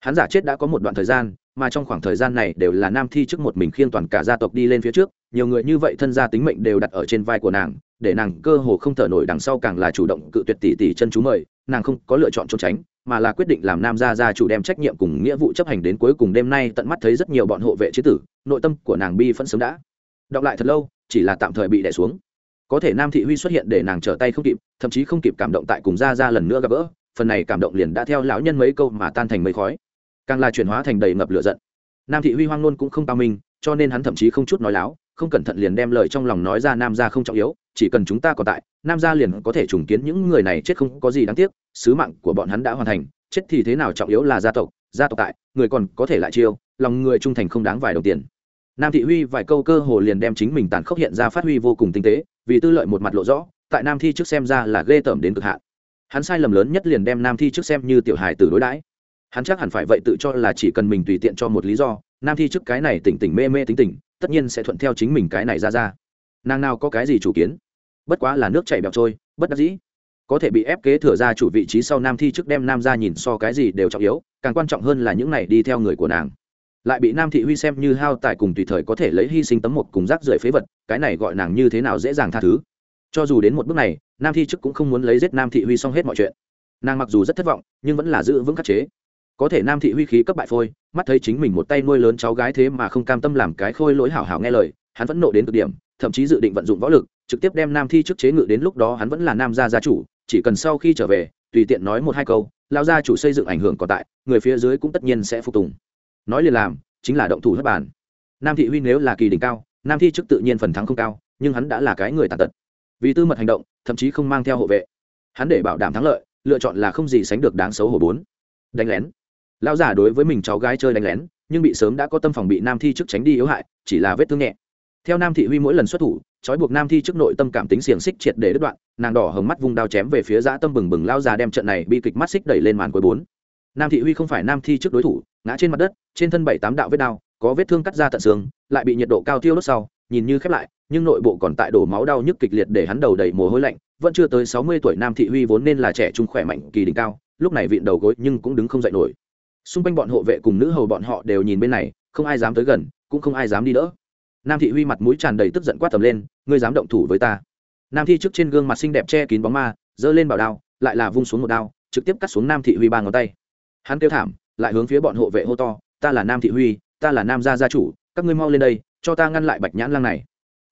Hắn giả chết đã có một đoạn thời gian, mà trong khoảng thời gian này đều là nam thi trước một mình khiêng toàn cả gia tộc đi lên phía trước, nhiều người như vậy thân gia tính mệnh đều đặt ở trên vai của nàng, để nàng cơ hồ không thở nổi đằng sau càng là chủ động cự tuyệt tỷ tỷ chân chú mời, nàng không có lựa chọn trốn tránh, mà là quyết định làm nam gia gia chủ đem trách nhiệm cùng nghĩa vụ chấp hành đến cuối cùng đêm nay tận mắt thấy rất nhiều bọn hộ vệ chế tử, nội tâm của nàng bi phẫn sớm đã. Đọc lại thật lâu chỉ là tạm thời bị đè xuống. Có thể nam thị huy xuất hiện để nàng trở tay không kịp, thậm chí không kịp cảm động tại cùng gia gia lần nữa gặp gỡ, phần này cảm động liền đã theo lão nhân mấy câu mà tan thành mấy khói. Càng là chuyển hóa thành đầy ngập lửa giận. Nam thị huy hoang nôn cũng không cao minh, cho nên hắn thậm chí không chút nói láo, không cẩn thận liền đem lời trong lòng nói ra nam gia không trọng yếu, chỉ cần chúng ta còn tại, nam gia liền có thể trùng kiến những người này chết không có gì đáng tiếc, sứ mạng của bọn hắn đã hoàn thành, chết thì thế nào trọng yếu là gia tộc gia tộc tại, người còn có thể lại chiêu, lòng người trung thành không đáng vài đồng tiền nam thị huy vài câu cơ hồ liền đem chính mình tàn khốc hiện ra phát huy vô cùng tinh tế, vì tư lợi một mặt lộ rõ, tại nam thi trước xem ra là ghê tởm đến cực hạn. Hắn sai lầm lớn nhất liền đem nam thi trước xem như tiểu hài từ đối đãi. Hắn chắc hẳn phải vậy tự cho là chỉ cần mình tùy tiện cho một lý do, nam thi trước cái này tỉnh tỉnh mê mê tính tỉnh tất nhiên sẽ thuận theo chính mình cái này ra ra. Nàng nào có cái gì chủ kiến? Bất quá là nước chảy bẹo trôi, bất đắc dĩ. Có thể bị ép kế thừa ra chủ vị trí sau nam thi trước đem nam ra nhìn so cái gì đều trọng yếu, càng quan trọng hơn là những này đi theo người của nàng lại bị nam thị huy xem như hao tài cùng tùy thời có thể lấy hy sinh tấm một cùng rác rưởi phế vật, cái này gọi nàng như thế nào dễ dàng tha thứ. Cho dù đến một bước này, nam thi chức cũng không muốn lấy giết nam thị huy xong hết mọi chuyện. Nàng mặc dù rất thất vọng, nhưng vẫn là giữ vững khắc chế. Có thể nam thị huy khí cấp bại phôi, mắt thấy chính mình một tay nuôi lớn cháu gái thế mà không cam tâm làm cái khôi lỗi hảo hảo nghe lời, hắn vẫn nộ đến cực điểm, thậm chí dự định vận dụng võ lực, trực tiếp đem nam thi trước chế ngự đến lúc đó hắn vẫn là nam gia gia chủ, chỉ cần sau khi trở về, tùy tiện nói một hai câu lao gia chủ xây dựng ảnh hưởng còn tại, người phía dưới cũng tất nhiên sẽ phục tùng nói liền làm, chính là động thủ hất bản nam thị huy nếu là kỳ đỉnh cao, nam thi trước tự nhiên phần thắng không cao, nhưng hắn đã là cái người tàn tật. Vì tư mật hành động, thậm chí không mang theo hộ vệ. Hắn để bảo đảm thắng lợi, lựa chọn là không gì sánh được đáng xấu hổ bốn. Đánh lén. Lão giả đối với mình cháu gái chơi đánh lén, nhưng bị sớm đã có tâm phòng bị nam thi trước tránh đi yếu hại, chỉ là vết thương nhẹ. Theo nam thị huy mỗi lần xuất thủ, trói buộc nam thi trước nội tâm cảm tính xiềng xích triệt để đứt đoạn, nàng đỏ hồng mắt vung đao chém về phía dã tâm bừng bừng lao già đem trận này bi kịch mắt xích đẩy lên màn cuối bốn nam thị huy không phải nam thi trước đối thủ, ngã trên mặt đất, trên thân bảy tám đạo vết đao có vết thương cắt ra tận xương, lại bị nhiệt độ cao tiêu đốt sau, nhìn như khép lại, nhưng nội bộ còn tại đổ máu đau nhức kịch liệt để hắn đầu đầy mồ hôi lạnh, vẫn chưa tới sáu mươi tuổi nam thị huy vốn nên là trẻ trung khỏe mạnh, kỳ đỉnh cao, lúc này vịn đầu gối nhưng cũng đứng không dậy nổi. Xung quanh bọn hộ vệ cùng nữ hầu bọn họ đều nhìn bên này, không ai dám tới gần, cũng không ai dám đi đỡ. Nam thị huy mặt mũi tràn đầy tức giận quát tầm lên, ngươi dám động thủ với ta? Nam thi trước trên gương mặt xinh đẹp che kín bóng ma, giơ lên bảo đao, lại là vung xuống một đao, trực tiếp cắt xuống nam thị huy ba ngón tay hắn kêu thảm, lại hướng phía bọn hộ vệ hô to, ta là nam thị huy, ta là nam gia gia chủ, các ngươi mau lên đây, cho ta ngăn lại bạch nhãn lang này.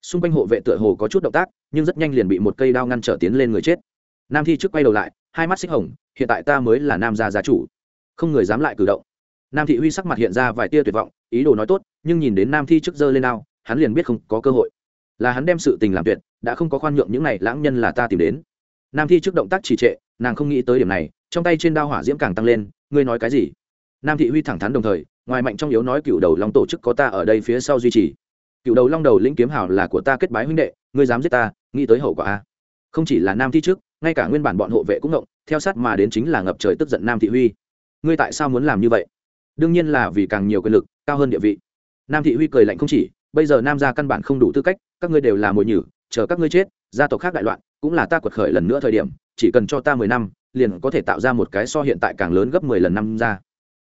Xung quanh hộ vệ tựa hồ có chút động tác, nhưng rất nhanh liền bị một cây đao ngăn trở tiến lên người chết. Nam thi trước quay đầu lại, hai mắt xích hồng, hiện tại ta mới là nam gia gia chủ. Không người dám lại cử động. Nam thị huy sắc mặt hiện ra vài tia tuyệt vọng, ý đồ nói tốt, nhưng nhìn đến nam thi trước giơ lên đao, hắn liền biết không có cơ hội. Là hắn đem sự tình làm tuyệt, đã không có khoan nhượng những này lãng nhân là ta tìm đến. Nam thi trước động tác trì trệ, nàng không nghĩ tới điểm này, trong tay trên đao hỏa diễm càng tăng lên ngươi nói cái gì? Nam thị huy thẳng thắn đồng thời, ngoài mạnh trong yếu nói cựu đầu long tổ chức có ta ở đây phía sau duy trì. Cựu đầu long đầu lĩnh kiếm hào là của ta kết bái huynh đệ, ngươi dám giết ta, nghĩ tới hậu quả a. Không chỉ là nam thi trước, ngay cả nguyên bản bọn hộ vệ cũng ngộng, theo sát mà đến chính là ngập trời tức giận nam thị huy. Ngươi tại sao muốn làm như vậy? Đương nhiên là vì càng nhiều quyền lực, cao hơn địa vị. Nam thị huy cười lạnh không chỉ, bây giờ nam gia căn bản không đủ tư cách, các ngươi đều là mồi nhử, chờ các ngươi chết, gia tộc khác đại loạn, cũng là ta quật khởi lần nữa thời điểm, chỉ cần cho ta mười năm liền có thể tạo ra một cái so hiện tại càng lớn gấp mười lần năm ra.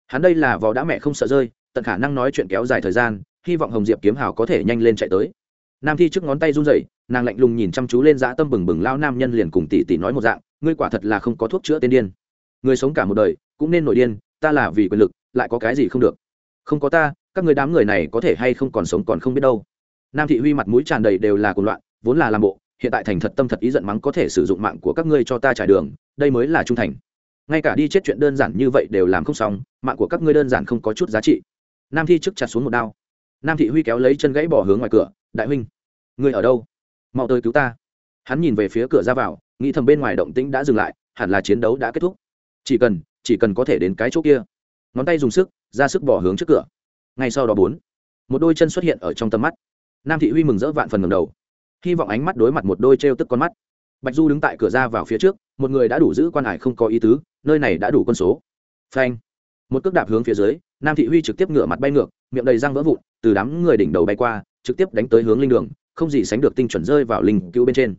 Hắn đây là vò đã mẹ không sợ rơi, tận khả năng nói chuyện kéo dài thời gian, hy vọng hồng diệp kiếm hào có thể nhanh lên chạy tới. Nam thi trước ngón tay run rẩy, nàng lạnh lùng nhìn chăm chú lên dã tâm bừng bừng lao nam nhân liền cùng tỷ tỷ nói một dạng, ngươi quả thật là không có thuốc chữa tên điên. Người sống cả một đời, cũng nên nổi điên, ta là vì quyền lực, lại có cái gì không được. Không có ta, các người đám người này có thể hay không còn sống còn không biết đâu. Nam thị huy mặt mũi tràn đầy đều là cuồng loạn, vốn là làm bộ hiện tại thành thật tâm thật ý giận mắng có thể sử dụng mạng của các ngươi cho ta trải đường, đây mới là trung thành. Ngay cả đi chết chuyện đơn giản như vậy đều làm không xong, mạng của các ngươi đơn giản không có chút giá trị. Nam thi trước chặt xuống một đao. Nam thị huy kéo lấy chân gãy bỏ hướng ngoài cửa, đại huynh, ngươi ở đâu? Mau tới cứu ta. Hắn nhìn về phía cửa ra vào, nghĩ thầm bên ngoài động tĩnh đã dừng lại, hẳn là chiến đấu đã kết thúc. Chỉ cần chỉ cần có thể đến cái chỗ kia. Ngón tay dùng sức, ra sức bỏ hướng trước cửa. Ngay sau đó bốn, một đôi chân xuất hiện ở trong tầm mắt. Nam thị huy mừng rỡ vạn phần ngầm đầu hy vọng ánh mắt đối mặt một đôi t r e o tức con mắt. Bạch du đứng tại cửa ra vào phía trước, một người đã đủ giữ quan hải không có ý tứ, nơi này đã đủ quân số. Phanh. Một cước đạp hướng phía dưới, nam thị huy trực tiếp ngửa mặt bay ngược, miệng đầy răng vỡ vụn, từ đám người đỉnh đầu bay qua, trực tiếp đánh tới hướng linh đường, không gì sánh được tinh chuẩn rơi vào linh cứu bên trên.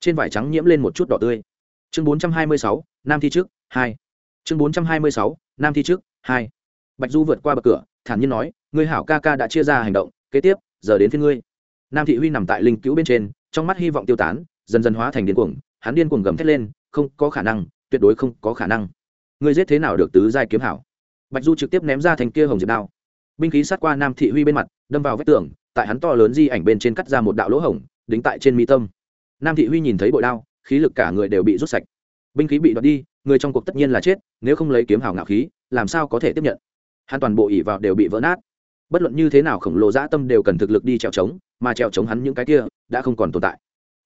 Trên vải trắng nhiễm lên một chút đỏ tươi. Chương bốn trăm hai mươi sáu, nam thi trước, hai. Chương bốn trăm hai mươi sáu, nam thi trước, hai. Bạch du vượt qua bậc cửa, thản nhiên nói, ngươi hảo ca ca đã chia ra hành động, kế tiếp, giờ đến phía ngươi nam thị huy nằm tại linh cứu bên trên, trong mắt hy vọng tiêu tán, dần dần hóa thành điên cuồng, hắn điên cuồng gầm thét lên, không có khả năng, tuyệt đối không có khả năng. Ngươi giết thế nào được tứ giai kiếm hảo? Bạch du trực tiếp ném ra thành kia hồng diệp đao. Binh khí sát qua nam thị huy bên mặt, đâm vào vách tường, tại hắn to lớn di ảnh bên trên cắt ra một đạo lỗ hổng, đính tại trên mi tâm. Nam thị huy nhìn thấy bội đao, khí lực cả người đều bị rút sạch. Binh khí bị đoạt đi, người trong cuộc tất nhiên là chết, nếu không lấy kiếm hảo ngạo khí, làm sao có thể tiếp nhận? Hắn toàn bộ ỉ vào đều bị vỡ nát. Bất luận như thế nào khổng lồ dã tâm đều cần thực lực đi trèo trống mà trèo chống hắn những cái kia, đã không còn tồn tại.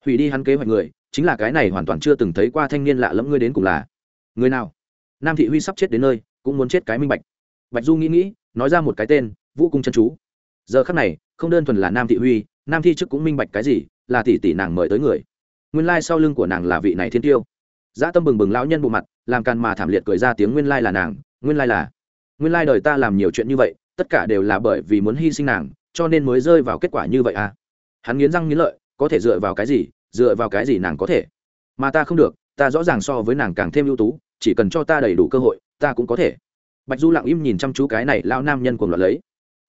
Hủy đi hắn kế hoạch người, chính là cái này hoàn toàn chưa từng thấy qua thanh niên lạ lẫm ngươi đến cùng là người nào. Nam thị huy sắp chết đến nơi, cũng muốn chết cái minh bạch. Bạch du nghĩ nghĩ, nói ra một cái tên, vũ cung chân chú. Giờ khắc này, không đơn thuần là nam thị huy, nam thi chức cũng minh bạch cái gì, là tỷ tỷ nàng mời tới người. Nguyên lai sau lưng của nàng là vị này thiên tiêu. Dã tâm bừng bừng lão nhân bộ mặt, làm càn mà thảm liệt cười ra tiếng nguyên lai là nàng, nguyên lai là. Nguyên lai đời ta làm nhiều chuyện như vậy, tất cả đều là bởi vì muốn hy sinh nàng cho nên mới rơi vào kết quả như vậy à? Hắn nghiến răng nghiến lợi, có thể dựa vào cái gì? Dựa vào cái gì nàng có thể? Mà ta không được, ta rõ ràng so với nàng càng thêm ưu tú, chỉ cần cho ta đầy đủ cơ hội, ta cũng có thể. Bạch du lặng im nhìn chăm chú cái này lao nam nhân cuồng loạn lấy.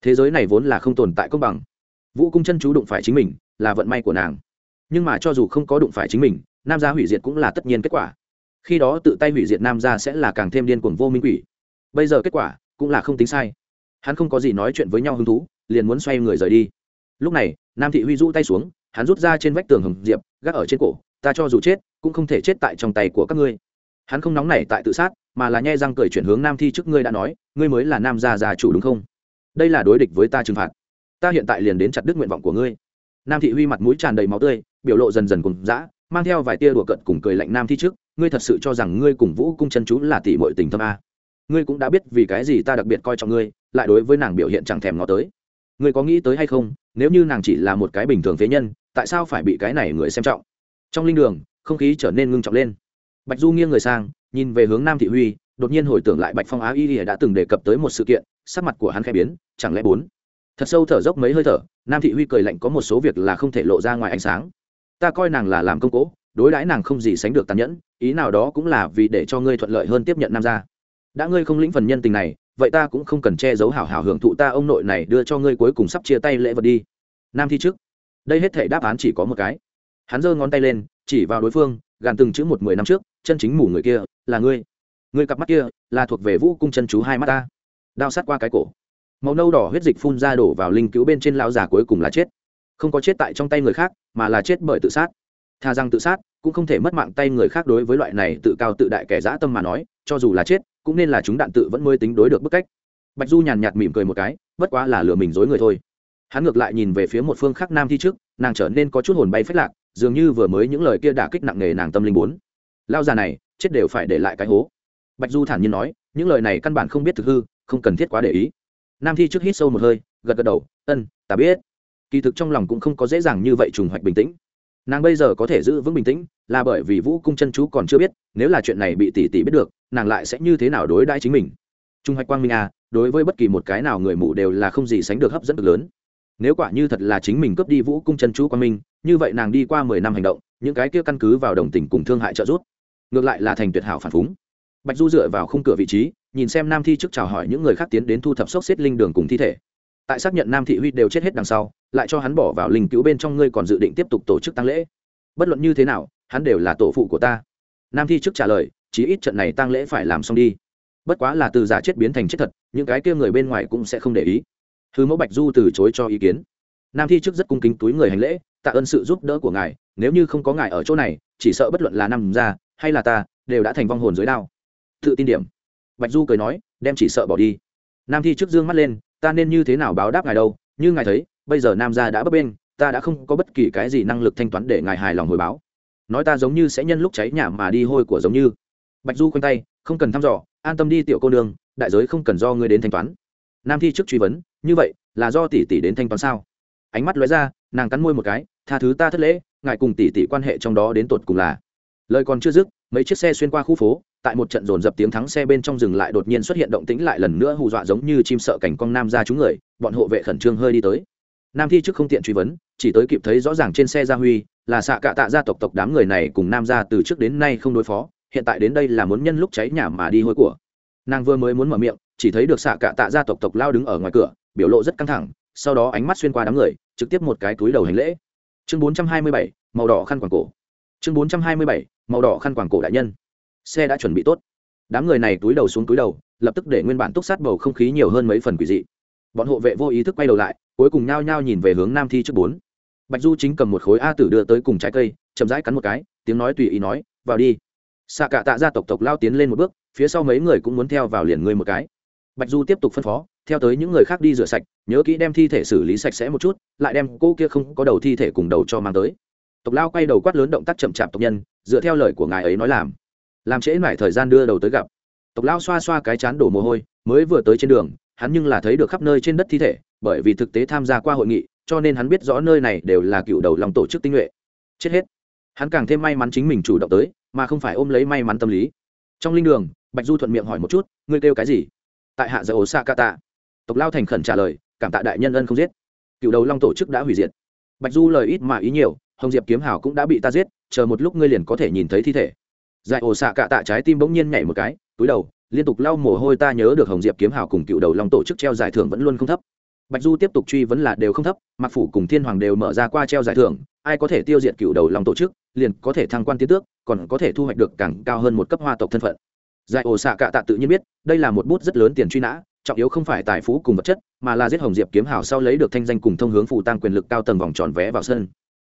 Thế giới này vốn là không tồn tại công bằng. Vũ cung chân chú đụng phải chính mình, là vận may của nàng. Nhưng mà cho dù không có đụng phải chính mình, nam gia hủy diệt cũng là tất nhiên kết quả. Khi đó tự tay hủy diệt nam gia sẽ là càng thêm điên cuồng vô minh quỷ. Bây giờ kết quả cũng là không tính sai. Hắn không có gì nói chuyện với nhau hứng thú liền muốn xoay người rời đi. Lúc này, nam thị huy rũ tay xuống, hắn rút ra trên vách tường hồng diệp, gác ở trên cổ, ta cho dù chết, cũng không thể chết tại trong tay của các ngươi. Hắn không nóng nảy tại tự sát, mà là nhai răng cười chuyển hướng nam thi trước ngươi đã nói, ngươi mới là nam gia già chủ đúng không? Đây là đối địch với ta trừng phạt. Ta hiện tại liền đến chặt đứt nguyện vọng của ngươi. Nam thị huy mặt mũi tràn đầy máu tươi, biểu lộ dần dần cùng dã, mang theo vài tia đùa cận cùng cười lạnh nam thi trước, ngươi thật sự cho rằng ngươi cùng vũ cung chân chú là tỷ mọi tình thâm a? Ngươi cũng đã biết vì cái gì ta đặc biệt coi trọng ngươi, lại đối với nàng biểu hiện chẳng thèm ngó tới người có nghĩ tới hay không, nếu như nàng chỉ là một cái bình thường phế nhân, tại sao phải bị cái này người xem trọng? Trong linh đường, không khí trở nên ngưng trọng lên. Bạch du nghiêng người sang, nhìn về hướng nam thị huy, đột nhiên hồi tưởng lại bạch phong á y đã từng đề cập tới một sự kiện, sắc mặt của hắn khẽ biến, chẳng lẽ bốn? Thật sâu thở dốc mấy hơi thở, nam thị huy cười lạnh có một số việc là không thể lộ ra ngoài ánh sáng. Ta coi nàng là làm công cố, đối đãi nàng không gì sánh được tàn nhẫn, ý nào đó cũng là vì để cho ngươi thuận lợi hơn tiếp nhận nam gia. Đã ngươi không lĩnh phần nhân tình này vậy ta cũng không cần che giấu hảo hảo hưởng thụ ta ông nội này đưa cho ngươi cuối cùng sắp chia tay lễ vật đi. Nam thi trước. Đây hết thể đáp án chỉ có một cái. Hắn giơ ngón tay lên, chỉ vào đối phương, gàn từng chữ một mười năm trước, chân chính mù người kia, là ngươi. Ngươi cặp mắt kia, là thuộc về vũ cung chân chú hai mắt ta. Đao sát qua cái cổ. Màu nâu đỏ huyết dịch phun ra đổ vào linh cứu bên trên lao già cuối cùng là chết. Không có chết tại trong tay người khác, mà là chết bởi tự sát. Tha rằng tự sát, cũng không thể mất mạng tay người khác đối với loại này tự cao tự đại kẻ dã tâm mà nói cho dù là chết, cũng nên là chúng đạn tự vẫn mới tính đối được bức cách. Bạch du nhàn nhạt mỉm cười một cái, bất quá là lừa mình dối người thôi. Hắn ngược lại nhìn về phía một phương khác nam thi trước, nàng trở nên có chút hồn bay phách lạc, dường như vừa mới những lời kia đả kích nặng nề nàng tâm linh bốn. Lao già này, chết đều phải để lại cái hố. Bạch du thản nhiên nói, những lời này căn bản không biết thực hư, không cần thiết quá để ý. Nam thi trước hít sâu một hơi, gật gật đầu, ân, ta biết. Kỳ thực trong lòng cũng không có dễ dàng như vậy trùng hoạch bình tĩnh nàng bây giờ có thể giữ vững bình tĩnh, là bởi vì vũ cung chân chú còn chưa biết, nếu là chuyện này bị tỷ tỷ biết được, nàng lại sẽ như thế nào đối đãi chính mình. Trung hoạch quang minh à đối với bất kỳ một cái nào người mù đều là không gì sánh được hấp dẫn cực lớn. Nếu quả như thật là chính mình cướp đi vũ cung chân chú quang minh, như vậy nàng đi qua mười năm hành động, những cái kia căn cứ vào đồng tình cùng thương hại trợ giúp, ngược lại là thành tuyệt hảo phản phúng. Bạch du dựa vào khung cửa vị trí, nhìn xem nam thi trước chào hỏi những người khác tiến đến thu thập sốc xếp linh đường cùng thi thể tại xác nhận nam thị huy đều chết hết đằng sau, lại cho hắn bỏ vào linh cứu bên trong ngươi còn dự định tiếp tục tổ chức tăng lễ. Bất luận như thế nào, hắn đều là tổ phụ của ta. Nam thi trước trả lời, chí ít trận này tăng lễ phải làm xong đi. Bất quá là từ giả chết biến thành chết thật, những cái kia người bên ngoài cũng sẽ không để ý. Hư mẫu bạch du từ chối cho ý kiến. Nam thi trước rất cung kính túi người hành lễ, tạ ơn sự giúp đỡ của ngài, nếu như không có ngài ở chỗ này, chỉ sợ bất luận là nam gia hay là ta, đều đã thành vong hồn dưới đao. Tự tin điểm. Bạch du cười nói, đem chỉ sợ bỏ đi. Nam thi trước dương mắt lên ta nên như thế nào báo đáp ngài đâu? Như ngài thấy, bây giờ nam gia đã bấp bên ta đã không có bất kỳ cái gì năng lực thanh toán để ngài hài lòng hồi báo. Nói ta giống như sẽ nhân lúc cháy nhà mà đi hôi của giống như. Bạch du khoanh tay, không cần thăm dò, an tâm đi tiểu cô nương, đại giới không cần do ngươi đến thanh toán. Nam thi trước truy vấn, như vậy, là do tỷ tỷ đến thanh toán sao? Ánh mắt lóe ra, nàng cắn môi một cái, tha thứ ta thất lễ, ngài cùng tỷ tỷ quan hệ trong đó đến tột cùng là. Lời còn chưa dứt, mấy chiếc xe xuyên qua khu phố tại một trận dồn dập tiếng thắng xe bên trong rừng lại đột nhiên xuất hiện động tĩnh lại lần nữa hù dọa giống như chim sợ cảnh con nam ra chúng người, bọn hộ vệ khẩn trương hơi đi tới. Nam thi trước không tiện truy vấn, chỉ tới kịp thấy rõ ràng trên xe gia huy, là xạ cạ tạ gia tộc tộc đám người này cùng nam gia từ trước đến nay không đối phó, hiện tại đến đây là muốn nhân lúc cháy nhà mà đi hôi của. Nàng vừa mới muốn mở miệng, chỉ thấy được xạ cạ tạ gia tộc tộc lao đứng ở ngoài cửa, biểu lộ rất căng thẳng, sau đó ánh mắt xuyên qua đám người, trực tiếp một cái túi đầu hành lễ. Chương bốn trăm hai mươi bảy, màu đỏ khăn quàng cổ. Chương bốn trăm hai mươi bảy, màu đỏ khăn quàng cổ đại nhân xe đã chuẩn bị tốt. Đám người này túi đầu xuống túi đầu, lập tức để nguyên bản túc sát bầu không khí nhiều hơn mấy phần quỷ dị. Bọn hộ vệ vô ý thức quay đầu lại, cuối cùng nhao nhao nhìn về hướng nam thi trước bốn. Bạch du chính cầm một khối a tử đưa tới cùng trái cây, chậm rãi cắn một cái, tiếng nói tùy ý nói, vào đi. Xạ cả tạ gia tộc tộc lao tiến lên một bước, phía sau mấy người cũng muốn theo vào liền ngươi một cái. Bạch du tiếp tục phân phó, theo tới những người khác đi rửa sạch, nhớ kỹ đem thi thể xử lý sạch sẽ một chút, lại đem cô kia không có đầu thi thể cùng đầu cho mang tới. Tộc lao quay đầu quát lớn động tác chậm chạp tộc nhân, dựa theo lời của ngài ấy nói làm làm trễ mãi thời gian đưa đầu tới gặp. Tộc lao xoa xoa cái chán đổ mồ hôi, mới vừa tới trên đường, hắn nhưng là thấy được khắp nơi trên đất thi thể, bởi vì thực tế tham gia qua hội nghị, cho nên hắn biết rõ nơi này đều là cựu đầu lòng tổ chức tinh nhuệ. Chết hết. Hắn càng thêm may mắn chính mình chủ động tới, mà không phải ôm lấy may mắn tâm lý. Trong linh đường, bạch du thuận miệng hỏi một chút, ngươi kêu cái gì? Tại hạ dạ dầu sa ca tạ. Tộc lao thành khẩn trả lời, cảm tạ đại nhân ân không giết. Cựu đầu long tổ chức đã hủy diệt. Bạch du lời ít mà ý nhiều, hồng diệp kiếm hảo cũng đã bị ta giết, chờ một lúc ngươi liền có thể nhìn thấy thi thể. Giải ổ xạ cạ tạ trái tim bỗng nhiên nhảy một cái, túi đầu, liên tục lau mồ hôi ta nhớ được hồng diệp kiếm hảo cùng cựu đầu long tổ chức treo giải thưởng vẫn luôn không thấp. Bạch du tiếp tục truy vấn là đều không thấp mặc phủ cùng thiên hoàng đều mở ra qua treo giải thưởng, ai có thể tiêu diệt cựu đầu long tổ chức, liền có thể thăng quan tiến tước, còn có thể thu hoạch được càng cao hơn một cấp hoa tộc thân phận. Giải ổ xạ cạ tạ tự nhiên biết, đây là một bút rất lớn tiền truy nã, trọng yếu không phải tài phú cùng vật chất, mà là giết hồng diệp kiếm hảo sau lấy được thanh danh cùng thông hướng phủ tăng quyền lực cao tầng vòng tròn vé vào sân.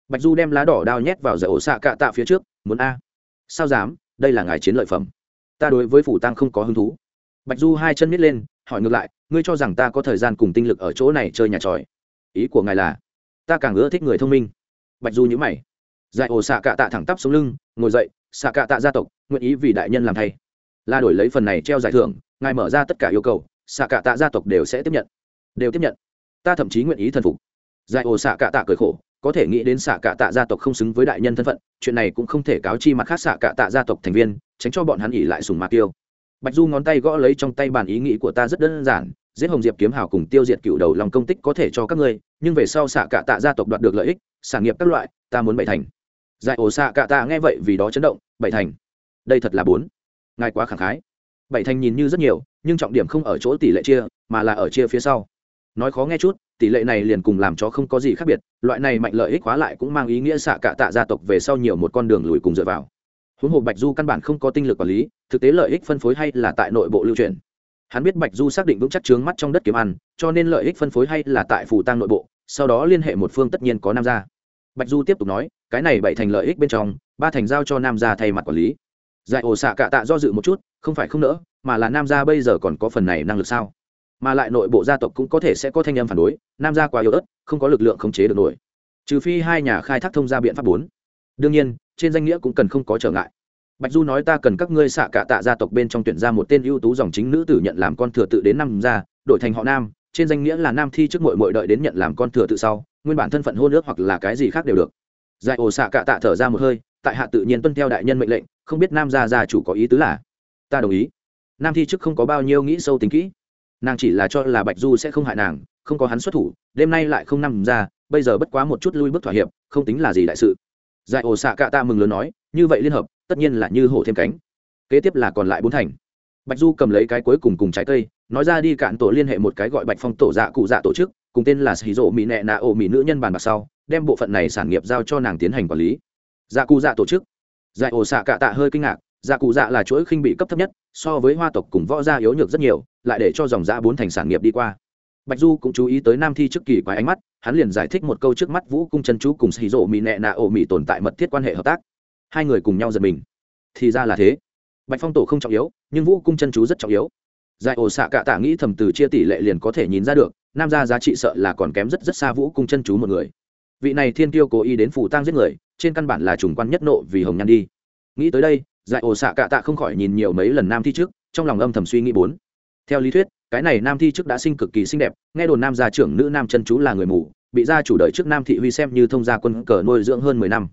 Bạch du đem lá đỏ đao nhét vào giải ổ xạ cạ tạ phía trước, muốn a sao dám? Đây là ngài chiến lợi phẩm. Ta đối với phủ tăng không có hứng thú. Bạch du hai chân miết lên, hỏi ngược lại, ngươi cho rằng ta có thời gian cùng tinh lực ở chỗ này chơi nhà tròi? Ý của ngài là, ta càng ưa thích người thông minh. Bạch du nhữ mày. Dạy ổ xạ cạ tạ thẳng tắp xuống lưng, ngồi dậy, xạ cạ tạ gia tộc, nguyện ý vì đại nhân làm thay. Là đổi lấy phần này treo giải thưởng, ngài mở ra tất cả yêu cầu, xạ cạ tạ gia tộc đều sẽ tiếp nhận. Đều tiếp nhận. Ta thậm chí nguyện ý thần phục. Giải ổ xạ cạ tạ cười khổ có thể nghĩ đến xạ cả tạ gia tộc không xứng với đại nhân thân phận, chuyện này cũng không thể cáo chi mặt khác xạ cả tạ gia tộc thành viên, tránh cho bọn hắn ỉ lại sùng mạc tiêu. Bạch du ngón tay gõ lấy trong tay bản ý nghĩ của ta rất đơn giản, giết hồng diệp kiếm hào cùng tiêu diệt cựu đầu lòng công tích có thể cho các ngươi, nhưng về sau xạ cả tạ gia tộc đoạt được lợi ích sản nghiệp các loại, ta muốn bảy thành. Giải ổ xạ cả tạ nghe vậy vì đó chấn động, bảy thành. Đây thật là bốn. Ngài quá khẳng khái. Bảy thành nhìn như rất nhiều, nhưng trọng điểm không ở chỗ tỷ lệ chia, mà là ở chia phía sau nói khó nghe chút, tỷ lệ này liền cùng làm cho không có gì khác biệt, loại này mạnh lợi ích hóa lại cũng mang ý nghĩa xạ cạ tạ gia tộc về sau nhiều một con đường lùi cùng dựa vào. Huống hồ bạch du căn bản không có tinh lực quản lý, thực tế lợi ích phân phối hay là tại nội bộ lưu truyền. Hắn biết bạch du xác định vững chắc trướng mắt trong đất kiếm ăn, cho nên lợi ích phân phối hay là tại phủ tăng nội bộ, sau đó liên hệ một phương tất nhiên có nam gia. Bạch du tiếp tục nói, cái này bảy thành lợi ích bên trong, ba thành giao cho nam gia thay mặt quản lý. Giải ổ xạ cạ tạ do dự một chút, không phải không nỡ, mà là nam gia bây giờ còn có phần này năng lực sao? Mà lại nội bộ gia tộc cũng có thể sẽ có thanh âm phản đối, nam gia quá yếu ớt, không có lực lượng khống chế được nổi. Trừ phi hai nhà khai thác thông gia biện pháp bốn. Đương nhiên, trên danh nghĩa cũng cần không có trở ngại. Bạch du nói ta cần các ngươi xạ cả tạ gia tộc bên trong tuyển ra một tên ưu tú dòng chính nữ tử nhận làm con thừa tự đến năm gia, đổi thành họ nam, trên danh nghĩa là nam thi trước mội mội đợi đến nhận làm con thừa tự sau, nguyên bản thân phận hôn ước hoặc là cái gì khác đều được. Giải ổ xạ cả tạ thở ra một hơi, tại hạ tự nhiên tuân theo đại nhân mệnh lệnh, không biết nam gia gia chủ có ý tứ là? Ta đồng ý. Nam thi trước không có bao nhiêu nghĩ sâu tính kỹ nàng chỉ là cho là bạch du sẽ không hại nàng, không có hắn xuất thủ, đêm nay lại không nằm ra, bây giờ bất quá một chút lui bước thỏa hiệp, không tính là gì đại sự. Giải ổ xạ cạ ta mừng lớn nói, như vậy liên hợp, tất nhiên là như hổ thêm cánh. Kế tiếp là còn lại bốn thành. Bạch du cầm lấy cái cuối cùng cùng trái cây, nói ra đi cạn tổ liên hệ một cái gọi bạch phong tổ dạ cụ dạ tổ chức, cùng tên là xì rộ mỹ nẹ nạ ổ mỹ nữ nhân bàn bạc sau, đem bộ phận này sản nghiệp giao cho nàng tiến hành quản lý. Dạ cụ dạ tổ chức. Giải ổ xạ cạ tạ hơi kinh ngạc dạ cụ dạ là chuỗi khinh bị cấp thấp nhất, so với hoa tộc cùng võ gia yếu nhược rất nhiều, lại để cho dòng dạ bốn thành sản nghiệp đi qua. Bạch du cũng chú ý tới nam thi trước kỳ quái ánh mắt, hắn liền giải thích một câu trước mắt vũ cung chân chú cùng xì rộ mỹ nẹ nạ ổ mỹ tồn tại mật thiết quan hệ hợp tác. Hai người cùng nhau giật mình. Thì ra là thế. Bạch phong tổ không trọng yếu, nhưng vũ cung chân chú rất trọng yếu. Giải ổ xạ cạ tạ nghĩ thầm từ chia tỷ lệ liền có thể nhìn ra được, nam gia giá trị sợ là còn kém rất rất xa vũ cung chân chú một người. Vị này thiên tiêu cố ý đến phủ tang giết người, trên căn bản là trùng quan nhất nộ vì hồng nhan đi. Nghĩ tới đây giải ổ xạ cạ tạ không khỏi nhìn nhiều mấy lần nam thi trước, trong lòng âm thầm suy nghĩ bốn. Theo lý thuyết, cái này nam thi trước đã sinh cực kỳ xinh đẹp, nghe đồn nam gia trưởng nữ nam chân chú là người mù, bị gia chủ đời trước nam thị huy xem như thông gia quân cờ nuôi dưỡng hơn mười năm.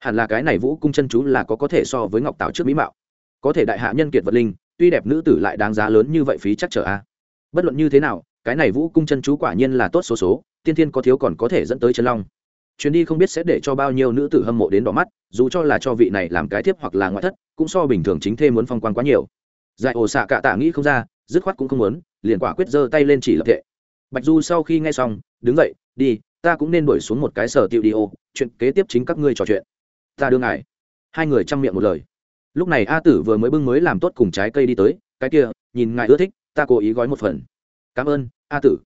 Hẳn là cái này vũ cung chân chú là có có thể so với ngọc tảo trước mỹ mạo. Có thể đại hạ nhân kiệt vật linh, tuy đẹp nữ tử lại đáng giá lớn như vậy phí chắc trở a. Bất luận như thế nào, cái này vũ cung chân chú quả nhiên là tốt số số, tiên thiên có thiếu còn có thể dẫn tới chân long chuyến đi không biết sẽ để cho bao nhiêu nữ tử hâm mộ đến đỏ mắt, dù cho là cho vị này làm cái tiếp hoặc là ngoại thất, cũng so bình thường chính thê muốn phong quan quá nhiều. Giải ổ xạ cạ tạ nghĩ không ra, dứt khoát cũng không muốn, liền quả quyết giơ tay lên chỉ lập thệ. Bạch du sau khi nghe xong, đứng dậy, đi, ta cũng nên đổi xuống một cái sở tiệu đi ô, chuyện kế tiếp chính các ngươi trò chuyện. Ta đưa ngài. Hai người chăm miệng một lời. Lúc này a tử vừa mới bưng mới làm tốt cùng trái cây đi tới, cái kia, nhìn ngài ưa thích, ta cố ý gói một phần. Cảm ơn, a tử.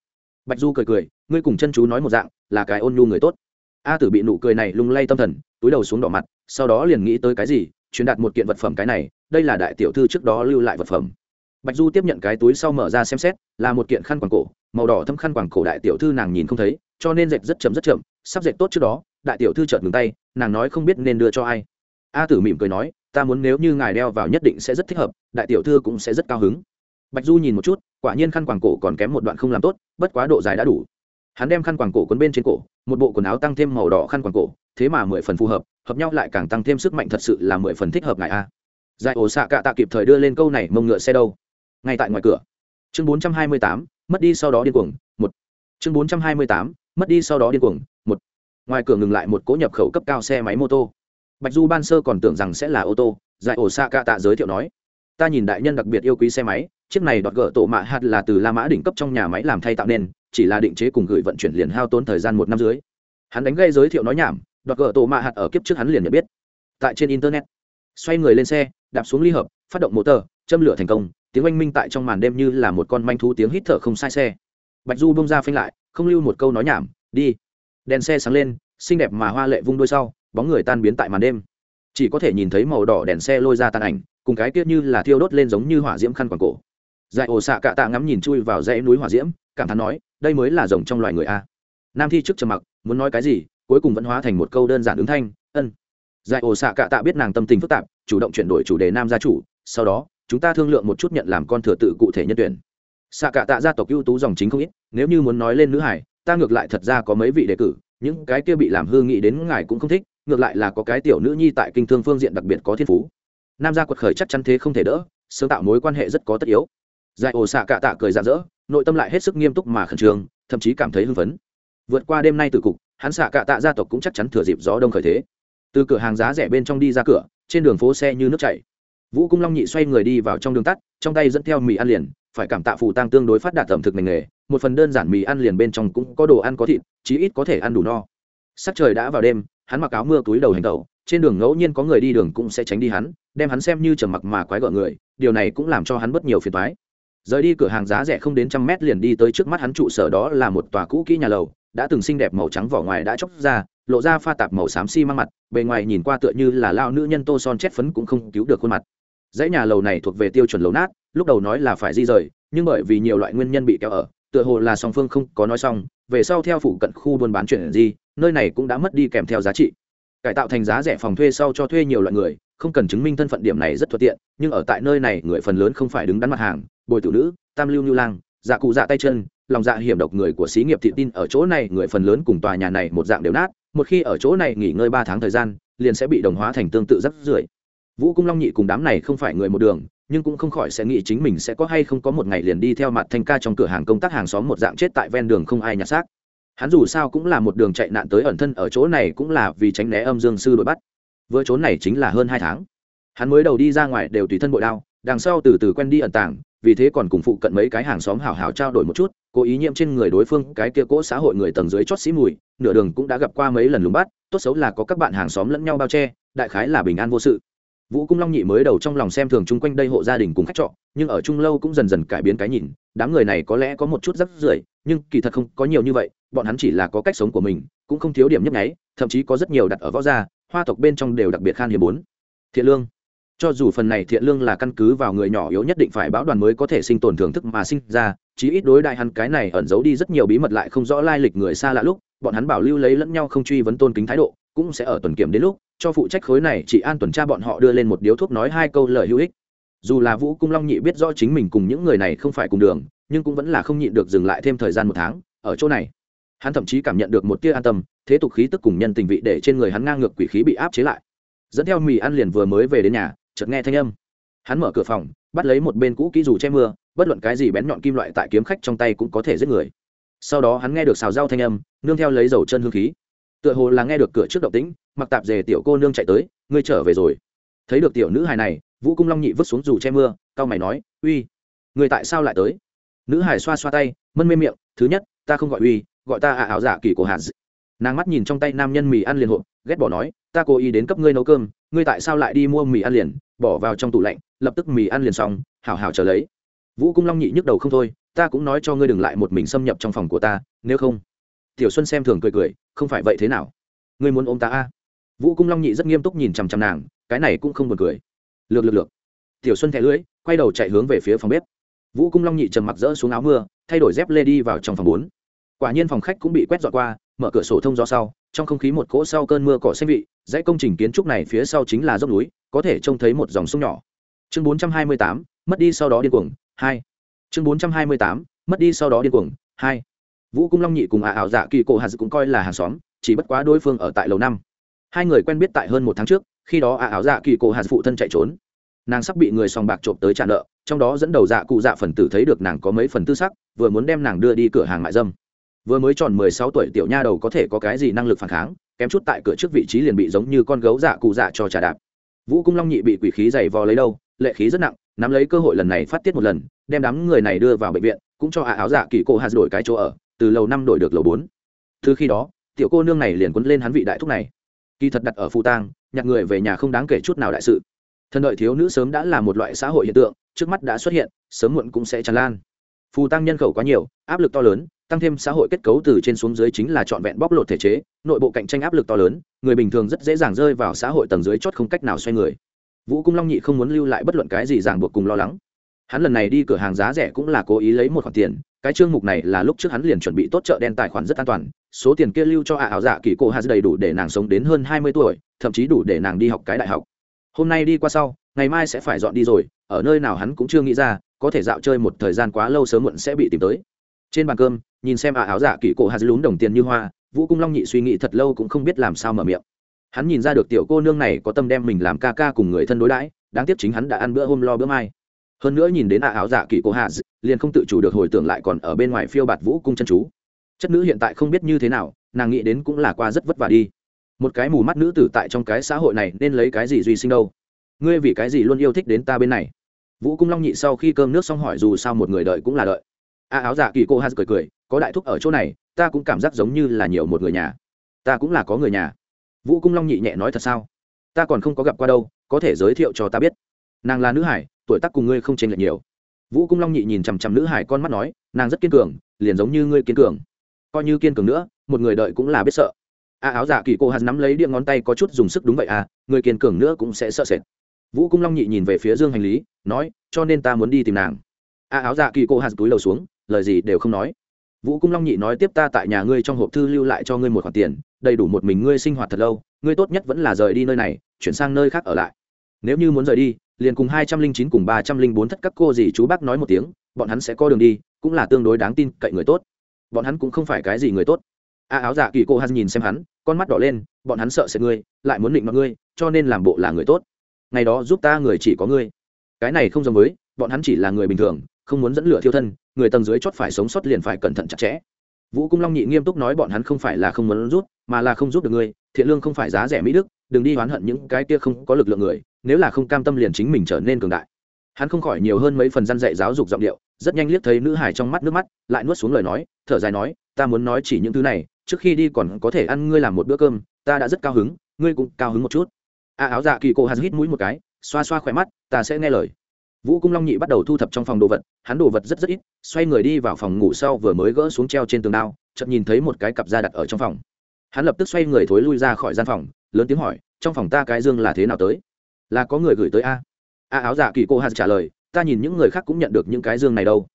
Bạch du cười cười, ngươi cùng chân chú nói một dạng, là cái ôn nhu người tốt a tử bị nụ cười này lung lay tâm thần, túi đầu xuống đỏ mặt, sau đó liền nghĩ tới cái gì, truyền đạt một kiện vật phẩm cái này, đây là đại tiểu thư trước đó lưu lại vật phẩm. Bạch du tiếp nhận cái túi sau mở ra xem xét, là một kiện khăn quàng cổ, màu đỏ thâm khăn quàng cổ đại tiểu thư nàng nhìn không thấy, cho nên dệt rất chậm rất chậm, sắp dệt tốt trước đó, đại tiểu thư chợt ngừng tay, nàng nói không biết nên đưa cho ai. A tử mỉm cười nói, ta muốn nếu như ngài đeo vào nhất định sẽ rất thích hợp, đại tiểu thư cũng sẽ rất cao hứng. Bạch du nhìn một chút, quả nhiên khăn quàng cổ còn kém một đoạn không làm tốt, bất quá độ dài đã đủ. Hắn đem khăn quàng cổ quấn bên trên cổ một bộ quần áo tăng thêm màu đỏ khăn quàng cổ, thế mà mười phần phù hợp hợp nhau lại càng tăng thêm sức mạnh thật sự là mười phần thích hợp ngài a. Giải ổ xạ cạ tạ kịp thời đưa lên câu này, mông ngựa xe đâu? Ngay tại ngoài cửa. Chương bốn trăm hai mươi tám, mất đi sau đó điên cuồng, một. Chương bốn trăm hai mươi tám, mất đi sau đó điên cuồng, một. Ngoài cửa ngừng lại một cỗ nhập khẩu cấp cao xe máy mô tô. Bạch du ban sơ còn tưởng rằng sẽ là ô tô, giải ổ xạ cạ tạ giới thiệu nói. Ta nhìn đại nhân đặc biệt yêu quý xe máy, chiếc này đọt gỡ tổ mạ hạt là từ la mã đỉnh cấp trong nhà máy làm thay tạo nên chỉ là định chế cùng gửi vận chuyển liền hao tốn thời gian một năm dưới. Hắn đánh gây giới thiệu nói nhảm, đoạt gỡ tổ mạ hạt ở kiếp trước hắn liền nhận biết. Tại trên internet, xoay người lên xe, đạp xuống ly hợp, phát động motor, châm lửa thành công, tiếng oanh minh tại trong màn đêm như là một con manh thú tiếng hít thở không sai xe. Bạch du bông ra phanh lại, không lưu một câu nói nhảm, đi. Đèn xe sáng lên, xinh đẹp mà hoa lệ vung đôi sau, bóng người tan biến tại màn đêm. Chỉ có thể nhìn thấy màu đỏ đèn xe lôi ra tàn ảnh, cùng cái tiết như là thiêu đốt lên giống như hỏa diễm khăn quàng cổ. Dại ổ xạ cạ tạ ngắm nhìn chui vào dãy núi hỏa diễm, cảm thán nói đây mới là rồng trong loài người a. Nam thi trước trầm mặc, muốn nói cái gì, cuối cùng vẫn hóa thành một câu đơn giản ứng thanh, ân. Giải ổ xạ cạ tạ biết nàng tâm tình phức tạp, chủ động chuyển đổi chủ đề nam gia chủ, sau đó, chúng ta thương lượng một chút nhận làm con thừa tự cụ thể nhân tuyển. Xạ cạ tạ gia tộc ưu tú dòng chính không ít, nếu như muốn nói lên nữ hải, ta ngược lại thật ra có mấy vị đề cử, những cái kia bị làm hư nghị đến ngài cũng không thích, ngược lại là có cái tiểu nữ nhi tại kinh thương phương diện đặc biệt có thiên phú. Nam gia quật khởi chắc chắn thế không thể đỡ, sớm tạo mối quan hệ rất có tất yếu. Giải ổ xạ cạ tạ cười rạng rỡ nội tâm lại hết sức nghiêm túc mà khẩn trương, thậm chí cảm thấy hưng phấn. Vượt qua đêm nay từ cục, hắn xạ cạ tạ gia tộc cũng chắc chắn thừa dịp gió đông khởi thế. Từ cửa hàng giá rẻ bên trong đi ra cửa, trên đường phố xe như nước chảy. Vũ cung long nhị xoay người đi vào trong đường tắt, trong tay dẫn theo mì ăn liền, phải cảm tạ phù tăng tương đối phát đạt ẩm thực ngành nghề, một phần đơn giản mì ăn liền bên trong cũng có đồ ăn có thịt, chí ít có thể ăn đủ no. Sắc trời đã vào đêm, hắn mặc áo mưa túi đầu hành tẩu, trên đường ngẫu nhiên có người đi đường cũng sẽ tránh đi hắn, đem hắn xem như trầm mặc mà quái gợ người, điều này cũng làm cho hắn bất nhiều phiền toái rời đi cửa hàng giá rẻ không đến trăm mét liền đi tới trước mắt hắn trụ sở đó là một tòa cũ kỹ nhà lầu, đã từng xinh đẹp màu trắng vỏ ngoài đã chóc ra, lộ ra pha tạp màu xám xi măng mặt, bề ngoài nhìn qua tựa như là lao nữ nhân tô son chét phấn cũng không cứu được khuôn mặt. Dãy nhà lầu này thuộc về tiêu chuẩn lầu nát, lúc đầu nói là phải di rời, nhưng bởi vì nhiều loại nguyên nhân bị kéo ở, tựa hồ là song phương không có nói xong, về sau theo phụ cận khu buôn bán chuyển di, nơi này cũng đã mất đi kèm theo giá trị. Cải tạo thành giá rẻ phòng thuê sau cho thuê nhiều loại người không cần chứng minh thân phận điểm này rất thuận tiện, nhưng ở tại nơi này, người phần lớn không phải đứng đắn mặt hàng, bồi tử nữ, tam lưu nhu lang dạ cụ dạ tay chân, lòng dạ hiểm độc người của xí nghiệp thị tin ở chỗ này, người phần lớn cùng tòa nhà này một dạng đều nát, một khi ở chỗ này nghỉ ngơi ba tháng thời gian, liền sẽ bị đồng hóa thành tương tự rất rưởi. Vũ cung long nhị cùng đám này không phải người một đường, nhưng cũng không khỏi sẽ nghĩ chính mình sẽ có hay không có một ngày liền đi theo mặt thanh ca trong cửa hàng công tác hàng xóm một dạng chết tại ven đường không ai nhặt xác. Hắn dù sao cũng là một đường chạy nạn tới ẩn thân ở chỗ này cũng là vì tránh né âm dương sư đội bắt vừa trốn này chính là hơn hai tháng. Hắn mới đầu đi ra ngoài đều tùy thân bội đao, đằng sau từ từ quen đi ẩn tàng, vì thế còn cùng phụ cận mấy cái hàng xóm hào hào trao đổi một chút, cố ý nhiễm trên người đối phương cái kia cỗ xã hội người tầng dưới chót xí mùi, nửa đường cũng đã gặp qua mấy lần lùng bắt, tốt xấu là có các bạn hàng xóm lẫn nhau bao che, đại khái là bình an vô sự. Vũ cung long nhị mới đầu trong lòng xem thường chung quanh đây hộ gia đình cùng khách trọ, nhưng ở chung lâu cũng dần dần cải biến cái nhìn, đám người này có lẽ có một chút rắc rưởi, nhưng kỳ thật không có nhiều như vậy, bọn hắn chỉ là có cách sống của mình, cũng không thiếu điểm nhấp nháy, thậm chí có rất nhiều đặt ở võ gia hoa tộc bên trong đều đặc biệt khan hiếm bốn. Thiện lương. Cho dù phần này thiện lương là căn cứ vào người nhỏ yếu nhất định phải báo đoàn mới có thể sinh tồn thưởng thức mà sinh ra, chí ít đối đại hắn cái này ẩn giấu đi rất nhiều bí mật lại không rõ lai lịch người xa lạ lúc, bọn hắn bảo lưu lấy lẫn nhau không truy vấn tôn kính thái độ, cũng sẽ ở tuần kiểm đến lúc, cho phụ trách khối này chỉ an tuần tra bọn họ đưa lên một điếu thuốc nói hai câu lời hữu ích. Dù là vũ cung long nhị biết rõ chính mình cùng những người này không phải cùng đường, nhưng cũng vẫn là không nhịn được dừng lại thêm thời gian một tháng, ở chỗ này hắn thậm chí cảm nhận được một tia an tâm, thế tục khí tức cùng nhân tình vị để trên người hắn ngang ngược quỷ khí bị áp chế lại. Dẫn theo mì ăn liền vừa mới về đến nhà, chợt nghe thanh âm. Hắn mở cửa phòng, bắt lấy một bên cũ kỹ dù che mưa, bất luận cái gì bén nhọn kim loại tại kiếm khách trong tay cũng có thể giết người. Sau đó hắn nghe được xào rau thanh âm, nương theo lấy dầu chân hương khí. Tựa hồ là nghe được cửa trước động tĩnh, mặc tạp dề tiểu cô nương chạy tới, ngươi trở về rồi. Thấy được tiểu nữ hài này, vũ cung long nhị vứt xuống dù che mưa, cao mày nói, uy, người tại sao lại tới? Nữ hải xoa xoa tay, mân mê miệng, thứ nhất, ta không gọi uy gọi ta ạ ảo giả kỳ cổ hạt. Nàng mắt nhìn trong tay nam nhân mì ăn liền hộp, ghét bỏ nói, ta cố ý đến cấp ngươi nấu cơm, ngươi tại sao lại đi mua mì ăn liền, bỏ vào trong tủ lạnh, lập tức mì ăn liền xong, hảo hảo trở lấy. Vũ cung long nhị nhức đầu không thôi, ta cũng nói cho ngươi đừng lại một mình xâm nhập trong phòng của ta, nếu không. Tiểu xuân xem thường cười cười, không phải vậy thế nào? Ngươi muốn ôm ta a à? vũ cung long nhị rất nghiêm túc nhìn chằm chằm nàng, cái này cũng không buồn cười. Lược lược lược. Tiểu xuân thẻ lưỡi, quay đầu chạy hướng về phía phòng bếp. Vũ cung long nhị trầm mặc rỡ xuống áo mưa, thay đổi dép lê đi vào trong phòng bốn quả nhiên phòng khách cũng bị quét dọn qua mở cửa sổ thông gió sau trong không khí một cỗ sau cơn mưa cỏ xanh vị dãy công trình kiến trúc này phía sau chính là dốc núi có thể trông thấy một dòng sông nhỏ. Chương 428, mất đi sau đó điên cuồng hai. Chương 428, mất đi sau đó điên cuồng hai. Vũ cung long nhị cùng ả ảo dạ kỳ cổ hạt cũng coi là hàng xóm chỉ bất quá đối phương ở tại lầu năm. Hai người quen biết tại hơn một tháng trước khi đó ả ảo dạ kỳ cổ hạt phụ thân chạy trốn. Nàng sắp bị người sòng bạc trộm tới trả nợ trong đó dẫn đầu dạ cụ dạ phần tử thấy được nàng có mấy phần tư sắc vừa muốn đem nàng đưa đi cửa hàng mại dâm vừa mới tròn mười sáu tuổi tiểu nha đầu có thể có cái gì năng lực phản kháng, kém chút tại cửa trước vị trí liền bị giống như con gấu dạ cụ dạ cho trà đạp. Vũ cung long nhị bị quỷ khí dày vò lấy đâu, lệ khí rất nặng, nắm lấy cơ hội lần này phát tiết một lần, đem đám người này đưa vào bệnh viện, cũng cho ả áo dạ kỳ cô hạt đổi cái chỗ ở, từ lầu năm đổi được lầu bốn. Từ khi đó, tiểu cô nương này liền quấn lên hắn vị đại thúc này. Kỳ thật đặt ở phụ tang nhặt người về nhà không đáng kể chút nào đại sự. Thần đợi thiếu nữ sớm đã là một loại xã hội hiện tượng, trước mắt đã xuất hiện, sớm muộn cũng sẽ tràn lan phù tăng nhân khẩu quá nhiều, áp lực to lớn, tăng thêm xã hội kết cấu từ trên xuống dưới chính là trọn vẹn bóc lột thể chế, nội bộ cạnh tranh áp lực to lớn, người bình thường rất dễ dàng rơi vào xã hội tầng dưới chót không cách nào xoay người. Vũ cung long nhị không muốn lưu lại bất luận cái gì ràng buộc cùng lo lắng. Hắn lần này đi cửa hàng giá rẻ cũng là cố ý lấy một khoản tiền, cái chương mục này là lúc trước hắn liền chuẩn bị tốt chợ đen tài khoản rất an toàn, số tiền kia lưu cho ạ ảo dạ kỳ cô hà đầy đủ để nàng sống đến hơn hai mươi tuổi, thậm chí đủ để nàng đi học cái đại học. Hôm nay đi qua sau, ngày mai sẽ phải dọn đi rồi, ở nơi nào hắn cũng chưa nghĩ ra có thể dạo chơi một thời gian quá lâu sớm muộn sẽ bị tìm tới. Trên bàn cơm, nhìn xem ả áo giả kỳ cổ hạt lún đồng tiền như hoa, vũ cung long nhị suy nghĩ thật lâu cũng không biết làm sao mở miệng. Hắn nhìn ra được tiểu cô nương này có tâm đem mình làm ca ca cùng người thân đối đãi, đáng tiếc chính hắn đã ăn bữa hôm lo bữa mai. Hơn nữa nhìn đến ả áo giả kỳ cổ hạt, liền không tự chủ được hồi tưởng lại còn ở bên ngoài phiêu bạt vũ cung chân chú. Chất nữ hiện tại không biết như thế nào, nàng nghĩ đến cũng là qua rất vất vả đi. Một cái mù mắt nữ tử tại trong cái xã hội này nên lấy cái gì duy sinh đâu? Ngươi vì cái gì luôn yêu thích đến ta bên này? Vũ cung long nhị sau khi cơm nước xong hỏi dù sao một người đợi cũng là đợi. A áo giả kỳ cô hát cười cười, có đại thúc ở chỗ này, ta cũng cảm giác giống như là nhiều một người nhà. Ta cũng là có người nhà. Vũ cung long nhị nhẹ nói thật sao? Ta còn không có gặp qua đâu, có thể giới thiệu cho ta biết. Nàng là nữ hải, tuổi tác cùng ngươi không chênh lệch nhiều. Vũ cung long nhị nhìn chằm chằm nữ hải con mắt nói, nàng rất kiên cường, liền giống như ngươi kiên cường. Coi như kiên cường nữa, một người đợi cũng là biết sợ. A áo giả kỳ cô hắn nắm lấy điện ngón tay có chút dùng sức đúng vậy à người kiên cường nữa cũng sẽ sợ sệt vũ cung long nhị nhìn về phía dương hành lý, nói, cho nên ta muốn đi tìm nàng. A áo giả kỳ cô hạt túi lầu xuống, lời gì đều không nói. Vũ cung long nhị nói, tiếp ta tại nhà ngươi trong hộp thư lưu lại cho ngươi một khoản tiền, đầy đủ một mình ngươi sinh hoạt thật lâu, ngươi tốt nhất vẫn là rời đi nơi này, chuyển sang nơi khác ở lại. Nếu như muốn rời đi, liền cùng hai trăm linh chín cùng ba trăm linh bốn thất các cô dì chú bác nói một tiếng, bọn hắn sẽ có đường đi, cũng là tương đối đáng tin cậy người tốt. Bọn hắn cũng không phải cái gì người tốt. A áo giả kỳ cô hắn nhìn xem hắn, con mắt đỏ lên, bọn hắn sợ sẽ ngươi, lại muốn định mọi ngươi, cho nên làm bộ là người tốt ngày đó giúp ta người chỉ có ngươi. Cái này không giống với, bọn hắn chỉ là người bình thường, không muốn dẫn lửa thiêu thân, người tầng dưới chót phải sống sót liền phải cẩn thận chặt chẽ. Vũ cung long nhị nghiêm túc nói bọn hắn không phải là không muốn rút, mà là không giúp được ngươi, thiện lương không phải giá rẻ mỹ đức, đừng đi oán hận những cái kia không có lực lượng người, nếu là không cam tâm liền chính mình trở nên cường đại. Hắn không khỏi nhiều hơn mấy phần răn dạy giáo dục giọng điệu, rất nhanh liếc thấy nữ hải trong mắt nước mắt, lại nuốt xuống lời nói, thở dài nói, ta muốn nói chỉ những thứ này, trước khi đi còn có thể ăn ngươi làm một bữa cơm, ta đã rất cao hứng, ngươi cũng cao hứng một chút a áo dạ kỳ cô hạt hít mũi một cái, xoa xoa khỏe mắt, ta sẽ nghe lời. Vũ cung long nhị bắt đầu thu thập trong phòng đồ vật, hắn đồ vật rất rất ít, xoay người đi vào phòng ngủ sau vừa mới gỡ xuống treo trên tường đao, chợt nhìn thấy một cái cặp da đặt ở trong phòng. Hắn lập tức xoay người thối lui ra khỏi gian phòng, lớn tiếng hỏi, trong phòng ta cái dương là thế nào tới? Là có người gửi tới a? A áo dạ kỳ cô hạt trả lời, ta nhìn những người khác cũng nhận được những cái dương này đâu.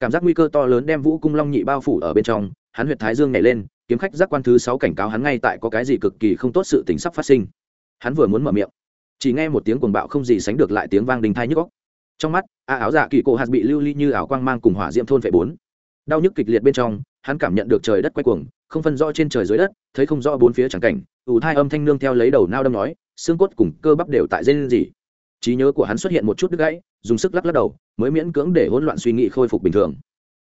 Cảm giác nguy cơ to lớn đem vũ cung long nhị bao phủ ở bên trong, hắn huyệt thái dương nhảy lên, kiếm khách giác quan thứ sáu cảnh cáo hắn ngay tại có cái gì cực kỳ không tốt sự tình sắp phát sinh hắn vừa muốn mở miệng. Chỉ nghe một tiếng cuồng bạo không gì sánh được lại tiếng vang đình thai nhức góc trong mắt, a áo dạ kỳ cổ hạt bị lưu ly như ảo quang mang cùng hỏa diễm thôn vệ bốn. Đau nhức kịch liệt bên trong, hắn cảm nhận được trời đất quay cuồng, không phân rõ trên trời dưới đất, thấy không rõ bốn phía chẳng cảnh ủ thai âm thanh nương theo lấy đầu nao đâm nói, xương cốt cùng cơ bắp đều tại dây lên gì trí nhớ của hắn xuất hiện một chút đứt gãy, dùng sức lắc lắc đầu, mới miễn cưỡng để hỗn loạn suy nghĩ khôi phục bình thường.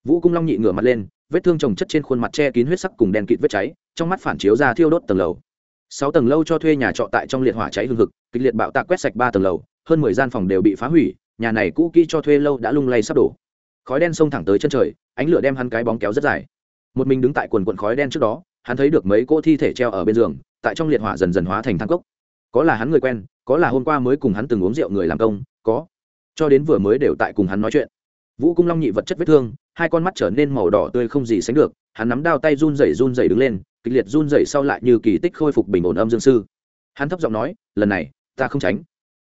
Vũ cung long nhị ngửa mặt lên, vết thương trồng chất trên khuôn mặt che kín huyết sắc cùng đen kịt vết cháy, trong mắt phản chiếu ra thiêu đốt tầng lầu sáu tầng lâu cho thuê nhà trọ tại trong liệt hỏa cháy hương hực, kịch liệt bạo tạc quét sạch ba tầng lầu, hơn mười gian phòng đều bị phá hủy, nhà này cũ kỹ cho thuê lâu đã lung lay sắp đổ. Khói đen xông thẳng tới chân trời, ánh lửa đem hắn cái bóng kéo rất dài. Một mình đứng tại quần quần khói đen trước đó, hắn thấy được mấy cỗ thi thể treo ở bên giường, tại trong liệt hỏa dần dần hóa thành thang cốc. Có là hắn người quen, có là hôm qua mới cùng hắn từng uống rượu người làm công, có. Cho đến vừa mới đều tại cùng hắn nói chuyện. Vũ cung long nhị vật chất vết thương, hai con mắt trở nên màu đỏ tươi không gì sánh được, hắn nắm đao tay run rẩy run rẩy đứng lên kịch liệt run rẩy sau lại như kỳ tích khôi phục bình ổn âm dương sư. Hắn thấp giọng nói, lần này, ta không tránh.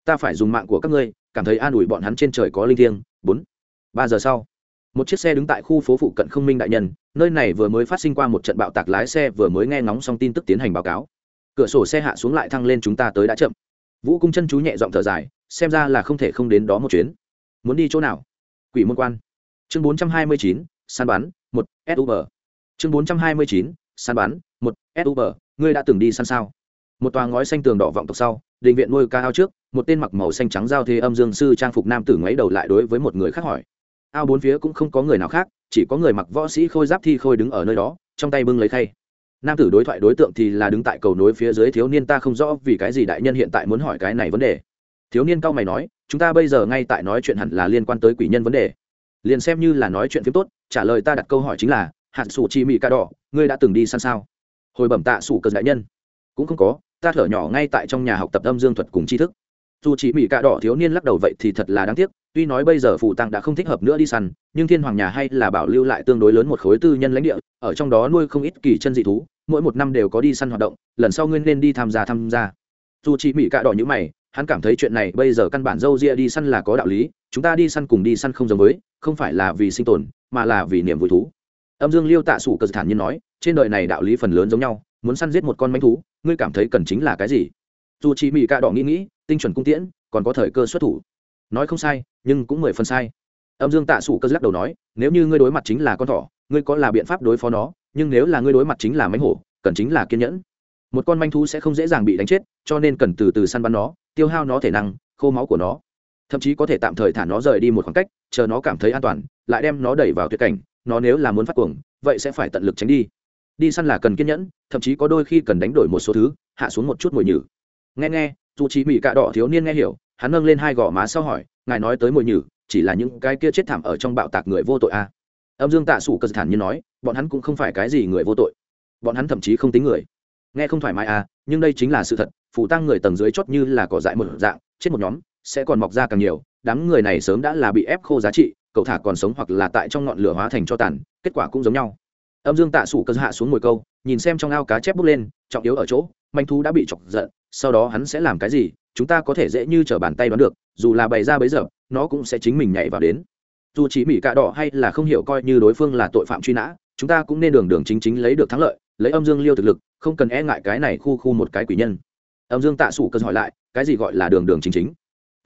Ta phải dùng mạng của các ngươi, cảm thấy an ủi bọn hắn trên trời có linh thiêng. Bốn. Ba giờ sau, một chiếc xe đứng tại khu phố phụ cận không minh đại nhân, nơi này vừa mới phát sinh qua một trận bạo tạc lái xe vừa mới nghe ngóng xong tin tức tiến hành báo cáo. Cửa sổ xe hạ xuống lại thăng lên chúng ta tới đã chậm. Vũ cung chân chú nhẹ giọng thở dài, xem ra là không thể không đến đó một chuyến. Muốn đi chỗ nào? Quỷ môn quan. Chương bốn trăm hai mươi chín, săn bắn, một suv chương bốn trăm hai mươi chín săn bắn, một sub ngươi đã từng đi săn sao? Một tòa ngói xanh tường đỏ vọng tộc sau, định viện nuôi ca ao trước, một tên mặc màu xanh trắng giao thế âm dương sư trang phục nam tử ngoáy đầu lại đối với một người khác hỏi. Ao bốn phía cũng không có người nào khác, chỉ có người mặc võ sĩ khôi giáp thi khôi đứng ở nơi đó, trong tay bưng lấy khay. Nam tử đối thoại đối tượng thì là đứng tại cầu nối phía dưới thiếu niên ta không rõ vì cái gì đại nhân hiện tại muốn hỏi cái này vấn đề. Thiếu niên cao mày nói, chúng ta bây giờ ngay tại nói chuyện hẳn là liên quan tới quỷ nhân vấn đề. Liền xem như là nói chuyện phim tốt, trả lời ta đặt câu hỏi chính là hạn sủ chi mỹ ca đỏ ngươi đã từng đi săn sao? Hồi bẩm tạ sủ cờ đại nhân. Cũng không có, ta thở nhỏ ngay tại trong nhà học tập âm dương thuật cùng tri thức. Dù chỉ mỹ cạ đỏ thiếu niên lắc đầu vậy thì thật là đáng tiếc, tuy nói bây giờ phủ tăng đã không thích hợp nữa đi săn, nhưng thiên hoàng nhà hay là bảo lưu lại tương đối lớn một khối tư nhân lãnh địa, ở trong đó nuôi không ít kỳ chân dị thú, mỗi một năm đều có đi săn hoạt động, lần sau ngươi nên đi tham gia tham gia. Dù chỉ mỹ cạ đỏ như mày, hắn cảm thấy chuyện này bây giờ căn bản dâu ria đi săn là có đạo lý, chúng ta đi săn cùng đi săn không giống với, không phải là vì sinh tồn, mà là vì niềm vui thú âm dương liêu tạ sủ cờ thản nhiên nói, trên đời này đạo lý phần lớn giống nhau, muốn săn giết một con manh thú, ngươi cảm thấy cần chính là cái gì? Dù chỉ mỹ cạ đỏ nghĩ nghĩ, tinh chuẩn cung tiễn, còn có thời cơ xuất thủ. Nói không sai, nhưng cũng mười phần sai. Âm dương tạ sủ cơ lắc đầu nói, nếu như ngươi đối mặt chính là con thỏ, ngươi có là biện pháp đối phó nó, nhưng nếu là ngươi đối mặt chính là mánh hổ, cần chính là kiên nhẫn. Một con manh thú sẽ không dễ dàng bị đánh chết, cho nên cần từ từ săn bắn nó, tiêu hao nó thể năng, khô máu của nó. Thậm chí có thể tạm thời thả nó rời đi một khoảng cách, chờ nó cảm thấy an toàn, lại đem nó đẩy vào tuyệt cảnh nó nếu là muốn phát cuồng, vậy sẽ phải tận lực tránh đi. Đi săn là cần kiên nhẫn, thậm chí có đôi khi cần đánh đổi một số thứ, hạ xuống một chút mồi nhử. Nghe nghe, dù chỉ mỹ cạ đỏ thiếu niên nghe hiểu, hắn nâng lên hai gò má sau hỏi, ngài nói tới mồi nhử, chỉ là những cái kia chết thảm ở trong bạo tạc người vô tội à. âm dương tạ sủ cơ thản như nói, bọn hắn cũng không phải cái gì người vô tội. Bọn hắn thậm chí không tính người. Nghe không thoải mái à nhưng đây chính là sự thật, phụ tăng người tầng dưới chót như là cỏ dại một dạng, chết một nhóm, sẽ còn mọc ra càng nhiều, đám người này sớm đã là bị ép khô giá trị cậu thả còn sống hoặc là tại trong ngọn lửa hóa thành cho tàn, kết quả cũng giống nhau. Âm dương tạ sủ cơ hạ xuống ngồi câu, nhìn xem trong ao cá chép bốc lên, trọng yếu ở chỗ, manh thú đã bị chọc giận, sau đó hắn sẽ làm cái gì, chúng ta có thể dễ như t r ở bàn tay đoán được, dù là bày ra bấy giờ, nó cũng sẽ chính mình nhảy vào đến. Dù chỉ mỹ cạ đỏ hay là không hiểu coi như đối phương là tội phạm truy nã, chúng ta cũng nên đường đường chính chính lấy được thắng lợi, lấy âm dương liêu thực lực, không cần e ngại cái này khu khu một cái quỷ nhân. Âm dương tạ sủ cơ hỏi lại, cái gì gọi là đường đường chính chính?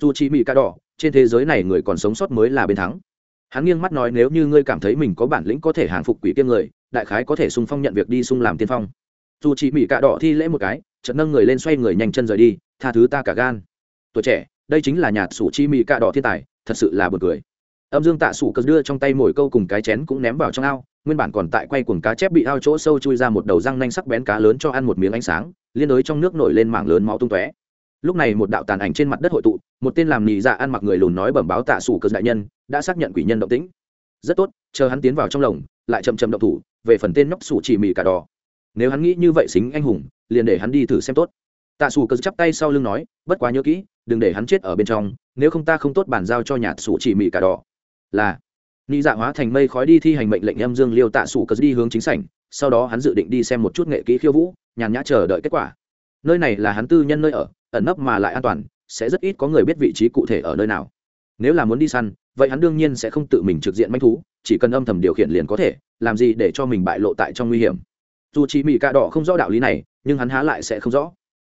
Dù chỉ mỹ cạ đỏ, trên thế giới này người còn sống sót mới là bên thắng hắn nghiêng mắt nói nếu như ngươi cảm thấy mình có bản lĩnh có thể hàng phục quỷ kiêm người, đại khái có thể sung phong nhận việc đi sung làm tiên phong. Dù chỉ mỹ cạ đỏ thi lễ một cái, chợt nâng người lên xoay người nhanh chân rời đi, tha thứ ta cả gan. Tuổi trẻ, đây chính là nhạt sủ chi mỹ cạ đỏ thiên tài, thật sự là b cười. Âm dương tạ sủ cờ đưa trong tay mồi câu cùng cái chén cũng ném vào trong ao, nguyên bản còn tại quay cuồng cá chép bị ao chỗ sâu chui ra một đầu răng nanh sắc bén cá lớn cho ăn một miếng ánh sáng, liên đối trong nước nổi lên mảng lớn máu tung tóe lúc này một đạo tàn ảnh trên mặt đất hội tụ, một tên làm nì dạ ăn mặc người lùn nói bẩm báo tạ sủ cơ đại nhân, đã xác nhận quỷ nhân động tĩnh. Rất tốt, chờ hắn tiến vào trong lồng, lại chậm chậm động thủ, về phần tên nhóc sủ chỉ mì cả đỏ. Nếu hắn nghĩ như vậy xính anh hùng, liền để hắn đi thử xem tốt. Tạ sủ cơ chắp tay sau lưng nói, bất quá nhớ kỹ, đừng để hắn chết ở bên trong, nếu không ta không tốt bàn giao cho nhà sủ chỉ mì cả đỏ. Là ni dạ hóa thành mây khói đi thi hành mệnh lệnh âm dương liêu tạ sủ cờ đi hướng chính sảnh, sau đó hắn dự định đi xem một chút nghệ kỹ khiêu vũ, nhàn nhã chờ đợi kết quả. Nơi này là hắn tư nhân nơi ở ẩn nấp mà lại an toàn, sẽ rất ít có người biết vị trí cụ thể ở nơi nào. Nếu là muốn đi săn, vậy hắn đương nhiên sẽ không tự mình trực diện manh thú, chỉ cần âm thầm điều khiển liền có thể, làm gì để cho mình bại lộ tại trong nguy hiểm. Dù chỉ mỹ cạ đỏ không rõ đạo lý này, nhưng hắn há lại sẽ không rõ.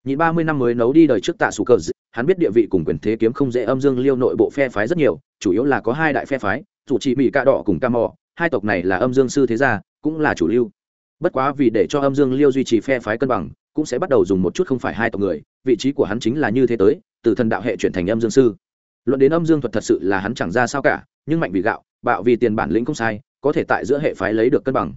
Nhịn ba mươi năm mới nấu đi đời trước tạ sủ cờ hắn biết địa vị cùng quyền thế kiếm không dễ âm dương liêu nội bộ phe phái rất nhiều, chủ yếu là có hai đại phe phái, dù chỉ mỹ cạ đỏ cùng ca mò, hai tộc này là âm dương sư thế gia, cũng là chủ lưu. Bất quá vì để cho âm dương liêu duy trì phe phái cân bằng cũng sẽ bắt đầu dùng một chút không phải hai tộc người, vị trí của hắn chính là như thế tới, từ thần đạo hệ chuyển thành âm dương sư. Luận đến âm dương thuật thật sự là hắn chẳng ra sao cả, nhưng mạnh vì gạo, bạo vì tiền bản lĩnh không sai, có thể tại giữa hệ phái lấy được cân bằng.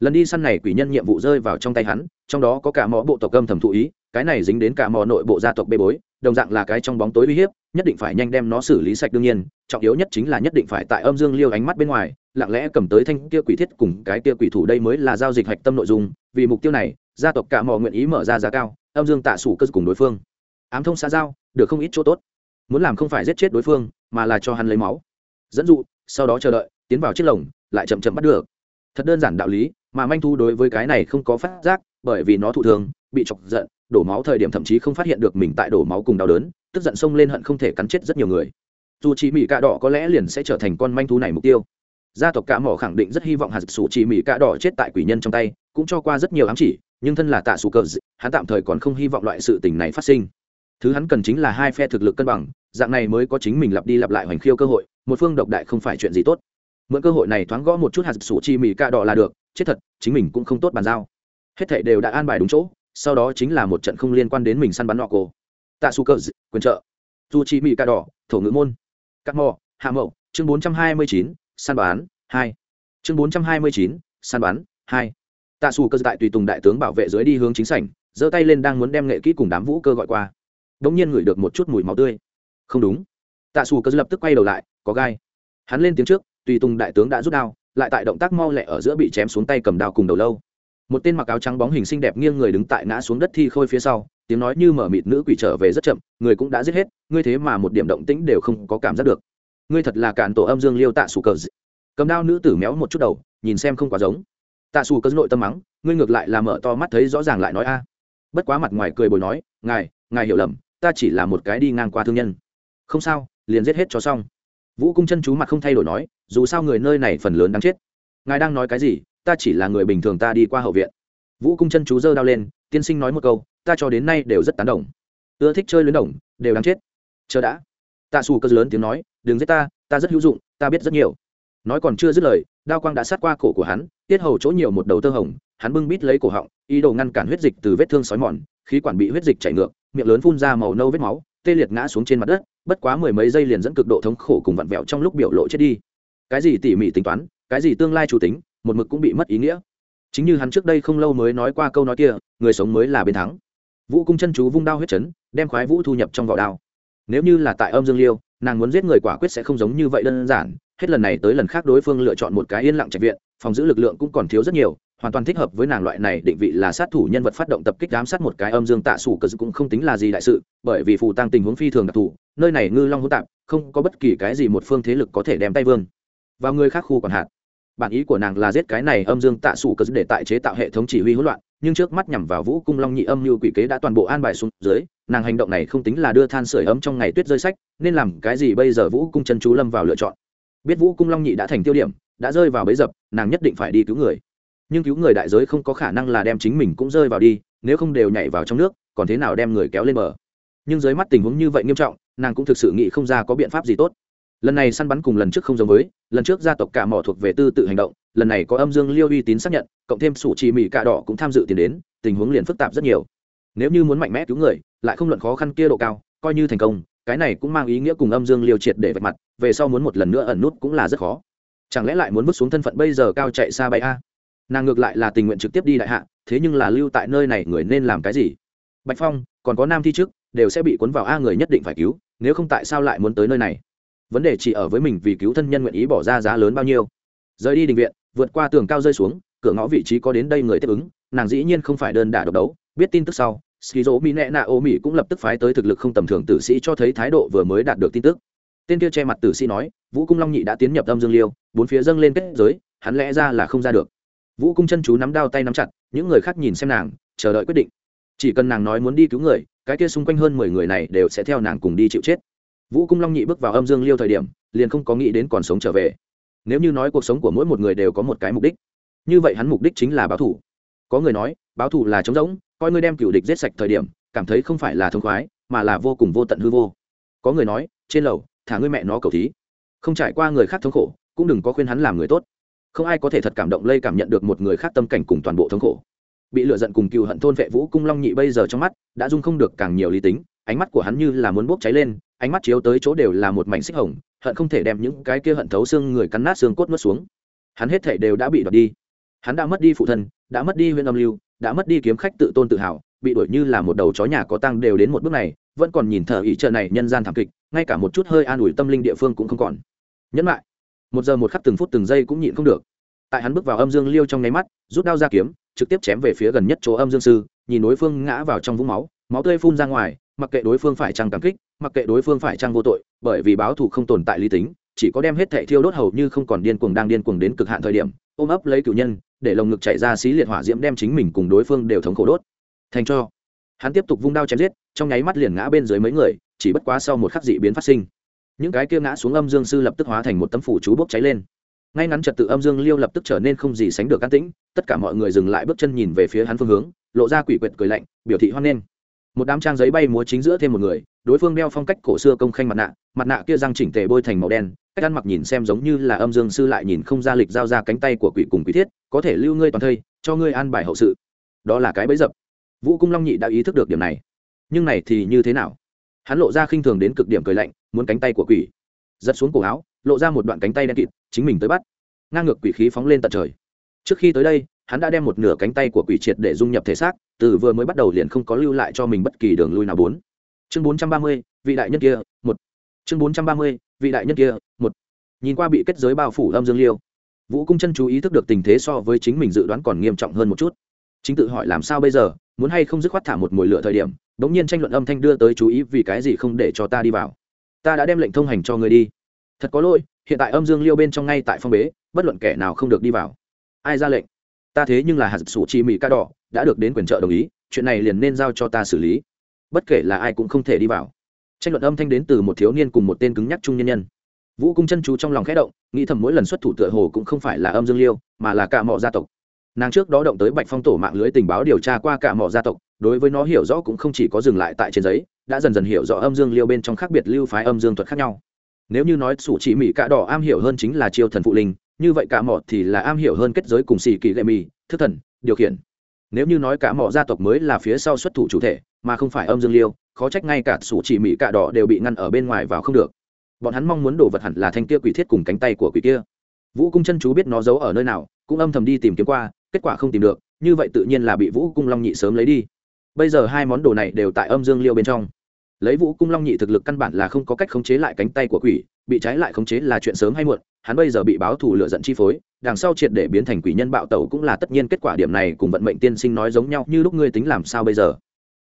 Lần đi săn này quỷ nhân nhiệm vụ rơi vào trong tay hắn, trong đó có cả mỏ bộ tộc âm thầm thụ ý, cái này dính đến cả mỏ nội bộ gia tộc bê bối, đồng dạng là cái trong bóng tối uy hiếp, nhất định phải nhanh đem nó xử lý sạch đương nhiên, trọng yếu nhất chính là nhất định phải tại âm dương liêu ánh mắt bên ngoài, lặng lẽ cầm tới thanh kia quỷ thiết cùng cái kia quỷ thủ đây mới là giao dịch hạch tâm nội dung, vì mục tiêu này gia tộc cả mò nguyện ý mở ra giá cao, âm dương tạ sủ cơ cùng đối phương. Ám thông xã giao, được không ít chỗ tốt. Muốn làm không phải giết chết đối phương, mà là cho hắn lấy máu. Dẫn dụ, sau đó chờ đợi, tiến vào chiếc lồng, lại chậm chậm bắt được. Thật đơn giản đạo lý, mà manh thu đối với cái này không có phát giác, bởi vì nó thụ thường, bị chọc giận, đổ máu thời điểm thậm chí không phát hiện được mình tại đổ máu cùng đau đớn, tức giận xông lên hận không thể cắn chết rất nhiều người. Dù chỉ mỹ cạ đỏ có lẽ liền sẽ trở thành con manh thú này mục tiêu. Gia tộc cạ mỏ khẳng định rất hy vọng hạt sủ chỉ mỹ cạ đỏ chết tại quỷ nhân trong tay, cũng cho qua rất nhiều ám chỉ nhưng thân là tạ sủ cờ hắn tạm thời còn không hy vọng loại sự tình này phát sinh. Thứ hắn cần chính là hai phe thực lực cân bằng dạng này mới có chính mình lặp đi lặp lại hoành khiêu cơ hội một phương độc đại không phải chuyện gì tốt. Mượn cơ hội này thoáng gõ một chút hạt sủ chi mì ca đỏ là được chết thật chính mình cũng không tốt bàn giao. Hết thảy đều đã an bài đúng chỗ sau đó chính là một trận không liên quan đến mình săn bắn nọ cổ. Tạ su Cờ, quyền trợ. Dù chi mì ca đỏ thổ ngữ môn. Cắt mò hạ mậu chương bốn trăm hai mươi chín săn bán hai. Chương bốn trăm hai mươi chín săn bán, hai tạ xù cơ tại tùy tùng đại tướng bảo vệ dưới đi hướng chính sảnh, giơ tay lên đang muốn đem nghệ kỹ cùng đám vũ cơ gọi qua. Đ ỗ n g nhiên ngửi được một chút mùi máu tươi. Không đúng. Tạ xù cơ lập tức quay đầu lại, có gai. Hắn lên tiếng trước, tùy tùng đại tướng đã rút đao, lại tại động tác mau lẹ ở giữa bị chém xuống tay cầm đao cùng đầu lâu. Một tên mặc áo trắng bóng hình xinh đẹp nghiêng người đứng tại ngã xuống đất thi khôi phía sau, tiếng nói như mở mịt nữ quỷ trở về rất chậm, người cũng đã giết hết, ngươi thế mà một điểm động tĩnh đều không có cảm giác được. Ngươi thật là cản tổ âm dương liêu tạ Sủ cờ cầm đao nữ tử méo một chút đầu, nhìn xem không quá giống tạ xù cớ nội tâm mắng, ngươi ngược lại là mở to mắt thấy rõ ràng lại nói a. Bất quá mặt ngoài cười bồi nói, ngài ngài hiểu lầm, ta chỉ là một cái đi ngang qua thương nhân. Không sao, liền giết hết cho xong. Vũ cung chân chú mặt không thay đổi nói, dù sao người nơi này phần lớn đang chết. Ngài đang nói cái gì, ta chỉ là người bình thường ta đi qua hậu viện. Vũ cung chân chú giơ đao lên, tiên sinh nói một câu, ta cho đến nay đều rất tán đồng. Ưa thích chơi luyến đồng, đều đáng chết. Chờ đã. Tạ xù cơ lớn tiếng nói, đừng giết ta ta rất hữu dụng, ta biết rất nhiều nói còn chưa dứt lời, đao quang đã sát qua cổ của hắn, tiết hầu chỗ nhiều một đầu tơ hồng, hắn bưng bít lấy cổ họng, ý đồ ngăn cản huyết dịch từ vết thương sói mòn, khí quản bị huyết dịch chảy ngược, miệng lớn phun ra màu nâu vết máu, tê liệt ngã xuống trên mặt đất, bất quá mười mấy giây liền dẫn cực độ thống khổ cùng vặn vẹo trong lúc biểu lộ chết đi. Cái gì tỉ mỉ tính toán, cái gì tương lai chủ tính, một mực cũng bị mất ý nghĩa. Chính như hắn trước đây không lâu mới nói qua câu nói kia, người sống mới là bên thắng. Vũ cung chân chú vung đao huyết chấn, đem khoái vũ thu nhập trong vỏ đao. Nếu như là tại âm dương liêu, nàng muốn giết người quả quyết sẽ không giống như vậy đơn giản hết lần này tới lần khác đối phương lựa chọn một cái yên lặng trạch viện, phòng giữ lực lượng cũng còn thiếu rất nhiều, hoàn toàn thích hợp với nàng loại này định vị là sát thủ nhân vật phát động tập kích giám sát một cái âm dương tạ sủ cờ cũng không tính là gì đại sự, bởi vì phù tăng tình huống phi thường đặc thù, nơi này ngư long hỗn tạp, không có bất kỳ cái gì một phương thế lực có thể đem tay vương. Vào người khác khu còn hạt bản ý của nàng là giết cái này âm dương tạ sủ cờ để tại chế tạo hệ thống chỉ huy hỗn loạn, nhưng trước mắt nhằm vào vũ cung long nhị âm như quỷ kế đã toàn bộ an bài xuống dưới, nàng hành động này không tính là đưa than sửa ấm trong ngày tuyết rơi sách, nên làm cái gì bây giờ vũ cung chân chú lâm vào lựa chọn? Biết vũ cung long nhị đã thành tiêu điểm, đã rơi vào bấy dập, nàng nhất định phải đi cứu người. Nhưng cứu người đại giới không có khả năng là đem chính mình cũng rơi vào đi, nếu không đều nhảy vào trong nước, còn thế nào đem người kéo lên bờ? Nhưng dưới mắt tình huống như vậy nghiêm trọng, nàng cũng thực sự nghĩ không ra có biện pháp gì tốt. Lần này săn bắn cùng lần trước không giống với, lần trước gia tộc cả mỏ thuộc về tư tự hành động, lần này có âm dương liêu uy tín xác nhận, cộng thêm sủ trì mỹ cạ đỏ cũng tham dự tiền đến, tình huống liền phức tạp rất nhiều. Nếu như muốn mạnh mẽ cứu người, lại không luận khó khăn kia độ cao, coi như thành công cái này cũng mang ý nghĩa cùng âm dương liêu triệt để vạch mặt, về sau muốn một lần nữa ẩn nút cũng là rất khó. Chẳng lẽ lại muốn bước xuống thân phận bây giờ cao chạy xa bay a? Nàng ngược lại là tình nguyện trực tiếp đi đại hạ, thế nhưng là lưu tại nơi này người nên làm cái gì? Bạch phong, còn có nam thi trước, đều sẽ bị cuốn vào a người nhất định phải cứu, nếu không tại sao lại muốn tới nơi này? Vấn đề chỉ ở với mình vì cứu thân nhân nguyện ý bỏ ra giá lớn bao nhiêu. Rời đi định viện, vượt qua tường cao rơi xuống, cửa ngõ vị trí có đến đây người tiếp ứng, nàng dĩ nhiên không phải đơn đả độc đấu, biết tin tức sau skizo mỹ nẹ nạ ô mỹ cũng lập tức phái tới thực lực không tầm thường tử sĩ cho thấy thái độ vừa mới đạt được tin tức. Tên kia che mặt tử sĩ nói, vũ cung long nhị đã tiến nhập âm dương liêu, bốn phía dâng lên kết giới, hắn lẽ ra là không ra được. Vũ cung chân chú nắm đao tay nắm chặt, những người khác nhìn xem nàng, chờ đợi quyết định. Chỉ cần nàng nói muốn đi cứu người, cái kia xung quanh hơn mười người này đều sẽ theo nàng cùng đi chịu chết. Vũ cung long nhị bước vào âm dương liêu thời điểm, liền không có nghĩ đến còn sống trở về. Nếu như nói cuộc sống của mỗi một người đều có một cái mục đích, như vậy hắn mục đích chính là báo thủ có người nói, báo thủ là trống rỗng coi ngươi đem cựu địch giết sạch thời điểm, cảm thấy không phải là thông khoái, mà là vô cùng vô tận hư vô. Có người nói, trên lầu, thả ngươi mẹ nó cầu thí. Không trải qua người khác thống khổ, cũng đừng có khuyên hắn làm người tốt. Không ai có thể thật cảm động lây cảm nhận được một người khác tâm cảnh cùng toàn bộ thống khổ. Bị lựa giận cùng cựu hận thôn vệ vũ cung long nhị bây giờ trong mắt, đã dung không được càng nhiều lý tính, ánh mắt của hắn như là muốn bốc cháy lên, ánh mắt chiếu tới chỗ đều là một mảnh xích hồng, hận không thể đem những cái kia hận thấu xương người cắn nát xương cốt nuốt xuống. Hắn hết thể đều đã bị đoạt đi. Hắn đã mất đi phụ thân, đã mất đi huyện âm lưu đã mất đi kiếm khách tự tôn tự hào, bị đuổi như là một đầu chó nhà có tăng đều đến một bước này, vẫn còn nhìn thở ý trợ này nhân gian thảm kịch, ngay cả một chút hơi an ủi tâm linh địa phương cũng không còn. Nhẫn lại, một giờ một khắc từng phút từng giây cũng nhịn không được. Tại hắn bước vào âm dương liêu trong nháy mắt, rút đao ra kiếm, trực tiếp chém về phía gần nhất chỗ âm dương sư, nhìn đối phương ngã vào trong vũng máu máu tươi phun ra ngoài, mặc kệ đối phương phải trăng cảm kích, mặc kệ đối phương phải trăng vô tội, bởi vì báo thù không tồn tại lý tính, chỉ có đem hết thệ thiêu đốt hầu như không còn điên cuồng đang điên cuồng đến cực hạn thời điểm, ôm ấp lấy cựu nhân để lồng ngực chạy ra xí liệt hỏa diễm đem chính mình cùng đối phương đều thống khổ đốt. Thành cho. Hắn tiếp tục vung đao chém giết, trong nháy mắt liền ngã bên dưới mấy người, chỉ bất quá sau một khắc dị biến phát sinh. Những cái kia ngã xuống âm dương sư lập tức hóa thành một tấm phủ chú bốc cháy lên. Ngay ngắn trật tự âm dương liêu lập tức trở nên không gì sánh được can tĩnh, tất cả mọi người dừng lại bước chân nhìn về phía hắn phương hướng, lộ ra quỷ quyệt cười lạnh, biểu thị hoan nghênh một đám trang giấy bay múa chính giữa thêm một người, đối phương đeo phong cách cổ xưa công khanh mặt nạ mặt nạ kia răng chỉnh tề bôi thành màu đen, cách ăn mặc nhìn xem giống như là âm dương sư lại nhìn không ra lịch giao ra cánh tay của quỷ cùng quỷ thiết, có thể lưu ngươi toàn thây, cho ngươi an bài hậu sự. Đó là cái bẫy dập. Vũ cung long nhị đã ý thức được điểm này. Nhưng này thì như thế nào? Hắn lộ ra khinh thường đến cực điểm cười lạnh, muốn cánh tay của quỷ. Giật xuống cổ áo, lộ ra một đoạn cánh tay đen kịt, chính mình tới bắt. Ngang ngược quỷ khí phóng lên tận trời. Trước khi tới đây hắn đã đem một nửa cánh tay của quỷ triệt để dung nhập thể xác, từ vừa mới bắt đầu liền không có lưu lại cho mình bất kỳ đường lui nào bốn. Chương bốn trăm ba mươi, vị đại nhân kia, một. Chương bốn trăm ba mươi, vị đại nhân kia, một. Nhìn qua bị kết giới bao phủ âm dương liêu, vũ cung chân chú ý thức được tình thế so với chính mình dự đoán còn nghiêm trọng hơn một chút. Chính tự hỏi làm sao bây giờ, muốn hay không dứt khoát thả một mồi lửa thời điểm đ ỗ n g nhiên tranh luận âm thanh đưa tới chú ý vì cái gì không để cho ta đi vào. Ta đã đem lệnh thông hành cho người đi. Thật có lỗi, hiện tại âm dương liêu bên trong ngay tại phong bế, bất luận kẻ nào không được đi vào. Ai ra lệnh? Ta thế nhưng là hạt sủ chi mỹ ca đỏ, đã được đến quyền trợ đồng ý, chuyện này liền nên giao cho ta xử lý. Bất kể là ai cũng không thể đi vào. Tranh luận âm thanh đến từ một thiếu niên cùng một tên cứng nhắc trung nhân nhân. Vũ cung chân chú trong lòng khẽ động, nghĩ thầm mỗi lần xuất thủ tựa hồ cũng không phải là âm dương liêu, mà là cả mọ gia tộc. Nàng trước đó động tới bạch phong tổ mạng lưới tình báo điều tra qua cả mọ gia tộc, đối với nó hiểu rõ cũng không chỉ có dừng lại tại trên giấy, đã dần dần hiểu rõ âm dương liêu bên trong khác biệt lưu phái âm dương thuật khác nhau. Nếu như nói sủ chỉ mỹ cạ đỏ am hiểu hơn chính là chiêu thần phụ linh như vậy cả mỏ thì là am hiểu hơn kết giới cùng xì kỳ lệ mì thức thần, điều khiển. Nếu như nói cả mỏ gia tộc mới là phía sau xuất thủ chủ thể, mà không phải âm dương liêu, khó trách ngay cả sủ chỉ mỹ cạ đỏ đều bị ngăn ở bên ngoài vào không được. Bọn hắn mong muốn đổ vật hẳn là thanh kia quỷ thiết cùng cánh tay của quỷ kia. Vũ cung chân chú biết nó giấu ở nơi nào, cũng âm thầm đi tìm kiếm qua, kết quả không tìm được, như vậy tự nhiên là bị vũ cung long nhị sớm lấy đi. Bây giờ hai món đồ này đều tại âm dương liêu bên trong. Lấy vũ cung long nhị thực lực căn bản là không có cách khống chế lại cánh tay của quỷ, bị trái lại khống chế là chuyện sớm hay muộn hắn bây giờ bị báo thù lựa giận chi phối, đằng sau triệt để biến thành quỷ nhân bạo tẩu cũng là tất nhiên kết quả điểm này cùng vận mệnh tiên sinh nói giống nhau như lúc ngươi tính làm sao bây giờ.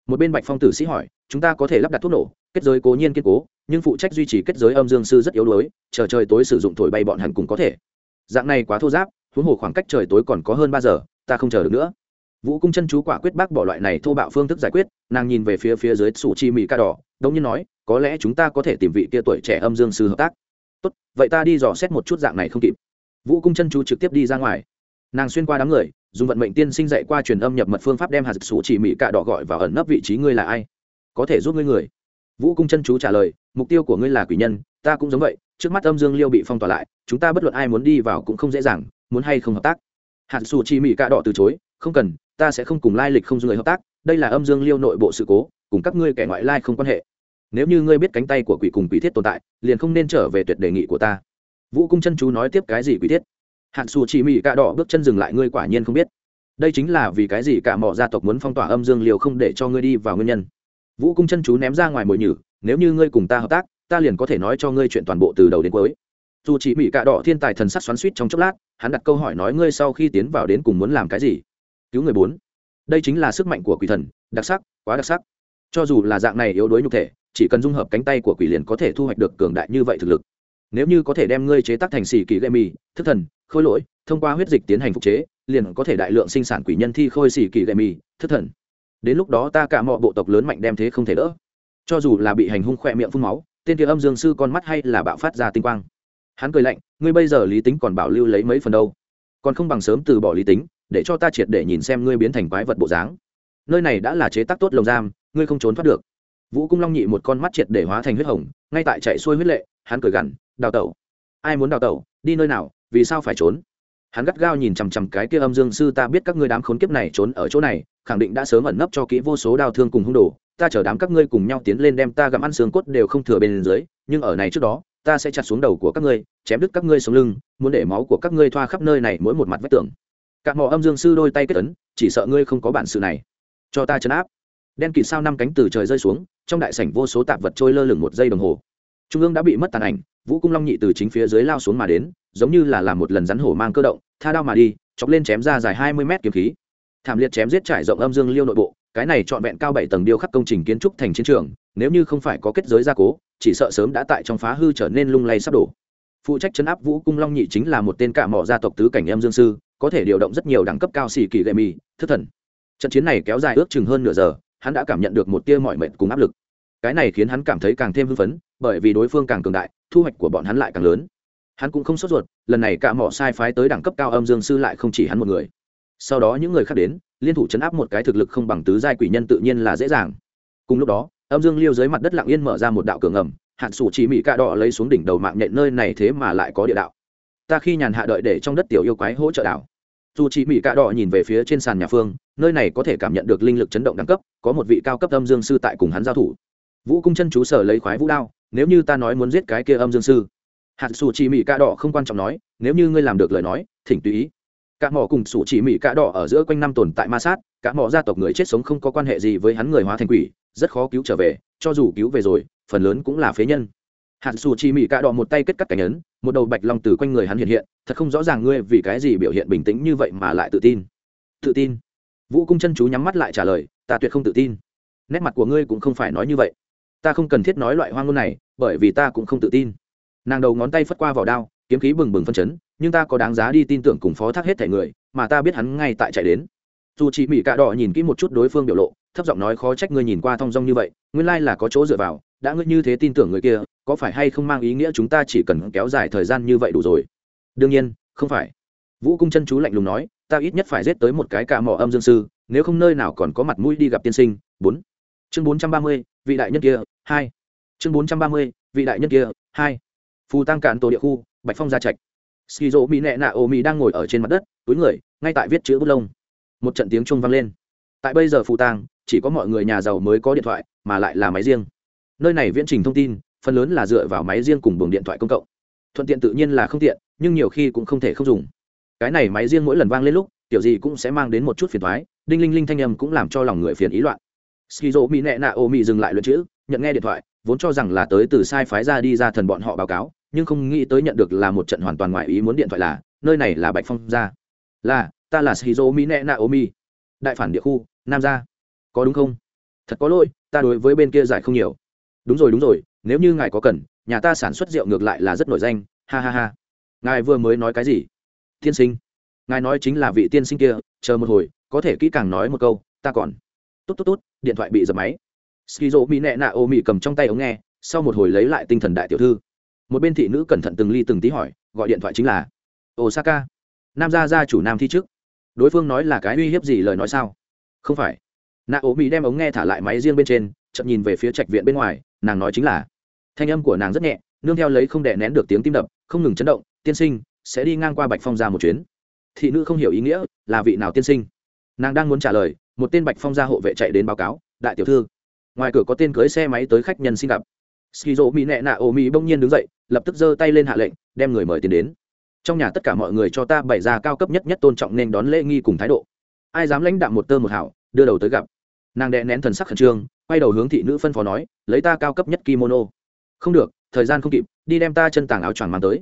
Một bên bạch phong tử sĩ hỏi, chúng ta có thể lắp đặt thuốc nổ, kết giới cố nhiên kiên cố, nhưng phụ trách duy trì kết giới âm dương sư rất yếu đuối, chờ trời tối sử dụng thổi bay bọn hẳn cũng có thể. Dạng này quá thô giáp, huống hồ khoảng cách trời tối còn có hơn ba giờ, ta không chờ được nữa. Vũ cung chân chú quả quyết bác bỏ loại này thô bạo phương thức giải quyết, nàng nhìn về phía phía dưới sủ chi mỹ ca đỏ đông nhiên nói, có lẽ chúng ta có thể tìm vị kia tuổi trẻ âm dương sư hợp tác vậy ta đi dò xét một chút dạng này không kịp. Vũ cung chân chú trực tiếp đi ra ngoài. Nàng xuyên qua đám người, dùng vận mệnh tiên sinh dạy qua truyền âm nhập mật phương pháp đem hạt sủ chỉ mỹ cạ đỏ gọi vào ẩn nấp vị trí ngươi là ai? Có thể giúp ngươi người. Vũ cung chân chú trả lời, mục tiêu của ngươi là quỷ nhân, ta cũng giống vậy, trước mắt âm dương liêu bị phong tỏa lại, chúng ta bất luận ai muốn đi vào cũng không dễ dàng, muốn hay không hợp tác. Hạt sủ chỉ mỹ cạ đỏ từ chối, không cần, ta sẽ không cùng lai lịch không dung người hợp tác, đây là âm dương liêu nội bộ sự cố, cùng các ngươi kẻ ngoại lai không quan hệ nếu như ngươi biết cánh tay của quỷ cùng quỷ thiết tồn tại, liền không nên trở về tuyệt đề nghị của ta. Vũ cung chân chú nói tiếp cái gì quỷ thiết? Hạn xù chỉ mỹ cạ đỏ bước chân dừng lại, ngươi quả nhiên không biết. Đây chính là vì cái gì cả mỏ gia tộc muốn phong tỏa âm dương liều không để cho ngươi đi vào nguyên nhân. Vũ cung chân chú ném ra ngoài mồi nhử, nếu như ngươi cùng ta hợp tác, ta liền có thể nói cho ngươi chuyện toàn bộ từ đầu đến cuối. Dù chỉ mỹ cạ đỏ thiên tài thần sắc xoắn suýt trong chốc lát, hắn đặt câu hỏi nói ngươi sau khi tiến vào đến cùng muốn làm cái gì? Cứu người bốn. Đây chính là sức mạnh của quỷ thần, đặc sắc, quá đặc sắc. Cho dù là dạng này yếu đuối nhục thể chỉ cần dung hợp cánh tay của quỷ liền có thể thu hoạch được cường đại như vậy thực lực. Nếu như có thể đem ngươi chế tác thành xì kỳ gây mì thức thần, khôi lỗi, thông qua huyết dịch tiến hành phục chế, liền có thể đại lượng sinh sản quỷ nhân thi khôi xì kỳ gây mì thức thần. Đến lúc đó ta cả mọi bộ tộc lớn mạnh đem thế không thể đỡ. Cho dù là bị hành hung khỏe miệng phun máu, tên kia âm dương sư con mắt hay là bạo phát ra tinh quang. Hắn cười lạnh, ngươi bây giờ lý tính còn bảo lưu lấy mấy phần đâu? Còn không bằng sớm từ bỏ lý tính, để cho ta triệt để nhìn xem ngươi biến thành quái vật bộ dáng. Nơi này đã là chế tác tốt lồng giam, ngươi không trốn thoát được vũ cung long nhị một con mắt triệt để hóa thành huyết hồng, ngay tại chạy xuôi huyết lệ, hắn cười gằn, đào tẩu, ai muốn đào tẩu? Đi nơi nào? Vì sao phải trốn? Hắn gắt gao nhìn chằm chằm cái kia âm dương sư, ta biết các ngươi đám khốn kiếp này trốn ở chỗ này, khẳng định đã sớm ẩn nấp cho kỹ vô số đau thương cùng hung đồ. Ta chở đám các ngươi cùng nhau tiến lên đem ta gặm ăn xương cốt đều không thừa bên dưới, nhưng ở này trước đó, ta sẽ chặt xuống đầu của các ngươi, chém đứt các ngươi sống lưng, muốn để máu của các ngươi thoa khắp nơi này mỗi một mặt vách tường. Cạn mò âm dương sư đôi tay kết ấn, chỉ sợ ngươi không có bản sự này. Cho ta chấn áp đen kịt sao năm cánh từ trời rơi xuống, trong đại sảnh vô số tạp vật trôi lơ lửng một giây đồng hồ. Trung ương đã bị mất tàn ảnh, vũ cung long nhị từ chính phía dưới lao xuống mà đến, giống như là làm một lần rắn hổ mang cơ động, tha đao mà đi, chọc lên chém ra dài hai mươi mét kiếm khí. Thảm liệt chém giết trải rộng âm dương liêu nội bộ, cái này trọn vẹn cao bảy tầng điêu khắc công trình kiến trúc thành chiến trường, nếu như không phải có kết giới gia cố, chỉ sợ sớm đã tại trong phá hư trở nên lung lay sắp đổ. Phụ trách chấn áp vũ cung long nhị chính là một tên cả mỏ gia tộc tứ cảnh âm dương sư, có thể điều động rất nhiều đẳng cấp cao xì kỳ gậy mì thức thần. Trận chiến này kéo dài ước chừng hơn nửa giờ hắn đã cảm nhận được một tia mọi mệt cùng áp lực. Cái này khiến hắn cảm thấy càng thêm hưng phấn, bởi vì đối phương càng cường đại, thu hoạch của bọn hắn lại càng lớn. Hắn cũng không sốt ruột, lần này cả mỏ sai phái tới đẳng cấp cao âm dương sư lại không chỉ hắn một người. Sau đó những người khác đến, liên thủ chấn áp một cái thực lực không bằng tứ giai quỷ nhân tự nhiên là dễ dàng. Cùng lúc đó, âm dương liêu dưới mặt đất lặng yên mở ra một đạo cửa ngầm hạn sủ chỉ mỹ cạ đỏ lấy xuống đỉnh đầu mạng nhện nơi này thế mà lại có địa đạo. Ta khi nhàn hạ đợi để trong đất tiểu yêu quái hỗ trợ đảo dù chỉ mỹ cạ đỏ nhìn về phía trên sàn nhà phương, nơi này có thể cảm nhận được linh lực chấn động đẳng cấp, có một vị cao cấp âm dương sư tại cùng hắn giao thủ. Vũ cung chân chú sở lấy khoái vũ đao, nếu như ta nói muốn giết cái kia âm dương sư. Hạt sủ chỉ mỹ cạ đỏ không quan trọng nói, nếu như ngươi làm được lời nói, thỉnh tùy ý. Cả mỏ cùng sủ chỉ mỹ cạ đỏ ở giữa quanh năm tồn tại ma sát cả mỏ gia tộc người chết sống không có quan hệ gì với hắn người hóa thành quỷ, rất khó cứu trở về, cho dù cứu về rồi, phần lớn cũng là phế nhân. Hạt sủ chỉ mỹ cạ đỏ một tay kết cắt cảnh ấn một đầu bạch long từ quanh người hắn hiện hiện, thật không rõ ràng ngươi vì cái gì biểu hiện bình tĩnh như vậy mà lại tự tin. Tự tin? Vũ cung chân chú nhắm mắt lại trả lời, ta tuyệt không tự tin. Nét mặt của ngươi cũng không phải nói như vậy. Ta không cần thiết nói loại hoang ngôn này, bởi vì ta cũng không tự tin. Nàng đầu ngón tay phất qua vào đao, kiếm khí bừng bừng phân chấn, nhưng ta có đáng giá đi tin tưởng cùng phó thác hết thẻ người, mà ta biết hắn ngay tại chạy đến. Dù chỉ mỹ cạ đỏ nhìn kỹ một chút đối phương biểu lộ, thấp giọng nói khó trách ngươi nhìn qua thong dong như vậy, nguyên lai là có chỗ dựa vào đã ngươi như thế tin tưởng người kia, có phải hay không mang ý nghĩa chúng ta chỉ cần kéo dài thời gian như vậy đủ rồi? Đương nhiên, không phải. Vũ cung chân chú lạnh lùng nói, ta ít nhất phải giết tới một cái cả mỏ âm dương sư, nếu không nơi nào còn có mặt mũi đi gặp tiên sinh. Bốn. Chương bốn trăm ba mươi, vị đại nhân kia, hai. Chương bốn trăm ba mươi, vị đại nhân kia, hai. Phù tăng cạn tổ địa khu, bạch phong gia trạch. Skizo mỹ nẹ nạ ô mỹ đang ngồi ở trên mặt đất, túi người, ngay tại viết chữ bút lông. Một trận tiếng chuông vang lên. Tại bây giờ phù tăng chỉ có mọi người nhà giàu mới có điện thoại, mà lại là máy riêng nơi này viễn trình thông tin, phần lớn là dựa vào máy riêng cùng buồng điện thoại công cộng. Thuận tiện tự nhiên là không tiện, nhưng nhiều khi cũng không thể không dùng. Cái này máy riêng mỗi lần vang lên lúc, kiểu gì cũng sẽ mang đến một chút phiền thoái đinh linh linh thanh âm cũng làm cho lòng người phiền ý loạn. Skizo mỹ nẹ nạ ô mỹ dừng lại luyện chữ, nhận nghe điện thoại, vốn cho rằng là tới từ sai phái ra đi ra thần bọn họ báo cáo, nhưng không nghĩ tới nhận được là một trận hoàn toàn ngoài ý muốn điện thoại là, nơi này là bạch phong gia. Là, ta là shizu mi nẹ na omi đại phản địa khu, nam gia. Có đúng không? Thật có lỗi, ta đối với bên kia giải không nhiều đúng rồi đúng rồi, nếu như ngài có cần, nhà ta sản xuất rượu ngược lại là rất nổi danh, ha ha ha. Ngài vừa mới nói cái gì? Tiên sinh. Ngài nói chính là vị tiên sinh kia, chờ một hồi, có thể kỹ càng nói một câu, ta còn. Tốt tốt tốt, điện thoại bị dập máy. Skizo mỹ nẹ nạ ô mỹ cầm trong tay ống nghe, sau một hồi lấy lại tinh thần đại tiểu thư. Một bên thị nữ cẩn thận từng ly từng tí hỏi, gọi điện thoại chính là, osaka. Nam gia gia chủ nam thi trước. Đối phương nói là cái uy hiếp gì lời nói sao? Không phải. Nạ ố mỹ đem ống nghe thả lại máy riêng bên trên, chậm nhìn về phía trạch viện bên ngoài nàng nói chính là. Thanh âm của nàng rất nhẹ, nương theo lấy không đè nén được tiếng tim đập, không ngừng chấn động, tiên sinh, sẽ đi ngang qua bạch phong ra một chuyến. Thị nữ không hiểu ý nghĩa, là vị nào tiên sinh? Nàng đang muốn trả lời, một tên bạch phong gia hộ vệ chạy đến báo cáo, đại tiểu thư. Ngoài cửa có tên cưới xe máy tới khách nhân xin gặp. Skizo mỹ nẹ nạ ô mỹ bỗng nhiên đứng dậy, lập tức giơ tay lên hạ lệnh, đem người mời tiền đến. Trong nhà tất cả mọi người cho ta bày ra cao cấp nhất nhất tôn trọng nên đón lễ nghi cùng thái độ. Ai dám lãnh đạm một tơ một hảo đưa đầu tới gặp. Nàng đè nén thần sắc khẩn trương quay đầu hướng thị nữ phân phó nói, lấy ta cao cấp nhất kimono. Không được, thời gian không kịp, đi đem ta chân tàng áo choàng mang tới.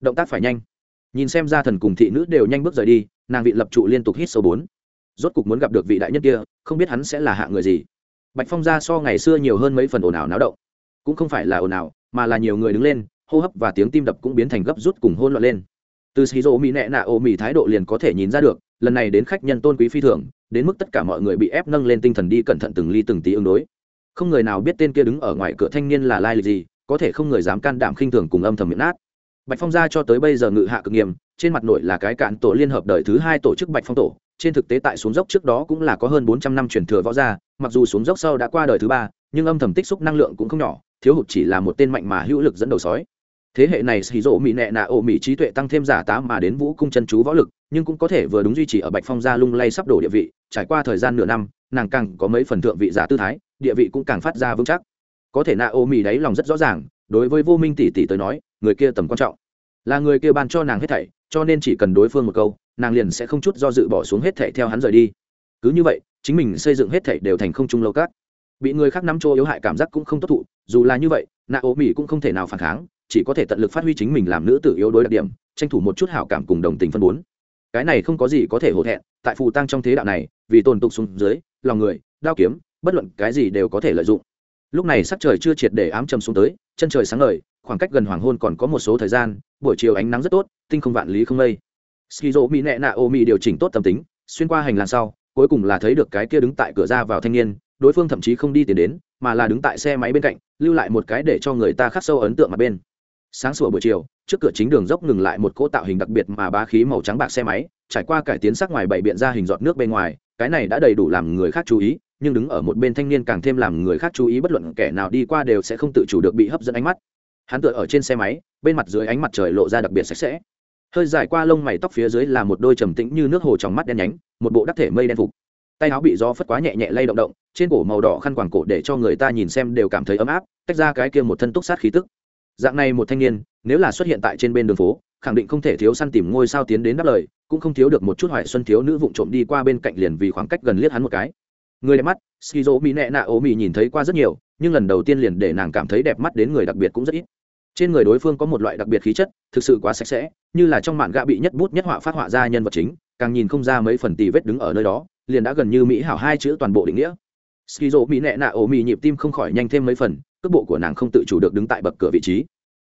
Động tác phải nhanh. Nhìn xem ra thần cùng thị nữ đều nhanh bước rời đi, nàng vị lập trụ liên tục hít sâu bốn. Rốt cục muốn gặp được vị đại nhất kia, không biết hắn sẽ là hạ người gì. Bạch phong ra so ngày xưa nhiều hơn mấy phần ồn ào náo động. Cũng không phải là ồn ào, mà là nhiều người đứng lên, hô hấp và tiếng tim đập cũng biến thành gấp rút cùng hôn loạn lên. Từ xì rỗ mỹ nẹ nạ ô mỹ thái độ liền có thể nhìn ra được lần này đến khách nhân tôn quý phi thường, đến mức tất cả mọi người bị ép nâng lên tinh thần đi cẩn thận từng ly từng tí ứng đối. Không người nào biết tên kia đứng ở ngoài cửa thanh niên là lai lịch gì, có thể không người dám can đảm khinh thường cùng âm thầm miệng nát. Bạch phong gia cho tới bây giờ ngự hạ cực nghiêm, trên mặt nội là cái cạn tổ liên hợp đời thứ hai tổ chức bạch phong tổ, trên thực tế tại xuống dốc trước đó cũng là có hơn bốn trăm năm truyền thừa võ gia, mặc dù xuống dốc sau đã qua đời thứ ba, nhưng âm thầm tích xúc năng lượng cũng không nhỏ, thiếu hụt chỉ là một tên mạnh mà hữu lực dẫn đầu sói thế hệ này xì rộ mỹ nẹ nạ ổ mỹ trí tuệ tăng thêm giả tá mà đến vũ cung chân chú võ lực, nhưng cũng có thể vừa đúng duy trì ở bạch phong gia lung lay sắp đổ địa vị, trải qua thời gian nửa năm, nàng càng có mấy phần thượng vị giả tư thái, địa vị cũng càng phát ra vững chắc. Có thể nạ ổ mỹ đáy lòng rất rõ ràng, đối với vô minh tỷ tỷ tới nói, người kia tầm quan trọng. Là người kia ban cho nàng hết thảy, cho nên chỉ cần đối phương một câu, nàng liền sẽ không chút do dự bỏ xuống hết thảy theo hắn rời đi. Cứ như vậy, chính mình xây dựng hết thảy đều thành không trung lâu cát. Bị người khác nắm chỗ yếu hại cảm giác cũng không tốt thụ, dù là như vậy, nạ ố mỹ cũng không thể nào phản kháng chỉ có thể tận lực phát huy chính mình làm nữ tử yếu đối đặc điểm, tranh thủ một chút hảo cảm cùng đồng tình phân bốn. Cái này không có gì có thể hổ thẹn, tại phù tăng trong thế đạo này, vì tồn tục xuống dưới, lòng người, đao kiếm, bất luận cái gì đều có thể lợi dụng. Lúc này sắc trời chưa triệt để ám trầm xuống tới, chân trời sáng ngời, khoảng cách gần hoàng hôn còn có một số thời gian, buổi chiều ánh nắng rất tốt, tinh không vạn lý không lây. skizo mỹ nẹ nạ ô mỹ điều chỉnh tốt tâm tính, xuyên qua hành lang sau, cuối cùng là thấy được cái kia đứng tại cửa ra vào thanh niên, đối phương thậm chí không đi tiền đến, mà là đứng tại xe máy bên cạnh, lưu lại một cái để cho người ta khắc sâu ấn tượng mặt bên sáng sủa buổi chiều, trước cửa chính đường dốc ngừng lại một cỗ tạo hình đặc biệt mà bá khí màu trắng bạc xe máy, trải qua cải tiến sắc ngoài bảy biện ra hình giọt nước bên ngoài, cái này đã đầy đủ làm người khác chú ý, nhưng đứng ở một bên thanh niên càng thêm làm người khác chú ý bất luận kẻ nào đi qua đều sẽ không tự chủ được bị hấp dẫn ánh mắt. Hắn tựa ở trên xe máy, bên mặt dưới ánh mặt trời lộ ra đặc biệt sạch sẽ. Hơi dài qua lông mày tóc phía dưới là một đôi trầm tĩnh như nước hồ trong mắt đen nhánh, một bộ đắc thể mây đen phục. Tay áo bị gió phất quá nhẹ nhẹ lay động động, trên cổ màu đỏ khăn quàng cổ để cho người ta nhìn xem đều cảm thấy ấm áp, tách ra cái kia một thân túc sát khí tức dạng này một thanh niên, nếu là xuất hiện tại trên bên đường phố, khẳng định không thể thiếu săn tìm ngôi sao tiến đến đáp lời, cũng không thiếu được một chút hoài xuân thiếu nữ vụng trộm đi qua bên cạnh liền vì khoảng cách gần liếc hắn một cái. Người đẹp mắt, skizo mỹ nẹ nạ ố mỹ nhìn thấy qua rất nhiều, nhưng lần đầu tiên liền để nàng cảm thấy đẹp mắt đến người đặc biệt cũng rất ít. Trên người đối phương có một loại đặc biệt khí chất, thực sự quá sạch sẽ, như là trong mạn gạ bị nhất bút nhất họa phát họa ra nhân vật chính, càng nhìn không ra mấy phần tì vết đứng ở nơi đó, liền đã gần như mỹ hảo hai chữ toàn bộ định nghĩa. Skizo mỹ nẹ nạ ố mỹ nhịp tim không khỏi nhanh thêm mấy phần cước bộ của nàng không tự chủ được đứng tại bậc cửa vị trí.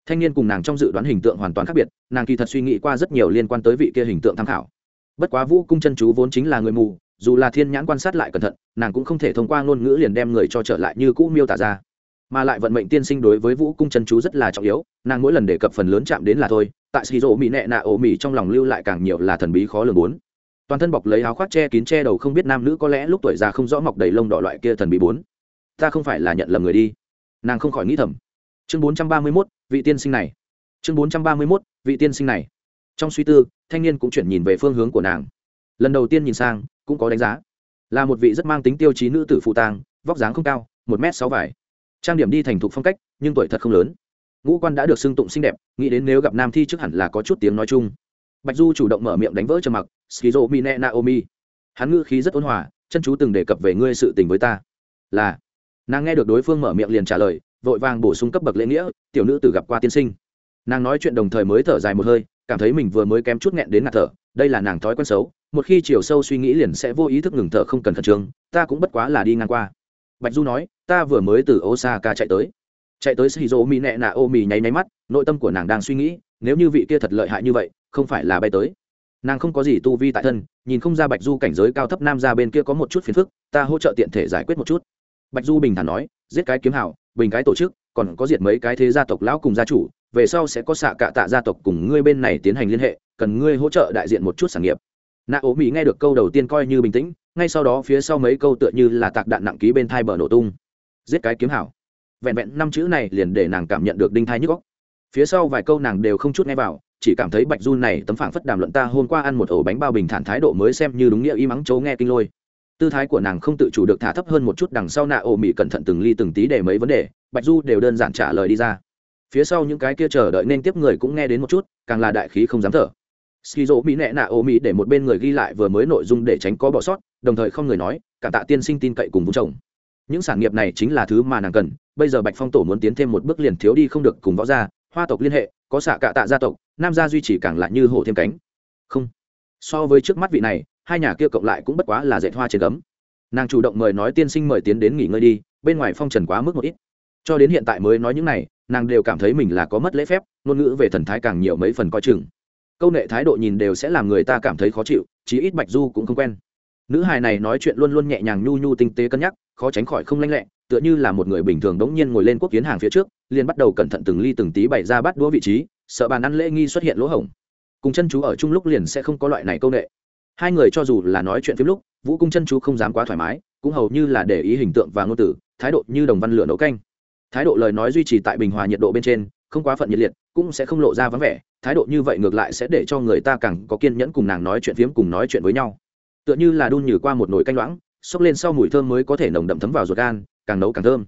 Thanh niên cùng nàng trong dự đoán hình tượng hoàn toàn khác biệt, nàng kỳ thật suy nghĩ qua rất nhiều liên quan tới vị kia hình tượng tham khảo. Bất quá vũ cung chân chú vốn chính là người mù, dù là thiên nhãn quan sát lại cẩn thận, nàng cũng không thể thông qua ngôn ngữ liền đem người cho trở lại như cũ miêu tả ra. Mà lại vận mệnh tiên sinh đối với vũ cung chân chú rất là trọng yếu, nàng mỗi lần đề cập phần lớn chạm đến là thôi, tại xì rỗ mỹ nẹ nạ ổ mỹ trong lòng lưu lại càng nhiều là thần bí khó lường bốn. Toàn thân bọc lấy áo khoác che kín che đầu không biết nam nữ có lẽ lúc tuổi già không rõ mọc đầy lông đỏ loại kia thần bí bốn. Ta không phải là nhận lầm người đi nàng không khỏi nghĩ thầm. Chương bốn trăm ba mươi mốt, vị tiên sinh này. Chương bốn trăm ba mươi mốt, vị tiên sinh này. Trong suy tư, thanh niên cũng chuyển nhìn về phương hướng của nàng. Lần đầu tiên nhìn sang, cũng có đánh giá. Là một vị rất mang tính tiêu chí nữ tử phụ tang vóc dáng không cao, một m sáu vải. Trang điểm đi thành thục phong cách, nhưng tuổi thật không lớn. Ngũ quan đã được xưng tụng xinh đẹp, nghĩ đến nếu gặp nam thi trước hẳn là có chút tiếng nói chung. Bạch du chủ động mở miệng đánh vỡ trầm mặc, skizo mine naomi. Hắn ngữ khí rất ôn hòa, chân chú từng đề cập về ngươi sự tình với ta. Là nàng nghe được đối phương mở miệng liền trả lời vội vàng bổ sung cấp bậc lễ nghĩa tiểu nữ tử gặp qua tiên sinh nàng nói chuyện đồng thời mới thở dài một hơi cảm thấy mình vừa mới kém chút nghẹn đến ngạt thở đây là nàng thói quen xấu một khi chiều sâu suy nghĩ liền sẽ vô ý thức ngừng thở không cần khẩn trương ta cũng bất quá là đi ngang qua bạch du nói ta vừa mới từ osaka chạy tới chạy tới shizu mi nẹ nạ ô mì nháy nháy mắt nội tâm của nàng đang suy nghĩ nếu như vị kia thật lợi hại như vậy không phải là bay tới nàng không có gì tu vi tại thân nhìn không ra bạch du cảnh giới cao thấp nam ra bên kia có một chút phiền phức ta hỗ trợ tiện thể giải quyết một chút bạch du bình thản nói, giết cái kiếm hảo, bình cái tổ chức, còn có diệt mấy cái thế gia tộc lão cùng gia chủ, về sau sẽ có xạ cạ tạ gia tộc cùng ngươi bên này tiến hành liên hệ, cần ngươi hỗ trợ đại diện một chút sản nghiệp. Nạ ố mỹ nghe được câu đầu tiên coi như bình tĩnh, ngay sau đó phía sau mấy câu tựa như là tạc đạn nặng ký bên thai bờ nổ tung. Giết cái kiếm hảo. Vẹn vẹn năm chữ này liền để nàng cảm nhận được đinh thai nhức góc phía sau vài câu nàng đều không chút nghe vào, chỉ cảm thấy bạch du này tấm phảng phất đàm luận ta hôm qua ăn một ổ bánh bao bình thản thái độ mới xem như đúng nghĩa y mắng chấu nghe kinh lôi tư thái của nàng không tự chủ được thả thấp hơn một chút đằng sau nạ ổ mỹ cẩn thận từng ly từng tí để mấy vấn đề, bạch du đều đơn giản trả lời đi ra. Phía sau những cái kia chờ đợi nên tiếp người cũng nghe đến một chút, càng là đại khí không dám thở. Skizo mỹ nẹ nạ ổ mỹ để một bên người ghi lại vừa mới nội dung để tránh có bỏ sót, đồng thời không người nói cả tạ tiên sinh tin cậy cùng vũ chồng những sản nghiệp này chính là thứ mà nàng cần, bây giờ bạch phong tổ muốn tiến thêm một bước liền thiếu đi không được cùng võ gia, hoa tộc liên hệ, có xạ cạ tạ gia tộc, nam gia duy trì càng lại như hổ thêm cánh. Không. So với trước mắt vị này hai nhà kia cộng lại cũng bất quá là dệt hoa trên cấm nàng chủ động mời nói tiên sinh mời tiến đến nghỉ ngơi đi, bên ngoài phong trần quá mức một ít. Cho đến hiện tại mới nói những này, nàng đều cảm thấy mình là có mất lễ phép, ngôn ngữ về thần thái càng nhiều mấy phần coi chừng. Câu nệ thái độ nhìn đều sẽ làm người ta cảm thấy khó chịu, chí ít bạch du cũng không quen. Nữ hài này nói chuyện luôn luôn nhẹ nhàng nhu nhu tinh tế cân nhắc, khó tránh khỏi không lanh lẹ, tựa như là một người bình thường đống nhiên ngồi lên quốc kiến hàng phía trước, liền bắt đầu cẩn thận từng ly từng tí bày ra bắt đũa vị trí, sợ bàn ăn lễ nghi xuất hiện lỗ hổng. Cùng chân chú ở chung lúc liền sẽ không có loại này câu nệ hai người cho dù là nói chuyện phim lúc, vũ cung chân chú không dám quá thoải mái, cũng hầu như là để ý hình tượng và ngôn từ, thái độ như đồng văn lửa nấu canh. Thái độ lời nói duy trì tại bình hòa nhiệt độ bên trên, không quá phận nhiệt liệt, cũng sẽ không lộ ra vắng vẻ, thái độ như vậy ngược lại sẽ để cho người ta càng có kiên nhẫn cùng nàng nói chuyện phiếm cùng nói chuyện với nhau. Tựa như là đun nhử qua một nồi canh loãng, xốc lên sau mùi thơm mới có thể nồng đậm thấm vào ruột gan, càng nấu càng thơm.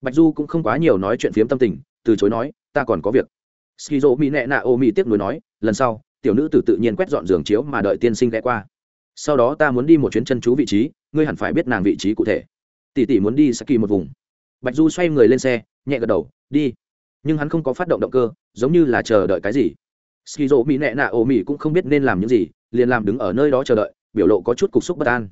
Bạch du cũng không quá nhiều nói chuyện phiếm tâm tình, từ chối nói, ta còn có việc. Skizo mỹ nẹ nạ ô mỹ tiếc nuối nói, lần sau tiểu nữ tử tự nhiên quét dọn giường chiếu mà đợi tiên sinh ghé qua. Sau đó ta muốn đi một chuyến chân chú vị trí, ngươi hẳn phải biết nàng vị trí cụ thể. Tỷ tỷ muốn đi saki một vùng. Bạch du xoay người lên xe, nhẹ gật đầu, đi. Nhưng hắn không có phát động động cơ, giống như là chờ đợi cái gì. Skizo mỹ nẹ nạ ô mỹ cũng không biết nên làm những gì, liền làm đứng ở nơi đó chờ đợi, biểu lộ có chút cục xúc bất an.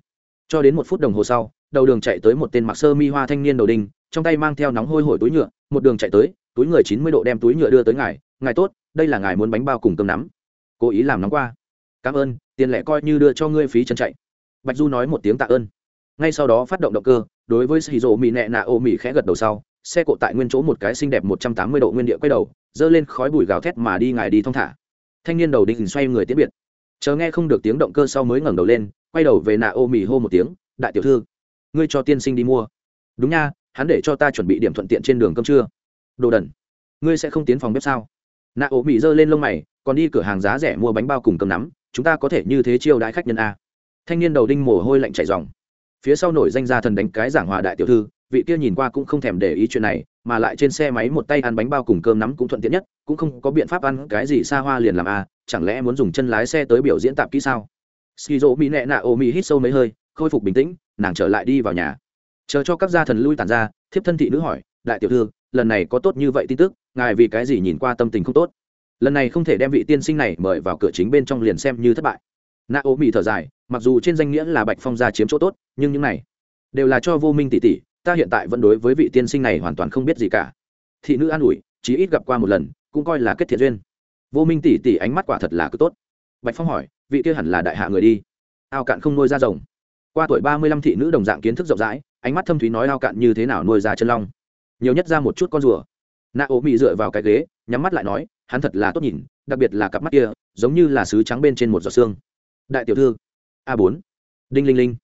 Cho đến một phút đồng hồ sau, đầu đường chạy tới một tên mặc sơ mi hoa thanh niên đầu đinh, trong tay mang theo nóng hôi hổi túi nhựa, một đường chạy tới, túi người chín mươi độ đem túi nhựa đưa tới ngài. Ngài tốt, đây là ngài muốn bánh bao cùng cơm nắm cố ý làm nóng qua. Cảm ơn, tiền lẻ coi như đưa cho ngươi phí chân chạy. Bạch du nói một tiếng tạ ơn. Ngay sau đó phát động động cơ, đối với xì rộ mỹ nẹ nạ ô mỹ khẽ gật đầu sau, xe cộ tại nguyên chỗ một cái xinh đẹp một trăm tám mươi độ nguyên địa quay đầu dơ lên khói bụi gào thét mà đi ngài đi thong thả. Thanh niên đầu định xoay người tiến biệt. Chờ nghe không được tiếng động cơ sau mới ngẩng đầu lên, quay đầu về nạ ô mỹ hô một tiếng, đại tiểu thư, ngươi cho tiên sinh đi mua. Đúng nha, hắn để cho ta chuẩn bị điểm thuận tiện trên đường cơm trưa. Đồ đần, ngươi sẽ không tiến phòng bếp sao? Nạ ô mì giơ lên lông mày còn đi cửa hàng giá rẻ mua bánh bao cùng cơm nắm, chúng ta có thể như thế chiêu đãi khách nhân a. Thanh niên đầu đinh mồ hôi lạnh chảy dòng phía sau nổi danh gia thần đánh cái giảng hòa đại tiểu thư, vị kia nhìn qua cũng không thèm để ý chuyện này, mà lại trên xe máy một tay ăn bánh bao cùng cơm nắm cũng thuận tiện nhất, cũng không có biện pháp ăn cái gì xa hoa liền làm a, chẳng lẽ muốn dùng chân lái xe tới biểu diễn tạp kỹ sao? Skizo mỹ nẹ nạ ô mỹ hít sâu mấy hơi, khôi phục bình tĩnh, nàng trở lại đi vào nhà. Chờ cho các gia thần lui tàn ra, thiếp thân thị nữ hỏi, đại tiểu thư, lần này có tốt như vậy tin tức, ngài vì cái gì nhìn qua tâm tình không tốt? Lần này không thể đem vị tiên sinh này mời vào cửa chính bên trong liền xem như thất bại. Na ô mỹ thở dài, mặc dù trên danh nghĩa là bạch phong gia chiếm chỗ tốt, nhưng những này đều là cho vô minh tỷ tỷ, ta hiện tại vẫn đối với vị tiên sinh này hoàn toàn không biết gì cả. Thị nữ an ủi, chí ít gặp qua một lần, cũng coi là kết thiện duyên. Vô minh tỷ tỷ ánh mắt quả thật là cứ tốt. Bạch phong hỏi, vị kia hẳn là đại hạ người đi. Ao cạn không nuôi ra rồng. Qua tuổi ba mươi lăm thị nữ đồng dạng kiến thức rộng rãi, ánh mắt thâm thúy nói ao cạn như thế nào nuôi ra chân long. Nhiều nhất ra một chút con rùa. Nạ ố mị dựa vào cái ghế, nhắm mắt lại nói hắn thật là tốt nhìn đặc biệt là cặp mắt kia giống như là sứ trắng bên trên một giọt xương. Đại tiểu thư a bốn. Đinh linh linh.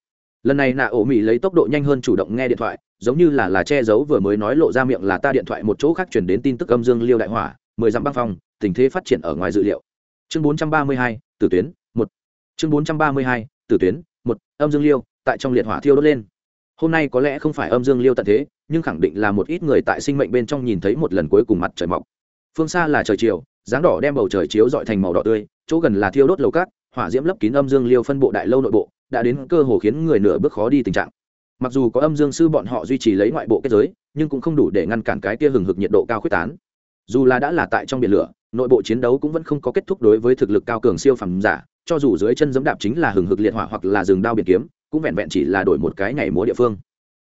Lần này nạ ổ mỹ lấy tốc độ nhanh hơn chủ động nghe điện thoại giống như là là che giấu vừa mới nói lộ ra miệng là ta điện thoại một chỗ khác chuyển đến tin tức âm dương liêu đại hỏa mười dặm băng phong tình thế phát triển ở ngoài dự liệu. Chương 432, tử tuyến một. Chương 432, tử tuyến một âm dương liêu tại trong liệt hỏa thiêu đốt lên. Hôm nay có lẽ không phải âm dương liêu tận thế nhưng khẳng định là một ít người tại sinh mệnh bên trong nhìn thấy một lần cuối cùng mặt trời mọc phương xa là trời chiều, dáng đỏ đem bầu trời chiếu dọi thành màu đỏ tươi, chỗ gần là thiêu đốt lầu cát, hỏa diễm lấp kín âm dương liêu phân bộ đại lâu nội bộ, đã đến cơ hồ khiến người nửa bước khó đi tình trạng. Mặc dù có âm dương sư bọn họ duy trì lấy ngoại bộ kết giới, nhưng cũng không đủ để ngăn cản cái kia hừng hực nhiệt độ cao khuyết tán. Dù là đã là tại trong biển lửa, nội bộ chiến đấu cũng vẫn không có kết thúc đối với thực lực cao cường siêu phẩm giả, cho dù dưới chân giẫm đạp chính là hừng hực liệt hỏa hoặc là rừng đao biển kiếm, cũng vẹn vẹn chỉ là đổi một cái nhảy múa địa phương.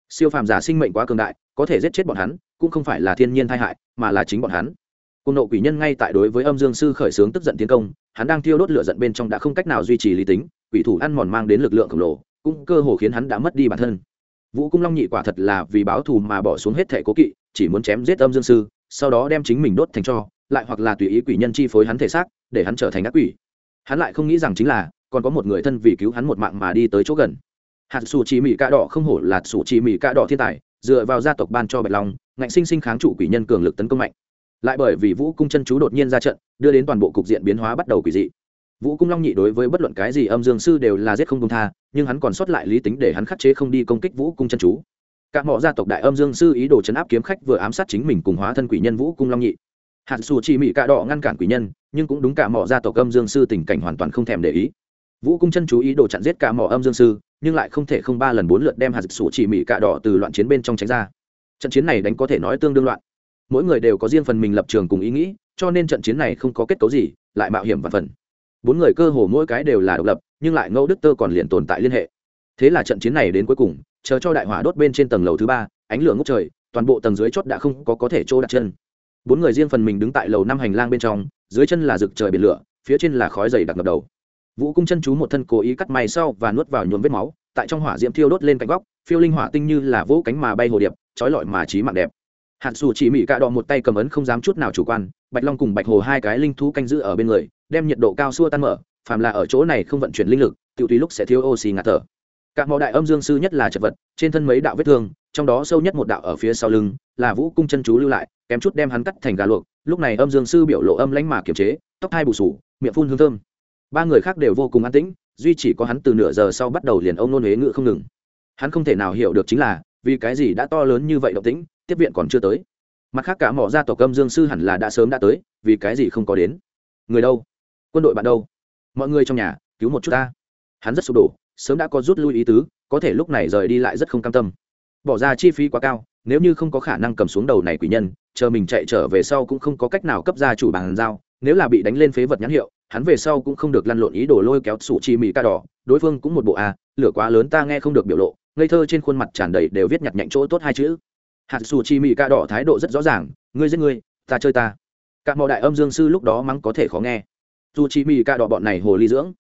Siêu phàm giả sinh mệnh quá cường đại, có thể giết chết bọn hắn, cũng không phải là thiên nhiên tai hại, mà là chính bọn hắn cùng nộ quỷ nhân ngay tại đối với âm dương sư khởi xướng tức giận tiến công, hắn đang thiêu đốt lửa giận bên trong đã không cách nào duy trì lý tính, quỷ thủ ăn mòn mang đến lực lượng khổng lồ, cũng cơ hồ khiến hắn đã mất đi bản thân. Vũ cung long nhị quả thật là vì báo thù mà bỏ xuống hết thẻ cố kỵ, chỉ muốn chém giết âm dương sư, sau đó đem chính mình đốt thành cho, lại hoặc là tùy ý quỷ nhân chi phối hắn thể xác, để hắn trở thành ác quỷ. Hắn lại không nghĩ rằng chính là, còn có một người thân vì cứu hắn một mạng mà đi tới chỗ gần. Hạt sủ chỉ mỹ cạ đỏ không hổ là sủ chỉ mỹ cạ đỏ thiên tài, dựa vào gia tộc ban cho bạch long, ngạnh sinh sinh kháng trụ quỷ nhân cường lực tấn công mạnh lại bởi vì vũ cung chân chú đột nhiên ra trận, đưa đến toàn bộ cục diện biến hóa bắt đầu quỷ dị. Vũ cung long nhị đối với bất luận cái gì âm dương sư đều là giết không công tha, nhưng hắn còn sót lại lý tính để hắn khắc chế không đi công kích vũ cung chân chú. Các mỏ gia tộc đại âm dương sư ý đồ chấn áp kiếm khách vừa ám sát chính mình cùng hóa thân quỷ nhân vũ cung long nhị. Hạt xù chỉ mỹ cạ đỏ ngăn cản quỷ nhân, nhưng cũng đúng cả mỏ gia tộc âm dương sư tình cảnh hoàn toàn không thèm để ý. Vũ cung chân chú ý đồ chặn giết cả mỏ âm dương sư, nhưng lại không thể không ba lần bốn lượt đem hạt xù chỉ mỹ cạ đỏ từ loạn chiến bên trong tránh ra. Trận chiến này đánh có thể nói tương đương loạn mỗi người đều có riêng phần mình lập trường cùng ý nghĩ, cho nên trận chiến này không có kết cấu gì, lại mạo hiểm và phần. Bốn người cơ hồ mỗi cái đều là độc lập, nhưng lại ngẫu đức tơ còn liền tồn tại liên hệ. Thế là trận chiến này đến cuối cùng, chờ cho đại hỏa đốt bên trên tầng lầu thứ ba, ánh lửa ngốc trời, toàn bộ tầng dưới chót đã không có có thể trô đặt chân. Bốn người riêng phần mình đứng tại lầu năm hành lang bên trong, dưới chân là rực trời biển lửa, phía trên là khói dày đặc ngập đầu. Vũ cung chân chú một thân cố ý cắt may sau và nuốt vào nhuộm vết máu, tại trong hỏa diễm thiêu đốt lên cạnh góc, phiêu linh hỏa tinh như là vỗ cánh mà bay hồ điệp, trói lọi mà trí mạng đẹp. Hạn xù chỉ mỹ cạ đỏ một tay cầm ấn không dám chút nào chủ quan, bạch long cùng bạch hồ hai cái linh thú canh giữ ở bên người, đem nhiệt độ cao xua tan mở, phàm là ở chỗ này không vận chuyển linh lực tự tùy lúc sẽ thiếu oxy ngạt thở. Các mẫu đại âm dương sư nhất là chật vật, trên thân mấy đạo vết thương, trong đó sâu nhất một đạo ở phía sau lưng, là vũ cung chân chú lưu lại, kém chút đem hắn cắt thành gà luộc, lúc này âm dương sư biểu lộ âm lãnh mà kiềm chế, tóc hai bù sủ miệng phun hương thơm. Ba người khác đều vô cùng an tĩnh, duy chỉ có hắn từ nửa giờ sau bắt đầu liền ông nôn huế ngự không ngừng. Hắn không thể nào hiểu được chính là, vì cái gì đã to lớn như vậy động tĩnh tiếp viện còn chưa tới. Mặt khác cả mỏ ra tổ cơm dương sư hẳn là đã sớm đã tới vì cái gì không có đến? Người đâu? Quân đội bạn đâu? Mọi người trong nhà cứu một chút ta. Hắn rất sụp đổ sớm đã có rút lui ý tứ có thể lúc này rời đi lại rất không cam tâm. Bỏ ra chi phí quá cao nếu như không có khả năng cầm xuống đầu này quỷ nhân chờ mình chạy trở về sau cũng không có cách nào cấp ra chủ bàn giao nếu là bị đánh lên phế vật nhãn hiệu hắn về sau cũng không được lăn lộn ý đồ lôi kéo sủ chi mỹ ca đỏ đối phương cũng một bộ a à, lửa quá lớn ta nghe không được biểu lộ ngây thơ trên khuôn mặt tràn đầy đều viết nhặt nhạnh chỗ tốt hai chữ hạt xù chi mỹ ca đỏ thái độ rất rõ ràng, ngươi giết ngươi, ta chơi ta. Các mò đại âm dương sư lúc đó mắng có thể khó nghe. Dù chi mỹ ca đỏ bọn này hồ ly dưỡng.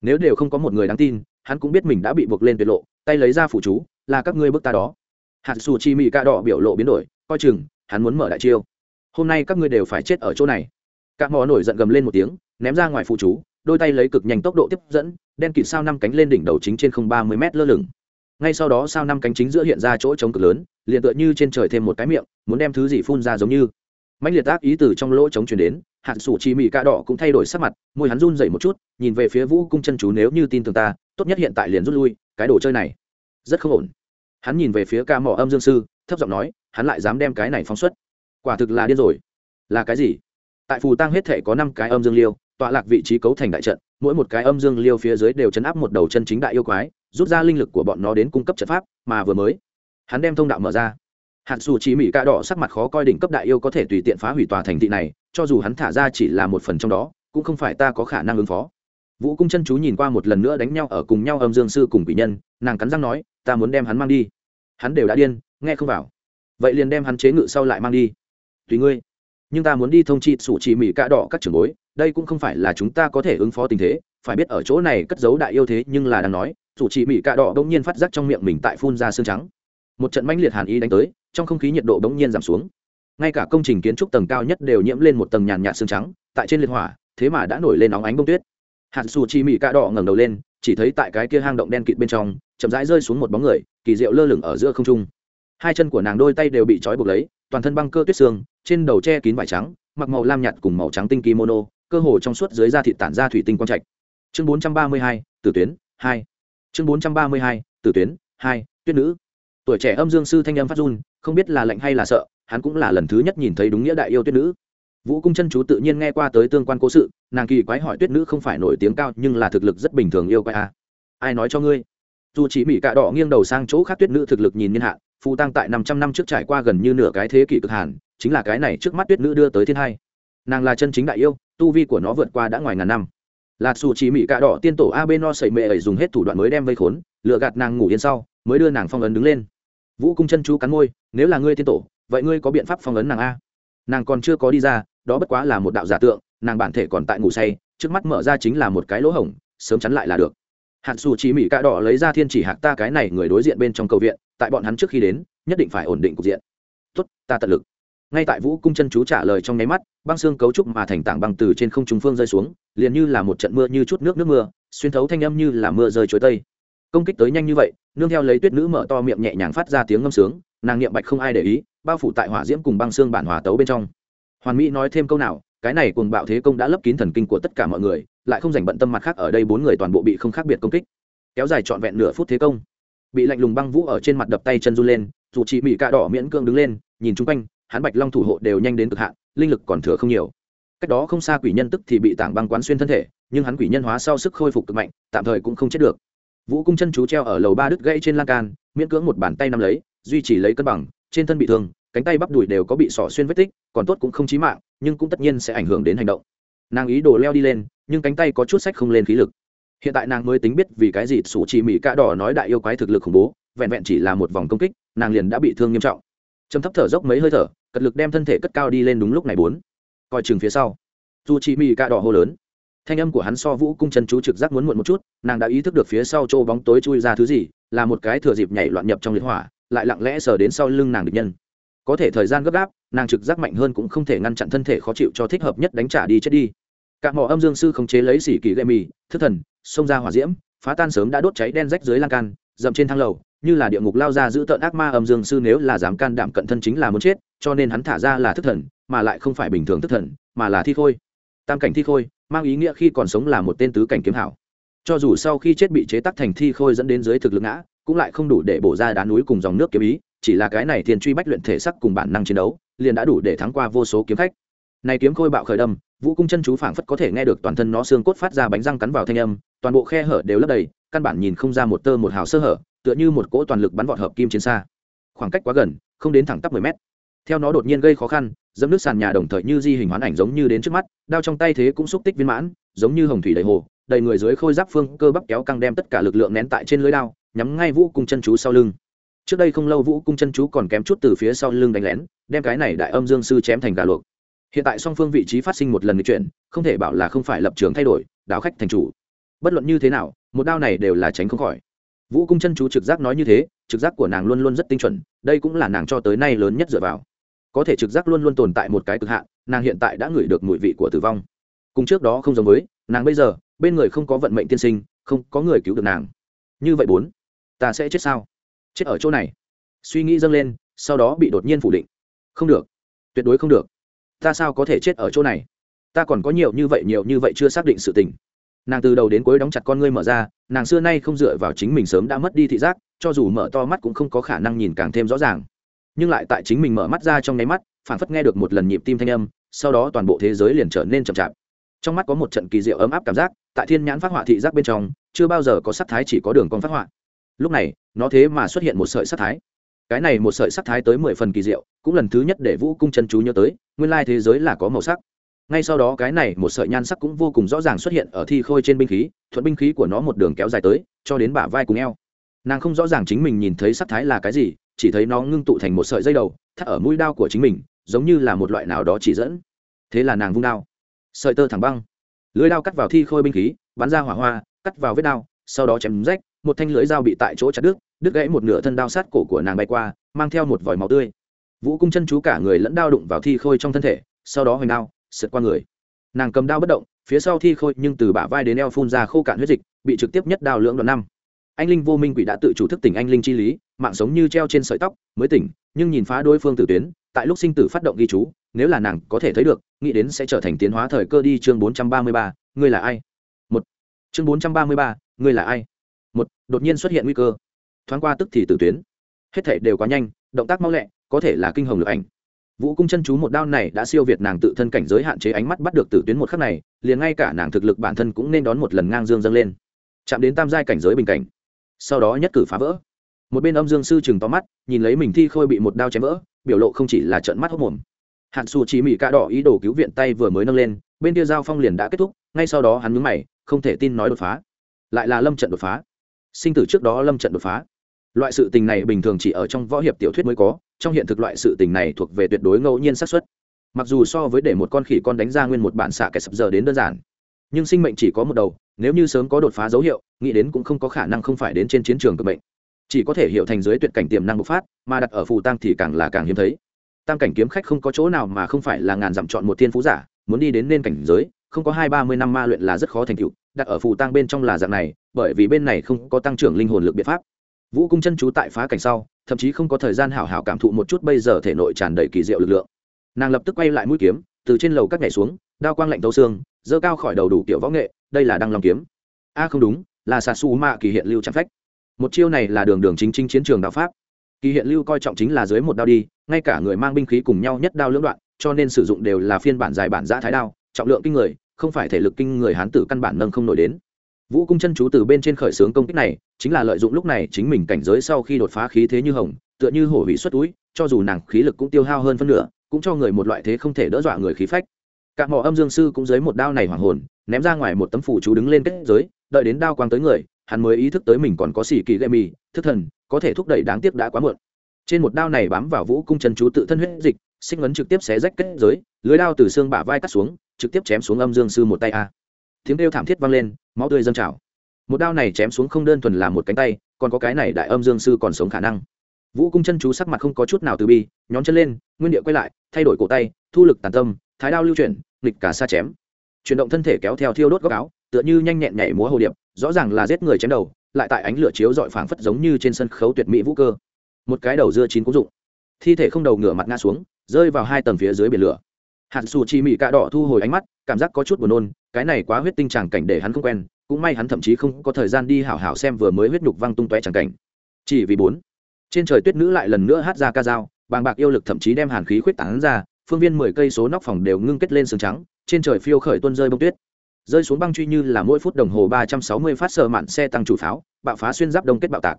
Nếu đều không có một người đáng tin, hắn cũng biết mình đã bị buộc lên tuyệt lộ, tay lấy ra phủ chú, là các ngươi bức ta đó. Hạt xù chi mỹ ca đỏ biểu lộ biến đổi, coi chừng, hắn muốn mở đại chiêu. Hôm nay các ngươi đều phải chết ở chỗ này. Các mò nổi giận gầm lên một tiếng, ném ra ngoài phụ chú, đôi tay lấy cực nhanh tốc độ tiếp dẫn, đen kịt sao năm cánh lên đỉnh đầu chính trên không ba mươi m lơ lửng ngay sau đó sao năm cánh chính giữa hiện ra chỗ trống cực lớn, liền tựa như trên trời thêm một cái miệng, muốn đem thứ gì phun ra giống như. Mạnh liệt ác ý từ trong lỗ trống chuyển đến, hạt sủ chi mỹ ca đỏ cũng thay đổi sắc mặt, môi hắn run dậy một chút, nhìn về phía vũ cung chân chú nếu như tin tưởng ta, tốt nhất hiện tại liền rút lui, cái đồ chơi này rất không ổn. Hắn nhìn về phía ca mỏ âm dương sư, thấp giọng nói, hắn lại dám đem cái này phóng xuất. Quả thực là điên rồi. Là cái gì? Tại phù tăng hết thể có năm cái âm dương liêu, tọa lạc vị trí cấu thành đại trận mỗi một cái âm dương liêu phía dưới đều chấn áp một đầu chân chính đại yêu quái, rút ra linh lực của bọn nó đến cung cấp trận pháp, mà vừa mới, hắn đem thông đạo mở ra. Hạn dù chỉ mỹ ca đỏ sắc mặt khó coi đỉnh cấp đại yêu có thể tùy tiện phá hủy tòa thành thị này, cho dù hắn thả ra chỉ là một phần trong đó, cũng không phải ta có khả năng ứng phó. Vũ cung chân chú nhìn qua một lần nữa đánh nhau ở cùng nhau âm dương sư cùng quỷ nhân, nàng cắn răng nói, ta muốn đem hắn mang đi. Hắn đều đã điên, nghe không vào. Vậy liền đem hắn chế ngự sau lại mang đi. Tùy ngươi, nhưng ta muốn đi thông chi sủ chỉ mỹ cạ đỏ các trưởng bối đây cũng không phải là chúng ta có thể ứng phó tình thế, phải biết ở chỗ này cất giấu đại yêu thế nhưng là đang nói, dù chỉ mỹ cạ đỏ bỗng nhiên phát giác trong miệng mình tại phun ra xương trắng. Một trận mãnh liệt hàn ý đánh tới, trong không khí nhiệt độ bỗng nhiên giảm xuống. Ngay cả công trình kiến trúc tầng cao nhất đều nhiễm lên một tầng nhàn nhạt xương trắng, tại trên liệt hỏa, thế mà đã nổi lên óng ánh bông tuyết. Hạt dù chỉ mỹ cạ đỏ ngẩng đầu lên, chỉ thấy tại cái kia hang động đen kịt bên trong, chậm rãi rơi xuống một bóng người, kỳ diệu lơ lửng ở giữa không trung. Hai chân của nàng đôi tay đều bị trói buộc lấy, toàn thân băng cơ tuyết xương, trên đầu che kín vải trắng, mặc màu lam nhạt cùng màu trắng tinh kimono cơ hồ trong suốt dưới da thịt tản ra thủy tinh quang trạch. Chương 432, tử tuyến 2. chương 432, tử tuyến 2, tuyết nữ. Tuổi trẻ âm dương sư thanh âm phát run không biết là lạnh hay là sợ hắn cũng là lần thứ nhất nhìn thấy đúng nghĩa đại yêu tuyết nữ. Vũ cung chân chú tự nhiên nghe qua tới tương quan cố sự nàng kỳ quái hỏi tuyết nữ không phải nổi tiếng cao nhưng là thực lực rất bình thường yêu quái a à. ai nói cho ngươi? Dù chỉ mỹ cạ đỏ nghiêng đầu sang chỗ khác tuyết nữ thực lực nhìn niên hạn phù tăng tại năm trăm năm trước trải qua gần như nửa cái thế kỷ cực hàn chính là cái này trước mắt tuyết nữ đưa tới thiên hai. Nàng là chân chính đại yêu tu vi của nó vượt qua đã ngoài ngàn năm. Là xù chỉ mỹ cạ đỏ tiên tổ a bên no sẩy mệ ấy dùng hết thủ đoạn mới đem vây khốn lựa gạt nàng ngủ yên sau, mới đưa nàng phong ấn đứng lên. Vũ cung chân chú cắn môi, nếu là ngươi tiên tổ, vậy ngươi có biện pháp phong ấn nàng a? Nàng còn chưa có đi ra, đó bất quá là một đạo giả tượng, nàng bản thể còn tại ngủ say, trước mắt mở ra chính là một cái lỗ hổng, sớm chắn lại là được. Hạt xù chỉ mỹ cạ đỏ lấy ra thiên chỉ hạc ta cái này người đối diện bên trong cầu viện, tại bọn hắn trước khi đến, nhất định phải ổn định cục diện. Tốt, ta tận lực ngay tại vũ cung chân chú trả lời trong nháy mắt, băng xương cấu trúc mà thành tảng băng từ trên không trung phương rơi xuống, liền như là một trận mưa như chút nước nước mưa, xuyên thấu thanh âm như là mưa rơi chuối tây. Công kích tới nhanh như vậy, nương theo lấy tuyết nữ mở to miệng nhẹ nhàng phát ra tiếng ngâm sướng, nàng niệm bạch không ai để ý, bao phủ tại hỏa diễm cùng băng xương bản hòa tấu bên trong. Hoàn mỹ nói thêm câu nào, cái này cùng bạo thế công đã lấp kín thần kinh của tất cả mọi người, lại không dành bận tâm mặt khác ở đây bốn người toàn bộ bị không khác biệt công kích. Kéo dài trọn vẹn nửa phút thế công. Bị lạnh lùng băng vũ ở trên mặt đập tay chân run lên, dù chị mỹ cạ đỏ miễn cưỡng đứng lên, nhìn chung quanh hắn bạch long thủ hộ đều nhanh đến cực hạn, linh lực còn thừa không nhiều. Cách đó không xa quỷ nhân tức thì bị tảng băng quán xuyên thân thể, nhưng hắn quỷ nhân hóa sau sức khôi phục cực mạnh, tạm thời cũng không chết được. Vũ cung chân chú treo ở lầu ba đứt gãy trên lan can, miễn cưỡng một bàn tay nắm lấy, duy trì lấy cân bằng, trên thân bị thương, cánh tay bắp đùi đều có bị sỏ xuyên vết tích, còn tốt cũng không chí mạng, nhưng cũng tất nhiên sẽ ảnh hưởng đến hành động. Nàng ý đồ leo đi lên, nhưng cánh tay có chút sách không lên khí lực. Hiện tại nàng mới tính biết vì cái gì sủ chỉ mỹ cạ đỏ nói đại yêu quái thực lực khủng bố, vẹn vẹn chỉ là một vòng công kích, nàng liền đã bị thương nghiêm trọng. Trầm thấp thở dốc mấy hơi thở cật lực đem thân thể cất cao đi lên đúng lúc này bốn. Coi chừng phía sau. Dù chỉ mỹ cạ đỏ hô lớn. Thanh âm của hắn so vũ cung chân chú trực giác muốn muộn một chút, nàng đã ý thức được phía sau chỗ bóng tối chui ra thứ gì, là một cái thừa dịp nhảy loạn nhập trong liệt hỏa, lại lặng lẽ sờ đến sau lưng nàng địch nhân. Có thể thời gian gấp gáp, nàng trực giác mạnh hơn cũng không thể ngăn chặn thân thể khó chịu cho thích hợp nhất đánh trả đi chết đi. Các mỏ âm dương sư không chế lấy xỉ kỳ gậy mì, thức thần, xông ra hỏa diễm, phá tan sớm đã đốt cháy đen rách dưới lan can, dậm trên thang lầu như là địa ngục lao ra giữ tợn ác ma âm dương sư nếu là dám can đảm cận thân chính là muốn chết, cho nên hắn thả ra là thức thần, mà lại không phải bình thường thức thần, mà là thi khôi. Tam cảnh thi khôi, mang ý nghĩa khi còn sống là một tên tứ cảnh kiếm hảo. Cho dù sau khi chết bị chế tắc thành thi khôi dẫn đến dưới thực lực ngã, cũng lại không đủ để bổ ra đá núi cùng dòng nước kiếm ý, chỉ là cái này thiên truy bách luyện thể sắc cùng bản năng chiến đấu, liền đã đủ để thắng qua vô số kiếm khách. Này kiếm khôi bạo khởi đâm, vũ cung chân chú phảng phất có thể nghe được toàn thân nó xương cốt phát ra bánh răng cắn vào thanh âm, toàn bộ khe hở đều lấp đầy, căn bản nhìn không ra một tơ một hào sơ hở tựa như một cỗ toàn lực bắn vọt hợp kim chiến xa. Khoảng cách quá gần, không đến thẳng tắp mười mét. Theo nó đột nhiên gây khó khăn, dẫm nước sàn nhà đồng thời như di hình hoán ảnh giống như đến trước mắt, đao trong tay thế cũng xúc tích viên mãn, giống như hồng thủy đầy hồ, đầy người dưới khôi giáp phương cơ bắp kéo căng đem tất cả lực lượng nén tại trên lưới đao, nhắm ngay vũ cung chân chú sau lưng. Trước đây không lâu vũ cung chân chú còn kém chút từ phía sau lưng đánh lén, đem cái này đại âm dương sư chém thành gà luộc. Hiện tại song phương vị trí phát sinh một lần chuyển, không thể bảo là không phải lập trường thay đổi, đảo khách thành chủ. Bất luận như thế nào, một đao này đều là tránh không khỏi vũ cung chân chú trực giác nói như thế, trực giác của nàng luôn luôn rất tinh chuẩn, đây cũng là nàng cho tới nay lớn nhất dựa vào. Có thể trực giác luôn luôn tồn tại một cái cực hạn, nàng hiện tại đã ngửi được mùi vị của tử vong. Cùng trước đó không giống với, nàng bây giờ, bên người không có vận mệnh tiên sinh, không có người cứu được nàng. Như vậy bốn, ta sẽ chết sao? Chết ở chỗ này. Suy nghĩ dâng lên, sau đó bị đột nhiên phủ định. Không được. Tuyệt đối không được. Ta sao có thể chết ở chỗ này? Ta còn có nhiều như vậy, nhiều như vậy chưa xác định sự tình nàng từ đầu đến cuối đóng chặt con ngươi mở ra, nàng xưa nay không dựa vào chính mình sớm đã mất đi thị giác, cho dù mở to mắt cũng không có khả năng nhìn càng thêm rõ ràng. Nhưng lại tại chính mình mở mắt ra trong nháy mắt phản phất nghe được một lần nhịp tim thanh âm, sau đó toàn bộ thế giới liền trở nên chậm chạp. Trong mắt có một trận kỳ diệu ấm áp cảm giác, tại thiên nhãn phát họa thị giác bên trong, chưa bao giờ có sắc thái chỉ có đường con phát họa. Lúc này, nó thế mà xuất hiện một sợi sắc thái. Cái này một sợi sắc thái tới mười phần kỳ diệu, cũng lần thứ nhất để vũ cung chân chú nhớ tới, nguyên lai thế giới là có màu sắc ngay sau đó cái này một sợi nhan sắc cũng vô cùng rõ ràng xuất hiện ở thi khôi trên binh khí, thuận binh khí của nó một đường kéo dài tới, cho đến bả vai cùng eo. Nàng không rõ ràng chính mình nhìn thấy sắc thái là cái gì, chỉ thấy nó ngưng tụ thành một sợi dây đầu, thắt ở mũi đao của chính mình, giống như là một loại nào đó chỉ dẫn. Thế là nàng vung đao. Sợi tơ thẳng băng. Lưới đao cắt vào thi khôi binh khí, bắn ra hỏa hoa, cắt vào vết đao, sau đó chém rách, một thanh lưỡi dao bị tại chỗ chặt đứt đứt gãy một nửa thân đao sát cổ của nàng bay qua, mang theo một vòi máu tươi. Vũ cung chân chú cả người lẫn đao đụng vào thi khôi trong thân thể, sau đó hoành đao sượt qua người. Nàng cầm đao bất động, phía sau thi khôi nhưng từ bả vai đến eo phun ra khô cạn huyết dịch, bị trực tiếp nhất đao lưỡng đoạn năm. Anh linh vô minh quỷ đã tự chủ thức tỉnh anh linh chi lý, mạng sống như treo trên sợi tóc, mới tỉnh, nhưng nhìn phá đối phương tử tuyến, tại lúc sinh tử phát động ghi chú, nếu là nàng có thể thấy được, nghĩ đến sẽ trở thành tiến hóa thời cơ đi chương bốn trăm ba mươi ba, ngươi là ai? Một. Chương bốn trăm ba mươi ba, ngươi là ai? Một, đột nhiên xuất hiện nguy cơ. Thoáng qua tức thì tử tuyến. Hết thể đều quá nhanh, động tác mau lẹ, có thể là kinh hồng lực ảnh vũ cung chân chú một đao này đã siêu việt nàng tự thân cảnh giới hạn chế ánh mắt bắt được tử tuyến một khắc này, liền ngay cả nàng thực lực bản thân cũng nên đón một lần ngang dương dâng lên. Chạm đến tam giai cảnh giới bình cảnh. Sau đó nhất cử phá vỡ. Một bên âm dương sư chừng to mắt, nhìn lấy mình thi khôi bị một đao chém vỡ, biểu lộ không chỉ là trận mắt hốc mồm. Hạn xù chỉ mỹ cạ đỏ ý đồ cứu viện tay vừa mới nâng lên, bên kia giao phong liền đã kết thúc, ngay sau đó hắn mướn mày, không thể tin nói đột phá. Lại là lâm trận đột phá. Sinh tử trước đó lâm trận đột phá. Loại sự tình này bình thường chỉ ở trong võ hiệp tiểu thuyết mới có trong hiện thực loại sự tình này thuộc về tuyệt đối ngẫu nhiên xác suất. Mặc dù so với để một con khỉ con đánh ra nguyên một bản xạ kẻ sập giờ đến đơn giản, nhưng sinh mệnh chỉ có một đầu, nếu như sớm có đột phá dấu hiệu, nghĩ đến cũng không có khả năng không phải đến trên chiến trường cực bệnh chỉ có thể hiểu thành dưới tuyệt cảnh tiềm năng bộc phát, mà đặt ở phù tăng thì càng là càng hiếm thấy. Tam cảnh kiếm khách không có chỗ nào mà không phải là ngàn dặm chọn một thiên phú giả, muốn đi đến nên cảnh giới, không có hai ba mươi năm ma luyện là rất khó thành tựu, đặt ở phù tăng bên trong là dạng này, bởi vì bên này không có tăng trưởng linh hồn lực biện pháp vũ cung chân chú tại phá cảnh sau, thậm chí không có thời gian hảo hảo cảm thụ một chút bây giờ thể nội tràn đầy kỳ diệu lực lượng. Nàng lập tức quay lại mũi kiếm, từ trên lầu các nhảy xuống, đao quang lạnh tấu xương dơ cao khỏi đầu đủ kiểu võ nghệ, đây là đăng long kiếm. A, không đúng, là xà su mạ kỳ hiện lưu trạm phách. Một chiêu này là đường đường chính chính chiến trường đạo pháp. Kỳ hiện lưu coi trọng chính là dưới một đao đi, ngay cả người mang binh khí cùng nhau nhất đao lưỡng đoạn, cho nên sử dụng đều là phiên bản dài bản giã thái đao, trọng lượng kinh người, không phải thể lực kinh người hán tử căn bản nâng không nổi đến vũ cung chân chú từ bên trên khởi xướng công kích này, chính là lợi dụng lúc này chính mình cảnh giới sau khi đột phá khí thế như hồng, tựa như hổ hủy xuất túi, cho dù nàng khí lực cũng tiêu hao hơn phân nửa, cũng cho người một loại thế không thể đỡ dọa người khí phách. Cả mỏ âm dương sư cũng dưới một đao này hoàng hồn, ném ra ngoài một tấm phủ chú đứng lên kết giới, đợi đến đao quang tới người, hắn mới ý thức tới mình còn có xì kỳ gậy mì, thức thần, có thể thúc đẩy đáng tiếc đã quá muộn. Trên một đao này bám vào vũ cung chân chú tự thân huyết dịch, xích ngấn trực tiếp xé rách kết giới, lưới đao từ xương bả vai cắt xuống, trực tiếp chém xuống âm dương sư một tay a tiếng kêu thảm thiết vang lên, máu tươi dâng trào. Một đao này chém xuống không đơn thuần là một cánh tay, còn có cái này đại âm dương sư còn sống khả năng. Vũ cung chân chú sắc mặt không có chút nào từ bi, nhón chân lên, nguyên địa quay lại, thay đổi cổ tay, thu lực tàn tâm, thái đao lưu chuyển, nghịch cả xa chém. Chuyển động thân thể kéo theo thiêu đốt góc áo, tựa như nhanh nhẹn nhảy múa hồ điệp, rõ ràng là giết người chém đầu, lại tại ánh lửa chiếu dọi phảng phất giống như trên sân khấu tuyệt mỹ vũ cơ. Một cái đầu dưa chín cũng dụng. Thi thể không đầu ngửa mặt ngã xuống, rơi vào hai tầng phía dưới biển lửa. Hạt xù chi mị cạ đỏ thu hồi ánh mắt, cảm giác có chút buồn nôn cái này quá huyết tinh tràng cảnh để hắn không quen, cũng may hắn thậm chí không có thời gian đi hảo hảo xem vừa mới huyết nhục văng tung tóe tràng cảnh. Chỉ vì bốn, trên trời tuyết nữ lại lần nữa hát ra ca dao, bàng bạc yêu lực thậm chí đem hàn khí khuyết tán ra, phương viên mười cây số nóc phòng đều ngưng kết lên sương trắng, trên trời phiêu khởi tuôn rơi bông tuyết. Rơi xuống băng truy như là mỗi phút đồng hồ ba trăm sáu mươi phát sờ mạn xe tăng chủ pháo, bạo phá xuyên giáp đông kết bạo tạc.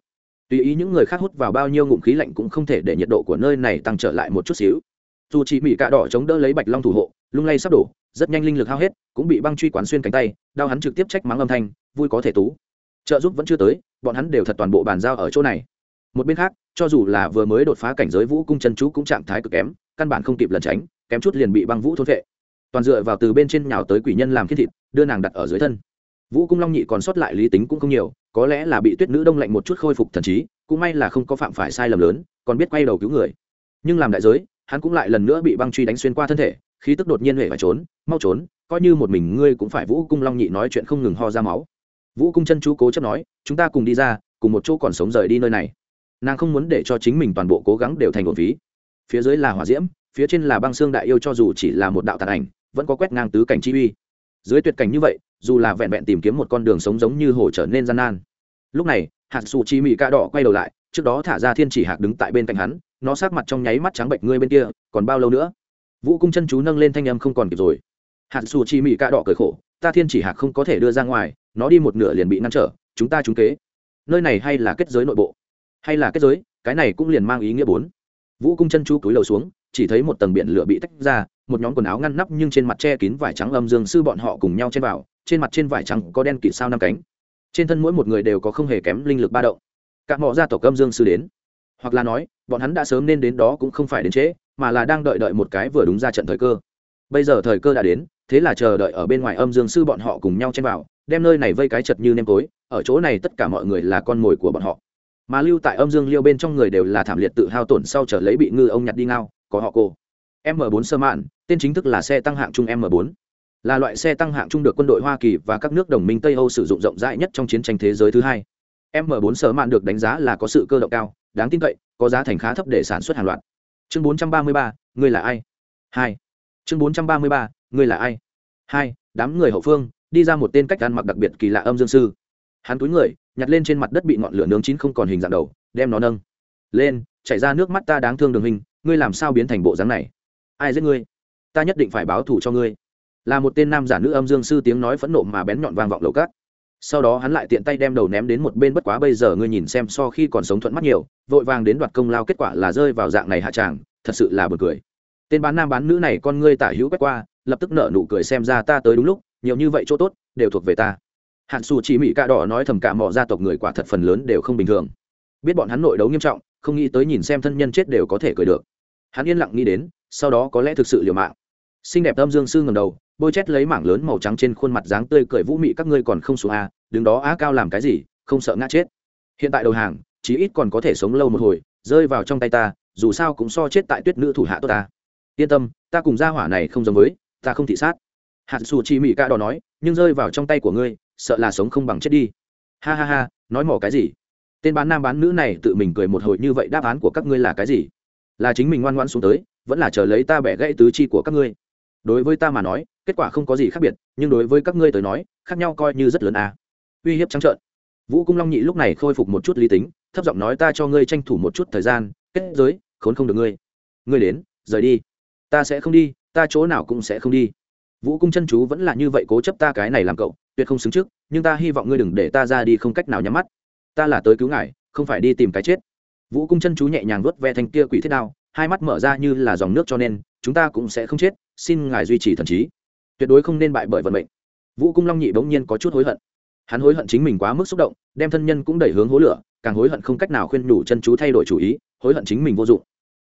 Tùy ý những người khác hút vào bao nhiêu ngụm khí lạnh cũng không thể để nhiệt độ của nơi này tăng trở lại một chút xíu. Dù chỉ mỹ cạ đỏ chống đỡ lấy bạch long thủ hộ, lung lay sắp đổ rất nhanh linh lực hao hết, cũng bị băng truy quán xuyên cánh tay, đau hắn trực tiếp trách mắng âm thanh, vui có thể tú. Trợ giúp vẫn chưa tới, bọn hắn đều thật toàn bộ bàn giao ở chỗ này. Một bên khác, cho dù là vừa mới đột phá cảnh giới vũ cung chân chú cũng trạng thái cực kém, căn bản không kịp lẩn tránh, kém chút liền bị băng vũ thôn vệ. Toàn dựa vào từ bên trên nhào tới quỷ nhân làm khiết thịt, đưa nàng đặt ở dưới thân. Vũ cung long nhị còn sót lại lý tính cũng không nhiều, có lẽ là bị tuyết nữ đông lạnh một chút khôi phục thần trí, cũng may là không có phạm phải sai lầm lớn, còn biết quay đầu cứu người. Nhưng làm đại giới, hắn cũng lại lần nữa bị băng truy đánh xuyên qua thân thể khí tức đột nhiên huệ phải trốn, mau trốn, coi như một mình ngươi cũng phải vũ cung long nhị nói chuyện không ngừng ho ra máu. Vũ cung chân chú cố chấp nói, chúng ta cùng đi ra, cùng một chỗ còn sống rời đi nơi này. Nàng không muốn để cho chính mình toàn bộ cố gắng đều thành hồn phí. Phía dưới là hỏa diễm, phía trên là băng xương đại yêu cho dù chỉ là một đạo tàn ảnh, vẫn có quét ngang tứ cảnh chi uy. Dưới tuyệt cảnh như vậy, dù là vẹn vẹn tìm kiếm một con đường sống giống như hồ trở nên gian nan. Lúc này hạt xù chi mị ca đỏ quay đầu lại, trước đó thả ra thiên chỉ hạc đứng tại bên cạnh hắn, nó sát mặt trong nháy mắt trắng bệnh ngươi bên kia, còn bao lâu nữa? Vũ cung chân chú nâng lên thanh âm không còn kịp rồi. Hạt xù chi mị cạ đỏ cười khổ, ta thiên chỉ hạc không có thể đưa ra ngoài, nó đi một nửa liền bị ngăn trở, chúng ta trúng kế. Nơi này hay là kết giới nội bộ? Hay là kết giới? Cái này cũng liền mang ý nghĩa bốn. Vũ cung chân chú cúi đầu xuống, chỉ thấy một tầng biển lửa bị tách ra, một nhóm quần áo ngăn nắp nhưng trên mặt che kín vải trắng âm dương sư bọn họ cùng nhau trên vào, trên mặt trên vải trắng có đen kịt sao năm cánh. Trên thân mỗi một người đều có không hề kém linh lực ba động. Cả mọi gia tộc âm dương sư đến. Hoặc là nói, bọn hắn đã sớm nên đến đó cũng không phải đến trễ mà là đang đợi đợi một cái vừa đúng ra trận thời cơ. Bây giờ thời cơ đã đến, thế là chờ đợi ở bên ngoài âm dương sư bọn họ cùng nhau chen vào, đem nơi này vây cái chật như nêm tối, ở chỗ này tất cả mọi người là con mồi của bọn họ. Mà lưu tại âm dương liêu bên trong người đều là thảm liệt tự hao tổn sau trở lấy bị ngư ông nhặt đi ngao, có họ cô. M 4 sơ mạn, tên chính thức là xe tăng hạng trung m 4 là loại xe tăng hạng trung được quân đội hoa kỳ và các nước đồng minh tây âu sử dụng rộng rãi nhất trong chiến tranh thế giới thứ hai. M 4 sơ mạn được đánh giá là có sự cơ động cao, đáng tin cậy, có giá thành khá thấp để sản xuất hàng loạt chương 433, ngươi là ai? Hai. Chương bốn trăm ba mươi ba ngươi là ai? Hai đám người hậu phương đi ra một tên cách ăn mặc đặc biệt kỳ lạ âm dương sư. Hắn túi người nhặt lên trên mặt đất bị ngọn lửa nướng chín không còn hình dạng đầu đem nó nâng. Lên chảy ra nước mắt ta đáng thương đường hình ngươi làm sao biến thành bộ dáng này? Ai giết ngươi? Ta nhất định phải báo thù cho ngươi. Là một tên nam giả nữ âm dương sư tiếng nói phẫn nộ mà bén nhọn vang vọng lầu cát sau đó hắn lại tiện tay đem đầu ném đến một bên, bất quá bây giờ ngươi nhìn xem so khi còn sống thuận mắt nhiều, vội vàng đến đoạt công lao kết quả là rơi vào dạng này hạ tràng, thật sự là buồn cười. Tên bán nam bán nữ này con ngươi tả hữu quét qua, lập tức nở nụ cười xem ra ta tới đúng lúc, nhiều như vậy chỗ tốt, đều thuộc về ta. Hạn xù chỉ mỹ cạ đỏ nói thầm cả mọi gia tộc người quả thật phần lớn đều không bình thường. Biết bọn hắn nội đấu nghiêm trọng, không nghĩ tới nhìn xem thân nhân chết đều có thể cười được. Hắn yên lặng nghĩ đến, sau đó có lẽ thực sự liều mạng. Xinh đẹp âm dương sư ngầm đầu bôi chét lấy mảng lớn màu trắng trên khuôn mặt dáng tươi cười vũ mị, các ngươi còn không xuống a đứng đó á cao làm cái gì, không sợ ngã chết. Hiện tại đầu hàng, chí ít còn có thể sống lâu một hồi, rơi vào trong tay ta, dù sao cũng so chết tại tuyết nữ thủ hạ tốt ta. Yên tâm, ta cùng gia hỏa này không giống với, ta không thị sát. Hạt xù chi mỹ ca đỏ nói, nhưng rơi vào trong tay của ngươi, sợ là sống không bằng chết đi. Ha ha ha, nói mỏ cái gì? Tên bán nam bán nữ này tự mình cười một hồi như vậy, đáp án của các ngươi là cái gì? Là chính mình ngoan ngoãn xuống tới, vẫn là chờ lấy ta bẻ gãy tứ chi của các ngươi đối với ta mà nói, kết quả không có gì khác biệt, nhưng đối với các ngươi tới nói, khác nhau coi như rất lớn à. uy hiếp trắng trợn. Vũ cung long nhị lúc này khôi phục một chút lý tính, thấp giọng nói ta cho ngươi tranh thủ một chút thời gian, kết giới, khốn không được ngươi. Ngươi đến, rời đi. Ta sẽ không đi, ta chỗ nào cũng sẽ không đi. Vũ cung chân chú vẫn là như vậy cố chấp ta cái này làm cậu, tuyệt không xứng trước, nhưng ta hy vọng ngươi đừng để ta ra đi không cách nào nhắm mắt. Ta là tới cứu ngài, không phải đi tìm cái chết. Vũ cung chân chú nhẹ nhàng vuốt ve thanh kia quỷ thiết đao, hai mắt mở ra như là dòng nước cho nên chúng ta cũng sẽ không chết, xin ngài duy trì thần trí. Tuyệt đối không nên bại bởi vận mệnh. Vũ cung long nhị bỗng nhiên có chút hối hận. Hắn hối hận chính mình quá mức xúc động, đem thân nhân cũng đẩy hướng hố lửa, càng hối hận không cách nào khuyên nhủ chân chú thay đổi chủ ý, hối hận chính mình vô dụng.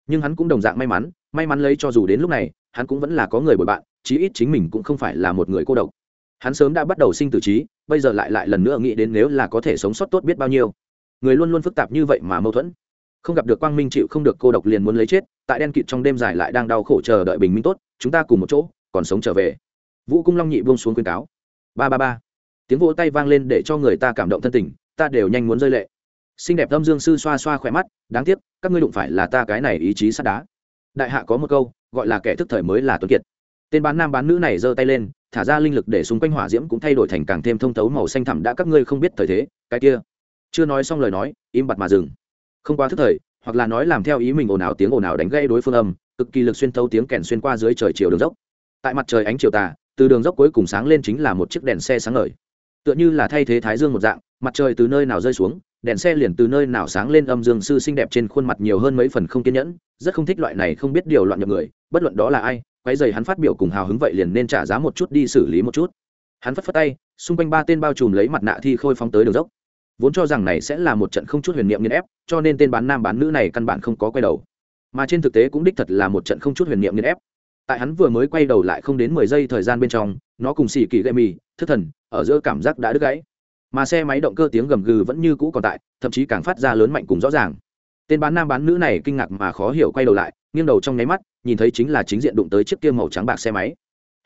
Nhưng hắn cũng đồng dạng may mắn may mắn lấy cho dù đến lúc này, hắn cũng vẫn là có người bồi bạn, chí ít chính mình cũng không phải là một người cô độc. Hắn sớm đã bắt đầu sinh tử trí, bây giờ lại lại lần nữa nghĩ đến nếu là có thể sống sót tốt biết bao nhiêu. Người luôn luôn phức tạp như vậy mà mâu thuẫn không gặp được quang minh chịu không được cô độc liền muốn lấy chết, tại đen kịt trong đêm dài lại đang đau khổ chờ đợi bình minh tốt, chúng ta cùng một chỗ, còn sống trở về. Vũ cung long nhị buông xuống khuyên cáo. Ba ba ba. Tiếng vỗ tay vang lên để cho người ta cảm động thân tình, ta đều nhanh muốn rơi lệ. Xinh đẹp âm dương sư xoa xoa khỏe mắt, đáng tiếc, các ngươi đụng phải là ta cái này ý chí sắt đá. Đại hạ có một câu, gọi là kẻ thức thời mới là tuấn kiệt. Tên bán nam bán nữ này giơ tay lên, thả ra linh lực để xung quanh hỏa diễm cũng thay đổi thành càng thêm thông thấu màu xanh thẳm đã các ngươi không biết thời thế, cái kia. Chưa nói xong lời nói, im bặt mà dừng không quá thức thời, hoặc là nói làm theo ý mình ồn ào tiếng ồn ào đánh gây đối phương âm, cực kỳ lực xuyên thấu tiếng kèn xuyên qua dưới trời chiều đường dốc. Tại mặt trời ánh chiều tà, từ đường dốc cuối cùng sáng lên chính là một chiếc đèn xe sáng ngời. Tựa như là thay thế thái dương một dạng, mặt trời từ nơi nào rơi xuống, đèn xe liền từ nơi nào sáng lên âm dương sư xinh đẹp trên khuôn mặt nhiều hơn mấy phần không kiên nhẫn, rất không thích loại này không biết điều loạn nhập người, bất luận đó là ai quái dày hắn phát biểu cùng hào hứng vậy liền nên trả giá một chút đi xử lý một chút. Hắn phất phất tay, xung quanh ba tên bao trùm lấy mặt nạ thi khôi phóng tới đường dốc vốn cho rằng này sẽ là một trận không chút huyền niệm nghiên ép, cho nên tên bán nam bán nữ này căn bản không có quay đầu. Mà trên thực tế cũng đích thật là một trận không chút huyền niệm nghiên ép. Tại hắn vừa mới quay đầu lại không đến mười giây thời gian bên trong, nó cùng xì kỳ gậy mì, thức thần, ở giữa cảm giác đã đứt gãy. Mà xe máy động cơ tiếng gầm gừ vẫn như cũ còn tại, thậm chí càng phát ra lớn mạnh cùng rõ ràng. Tên bán nam bán nữ này kinh ngạc mà khó hiểu quay đầu lại, nghiêng đầu trong nháy mắt, nhìn thấy chính là chính diện đụng tới chiếc kia màu trắng bạc xe máy.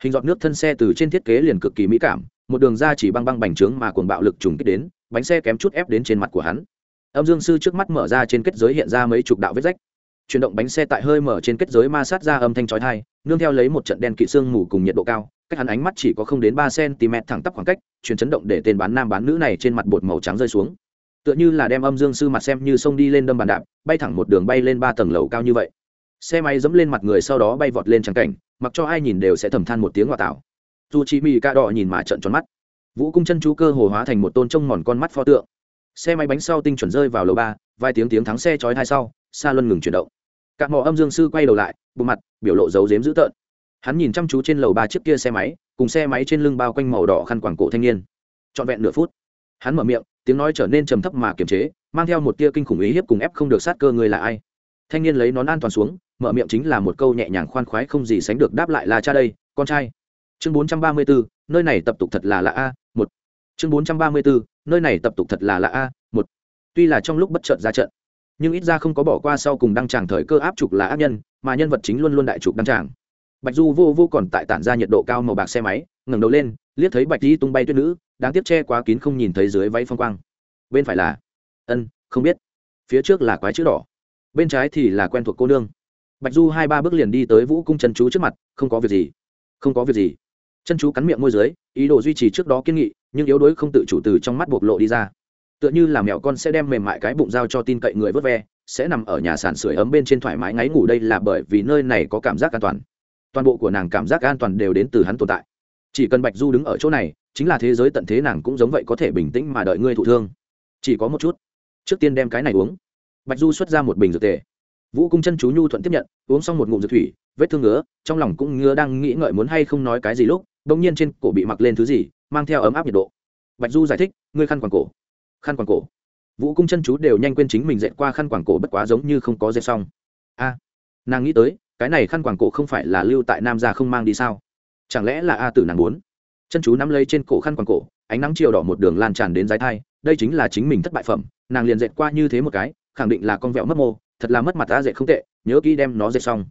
Hình giọt nước thân xe từ trên thiết kế liền cực kỳ mỹ cảm, một đường ra chỉ băng băng bành trướng mà cuồng bạo lực trùng kích đến bánh xe kém chút ép đến trên mặt của hắn. Âm dương sư trước mắt mở ra trên kết giới hiện ra mấy chục đạo vết rách. Chuyển động bánh xe tại hơi mở trên kết giới ma sát ra âm thanh chói tai, nương theo lấy một trận đen kỵ xương mù cùng nhiệt độ cao, cách hắn ánh mắt chỉ có không đến ba cm thẳng tắp khoảng cách, truyền chấn động để tên bán nam bán nữ này trên mặt bột màu trắng rơi xuống. Tựa như là đem âm dương sư mặt xem như sông đi lên đâm bàn đạp, bay thẳng một đường bay lên ba tầng lầu cao như vậy. Xe máy giẫm lên mặt người sau đó bay vọt lên chẳng cảnh, mặc cho ai nhìn đều sẽ thầm than một tiếng ngoại tạo. Dù chỉ mì ca đỏ nhìn mà trận tròn mắt vũ cung chân chú cơ hồ hóa thành một tôn trông mòn con mắt pho tượng. Xe máy bánh sau tinh chuẩn rơi vào lầu ba, vài tiếng tiếng thắng xe chói hai sau xa luân ngừng chuyển động. Các mỏ âm dương sư quay đầu lại, bộ mặt, biểu lộ dấu dếm dữ tợn. Hắn nhìn chăm chú trên lầu ba chiếc kia xe máy, cùng xe máy trên lưng bao quanh màu đỏ khăn quảng cổ thanh niên. Trọn vẹn nửa phút, hắn mở miệng, tiếng nói trở nên trầm thấp mà kiềm chế, mang theo một tia kinh khủng ý hiếp cùng ép không được sát cơ người là ai. Thanh niên lấy nón an toàn xuống, mở miệng chính là một câu nhẹ nhàng khoan khoái không gì sánh được đáp lại là cha đây, con trai. Chương bốn trăm ba mươi bốn nơi này tập tục thật là lạ a chương bốn trăm ba mươi bốn nơi này tập tục thật là lạ a, một, tuy là trong lúc bất chợt ra trận, nhưng ít ra không có bỏ qua sau cùng đăng tràng thời cơ áp trục là ác nhân, mà nhân vật chính luôn luôn đại trục đăng tràng. Bạch du vô vô còn tại tản ra nhiệt độ cao màu bạc xe máy, ngẩng đầu lên, liếc thấy bạch di tung bay tuyết nữ đang tiếp che quá kín không nhìn thấy dưới váy phong quang. Bên phải là, ân, không biết. Phía trước là quái chữ đỏ, bên trái thì là quen thuộc cô nương. Bạch du hai ba bước liền đi tới vũ cung chân chú trước mặt, không có việc gì, không có việc gì. Chân chú cắn miệng môi dưới, ý đồ duy trì trước đó kiên nghị nhưng yếu đuối không tự chủ từ trong mắt bộc lộ đi ra. Tựa như là mèo con sẽ đem mềm mại cái bụng giao cho tin cậy người vớt ve, sẽ nằm ở nhà sàn sưởi ấm bên trên thoải mái ngáy ngủ đây là bởi vì nơi này có cảm giác an toàn. Toàn bộ của nàng cảm giác an toàn đều đến từ hắn tồn tại. Chỉ cần bạch du đứng ở chỗ này, chính là thế giới tận thế nàng cũng giống vậy có thể bình tĩnh mà đợi ngươi thụ thương. Chỉ có một chút. Trước tiên đem cái này uống. Bạch du xuất ra một bình dược tề. Vũ cung chân chú nhu thuận tiếp nhận, uống xong một ngụm dược thủy, vết thương ngứa, trong lòng cũng ngứa đang nghĩ ngợi muốn hay không nói cái gì lúc đ ỗ n g nhiên trên cổ bị mặc lên thứ gì mang theo ấm áp nhiệt độ. Bạch du giải thích, ngươi khăn quàng cổ. Khăn quàng cổ? Vũ cung chân chú đều nhanh quên chính mình dệt qua khăn quàng cổ bất quá giống như không có dệt xong. A, nàng nghĩ tới, cái này khăn quàng cổ không phải là lưu tại nam gia không mang đi sao? Chẳng lẽ là a tử nàng muốn? Chân chú nắm lấy trên cổ khăn quàng cổ, ánh nắng chiều đỏ một đường lan tràn đến dài thai, đây chính là chính mình thất bại phẩm, nàng liền dệt qua như thế một cái, khẳng định là con vẹo mất mô, thật là mất mặt ta dệt không tệ, nhớ kỹ đem nó dệt xong.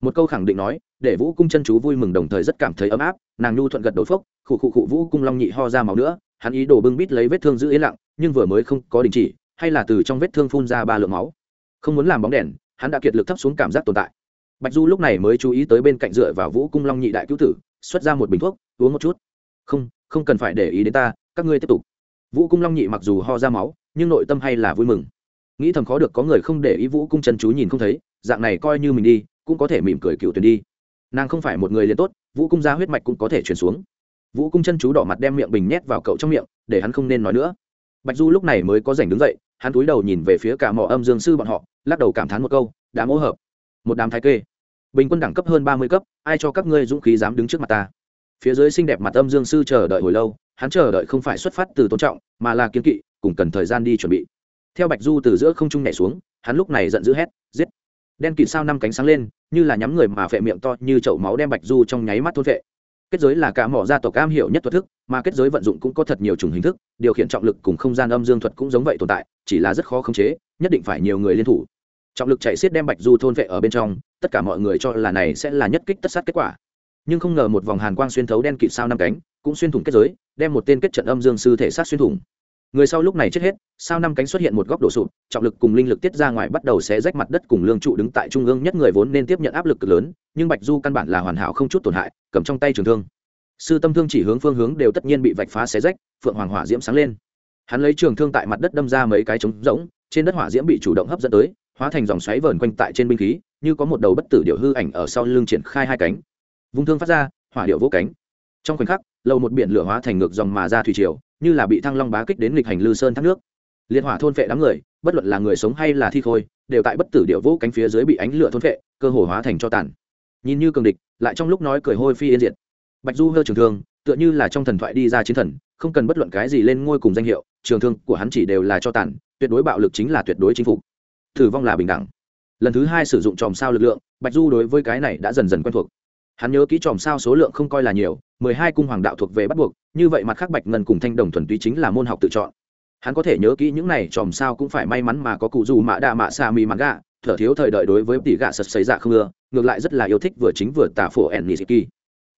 Một câu khẳng định nói, để vũ cung chân chú vui mừng đồng thời rất cảm thấy ấm áp, nàng nhu thuận gật đầu phốc khụ khụ khụ vũ cung long nhị ho ra máu nữa, hắn ý đồ bưng bít lấy vết thương giữ yên lặng, nhưng vừa mới không có đình chỉ, hay là từ trong vết thương phun ra ba lượng máu. Không muốn làm bóng đèn, hắn đã kiệt lực thấp xuống cảm giác tồn tại. Bạch du lúc này mới chú ý tới bên cạnh dựa vào vũ cung long nhị đại cứu tử, xuất ra một bình thuốc, uống một chút. Không không cần phải để ý đến ta, các ngươi tiếp tục. Vũ cung long nhị mặc dù ho ra máu, nhưng nội tâm hay là vui mừng. Nghĩ thầm khó được có người không để ý vũ cung chân chú nhìn không thấy, dạng này coi như mình đi, cũng có thể mỉm cười cựu tuyển đi. Nàng không phải một người liền tốt, vũ cung ra huyết mạch cũng có thể chuyển xuống vũ cung chân chú đỏ mặt đem miệng bình nhét vào cậu trong miệng, để hắn không nên nói nữa. Bạch du lúc này mới có rảnh đứng dậy, hắn cúi đầu nhìn về phía cả mỏ âm dương sư bọn họ, lắc đầu cảm thán một câu đã mỗ hợp, một đám thái kê. Bình quân đẳng cấp hơn ba mươi cấp, ai cho các ngươi dũng khí dám đứng trước mặt ta? Phía dưới xinh đẹp mặt âm dương sư chờ đợi hồi lâu, hắn chờ đợi không phải xuất phát từ tôn trọng, mà là kiến kỵ, cùng cần thời gian đi chuẩn bị. Theo bạch du từ giữa không trung nhảy xuống, hắn lúc này giận dữ hét, giết! Đen kịt sao năm cánh sáng lên, như là nhắm người mà phệ miệng to như chậu máu đem bạch du trong nháy mắt thôn phệ kết giới là cả mỏ gia tộc cam hiểu nhất thuật thức, mà kết giới vận dụng cũng có thật nhiều chủng hình thức, điều khiển trọng lực cùng không gian âm dương thuật cũng giống vậy tồn tại, chỉ là rất khó khống chế, nhất định phải nhiều người liên thủ. Trọng lực chạy xiết đem bạch du thôn vệ ở bên trong, tất cả mọi người cho là này sẽ là nhất kích tất sát kết quả. Nhưng không ngờ một vòng hàn quang xuyên thấu đen kịt sao năm cánh, cũng xuyên thủng kết giới, đem một tên kết trận âm dương sư thể sát xuyên thủng người sau lúc này chết hết, sao năm cánh xuất hiện một góc đổ sụp, trọng lực cùng linh lực tiết ra ngoài bắt đầu xé rách mặt đất cùng lương trụ đứng tại trung ương nhất người vốn nên tiếp nhận áp lực cực lớn, nhưng bạch du căn bản là hoàn hảo không chút tổn hại, cầm trong tay trường thương. Sư tâm thương chỉ hướng phương hướng đều tất nhiên bị vạch phá xé rách, phượng hoàng hỏa diễm sáng lên. Hắn lấy trường thương tại mặt đất đâm ra mấy cái trống rỗng, trên đất hỏa diễm bị chủ động hấp dẫn tới, hóa thành dòng xoáy vờn quanh tại trên binh khí, như có một đầu bất tử điệu hư ảnh ở sau lưng triển khai hai cánh. Vung thương phát ra, hỏa điệu vỗ cánh. Trong khoảnh khắc lâu một biển lửa hóa thành ngược dòng mà ra thủy triều như là bị thăng long bá kích đến lịch hành lư sơn thác nước. Liên hỏa thôn vệ đám người, bất luận là người sống hay là thi khôi, đều tại bất tử điệu vỗ cánh phía dưới bị ánh lửa thôn vệ cơ hồ hóa thành cho tàn. Nhìn như cường địch, lại trong lúc nói cười hôi phi yên diệt. Bạch du hơ trường thương, tựa như là trong thần thoại đi ra chiến thần, không cần bất luận cái gì lên ngôi cùng danh hiệu, trường thương của hắn chỉ đều là cho tàn, tuyệt đối bạo lực chính là tuyệt đối chính phục. Thử vong là bình đẳng. Lần thứ hai sử dụng chòm sao lực lượng, bạch du đối với cái này đã dần dần quen thuộc hắn nhớ kỹ chòm sao số lượng không coi là nhiều, mười hai cung hoàng đạo thuộc về bắt buộc, như vậy mặt khác bạch ngân cùng thanh đồng thuần túy chính là môn học tự chọn. Hắn có thể nhớ kỹ những này chòm sao cũng phải may mắn mà có cụ dù mạ đa mạ xa mì mạn gạ, thở thiếu thời đợi đối với tỷ gạ sật xấy dạ không ưa, ngược lại rất là yêu thích vừa chính vừa tả phổ en nishiki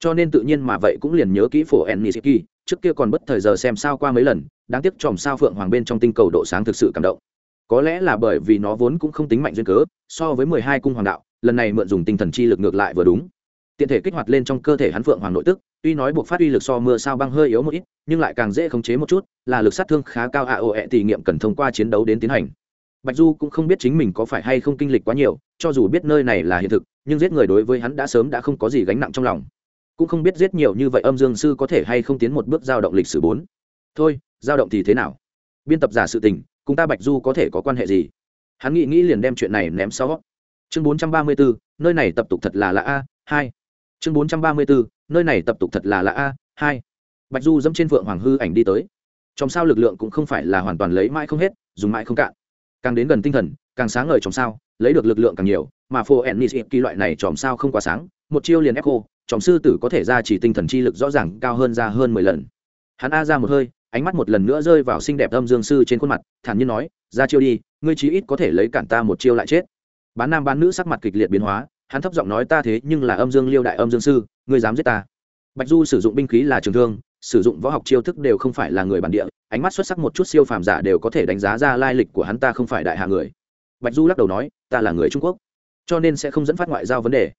cho nên tự nhiên mà vậy cũng liền nhớ kỹ phổ en nishiki trước kia còn bất thời giờ xem sao qua mấy lần, đáng tiếc chòm sao phượng hoàng bên trong tinh cầu độ sáng thực sự cảm động. Có lẽ là bởi vì nó vốn cũng không tính mạnh duyên cớ, so với mười hai cung hoàng đạo, lần này mượn dùng tinh thần chi lực ngược lại vừa đúng tiện thể kích hoạt lên trong cơ thể hắn phượng hoàng nội tức, tuy nói buộc phát uy lực so mưa sao băng hơi yếu một ít, nhưng lại càng dễ khống chế một chút, là lực sát thương khá cao ạ ồ ẹ tỷ nghiệm cần thông qua chiến đấu đến tiến hành. Bạch du cũng không biết chính mình có phải hay không kinh lịch quá nhiều, cho dù biết nơi này là hiện thực, nhưng giết người đối với hắn đã sớm đã không có gì gánh nặng trong lòng. Cũng không biết giết nhiều như vậy âm dương sư có thể hay không tiến một bước giao động lịch sử bốn. Thôi, giao động thì thế nào? Biên tập giả sự tình, cùng ta bạch du có thể có quan hệ gì? Hắn nghĩ nghĩ liền đem chuyện này ném sau. Chương bốn trăm ba mươi bốn, nơi này tập tục thật là lạ a, hai chương bốn trăm ba mươi bốn nơi này tập tục thật là lạ a, hai. Bạch du dẫm trên phượng hoàng hư ảnh đi tới. Trong sao lực lượng cũng không phải là hoàn toàn lấy mãi không hết, dùng mãi không cạn. Càng đến gần tinh thần, càng sáng ngời trong sao, lấy được lực lượng càng nhiều, mà phô ennis kỳ loại này chòm sao không quá sáng, một chiêu liền echo, chòm sư tử có thể ra chỉ tinh thần chi lực rõ ràng cao hơn ra hơn mười lần. Hắn a ra một hơi, ánh mắt một lần nữa rơi vào xinh đẹp âm dương sư trên khuôn mặt, thản nhiên nói, ra chiêu đi, ngươi chí ít có thể lấy cản ta một chiêu lại chết. Bán nam bán nữ sắc mặt kịch liệt biến hóa hắn thấp giọng nói ta thế nhưng là âm dương liêu đại âm dương sư, ngươi dám giết ta. Bạch du sử dụng binh khí là trường thương, sử dụng võ học chiêu thức đều không phải là người bản địa, ánh mắt xuất sắc một chút siêu phàm giả đều có thể đánh giá ra lai lịch của hắn ta không phải đại hạ người. Bạch du lắc đầu nói, ta là người trung quốc, cho nên sẽ không dẫn phát ngoại giao vấn đề.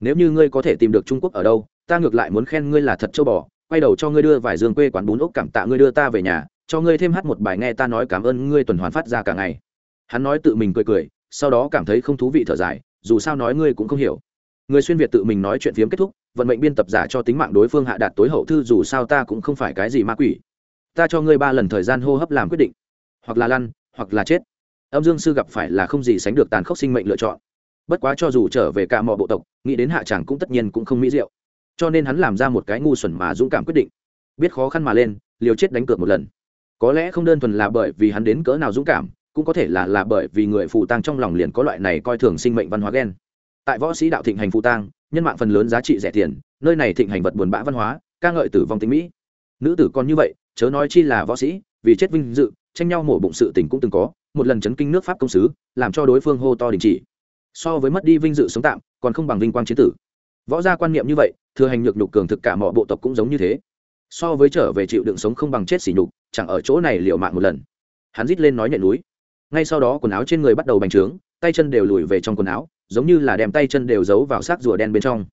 Nếu như ngươi có thể tìm được trung quốc ở đâu, ta ngược lại muốn khen ngươi là thật châu bò, quay đầu cho ngươi đưa vài dương quê quán bún ốc cảm tạ ngươi đưa ta về nhà, cho ngươi thêm hát một bài nghe ta nói cảm ơn ngươi tuần hoàn phát ra cả ngày. Hắn nói tự mình cười cười, sau đó cảm thấy không thú vị thở dài dù sao nói ngươi cũng không hiểu. Người xuyên việt tự mình nói chuyện phiếm kết thúc, vận mệnh biên tập giả cho tính mạng đối phương hạ đạt tối hậu thư, dù sao ta cũng không phải cái gì ma quỷ. Ta cho ngươi ba lần thời gian hô hấp làm quyết định. Hoặc là lăn, hoặc là chết. Âm dương sư gặp phải là không gì sánh được tàn khốc sinh mệnh lựa chọn. Bất quá cho dù trở về cả mọi bộ tộc, nghĩ đến hạ tràng cũng tất nhiên cũng không mỹ diệu. Cho nên hắn làm ra một cái ngu xuẩn mà dũng cảm quyết định. Biết khó khăn mà lên, liều chết đánh cược một lần. Có lẽ không đơn thuần là bởi vì hắn đến cỡ nào dũng cảm cũng có thể là là bởi vì người phù tang trong lòng liền có loại này coi thường sinh mệnh văn hóa ghen. Tại võ sĩ đạo thịnh hành phù tang, nhân mạng phần lớn giá trị rẻ tiền, nơi này thịnh hành vật buồn bã văn hóa, ca ngợi tử vong tính mỹ. Nữ tử còn như vậy, chớ nói chi là võ sĩ, vì chết vinh dự, tranh nhau mổ bụng sự tình cũng từng có, một lần chấn kinh nước pháp công sứ, làm cho đối phương hô to đình chỉ. So với mất đi vinh dự sống tạm, còn không bằng vinh quang chiến tử. Võ gia quan niệm như vậy, thừa hành nhược nhục cường thực cả mọi bộ tộc cũng giống như thế. So với trở về chịu đựng sống không bằng chết xỉ nhục, chẳng ở chỗ này liệu mạng một lần. Hắn rít lên nói nhện núi ngay sau đó quần áo trên người bắt đầu bành trướng, tay chân đều lùi về trong quần áo, giống như là đem tay chân đều giấu vào xác rùa đen bên trong.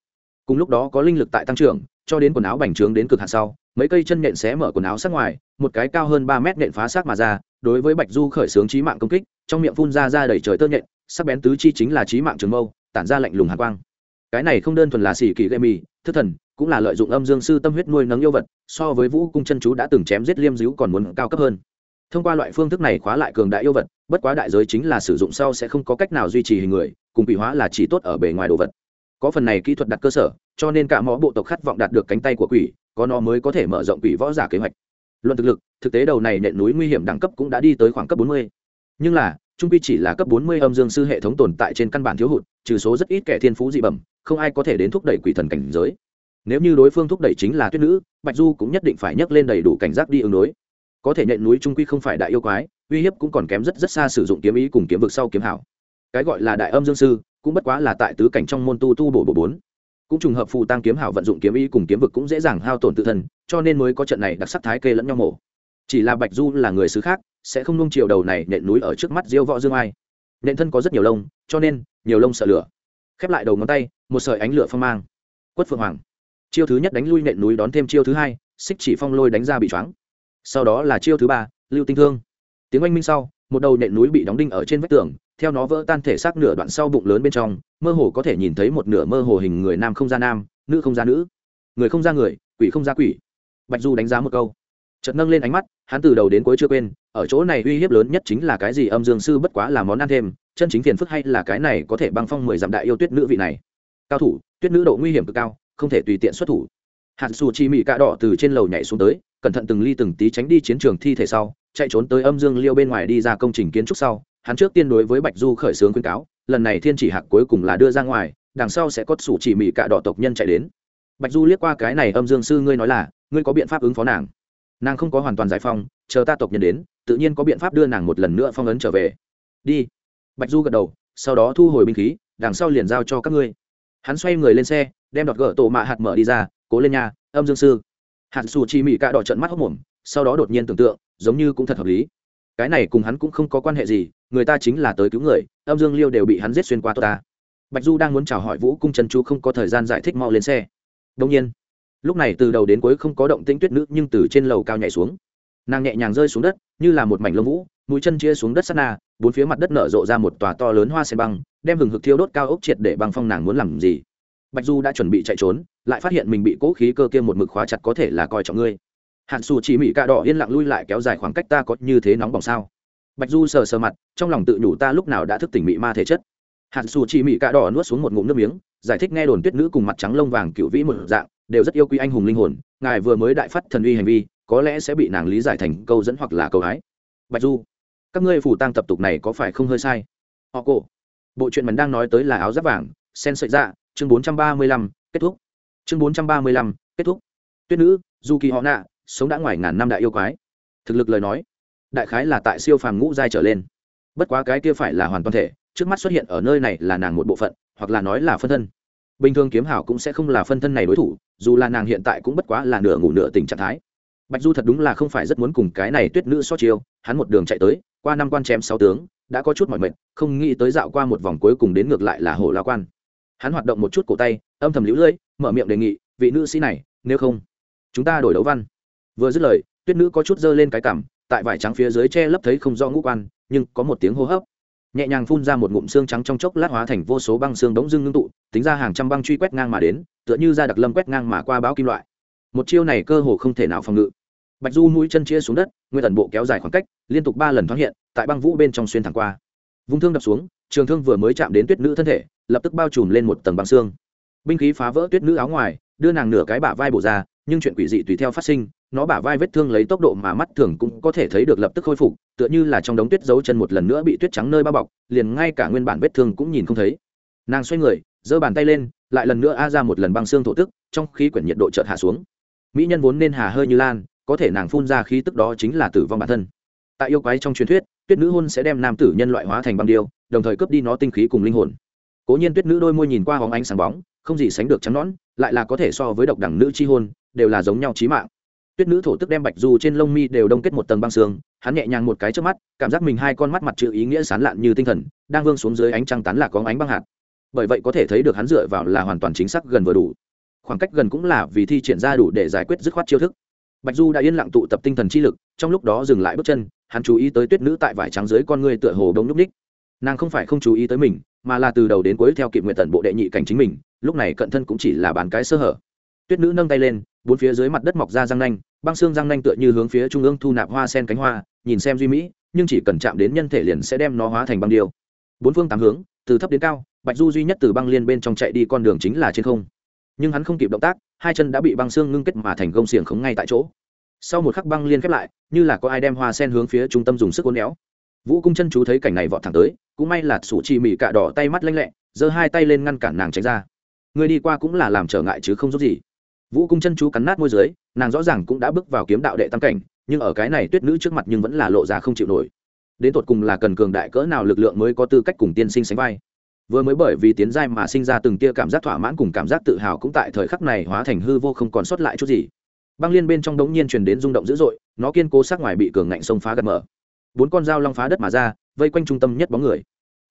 Cùng lúc đó có linh lực tại tăng trưởng, cho đến quần áo bành trướng đến cực hạn sau, mấy cây chân nện xé mở quần áo sát ngoài, một cái cao hơn ba mét nện phá xác mà ra, đối với bạch du khởi xướng trí mạng công kích, trong miệng phun ra ra đầy trời tơ nhện, sắc bén tứ chi chính là trí mạng trường mâu, tản ra lạnh lùng hạ quang. Cái này không đơn thuần là xỉ kỳ gây mì thức thần, cũng là lợi dụng âm dương sư tâm huyết nuôi nấng yêu vật, so với vũ cung chân chú đã từng chém giết liêm díu còn muốn cao cấp hơn thông qua loại phương thức này khóa lại cường đại yêu vật, bất quá đại giới chính là sử dụng sau sẽ không có cách nào duy trì hình người, cùng quỷ hóa là chỉ tốt ở bề ngoài đồ vật. Có phần này kỹ thuật đặt cơ sở, cho nên cả mõ bộ tộc khát vọng đạt được cánh tay của quỷ, có nó mới có thể mở rộng quỷ võ giả kế hoạch. Luận thực lực, thực tế đầu này nện núi nguy hiểm đẳng cấp cũng đã đi tới khoảng cấp bốn mươi. Nhưng là, trung quy chỉ là cấp bốn mươi âm dương sư hệ thống tồn tại trên căn bản thiếu hụt, trừ số rất ít kẻ thiên phú dị bẩm, không ai có thể đến thúc đẩy quỷ thần cảnh giới. Nếu như đối phương thúc đẩy chính là tuyết nữ, bạch du cũng nhất định phải nhấc lên đầy đủ cảnh giác đi ứng đối có thể nhện núi trung quy không phải đại yêu quái, uy hiếp cũng còn kém rất rất xa sử dụng kiếm ý cùng kiếm vực sau kiếm hảo. Cái gọi là đại âm dương sư, cũng bất quá là tại tứ cảnh trong môn tu tu bổ bổ bốn. Cũng trùng hợp phù tăng kiếm hảo vận dụng kiếm ý cùng kiếm vực cũng dễ dàng hao tổn tự thân, cho nên mới có trận này đặc sắc thái kê lẫn nhau mổ. Chỉ là bạch du là người xứ khác, sẽ không nung chiều đầu này nện núi ở trước mắt diêu võ dương ai. Nện thân có rất nhiều lông, cho nên, nhiều lông sợ lửa. Khép lại đầu ngón tay, một sợi ánh lửa phong mang. Quất phượng hoàng. Chiêu thứ nhất đánh lui nện núi đón thêm chiêu thứ hai xích chỉ phong lôi đánh ra bị choáng sau đó là chiêu thứ ba, lưu tinh thương. Tiếng oanh minh sau, một đầu nện núi bị đóng đinh ở trên vách tường, theo nó vỡ tan thể xác nửa đoạn sau bụng lớn bên trong, mơ hồ có thể nhìn thấy một nửa mơ hồ hình người nam không ra nam, nữ không ra nữ. Người không ra người, quỷ không ra quỷ. Bạch du đánh giá một câu. Chợt nâng lên ánh mắt, hắn từ đầu đến cuối chưa quên, ở chỗ này uy hiếp lớn nhất chính là cái gì âm dương sư bất quá là món ăn thêm, chân chính phiền phức hay là cái này có thể băng phong mười dặm đại yêu tuyết nữ vị này. Cao thủ, tuyết nữ độ nguy hiểm cực cao, không thể tùy tiện xuất thủ hạt dù chi mỹ cạ đỏ từ trên lầu nhảy xuống tới, cẩn thận từng ly từng tí tránh đi chiến trường thi thể sau, chạy trốn tới âm dương liêu bên ngoài đi ra công trình kiến trúc sau. Hắn trước tiên đối với bạch du khởi xướng khuyên cáo, lần này thiên chỉ hạc cuối cùng là đưa ra ngoài, đằng sau sẽ có sủ chỉ mỹ cạ đỏ tộc nhân chạy đến. Bạch du liếc qua cái này âm dương sư ngươi nói là, ngươi có biện pháp ứng phó nàng? Nàng không có hoàn toàn giải phong chờ ta tộc nhân đến, tự nhiên có biện pháp đưa nàng một lần nữa phong ấn trở về. Đi. Bạch du gật đầu, sau đó thu hồi binh khí, đằng sau liền giao cho các ngươi. Hắn xoay người lên xe, đem đọt gỡ tổ mạ hạt mở đi ra cố lên nha, âm dương sư. Hạt xù chi mỹ cạ đỏ trận mắt hốc mồm sau đó đột nhiên tưởng tượng giống như cũng thật hợp lý. Cái này cùng hắn cũng không có quan hệ gì người ta chính là tới cứu người âm dương liêu đều bị hắn giết xuyên qua tôi ta. Bạch du đang muốn chào hỏi vũ cung trần chu không có thời gian giải thích mau lên xe. Đông nhiên lúc này từ đầu đến cuối không có động tĩnh tuyết nữ nhưng từ trên lầu cao nhảy xuống. Nàng nhẹ nhàng rơi xuống đất như là một mảnh lông vũ mũi chân chia xuống đất sắt na bốn phía mặt đất nở rộ ra một tòa to lớn hoa sen băng đem hừng hực thiêu đốt cao ốc triệt để băng phong nàng muốn làm gì bạch du đã chuẩn bị chạy trốn, lại phát hiện mình bị cỗ khí cơ kia một mực khóa chặt có thể là coi trọng ngươi. Hạn xù chỉ mỹ cạ đỏ yên lặng lui lại kéo dài khoảng cách ta có như thế nóng bỏng sao? Bạch du sờ sờ mặt, trong lòng tự nhủ ta lúc nào đã thức tỉnh mị ma thể chất. Hạn xù chỉ mỹ cạ đỏ nuốt xuống một ngụm nước miếng, giải thích nghe đồn tuyết nữ cùng mặt trắng lông vàng cựu vĩ một dạng, đều rất yêu quý anh hùng linh hồn, ngài vừa mới đại phát thần uy hành vi, có lẽ sẽ bị nàng lý giải thành câu dẫn hoặc là câu hái. Bạch du, các ngươi phủ tăng tập tục này có phải không hơi sai? Họ cổ, bộ truyện mình đang nói tới là áo giáp vàng, sen sợi dạ chương bốn trăm ba mươi lăm, kết thúc. Chương bốn trăm ba mươi lăm, kết thúc. Tuyết nữ, dù kỳ họ nạ, sống đã ngoài ngàn năm đại yêu quái. Thực lực lời nói, đại khái là tại siêu phàm ngũ giai trở lên. Bất quá cái kia phải là hoàn toàn thể, trước mắt xuất hiện ở nơi này là nàng một bộ phận, hoặc là nói là phân thân. Bình thường kiếm hảo cũng sẽ không là phân thân này đối thủ, dù là nàng hiện tại cũng bất quá là nửa ngủ nửa tình trạng thái. Bạch du thật đúng là không phải rất muốn cùng cái này tuyết nữ so chiêu, hắn một đường chạy tới, qua năm quan chém sáu tướng, đã có chút mỏi mệt, không nghĩ tới dạo qua một vòng cuối cùng đến ngược lại là hồ lao quan hắn hoạt động một chút cổ tay, âm thầm lũ lưỡi mở miệng đề nghị, vị nữ sĩ này, nếu không, chúng ta đổi đấu văn. Vừa dứt lời, tuyết nữ có chút dơ lên cái cảm, tại vải trắng phía dưới che lấp thấy không do ngũ quan, nhưng có một tiếng hô hấp. Nhẹ nhàng phun ra một ngụm xương trắng trong chốc lát hóa thành vô số băng xương đống dưng ngưng tụ, tính ra hàng trăm băng truy quét ngang mà đến, tựa như ra đặc lâm quét ngang mà qua báo kim loại. Một chiêu này cơ hồ không thể nào phòng ngự. Bạch du mũi chân chia xuống đất, nguyên tần bộ kéo dài khoảng cách, liên tục ba lần thoáng hiện, tại băng vũ bên trong xuyên thẳng qua. Vung thương đập xuống trường thương vừa mới chạm đến tuyết nữ thân thể, lập tức bao trùm lên một tầng băng xương. Binh khí phá vỡ tuyết nữ áo ngoài, đưa nàng nửa cái bả vai bổ ra, nhưng chuyện quỷ dị tùy theo phát sinh, nó bả vai vết thương lấy tốc độ mà mắt thường cũng có thể thấy được lập tức khôi phục, tựa như là trong đống tuyết dấu chân một lần nữa bị tuyết trắng nơi bao bọc, liền ngay cả nguyên bản vết thương cũng nhìn không thấy. Nàng xoay người, giơ bàn tay lên, lại lần nữa a ra một lần băng xương thổ tức, trong khí quyển nhiệt độ chợt hạ xuống. Mỹ nhân vốn nên hà hơi như lan, có thể nàng phun ra khí tức đó chính là tử vong bản thân. Tại yêu quái trong truyền thuyết, tuyết nữ hôn sẽ đem nam tử nhân loại hóa thành băng điêu đồng thời cướp đi nó tinh khí cùng linh hồn. Cố nhiên tuyết nữ đôi môi nhìn qua hóng ánh sáng bóng, không gì sánh được trắng nõn, lại là có thể so với độc đẳng nữ chi hôn, đều là giống nhau trí mạng. Tuyết nữ thổ tức đem bạch du trên lông mi đều đông kết một tầng băng xương, hắn nhẹ nhàng một cái trước mắt, cảm giác mình hai con mắt mặt chữ ý nghĩa sán lạn như tinh thần, đang vương xuống dưới ánh trăng tán lạc có ánh băng hạt. Bởi vậy có thể thấy được hắn dựa vào là hoàn toàn chính xác gần vừa đủ. Khoảng cách gần cũng là vì thi triển ra đủ để giải quyết dứt khoát chiêu thức. Bạch du đã yên lặng tụ tập tinh thần chi lực, trong lúc đó dừng lại bước chân, hắn chú ý tới tuyết nữ tại vải trắng dưới con người tựa hồ đông nhúc ních nàng không phải không chú ý tới mình, mà là từ đầu đến cuối theo kịp nguyện tần bộ đệ nhị cảnh chính mình, lúc này cận thân cũng chỉ là bàn cái sơ hở. Tuyết nữ nâng tay lên, bốn phía dưới mặt đất mọc ra răng nanh, băng xương răng nanh tựa như hướng phía trung ương thu nạp hoa sen cánh hoa, nhìn xem duy mỹ, nhưng chỉ cần chạm đến nhân thể liền sẽ đem nó hóa thành băng điêu. Bốn phương tám hướng, từ thấp đến cao, bạch du duy nhất từ băng liên bên trong chạy đi con đường chính là trên không. Nhưng hắn không kịp động tác, hai chân đã bị băng xương ngưng kết mà thành gông xiềng khống ngay tại chỗ. Sau một khắc băng liên khép lại, như là có ai đem hoa sen hướng phía trung tâm dùng sức uốn éo vũ cung chân chú thấy cảnh này vọt thẳng tới, cũng may là sủ chi mì cạ đỏ tay mắt lanh lẹ, giơ hai tay lên ngăn cản nàng tránh ra. Người đi qua cũng là làm trở ngại chứ không giúp gì. Vũ cung chân chú cắn nát môi dưới, nàng rõ ràng cũng đã bước vào kiếm đạo đệ tam cảnh, nhưng ở cái này tuyết nữ trước mặt nhưng vẫn là lộ ra không chịu nổi. Đến tột cùng là cần cường đại cỡ nào lực lượng mới có tư cách cùng tiên sinh sánh vai. Vừa mới bởi vì tiến giai mà sinh ra từng tia cảm giác thỏa mãn cùng cảm giác tự hào cũng tại thời khắc này hóa thành hư vô không còn sót lại chút gì. Băng liên bên trong đống nhiên truyền đến rung động dữ dội, nó kiên cố sát ngoài bị cường ngạnh sông phá gật mở bốn con dao long phá đất mà ra, vây quanh trung tâm nhất bóng người.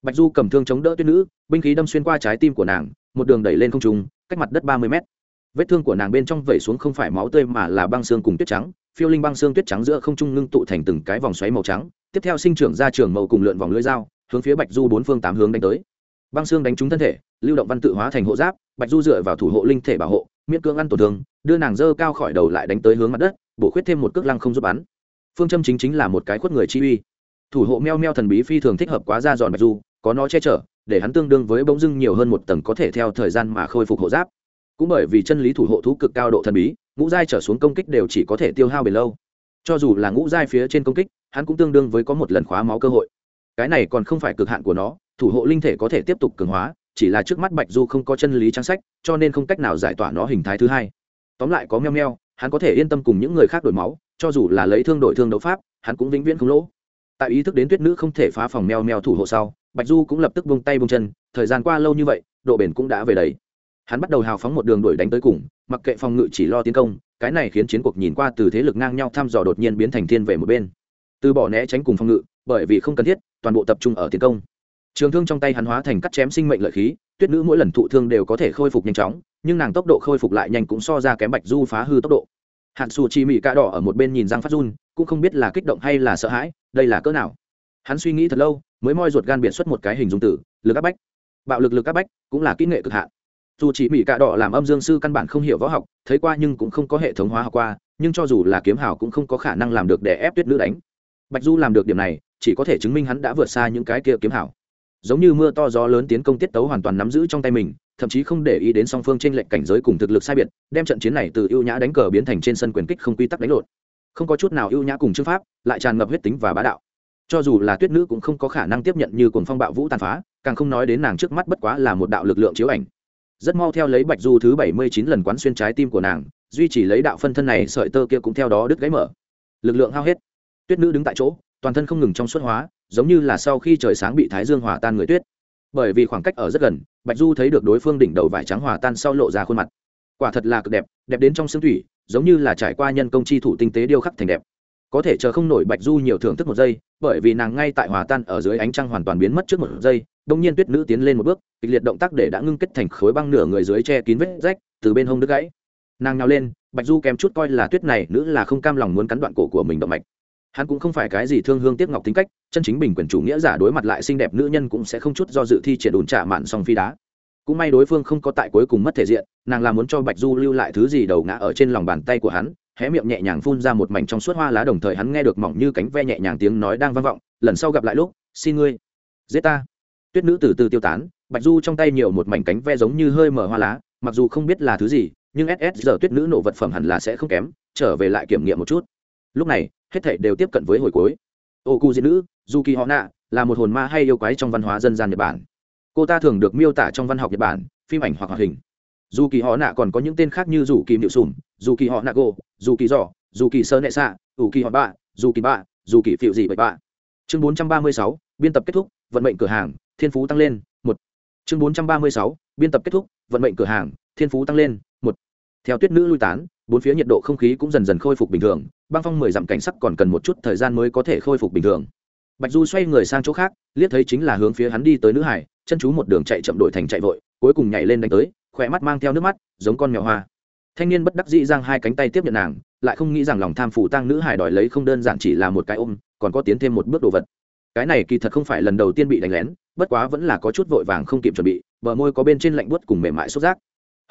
Bạch du cầm thương chống đỡ tuyết nữ, binh khí đâm xuyên qua trái tim của nàng, một đường đẩy lên không trung, cách mặt đất ba mươi mét. Vết thương của nàng bên trong vẩy xuống không phải máu tươi mà là băng xương cùng tuyết trắng, phiêu linh băng xương tuyết trắng giữa không trung ngưng tụ thành từng cái vòng xoáy màu trắng, tiếp theo sinh trưởng ra trường màu cùng lượn vòng lưỡi dao, hướng phía bạch du bốn phương tám hướng đánh tới. Băng xương đánh trúng thân thể, lưu động văn tự hóa thành hộ giáp, bạch du dựa vào thủ hộ linh thể bảo hộ, miễn cưỡng ăn tổn thương, đưa nàng dơ cao khỏi đầu lại đánh tới hướng mặt đất, bổ khuyết thêm một cước lăng không giúp bắn phương châm chính chính là một cái khuất người chi uy. Thủ hộ meo meo thần bí phi thường thích hợp quá ra giòn bạch du, có nó che chở, để hắn tương đương với bỗng dưng nhiều hơn một tầng có thể theo thời gian mà khôi phục hộ giáp. Cũng bởi vì chân lý thủ hộ thú cực cao độ thần bí, ngũ giai trở xuống công kích đều chỉ có thể tiêu hao bền lâu. Cho dù là ngũ giai phía trên công kích, hắn cũng tương đương với có một lần khóa máu cơ hội. Cái này còn không phải cực hạn của nó, thủ hộ linh thể có thể tiếp tục cường hóa, chỉ là trước mắt bạch du không có chân lý trang sách, cho nên không cách nào giải tỏa nó hình thái thứ hai. Tóm lại có meo meo, hắn có thể yên tâm cùng những người khác đổi máu cho dù là lấy thương đổi thương đấu pháp, hắn cũng vĩnh viễn không lỗ. Tại ý thức đến tuyết nữ không thể phá phòng meo meo thủ hộ sau, bạch du cũng lập tức buông tay buông chân, thời gian qua lâu như vậy, độ bền cũng đã về đấy hắn bắt đầu hào phóng một đường đuổi đánh tới cùng, mặc kệ phòng ngự chỉ lo tiến công, cái này khiến chiến cuộc nhìn qua từ thế lực ngang nhau thăm dò đột nhiên biến thành thiên về một bên. Từ bỏ né tránh cùng phòng ngự, bởi vì không cần thiết, toàn bộ tập trung ở tiến công. Trường thương trong tay hắn hóa thành cắt chém sinh mệnh lợi khí, tuyết nữ mỗi lần thụ thương đều có thể khôi phục nhanh chóng, nhưng nàng tốc độ khôi phục lại nhanh cũng so ra kém bạch du phá hư tốc độ hạn xù chi mỹ cạ đỏ ở một bên nhìn giang phát run, cũng không biết là kích động hay là sợ hãi, đây là cỡ nào. Hắn suy nghĩ thật lâu, mới moi ruột gan biện xuất một cái hình dung tử, lực áp bách. Bạo lực lực áp bách cũng là kỹ nghệ cực hạn. Dù chỉ mỹ cạ đỏ làm âm dương sư căn bản không hiểu võ học, thấy qua nhưng cũng không có hệ thống hóa học qua, nhưng cho dù là kiếm hào cũng không có khả năng làm được để ép tuyết nữ đánh. Bạch du làm được điểm này, chỉ có thể chứng minh hắn đã vượt xa những cái kia kiếm hào. Giống như mưa to gió lớn tiến công tiết tấu hoàn toàn nắm giữ trong tay mình thậm chí không để ý đến song phương trên lệnh cảnh giới cùng thực lực sai biệt, đem trận chiến này từ ưu nhã đánh cờ biến thành trên sân quyền kích không quy tắc đánh lộn. Không có chút nào ưu nhã cùng chữ pháp, lại tràn ngập huyết tính và bá đạo. Cho dù là tuyết nữ cũng không có khả năng tiếp nhận như cuồng phong bạo vũ tàn phá, càng không nói đến nàng trước mắt bất quá là một đạo lực lượng chiếu ảnh. Rất mau theo lấy bạch du thứ bảy mươi chín lần quán xuyên trái tim của nàng, duy chỉ lấy đạo phân thân này, sợi tơ kia cũng theo đó đứt gãy mở. Lực lượng hao hết. Tuyết nữ đứng tại chỗ, toàn thân không ngừng trong suốt hóa, giống như là sau khi trời sáng bị thái dương hòa tan người tuyết bởi vì khoảng cách ở rất gần, bạch du thấy được đối phương đỉnh đầu vải trắng hòa tan sau lộ ra khuôn mặt. Quả thật là cực đẹp đẹp đến trong xương thủy, giống như là trải qua nhân công chi thủ tinh tế điêu khắc thành đẹp. Có thể chờ không nổi bạch du nhiều thưởng thức một giây, bởi vì nàng ngay tại hòa tan ở dưới ánh trăng hoàn toàn biến mất trước một giây, đông nhiên tuyết nữ tiến lên một bước, kịch liệt động tác để đã ngưng kết thành khối băng nửa người dưới che kín vết rách, từ bên hông đứt gãy. Nàng nhào lên, bạch du kém chút coi là tuyết này nữ là không cam lòng muốn cắn đoạn cổ của mình động mạch hắn cũng không phải cái gì thương hương tiếc ngọc tính cách, chân chính bình quyền chủ nghĩa giả đối mặt lại xinh đẹp nữ nhân cũng sẽ không chút do dự thi triển đồn trả mạn song phi đá. Cũng may đối phương không có tại cuối cùng mất thể diện, nàng là muốn cho bạch du lưu lại thứ gì đầu ngã ở trên lòng bàn tay của hắn, hé miệng nhẹ nhàng phun ra một mảnh trong suốt hoa lá đồng thời hắn nghe được mỏng như cánh ve nhẹ nhàng tiếng nói đang vang vọng, lần sau gặp lại lúc, xin ngươi, giết ta. Tuyết nữ từ từ tiêu tán, bạch du trong tay nhiều một mảnh cánh ve giống như hơi mở hoa lá, mặc dù không biết là thứ gì, nhưng ss giờ tuyết nữ nổ vật phẩm hẳn là sẽ không kém, trở về lại kiểm nghiệm một chút. Lúc này hết thảy đều tiếp cận với hồi cuối. Ô cu diễn nữ du kỳ họ nạ là một hồn ma hay yêu quái trong văn hóa dân gian nhật bản. Cô ta thường được miêu tả trong văn học nhật bản, phim ảnh hoặc hoạt hình. Dù kỳ họ nạ còn có những tên khác như dù kỳ miệu sùm dù kỳ họ nạ gô dù kỳ giỏ dù kỳ sơ nệ xạ dù kỳ họ bạ dù kỳ bạ dù kỳ phiệu gì vậy bạ chương bốn trăm ba mươi sáu, biên tập kết thúc, vận mệnh cửa hàng, thiên phú tăng lên, một. Chương bốn trăm ba mươi sáu, biên tập kết thúc, vận mệnh cửa hàng, thiên phú tăng lên, một. Theo tuyết nữ lui tán, bốn phía nhiệt độ không khí cũng dần dần khôi phục bình thường băng phong mười dặm cảnh sắc còn cần một chút thời gian mới có thể khôi phục bình thường. Bạch du xoay người sang chỗ khác, liếc thấy chính là hướng phía hắn đi tới nữ hải, chân chú một đường chạy chậm đổi thành chạy vội, cuối cùng nhảy lên đánh tới, khỏe mắt mang theo nước mắt, giống con mèo hoa. Thanh niên bất đắc dĩ giang hai cánh tay tiếp nhận nàng, lại không nghĩ rằng lòng tham phủ tăng nữ hải đòi lấy không đơn giản chỉ là một cái ôm, còn có tiến thêm một bước đồ vật. Cái này kỳ thật không phải lần đầu tiên bị đánh lén, bất quá vẫn là có chút vội vàng không kịp chuẩn bị, bờ môi có bên trên lạnh buốt cùng mềm mại xúc giác.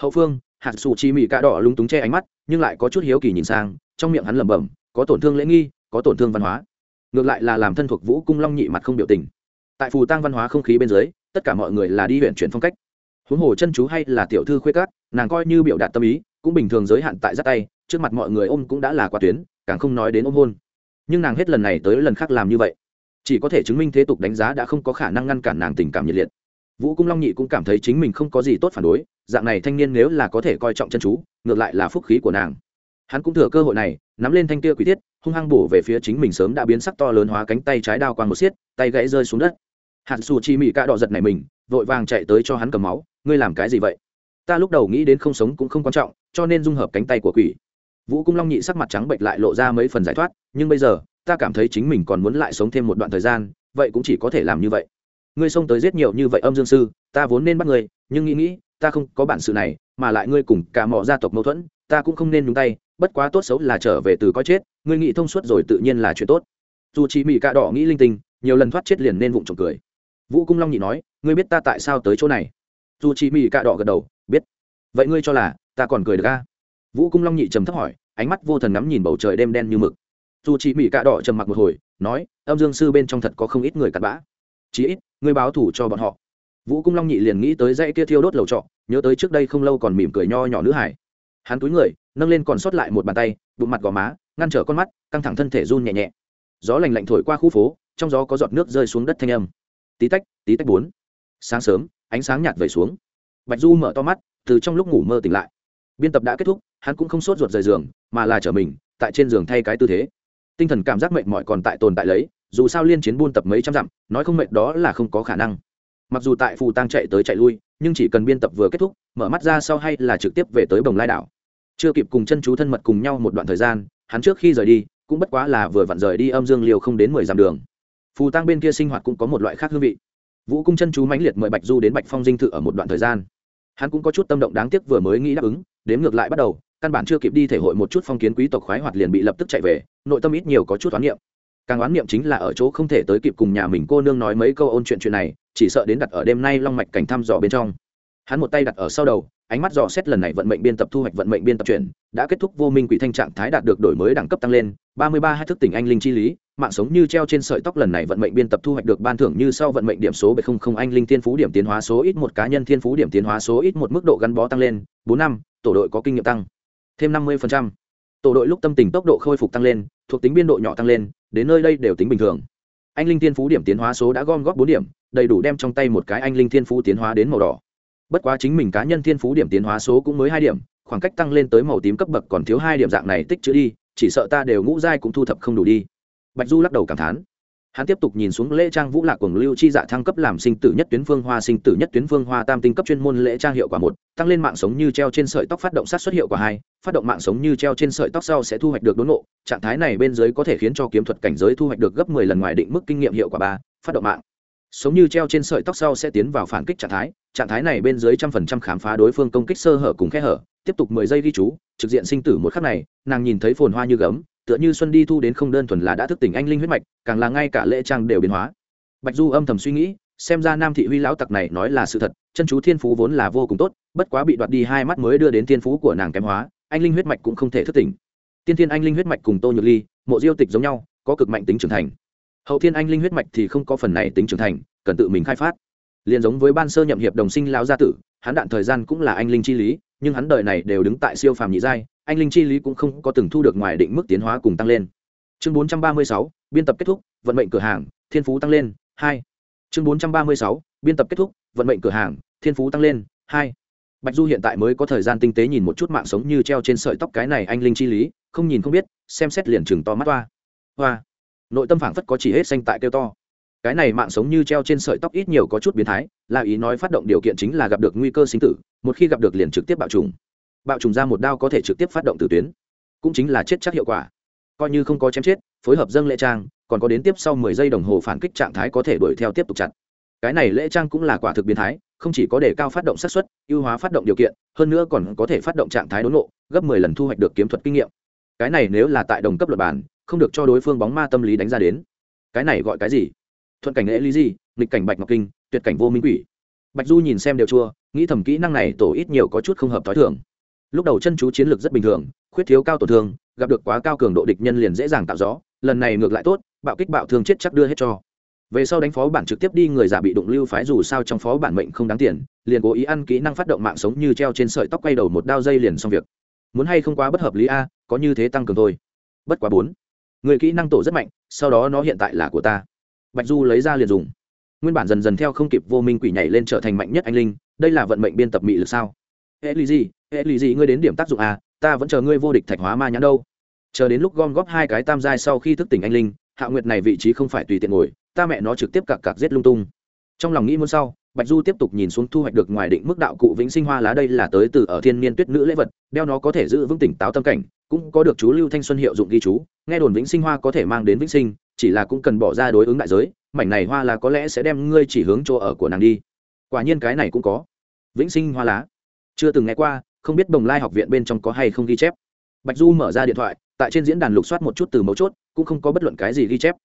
Hậu phương, hạt xù chi mị cạ đỏ lúng túng che ánh mắt nhưng lại có chút hiếu kỳ nhìn sang, trong miệng hắn lẩm bẩm, có tổn thương lễ nghi, có tổn thương văn hóa. Ngược lại là làm thân thuộc vũ cung long nhị mặt không biểu tình. Tại phù tăng văn hóa không khí bên dưới, tất cả mọi người là đi huyện chuyển phong cách. Huống hồ chân chú hay là tiểu thư khuê cát nàng coi như biểu đạt tâm ý, cũng bình thường giới hạn tại giắt tay, trước mặt mọi người ôm cũng đã là quả tuyến, càng không nói đến ôm hôn. Nhưng nàng hết lần này tới lần khác làm như vậy, chỉ có thể chứng minh thế tục đánh giá đã không có khả năng ngăn cản nàng tình cảm nhiệt liệt. Vũ cung long nhị cũng cảm thấy chính mình không có gì tốt phản đối dạng này thanh niên nếu là có thể coi trọng chân chú, ngược lại là phúc khí của nàng. Hắn cũng thừa cơ hội này, nắm lên thanh kia quỷ thiết, hung hăng bổ về phía chính mình sớm đã biến sắc to lớn hóa cánh tay trái đao quang một xiết, tay gãy rơi xuống đất. Hạt xù chi mị cạ đỏ giật này mình, vội vàng chạy tới cho hắn cầm máu, ngươi làm cái gì vậy? Ta lúc đầu nghĩ đến không sống cũng không quan trọng, cho nên dung hợp cánh tay của quỷ. Vũ cung long nhị sắc mặt trắng bệnh lại lộ ra mấy phần giải thoát, nhưng bây giờ, ta cảm thấy chính mình còn muốn lại sống thêm một đoạn thời gian, vậy cũng chỉ có thể làm như vậy. Ngươi xông tới giết nhiều như vậy âm dương sư, ta vốn nên bắt ngươi, nhưng nghĩ nghĩ ta không có bản sự này, mà lại ngươi cùng cả mọi gia tộc mâu thuẫn, ta cũng không nên nhúng tay, bất quá tốt xấu là trở về từ coi chết, ngươi nghĩ thông suốt rồi tự nhiên là chuyện tốt. Dù chỉ mỹ cạ đỏ nghĩ linh tinh, nhiều lần thoát chết liền nên vụng trộm cười. Vũ cung long nhị nói, ngươi biết ta tại sao tới chỗ này? Dù chỉ mỹ cạ đỏ gật đầu, biết. Vậy ngươi cho là, ta còn cười được a vũ cung long nhị trầm thấp hỏi, ánh mắt vô thần ngắm nhìn bầu trời đêm đen như mực. Dù chỉ mỹ cạ đỏ trầm mặc một hồi, nói, âm dương sư bên trong thật có không ít người cặn bã. Chí ít, ngươi báo thủ cho bọn họ vũ cung long nhị liền nghĩ tới dãy kia thiêu đốt lầu trọ, nhớ tới trước đây không lâu còn mỉm cười nho nhỏ nữ hải. Hắn túi người, nâng lên còn sót lại một bàn tay, bụng mặt gò má, ngăn trở con mắt, căng thẳng thân thể run nhẹ nhẹ. Gió lành lạnh thổi qua khu phố, trong gió có giọt nước rơi xuống đất thanh âm. Tí tách tí tách bốn. Sáng sớm, ánh sáng nhạt vẩy xuống. Bạch du mở to mắt, từ trong lúc ngủ mơ tỉnh lại. Biên tập đã kết thúc, hắn cũng không sốt ruột rời giường, mà là trở mình, tại trên giường thay cái tư thế. Tinh thần cảm giác mệt mỏi còn tại tồn tại lấy, dù sao liên chiến buôn tập mấy trăm dặm, nói không mệt đó là không có khả năng mặc dù tại phù tăng chạy tới chạy lui, nhưng chỉ cần biên tập vừa kết thúc, mở mắt ra sau hay là trực tiếp về tới bồng lai đảo. Chưa kịp cùng chân chú thân mật cùng nhau một đoạn thời gian, hắn trước khi rời đi, cũng bất quá là vừa vặn rời đi âm dương liều không đến mười dặm đường. Phù tăng bên kia sinh hoạt cũng có một loại khác hương vị. Vũ cung chân chú mãnh liệt mời bạch du đến bạch phong dinh thự ở một đoạn thời gian. Hắn cũng có chút tâm động đáng tiếc vừa mới nghĩ đáp ứng, đếm ngược lại bắt đầu, căn bản chưa kịp đi thể hội một chút phong kiến quý tộc khoái hoạt liền bị lập tức chạy về, nội tâm ít nhiều có chút toán niệm càng oán niệm chính là ở chỗ không thể tới kịp cùng nhà mình cô nương nói mấy câu ôn chuyện chuyện này, chỉ sợ đến đặt ở đêm nay long mạch cảnh thăm dò bên trong. Hắn một tay đặt ở sau đầu, ánh mắt dò xét lần này vận mệnh biên tập thu hoạch vận mệnh biên tập chuyển đã kết thúc vô minh quỷ thanh trạng thái đạt được đổi mới đẳng cấp tăng lên, ba mươi ba hai thức tỉnh anh linh chi lý, mạng sống như treo trên sợi tóc lần này vận mệnh biên tập thu hoạch được ban thưởng như sau vận mệnh điểm số bảy không không anh linh thiên phú điểm tiến hóa số ít một cá nhân thiên phú điểm tiến hóa số ít một mức độ gắn bó tăng lên, bốn năm, tổ đội có kinh nghiệm tăng, thêm năm mươi tổ đội lúc tâm tình tốc độ khôi phục tăng lên thuộc tính biên độ nhỏ tăng lên, đến nơi đây đều tính bình thường. Anh linh thiên phú điểm tiến hóa số đã gom góp bốn điểm, đầy đủ đem trong tay một cái anh linh thiên phú tiến hóa đến màu đỏ. Bất quá chính mình cá nhân thiên phú điểm tiến hóa số cũng mới hai điểm, khoảng cách tăng lên tới màu tím cấp bậc còn thiếu hai điểm dạng này tích chữ đi, chỉ sợ ta đều ngũ giai cũng thu thập không đủ đi. Bạch du lắc đầu cảm thán hắn tiếp tục nhìn xuống lễ trang vũ lạc quần lưu chi dạ thăng cấp làm sinh tử nhất tuyến phương hoa, sinh tử nhất tuyến phương hoa tam tinh cấp chuyên môn lễ trang hiệu quả một, tăng lên mạng sống như treo trên sợi tóc phát động sát xuất hiệu quả hai, phát động mạng sống như treo trên sợi tóc sau sẽ thu hoạch được đốn nộ trạng thái này bên dưới có thể khiến cho kiếm thuật cảnh giới thu hoạch được gấp mười lần ngoài định mức kinh nghiệm hiệu quả ba, phát động mạng sống như treo trên sợi tóc sau sẽ tiến vào phản kích trạng thái. Trạng thái này bên dưới trăm phần trăm khám phá đối phương công kích sơ hở cùng khe hở, tiếp tục mười giây ghi chú, trực diện sinh tử một khắc này, nàng nhìn thấy phồn hoa như gấm tựa như xuân đi thu đến không đơn thuần là đã thức tỉnh anh linh huyết mạch, càng là ngay cả lễ trang đều biến hóa. Bạch du âm thầm suy nghĩ, xem ra nam thị huy lão tặc này nói là sự thật, chân chú thiên phú vốn là vô cùng tốt, bất quá bị đoạt đi hai mắt mới đưa đến thiên phú của nàng kém hóa, anh linh huyết mạch cũng không thể thức tỉnh. Tiên thiên anh linh huyết mạch cùng tô nhược ly, mộ diêu tịch giống nhau, có cực mạnh tính trưởng thành. Hậu thiên anh linh huyết mạch thì không có phần này tính trưởng thành, cần tự mình khai phát. Liền giống với ban sơ nhậm hiệp đồng sinh lão gia tử, hắn đạn thời gian cũng là anh linh chi lý nhưng hắn đời này đều đứng tại siêu phàm nhị giai anh linh chi lý cũng không có từng thu được ngoài định mức tiến hóa cùng tăng lên. Chương 436, biên tập kết thúc vận mệnh cửa hàng thiên phú tăng lên hai. Chương 436, biên tập kết thúc vận mệnh cửa hàng thiên phú tăng lên hai. Bạch du hiện tại mới có thời gian tinh tế nhìn một chút mạng sống như treo trên sợi tóc cái này anh linh chi lý không nhìn không biết xem xét liền chừng to mắt toa hoa. Nội tâm phảng phất có chỉ hết xanh tại kêu to cái này mạng sống như treo trên sợi tóc ít nhiều có chút biến thái, là ý nói phát động điều kiện chính là gặp được nguy cơ sinh tử, một khi gặp được liền trực tiếp bạo trùng. Bạo trùng ra một đao có thể trực tiếp phát động từ tuyến, cũng chính là chết chắc hiệu quả. Coi như không có chém chết, phối hợp dâng lễ trang, còn có đến tiếp sau mười giây đồng hồ phản kích trạng thái có thể đuổi theo tiếp tục chặt cái này lễ trang cũng là quả thực biến thái, không chỉ có để cao phát động xác suất, ưu hóa phát động điều kiện, hơn nữa còn có thể phát động trạng thái đốn nộ gấp mười lần thu hoạch được kiếm thuật kinh nghiệm. Cái này nếu là tại đồng cấp luật bản, không được cho đối phương bóng ma tâm lý đánh ra đến. Cái này gọi cái gì? Thuận cảnh lễ lý gì nghịch cảnh bạch ngọc kinh, tuyệt cảnh vô minh quỷ. Bạch du nhìn xem đều chua, nghĩ thầm kỹ năng này tổ ít nhiều có chút không hợp t h ó i thường. Lúc đầu chân chú chiến lược rất bình thường, khuyết thiếu cao tổn thương, gặp được quá cao cường độ địch nhân liền dễ dàng tạo gió, lần này ngược lại tốt, bạo kích bạo thương chết chắc đưa hết cho. Về sau đánh phó bản trực tiếp đi, người giả bị đụng lưu phái dù sao trong phó bản mệnh không đáng tiền, liền cố ý ăn kỹ năng phát động mạng sống như treo trên sợi tóc quay đầu một đao dây liền xong việc. Muốn hay không quá bất hợp lý a, có như thế tăng cường thôi. Bất quá bốn, người kỹ năng tổ rất mạnh, sau đó nó hiện tại là của ta bạch du lấy ra liền dùng. Nguyên bản dần dần theo không kịp vô minh quỷ nhảy lên trở thành mạnh nhất anh linh, đây là vận mệnh biên tập mị lực sao? Hệ lì gì hệ lì gì ngươi đến điểm tác dụng à ta vẫn chờ ngươi vô địch thạch hóa ma nhãn đâu. Chờ đến lúc gom góp hai cái tam giai sau khi thức tỉnh anh linh, hạ nguyệt này vị trí không phải tùy tiện ngồi, ta mẹ nó trực tiếp cặc cặc giết lung tung. Trong lòng nghĩ muốn sau, bạch du tiếp tục nhìn xuống thu hoạch được ngoài định mức đạo cụ vĩnh sinh hoa lá đây là tới từ ở thiên niên tuyết nữ lễ vật, đeo nó có thể giữ vững tỉnh táo tâm cảnh, cũng có được chú lưu thanh xuân hiệu dụng ghi chú, nghe đồn vĩnh sinh hoa có thể mang đến vĩnh sinh chỉ là cũng cần bỏ ra đối ứng đại giới, mảnh này hoa là có lẽ sẽ đem ngươi chỉ hướng chỗ ở của nàng đi. Quả nhiên cái này cũng có. Vĩnh sinh hoa lá. Chưa từng nghe qua, không biết bồng lai học viện bên trong có hay không ghi chép. Bạch du mở ra điện thoại, tại trên diễn đàn lục soát một chút từ mấu chốt, cũng không có bất luận cái gì ghi chép.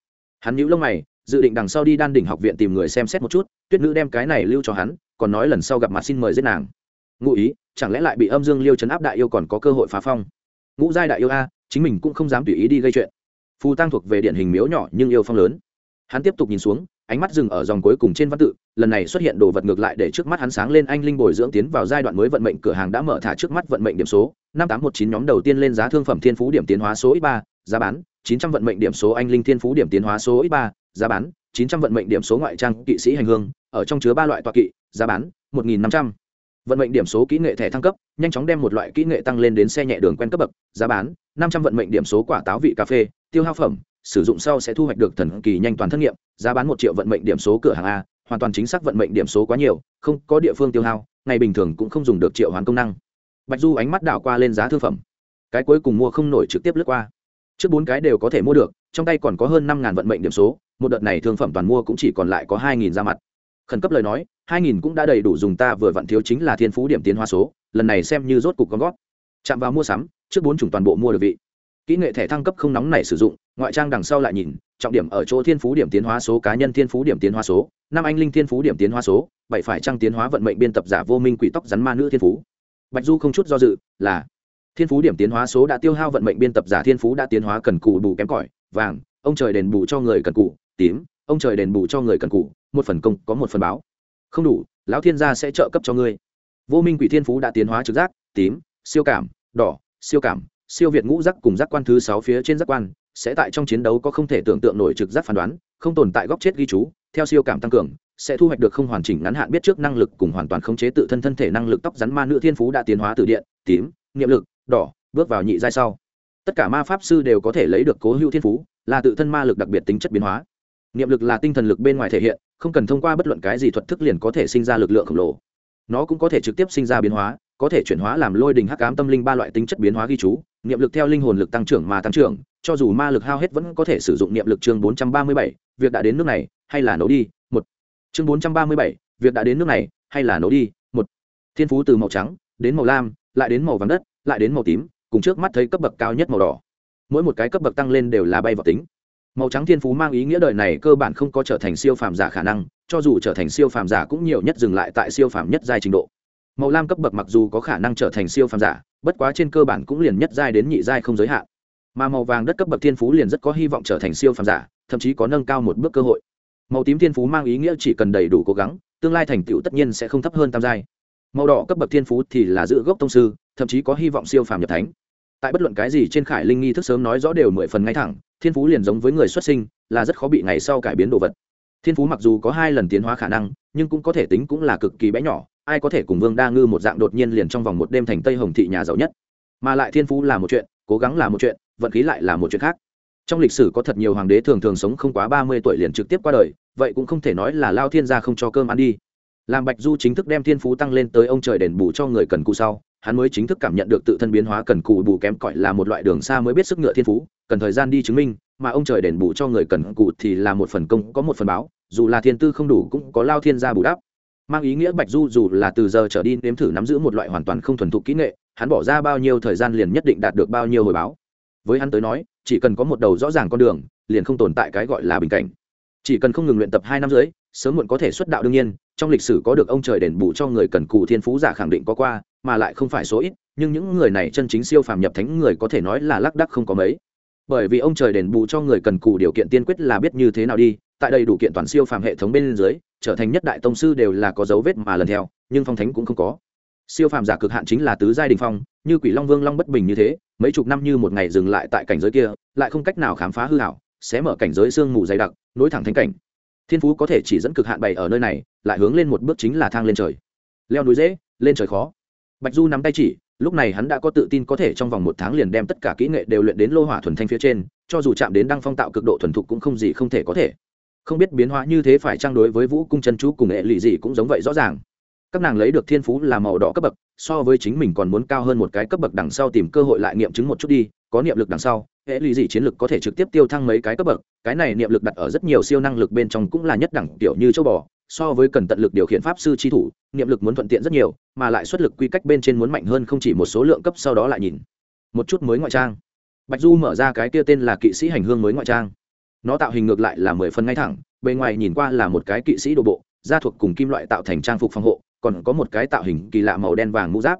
Hắn nhíu lông mày, dự định đằng sau đi đan đỉnh học viện tìm người xem xét một chút, tuyết nữ đem cái này lưu cho hắn, còn nói lần sau gặp mặt xin mời giết nàng. Ngụ ý, chẳng lẽ lại bị âm dương liêu chấn áp đại yêu còn có cơ hội phá phong? Ngũ giai đại yêu a, chính mình cũng không dám tùy ý đi gây chuyện phù tăng thuộc về điển hình miếu nhỏ nhưng yêu phong lớn. Hắn tiếp tục nhìn xuống, ánh mắt dừng ở dòng cuối cùng trên văn tự, lần này xuất hiện đồ vật ngược lại để trước mắt hắn sáng lên anh linh bồi dưỡng tiến vào giai đoạn mới vận mệnh, cửa hàng đã mở thả trước mắt vận mệnh điểm số, năm tám một chín nhóm đầu tiên lên giá thương phẩm thiên phú điểm tiến hóa số ít ba, giá bán, chín trăm vận mệnh điểm số anh linh thiên phú điểm tiến hóa số ít ba, giá bán, chín trăm vận mệnh điểm số ngoại trang kỵ sĩ hành hương, ở trong chứa ba loại toa kỵ, giá bán, một nghìn năm trăm vận mệnh điểm số kỹ nghệ thẻ thăng cấp, nhanh chóng đem một loại kỹ nghệ tăng lên đến xe nhẹ đường quen cấp bậc, giá bán, năm trăm vận mệnh điểm số quả táo vị cà phê, tiêu hao phẩm, sử dụng sau sẽ thu hoạch được thần kỳ nhanh toàn thất nghiệm, giá bán một triệu vận mệnh điểm số cửa hàng a, hoàn toàn chính xác vận mệnh điểm số quá nhiều, không có địa phương tiêu hao, ngày bình thường cũng không dùng được triệu hoán công năng. Bạch du ánh mắt đảo qua lên giá thương phẩm. Cái cuối cùng mua không nổi trực tiếp lướt qua. Trước bốn cái đều có thể mua được, trong tay còn có hơn năm vận mệnh điểm số, một đợt này thương phẩm toàn mua cũng chỉ còn lại có hai ra mặt khẩn cấp lời nói, hai nghìn cũng đã đầy đủ dùng ta vừa vặn thiếu chính là thiên phú điểm tiến hóa số, lần này xem như rốt cục con gót chạm vào mua sắm, trước bốn chủng toàn bộ mua được vị. Kỹ nghệ thẻ thăng cấp không nóng này sử dụng, ngoại trang đằng sau lại nhìn, trọng điểm ở chỗ thiên phú điểm tiến hóa số, cá nhân thiên phú điểm tiến hóa số, năm anh linh thiên phú điểm tiến hóa số, bảy phải trăng tiến hóa vận mệnh biên tập giả vô minh quỷ tóc rắn ma nữ thiên phú. Bạch du không chút do dự, là thiên phú điểm tiến hóa số đã tiêu hao vận mệnh biên tập giả thiên phú đã tiến hóa cần cù bù kém cỏi, vàng, ông trời đền bù cho người cần cù, tím ông trời đền bù cho người cần cù, một phần công, có một phần báo. Không đủ, lão thiên gia sẽ trợ cấp cho ngươi. Vô minh quỷ thiên phú đã tiến hóa trực giác, tím, siêu cảm, đỏ, siêu cảm, siêu việt ngũ giác cùng giác quan thứ sáu phía trên giác quan, sẽ tại trong chiến đấu có không thể tưởng tượng nổi trực giác phán đoán, không tồn tại góc chết ghi chú, theo siêu cảm tăng cường, sẽ thu hoạch được không hoàn chỉnh ngắn hạn biết trước năng lực cùng hoàn toàn khống chế tự thân thân thể năng lực tóc rắn ma nữ thiên phú đã tiến hóa từ điện, tím, niệm lực, đỏ, bước vào nhị giai sau. Tất cả ma pháp sư đều có thể lấy được cố hữu thiên phú, là tự thân ma lực đặc biệt tính chất biến hóa niệm lực là tinh thần lực bên ngoài thể hiện không cần thông qua bất luận cái gì thuật thức liền có thể sinh ra lực lượng khổng lồ. Nó cũng có thể trực tiếp sinh ra biến hóa có thể chuyển hóa làm lôi đình hắc ám tâm linh ba loại tính chất biến hóa ghi chú. Niệm lực theo linh hồn lực tăng trưởng mà tăng trưởng cho dù ma lực hao hết vẫn có thể sử dụng niệm lực chương 437, việc đã đến nước này hay là nấu đi một. Chương 437, việc đã đến nước này hay là nấu đi một. Thiên phú từ màu trắng đến màu lam lại đến màu vàng đất lại đến màu tím cùng trước mắt thấy cấp bậc cao nhất màu đỏ. Mỗi một cái cấp bậc tăng lên đều là bay vào tính màu trắng thiên phú mang ý nghĩa đời này cơ bản không có trở thành siêu phàm giả khả năng, cho dù trở thành siêu phàm giả cũng nhiều nhất dừng lại tại siêu phàm nhất giai trình độ. Màu lam cấp bậc mặc dù có khả năng trở thành siêu phàm giả, bất quá trên cơ bản cũng liền nhất giai đến nhị giai không giới hạn. Mà màu vàng đất cấp bậc thiên phú liền rất có hy vọng trở thành siêu phàm giả, thậm chí có nâng cao một bước cơ hội. Màu tím thiên phú mang ý nghĩa chỉ cần đầy đủ cố gắng, tương lai thành tựu tất nhiên sẽ không thấp hơn tam giai. Màu đỏ cấp bậc thiên phú thì là giữ gốc tông sư, thậm chí có hy vọng siêu phàm nhập thánh. Tại bất luận cái gì trên khải linh nghi thức sớm nói rõ đều mười phần ngay thẳng thiên phú liền giống với người xuất sinh, là rất khó bị ngày sau cải biến đồ vật. Thiên phú mặc dù có hai lần tiến hóa khả năng, nhưng cũng có thể tính cũng là cực kỳ bé nhỏ, ai có thể cùng vương đa ngư một dạng đột nhiên liền trong vòng một đêm thành tây hồng thị nhà giàu nhất. Mà lại thiên phú là một chuyện, cố gắng là một chuyện, vận khí lại là một chuyện khác. Trong lịch sử có thật nhiều hoàng đế thường thường sống không quá ba mươi tuổi liền trực tiếp qua đời, vậy cũng không thể nói là lao thiên gia không cho cơm ăn đi. Làm bạch du chính thức đem thiên phú tăng lên tới ông trời đền bù cho người cần cù sau hắn mới chính thức cảm nhận được tự thân biến hóa cần cù bù kém cỏi là một loại đường xa mới biết sức ngựa thiên phú, cần thời gian đi chứng minh, mà ông trời đền bù cho người cần cù thì là một phần công, có một phần báo, dù là thiên tư không đủ cũng có lao thiên gia bù đắp. Mang ý nghĩa bạch du dù là từ giờ trở đi nếm thử nắm giữ một loại hoàn toàn không thuần thục kỹ nghệ, hắn bỏ ra bao nhiêu thời gian liền nhất định đạt được bao nhiêu hồi báo. Với hắn tới nói, chỉ cần có một đầu rõ ràng con đường, liền không tồn tại cái gọi là bình cảnh. Chỉ cần không ngừng luyện tập hai năm dưới sớm muộn có thể xuất đạo đương nhiên, trong lịch sử có được ông trời đền bù cho người cần cù thiên phú giả khẳng định có qua mà lại không phải số ít, nhưng những người này chân chính siêu phàm nhập thánh người có thể nói là lác đắc không có mấy. Bởi vì ông trời đền bù cho người cần cù điều kiện tiên quyết là biết như thế nào đi, tại đây đủ kiện toàn siêu phàm hệ thống bên dưới, trở thành nhất đại tông sư đều là có dấu vết mà lần theo, nhưng phong thánh cũng không có. Siêu phàm giả cực hạn chính là tứ giai đình phong, như quỷ long vương long bất bình như thế, mấy chục năm như một ngày dừng lại tại cảnh giới kia, lại không cách nào khám phá hư hảo sẽ mở cảnh giới sương mù dày đặc, nối thẳng thánh cảnh. Thiên phú có thể chỉ dẫn cực hạn bày ở nơi này, lại hướng lên một bước chính là thang lên trời. Leo núi dễ, lên trời khó bạch du nắm tay chỉ, lúc này hắn đã có tự tin có thể trong vòng một tháng liền đem tất cả kỹ nghệ đều luyện đến lô hỏa thuần thanh phía trên, cho dù chạm đến đăng phong tạo cực độ thuần thục cũng không gì không thể có thể. Không biết biến hóa như thế phải trang đối với vũ cung chân chú cùng hệ lụy gì cũng giống vậy rõ ràng. Các nàng lấy được thiên phú là màu đỏ cấp bậc, so với chính mình còn muốn cao hơn một cái cấp bậc đằng sau tìm cơ hội lại nghiệm chứng một chút đi, có niệm lực đằng sau, hệ lụy gì chiến lực có thể trực tiếp tiêu thăng mấy cái cấp bậc, cái này niệm lực đặt ở rất nhiều siêu năng lực bên trong cũng là nhất đẳng tiểu như châu bò so với cần tận lực điều khiển pháp sư chi thủ, niệm lực muốn thuận tiện rất nhiều, mà lại xuất lực quy cách bên trên muốn mạnh hơn không chỉ một số lượng cấp sau đó lại nhìn. Một chút mới ngoại trang. Bạch du mở ra cái kia tên là kỵ sĩ hành hương mới ngoại trang. Nó tạo hình ngược lại là mười phần ngay thẳng, bề ngoài nhìn qua là một cái kỵ sĩ đồ bộ, da thuộc cùng kim loại tạo thành trang phục phòng hộ, còn có một cái tạo hình kỳ lạ màu đen vàng mũ giáp.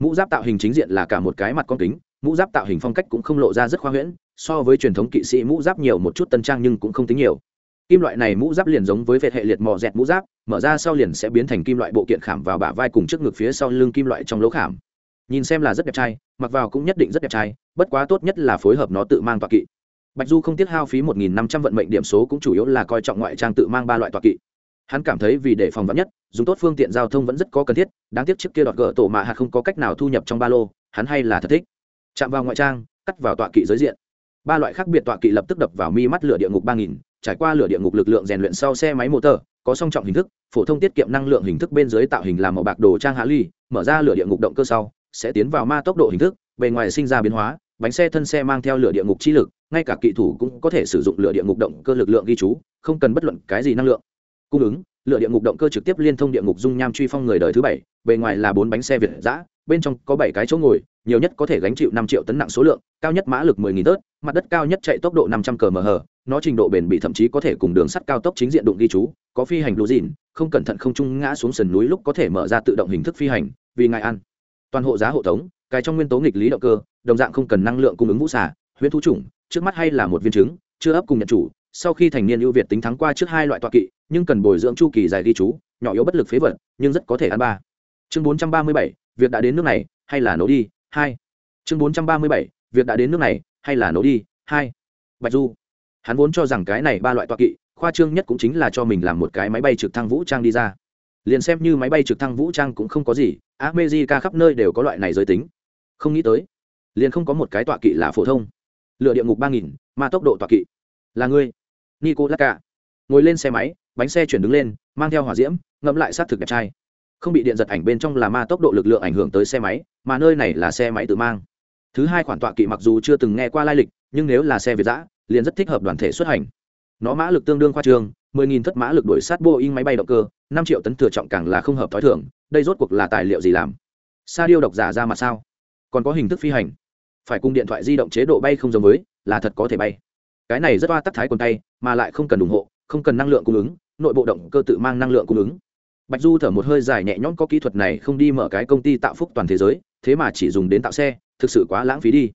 Mũ giáp tạo hình chính diện là cả một cái mặt con kính, mũ giáp tạo hình phong cách cũng không lộ ra rất khoa huyễn, so với truyền thống kỵ sĩ mũ giáp nhiều một chút tân trang nhưng cũng không tính nhiều kim loại này mũ giáp liền giống với vệt hệ liệt mò dẹt mũ giáp, mở ra sau liền sẽ biến thành kim loại bộ kiện khảm vào bả vai cùng trước ngực phía sau lưng kim loại trong lỗ khảm. Nhìn xem là rất đẹp trai, mặc vào cũng nhất định rất đẹp trai, bất quá tốt nhất là phối hợp nó tự mang tọa kỵ. Bạch du không tiếc hao phí một nghìn năm trăm vận mệnh điểm số cũng chủ yếu là coi trọng ngoại trang tự mang ba loại tọa kỵ. Hắn cảm thấy vì để phòng vắn nhất, dùng tốt phương tiện giao thông vẫn rất có cần thiết, đáng tiếc trước kia đọt gỡ tổ mạ hạt không có cách nào thu nhập trong ba lô, hắn hay là thật thích. Chạm vào ngoại trang, cắt vào tọa kỵ giới diện. Ba loại khác biệt tọa kỵ lập tức đập vào mi mắt lửa địa ngục ba nghìn trải qua lửa địa ngục lực lượng rèn luyện sau xe máy motor, có song trọng hình thức, phổ thông tiết kiệm năng lượng hình thức bên dưới tạo hình làm màu bạc đồ trang hạ ly, mở ra lửa địa ngục động cơ sau, sẽ tiến vào ma tốc độ hình thức, bề ngoài sinh ra biến hóa, bánh xe thân xe mang theo lửa địa ngục chi lực, ngay cả kỵ thủ cũng có thể sử dụng lửa địa ngục động cơ lực lượng ghi chú, không cần bất luận cái gì năng lượng. Cung ứng, lửa địa ngục động cơ trực tiếp liên thông địa ngục dung nham truy phong người đời thứ bảy, bề ngoài là bốn bánh xe việt giã bên trong có bảy cái chỗ ngồi, nhiều nhất có thể gánh chịu năm triệu tấn nặng số lượng, cao nhất mã lực mười nghìn tớt, mặt đất cao nhất chạy tốc độ năm trăm cờ mh nó trình độ bền bị thậm chí có thể cùng đường sắt cao tốc chính diện đụng ghi chú, có phi hành lũ dìn không cẩn thận không trung ngã xuống sườn núi lúc có thể mở ra tự động hình thức phi hành, vì ngại ăn. Toàn hộ giá hộ tống, cái trong nguyên tố nghịch lý động cơ, đồng dạng không cần năng lượng cung ứng vũ xả huyễn thu chủng, trước mắt hay là một viên trứng, chưa ấp cùng nhận chủ, sau khi thành niên ưu việt tính thắng qua trước hai loại tọa kỵ, nhưng cần bồi dưỡng chu kỳ dài ghi chú, nhỏ yếu bất lực phế vật, nhưng rất có thể ăn ba. Chương bốn trăm ba mươi bảy, việc đã đến nước này, hay là nấu đi, hai. Chương bốn trăm ba mươi bảy, việc đã đến nước này, hay là nấu đi, hai. Bạch du hắn vốn cho rằng cái này ba loại tọa kỵ, khoa trương nhất cũng chính là cho mình làm một cái máy bay trực thăng vũ trang đi ra. Liền xem như máy bay trực thăng vũ trang cũng không có gì, America khắp nơi đều có loại này giới tính. Không nghĩ tới, liền không có một cái tọa kỵ là phổ thông. Lựa địa ngục ba nghìn, ma tốc độ tọa kỵ. Là ngươi nico lắc cả ngồi lên xe máy, bánh xe chuyển đứng lên, mang theo hỏa diễm, ngẫm lại xác thực đẹp trai. Không bị điện giật ảnh bên trong là ma tốc độ lực lượng ảnh hưởng tới xe máy, mà nơi này là xe máy tự mang. Thứ hai khoản tọa kỵ mặc dù chưa từng nghe qua lai lịch, nhưng nếu là xe việt giã liền rất thích hợp đoàn thể xuất hành nó mã lực tương đương khoa trương 10.000 thất mã lực đuổi sát Boeing máy bay động cơ, 5 triệu tấn thừa trọng càng là không hợp tối thường, đây rốt cuộc là tài liệu gì làm? Sa điêu độc giả ra mà sao? Còn có hình thức phi hành. Phải cùng điện thoại di động chế độ bay không giống với, là thật có thể bay. Cái này rất oa tắc thái quần tay, mà lại không cần ủng hộ, không cần năng lượng cung ứng, nội bộ động cơ tự mang năng lượng cung ứng. Bạch Du thở một hơi dài nhẹ nhõm có kỹ thuật này không đi mở cái công ty tạo phúc toàn thế giới, thế mà chỉ dùng đến tạo xe, thực sự quá lãng phí đi.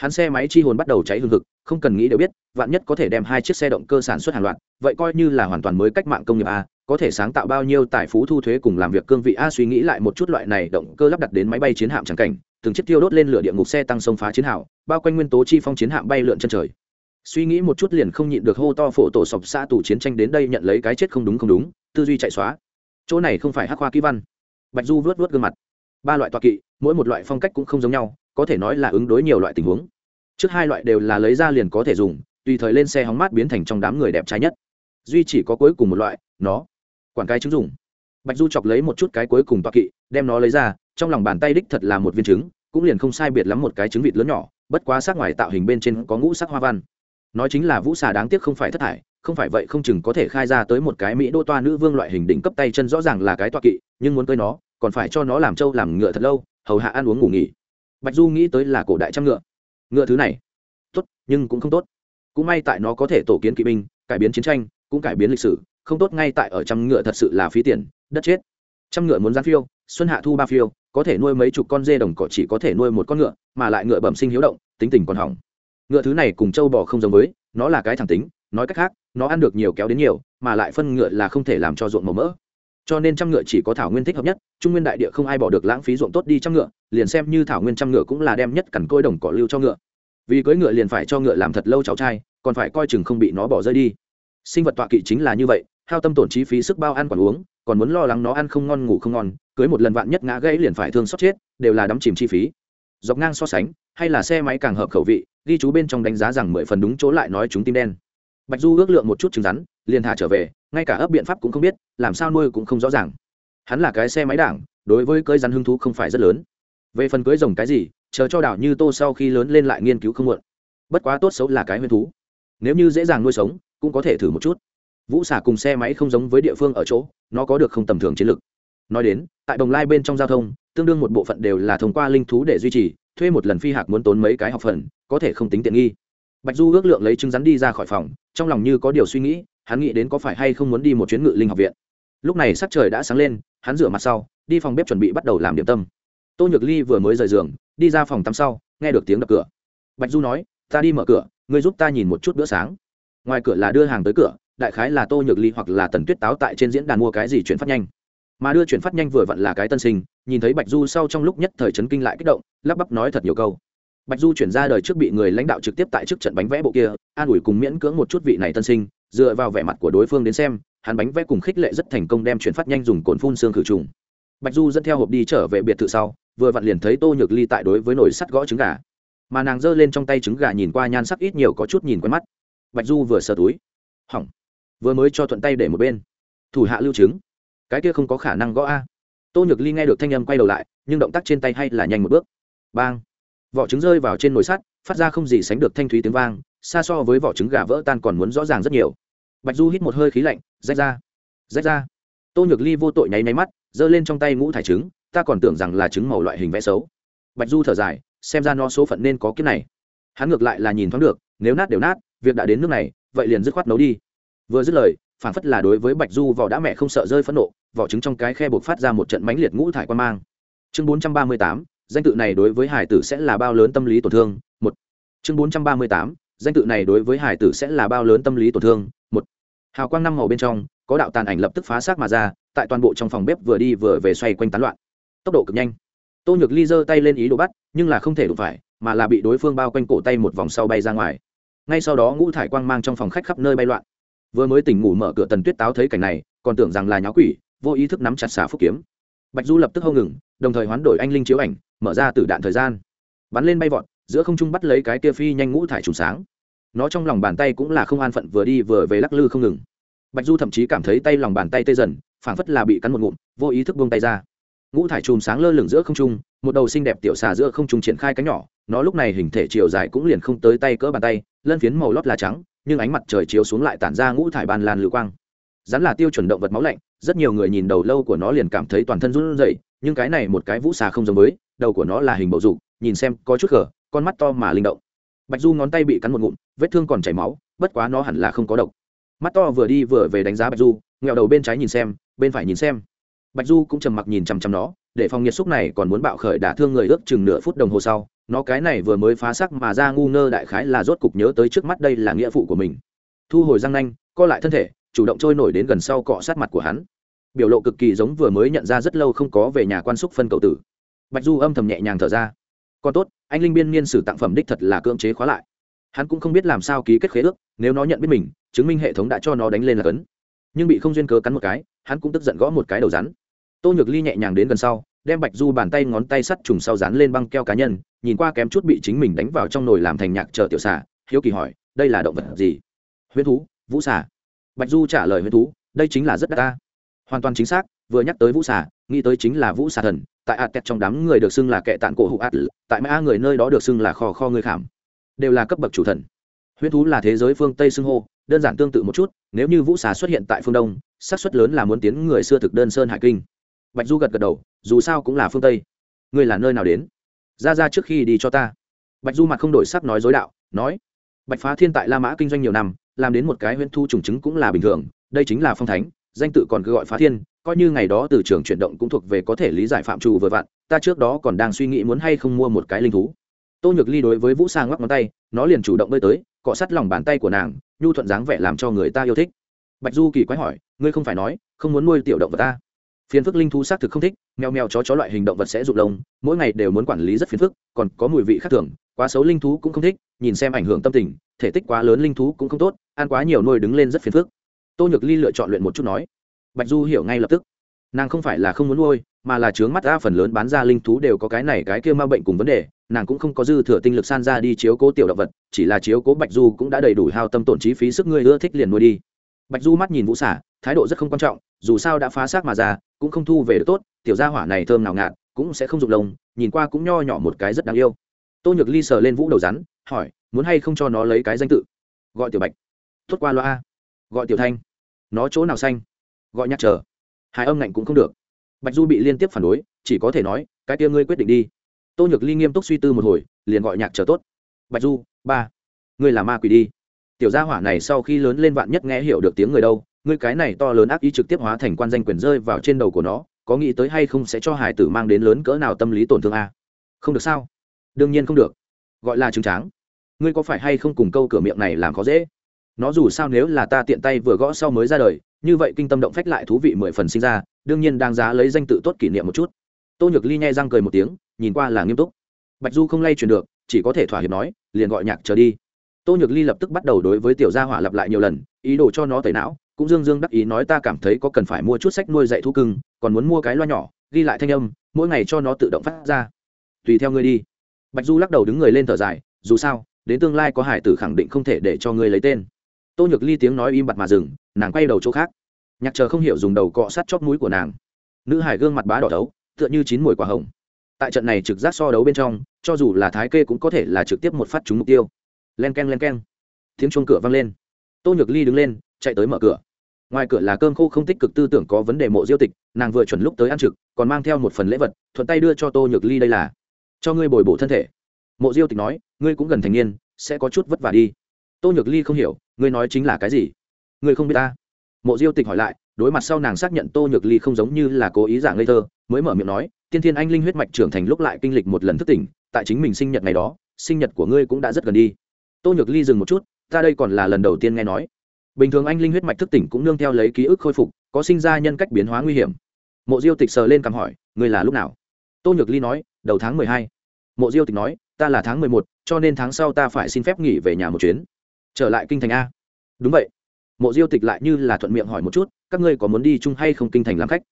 Hắn xe máy chi hồn bắt đầu cháy hừng hực, không cần nghĩ đều biết vạn nhất có thể đem hai chiếc xe động cơ sản xuất hàng loạt vậy coi như là hoàn toàn mới cách mạng công nghiệp a có thể sáng tạo bao nhiêu tài phú thu thuế cùng làm việc cương vị a suy nghĩ lại một chút loại này động cơ lắp đặt đến máy bay chiến hạm chẳng cảnh từng chiếc tiêu đốt lên lửa địa ngục xe tăng sông phá chiến hào, bao quanh nguyên tố chi phong chiến hạm bay lượn chân trời. Suy nghĩ một chút liền không nhịn được hô to phổ tổ sọc xa tù chiến tranh đến đây nhận lấy cái chết không đúng không đúng tư duy chạy xóa. Chỗ này không phải hắc hoa kỹ văn. Bạch du vớt vớt gương mặt. Ba loại toa kỵ mỗi một loại phong cách cũng không giống nhau có thể nói là ứng đối nhiều loại tình huống. Trước hai loại đều là lấy ra liền có thể dùng, tùy thời lên xe hóng mát biến thành trong đám người đẹp trai nhất. Duy chỉ có cuối cùng một loại, nó. Quản cái trứng dùng. Bạch du chọc lấy một chút cái cuối cùng toa kỵ, đem nó lấy ra, trong lòng bàn tay đích thật là một viên trứng, cũng liền không sai biệt lắm một cái trứng vịt lớn nhỏ, bất quá sắc ngoài tạo hình bên trên có ngũ sắc hoa văn. Nói chính là vũ xà đáng tiếc không phải thất thải, không phải vậy không chừng có thể khai ra tới một cái mỹ đô toa nữ vương loại hình đỉnh cấp tay chân rõ ràng là cái toa kỵ, nhưng muốn cơi nó, còn phải cho nó làm trâu làm ngựa thật lâu, hầu hạ ăn uống ngủ nghỉ bạch du nghĩ tới là cổ đại trăm ngựa. Ngựa thứ này, tốt, nhưng cũng không tốt. Cũng may tại nó có thể tổ kiến kỵ binh, cải biến chiến tranh, cũng cải biến lịch sử, không tốt ngay tại ở trăm ngựa thật sự là phí tiền, đất chết. Trăm ngựa muốn gián phiêu, xuân hạ thu ba phiêu, có thể nuôi mấy chục con dê đồng cỏ chỉ có thể nuôi một con ngựa, mà lại ngựa bẩm sinh hiếu động, tính tình còn hỏng. Ngựa thứ này cùng trâu bò không giống với, nó là cái thẳng tính, nói cách khác, nó ăn được nhiều kéo đến nhiều, mà lại phân ngựa là không thể làm cho ruộng màu mỡ cho nên trăm ngựa chỉ có thảo nguyên thích hợp nhất, trung nguyên đại địa không ai bỏ được lãng phí ruộng tốt đi trăm ngựa, liền xem như thảo nguyên trăm ngựa cũng là đem nhất cằn côi đồng cỏ lưu cho ngựa. Vì cưỡi ngựa liền phải cho ngựa làm thật lâu cháu trai, còn phải coi chừng không bị nó bỏ rơi đi. Sinh vật tọa kỵ chính là như vậy, hao tâm tổn chi phí sức bao ăn còn uống, còn muốn lo lắng nó ăn không ngon, ngủ không ngon, cưới một lần vạn nhất ngã gãy liền phải thương xót chết, đều là đắm chìm chi phí. Dọc ngang so sánh, hay là xe máy càng hợp khẩu vị, ghi chú bên trong đánh giá rằng mười phần đúng chỗ lại nói chúng tim đen. Bạch du ước lượng một chút trứng rắn liền thả trở về, ngay cả ấp biện pháp cũng không biết, làm sao nuôi cũng không rõ ràng. Hắn là cái xe máy đảng, đối với cưới rắn hứng thú không phải rất lớn. Về phần cưới rồng cái gì, chờ cho đảo như tô sau khi lớn lên lại nghiên cứu không muộn. Bất quá tốt xấu là cái huyền thú. Nếu như dễ dàng nuôi sống, cũng có thể thử một chút. Vũ xả cùng xe máy không giống với địa phương ở chỗ, nó có được không tầm thường chiến lược. Nói đến, tại đồng lai bên trong giao thông, tương đương một bộ phận đều là thông qua linh thú để duy trì, thuê một lần phi hạc muốn tốn mấy cái học phần, có thể không tính tiện nghi. Bạch du ước lượng lấy trứng rắn đi ra khỏi phòng, trong lòng như có điều suy nghĩ hắn nghĩ đến có phải hay không muốn đi một chuyến ngự linh học viện. Lúc này sắc trời đã sáng lên, hắn rửa mặt sau, đi phòng bếp chuẩn bị bắt đầu làm điểm tâm. Tô nhược ly vừa mới rời giường, đi ra phòng tắm sau, nghe được tiếng đập cửa. Bạch du nói, ta đi mở cửa, ngươi giúp ta nhìn một chút bữa sáng. Ngoài cửa là đưa hàng tới cửa, đại khái là tô nhược ly hoặc là tần tuyết táo tại trên diễn đàn mua cái gì chuyển phát nhanh. Mà đưa chuyển phát nhanh vừa vặn là cái tân sinh, nhìn thấy bạch du sau trong lúc nhất thời chấn kinh lại kích động, lắp bắp nói thật nhiều câu. Bạch du chuyển ra đời trước bị người lãnh đạo trực tiếp tại trước trận bánh vẽ bộ kia, an ủi cùng miễn cưỡng một chút vị này tân sinh dựa vào vẻ mặt của đối phương đến xem, hắn bánh vẽ cùng khích lệ rất thành công đem chuyển phát nhanh dùng cồn phun xương khử trùng. Bạch du dẫn theo hộp đi trở về biệt thự sau, vừa vặn liền thấy tô nhược ly tại đối với nồi sắt gõ trứng gà. Mà nàng giơ lên trong tay trứng gà nhìn qua nhan sắc ít nhiều có chút nhìn quen mắt. Bạch du vừa sờ túi, hỏng. Vừa mới cho thuận tay để một bên. Thủ hạ lưu trứng. Cái kia không có khả năng gõ a. Tô nhược ly nghe được thanh âm quay đầu lại, nhưng động tác trên tay hay là nhanh một bước. Bang. Vỏ trứng rơi vào trên nồi sắt, phát ra không gì sánh được thanh thúy tiếng vang xa so với vỏ trứng gà vỡ tan còn muốn rõ ràng rất nhiều. Bạch du hít một hơi khí lạnh, rách ra rách ra. Tô nhược ly vô tội nháy máy mắt, giơ lên trong tay ngũ thải trứng, ta còn tưởng rằng là trứng màu loại hình vẽ xấu. Bạch du thở dài, xem ra nó số phận nên có kiếp này. Hắn ngược lại là nhìn thoáng được, nếu nát đều nát, việc đã đến nước này, vậy liền dứt khoát nấu đi. Vừa dứt lời, phản phất là đối với bạch du vỏ đã mẹ không sợ rơi phẫn nộ, vỏ trứng trong cái khe buộc phát ra một trận mánh liệt ngũ thải quan mang. Chương bốn trăm ba mươi tám, danh tự này đối với hải tử sẽ là bao lớn tâm lý tổn thương? Một. Chương bốn trăm ba mươi tám danh tự này đối với hải tử sẽ là bao lớn tâm lý tổn thương. Một, hào quang năm màu bên trong, có đạo tàn ảnh lập tức phá xác mà ra, tại toàn bộ trong phòng bếp vừa đi vừa về xoay quanh tán loạn. Tốc độ cực nhanh. Tô nhược ly giơ tay lên ý đồ bắt, nhưng là không thể đụng phải, mà là bị đối phương bao quanh cổ tay một vòng sau bay ra ngoài. Ngay sau đó ngũ thải quang mang trong phòng khách khắp nơi bay loạn. Vừa mới tỉnh ngủ mở cửa tần tuyết táo thấy cảnh này, còn tưởng rằng là nháo quỷ, vô ý thức nắm chặt xả phúc kiếm. Bạch du lập tức hâu ngừng, đồng thời hoán đổi anh linh chiếu ảnh, mở ra từ đạn thời gian. Bắn lên bay vọt, giữa không trung bắt lấy cái kia phi nhanh ngũ thải trùng sáng nó trong lòng bàn tay cũng là không an phận vừa đi vừa về lắc lư không ngừng. Bạch du thậm chí cảm thấy tay lòng bàn tay tê dần, phảng phất là bị cắn một ngụm, vô ý thức buông tay ra. Ngũ thải chùm sáng lơ lửng giữa không trung, một đầu xinh đẹp tiểu xà giữa không trung triển khai cánh nhỏ, nó lúc này hình thể chiều dài cũng liền không tới tay cỡ bàn tay, lân phiến màu lót là trắng, nhưng ánh mặt trời chiếu xuống lại tản ra ngũ thải bàn lan lưu quang. Rắn là tiêu chuẩn động vật máu lạnh, rất nhiều người nhìn đầu lâu của nó liền cảm thấy toàn thân run rẩy, nhưng cái này một cái vũ xà không giống với, đầu của nó là hình bầu dục, nhìn xem có chút gở con mắt to mà linh động bạch du ngón tay bị cắn một ngụm, vết thương còn chảy máu, bất quá nó hẳn là không có độc. Mắt to vừa đi vừa về đánh giá bạch du, nghẹo đầu bên trái nhìn xem, bên phải nhìn xem. Bạch du cũng trầm mặc nhìn chằm chằm nó, để phòng nhiệt xúc này còn muốn bạo khởi đả thương người ước chừng nửa phút đồng hồ sau, nó cái này vừa mới phá sắc mà ra ngu ngơ đại khái là rốt cục nhớ tới trước mắt đây là nghĩa phụ của mình. Thu hồi răng nanh, co lại thân thể, chủ động trôi nổi đến gần sau cọ sát mặt của hắn. Biểu lộ cực kỳ giống vừa mới nhận ra rất lâu không có về nhà quan xúc phân cậu tử. Bạch du âm thầm nhẹ nhàng thở ra còn tốt, anh linh biên niên sử tặng phẩm đích thật là cưỡng chế khóa lại. Hắn cũng không biết làm sao ký kết khế ước, nếu nó nhận biết mình, chứng minh hệ thống đã cho nó đánh lên là cấn. Nhưng bị không duyên cớ cắn một cái, hắn cũng tức giận gõ một cái đầu rắn. Tô nhược ly nhẹ nhàng đến gần sau, đem bạch du bàn tay ngón tay sắt trùng sau dán lên băng keo cá nhân, nhìn qua kém chút bị chính mình đánh vào trong nồi làm thành nhạc chờ tiểu xà, hiếu kỳ hỏi, đây là động vật gì? Huyết thú, vũ xà. Bạch du trả lời huyết thú, đây chính là rất đa ta. Hoàn toàn chính xác, vừa nhắc tới vũ xà, nghĩ tới chính là vũ xà thần tại ạt tẹt trong đám người được xưng là kệ tạn cổ hụ ạt, tại mã người nơi đó được xưng là kho kho người khảm, đều là cấp bậc chủ thần. Huyễn thú là thế giới phương tây xưng hô, đơn giản tương tự một chút, nếu như vũ xà xuất hiện tại phương đông, xác suất lớn là muốn tiến người xưa thực đơn sơn hải kinh. Bạch du gật gật đầu, dù sao cũng là phương tây. Ngươi là nơi nào đến? Ra ra trước khi đi cho ta. Bạch du mặt không đổi sắc nói dối đạo, nói, bạch phá thiên tại la mã kinh doanh nhiều năm, làm đến một cái huyễn thu trùng chứng cũng là bình thường, đây chính là phong thánh danh tự còn cứ gọi phá thiên, coi như ngày đó từ trường chuyển động cũng thuộc về có thể lý giải phạm trù vừa vặn, ta trước đó còn đang suy nghĩ muốn hay không mua một cái linh thú. Tô nhược ly đối với vũ sang ngoắc ngón tay, nó liền chủ động bơi tới, cọ sát lòng bàn tay của nàng, nhu thuận dáng vẻ làm cho người ta yêu thích. Bạch du kỳ quái hỏi, ngươi không phải nói, không muốn nuôi tiểu động vật ta? Phiền phức linh thú xác thực không thích, mèo mèo chó chó loại hình động vật sẽ rụng lông, mỗi ngày đều muốn quản lý rất phiền phức, còn có mùi vị khác thường, quá xấu linh thú cũng không thích, nhìn xem ảnh hưởng tâm tình, thể tích quá lớn linh thú cũng không tốt, ăn quá nhiều nuôi đứng lên rất phiền phức tô nhược ly lựa chọn luyện một chút nói. Bạch du hiểu ngay lập tức. Nàng không phải là không muốn nuôi, mà là chướng mắt ra phần lớn bán ra linh thú đều có cái này cái kia ma bệnh cùng vấn đề, nàng cũng không có dư thừa tinh lực san ra đi chiếu cố tiểu động vật, chỉ là chiếu cố bạch du cũng đã đầy đủ hao tâm tổn chi phí sức ngươi ưa thích liền nuôi đi. Bạch du mắt nhìn vũ xả, thái độ rất không quan trọng, dù sao đã phá xác mà ra, cũng không thu về được tốt, tiểu gia hỏa này thơm nào ngạt, cũng sẽ không dụng lông, nhìn qua cũng nho nhỏ một cái rất đáng yêu. Tô nhược ly sờ lên vũ đầu rắn, hỏi, muốn hay không cho nó lấy cái danh tự? Gọi tiểu bạch. Tốt qua loa gọi tiểu thanh. Nó chỗ nào xanh? Gọi nhắc chờ. Hai âm ngạnh cũng không được. Bạch du bị liên tiếp phản đối, chỉ có thể nói, cái kia ngươi quyết định đi. Tô nhược ly nghiêm túc suy tư một hồi, liền gọi nhạc chờ tốt. Bạch du, ba, ngươi là ma quỷ đi. Tiểu gia hỏa này sau khi lớn lên vạn nhất nghe hiểu được tiếng người đâu, ngươi cái này to lớn ác ý trực tiếp hóa thành quan danh quyền rơi vào trên đầu của nó, có nghĩ tới hay không sẽ cho hải tử mang đến lớn cỡ nào tâm lý tổn thương a? Không được sao? Đương nhiên không được. Gọi là trứng tráng. Ngươi có phải hay không cùng câu cửa miệng này làm khó dễ? Nó dù sao nếu là ta tiện tay vừa gõ sau mới ra đời, như vậy kinh tâm động phách lại thú vị mười phần sinh ra, đương nhiên đáng giá lấy danh tự tốt kỷ niệm một chút. Tô nhược ly nhai răng cười một tiếng, nhìn qua là nghiêm túc. Bạch du không lay chuyển được, chỉ có thể thỏa hiệp nói, liền gọi nhạc trở đi. Tô nhược ly lập tức bắt đầu đối với tiểu gia hỏa lặp lại nhiều lần, ý đồ cho nó tẩy não, cũng dương dương đắc ý nói ta cảm thấy có cần phải mua chút sách nuôi dạy thú cưng, còn muốn mua cái loa nhỏ, ghi lại thanh âm, mỗi ngày cho nó tự động phát ra. Tùy theo ngươi đi. Bạch du lắc đầu đứng người lên thở dài, dù sao, đến tương lai có hải tử khẳng định không thể để cho ngươi lấy tên tô nhược ly tiếng nói im bặt mà dừng, nàng quay đầu chỗ khác. Nhạc chờ không hiểu dùng đầu cọ sát chóp mũi của nàng. Nữ hải gương mặt bá đỏ đấu tựa như chín mùi quả hồng. Tại trận này trực giác so đấu bên trong, cho dù là thái kê cũng có thể là trực tiếp một phát trúng mục tiêu. Len k e n len k e n tiếng chuông cửa vang lên. Tô nhược ly đứng lên, chạy tới mở cửa. Ngoài cửa là cơm khô không tích cực tư tưởng có vấn đề mộ diêu tịch, nàng vừa chuẩn lúc tới ăn trực, còn mang theo một phần lễ vật, thuận tay đưa cho tô nhược ly đây là. Cho ngươi bồi bổ thân thể. Mộ diêu tịch nói, ngươi cũng gần thành niên, sẽ có chút vất vả đi. Tô nhược ly không hiểu ngươi nói chính là cái gì? Ngươi không biết ta? Mộ diêu tịch hỏi lại, đối mặt sau nàng xác nhận tô nhược ly không giống như là cố ý giả ngây thơ, mới mở miệng nói, tiên thiên anh linh huyết mạch trưởng thành lúc lại kinh lịch một lần thức tỉnh, tại chính mình sinh nhật ngày đó, sinh nhật của ngươi cũng đã rất gần đi. Tô nhược ly dừng một chút, ta đây còn là lần đầu tiên nghe nói. Bình thường anh linh huyết mạch thức tỉnh cũng nương theo lấy ký ức khôi phục, có sinh ra nhân cách biến hóa nguy hiểm. Mộ diêu tịch sờ lên cằm hỏi, ngươi là lúc nào? Tô nhược ly nói, đầu tháng mười hai. Mộ diêu tịch nói, ta là tháng mười một, cho nên tháng sau ta phải xin phép nghỉ về nhà một chuyến trở lại kinh thành a. Đúng vậy. Mộ diêu tịch lại như là thuận miệng hỏi một chút, các ngươi có muốn đi chung hay không kinh thành làm khách?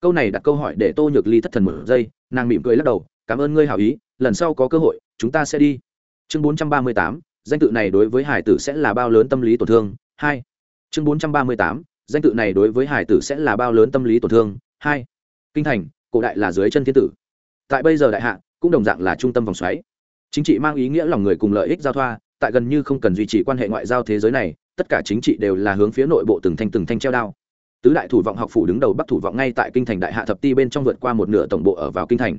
Câu này đặt câu hỏi để tô nhược ly thất thần một giây nàng mỉm cười lắc đầu, cảm ơn ngươi hảo ý, lần sau có cơ hội, chúng ta sẽ đi. Chương bốn trăm ba mươi tám, danh tự này đối với hải tử sẽ là bao lớn tâm lý tổn thương? Hai. Chương bốn trăm ba mươi tám, danh tự này đối với hải tử sẽ là bao lớn tâm lý tổn thương? Hai. Kinh thành, cổ đại là dưới chân thiên tử. Tại bây giờ đại hạ, cũng đồng dạng là trung tâm vòng xoáy. Chính trị mang ý nghĩa lòng người cùng lợi ích giao thoa tại gần như không cần duy trì quan hệ ngoại giao thế giới này, tất cả chính trị đều là hướng phía nội bộ từng thanh từng thanh treo đao. Tứ đại thủ vọng học phủ đứng đầu bắc thủ vọng ngay tại kinh thành đại hạ thập ti bên trong vượt qua một nửa tổng bộ ở vào kinh thành.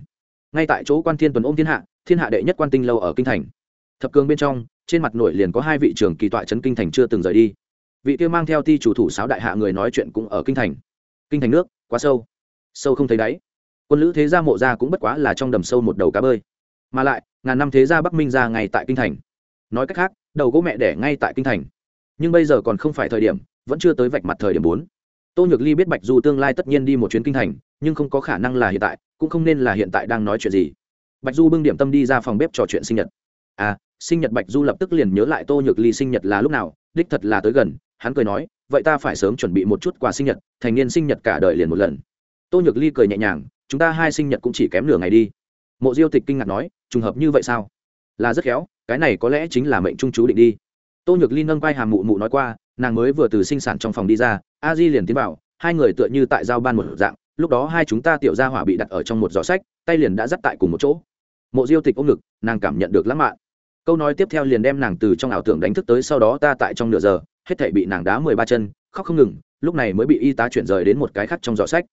Ngay tại chỗ quan thiên tuần ôm thiên hạ thiên hạ đệ nhất quan tinh lâu ở kinh thành. Thập cường bên trong, trên mặt nổi liền có hai vị trưởng kỳ tọa trấn kinh thành chưa từng rời đi. Vị kia mang theo ti chủ thủ sáo đại hạ người nói chuyện cũng ở kinh thành. Kinh thành nước, quá sâu. Sâu không thấy đáy. Quân lữ thế gia mộ gia cũng bất quá là trong đầm sâu một đầu cá bơi. Mà lại, ngàn năm thế gia bắc minh ra ngay tại kinh thành nói cách khác, đầu gỗ mẹ đẻ ngay tại kinh thành. Nhưng bây giờ còn không phải thời điểm, vẫn chưa tới vạch mặt thời điểm bốn. Tô nhược ly biết bạch du tương lai tất nhiên đi một chuyến kinh thành, nhưng không có khả năng là hiện tại, cũng không nên là hiện tại đang nói chuyện gì. Bạch du bưng điểm tâm đi ra phòng bếp trò chuyện sinh nhật. À sinh nhật bạch du lập tức liền nhớ lại tô nhược ly sinh nhật là lúc nào, đích thật là tới gần, hắn cười nói, vậy ta phải sớm chuẩn bị một chút quà sinh nhật, thành niên sinh nhật cả đời liền một lần. Tô nhược ly cười nhẹ nhàng, chúng ta hai sinh nhật cũng chỉ kém nửa ngày đi. Mộ diêu tịch kinh ngạc nói, trùng hợp như vậy sao? Là rất khéo cái này có lẽ chính là mệnh trung chú định đi. Tô nhược ly nâng vai hàm mụ mụ nói qua, nàng mới vừa từ sinh sản trong phòng đi ra, a di liền tiến vào, hai người tựa như tại giao ban một dạng, lúc đó hai chúng ta tiểu ra hỏa bị đặt ở trong một giỏ sách, tay liền đã dắt tại cùng một chỗ. Mộ diêu tịch ôm ngực, nàng cảm nhận được lãng mạn. Câu nói tiếp theo liền đem nàng từ trong ảo tưởng đánh thức tới sau đó ta tại trong nửa giờ, hết thể bị nàng đá mười ba chân, khóc không ngừng, lúc này mới bị y tá chuyển rời đến một cái khác trong giỏ sách.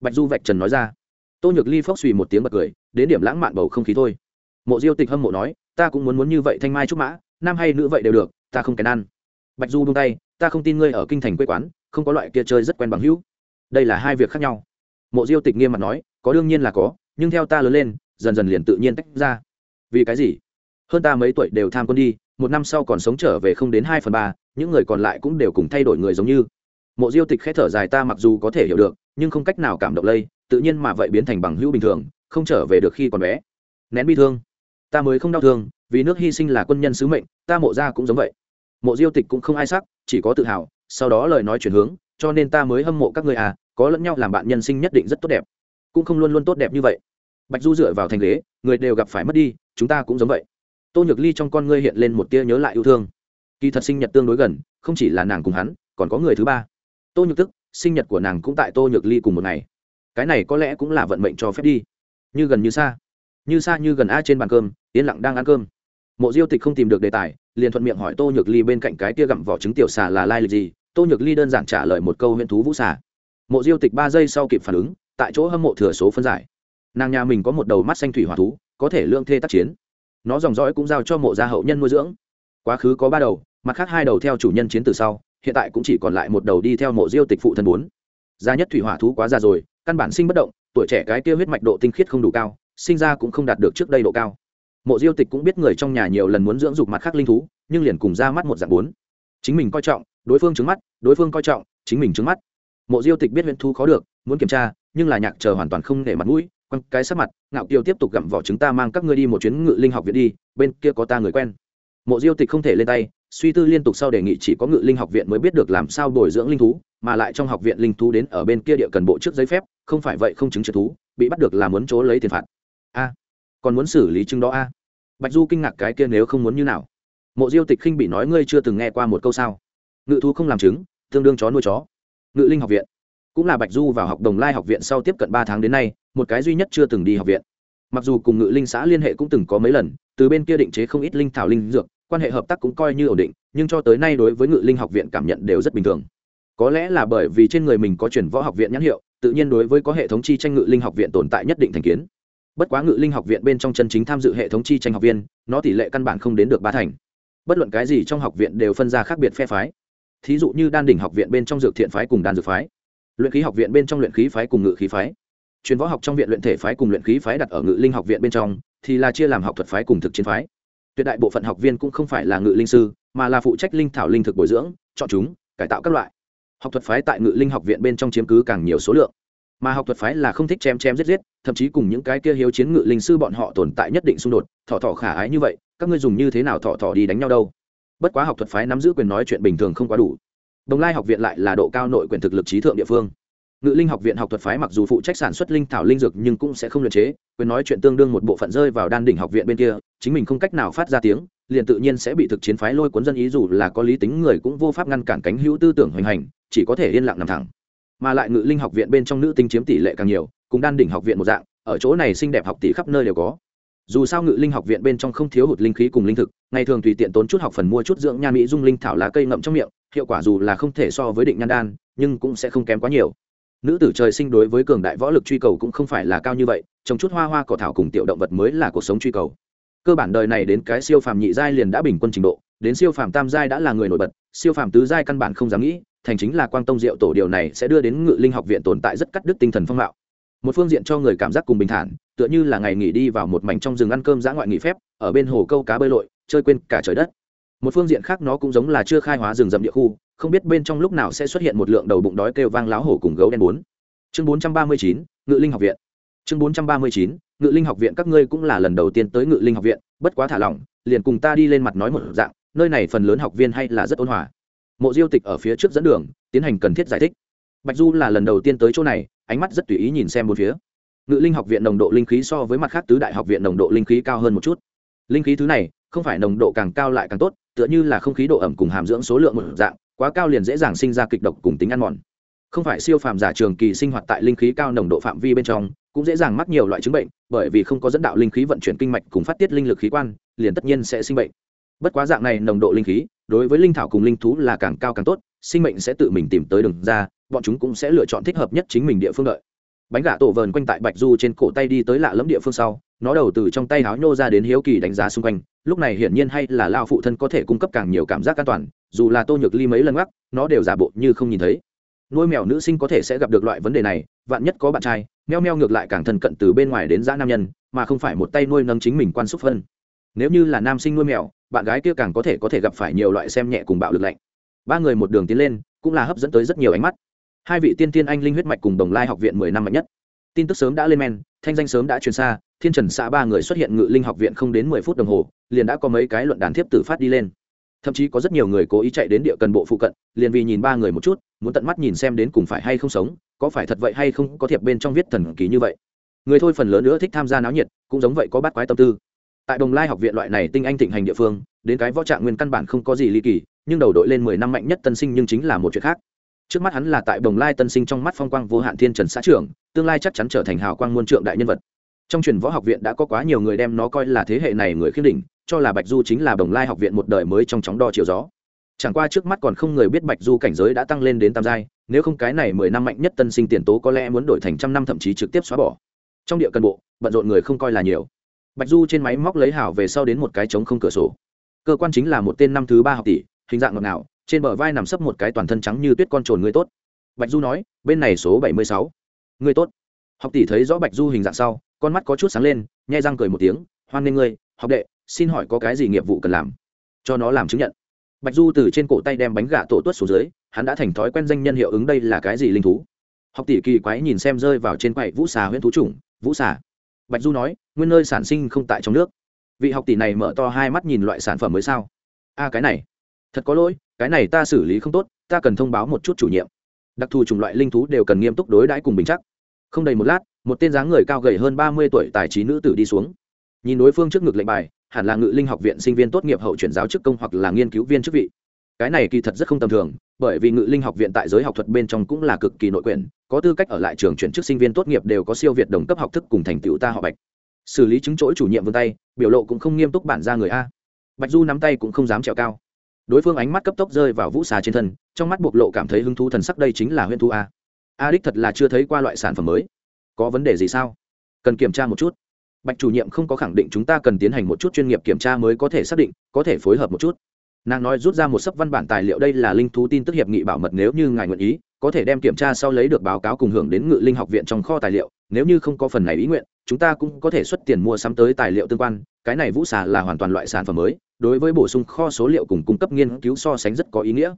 Bạch du vạch trần nói ra. Tô nhược ly phốc suy một tiếng bật cười, đến điểm lãng mạn bầu không khí thôi mộ diêu tịch hâm mộ nói, ta cũng muốn muốn như vậy thanh mai trúc mã, nam hay nữ vậy đều được, ta không kèn ăn. Bạch du buông tay, ta không tin ngươi ở kinh thành quê quán, không có loại kia chơi rất quen bằng hữu. Đây là hai việc khác nhau. Mộ diêu tịch nghiêm mặt nói, có đương nhiên là có, nhưng theo ta lớn lên, dần dần liền tự nhiên tách ra. Vì cái gì? Hơn ta mấy tuổi đều tham quân đi, một năm sau còn sống trở về không đến hai phần ba, những người còn lại cũng đều cùng thay đổi người giống như. Mộ diêu tịch k h ẽ thở dài, ta mặc dù có thể hiểu được, nhưng không cách nào cảm động lây, tự nhiên mà vậy biến thành bằng hữu bình thường, không trở về được khi còn bé. Nén bi thương ta mới không đau thương, vì nước hy sinh là quân nhân sứ mệnh, ta mộ ra cũng giống vậy. Mộ diêu tịch cũng không ai sắc, chỉ có tự hào, sau đó lời nói chuyển hướng, cho nên ta mới hâm mộ các người à có lẫn nhau làm bạn nhân sinh nhất định rất tốt đẹp. Cũng không luôn luôn tốt đẹp như vậy. Bạch du dựa vào thành ghế, người đều gặp phải mất đi, chúng ta cũng giống vậy. Tô nhược ly trong con ngươi hiện lên một tia nhớ lại yêu thương. Kỳ thật sinh nhật tương đối gần, không chỉ là nàng cùng hắn, còn có người thứ ba. Tô nhược tức, sinh nhật của nàng cũng tại tô nhược ly cùng một ngày. Cái này có lẽ cũng là vận mệnh cho phép đi. Như gần như xa như xa như gần a trên bàn cơm, yên lặng đang ăn cơm. Mộ diêu tịch không tìm được đề tài, liền thuận miệng hỏi tô nhược ly bên cạnh cái tia gặm vỏ trứng tiểu xà là lai lịch gì, tô nhược ly đơn giản trả lời một câu huyện thú vũ xà. Mộ diêu tịch ba giây sau kịp phản ứng, tại chỗ hâm mộ thừa số phân giải. Nàng nhà mình có một đầu mắt xanh thủy hỏa thú, có thể lương thê tác chiến. Nó dòng dõi cũng giao cho mộ gia hậu nhân nuôi dưỡng. Quá khứ có ba đầu, mặt khác hai đầu theo chủ nhân chiến từ sau, hiện tại cũng chỉ còn lại một đầu đi theo mộ diêu tịch phụ thân bốn. Gia nhất thủy hỏa thú quá già rồi, căn bản sinh bất động, tuổi trẻ cái kia huyết mạch độ tinh khiết không đủ cao sinh ra cũng không đạt được trước đây độ cao. Mộ diêu tịch cũng biết người trong nhà nhiều lần muốn dưỡng dục mặt khác linh thú, nhưng liền cùng ra mắt một dạng bốn. Chính mình coi trọng, đối phương trứng mắt, đối phương coi trọng, chính mình trứng mắt. Mộ diêu tịch biết huyện thu khó được, muốn kiểm tra, nhưng là nhạc chờ hoàn toàn không để mặt mũi, quăng cái sắc mặt, ngạo kiều tiếp tục gặm vỏ chúng ta mang các ngươi đi một chuyến ngự linh học viện đi, bên kia có ta người quen. Mộ diêu tịch không thể lên tay, suy tư liên tục sau đề nghị chỉ có ngự linh học viện mới biết được làm sao bồi dưỡng linh thú, mà lại trong học viện linh thú đến ở bên kia địa cần bộ trước giấy phép, không phải vậy không chứng trượt thú, bị bắt được là muốn chỗ lấy tiền phạt a. Còn muốn xử lý chứng đó a. Bạch du kinh ngạc cái kia nếu không muốn như nào? Mộ diêu tịch khinh bị nói ngươi chưa từng nghe qua một câu sao? Ngự thú không làm chứng, tương đương chó nuôi chó. Ngự linh học viện. Cũng là bạch du vào học đồng lai học viện sau tiếp cận ba tháng đến nay, một cái duy nhất chưa từng đi học viện. Mặc dù cùng ngự linh xã liên hệ cũng từng có mấy lần, từ bên kia định chế không ít linh thảo linh dược, quan hệ hợp tác cũng coi như ổn định, nhưng cho tới nay đối với ngự linh học viện cảm nhận đều rất bình thường. Có lẽ là bởi vì trên người mình có chuyển võ học viện nhãn hiệu, tự nhiên đối với có hệ thống chi tranh ngự linh học viện tồn tại nhất định thành kiến bất quá ngự linh học viện bên trong chân chính tham dự hệ thống chi tranh học viên, nó tỷ lệ căn bản không đến được ba thành. Bất luận cái gì trong học viện đều phân ra khác biệt phe phái. Thí dụ như đan đỉnh học viện bên trong dược thiện phái cùng đan dược phái, luyện khí học viện bên trong luyện khí phái cùng ngự khí phái chuyên võ học trong viện luyện thể phái cùng luyện khí phái đặt ở ngự linh học viện bên trong, thì là chia làm học thuật phái cùng thực chiến phái. Tuyệt đại bộ phận học viên cũng không phải là ngự linh sư, mà là phụ trách linh thảo linh thực bồi dưỡng, chọn chúng, cải tạo các loại. Học thuật phái tại ngự linh học viện bên trong chiếm cứ càng nhiều số lượng mà học thuật phái là không thích chém chém giết giết, thậm chí cùng những cái kia hiếu chiến ngự linh sư bọn họ tồn tại nhất định xung đột thọ thọ khả ái như vậy, các ngươi dùng như thế nào thọ thọ đi đánh nhau đâu? Bất quá học thuật phái nắm giữ quyền nói chuyện bình thường không quá đủ. Đồng lai học viện lại là độ cao nội quyền thực lực trí thượng địa phương. Ngự linh học viện học thuật phái mặc dù phụ trách sản xuất linh thảo linh dược nhưng cũng sẽ không luyện chế, quyền nói chuyện tương đương một bộ phận rơi vào đan đỉnh học viện bên kia, chính mình không cách nào phát ra tiếng, liền tự nhiên sẽ bị thực chiến phái lôi cuốn dân ý dù là có lý tính người cũng vô pháp ngăn cản cánh hữu tư tưởng hoành hành, chỉ có thể yên lặng nằm thẳng mà lại ngự linh học viện bên trong nữ tinh chiếm tỷ lệ càng nhiều, cùng đan đỉnh học viện một dạng, ở chỗ này xinh đẹp học tỷ khắp nơi đều có. Dù sao ngự linh học viện bên trong không thiếu hụt linh khí cùng linh thực, ngày thường tùy tiện tốn chút học phần mua chút dưỡng nhan mỹ dung linh thảo lá cây ngậm trong miệng, hiệu quả dù là không thể so với định nhan đan, nhưng cũng sẽ không kém quá nhiều. Nữ tử trời sinh đối với cường đại võ lực truy cầu cũng không phải là cao như vậy, trồng chút hoa hoa cỏ thảo cùng tiểu động vật mới là cuộc sống truy cầu. Cơ bản đời này đến cái siêu phàm nhị giai liền đã bình quân trình độ, đến siêu phàm tam giai đã là người nổi bật, siêu phàm tứ giai căn bản không dám nghĩ thành chính là quang tông diệu tổ, điều này sẽ đưa đến ngự linh học viện tồn tại rất cắt đứt tinh thần phong mạo. Một phương diện cho người cảm giác cùng bình thản, tựa như là ngày nghỉ đi vào một mảnh trong rừng ăn cơm dã ngoại nghỉ phép, ở bên hồ câu cá bơi lội, chơi quên cả trời đất. Một phương diện khác nó cũng giống là chưa khai hóa rừng rậm địa khu, không biết bên trong lúc nào sẽ xuất hiện một lượng đầu bụng đói kêu vang láo hổ cùng gấu đen bốn. Chương bốn trăm ba mươi chín, ngự linh học viện. Chương bốn trăm ba mươi chín, ngự linh học viện các ngươi cũng là lần đầu tiên tới ngự linh học viện, bất quá thả lỏng, liền cùng ta đi lên mặt nói một dạng, nơi này phần lớn học viên hay là rất ôn hòa mộ diêu tịch ở phía trước dẫn đường, tiến hành cần thiết giải thích. Bạch du là lần đầu tiên tới chỗ này, ánh mắt rất tùy ý nhìn xem bốn phía. Ngự linh học viện nồng độ linh khí so với mặt khác tứ đại học viện nồng độ linh khí cao hơn một chút. Linh khí thứ này, không phải nồng độ càng cao lại càng tốt, tựa như là không khí độ ẩm cùng hàm dưỡng số lượng một dạng, quá cao liền dễ dàng sinh ra kịch độc cùng tính ăn mòn. Không phải siêu phàm giả trường kỳ sinh hoạt tại linh khí cao nồng độ phạm vi bên trong, cũng dễ dàng mắc nhiều loại chứng bệnh, bởi vì không có dẫn đạo linh khí vận chuyển kinh mạch cùng phát tiết linh lực khí quan, liền tất nhiên sẽ sinh bệnh bất quá dạng này nồng độ linh khí, đối với linh thảo cùng linh thú là càng cao càng tốt, sinh mệnh sẽ tự mình tìm tới đường ra, bọn chúng cũng sẽ lựa chọn thích hợp nhất chính mình địa phương đợi. Bánh gà tổ vờn quanh tại bạch du trên cổ tay đi tới lạ lẫm địa phương sau, nó đầu từ trong tay háo nhô ra đến hiếu kỳ đánh giá xung quanh, lúc này hiển nhiên hay là lao phụ thân có thể cung cấp càng nhiều cảm giác an toàn, dù là tô nhược ly mấy lần gác nó đều giả bộ như không nhìn thấy. Nuôi mèo nữ sinh có thể sẽ gặp được loại vấn đề này, vạn nhất có bạn trai, meo meo ngược lại càng thân cận từ bên ngoài đến giã nam nhân, mà không phải một tay nuôi nâng chính mình quan xúc phân nếu như là nam sinh nuôi mèo, bạn gái kia càng có thể có thể gặp phải nhiều loại xem nhẹ cùng bạo lực lạnh. Ba người một đường tiến lên, cũng là hấp dẫn tới rất nhiều ánh mắt. Hai vị tiên tiên anh linh huyết mạch cùng đồng lai học viện mười năm mạnh nhất. Tin tức sớm đã lên men, thanh danh sớm đã truyền xa, thiên trần xã ba người xuất hiện ngự linh học viện không đến mười phút đồng hồ, liền đã có mấy cái luận đàn thiếp tử phát đi lên. Thậm chí có rất nhiều người cố ý chạy đến địa cần bộ phụ cận, liền vì nhìn ba người một chút, muốn tận mắt nhìn xem đến cùng phải hay không sống, có phải thật vậy hay không có thiệp bên trong viết thần kỳ như vậy. Người thôi phần lớn nữa thích tham gia náo nhiệt, cũng giống vậy có bắt quái tâm tư tại đồng lai học viện loại này tinh anh thịnh hành địa phương, đến cái võ trạng nguyên căn bản không có gì ly kỳ, nhưng đầu đội lên mười năm mạnh nhất tân sinh nhưng chính là một chuyện khác. Trước mắt hắn là tại đồng lai tân sinh trong mắt phong quang vô hạn thiên trần xã trưởng, tương lai chắc chắn trở thành hào quang muôn trượng đại nhân vật. Trong truyền võ học viện đã có quá nhiều người đem nó coi là thế hệ này người khiêm đỉnh, cho là bạch du chính là đồng lai học viện một đời mới trong chóng đo chiều gió. Chẳng qua trước mắt còn không người biết bạch du cảnh giới đã tăng lên đến tam giai, nếu không cái này mười năm mạnh nhất tân sinh tiền tố có lẽ muốn đổi thành trăm năm thậm chí trực tiếp xóa bỏ. Trong địa cân bộ, bận rộn người không coi là nhiều bạch du trên máy móc lấy hảo về sau đến một cái trống không cửa sổ. Cơ quan chính là một tên năm thứ ba học tỷ, hình dạng ngọt ngào, trên bờ vai nằm sấp một cái toàn thân trắng như tuyết con trồn người tốt. Bạch du nói, bên này số bảy mươi sáu. Người tốt. Học tỷ thấy rõ bạch du hình dạng sau, con mắt có chút sáng lên, nhai răng cười một tiếng, hoan nghênh ngươi, học đệ, xin hỏi có cái gì nghiệp vụ cần làm? Cho nó làm chứng nhận. Bạch du từ trên cổ tay đem bánh gà tổ tuất xuống dưới, hắn đã thành thói quen danh nhân hiệu ứng đây là cái gì linh thú. Học tỷ kỳ quái nhìn xem rơi vào trên quậy vũ xà huyễn thú chủng, vũ xà bạch du nói, nguyên nơi sản sinh không tại trong nước. Vị học tỷ này mở to hai mắt nhìn loại sản phẩm mới sao? A cái này, thật có lỗi, cái này ta xử lý không tốt, ta cần thông báo một chút chủ nhiệm. Đặc thù chủng loại linh thú đều cần nghiêm túc đối đãi cùng bình chắc. Không đầy một lát, một tên dáng người cao gầy hơn ba mươi tuổi tài trí nữ tử đi xuống. Nhìn đối phương trước ngực lệnh bài, hẳn là ngự linh học viện sinh viên tốt nghiệp hậu chuyển giáo chức công hoặc là nghiên cứu viên chức vị. Cái này kỳ thật rất không tầm thường, bởi vì ngự linh học viện tại giới học thuật bên trong cũng là cực kỳ nội quyền có tư cách ở lại trường chuyển chức sinh viên tốt nghiệp đều có siêu việt đồng cấp học thức cùng thành tựu ta họ bạch. Xử lý chứng chỗi chủ nhiệm vươn tay, biểu lộ cũng không nghiêm túc bản ra người a. Bạch du nắm tay cũng không dám trèo cao. Đối phương ánh mắt cấp tốc rơi vào vũ xà trên thân, trong mắt bộc lộ cảm thấy hứng thú thần sắc đây chính là huyên thu a. A đích thật là chưa thấy qua loại sản phẩm mới. Có vấn đề gì sao? Cần kiểm tra một chút. Bạch chủ nhiệm không có khẳng định chúng ta cần tiến hành một chút chuyên nghiệp kiểm tra mới có thể xác định, có thể phối hợp một chút. Nàng nói rút ra một sấp văn bản tài liệu đây là linh thú tin tức hiệp nghị bảo mật nếu như ngài nguyện ý có thể đem kiểm tra sau lấy được báo cáo cùng hưởng đến ngự linh học viện trong kho tài liệu, nếu như không có phần này ý nguyện, chúng ta cũng có thể xuất tiền mua sắm tới tài liệu tương quan, cái này vũ xà là hoàn toàn loại sản phẩm mới, đối với bổ sung kho số liệu cùng cung cấp nghiên cứu so sánh rất có ý nghĩa.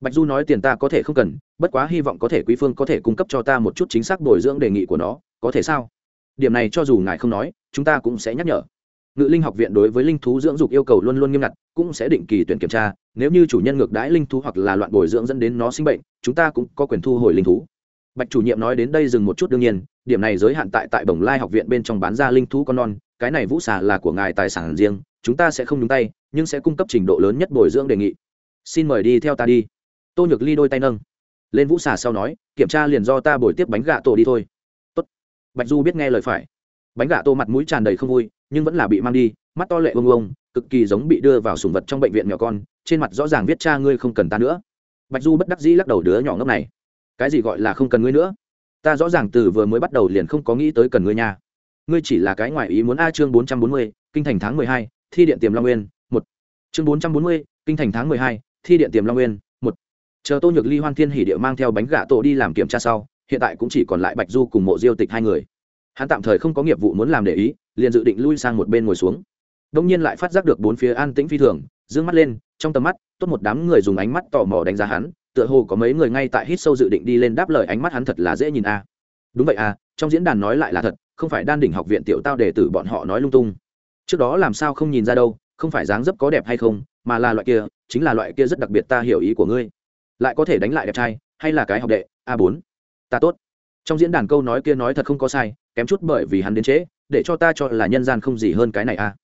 Bạch du nói tiền ta có thể không cần, bất quá hy vọng có thể quý phương có thể cung cấp cho ta một chút chính xác bồi dưỡng đề nghị của nó, có thể sao? Điểm này cho dù ngài không nói, chúng ta cũng sẽ nhắc nhở ngự linh học viện đối với linh thú dưỡng dục yêu cầu luôn luôn nghiêm ngặt, cũng sẽ định kỳ tuyển kiểm tra. Nếu như chủ nhân ngược đãi linh thú hoặc là loạn bồi dưỡng dẫn đến nó sinh bệnh, chúng ta cũng có quyền thu hồi linh thú. Bạch chủ nhiệm nói đến đây dừng một chút đương nhiên, điểm này giới hạn tại tại bồng lai học viện bên trong bán ra linh thú con non, cái này vũ xà là của ngài tài sản riêng, chúng ta sẽ không nhúng tay, nhưng sẽ cung cấp trình độ lớn nhất bồi dưỡng đề nghị. Xin mời đi theo ta đi. Tô nhược ly đôi tay nâng. Lên vũ xà sau nói, kiểm tra liền do ta bồi tiếp bánh gà tổ đi thôi. Tốt. bạch du biết nghe lời phải. Bánh gà tô mặt mũi tràn đầy không vui nhưng vẫn là bị mang đi, mắt to lệ ông ông cực kỳ giống bị đưa vào sùng vật trong bệnh viện nhỏ con, trên mặt rõ ràng viết cha ngươi không cần ta nữa. Bạch du bất đắc dĩ lắc đầu đứa nhỏ ngốc này. Cái gì gọi là không cần ngươi nữa? Ta rõ ràng từ vừa mới bắt đầu liền không có nghĩ tới cần ngươi nha. Ngươi chỉ là cái ngoại ý muốn a chương bốn trăm bốn mươi, kinh thành tháng mười hai, thi điện tiềm long nguyên, một. Chương bốn trăm bốn mươi, kinh thành tháng mười hai, thi điện tiềm long nguyên, một. Chờ tô nhược ly hoan thiên hỉ địa mang theo bánh gà tổ đi làm kiểm tra sau, hiện tại cũng chỉ còn lại bạch du cùng mộ diêu tịch hai người. Hắn tạm thời không có nghiệp vụ muốn làm để ý liền dự định lui sang một bên ngồi xuống. Đông nhiên lại phát giác được bốn phía an tĩnh phi thường d ư ơ n g mắt lên, trong tầm mắt, tốt một đám người dùng ánh mắt tò mò đánh giá hắn, tựa hồ có mấy người ngay tại hít sâu dự định đi lên đáp lời ánh mắt hắn thật là dễ nhìn a. Đúng vậy a, trong diễn đàn nói lại là thật, không phải đan đỉnh học viện tiểu tao để tử bọn họ nói lung tung. Trước đó làm sao không nhìn ra đâu, không phải dáng dấp có đẹp hay không, mà là loại kia, chính là loại kia rất đặc biệt ta hiểu ý của ngươi. Lại có thể đánh lại đẹp trai, hay là cái học đệ, a bốn. Ta tốt. Trong diễn đàn câu nói kia nói thật không có sai, kém chút bởi vì hắn đến trễ để cho ta cho là nhân gian không gì hơn cái này a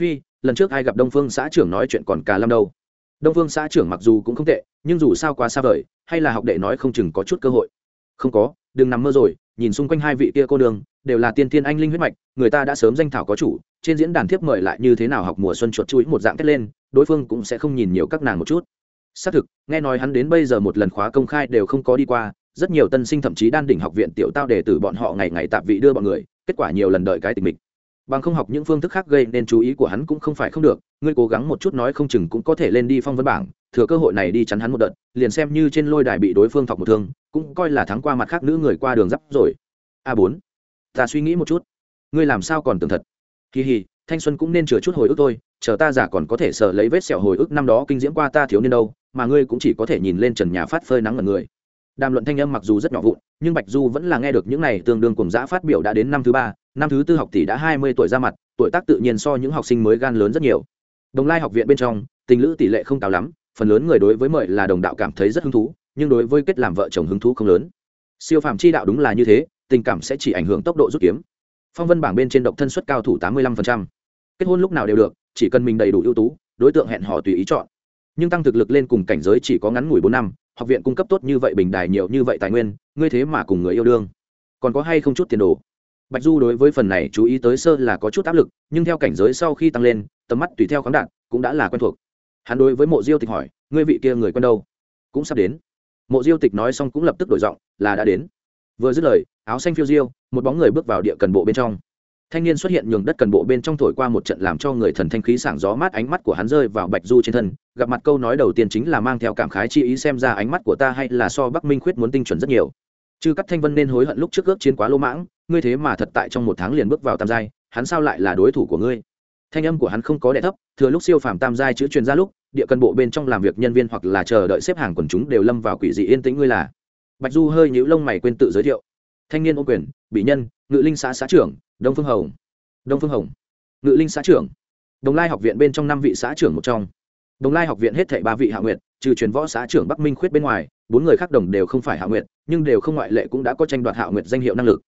phi, lần trước ai gặp đông phương xã trưởng nói chuyện còn cả lâm đâu? Đông phương xã trưởng mặc dù cũng không tệ, nhưng dù sao quá xa vời, hay là học đệ nói không chừng có chút cơ hội. Không có, đừng nằm mơ rồi, nhìn xung quanh hai vị kia cô đường đều là tiên tiên anh linh huyết mạch, người ta đã sớm danh thảo có chủ, trên diễn đàn thiếp mời lại như thế nào học mùa xuân chuột chuỗi một dạng kết lên, đối phương cũng sẽ không nhìn nhiều các nàng một chút. Xác thực, nghe nói hắn đến bây giờ một lần khóa công khai đều không có đi qua, rất nhiều tân sinh thậm chí đan đỉnh học viện tiểu tao để từ bọn họ ngày ngày tạp vị đưa bọn người kết quả nhiều lần đợi cái tình mình. Bằng không học những phương thức khác gây nên chú ý của hắn cũng không phải không được, ngươi cố gắng một chút nói không chừng cũng có thể lên đi phong vấn bảng, thừa cơ hội này đi chắn hắn một đợt, liền xem như trên lôi đài bị đối phương thọc một thương, cũng coi là thắng qua mặt khác nữ người qua đường giáp rồi. A bốn, ta suy nghĩ một chút. Ngươi làm sao còn tưởng thật? Kỳ hì, thanh xuân cũng nên chừa chút hồi ức thôi, chờ ta giả còn có thể sợ lấy vết sẹo hồi ức năm đó kinh diễm qua ta thiếu niên đâu, mà ngươi cũng chỉ có thể nhìn lên trần nhà phát phơi nắng ở người đàm luận thanh âm mặc dù rất nhỏ vụn, nhưng bạch du vẫn là nghe được những này tương đương cùng giã phát biểu đã đến năm thứ ba, năm thứ tư học tỷ đã hai mươi tuổi ra mặt, tuổi tác tự nhiên so những học sinh mới gan lớn rất nhiều. Đồng lai học viện bên trong, tình lữ tỷ lệ không cao lắm, phần lớn người đối với mời là đồng đạo cảm thấy rất hứng thú, nhưng đối với kết làm vợ chồng hứng thú không lớn. Siêu phàm chi đạo đúng là như thế, tình cảm sẽ chỉ ảnh hưởng tốc độ rút kiếm. Phong vân bảng bên trên độc thân suất cao thủ tám mươi lăm kết hôn lúc nào đều được, chỉ cần mình đầy đủ ưu tú, đối tượng hẹn hò tùy ý chọn. Nhưng tăng thực lực lên cùng cảnh giới chỉ có ngắn ngủi bốn năm học viện cung cấp tốt như vậy bình đài nhiều như vậy tài nguyên, ngươi thế mà cùng người yêu đương. Còn có hay không chút tiền đồ? Bạch du đối với phần này chú ý tới sơ là có chút áp lực, nhưng theo cảnh giới sau khi tăng lên, tầm mắt tùy theo khoáng đạn cũng đã là quen thuộc. Hắn đối với mộ diêu tịch hỏi, ngươi vị kia người quen đâu? Cũng sắp đến. Mộ diêu tịch nói xong cũng lập tức đổi giọng, là đã đến. Vừa dứt lời, áo xanh phiêu diêu, một bóng người bước vào địa cần bộ bên trong thanh niên xuất hiện nhường đất cần bộ bên trong thổi qua một trận làm cho người thần thanh khí sảng gió mát ánh mắt của hắn rơi vào bạch du trên thân, gặp mặt câu nói đầu tiên chính là mang theo cảm khái chi ý xem ra ánh mắt của ta hay là so bắc minh khuyết muốn tinh chuẩn rất nhiều. Chứ các thanh vân nên hối hận lúc trước ước chiến quá lô mãng, ngươi thế mà thật tại trong một tháng liền bước vào tam giai, hắn sao lại là đối thủ của ngươi? Thanh âm của hắn không có đẻ thấp, thừa lúc siêu phàm tam giai chữ truyền ra lúc, địa cần bộ bên trong làm việc nhân viên hoặc là chờ đợi xếp hàng quần chúng đều lâm vào quỷ dị yên tĩnh ngươi là. Bạch du hơi nhũ lông mày quên tự giới thiệu. Thanh niên ô quyền, bị nhân ngự linh xã xã trưởng, đông phương hồng. Đông phương hồng. Ngự linh xã trưởng. Đồng lai học viện bên trong năm vị xã trưởng một trong. Đồng lai học viện hết thảy ba vị hạ nguyện trừ truyền võ xã trưởng bắc minh khuyết bên ngoài, bốn người khác đồng đều không phải hạ nguyện nhưng đều không ngoại lệ cũng đã có tranh đoạt hạ nguyện danh hiệu năng lực.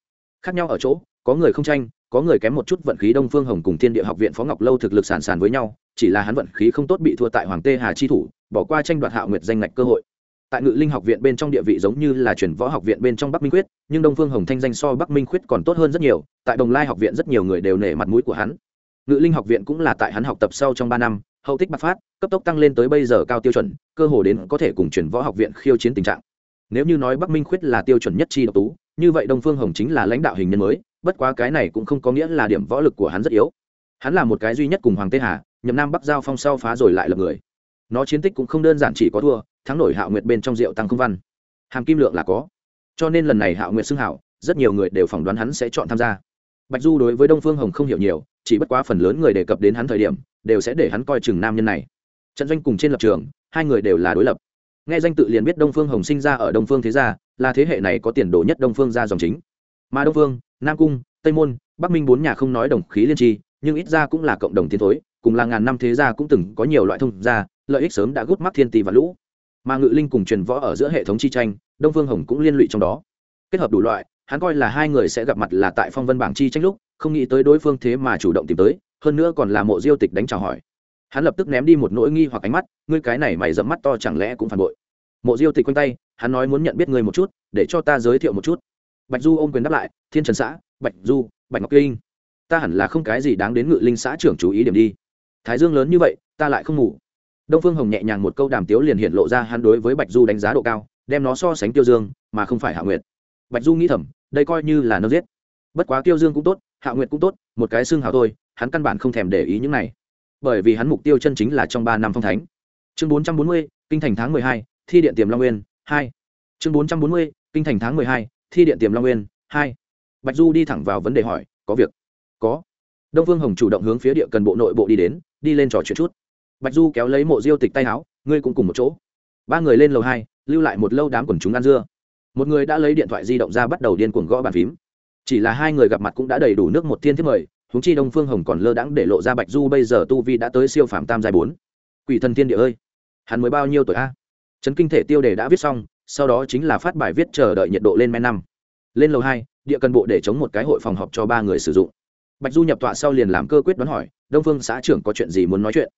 Khác nhau ở chỗ, có người không tranh, có người kém một chút vận khí đông phương hồng cùng thiên địa học viện phó ngọc lâu thực lực sàn sàn với nhau, chỉ là hắn vận khí không tốt bị thua tại hoàng tê hà chi thủ, bỏ qua tranh đoạt hạ nguyệt danh ngạch cơ hội tại ngự linh học viện bên trong địa vị giống như là chuyển võ học viện bên trong bắc minh Quyết, nhưng đông phương hồng thanh danh so bắc minh Quyết còn tốt hơn rất nhiều tại đồng lai học viện rất nhiều người đều nể mặt mũi của hắn. Ngự linh học viện cũng là tại hắn học tập sau trong ba năm hậu tích bạc phát cấp tốc tăng lên tới bây giờ cao tiêu chuẩn cơ hồ đến có thể cùng chuyển võ học viện khiêu chiến tình trạng. Nếu như nói bắc minh khuyết là tiêu chuẩn nhất chi độc tú như vậy đông phương hồng chính là lãnh đạo hình nhân mới bất quá cái này cũng không có nghĩa là điểm võ lực của hắn rất yếu. Hắn là một cái duy nhất cùng hoàng tê hà nhậm nam bắc giao phong sau phá rồi lại lập người. Nó chiến tích cũng không đơn giản chỉ có thua thắng nổi hạo nguyệt bên trong rượu tăng không văn. Hàm kim lượng là có. Cho nên lần này hạo nguyệt xưng hảo, rất nhiều người đều phỏng đoán hắn sẽ chọn tham gia. Bạch du đối với đông phương hồng không hiểu nhiều, chỉ bất quá phần lớn người đề cập đến hắn thời điểm, đều sẽ để hắn coi chừng nam nhân này. Trận doanh cùng trên lập trường, hai người đều là đối lập. Nghe danh tự liền biết đông phương hồng sinh ra ở đông phương thế gia, là thế hệ này có tiền đồ nhất đông phương gia dòng chính. Mà đông phương, nam cung, tây môn, bắc minh bốn nhà không nói đồng khí liên tri, nhưng ít ra cũng là cộng đồng tiến thối, cùng là ngàn năm thế gia cũng từng có nhiều loại thông gia, lợi ích sớm đã gút mắt thiên tỷ và lũ mà ngự linh cùng truyền võ ở giữa hệ thống chi tranh, đông phương hồng cũng liên lụy trong đó. Kết hợp đủ loại, hắn coi là hai người sẽ gặp mặt là tại phong vân bảng chi tranh lúc, không nghĩ tới đối phương thế mà chủ động tìm tới, hơn nữa còn là mộ diêu tịch đánh chào hỏi. Hắn lập tức ném đi một nỗi nghi hoặc ánh mắt, ngươi cái này mày dẫm mắt to chẳng lẽ cũng phản bội. Mộ diêu tịch quanh tay, hắn nói muốn nhận biết người một chút, để cho ta giới thiệu một chút. Bạch du ôm quyền đáp lại, thiên trần xã, bạch du, bạch ngọc kinh. Ta hẳn là không cái gì đáng đến ngự linh xã trưởng chú ý điểm đi. Thái dương lớn như vậy, ta lại không ngủ đông phương hồng nhẹ nhàng một câu đàm tiếu liền hiện lộ ra hắn đối với bạch du đánh giá độ cao, đem nó so sánh tiêu dương, mà không phải hạ nguyệt. Bạch du nghĩ thầm, đây coi như là nơ giết. Bất quá tiêu dương cũng tốt, hạ nguyệt cũng tốt, một cái xương hào thôi, hắn căn bản không thèm để ý những này. Bởi vì hắn mục tiêu chân chính là trong ba năm phong thánh. Chương bốn trăm bốn mươi, kinh thành tháng mười hai, thi điện tiềm long nguyên, hai. Chương bốn trăm bốn mươi, kinh thành tháng mười hai, thi điện tiềm long nguyên, hai. Bạch du đi thẳng vào vấn đề hỏi, có việc. Có. Đông phương hồng chủ động hướng phía địa cần bộ nội bộ đi đến, đi lên trò chuyện chút bạch du kéo lấy mộ diêu tịch tay áo, ngươi cũng cùng một chỗ. Ba người lên lầu hai, lưu lại một lâu đám quần chúng ăn dưa. Một người đã lấy điện thoại di động ra bắt đầu điên cuồng gõ bàn phím. Chỉ là hai người gặp mặt cũng đã đầy đủ nước một thiên thiết mời húng chi đông phương hồng còn lơ đãng để lộ ra bạch du bây giờ tu vi đã tới siêu phạm tam giai bốn. Quỷ thần thiên địa ơi, hắn mới bao nhiêu tuổi a? Trấn kinh thể tiêu đề đã viết xong, sau đó chính là phát bài viết chờ đợi nhiệt độ lên men năm. Lên lầu hai, địa cần bộ để chống một cái hội phòng họp cho ba người sử dụng. Bạch du nhập tọa sau liền làm cơ quyết đoán hỏi, đông phương xã trưởng có chuyện gì muốn nói chuyện?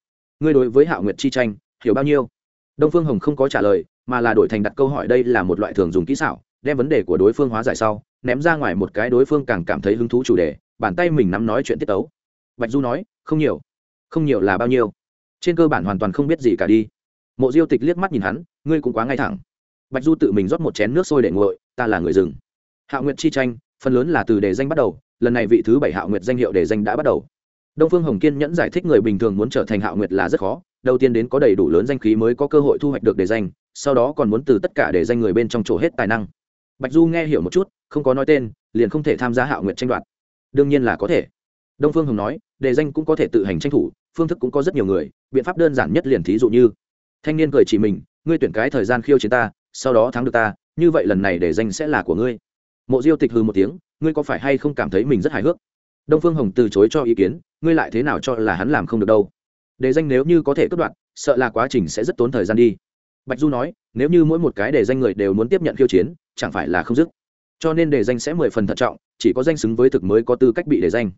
Ngươi đối với hạo nguyệt chi tranh, hiểu bao nhiêu? Đông phương hồng không có trả lời, mà là đổi thành đặt câu hỏi đây là một loại thường dùng kỹ xảo, đem vấn đề của đối phương hóa giải sau, ném ra ngoài một cái đối phương càng cảm thấy hứng thú chủ đề, bàn tay mình nắm nói chuyện tiết tấu. Bạch du nói, không nhiều. Không nhiều là bao nhiêu? Trên cơ bản hoàn toàn không biết gì cả đi. Mộ diêu tịch liếc mắt nhìn hắn, ngươi cũng quá ngay thẳng. Bạch du tự mình rót một chén nước sôi để nguội, ta là người rừng hạo nguyệt chi tranh, phần lớn là từ đề danh bắt đầu, lần này vị thứ bảy hạo nguyệt danh hiệu đề danh đã bắt đầu đông phương hồng kiên nhẫn giải thích người bình thường muốn trở thành hạo nguyệt là rất khó, đầu tiên đến có đầy đủ lớn danh khí mới có cơ hội thu hoạch được đề danh, sau đó còn muốn từ tất cả đề danh người bên trong chỗ hết tài năng. Bạch du nghe hiểu một chút, không có nói tên, liền không thể tham gia hạo nguyệt tranh đoạt. Đương nhiên là có thể. Đông phương hồng nói, đề danh cũng có thể tự hành tranh thủ, phương thức cũng có rất nhiều người, biện pháp đơn giản nhất liền thí dụ như, thanh niên cười chỉ mình, ngươi tuyển cái thời gian khiêu chiến ta, sau đó thắng được ta, như vậy lần này đề danh sẽ là của ngươi. Mộ diêu tịch hư một tiếng, ngươi có phải hay không cảm thấy mình rất hài hước? Đông phương hồng từ chối cho ý kiến, ngươi lại thế nào cho là hắn làm không được đâu? Đề danh nếu như có thể cất đoạn sợ là quá trình sẽ rất tốn thời gian đi. Bạch du nói, nếu như mỗi một cái đề danh người đều muốn tiếp nhận khiêu chiến, chẳng phải là không dứt. Cho nên đề danh sẽ mười phần thận trọng, chỉ có danh xứng với thực mới có tư cách bị đề danh.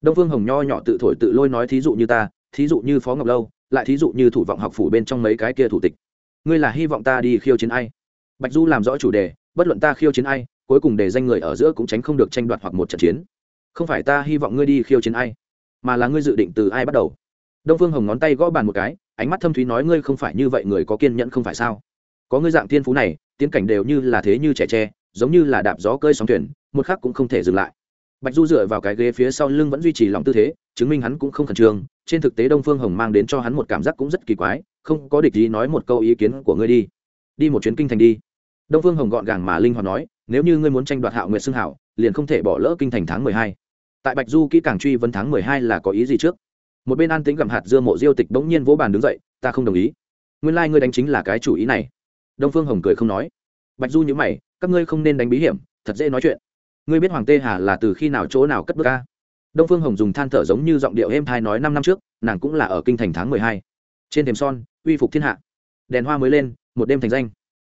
Đông phương hồng nho nhỏ tự thổi tự lôi nói thí dụ như ta, thí dụ như phó ngọc lâu, lại thí dụ như thủ vọng học phủ bên trong mấy cái kia thủ tịch. Ngươi là hy vọng ta đi khiêu chiến ai? Bạch du làm rõ chủ đề, bất luận ta khiêu chiến ai, cuối cùng đề danh người ở giữa cũng tránh không được tranh đoạt hoặc một trận chiến không phải ta hy vọng ngươi đi khiêu chiến ai, mà là ngươi dự định từ ai bắt đầu? Đông phương hồng ngón tay gõ bàn một cái, ánh mắt thâm thúy nói ngươi không phải như vậy người có kiên nhẫn không phải sao? Có ngươi dạng thiên phú này, tiến cảnh đều như là thế như trẻ tre, giống như là đạp gió cơi sóng thuyền, một khắc cũng không thể dừng lại. Bạch du dựa vào cái ghế phía sau lưng vẫn duy trì lòng tư thế, chứng minh hắn cũng không khẩn trương, trên thực tế đông phương hồng mang đến cho hắn một cảm giác cũng rất kỳ quái, không có địch gì nói một câu ý kiến của ngươi đi. Đi một chuyến kinh thành đi. Đông phương hồng gọn gàng mà linh hoạt nói, nếu như ngươi muốn tranh đoạt hạo nguyệt xưng hảo liền không thể bỏ lỡ kinh thành tháng mười hai. Tại bạch du kỹ càng truy vấn tháng mười hai là có ý gì trước? Một bên an tĩnh gặm hạt dưa mộ diêu tịch bỗng nhiên vỗ bàn đứng dậy, ta không đồng ý. Nguyên lai、like、ngươi đánh chính là cái chủ ý này. Đông phương hồng cười không nói. Bạch du nhữ mày, các ngươi không nên đánh bí hiểm, thật dễ nói chuyện. Ngươi biết hoàng tê hà là từ khi nào chỗ nào cất bước ca đông phương hồng dùng than thở giống như giọng điệu êm thai nói năm năm trước, nàng cũng là ở kinh thành tháng mười hai. Trên thềm son, uy phục thiên hạ. Đèn hoa mới lên, một đêm thành danh.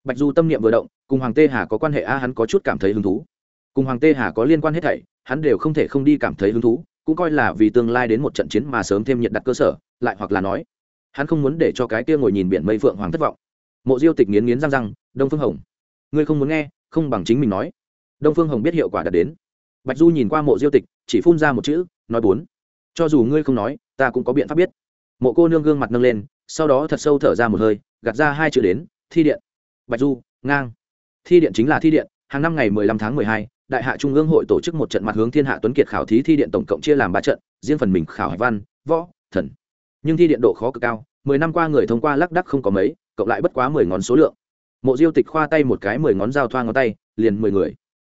Bạch du tâm niệm vừa động, cùng hoàng tê hà có quan hệ a, hắn có chút cảm thấy hứng thú cùng hoàng tê hà có liên quan hết thảy, hắn đều không thể không đi cảm thấy hứng thú, cũng coi là vì tương lai đến một trận chiến mà sớm thêm nhiệt đặt cơ sở, lại hoặc là nói, hắn không muốn để cho cái kia ngồi nhìn biển mây phượng hoàng thất vọng. Mộ diêu tịch nghiến nghiến răng răng, đông phương hồng, ngươi không muốn nghe, không bằng chính mình nói. Đông phương hồng biết hiệu quả đạt đến. Bạch du nhìn qua mộ diêu tịch, chỉ phun ra một chữ, nói bốn, cho dù ngươi không nói, ta cũng có biện pháp biết. Mộ cô nương gương mặt nâng lên, sau đó thật sâu thở ra một hơi, gạt ra hai chữ đến, thi điện. Bạch du, ngang. Thi điện chính là thi điện, hàng năm ngày mười lăm tháng mười hai đại hạ trung ương hội tổ chức một trận mặt hướng thiên hạ tuấn kiệt khảo thí thi điện tổng cộng chia làm ba trận riêng phần mình khảo hải văn võ thần. Nhưng thi điện độ khó cực cao mười năm qua người thông qua lác đắc không có mấy cộng lại bất quá mười ngón số lượng. Mộ diêu tịch khoa tay một cái mười ngón dao thoa ngón tay liền mười người.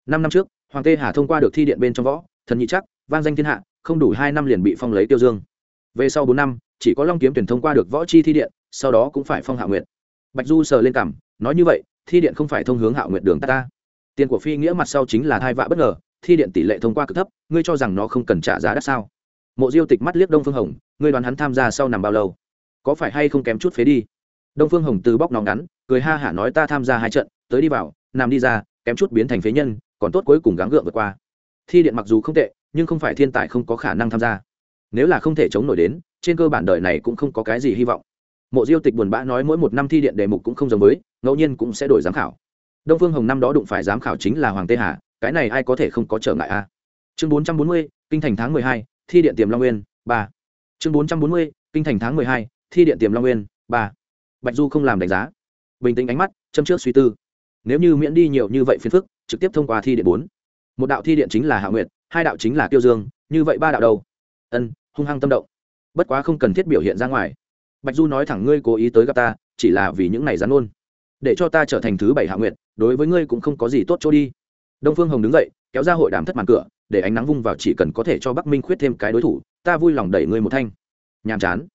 Năm năm trước hoàng tê hà thông qua được thi điện bên trong võ thần nhị chắc vang danh thiên hạ không đủ hai năm liền bị phong lấy tiêu dương. Về sau bốn năm chỉ có long kiếm tuyển thông qua được võ chi thi điện sau đó cũng phải phong hạ nguyện bạch du sờ lên cảm nói như vậy thi điện không phải thông hướng hạ nguyện đường ta, ta tiền của phi nghĩa mặt sau chính là thai vạ bất ngờ, thi điện tỷ lệ thông qua cực thấp, ngươi cho rằng nó không cần trả giá đắt sao? Mộ diêu tịch mắt liếc đông phương hồng, ngươi đoán hắn tham gia sau nằm bao lâu? Có phải hay không kém chút phế đi? Đông phương hồng từ bóc nóng ngắn, cười ha hả nói ta tham gia hai trận, tới đi vào, nằm đi ra, kém chút biến thành phế nhân, còn tốt cuối cùng gắng gượng vượt qua. Thi điện mặc dù không tệ, nhưng không phải thiên tài không có khả năng tham gia. Nếu là không thể chống nổi đến, trên cơ bản đời này cũng không có cái gì hy vọng. Mộ diêu tịch buồn bã nói mỗi một năm thi điện đề mục cũng không giống với, ngẫu nhiên cũng sẽ đổi giám khảo đông phương hồng năm đó đụng phải giám khảo chính là hoàng tê hà cái này ai có thể không có trở ngại a? Chương bốn trăm bốn mươi kinh thành tháng mười hai thi điện tiềm long nguyên ba. Chương bốn trăm bốn mươi kinh thành tháng mười hai thi điện tiềm long nguyên ba. Bạch du không làm đánh giá. Bình tĩnh ánh mắt châm trước suy tư. Nếu như miễn đi nhiều như vậy phiền phức trực tiếp thông qua thi điện bốn. Một đạo thi điện chính là hạ nguyện hai đạo chính là tiêu dương như vậy ba đạo đầu, ân hung hăng tâm động. Bất quá không cần thiết biểu hiện ra ngoài. Bạch du nói thẳng ngươi cố ý tới gặp ta chỉ là vì những này rắn ôn. Để cho ta trở thành thứ bảy hạ nguyện đối với ngươi cũng không có gì tốt chỗ đi. Đông phương hồng đứng dậy, kéo ra hội đàm thất màn cửa, để ánh nắng vung vào chỉ cần có thể cho bắc minh khuyết thêm cái đối thủ, ta vui lòng đẩy ngươi một thanh. Nhàm chán.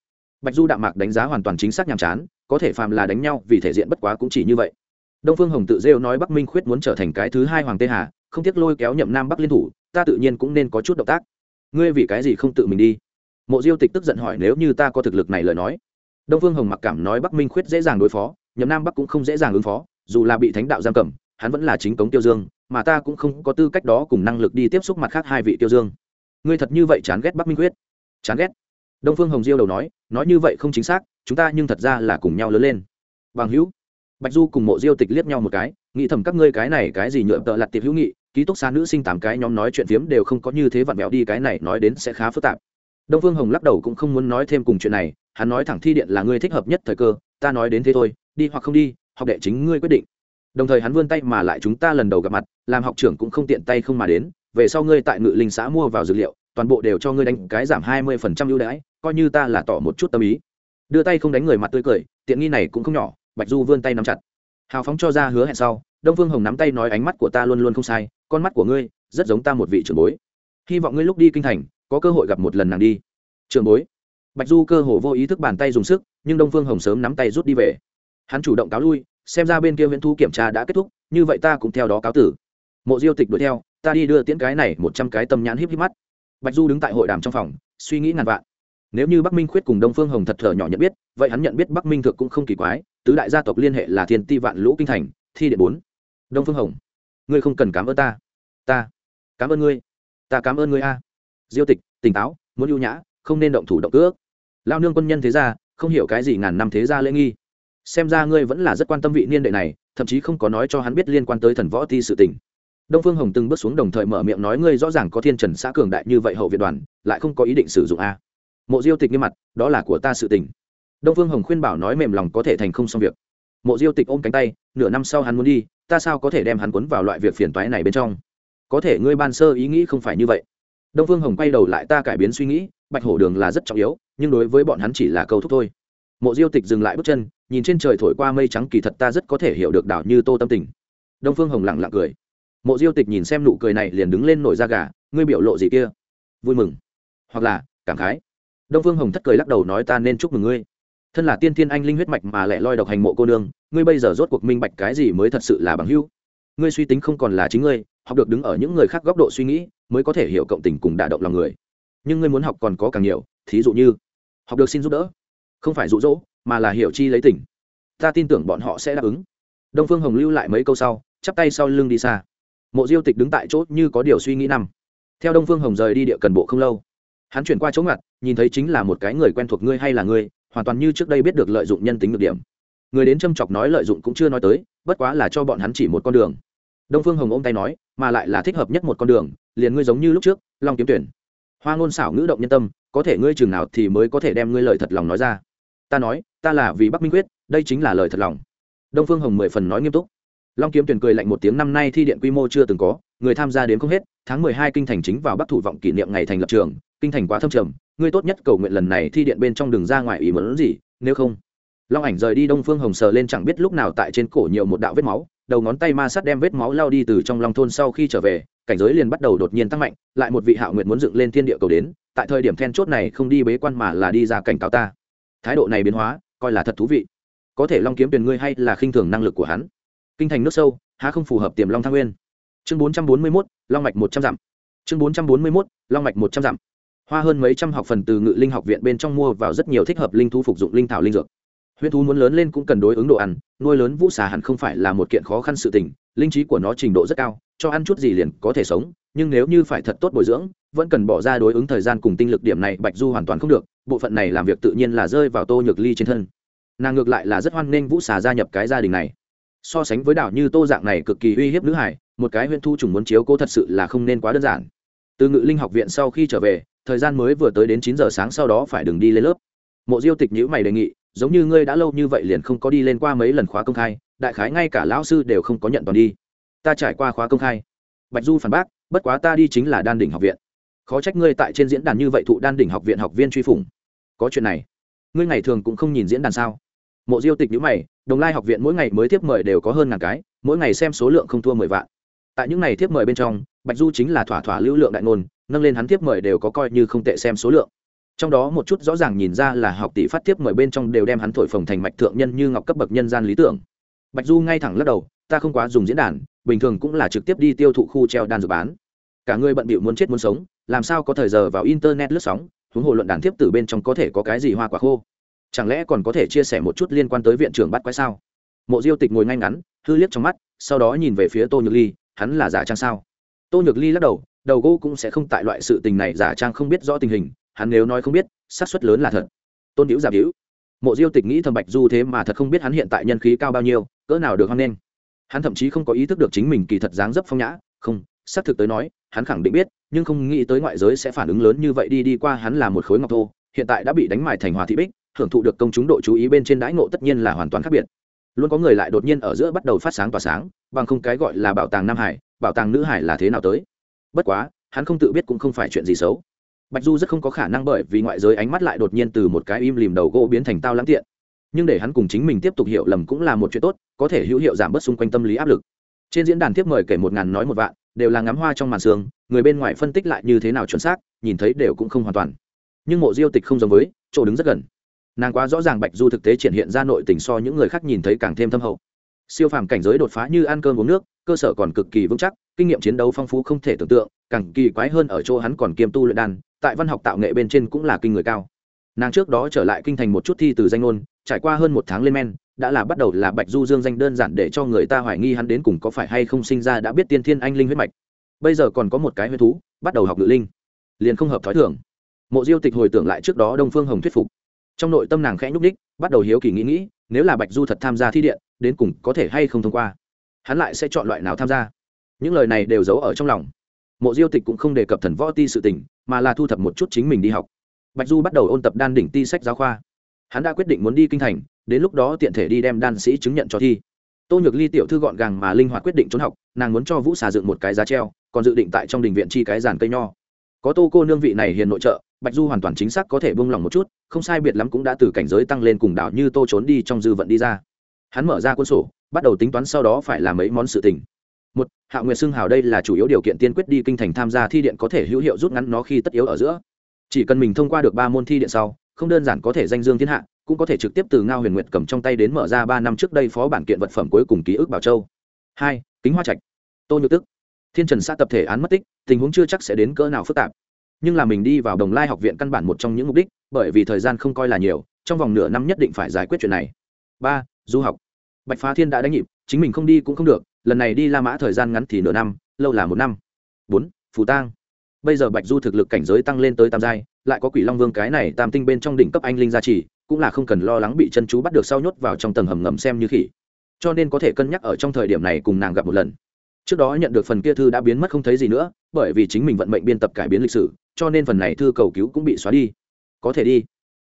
Bạch du đạm mạc đánh giá hoàn toàn chính xác nhàm chán, có thể phàm là đánh nhau, vì thể diện bất quá cũng chỉ như vậy. Đông phương hồng tự rêu nói bắc minh khuyết muốn trở thành cái thứ hai hoàng tê hà, không tiếc lôi kéo nhậm nam bắc liên thủ, ta tự nhiên cũng nên có chút động tác. Ngươi vì cái gì không tự mình đi? Mộ diêu tịch tức giận hỏi nếu như ta có thực lực này lời nói. Đông phương hồng mặc cảm nói bắc minh khuyết dễ dàng đối phó, nhậm nam bắc cũng không dễ dàng ứng phó dù là bị thánh đạo giam cầm hắn vẫn là chính cống tiêu dương mà ta cũng không có tư cách đó cùng năng lực đi tiếp xúc mặt khác hai vị tiêu dương. Ngươi thật như vậy chán ghét bắc minh quyết, chán ghét? Đông phương hồng diêu đầu nói nói như vậy không chính xác chúng ta nhưng thật ra là cùng nhau lớn lên. Bằng hữu bạch du cùng mộ diêu tịch liếc nhau một cái nghĩ thầm các ngươi cái này cái gì nhựa tợ lặt tiệp hữu nghị ký túc xá nữ sinh tám cái nhóm nói chuyện phiếm đều không có như thế vặn vẹo đi cái này nói đến sẽ khá phức tạp. Đông phương hồng lắc đầu cũng không muốn nói thêm cùng chuyện này hắn nói thẳng thi điện là ngươi thích hợp nhất thời cơ ta nói đến thế thôi đi hoặc không đi học đệ chính ngươi quyết định. Đồng thời hắn vươn tay mà lại chúng ta lần đầu gặp mặt, làm học trưởng cũng không tiện tay không mà đến, về sau ngươi tại ngự linh xã mua vào dược liệu, toàn bộ đều cho ngươi đánh cái giảm hai mươi phần trăm ưu đãi, coi như ta là tỏ một chút tâm ý. Đưa tay không đánh người mặt tươi cười, tiện nghi này cũng không nhỏ, bạch du vươn tay nắm chặt. Hào phóng cho ra hứa hẹn sau, đông phương hồng nắm tay nói ánh mắt của ta luôn luôn không sai, con mắt của ngươi, rất giống ta một vị trưởng bối. Hy vọng ngươi lúc đi kinh thành, có cơ hội gặp một lần nàng đi. Trưởng bối. Bạch du cơ hồ vô ý thức bàn tay dùng sức, nhưng đông phương hồng sớm nắm tay rút đi về. Hắn chủ động cáo lui xem ra bên kia viễn thu kiểm tra đã kết thúc, như vậy ta cũng theo đó cáo tử. Mộ diêu tịch đuổi theo, ta đi đưa tiễn cái này một trăm cái tâm nhãn híp híp mắt. Bạch du đứng tại hội đàm trong phòng, suy nghĩ ngàn vạn. Nếu như bắc minh khuyết cùng đông phương hồng thật thở nhỏ nhận biết, vậy hắn nhận biết bắc minh thực cũng không kỳ quái, tứ đại gia tộc liên hệ là thiên ti vạn lũ kinh thành, thi điện bốn. Đông phương hồng, ngươi không cần cảm ơn ta. Ta cảm ơn ngươi. Ta cảm ơn ngươi a. Diêu tịch, tỉnh táo, muốn ưu nhã, không nên động thủ động cước. Lao nương quân nhân thế gia, không hiểu cái gì ngàn năm thế gia lễ nghi xem ra ngươi vẫn là rất quan tâm vị niên đệ này, thậm chí không có nói cho hắn biết liên quan tới thần võ ti sự tình. Đông phương hồng từng bước xuống đồng thời mở miệng nói ngươi rõ ràng có thiên trần xã cường đại như vậy hậu việt đoàn, lại không có ý định sử dụng a. Mộ diêu tịch nghiêm mặt, đó là của ta sự tình. Đông phương hồng khuyên bảo nói mềm lòng có thể thành không xong việc. Mộ diêu tịch ôm cánh tay, nửa năm sau hắn muốn đi, ta sao có thể đem hắn cuốn vào loại việc phiền toái này bên trong? Có thể ngươi ban sơ ý nghĩ không phải như vậy. Đông phương hồng quay đầu lại ta cải biến suy nghĩ, bạch hổ đường là rất trọng yếu, nhưng đối với bọn hắn chỉ là câu thúc thôi mộ diêu tịch dừng lại bước chân, nhìn trên trời thổi qua mây trắng, kỳ thật ta rất có thể hiểu được đảo như tô tâm tình. Đông phương hồng lặng lặng cười. Mộ diêu tịch nhìn xem nụ cười này liền đứng lên nổi da gà, ngươi biểu lộ gì kia? Vui mừng. Hoặc là, cảm khái. Đông phương hồng thất cười lắc đầu nói ta nên chúc mừng ngươi. Thân là tiên thiên anh linh huyết mạch mà lại loi độc hành mộ cô nương, ngươi bây giờ rốt cuộc minh bạch cái gì mới thật sự là bằng hữu? Ngươi suy tính không còn là chính ngươi, học được đứng ở những người khác góc độ suy nghĩ mới có thể hiểu cộng tình cùng đả động lòng người. Nhưng ngươi muốn học còn có càng nhiều, thí dụ như, học được xin giúp đỡ không phải rụ rỗ mà là hiểu chi lấy tỉnh. ta tin tưởng bọn họ sẽ đáp ứng. Đông phương hồng lưu lại mấy câu sau, chắp tay sau lưng đi xa. Mộ diêu tịch đứng tại chỗ như có điều suy nghĩ năm. Theo đông phương hồng rời đi địa cần bộ không lâu, hắn chuyển qua chỗ ngặt, nhìn thấy chính là một cái người quen thuộc ngươi hay là ngươi, hoàn toàn như trước đây biết được lợi dụng nhân tính được điểm. Người đến châm chọc nói lợi dụng cũng chưa nói tới, bất quá là cho bọn hắn chỉ một con đường. Đông phương hồng ôm tay nói, mà lại là thích hợp nhất một con đường, liền ngươi giống như lúc trước, long kiếm tuyển. Hoa ngôn xảo ngữ động nhân tâm, có thể ngươi chừng nào thì mới có thể đem ngươi lời thật lòng nói ra ta nói, ta là vì bắc minh quyết, đây chính là lời thật lòng. Đông phương hồng mười phần nói nghiêm túc. Long kiếm tuyển cười lạnh một tiếng, năm nay thi điện quy mô chưa từng có, người tham gia đến không hết, tháng mười hai kinh thành chính vào bắc thủ vọng kỷ niệm ngày thành lập trường, kinh thành quá thâm trầm ngươi tốt nhất cầu nguyện lần này thi điện bên trong đường ra ngoài ý muốn gì, nếu không. Long ảnh rời đi đông phương hồng sờ lên chẳng biết lúc nào tại trên cổ nhiều một đạo vết máu, đầu ngón tay ma sát đem vết máu lao đi từ trong long thôn sau khi trở về, cảnh giới liền bắt đầu đột nhiên tăng mạnh, lại một vị hạo nguyện muốn dựng lên thiên địa cầu đến, tại thời điểm then chốt này không đi bế quan mà là đi ra cảnh cáo ta thái độ này biến hóa, coi là thật thú vị. Có thể long kiếm tuyển ngươi hay là khinh thường năng lực của hắn. Kinh thành nước sâu, há không phù hợp tiềm long thăng nguyên. Chương bốn trăm bốn mươi mốt, long mạch một trăm dặm. Chương bốn trăm bốn mươi mốt, long mạch một trăm dặm. Hoa hơn mấy trăm học phần từ ngự linh học viện bên trong mua vào rất nhiều thích hợp linh thú phục dụng linh thảo linh dược. Huyễn thú muốn lớn lên cũng cần đối ứng đồ ăn, nuôi lớn vũ xà hẳn không phải là một kiện khó khăn sự tình, linh trí của nó trình độ rất cao, cho ăn chút gì liền có thể sống, nhưng nếu như phải thật tốt bồi dưỡng vẫn cần bỏ ra đối ứng thời gian cùng tinh lực, điểm này bạch du hoàn toàn không được, bộ phận này làm việc tự nhiên là rơi vào tô nhược ly trên thân. Nàng ngược lại là rất hoan nghênh vũ xà gia nhập cái gia đình này. So sánh với đảo như tô dạng này cực kỳ uy hiếp nữ hải, một cái huyện thu trùng muốn chiếu cô thật sự là không nên quá đơn giản. Từ ngự linh học viện sau khi trở về, thời gian mới vừa tới đến chín giờ sáng sau đó phải đừng đi lên lớp. Mộ diêu tịch nhữ mày đề nghị, giống như ngươi đã lâu như vậy liền không có đi lên qua mấy lần khóa công khai, đại khái ngay cả lão sư đều không có nhận toàn đi. Ta trải qua khóa công khai. Bạch du phản bác, bất quá ta đi chính là đan đỉnh học viện khó trách ngươi tại trên diễn đàn như vậy thụ đan đỉnh học viện học viên truy phủng. Có chuyện này, ngươi ngày thường cũng không nhìn diễn đàn sao? Mộ diêu tịch nhữ mày, đồng lai học viện mỗi ngày mới tiếp mời đều có hơn ngàn cái, mỗi ngày xem số lượng không thua mười vạn. Tại những ngày tiếp mời bên trong, bạch du chính là thỏa thỏa lưu lượng đại ngôn, nâng lên hắn tiếp mời đều có coi như không tệ xem số lượng. Trong đó một chút rõ ràng nhìn ra là học tỷ phát tiếp mời bên trong đều đem hắn thổi phồng thành mạch thượng nhân như ngọc cấp bậc nhân gian lý tưởng. Bạch du ngay thẳng lắc đầu, ta không quá dùng diễn đàn, bình thường cũng là trực tiếp đi tiêu thụ khu treo đan dược bán. Cả người bận bịu muốn chết muốn sống làm sao có thời giờ vào internet lướt sóng, huống hồ luận đàn tiếp từ bên trong có thể có cái gì hoa quả khô? Chẳng lẽ còn có thể chia sẻ một chút liên quan tới viện trưởng bắt quái sao? Mộ diêu tịch ngồi ngay ngắn, hư liếc trong mắt, sau đó nhìn về phía tô nhược ly, hắn là giả trang sao? Tô nhược ly lắc đầu đầu gỗ cũng sẽ không tại loại sự tình này giả trang không biết rõ tình hình, hắn nếu nói không biết, xác suất lớn là thật. Tôn hữu giả hữu mộ diêu tịch nghĩ thầm bạch du thế mà thật không biết hắn hiện tại nhân khí cao bao nhiêu, cỡ nào được hoan nghênh. Hắn thậm chí không có ý thức được chính mình kỳ thật dáng dấp phong nhã, không, xác thực tới nói, hắn khẳng định biết nhưng không nghĩ tới ngoại giới sẽ phản ứng lớn như vậy đi đi qua hắn là một khối ngọc thô, hiện tại đã bị đánh mài thành hòa thị bích, hưởng thụ được công chúng độ chú ý bên trên đãi ngộ tất nhiên là hoàn toàn khác biệt. Luôn có người lại đột nhiên ở giữa bắt đầu phát sáng tỏa sáng, bằng không cái gọi là bảo tàng nam hải, bảo tàng nữ hải là thế nào tới? Bất quá, hắn không tự biết cũng không phải chuyện gì xấu. Bạch du rất không có khả năng bởi vì ngoại giới ánh mắt lại đột nhiên từ một cái im lìm đầu gỗ biến thành tao lãng tiện. Nhưng để hắn cùng chính mình tiếp tục hiểu lầm cũng là một chuyện tốt, có thể hữu hiệu giảm bớt xung quanh tâm lý áp lực. Trên diễn đàn tiếp mời kể một ngàn nói một vạn đều là ngắm hoa trong màn sương, người bên ngoài phân tích lại như thế nào chuẩn xác, nhìn thấy đều cũng không hoàn toàn. Nhưng mộ diêu tịch không giống với, chỗ đứng rất gần. Nàng quá rõ ràng bạch du thực tế triển hiện ra nội tình so những người khác nhìn thấy càng thêm thâm hậu. Siêu phàm cảnh giới đột phá như ăn cơm uống nước, cơ sở còn cực kỳ vững chắc, kinh nghiệm chiến đấu phong phú không thể tưởng tượng, càng kỳ quái hơn ở chỗ hắn còn kiêm tu luyện đan, tại văn học tạo nghệ bên trên cũng là kinh người cao. Nàng trước đó trở lại kinh thành một chút thi từ danh ngôn, trải qua hơn một tháng lên men đã là bắt đầu là bạch du dương danh đơn giản để cho người ta hoài nghi hắn đến cùng có phải hay không sinh ra đã biết tiên thiên anh linh huyết mạch. Bây giờ còn có một cái huyết thú, bắt đầu học ngự linh. Liền không hợp thói thường. Mộ diêu tịch hồi tưởng lại trước đó đông phương hồng thuyết phục. Trong nội tâm nàng khẽ nhúc đích bắt đầu hiếu kỳ nghĩ nghĩ, nếu là bạch du thật tham gia thi điện, đến cùng có thể hay không thông qua? Hắn lại sẽ chọn loại nào tham gia? Những lời này đều giấu ở trong lòng. Mộ diêu tịch cũng không đề cập thần võ ti sự tình, mà là thu thập một chút chính mình đi học. Bạch du bắt đầu ôn tập đan đỉnh ti sách giáo khoa. Hắn đã quyết định muốn đi kinh thành đến lúc đó tiện thể đi đem đan sĩ chứng nhận cho thi. Tô nhược ly tiểu thư gọn gàng mà linh hoạt quyết định trốn học, nàng muốn cho vũ xà dựng một cái giá treo, còn dự định tại trong đình viện chi cái giàn cây nho. Có tô cô nương vị này hiền nội trợ, bạch du hoàn toàn chính xác có thể bông lòng một chút, không sai biệt lắm cũng đã từ cảnh giới tăng lên cùng đảo như tô trốn đi trong dư vận đi ra. Hắn mở ra quân sổ, bắt đầu tính toán sau đó phải làm mấy món sự tình. Một, hạ nguyệt xưng hào đây là chủ yếu điều kiện tiên quyết đi kinh thành tham gia thi điện có thể hữu hiệu rút ngắn nó khi tất yếu ở giữa. Chỉ cần mình thông qua được ba môn thi điện sau, không đơn giản có thể danh dương thiên hạ cũng có thể trực tiếp từ ngao huyền nguyệt cầm trong tay đến mở ra ba năm trước đây phó bản kiện vật phẩm cuối cùng ký ức bảo châu. Hai, kính hoa trạch. Tô nhược tức. Thiên trần xã tập thể án mất tích, tình huống chưa chắc sẽ đến cỡ nào phức tạp. Nhưng là mình đi vào đồng lai học viện căn bản một trong những mục đích, bởi vì thời gian không coi là nhiều, trong vòng nửa năm nhất định phải giải quyết chuyện này. Ba, du học. Bạch phá thiên đã đánh nhịp, chính mình không đi cũng không được, lần này đi la mã thời gian ngắn thì nửa năm, lâu là một năm. Bốn, phù tang. Bây giờ bạch du thực lực cảnh giới tăng lên tới tam giai, lại có quỷ long vương cái này tam tinh bên trong đỉnh cấp anh linh gia trì cũng là không cần lo lắng bị chân chú bắt được sau nhốt vào trong tầng hầm ngầm xem như khỉ. Cho nên có thể cân nhắc ở trong thời điểm này cùng nàng gặp một lần. Trước đó nhận được phần kia thư đã biến mất không thấy gì nữa bởi vì chính mình vận mệnh biên tập cải biến lịch sử cho nên phần này thư cầu cứu cũng bị xóa đi. Có thể đi.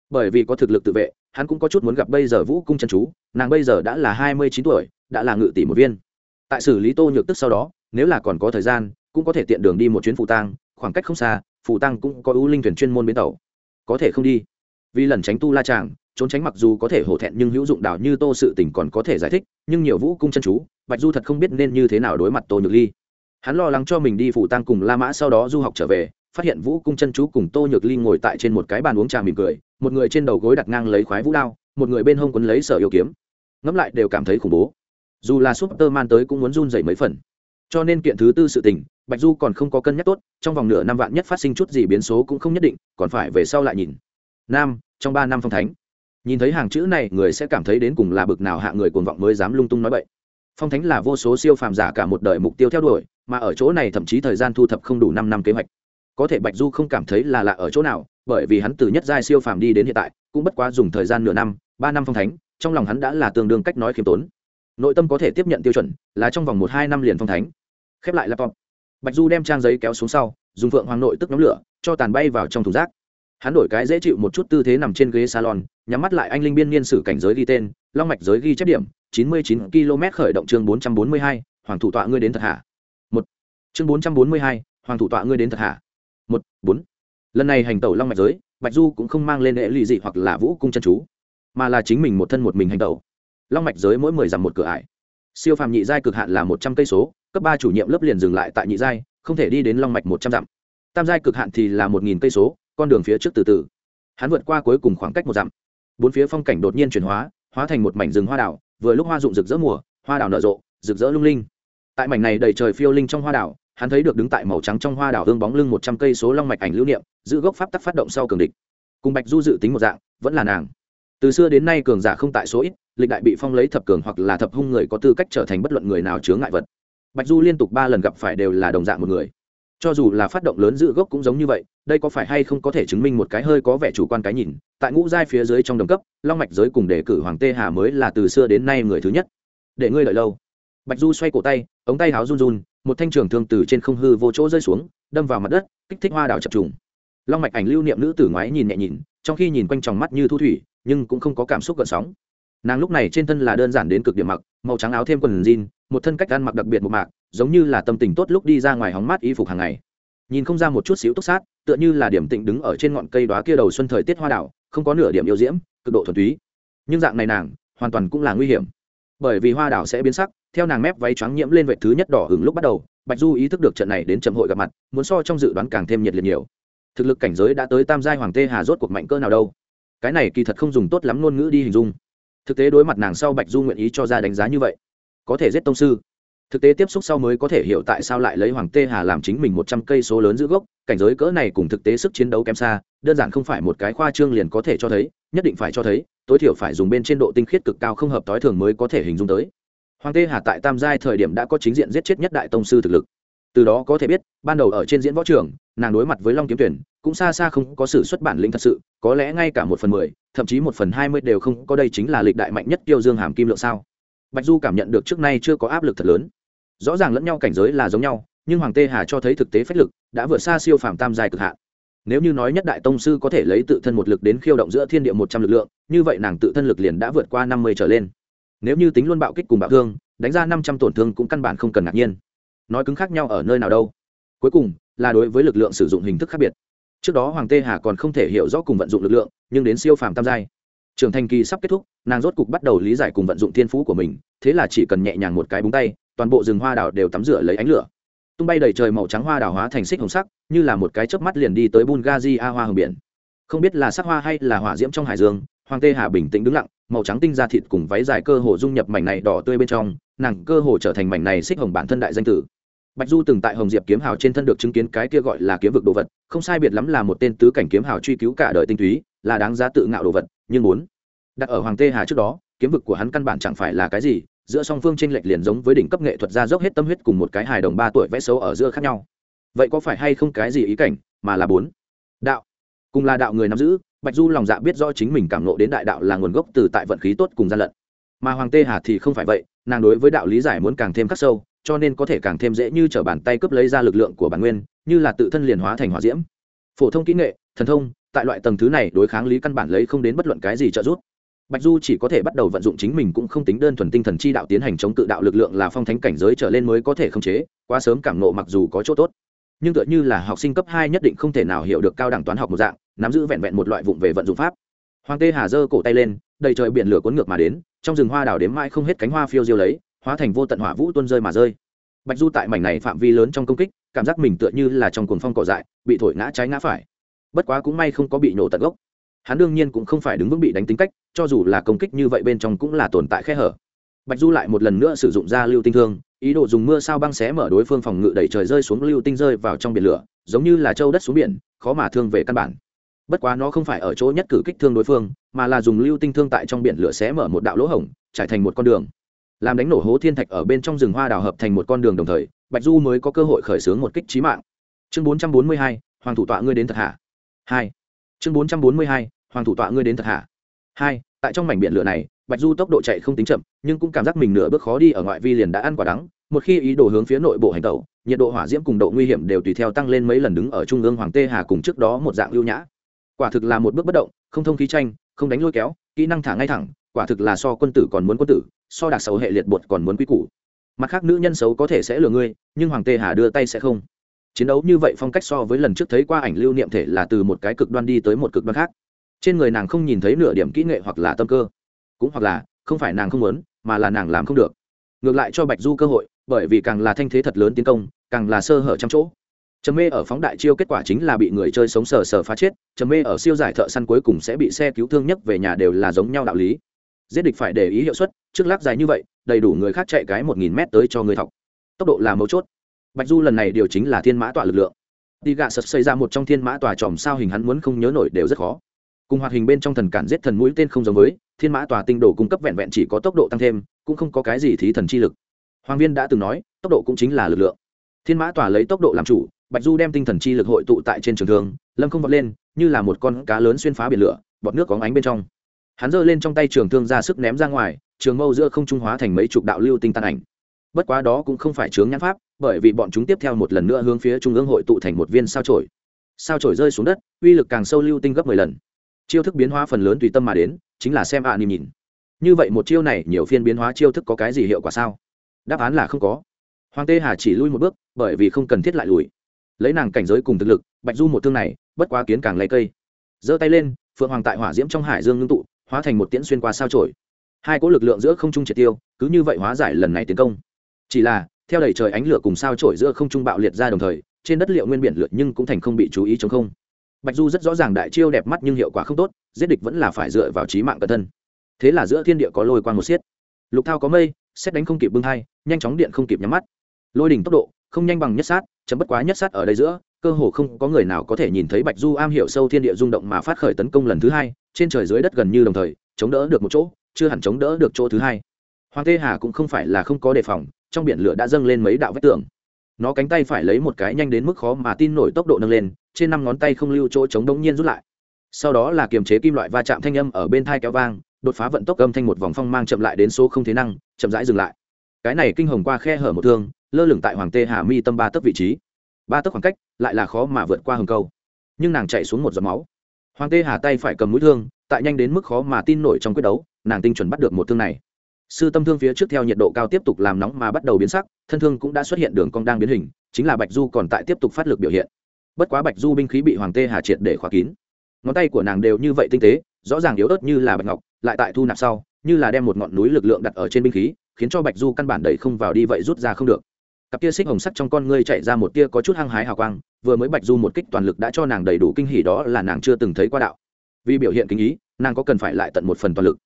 Bởi vì có thực lực tự vệ hắn cũng có chút muốn gặp bây giờ vũ cung chân chú nàng bây giờ đã là hai mươi chín tuổi đã là ngự tỷ một viên. Tại xử lý tô nhược tức sau đó nếu là còn có thời gian cũng có thể tiện đường đi một chuyến phụ tang, khoảng cách không xa phụ tăng cũng có ưu linh thuyền chuyên môn bến tàu. Có thể không đi vì lần tránh tu la tràng trốn tránh mặc dù có thể hổ thẹn nhưng hữu dụng đảo như tô sự tình còn có thể giải thích, nhưng nhiều vũ cung chân chú, bạch du thật không biết nên như thế nào đối mặt tô nhược ly. Hắn lo lắng cho mình đi phủ tăng cùng la mã sau đó du học trở về, phát hiện vũ cung chân chú cùng tô nhược ly ngồi tại trên một cái bàn uống trà mỉm cười, một người trên đầu gối đặt ngang lấy khoái vũ đao, một người bên hông quấn lấy sở yêu kiếm. Ngẫm lại đều cảm thấy khủng bố. Dù là súp tơ man tới cũng muốn run dày mấy phần. Cho nên kiện thứ tư sự tình, bạch du còn không có cân nhắc tốt, trong vòng nửa năm vạn nhất phát sinh chút gì biến số cũng không nhất định, còn phải về sau lại nhìn. Nam trong ba năm phong thánh. Nhìn thấy hàng chữ này, người sẽ cảm thấy đến cùng là bực nào hạ người cuồng vọng mới dám lung tung nói bậy. Phong thánh là vô số siêu phàm giả cả một đời mục tiêu theo đuổi, mà ở chỗ này thậm chí thời gian thu thập không đủ năm năm kế hoạch. Có thể bạch du không cảm thấy là lạ ở chỗ nào, bởi vì hắn từ nhất giai siêu phàm đi đến hiện tại, cũng bất quá dùng thời gian nửa năm, ba năm phong thánh, trong lòng hắn đã là tương đương cách nói khiêm tốn. Nội tâm có thể tiếp nhận tiêu chuẩn, là trong vòng một hai năm liền phong thánh. Khép lại laptop. Bạch du đem trang giấy kéo xuống sau, dùng phượng hoàng nội tức nhóm lửa, cho tàn bay vào trong thùng rác hắn đổi cái dễ chịu một chút tư thế nằm trên ghế salon, nhắm mắt lại anh linh biên niên sử cảnh giới ghi tên, long mạch giới ghi chép điểm, chín mươi chín km khởi động chương bốn trăm bốn mươi hai, hoàng thủ tọa ngươi đến thật hạ một. Chương bốn trăm bốn mươi hai, hoàng thủ tọa ngươi đến thật hạ một, bốn. Lần này hành tẩu long mạch giới, bạch du cũng không mang lên hệ lụy dị hoặc là vũ cung chân chú, mà là chính mình một thân một mình hành tẩu. Long mạch giới mỗi mười dặm một cửa ải. Siêu phàm nhị giai cực hạn là một trăm cây số, cấp ba chủ nhiệm lớp liền dừng lại tại nhị giai, không thể đi đến long mạch một trăm dặm. Tam giai cực hạn thì là một nghìn cây số con đường phía trước từ từ. Hắn vượt qua cuối cùng khoảng cách một dặm. Bốn phía phong cảnh đột nhiên chuyển hóa hóa thành một mảnh rừng hoa đảo vừa lúc hoa rụng rực rỡ mùa, hoa đảo nở rộ, rực rỡ lung linh. Tại mảnh này đầy trời phiêu linh trong hoa đảo hắn thấy được đứng tại màu trắng trong hoa đảo hương bóng lưng một trăm cây số long mạch ảnh lưu niệm, giữ gốc pháp tắc phát động sau cường địch. Cùng bạch du dự tính một dạng, vẫn là nàng. Từ xưa đến nay cường giả không tại số ít, lịch đại bị phong lấy thập cường hoặc là thập hung người có tư cách trở thành bất luận người nào chướng ngại vật. Bạch du liên tục ba lần gặp phải đều là đồng dạng một người cho dù là phát động lớn giữ gốc cũng giống như vậy, đây có phải hay không có thể chứng minh một cái hơi có vẻ chủ quan cái nhìn? Tại ngũ giai phía dưới trong đồng cấp, long mạch giới cùng đề cử hoàng tê hà mới là từ xưa đến nay người thứ nhất. Để ngươi lợi lâu. Bạch du xoay cổ tay, ống tay háo run run, một thanh trường thương từ trên không hư vô chỗ rơi xuống, đâm vào mặt đất, kích thích hoa đào chập trùng. Long mạch ảnh lưu niệm nữ tử ngoái nhìn nhẹ nhìn, trong khi nhìn quanh tròng mắt như thu thủy, nhưng cũng không có cảm xúc gợn sóng nàng lúc này trên thân là đơn giản đến cực điểm mặc, màu trắng áo thêm quần jean, một thân cách ăn mặc đặc biệt một mạc, giống như là tâm tình tốt lúc đi ra ngoài hóng mát y phục hàng ngày. Nhìn không ra một chút xíu túc sát, tựa như là điểm tịnh đứng ở trên ngọn cây đoá kia đầu xuân thời tiết hoa đảo, không có nửa điểm yêu diễm, cực độ thuần túy. Nhưng dạng này nàng, hoàn toàn cũng là nguy hiểm. Bởi vì hoa đảo sẽ biến sắc, theo nàng mép váy trắng nhiễm lên vệ thứ nhất đỏ hừng lúc bắt đầu, bạch du ý thức được trận này đến chậm hội gặp mặt, muốn so trong dự đoán càng thêm nhiệt liệt nhiều. Thực lực cảnh giới đã tới tam giai hoàng tê hà rốt cuộc mạnh cơ nào đâu? Cái này kỳ thật không dùng tốt lắm ngôn ngữ đi hình dung thực tế đối mặt nàng sau bạch du nguyện ý cho ra đánh giá như vậy có thể giết tông sư thực tế tiếp xúc sau mới có thể hiểu tại sao lại lấy hoàng tê hà làm chính mình một trăm cây số lớn giữ gốc cảnh giới cỡ này cùng thực tế sức chiến đấu kém xa đơn giản không phải một cái khoa trương liền có thể cho thấy nhất định phải cho thấy tối thiểu phải dùng bên trên độ tinh khiết cực cao không hợp t ố i thường mới có thể hình dung tới hoàng tê hà tại tam giai thời điểm đã có chính diện giết chết nhất đại tông sư thực lực từ đó có thể biết ban đầu ở trên diễn võ trường nàng đối mặt với long kiếm tuyển, cũng xa xa không có sự xuất bản lĩnh thật sự, có lẽ ngay cả một phần mười, thậm chí một phần hai mươi đều không có đây chính là lịch đại mạnh nhất tiêu dương hàm kim lượng sao. Bạch du cảm nhận được trước nay chưa có áp lực thật lớn. Rõ ràng lẫn nhau cảnh giới là giống nhau, nhưng hoàng tê hà cho thấy thực tế phách lực, đã vượt xa siêu phàm tam dài cực hạn. Nếu như nói nhất đại tông sư có thể lấy tự thân một lực đến khiêu động giữa thiên địa một trăm lực lượng, như vậy nàng tự thân lực liền đã vượt qua năm mươi trở lên. Nếu như tính luôn bạo kích cùng bạo thương, đánh ra năm trăm tổn thương cũng căn bản không cần ngạc nhiên. Nói cứng khác nhau ở nơi nào đâu. Cuối cùng là đối với lực lượng sử dụng hình thức khác biệt. Trước đó hoàng tê hà còn không thể hiểu rõ cùng vận dụng lực lượng, nhưng đến siêu phàm tam giai. Trưởng thành kỳ sắp kết thúc, nàng rốt cục bắt đầu lý giải cùng vận dụng thiên phú của mình, thế là chỉ cần nhẹ nhàng một cái búng tay, toàn bộ rừng hoa đào đều tắm rửa lấy ánh lửa. Tung bay đầy trời màu trắng hoa đào hóa thành xích hồng sắc, như là một cái chớp mắt liền đi tới bungazi a hoa hồng biển. Không biết là sắc hoa hay là hỏa diễm trong hải dương, hoàng tê hà bình tĩnh đứng lặng, màu trắng tinh ra thịt cùng váy dài cơ hồ dung nhập mảnh này đỏ tươi bên trong, nàng cơ hồ trở thành mảnh này xích hồng bản thân đại danh tử bạch du từng tại hồng diệp kiếm hào trên thân được chứng kiến cái kia gọi là kiếm vực đồ vật, không sai biệt lắm là một tên tứ cảnh kiếm hào truy cứu cả đời tinh túy, là đáng giá tự ngạo đồ vật, nhưng muốn đặt ở hoàng tê hà trước đó, kiếm vực của hắn căn bản chẳng phải là cái gì, giữa song phương tranh lệch liền giống với đỉnh cấp nghệ thuật ra dốc hết tâm huyết cùng một cái hài đồng ba tuổi vẽ xấu ở giữa khác nhau. Vậy có phải hay không cái gì ý cảnh, mà là bốn? Đạo. Cùng là đạo người nắm giữ, bạch du lòng dạ biết rõ chính mình cảm nộ đến đại đạo là nguồn gốc từ tại vận khí tốt cùng gian lận. Mà hoàng tê hà thì không phải vậy, nàng đối với đạo lý giải muốn càng thêm khắc sâu cho nên có thể càng thêm dễ như t r ở bàn tay cướp lấy ra lực lượng của bản nguyên, như là tự thân liền hóa thành hỏa diễm. Phổ thông kỹ nghệ, thần thông, tại loại tầng thứ này đối kháng lý căn bản lấy không đến bất luận cái gì trợ giúp. Bạch du chỉ có thể bắt đầu vận dụng chính mình cũng không tính đơn thuần tinh thần chi đạo tiến hành chống tự đạo lực lượng là phong thánh cảnh giới trở lên mới có thể khống chế, quá sớm cảm nộ mặc dù có chỗ tốt. Nhưng tựa như là học sinh cấp hai nhất định không thể nào hiểu được cao đẳng toán học một dạng, nắm giữ vẹn vẹn một loại vụng về vận dụng pháp. Hoàng tê hà giơ cổ tay lên, đầy trời biển lửa cuốn ngược mà đến, trong rừng hoa đào đếm mãi không hết cánh hoa phiêu diêu lấy hóa thành vô tận hỏa vũ tuôn rơi mà rơi. Bạch du tại mảnh này phạm vi lớn trong công kích, cảm giác mình tựa như là trong cuồng phong cỏ dại, bị thổi ngã trái ngã phải. Bất quá cũng may không có bị nổ tận gốc. Hắn đương nhiên cũng không phải đứng vững bị đánh tính cách, cho dù là công kích như vậy bên trong cũng là tồn tại khe hở. Bạch du lại một lần nữa sử dụng ra lưu tinh thương, ý đồ dùng mưa sao băng xé mở đối phương phòng ngự đẩy trời rơi xuống lưu tinh rơi vào trong biển lửa, giống như là châu đất xuống biển, khó mà thương về căn bản. Bất quá nó không phải ở chỗ nhất cử kích thương đối phương, mà là dùng lưu tinh thương tại trong biển lửa xé mở một đạo lỗ hổng, trải thành một con đường làm đánh nổ hố thiên thạch ở bên trong rừng hoa đào hợp thành một con đường đồng thời, bạch du mới có cơ hội khởi xướng một kích trí mạng. Chương bốn trăm bốn mươi hai, hoàng thủ tọa ngươi đến thật hạ hai. Chương bốn trăm bốn mươi hai, hoàng thủ tọa ngươi đến thật hạ hai, tại trong mảnh biển lửa này, bạch du tốc độ chạy không tính chậm, nhưng cũng cảm giác mình nửa bước khó đi ở ngoại vi liền đã ăn quả đắng. Một khi ý đồ hướng phía nội bộ hành tẩu, nhiệt độ hỏa diễm cùng độ nguy hiểm đều tùy theo tăng lên mấy lần đứng ở trung ương hoàng tê hà cùng trước đó một dạng lưu nhã. Quả thực là một bước bất động, không thông khí tranh, không đánh lôi kéo, kỹ năng thả ngay thẳng quả thực là so quân tử còn muốn quân tử, so đặc xấu hệ liệt bột còn muốn quý củ. Mặt khác, nữ nhân xấu có thể sẽ lừa ngươi, nhưng hoàng tê hà đưa tay sẽ không. Chiến đấu như vậy phong cách so với lần trước thấy qua ảnh lưu niệm thể là từ một cái cực đoan đi tới một cực đoan khác. Trên người nàng không nhìn thấy nửa điểm kỹ nghệ hoặc là tâm cơ. Cũng hoặc là, không phải nàng không muốn, mà là nàng làm không được. Ngược lại cho bạch du cơ hội, bởi vì càng là thanh thế thật lớn tiến công, càng là sơ hở trăm chỗ. Trầm mê ở phóng đại chiêu kết quả chính là bị người chơi sống sờ sờ phá chết, trầm mê ở siêu giải thợ săn cuối cùng sẽ bị xe cứu thương nhất về nhà đều là giống nhau đạo lý giết địch phải để ý hiệu suất, trước lắc dài như vậy, đầy đủ người khác chạy cái một nghìn mét tới cho người thọc. Tốc độ là mấu chốt. Bạch du lần này điều chính là thiên mã tọa lực lượng. Đi gạ sật xây ra một trong thiên mã tòa tròm sao hình hắn muốn không nhớ nổi đều rất khó. Cùng hoạt hình bên trong thần cản giết thần mũi tên không giống với, thiên mã tòa tinh đồ cung cấp vẹn vẹn chỉ có tốc độ tăng thêm, cũng không có cái gì thí thần chi lực. Hoàng viên đã từng nói, tốc độ cũng chính là lực lượng. Thiên mã tòa lấy tốc độ làm chủ, bạch du đem tinh thần chi lực hội tụ tại trên trường thương lâm không vọt lên, như là một con cá lớn xuyên phá biển lửa, bọt nước có ánh bên trong hắn giơ lên trong tay trường thương ra sức ném ra ngoài trường mâu giữa không trung hóa thành mấy chục đạo lưu tinh tan ảnh. Bất quá đó cũng không phải chướng nhãn pháp bởi vì bọn chúng tiếp theo một lần nữa hướng phía trung ương hội tụ thành một viên sao trổi sao trổi rơi xuống đất uy lực càng sâu lưu tinh gấp mười lần. Chiêu thức biến hóa phần lớn tùy tâm mà đến chính là xem ạ à, nhìn. Như vậy một chiêu này nhiều phiên biến hóa chiêu thức có cái gì hiệu quả sao? Đáp án là không có. Hoàng tê hà chỉ lui một bước bởi vì không cần thiết lại lùi. Lấy nàng cảnh giới cùng thực lực bạch du một thương này bất quá kiến càng lấy cây. Giơ tay lên phượng hoàng tại hỏa diễm trong hải dương ngưng tụ hóa thành một tiễn xuyên qua sao trổi hai cỗ lực lượng giữa không trung triệt tiêu, cứ như vậy hóa giải lần này tiến công. Chỉ là, theo đẩy trời ánh lửa cùng sao trổi giữa không trung bạo liệt ra đồng thời, trên đất liệu nguyên biển lượt nhưng cũng thành không bị chú ý chống không. Bạch du rất rõ ràng đại chiêu đẹp mắt nhưng hiệu quả không tốt, giết địch vẫn là phải dựa vào trí mạng cẩn thân. Thế là giữa thiên địa có lôi quang một xiết. Lục thao có mây, xét đánh không kịp bưng hai, nhanh chóng điện không kịp nhắm mắt. Lôi đỉnh tốc độ, không nhanh bằng nhất sát, chấm bất quá nhất sát ở đây giữa, cơ hồ không có người nào có thể nhìn thấy bạch du am hiểu sâu thiên địa rung động mà phát khởi tấn công lần thứ hai trên trời dưới đất gần như đồng thời, chống đỡ được một chỗ, chưa hẳn chống đỡ được chỗ thứ hai. Hoàng tê hà cũng không phải là không có đề phòng, trong biển lửa đã dâng lên mấy đạo vách tường. Nó cánh tay phải lấy một cái nhanh đến mức khó mà tin nổi tốc độ nâng lên, trên năm ngón tay không lưu chỗ chống đống nhiên rút lại. Sau đó là kiềm chế kim loại va chạm thanh âm ở bên thai kéo vang, đột phá vận tốc âm thanh một vòng phong mang chậm lại đến số không thế năng, chậm rãi dừng lại. Cái này kinh hồng qua khe hở một thương, lơ lửng tại hoàng tê hà mi tâm ba tấc vị trí. Ba tấc khoảng cách, lại là khó mà vượt qua hầm câu. Nhưng nàng chạy xuống một giọt máu hoàng tê hà tay phải cầm mũi thương, tại nhanh đến mức khó mà tin nổi trong quyết đấu, nàng tinh chuẩn bắt được một thương này. Sư tâm thương phía trước theo nhiệt độ cao tiếp tục làm nóng mà bắt đầu biến sắc, thân thương cũng đã xuất hiện đường cong đang biến hình, chính là bạch du còn tại tiếp tục phát lực biểu hiện. Bất quá bạch du binh khí bị hoàng tê hà triệt để khóa kín. Ngón tay của nàng đều như vậy tinh tế, rõ ràng yếu ớt như là bạch ngọc, lại tại thu nạp sau, như là đem một ngọn núi lực lượng đặt ở trên binh khí, khiến cho bạch du căn bản đẩy không vào đi vậy rút ra không được cặp tia xích hồng sắc trong con ngươi chạy ra một tia có chút hăng hái hào quang, vừa mới bạch du một kích toàn lực đã cho nàng đầy đủ kinh hỉ đó là nàng chưa từng thấy qua đạo. Vì biểu hiện kinh ý, nàng có cần phải lại tận một phần toàn lực.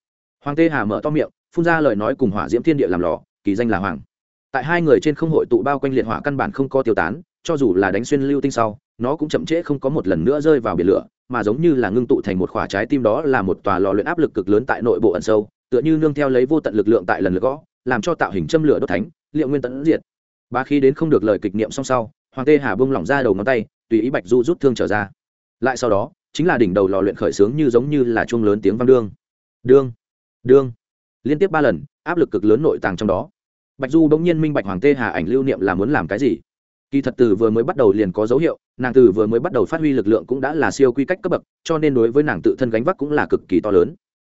Hoàng tê hà mở to miệng, phun ra lời nói cùng hỏa diễm thiên địa làm lò, kỳ danh là hoàng. Tại hai người trên không hội tụ bao quanh liệt hỏa căn bản không có tiêu tán, cho dù là đánh xuyên lưu tinh sau, nó cũng chậm trễ không có một lần nữa rơi vào biển lửa, mà giống như là ngưng tụ thành một khỏa trái tim đó là một tòa lò luyện áp lực cực lớn tại nội bộ ẩn sâu, tựa như nương theo lấy vô tận lực lượng tại lần lượt gõ, làm cho tạo hình châm lửa đốt thánh, liệu nguyên tận diệt ba khi đến không được lời kịch niệm song sau, hoàng tê hà bông lỏng ra đầu ngón tay, tùy ý bạch du rút thương trở ra. Lại sau đó, chính là đỉnh đầu lò luyện khởi sướng như giống như là chuông lớn tiếng vang đương. Đương đương. Liên tiếp ba lần, áp lực cực lớn nội tàng trong đó. Bạch du bỗng nhiên minh bạch hoàng tê hà ảnh lưu niệm là muốn làm cái gì. Kỳ thật từ vừa mới bắt đầu liền có dấu hiệu, nàng từ vừa mới bắt đầu phát huy lực lượng cũng đã là siêu quy cách cấp bậc, cho nên đối với nàng tự thân gánh vác cũng là cực kỳ to lớn.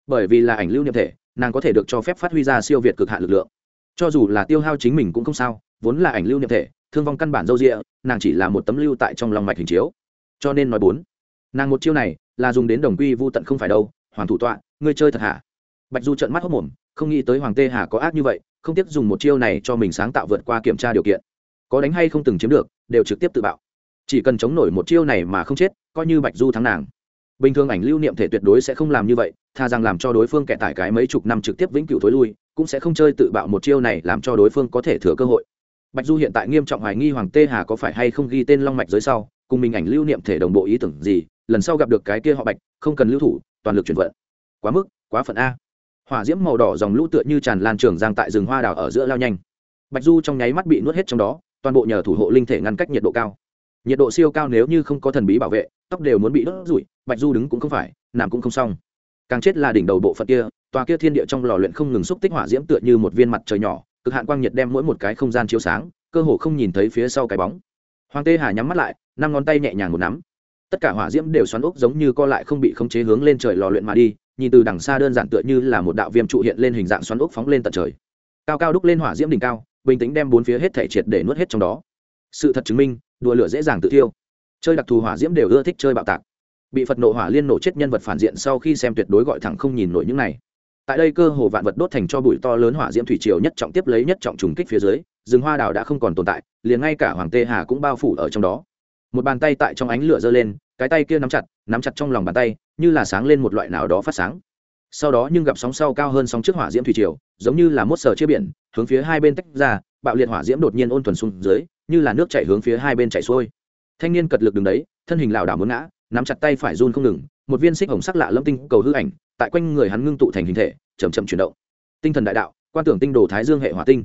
Bởi vì là ảnh lưu niệm thể, nàng có thể được cho phép phát huy ra siêu việt cực hạn lực lượng. Cho dù là tiêu hao chính mình cũng không sao vốn là ảnh lưu niệm thể, thương vong căn bản dâu rịa nàng chỉ là một tấm lưu tại trong lòng mạch hình chiếu. Cho nên nói bốn, nàng một chiêu này là dùng đến đồng quy vô tận không phải đâu, hoàng thủ tọa, ngươi chơi thật hả? Bạch du trợn mắt hốc mồm, không nghĩ tới hoàng tê hà có ác như vậy, không tiếc dùng một chiêu này cho mình sáng tạo vượt qua kiểm tra điều kiện. Có đánh hay không từng chiếm được, đều trực tiếp tự bạo. Chỉ cần chống nổi một chiêu này mà không chết, coi như bạch du thắng nàng. Bình thường ảnh lưu niệm thể tuyệt đối sẽ không làm như vậy, tha rằng làm cho đối phương kẻ tải cái mấy chục năm trực tiếp vĩnh cửu thối lui, cũng sẽ không chơi tự bạo một chiêu này làm cho đối phương có thể thừa cơ hội bạch du hiện tại nghiêm trọng hoài nghi hoàng tê hà có phải hay không ghi tên long mạch dưới sau, cùng mình ảnh lưu niệm thể đồng bộ ý tưởng gì, lần sau gặp được cái kia họ bạch, không cần lưu thủ, toàn lực chuyển vận. Quá mức, quá phận a. Hỏa diễm màu đỏ dòng lũ tựa như tràn lan trường giang tại rừng hoa đào ở giữa lao nhanh. Bạch du trong nháy mắt bị nuốt hết trong đó, toàn bộ nhờ thủ hộ linh thể ngăn cách nhiệt độ cao. Nhiệt độ siêu cao nếu như không có thần bí bảo vệ, tóc đều muốn bị đốt rủi bạch du đứng cũng không phải, nằm cũng không xong. Càng chết là đỉnh đầu bộ phận kia, tòa kia thiên địa trong lò luyện không ngừng xúc tích hỏa diễm tựa như một viên mặt trời nhỏ cực hạn quang nhiệt đem mỗi một cái không gian chiếu sáng, cơ hồ không nhìn thấy phía sau cái bóng. Hoàng tê hà nhắm mắt lại, năm ngón tay nhẹ nhàng một nắm. Tất cả hỏa diễm đều xoắn ốc giống như co lại không bị khống chế hướng lên trời lò luyện mà đi, nhìn từ đằng xa đơn giản tựa như là một đạo viêm trụ hiện lên hình dạng xoắn ốc phóng lên tận trời. Cao cao đúc lên hỏa diễm đỉnh cao, bình tĩnh đem bốn phía hết thể triệt để nuốt hết trong đó. Sự thật chứng minh, đùa lửa dễ dàng tự thiêu. Chơi đặc thù hỏa diễm đều ưa thích chơi bạo tạc. Bị phật nộ hỏa liên nổ chết nhân vật phản diện sau khi xem tuyệt đối gọi thẳng không nhìn nổi những này tại đây cơ hồ vạn vật đốt thành cho bụi to lớn hỏa diễm thủy triều nhất trọng tiếp lấy nhất trọng trùng kích phía dưới, rừng hoa đào đã không còn tồn tại, liền ngay cả hoàng tê hà cũng bao phủ ở trong đó. Một bàn tay tại trong ánh lửa giơ lên, cái tay kia nắm chặt nắm chặt trong lòng bàn tay, như là sáng lên một loại nào đó phát sáng. Sau đó nhưng gặp sóng sau cao hơn sóng trước hỏa diễm thủy triều, giống như là mốt sờ chia biển, hướng phía hai bên tách ra, bạo liệt hỏa diễm đột nhiên ôn thuần xuống dưới, như là nước chảy hướng phía hai bên chảy xuôi. Thanh niên cật lực đứng đấy, thân hình lảo đảo muốn ngã, nắm chặt tay phải run không ngừng một viên xích hồng sắc lạ lâm tinh cầu hư ảnh, tại quanh người hắn ngưng tụ thành hình thể chầm chậm chuyển động. Tinh thần đại đạo, quan tưởng tinh đồ thái dương hệ hỏa tinh.